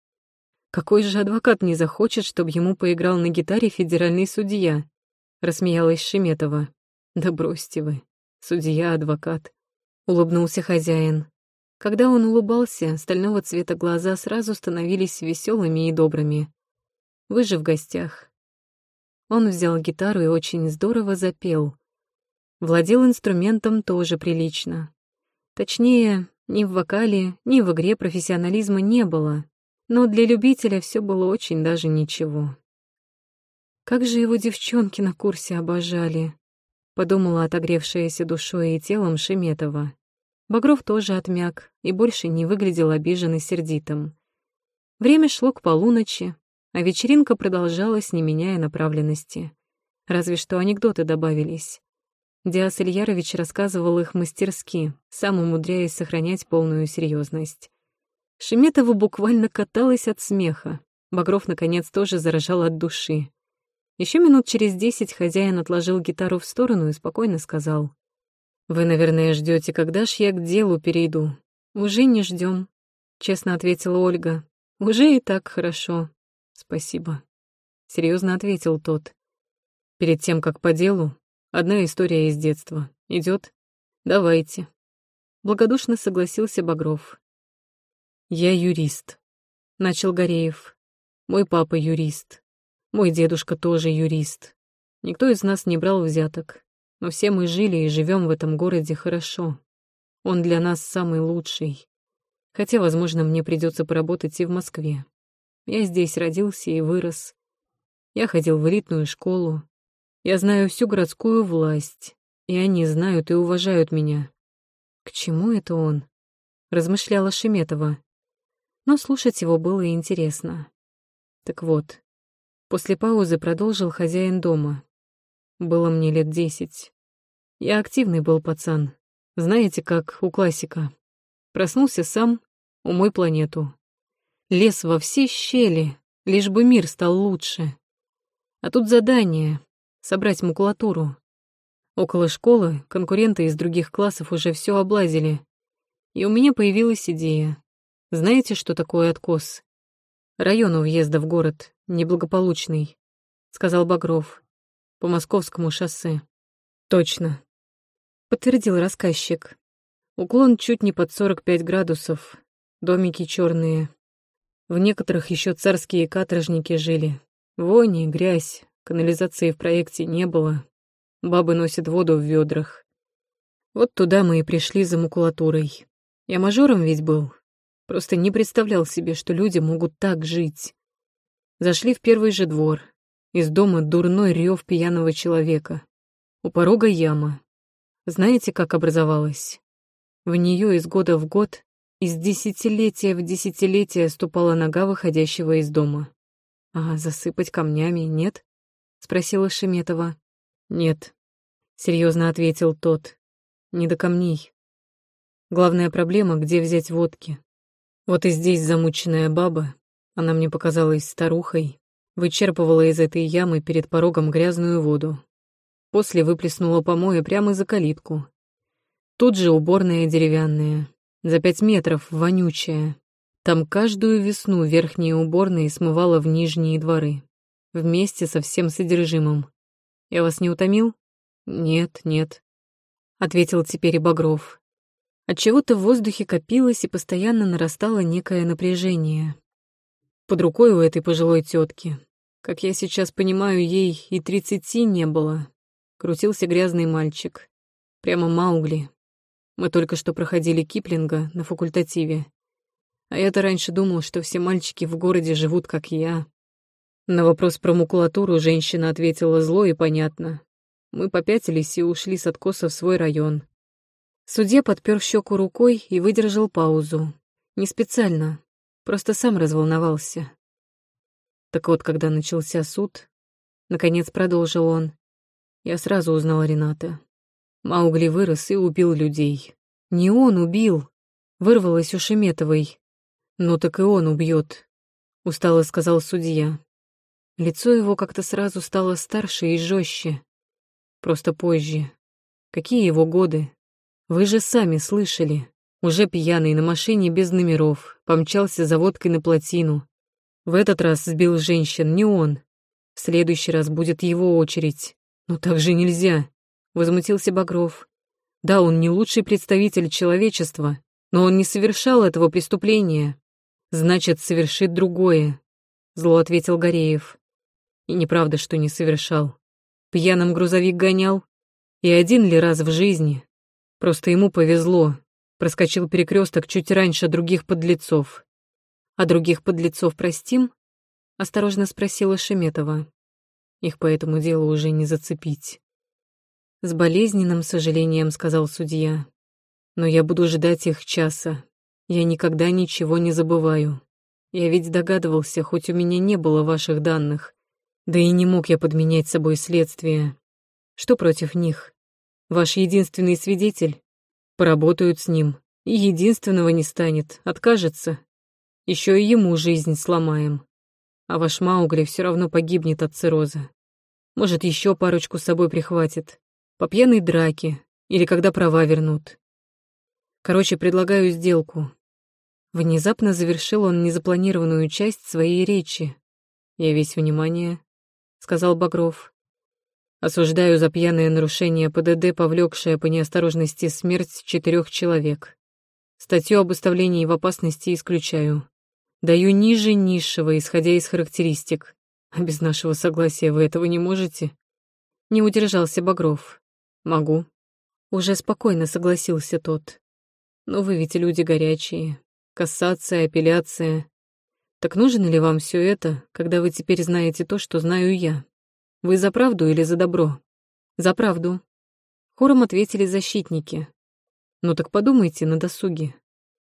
«Какой же адвокат не захочет, чтобы ему поиграл на гитаре федеральный судья?» — рассмеялась Шеметова. «Да бросьте вы, судья-адвокат», — улыбнулся хозяин. Когда он улыбался, стального цвета глаза сразу становились веселыми и добрыми. Вы же в гостях. Он взял гитару и очень здорово запел. Владел инструментом тоже прилично. Точнее, ни в вокале, ни в игре профессионализма не было, но для любителя все было очень даже ничего. Как же его девчонки на курсе обожали. Подумала отогревшаяся душой и телом Шеметова. Багров тоже отмяк и больше не выглядел обижен и сердитым. Время шло к полуночи, а вечеринка продолжалась, не меняя направленности. Разве что анекдоты добавились. Диас Ильярович рассказывал их мастерски, сам умудряясь сохранять полную серьезность. Шеметова буквально каталась от смеха. Багров, наконец, тоже заражал от души. Еще минут через десять хозяин отложил гитару в сторону и спокойно сказал. «Вы, наверное, ждете, когда ж я к делу перейду?» «Уже не ждем, честно ответила Ольга. «Уже и так хорошо. Спасибо», — серьезно ответил тот. «Перед тем, как по делу, одна история из детства. Идет? Давайте». Благодушно согласился Багров. «Я юрист», — начал Гореев. «Мой папа юрист. Мой дедушка тоже юрист. Никто из нас не брал взяток, но все мы жили и живем в этом городе хорошо. Он для нас самый лучший. Хотя, возможно, мне придется поработать и в Москве. Я здесь родился и вырос. Я ходил в элитную школу. Я знаю всю городскую власть, и они знают и уважают меня. К чему это он? Размышляла Шеметова. Но слушать его было интересно. Так вот, После паузы продолжил хозяин дома. Было мне лет десять. Я активный был пацан. Знаете, как у классика. Проснулся сам, умой планету. Лес во все щели, лишь бы мир стал лучше. А тут задание — собрать макулатуру. Около школы конкуренты из других классов уже все облазили. И у меня появилась идея. Знаете, что такое откос? Район у въезда в город неблагополучный», — сказал Багров. «По московскому шоссе». «Точно», — подтвердил рассказчик. «Уклон чуть не под 45 градусов, домики черные. В некоторых еще царские каторжники жили. Вони, грязь, канализации в проекте не было. Бабы носят воду в ведрах. Вот туда мы и пришли за макулатурой. Я мажором ведь был. Просто не представлял себе, что люди могут так жить. Зашли в первый же двор. Из дома дурной рев пьяного человека. У порога яма. Знаете, как образовалась? В нее из года в год, из десятилетия в десятилетие ступала нога выходящего из дома. «А засыпать камнями нет?» — спросила Шеметова. «Нет», — серьезно ответил тот. «Не до камней. Главная проблема — где взять водки. Вот и здесь замученная баба, она мне показалась старухой, вычерпывала из этой ямы перед порогом грязную воду. После выплеснула помои прямо за калитку. Тут же уборная деревянная, за пять метров, вонючая. Там каждую весну верхние уборные смывала в нижние дворы. Вместе со всем содержимым. Я вас не утомил? Нет, нет. Ответил теперь и Багров. Отчего-то в воздухе копилось и постоянно нарастало некое напряжение под рукой у этой пожилой тетки. Как я сейчас понимаю, ей и тридцати не было. Крутился грязный мальчик. Прямо Маугли. Мы только что проходили Киплинга на факультативе. А я-то раньше думал, что все мальчики в городе живут, как я. На вопрос про макулатуру женщина ответила зло и понятно. Мы попятились и ушли с откоса в свой район. Судья подпер щеку рукой и выдержал паузу. Не специально, Просто сам разволновался. Так вот, когда начался суд, наконец продолжил он, я сразу узнал Рената. Маугли вырос и убил людей. Не он убил, вырвалось у Шеметовой. Ну так и он убьет, устало сказал судья. Лицо его как-то сразу стало старше и жестче. Просто позже. Какие его годы? Вы же сами слышали. Уже пьяный на машине без номеров, помчался за водкой на плотину. В этот раз сбил женщин не он. В следующий раз будет его очередь. Но так же нельзя, возмутился Багров. Да, он не лучший представитель человечества, но он не совершал этого преступления. Значит, совершит другое, зло ответил Гореев. И неправда, что не совершал. Пьяным грузовик гонял. И один ли раз в жизни. Просто ему повезло, проскочил перекресток чуть раньше других подлецов. «А других подлецов простим?» — осторожно спросила Шеметова. Их по этому делу уже не зацепить. С болезненным сожалением сказал судья. Но я буду ждать их часа. Я никогда ничего не забываю. Я ведь догадывался, хоть у меня не было ваших данных. Да и не мог я подменять собой следствие. Что против них? Ваш единственный свидетель? Поработают с ним. И единственного не станет, откажется. Еще и ему жизнь сломаем. А ваш Маугли все равно погибнет от цирроза. Может, еще парочку с собой прихватит. По пьяной драке. Или когда права вернут. Короче, предлагаю сделку. Внезапно завершил он незапланированную часть своей речи. «Я весь внимание», — сказал Багров. «Осуждаю за пьяное нарушение ПДД, повлекшее по неосторожности смерть четырех человек. Статью об оставлении в опасности исключаю. Даю ниже низшего, исходя из характеристик. А без нашего согласия вы этого не можете?» Не удержался Багров. «Могу». Уже спокойно согласился тот. «Но вы ведь люди горячие, кассация, апелляция. Так нужно ли вам все это, когда вы теперь знаете то, что знаю я? Вы за правду или за добро? За правду. Хором ответили защитники. Ну так подумайте на досуге.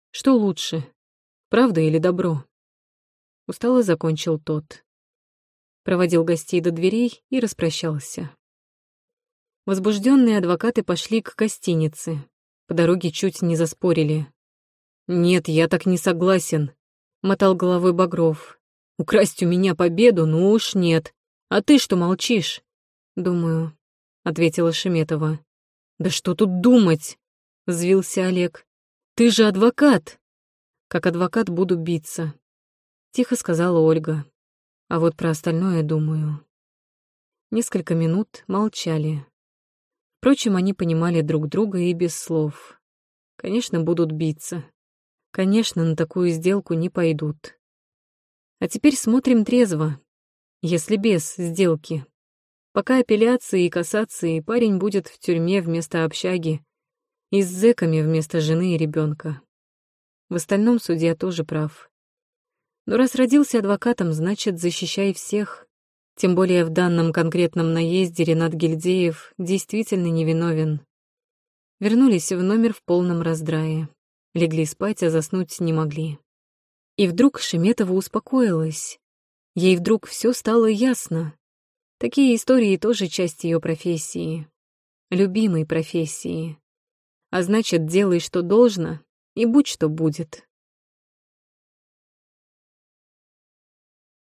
Что лучше, правда или добро? Устало закончил тот. Проводил гостей до дверей и распрощался. Возбужденные адвокаты пошли к гостинице. По дороге чуть не заспорили. «Нет, я так не согласен», — мотал головой Багров. «Украсть у меня победу? Ну уж нет. А ты что молчишь?» «Думаю», — ответила Шеметова. «Да что тут думать?» — взвился Олег. «Ты же адвокат!» «Как адвокат буду биться», — тихо сказала Ольга. «А вот про остальное думаю». Несколько минут молчали. Впрочем, они понимали друг друга и без слов. Конечно, будут биться. Конечно, на такую сделку не пойдут. А теперь смотрим трезво, если без сделки. Пока апелляции и кассации парень будет в тюрьме вместо общаги и с зэками вместо жены и ребенка. В остальном судья тоже прав. Но раз родился адвокатом, значит, защищай всех. Тем более в данном конкретном наезде Ренат Гильдеев действительно невиновен. Вернулись в номер в полном раздрае. Легли спать, а заснуть не могли. И вдруг Шеметова успокоилась. Ей вдруг все стало ясно. Такие истории тоже часть ее профессии. Любимой профессии. А значит, делай, что должно, и будь, что будет.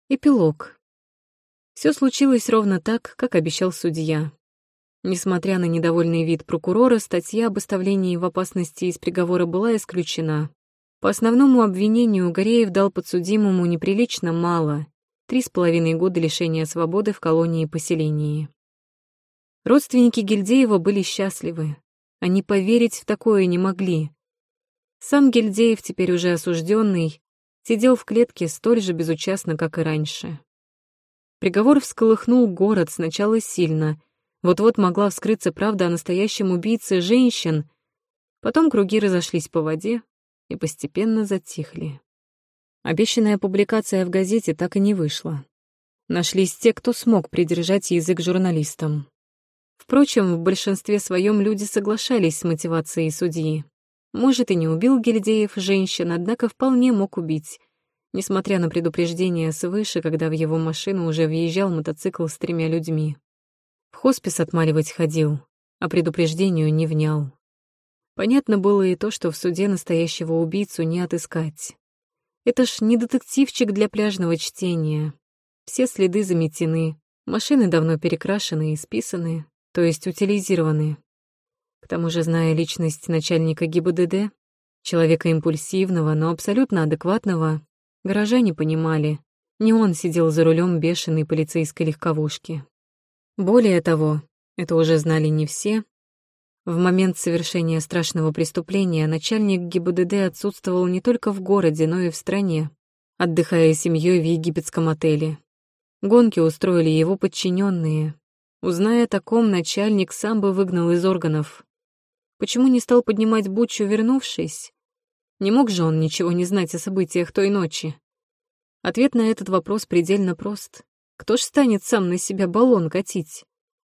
Эпилог. Все случилось ровно так, как обещал судья. Несмотря на недовольный вид прокурора, статья об оставлении в опасности из приговора была исключена. По основному обвинению Гореев дал подсудимому неприлично мало — три с половиной года лишения свободы в колонии-поселении. Родственники Гильдеева были счастливы. Они поверить в такое не могли. Сам Гильдеев, теперь уже осужденный, сидел в клетке столь же безучастно, как и раньше. Приговор всколыхнул город сначала сильно — вот-вот могла вскрыться правда о настоящем убийце женщин. Потом круги разошлись по воде и постепенно затихли. Обещанная публикация в газете так и не вышла. Нашлись те, кто смог придержать язык журналистам. Впрочем, в большинстве своем люди соглашались с мотивацией судьи. Может, и не убил Гильдеев женщин, однако вполне мог убить, несмотря на предупреждение свыше, когда в его машину уже въезжал мотоцикл с тремя людьми. В хоспис отмаливать ходил, а предупреждению не внял. Понятно было и то, что в суде настоящего убийцу не отыскать. Это ж не детективчик для пляжного чтения. Все следы заметены, машины давно перекрашены и списаны, то есть утилизированы. К тому же, зная личность начальника ГИБДД, человека импульсивного, но абсолютно адекватного, горожане понимали, не он сидел за рулем бешеной полицейской легковушки. Более того, это уже знали не все, в момент совершения страшного преступления начальник ГИБДД отсутствовал не только в городе, но и в стране, отдыхая семьей в египетском отеле. Гонки устроили его подчиненные. Узная о таком, начальник сам бы выгнал из органов. Почему не стал поднимать бучу, вернувшись? Не мог же он ничего не знать о событиях той ночи? Ответ на этот вопрос предельно прост. Кто ж станет сам на себя баллон катить?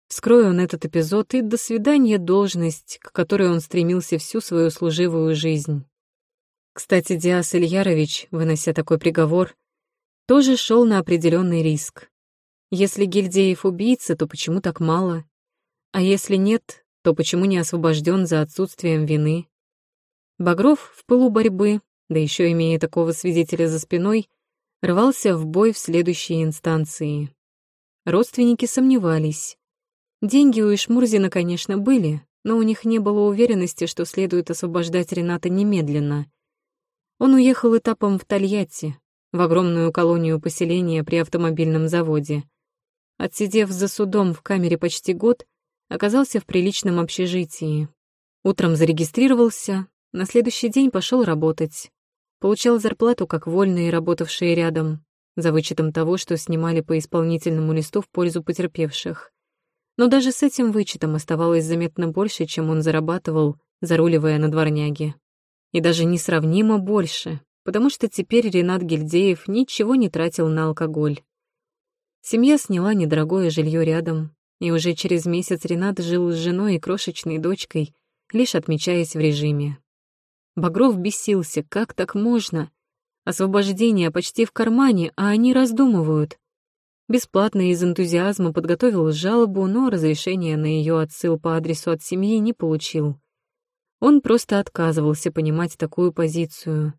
Вскрою он этот эпизод, и до свидания должность, к которой он стремился всю свою служивую жизнь. Кстати, Диас Ильярович, вынося такой приговор, тоже шел на определенный риск. Если Гильдеев убийца, то почему так мало? А если нет, то почему не освобожден за отсутствием вины? Багров в пылу борьбы, да еще имея такого свидетеля за спиной, рвался в бой в следующей инстанции. Родственники сомневались. Деньги у Ишмурзина, конечно, были, но у них не было уверенности, что следует освобождать Рената немедленно. Он уехал этапом в Тольятти, в огромную колонию поселения при автомобильном заводе. Отсидев за судом в камере почти год, оказался в приличном общежитии. Утром зарегистрировался, на следующий день пошел работать. Получал зарплату, как вольные, работавшие рядом, за вычетом того, что снимали по исполнительному листу в пользу потерпевших. Но даже с этим вычетом оставалось заметно больше, чем он зарабатывал, заруливая на дворняге. И даже несравнимо больше, потому что теперь Ренат Гильдеев ничего не тратил на алкоголь. Семья сняла недорогое жилье рядом, и уже через месяц Ренат жил с женой и крошечной дочкой, лишь отмечаясь в режиме. Багров бесился, как так можно? Освобождение почти в кармане, а они раздумывают. Бесплатно из энтузиазма подготовил жалобу, но разрешения на ее отсыл по адресу от семьи не получил. Он просто отказывался понимать такую позицию,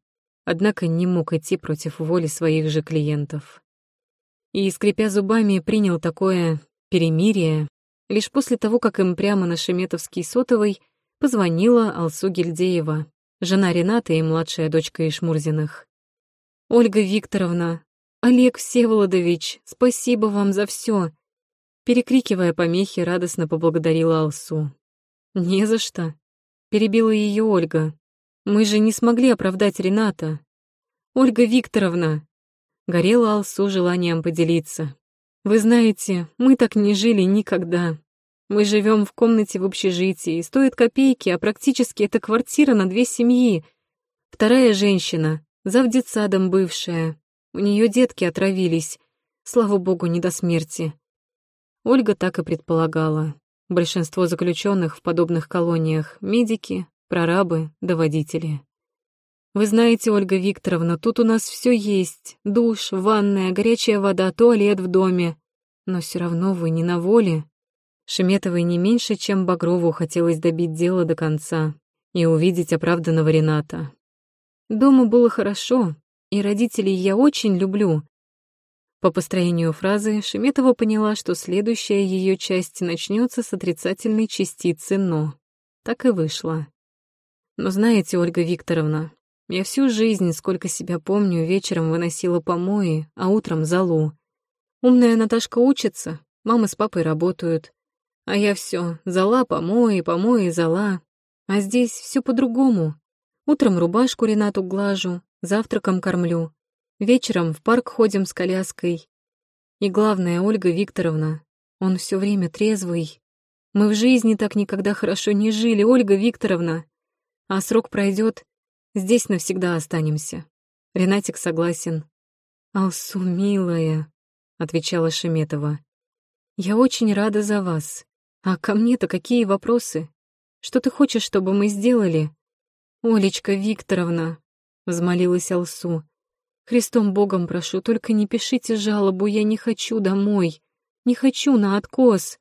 однако не мог идти против воли своих же клиентов. И, скрипя зубами, принял такое перемирие лишь после того, как им прямо на Шеметовский сотовый позвонила Алсу Гильдеева, жена Рената и младшая дочка Ишмурзиных. «Ольга Викторовна, Олег Всеволодович, спасибо вам за все. Перекрикивая помехи, радостно поблагодарила Алсу. «Не за что», — перебила ее Ольга. «Мы же не смогли оправдать Рената. Ольга Викторовна!» Горела Алсу желанием поделиться. «Вы знаете, мы так не жили никогда. Мы живем в комнате в общежитии, стоит копейки, а практически это квартира на две семьи. Вторая женщина, завдетсадом бывшая. У нее детки отравились. Слава богу, не до смерти. Ольга так и предполагала. Большинство заключенных в подобных колониях — медики, прорабы да водители. Вы знаете, Ольга Викторовна, тут у нас все есть. Душ, ванная, горячая вода, туалет в доме. Но все равно вы не на воле. Шеметовой не меньше, чем Багрову хотелось добить дело до конца и увидеть оправданного Рената. Дома было хорошо, и родителей я очень люблю. По построению фразы Шеметова поняла, что следующая ее часть начнется с отрицательной частицы «но». Так и вышло. Но знаете, Ольга Викторовна, я всю жизнь, сколько себя помню, вечером выносила помои, а утром залу. Умная Наташка учится, мама с папой работают. А я все зала, помои, помои, зала. А здесь все по-другому. Утром рубашку Ренату глажу, завтраком кормлю. Вечером в парк ходим с коляской. И главное, Ольга Викторовна, он все время трезвый. Мы в жизни так никогда хорошо не жили, Ольга Викторовна. А срок пройдет, здесь навсегда останемся. Ренатик согласен. «Алсу, милая», — отвечала Шеметова, — «я очень рада за вас. А ко мне-то какие вопросы? Что ты хочешь, чтобы мы сделали? Олечка Викторовна, взмолилась Алсу. Христом Богом прошу, только не пишите жалобу, я не хочу домой. Не хочу на откос.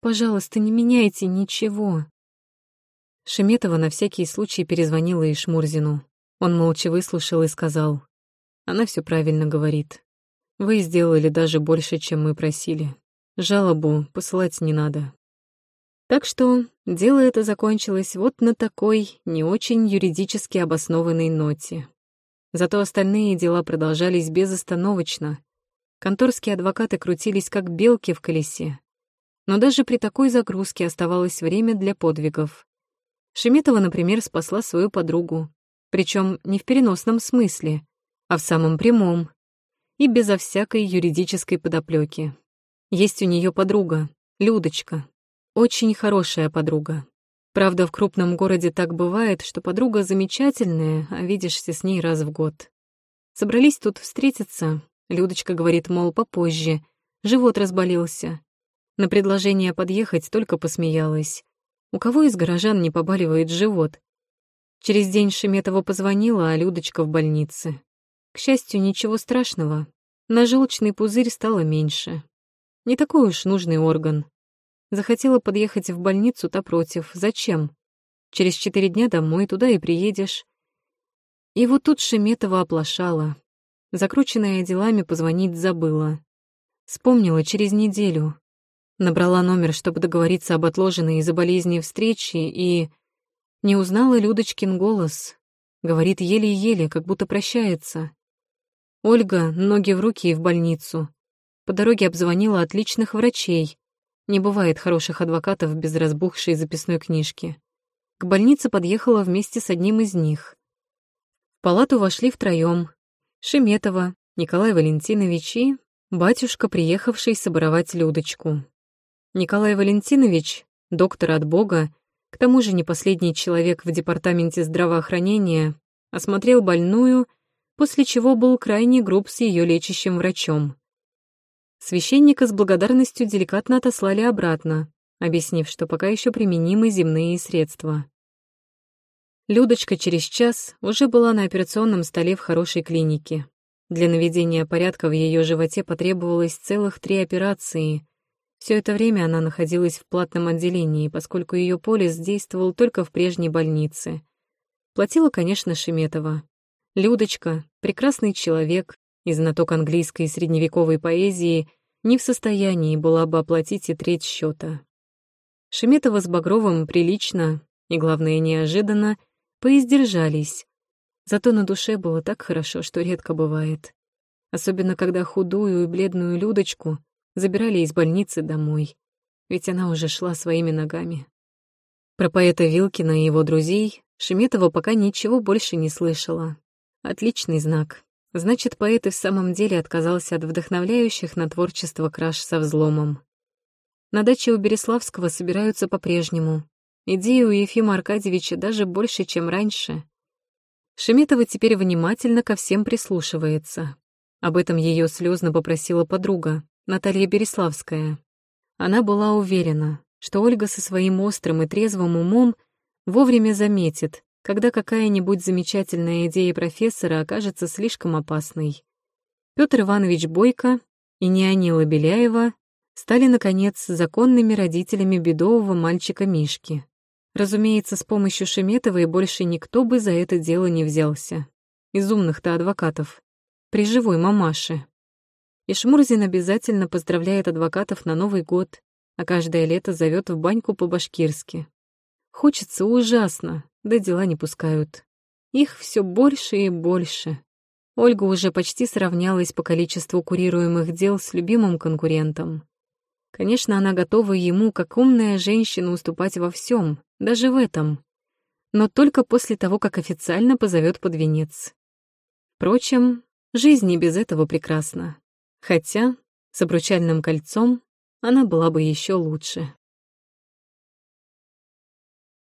Пожалуйста, не меняйте ничего. Шеметова на всякий случай перезвонила и Шмурзину. Он молча выслушал и сказал. Она все правильно говорит. Вы сделали даже больше, чем мы просили. Жалобу посылать не надо. Так что дело это закончилось вот на такой не очень юридически обоснованной ноте. Зато остальные дела продолжались безостановочно. Конторские адвокаты крутились как белки в колесе. Но даже при такой загрузке оставалось время для подвигов. Шеметова, например, спасла свою подругу. Причем не в переносном смысле, а в самом прямом. И безо всякой юридической подоплеки. Есть у нее подруга, Людочка, очень хорошая подруга. Правда, в крупном городе так бывает, что подруга замечательная, а видишься с ней раз в год. Собрались тут встретиться. Людочка говорит, мол, попозже. живот разболелся. На предложение подъехать только посмеялась. У кого из горожан не побаливает живот? Через день Шеметова позвонила, а Людочка в больнице. К счастью, ничего страшного. На желчный пузырь стало меньше. Не такой уж нужный орган. Захотела подъехать в больницу, та против. Зачем? Через четыре дня домой, туда и приедешь. И вот тут Шеметова оплошала. Закрученная делами позвонить забыла. Вспомнила через неделю. Набрала номер, чтобы договориться об отложенной из-за болезни встрече, и... Не узнала Людочкин голос. Говорит еле-еле, как будто прощается. Ольга, ноги в руки и в больницу. По дороге обзвонила отличных врачей. Не бывает хороших адвокатов без разбухшей записной книжки. К больнице подъехала вместе с одним из них. В палату вошли втроем. Шеметова, Николай Валентинович и батюшка, приехавший соборовать Людочку. Николай Валентинович, доктор от Бога, к тому же не последний человек в департаменте здравоохранения, осмотрел больную, после чего был крайне груб с ее лечащим врачом. Священника с благодарностью деликатно отослали обратно, объяснив, что пока еще применимы земные средства. Людочка через час уже была на операционном столе в хорошей клинике. Для наведения порядка в ее животе потребовалось целых три операции, все это время она находилась в платном отделении, поскольку ее полис действовал только в прежней больнице. Платила, конечно, Шеметова. Людочка, прекрасный человек и знаток английской средневековой поэзии, не в состоянии была бы оплатить и треть счета. Шеметова с Багровым прилично и, главное, неожиданно поиздержались. Зато на душе было так хорошо, что редко бывает. Особенно, когда худую и бледную Людочку забирали из больницы домой, ведь она уже шла своими ногами. Про поэта Вилкина и его друзей Шеметова пока ничего больше не слышала. Отличный знак. Значит, поэт и в самом деле отказался от вдохновляющих на творчество краш со взломом. На даче у Береславского собираются по-прежнему. Идеи у Ефима Аркадьевича даже больше, чем раньше. Шеметова теперь внимательно ко всем прислушивается. Об этом ее слезно попросила подруга, Наталья Береславская. Она была уверена, что Ольга со своим острым и трезвым умом вовремя заметит, когда какая-нибудь замечательная идея профессора окажется слишком опасной. Петр Иванович Бойко и Неонила Беляева стали, наконец, законными родителями бедового мальчика Мишки. Разумеется, с помощью Шеметовой больше никто бы за это дело не взялся. Из умных-то адвокатов. При живой мамаше. И Шмурзин обязательно поздравляет адвокатов на Новый год, а каждое лето зовет в баньку по-башкирски. Хочется ужасно, да дела не пускают. Их все больше и больше. Ольга уже почти сравнялась по количеству курируемых дел с любимым конкурентом. Конечно, она готова ему, как умная женщина, уступать во всем, даже в этом. Но только после того, как официально позовет под венец. Впрочем, жизнь не без этого прекрасна. Хотя с обручальным кольцом она была бы еще лучше.